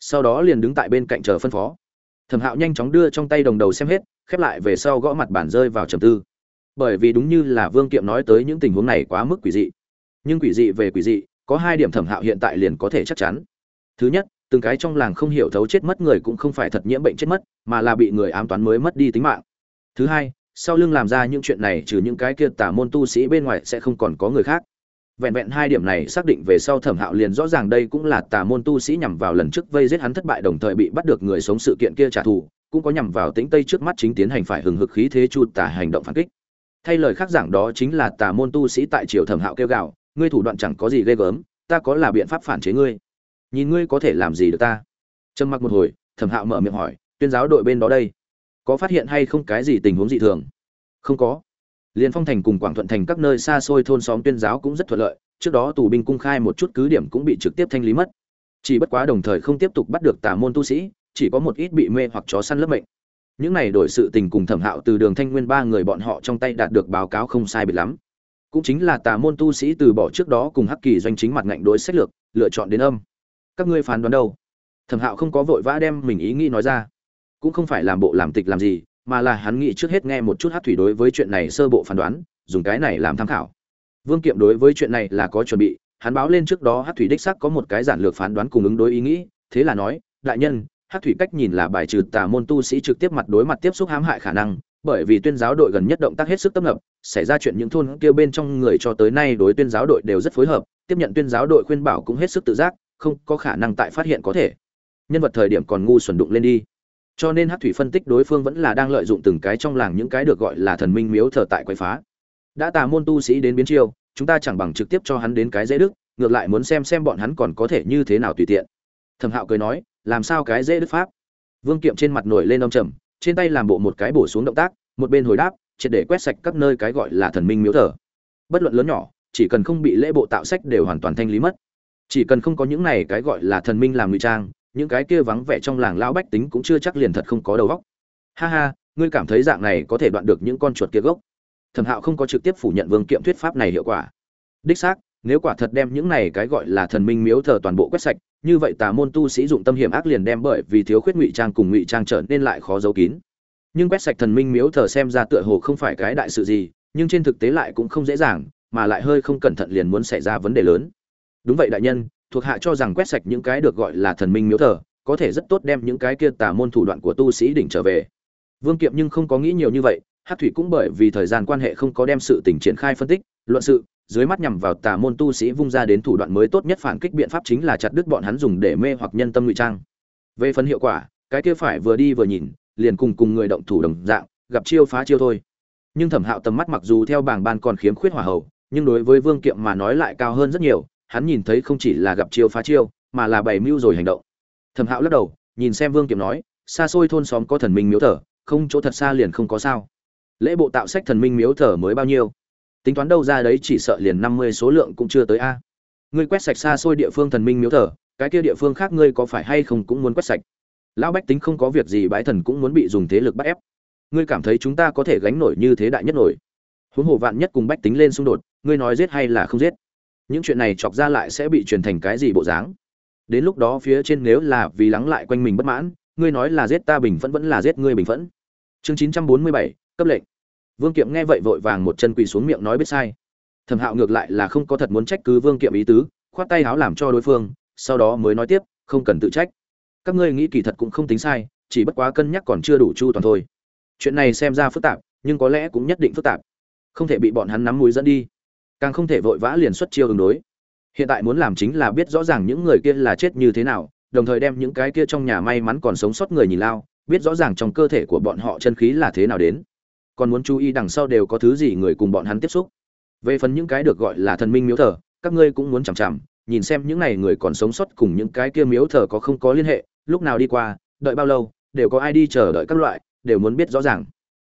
Sau đó liền đứng tại bên cạnh chờ phân phó. Thẩm hạo nhanh chóng đưa trong tay đồng đầu xem hết, khép lại về sau gõ mặt bản rơi vào trầm tư. Bởi vì đúng như là vương kiệm nói tới những tình huống này quá mức quỷ dị. Nhưng quỷ dị về quỷ dị, có hai điểm thẩm hạo hiện tại liền có thể chắc chắn. Thứ nhất, từng cái trong làng không hiểu thấu chết mất người cũng không phải thật nhiễm bệnh chết mất, mà là bị người ám toán mới mất đi tính mạng. Thứ hai, sau lưng làm ra những chuyện này trừ những cái kia tả môn tu sĩ bên ngoài sẽ không còn có người khác vẹn vẹn hai điểm này xác định về sau thẩm hạo liền rõ ràng đây cũng là tà môn tu sĩ nhằm vào lần trước vây giết hắn thất bại đồng thời bị bắt được người sống sự kiện kia trả thù, cũng có nhằm vào tĩnh tây trước mắt chính tiến hành phải hừng hực khí thế chu tả hành động phản kích. Thay lời khác giảng đó chính là tà môn tu sĩ tại triều thẩm hạo kêu gào, ngươi thủ đoạn chẳng có gì ghê gớm, ta có là biện pháp phản chế ngươi? Nhìn ngươi có thể làm gì được ta? Trầm mặc một hồi, thẩm hạo mở miệng hỏi, tuyên giáo đội bên đó đây, có phát hiện hay không cái gì tình huống dị thường? Không có liên phong thành cùng quảng thuận thành các nơi xa xôi thôn xóm tuyên giáo cũng rất thuận lợi, trước đó tù binh cung khai một chút cứ điểm cũng bị trực tiếp thanh lý mất. Chỉ bất quá đồng thời không tiếp tục bắt được tà môn tu sĩ, chỉ có một ít bị mê hoặc chó săn lớp mệnh. Những này đổi sự tình cùng thẩm hạo từ đường thanh nguyên ba người bọn họ trong tay đạt được báo cáo không sai biệt lắm. Cũng chính là tà môn tu sĩ từ bỏ trước đó cùng hắc kỳ doanh chính mặt ngạnh đối sách lược, lựa chọn đến âm. Các ngươi phán đoán đâu? Thẩm hạo không có vội vã đem mình ý nghĩ nói ra. Cũng không phải làm bộ làm tịch làm gì mà là hắn nghĩ trước hết nghe một chút hát thủy đối với chuyện này sơ bộ phán đoán, dùng cái này làm tham khảo. Vương kiệm đối với chuyện này là có chuẩn bị, hắn báo lên trước đó hát thủy đích sắc có một cái giản lược phán đoán cùng ứng đối ý nghĩ, thế là nói, đại nhân, hát thủy cách nhìn là bài trừ tà môn tu sĩ trực tiếp mặt đối mặt tiếp xúc hãm hại khả năng, bởi vì tuyên giáo đội gần nhất động tác hết sức tấp nập, xảy ra chuyện những thôn kia bên trong người cho tới nay đối tuyên giáo đội đều rất phối hợp, tiếp nhận tuyên giáo đội khuyên bảo cũng hết sức tự giác, không có khả năng tại phát hiện có thể. Nhân vật thời điểm còn ngu xuẩn đụng lên đi cho nên hát thủy phân tích đối phương vẫn là đang lợi dụng từng cái trong làng những cái được gọi là thần minh miếu thờ tại quậy phá. Đã tà môn tu sĩ đến biến chiêu, chúng ta chẳng bằng trực tiếp cho hắn đến cái dễ đức, ngược lại muốn xem xem bọn hắn còn có thể như thế nào tùy tiện. Thẩm hạo cười nói, làm sao cái dễ đức pháp? Vương kiệm trên mặt nổi lên ông trầm, trên tay làm bộ một cái bổ xuống động tác, một bên hồi đáp, triệt để quét sạch các nơi cái gọi là thần minh miếu thờ. Bất luận lớn nhỏ, chỉ cần không bị lễ bộ tạo sách đều hoàn toàn thanh lý mất. Chỉ cần không có những này cái gọi là thần minh làm ngụy trang những cái kia vắng vẻ trong làng lão bách tính cũng chưa chắc liền thật không có đầu óc. Ha ha, ngươi cảm thấy dạng này có thể đoạn được những con chuột kia gốc. Thẩm Hạo không có trực tiếp phủ nhận Vương Kiệm thuyết pháp này hiệu quả. Đích xác, nếu quả thật đem những này cái gọi là thần minh miếu thờ toàn bộ quét sạch, như vậy tà môn tu sĩ dụng tâm hiểm ác liền đem bởi vì thiếu khuyết ngụy trang cùng ngụy trang trở nên lại khó giấu kín. Nhưng quét sạch thần minh miếu thờ xem ra tựa hồ không phải cái đại sự gì, nhưng trên thực tế lại cũng không dễ dàng, mà lại hơi không cẩn thận liền muốn xảy ra vấn đề lớn. Đúng vậy đại nhân, thuộc hạ cho rằng quét sạch những cái được gọi là thần minh miếu thờ, có thể rất tốt đem những cái kia tà môn thủ đoạn của tu sĩ đỉnh trở về. Vương kiệm nhưng không có nghĩ nhiều như vậy hát thủy cũng bởi vì thời gian quan hệ không có đem sự tình triển khai phân tích, luận sự, dưới mắt nhằm vào tà môn tu sĩ vung ra đến thủ đoạn mới tốt nhất phản kích biện pháp chính là chặt đứt bọn hắn dùng để mê hoặc nhân tâm ngụy trang. Về phần hiệu quả, cái kia phải vừa đi vừa nhìn, liền cùng cùng người động thủ đồng dạng, gặp chiêu phá chiêu thôi. Nhưng thẩm hạo tầm mắt mặc dù theo bảng ban còn khiếm khuyết hỏa hầu nhưng đối với vương kiệm mà nói lại cao hơn rất nhiều hắn nhìn thấy không chỉ là gặp chiêu phá chiêu, mà là bày mưu rồi hành động. Thẩm Hạo lắc đầu, nhìn xem Vương Kiệm nói, xa xôi thôn xóm có thần minh miếu thờ, không chỗ thật xa liền không có sao. Lễ bộ tạo sách thần minh miếu thờ mới bao nhiêu? Tính toán đâu ra đấy chỉ sợ liền năm mươi số lượng cũng chưa tới a. Ngươi quét sạch xa xôi địa phương thần minh miếu thờ, cái kia địa phương khác ngươi có phải hay không cũng muốn quét sạch. Lão bách tính không có việc gì bái thần cũng muốn bị dùng thế lực bắt ép. Ngươi cảm thấy chúng ta có thể gánh nổi như thế đại nhất nổi? Huống hồ vạn nhất cùng bách tính lên xung đột, ngươi nói giết hay là không giết? Những chuyện này chọc ra lại sẽ bị truyền thành cái gì bộ dáng. Đến lúc đó phía trên nếu là vì lắng lại quanh mình bất mãn, ngươi nói là giết ta bình phẫn vẫn là giết ngươi bình phẫn. Chương chín trăm bốn mươi bảy, cấp lệnh. Vương kiệm nghe vậy vội vàng một chân quỳ xuống miệng nói biết sai. Thẩm hạo ngược lại là không có thật muốn trách cứ vương kiệm ý tứ, khoát tay háo làm cho đối phương, sau đó mới nói tiếp, không cần tự trách. Các ngươi nghĩ kỳ thật cũng không tính sai, chỉ bất quá cân nhắc còn chưa đủ chu toàn thôi. Chuyện này xem ra phức tạp, nhưng có lẽ cũng nhất định phức tạp. Không thể bị bọn hắn nắm mũi dẫn đi càng không thể vội vã liền xuất chiêu ứng đối. Hiện tại muốn làm chính là biết rõ ràng những người kia là chết như thế nào, đồng thời đem những cái kia trong nhà may mắn còn sống sót người nhìn lao, biết rõ ràng trong cơ thể của bọn họ chân khí là thế nào đến. Còn muốn chú ý đằng sau đều có thứ gì người cùng bọn hắn tiếp xúc. Về phần những cái được gọi là thần minh miếu thờ, các ngươi cũng muốn chằm chằm, nhìn xem những này người còn sống sót cùng những cái kia miếu thờ có không có liên hệ, lúc nào đi qua, đợi bao lâu, đều có ai đi chờ đợi các loại, đều muốn biết rõ ràng.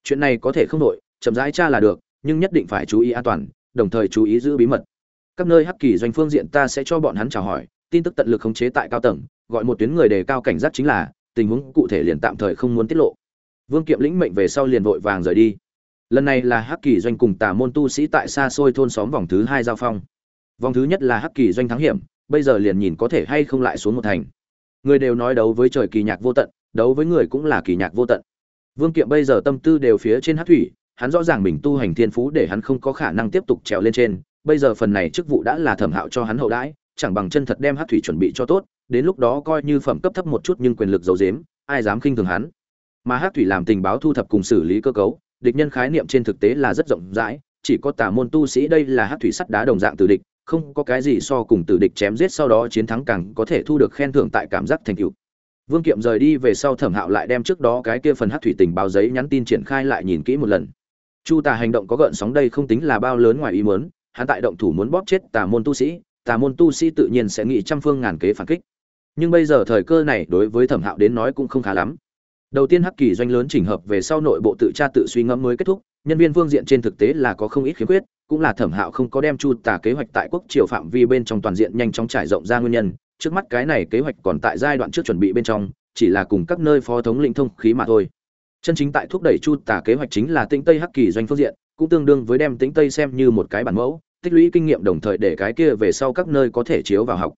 Chuyện này có thể không đổi, chậm rãi tra là được, nhưng nhất định phải chú ý an toàn đồng thời chú ý giữ bí mật. Các nơi hắc kỳ doanh phương diện ta sẽ cho bọn hắn chào hỏi, tin tức tận lực khống chế tại cao tầng, gọi một tuyến người đề cao cảnh giác chính là, tình huống cụ thể liền tạm thời không muốn tiết lộ. Vương kiệm lĩnh mệnh về sau liền vội vàng rời đi. Lần này là hắc kỳ doanh cùng tà môn tu sĩ tại xa xôi thôn xóm vòng thứ hai giao phong. Vòng thứ nhất là hắc kỳ doanh thắng hiểm, bây giờ liền nhìn có thể hay không lại xuống một thành. Người đều nói đấu với trời kỳ nhạc vô tận, đấu với người cũng là kỳ nhạc vô tận. Vương kiệm bây giờ tâm tư đều phía trên hát thủy hắn rõ ràng mình tu hành thiên phú để hắn không có khả năng tiếp tục trèo lên trên, bây giờ phần này chức vụ đã là thẩm hạo cho hắn hậu đãi, chẳng bằng chân thật đem hát thủy chuẩn bị cho tốt, đến lúc đó coi như phẩm cấp thấp một chút nhưng quyền lực giấu dếm ai dám khinh thường hắn. Mà hát thủy làm tình báo thu thập cùng xử lý cơ cấu, địch nhân khái niệm trên thực tế là rất rộng rãi, chỉ có tà môn tu sĩ đây là hát thủy sắt đá đồng dạng từ địch, không có cái gì so cùng tử địch chém giết sau đó chiến thắng càng có thể thu được khen thưởng tại cảm giác thành tựu. Vương kiệm rời đi về sau thẩm hạo lại đem trước đó cái kia phần hát thủy tình báo giấy nhắn tin triển khai lại nhìn kỹ một lần chu tà hành động có gợn sóng đây không tính là bao lớn ngoài ý muốn, hắn tại động thủ muốn bóp chết tà môn tu sĩ, tà môn tu sĩ tự nhiên sẽ nghĩ trăm phương ngàn kế phản kích. Nhưng bây giờ thời cơ này đối với thẩm hạo đến nói cũng không khá lắm. Đầu tiên hắc kỳ doanh lớn chỉnh hợp về sau nội bộ tự tra tự suy ngẫm mới kết thúc, nhân viên phương diện trên thực tế là có không ít khiếm khuyết, cũng là thẩm hạo không có đem chu tà kế hoạch tại quốc triều phạm vi bên trong toàn diện nhanh chóng trải rộng ra nguyên nhân, trước mắt cái này kế hoạch còn tại giai đoạn trước chuẩn bị bên trong, chỉ là cùng các nơi phó thống lĩnh thông khí mà thôi chân chính tại thúc đẩy chu tả kế hoạch chính là tĩnh tây hắc kỳ doanh phương diện, cũng tương đương với đem tĩnh tây xem như một cái bản mẫu, tích lũy kinh nghiệm đồng thời để cái kia về sau các nơi có thể chiếu vào học.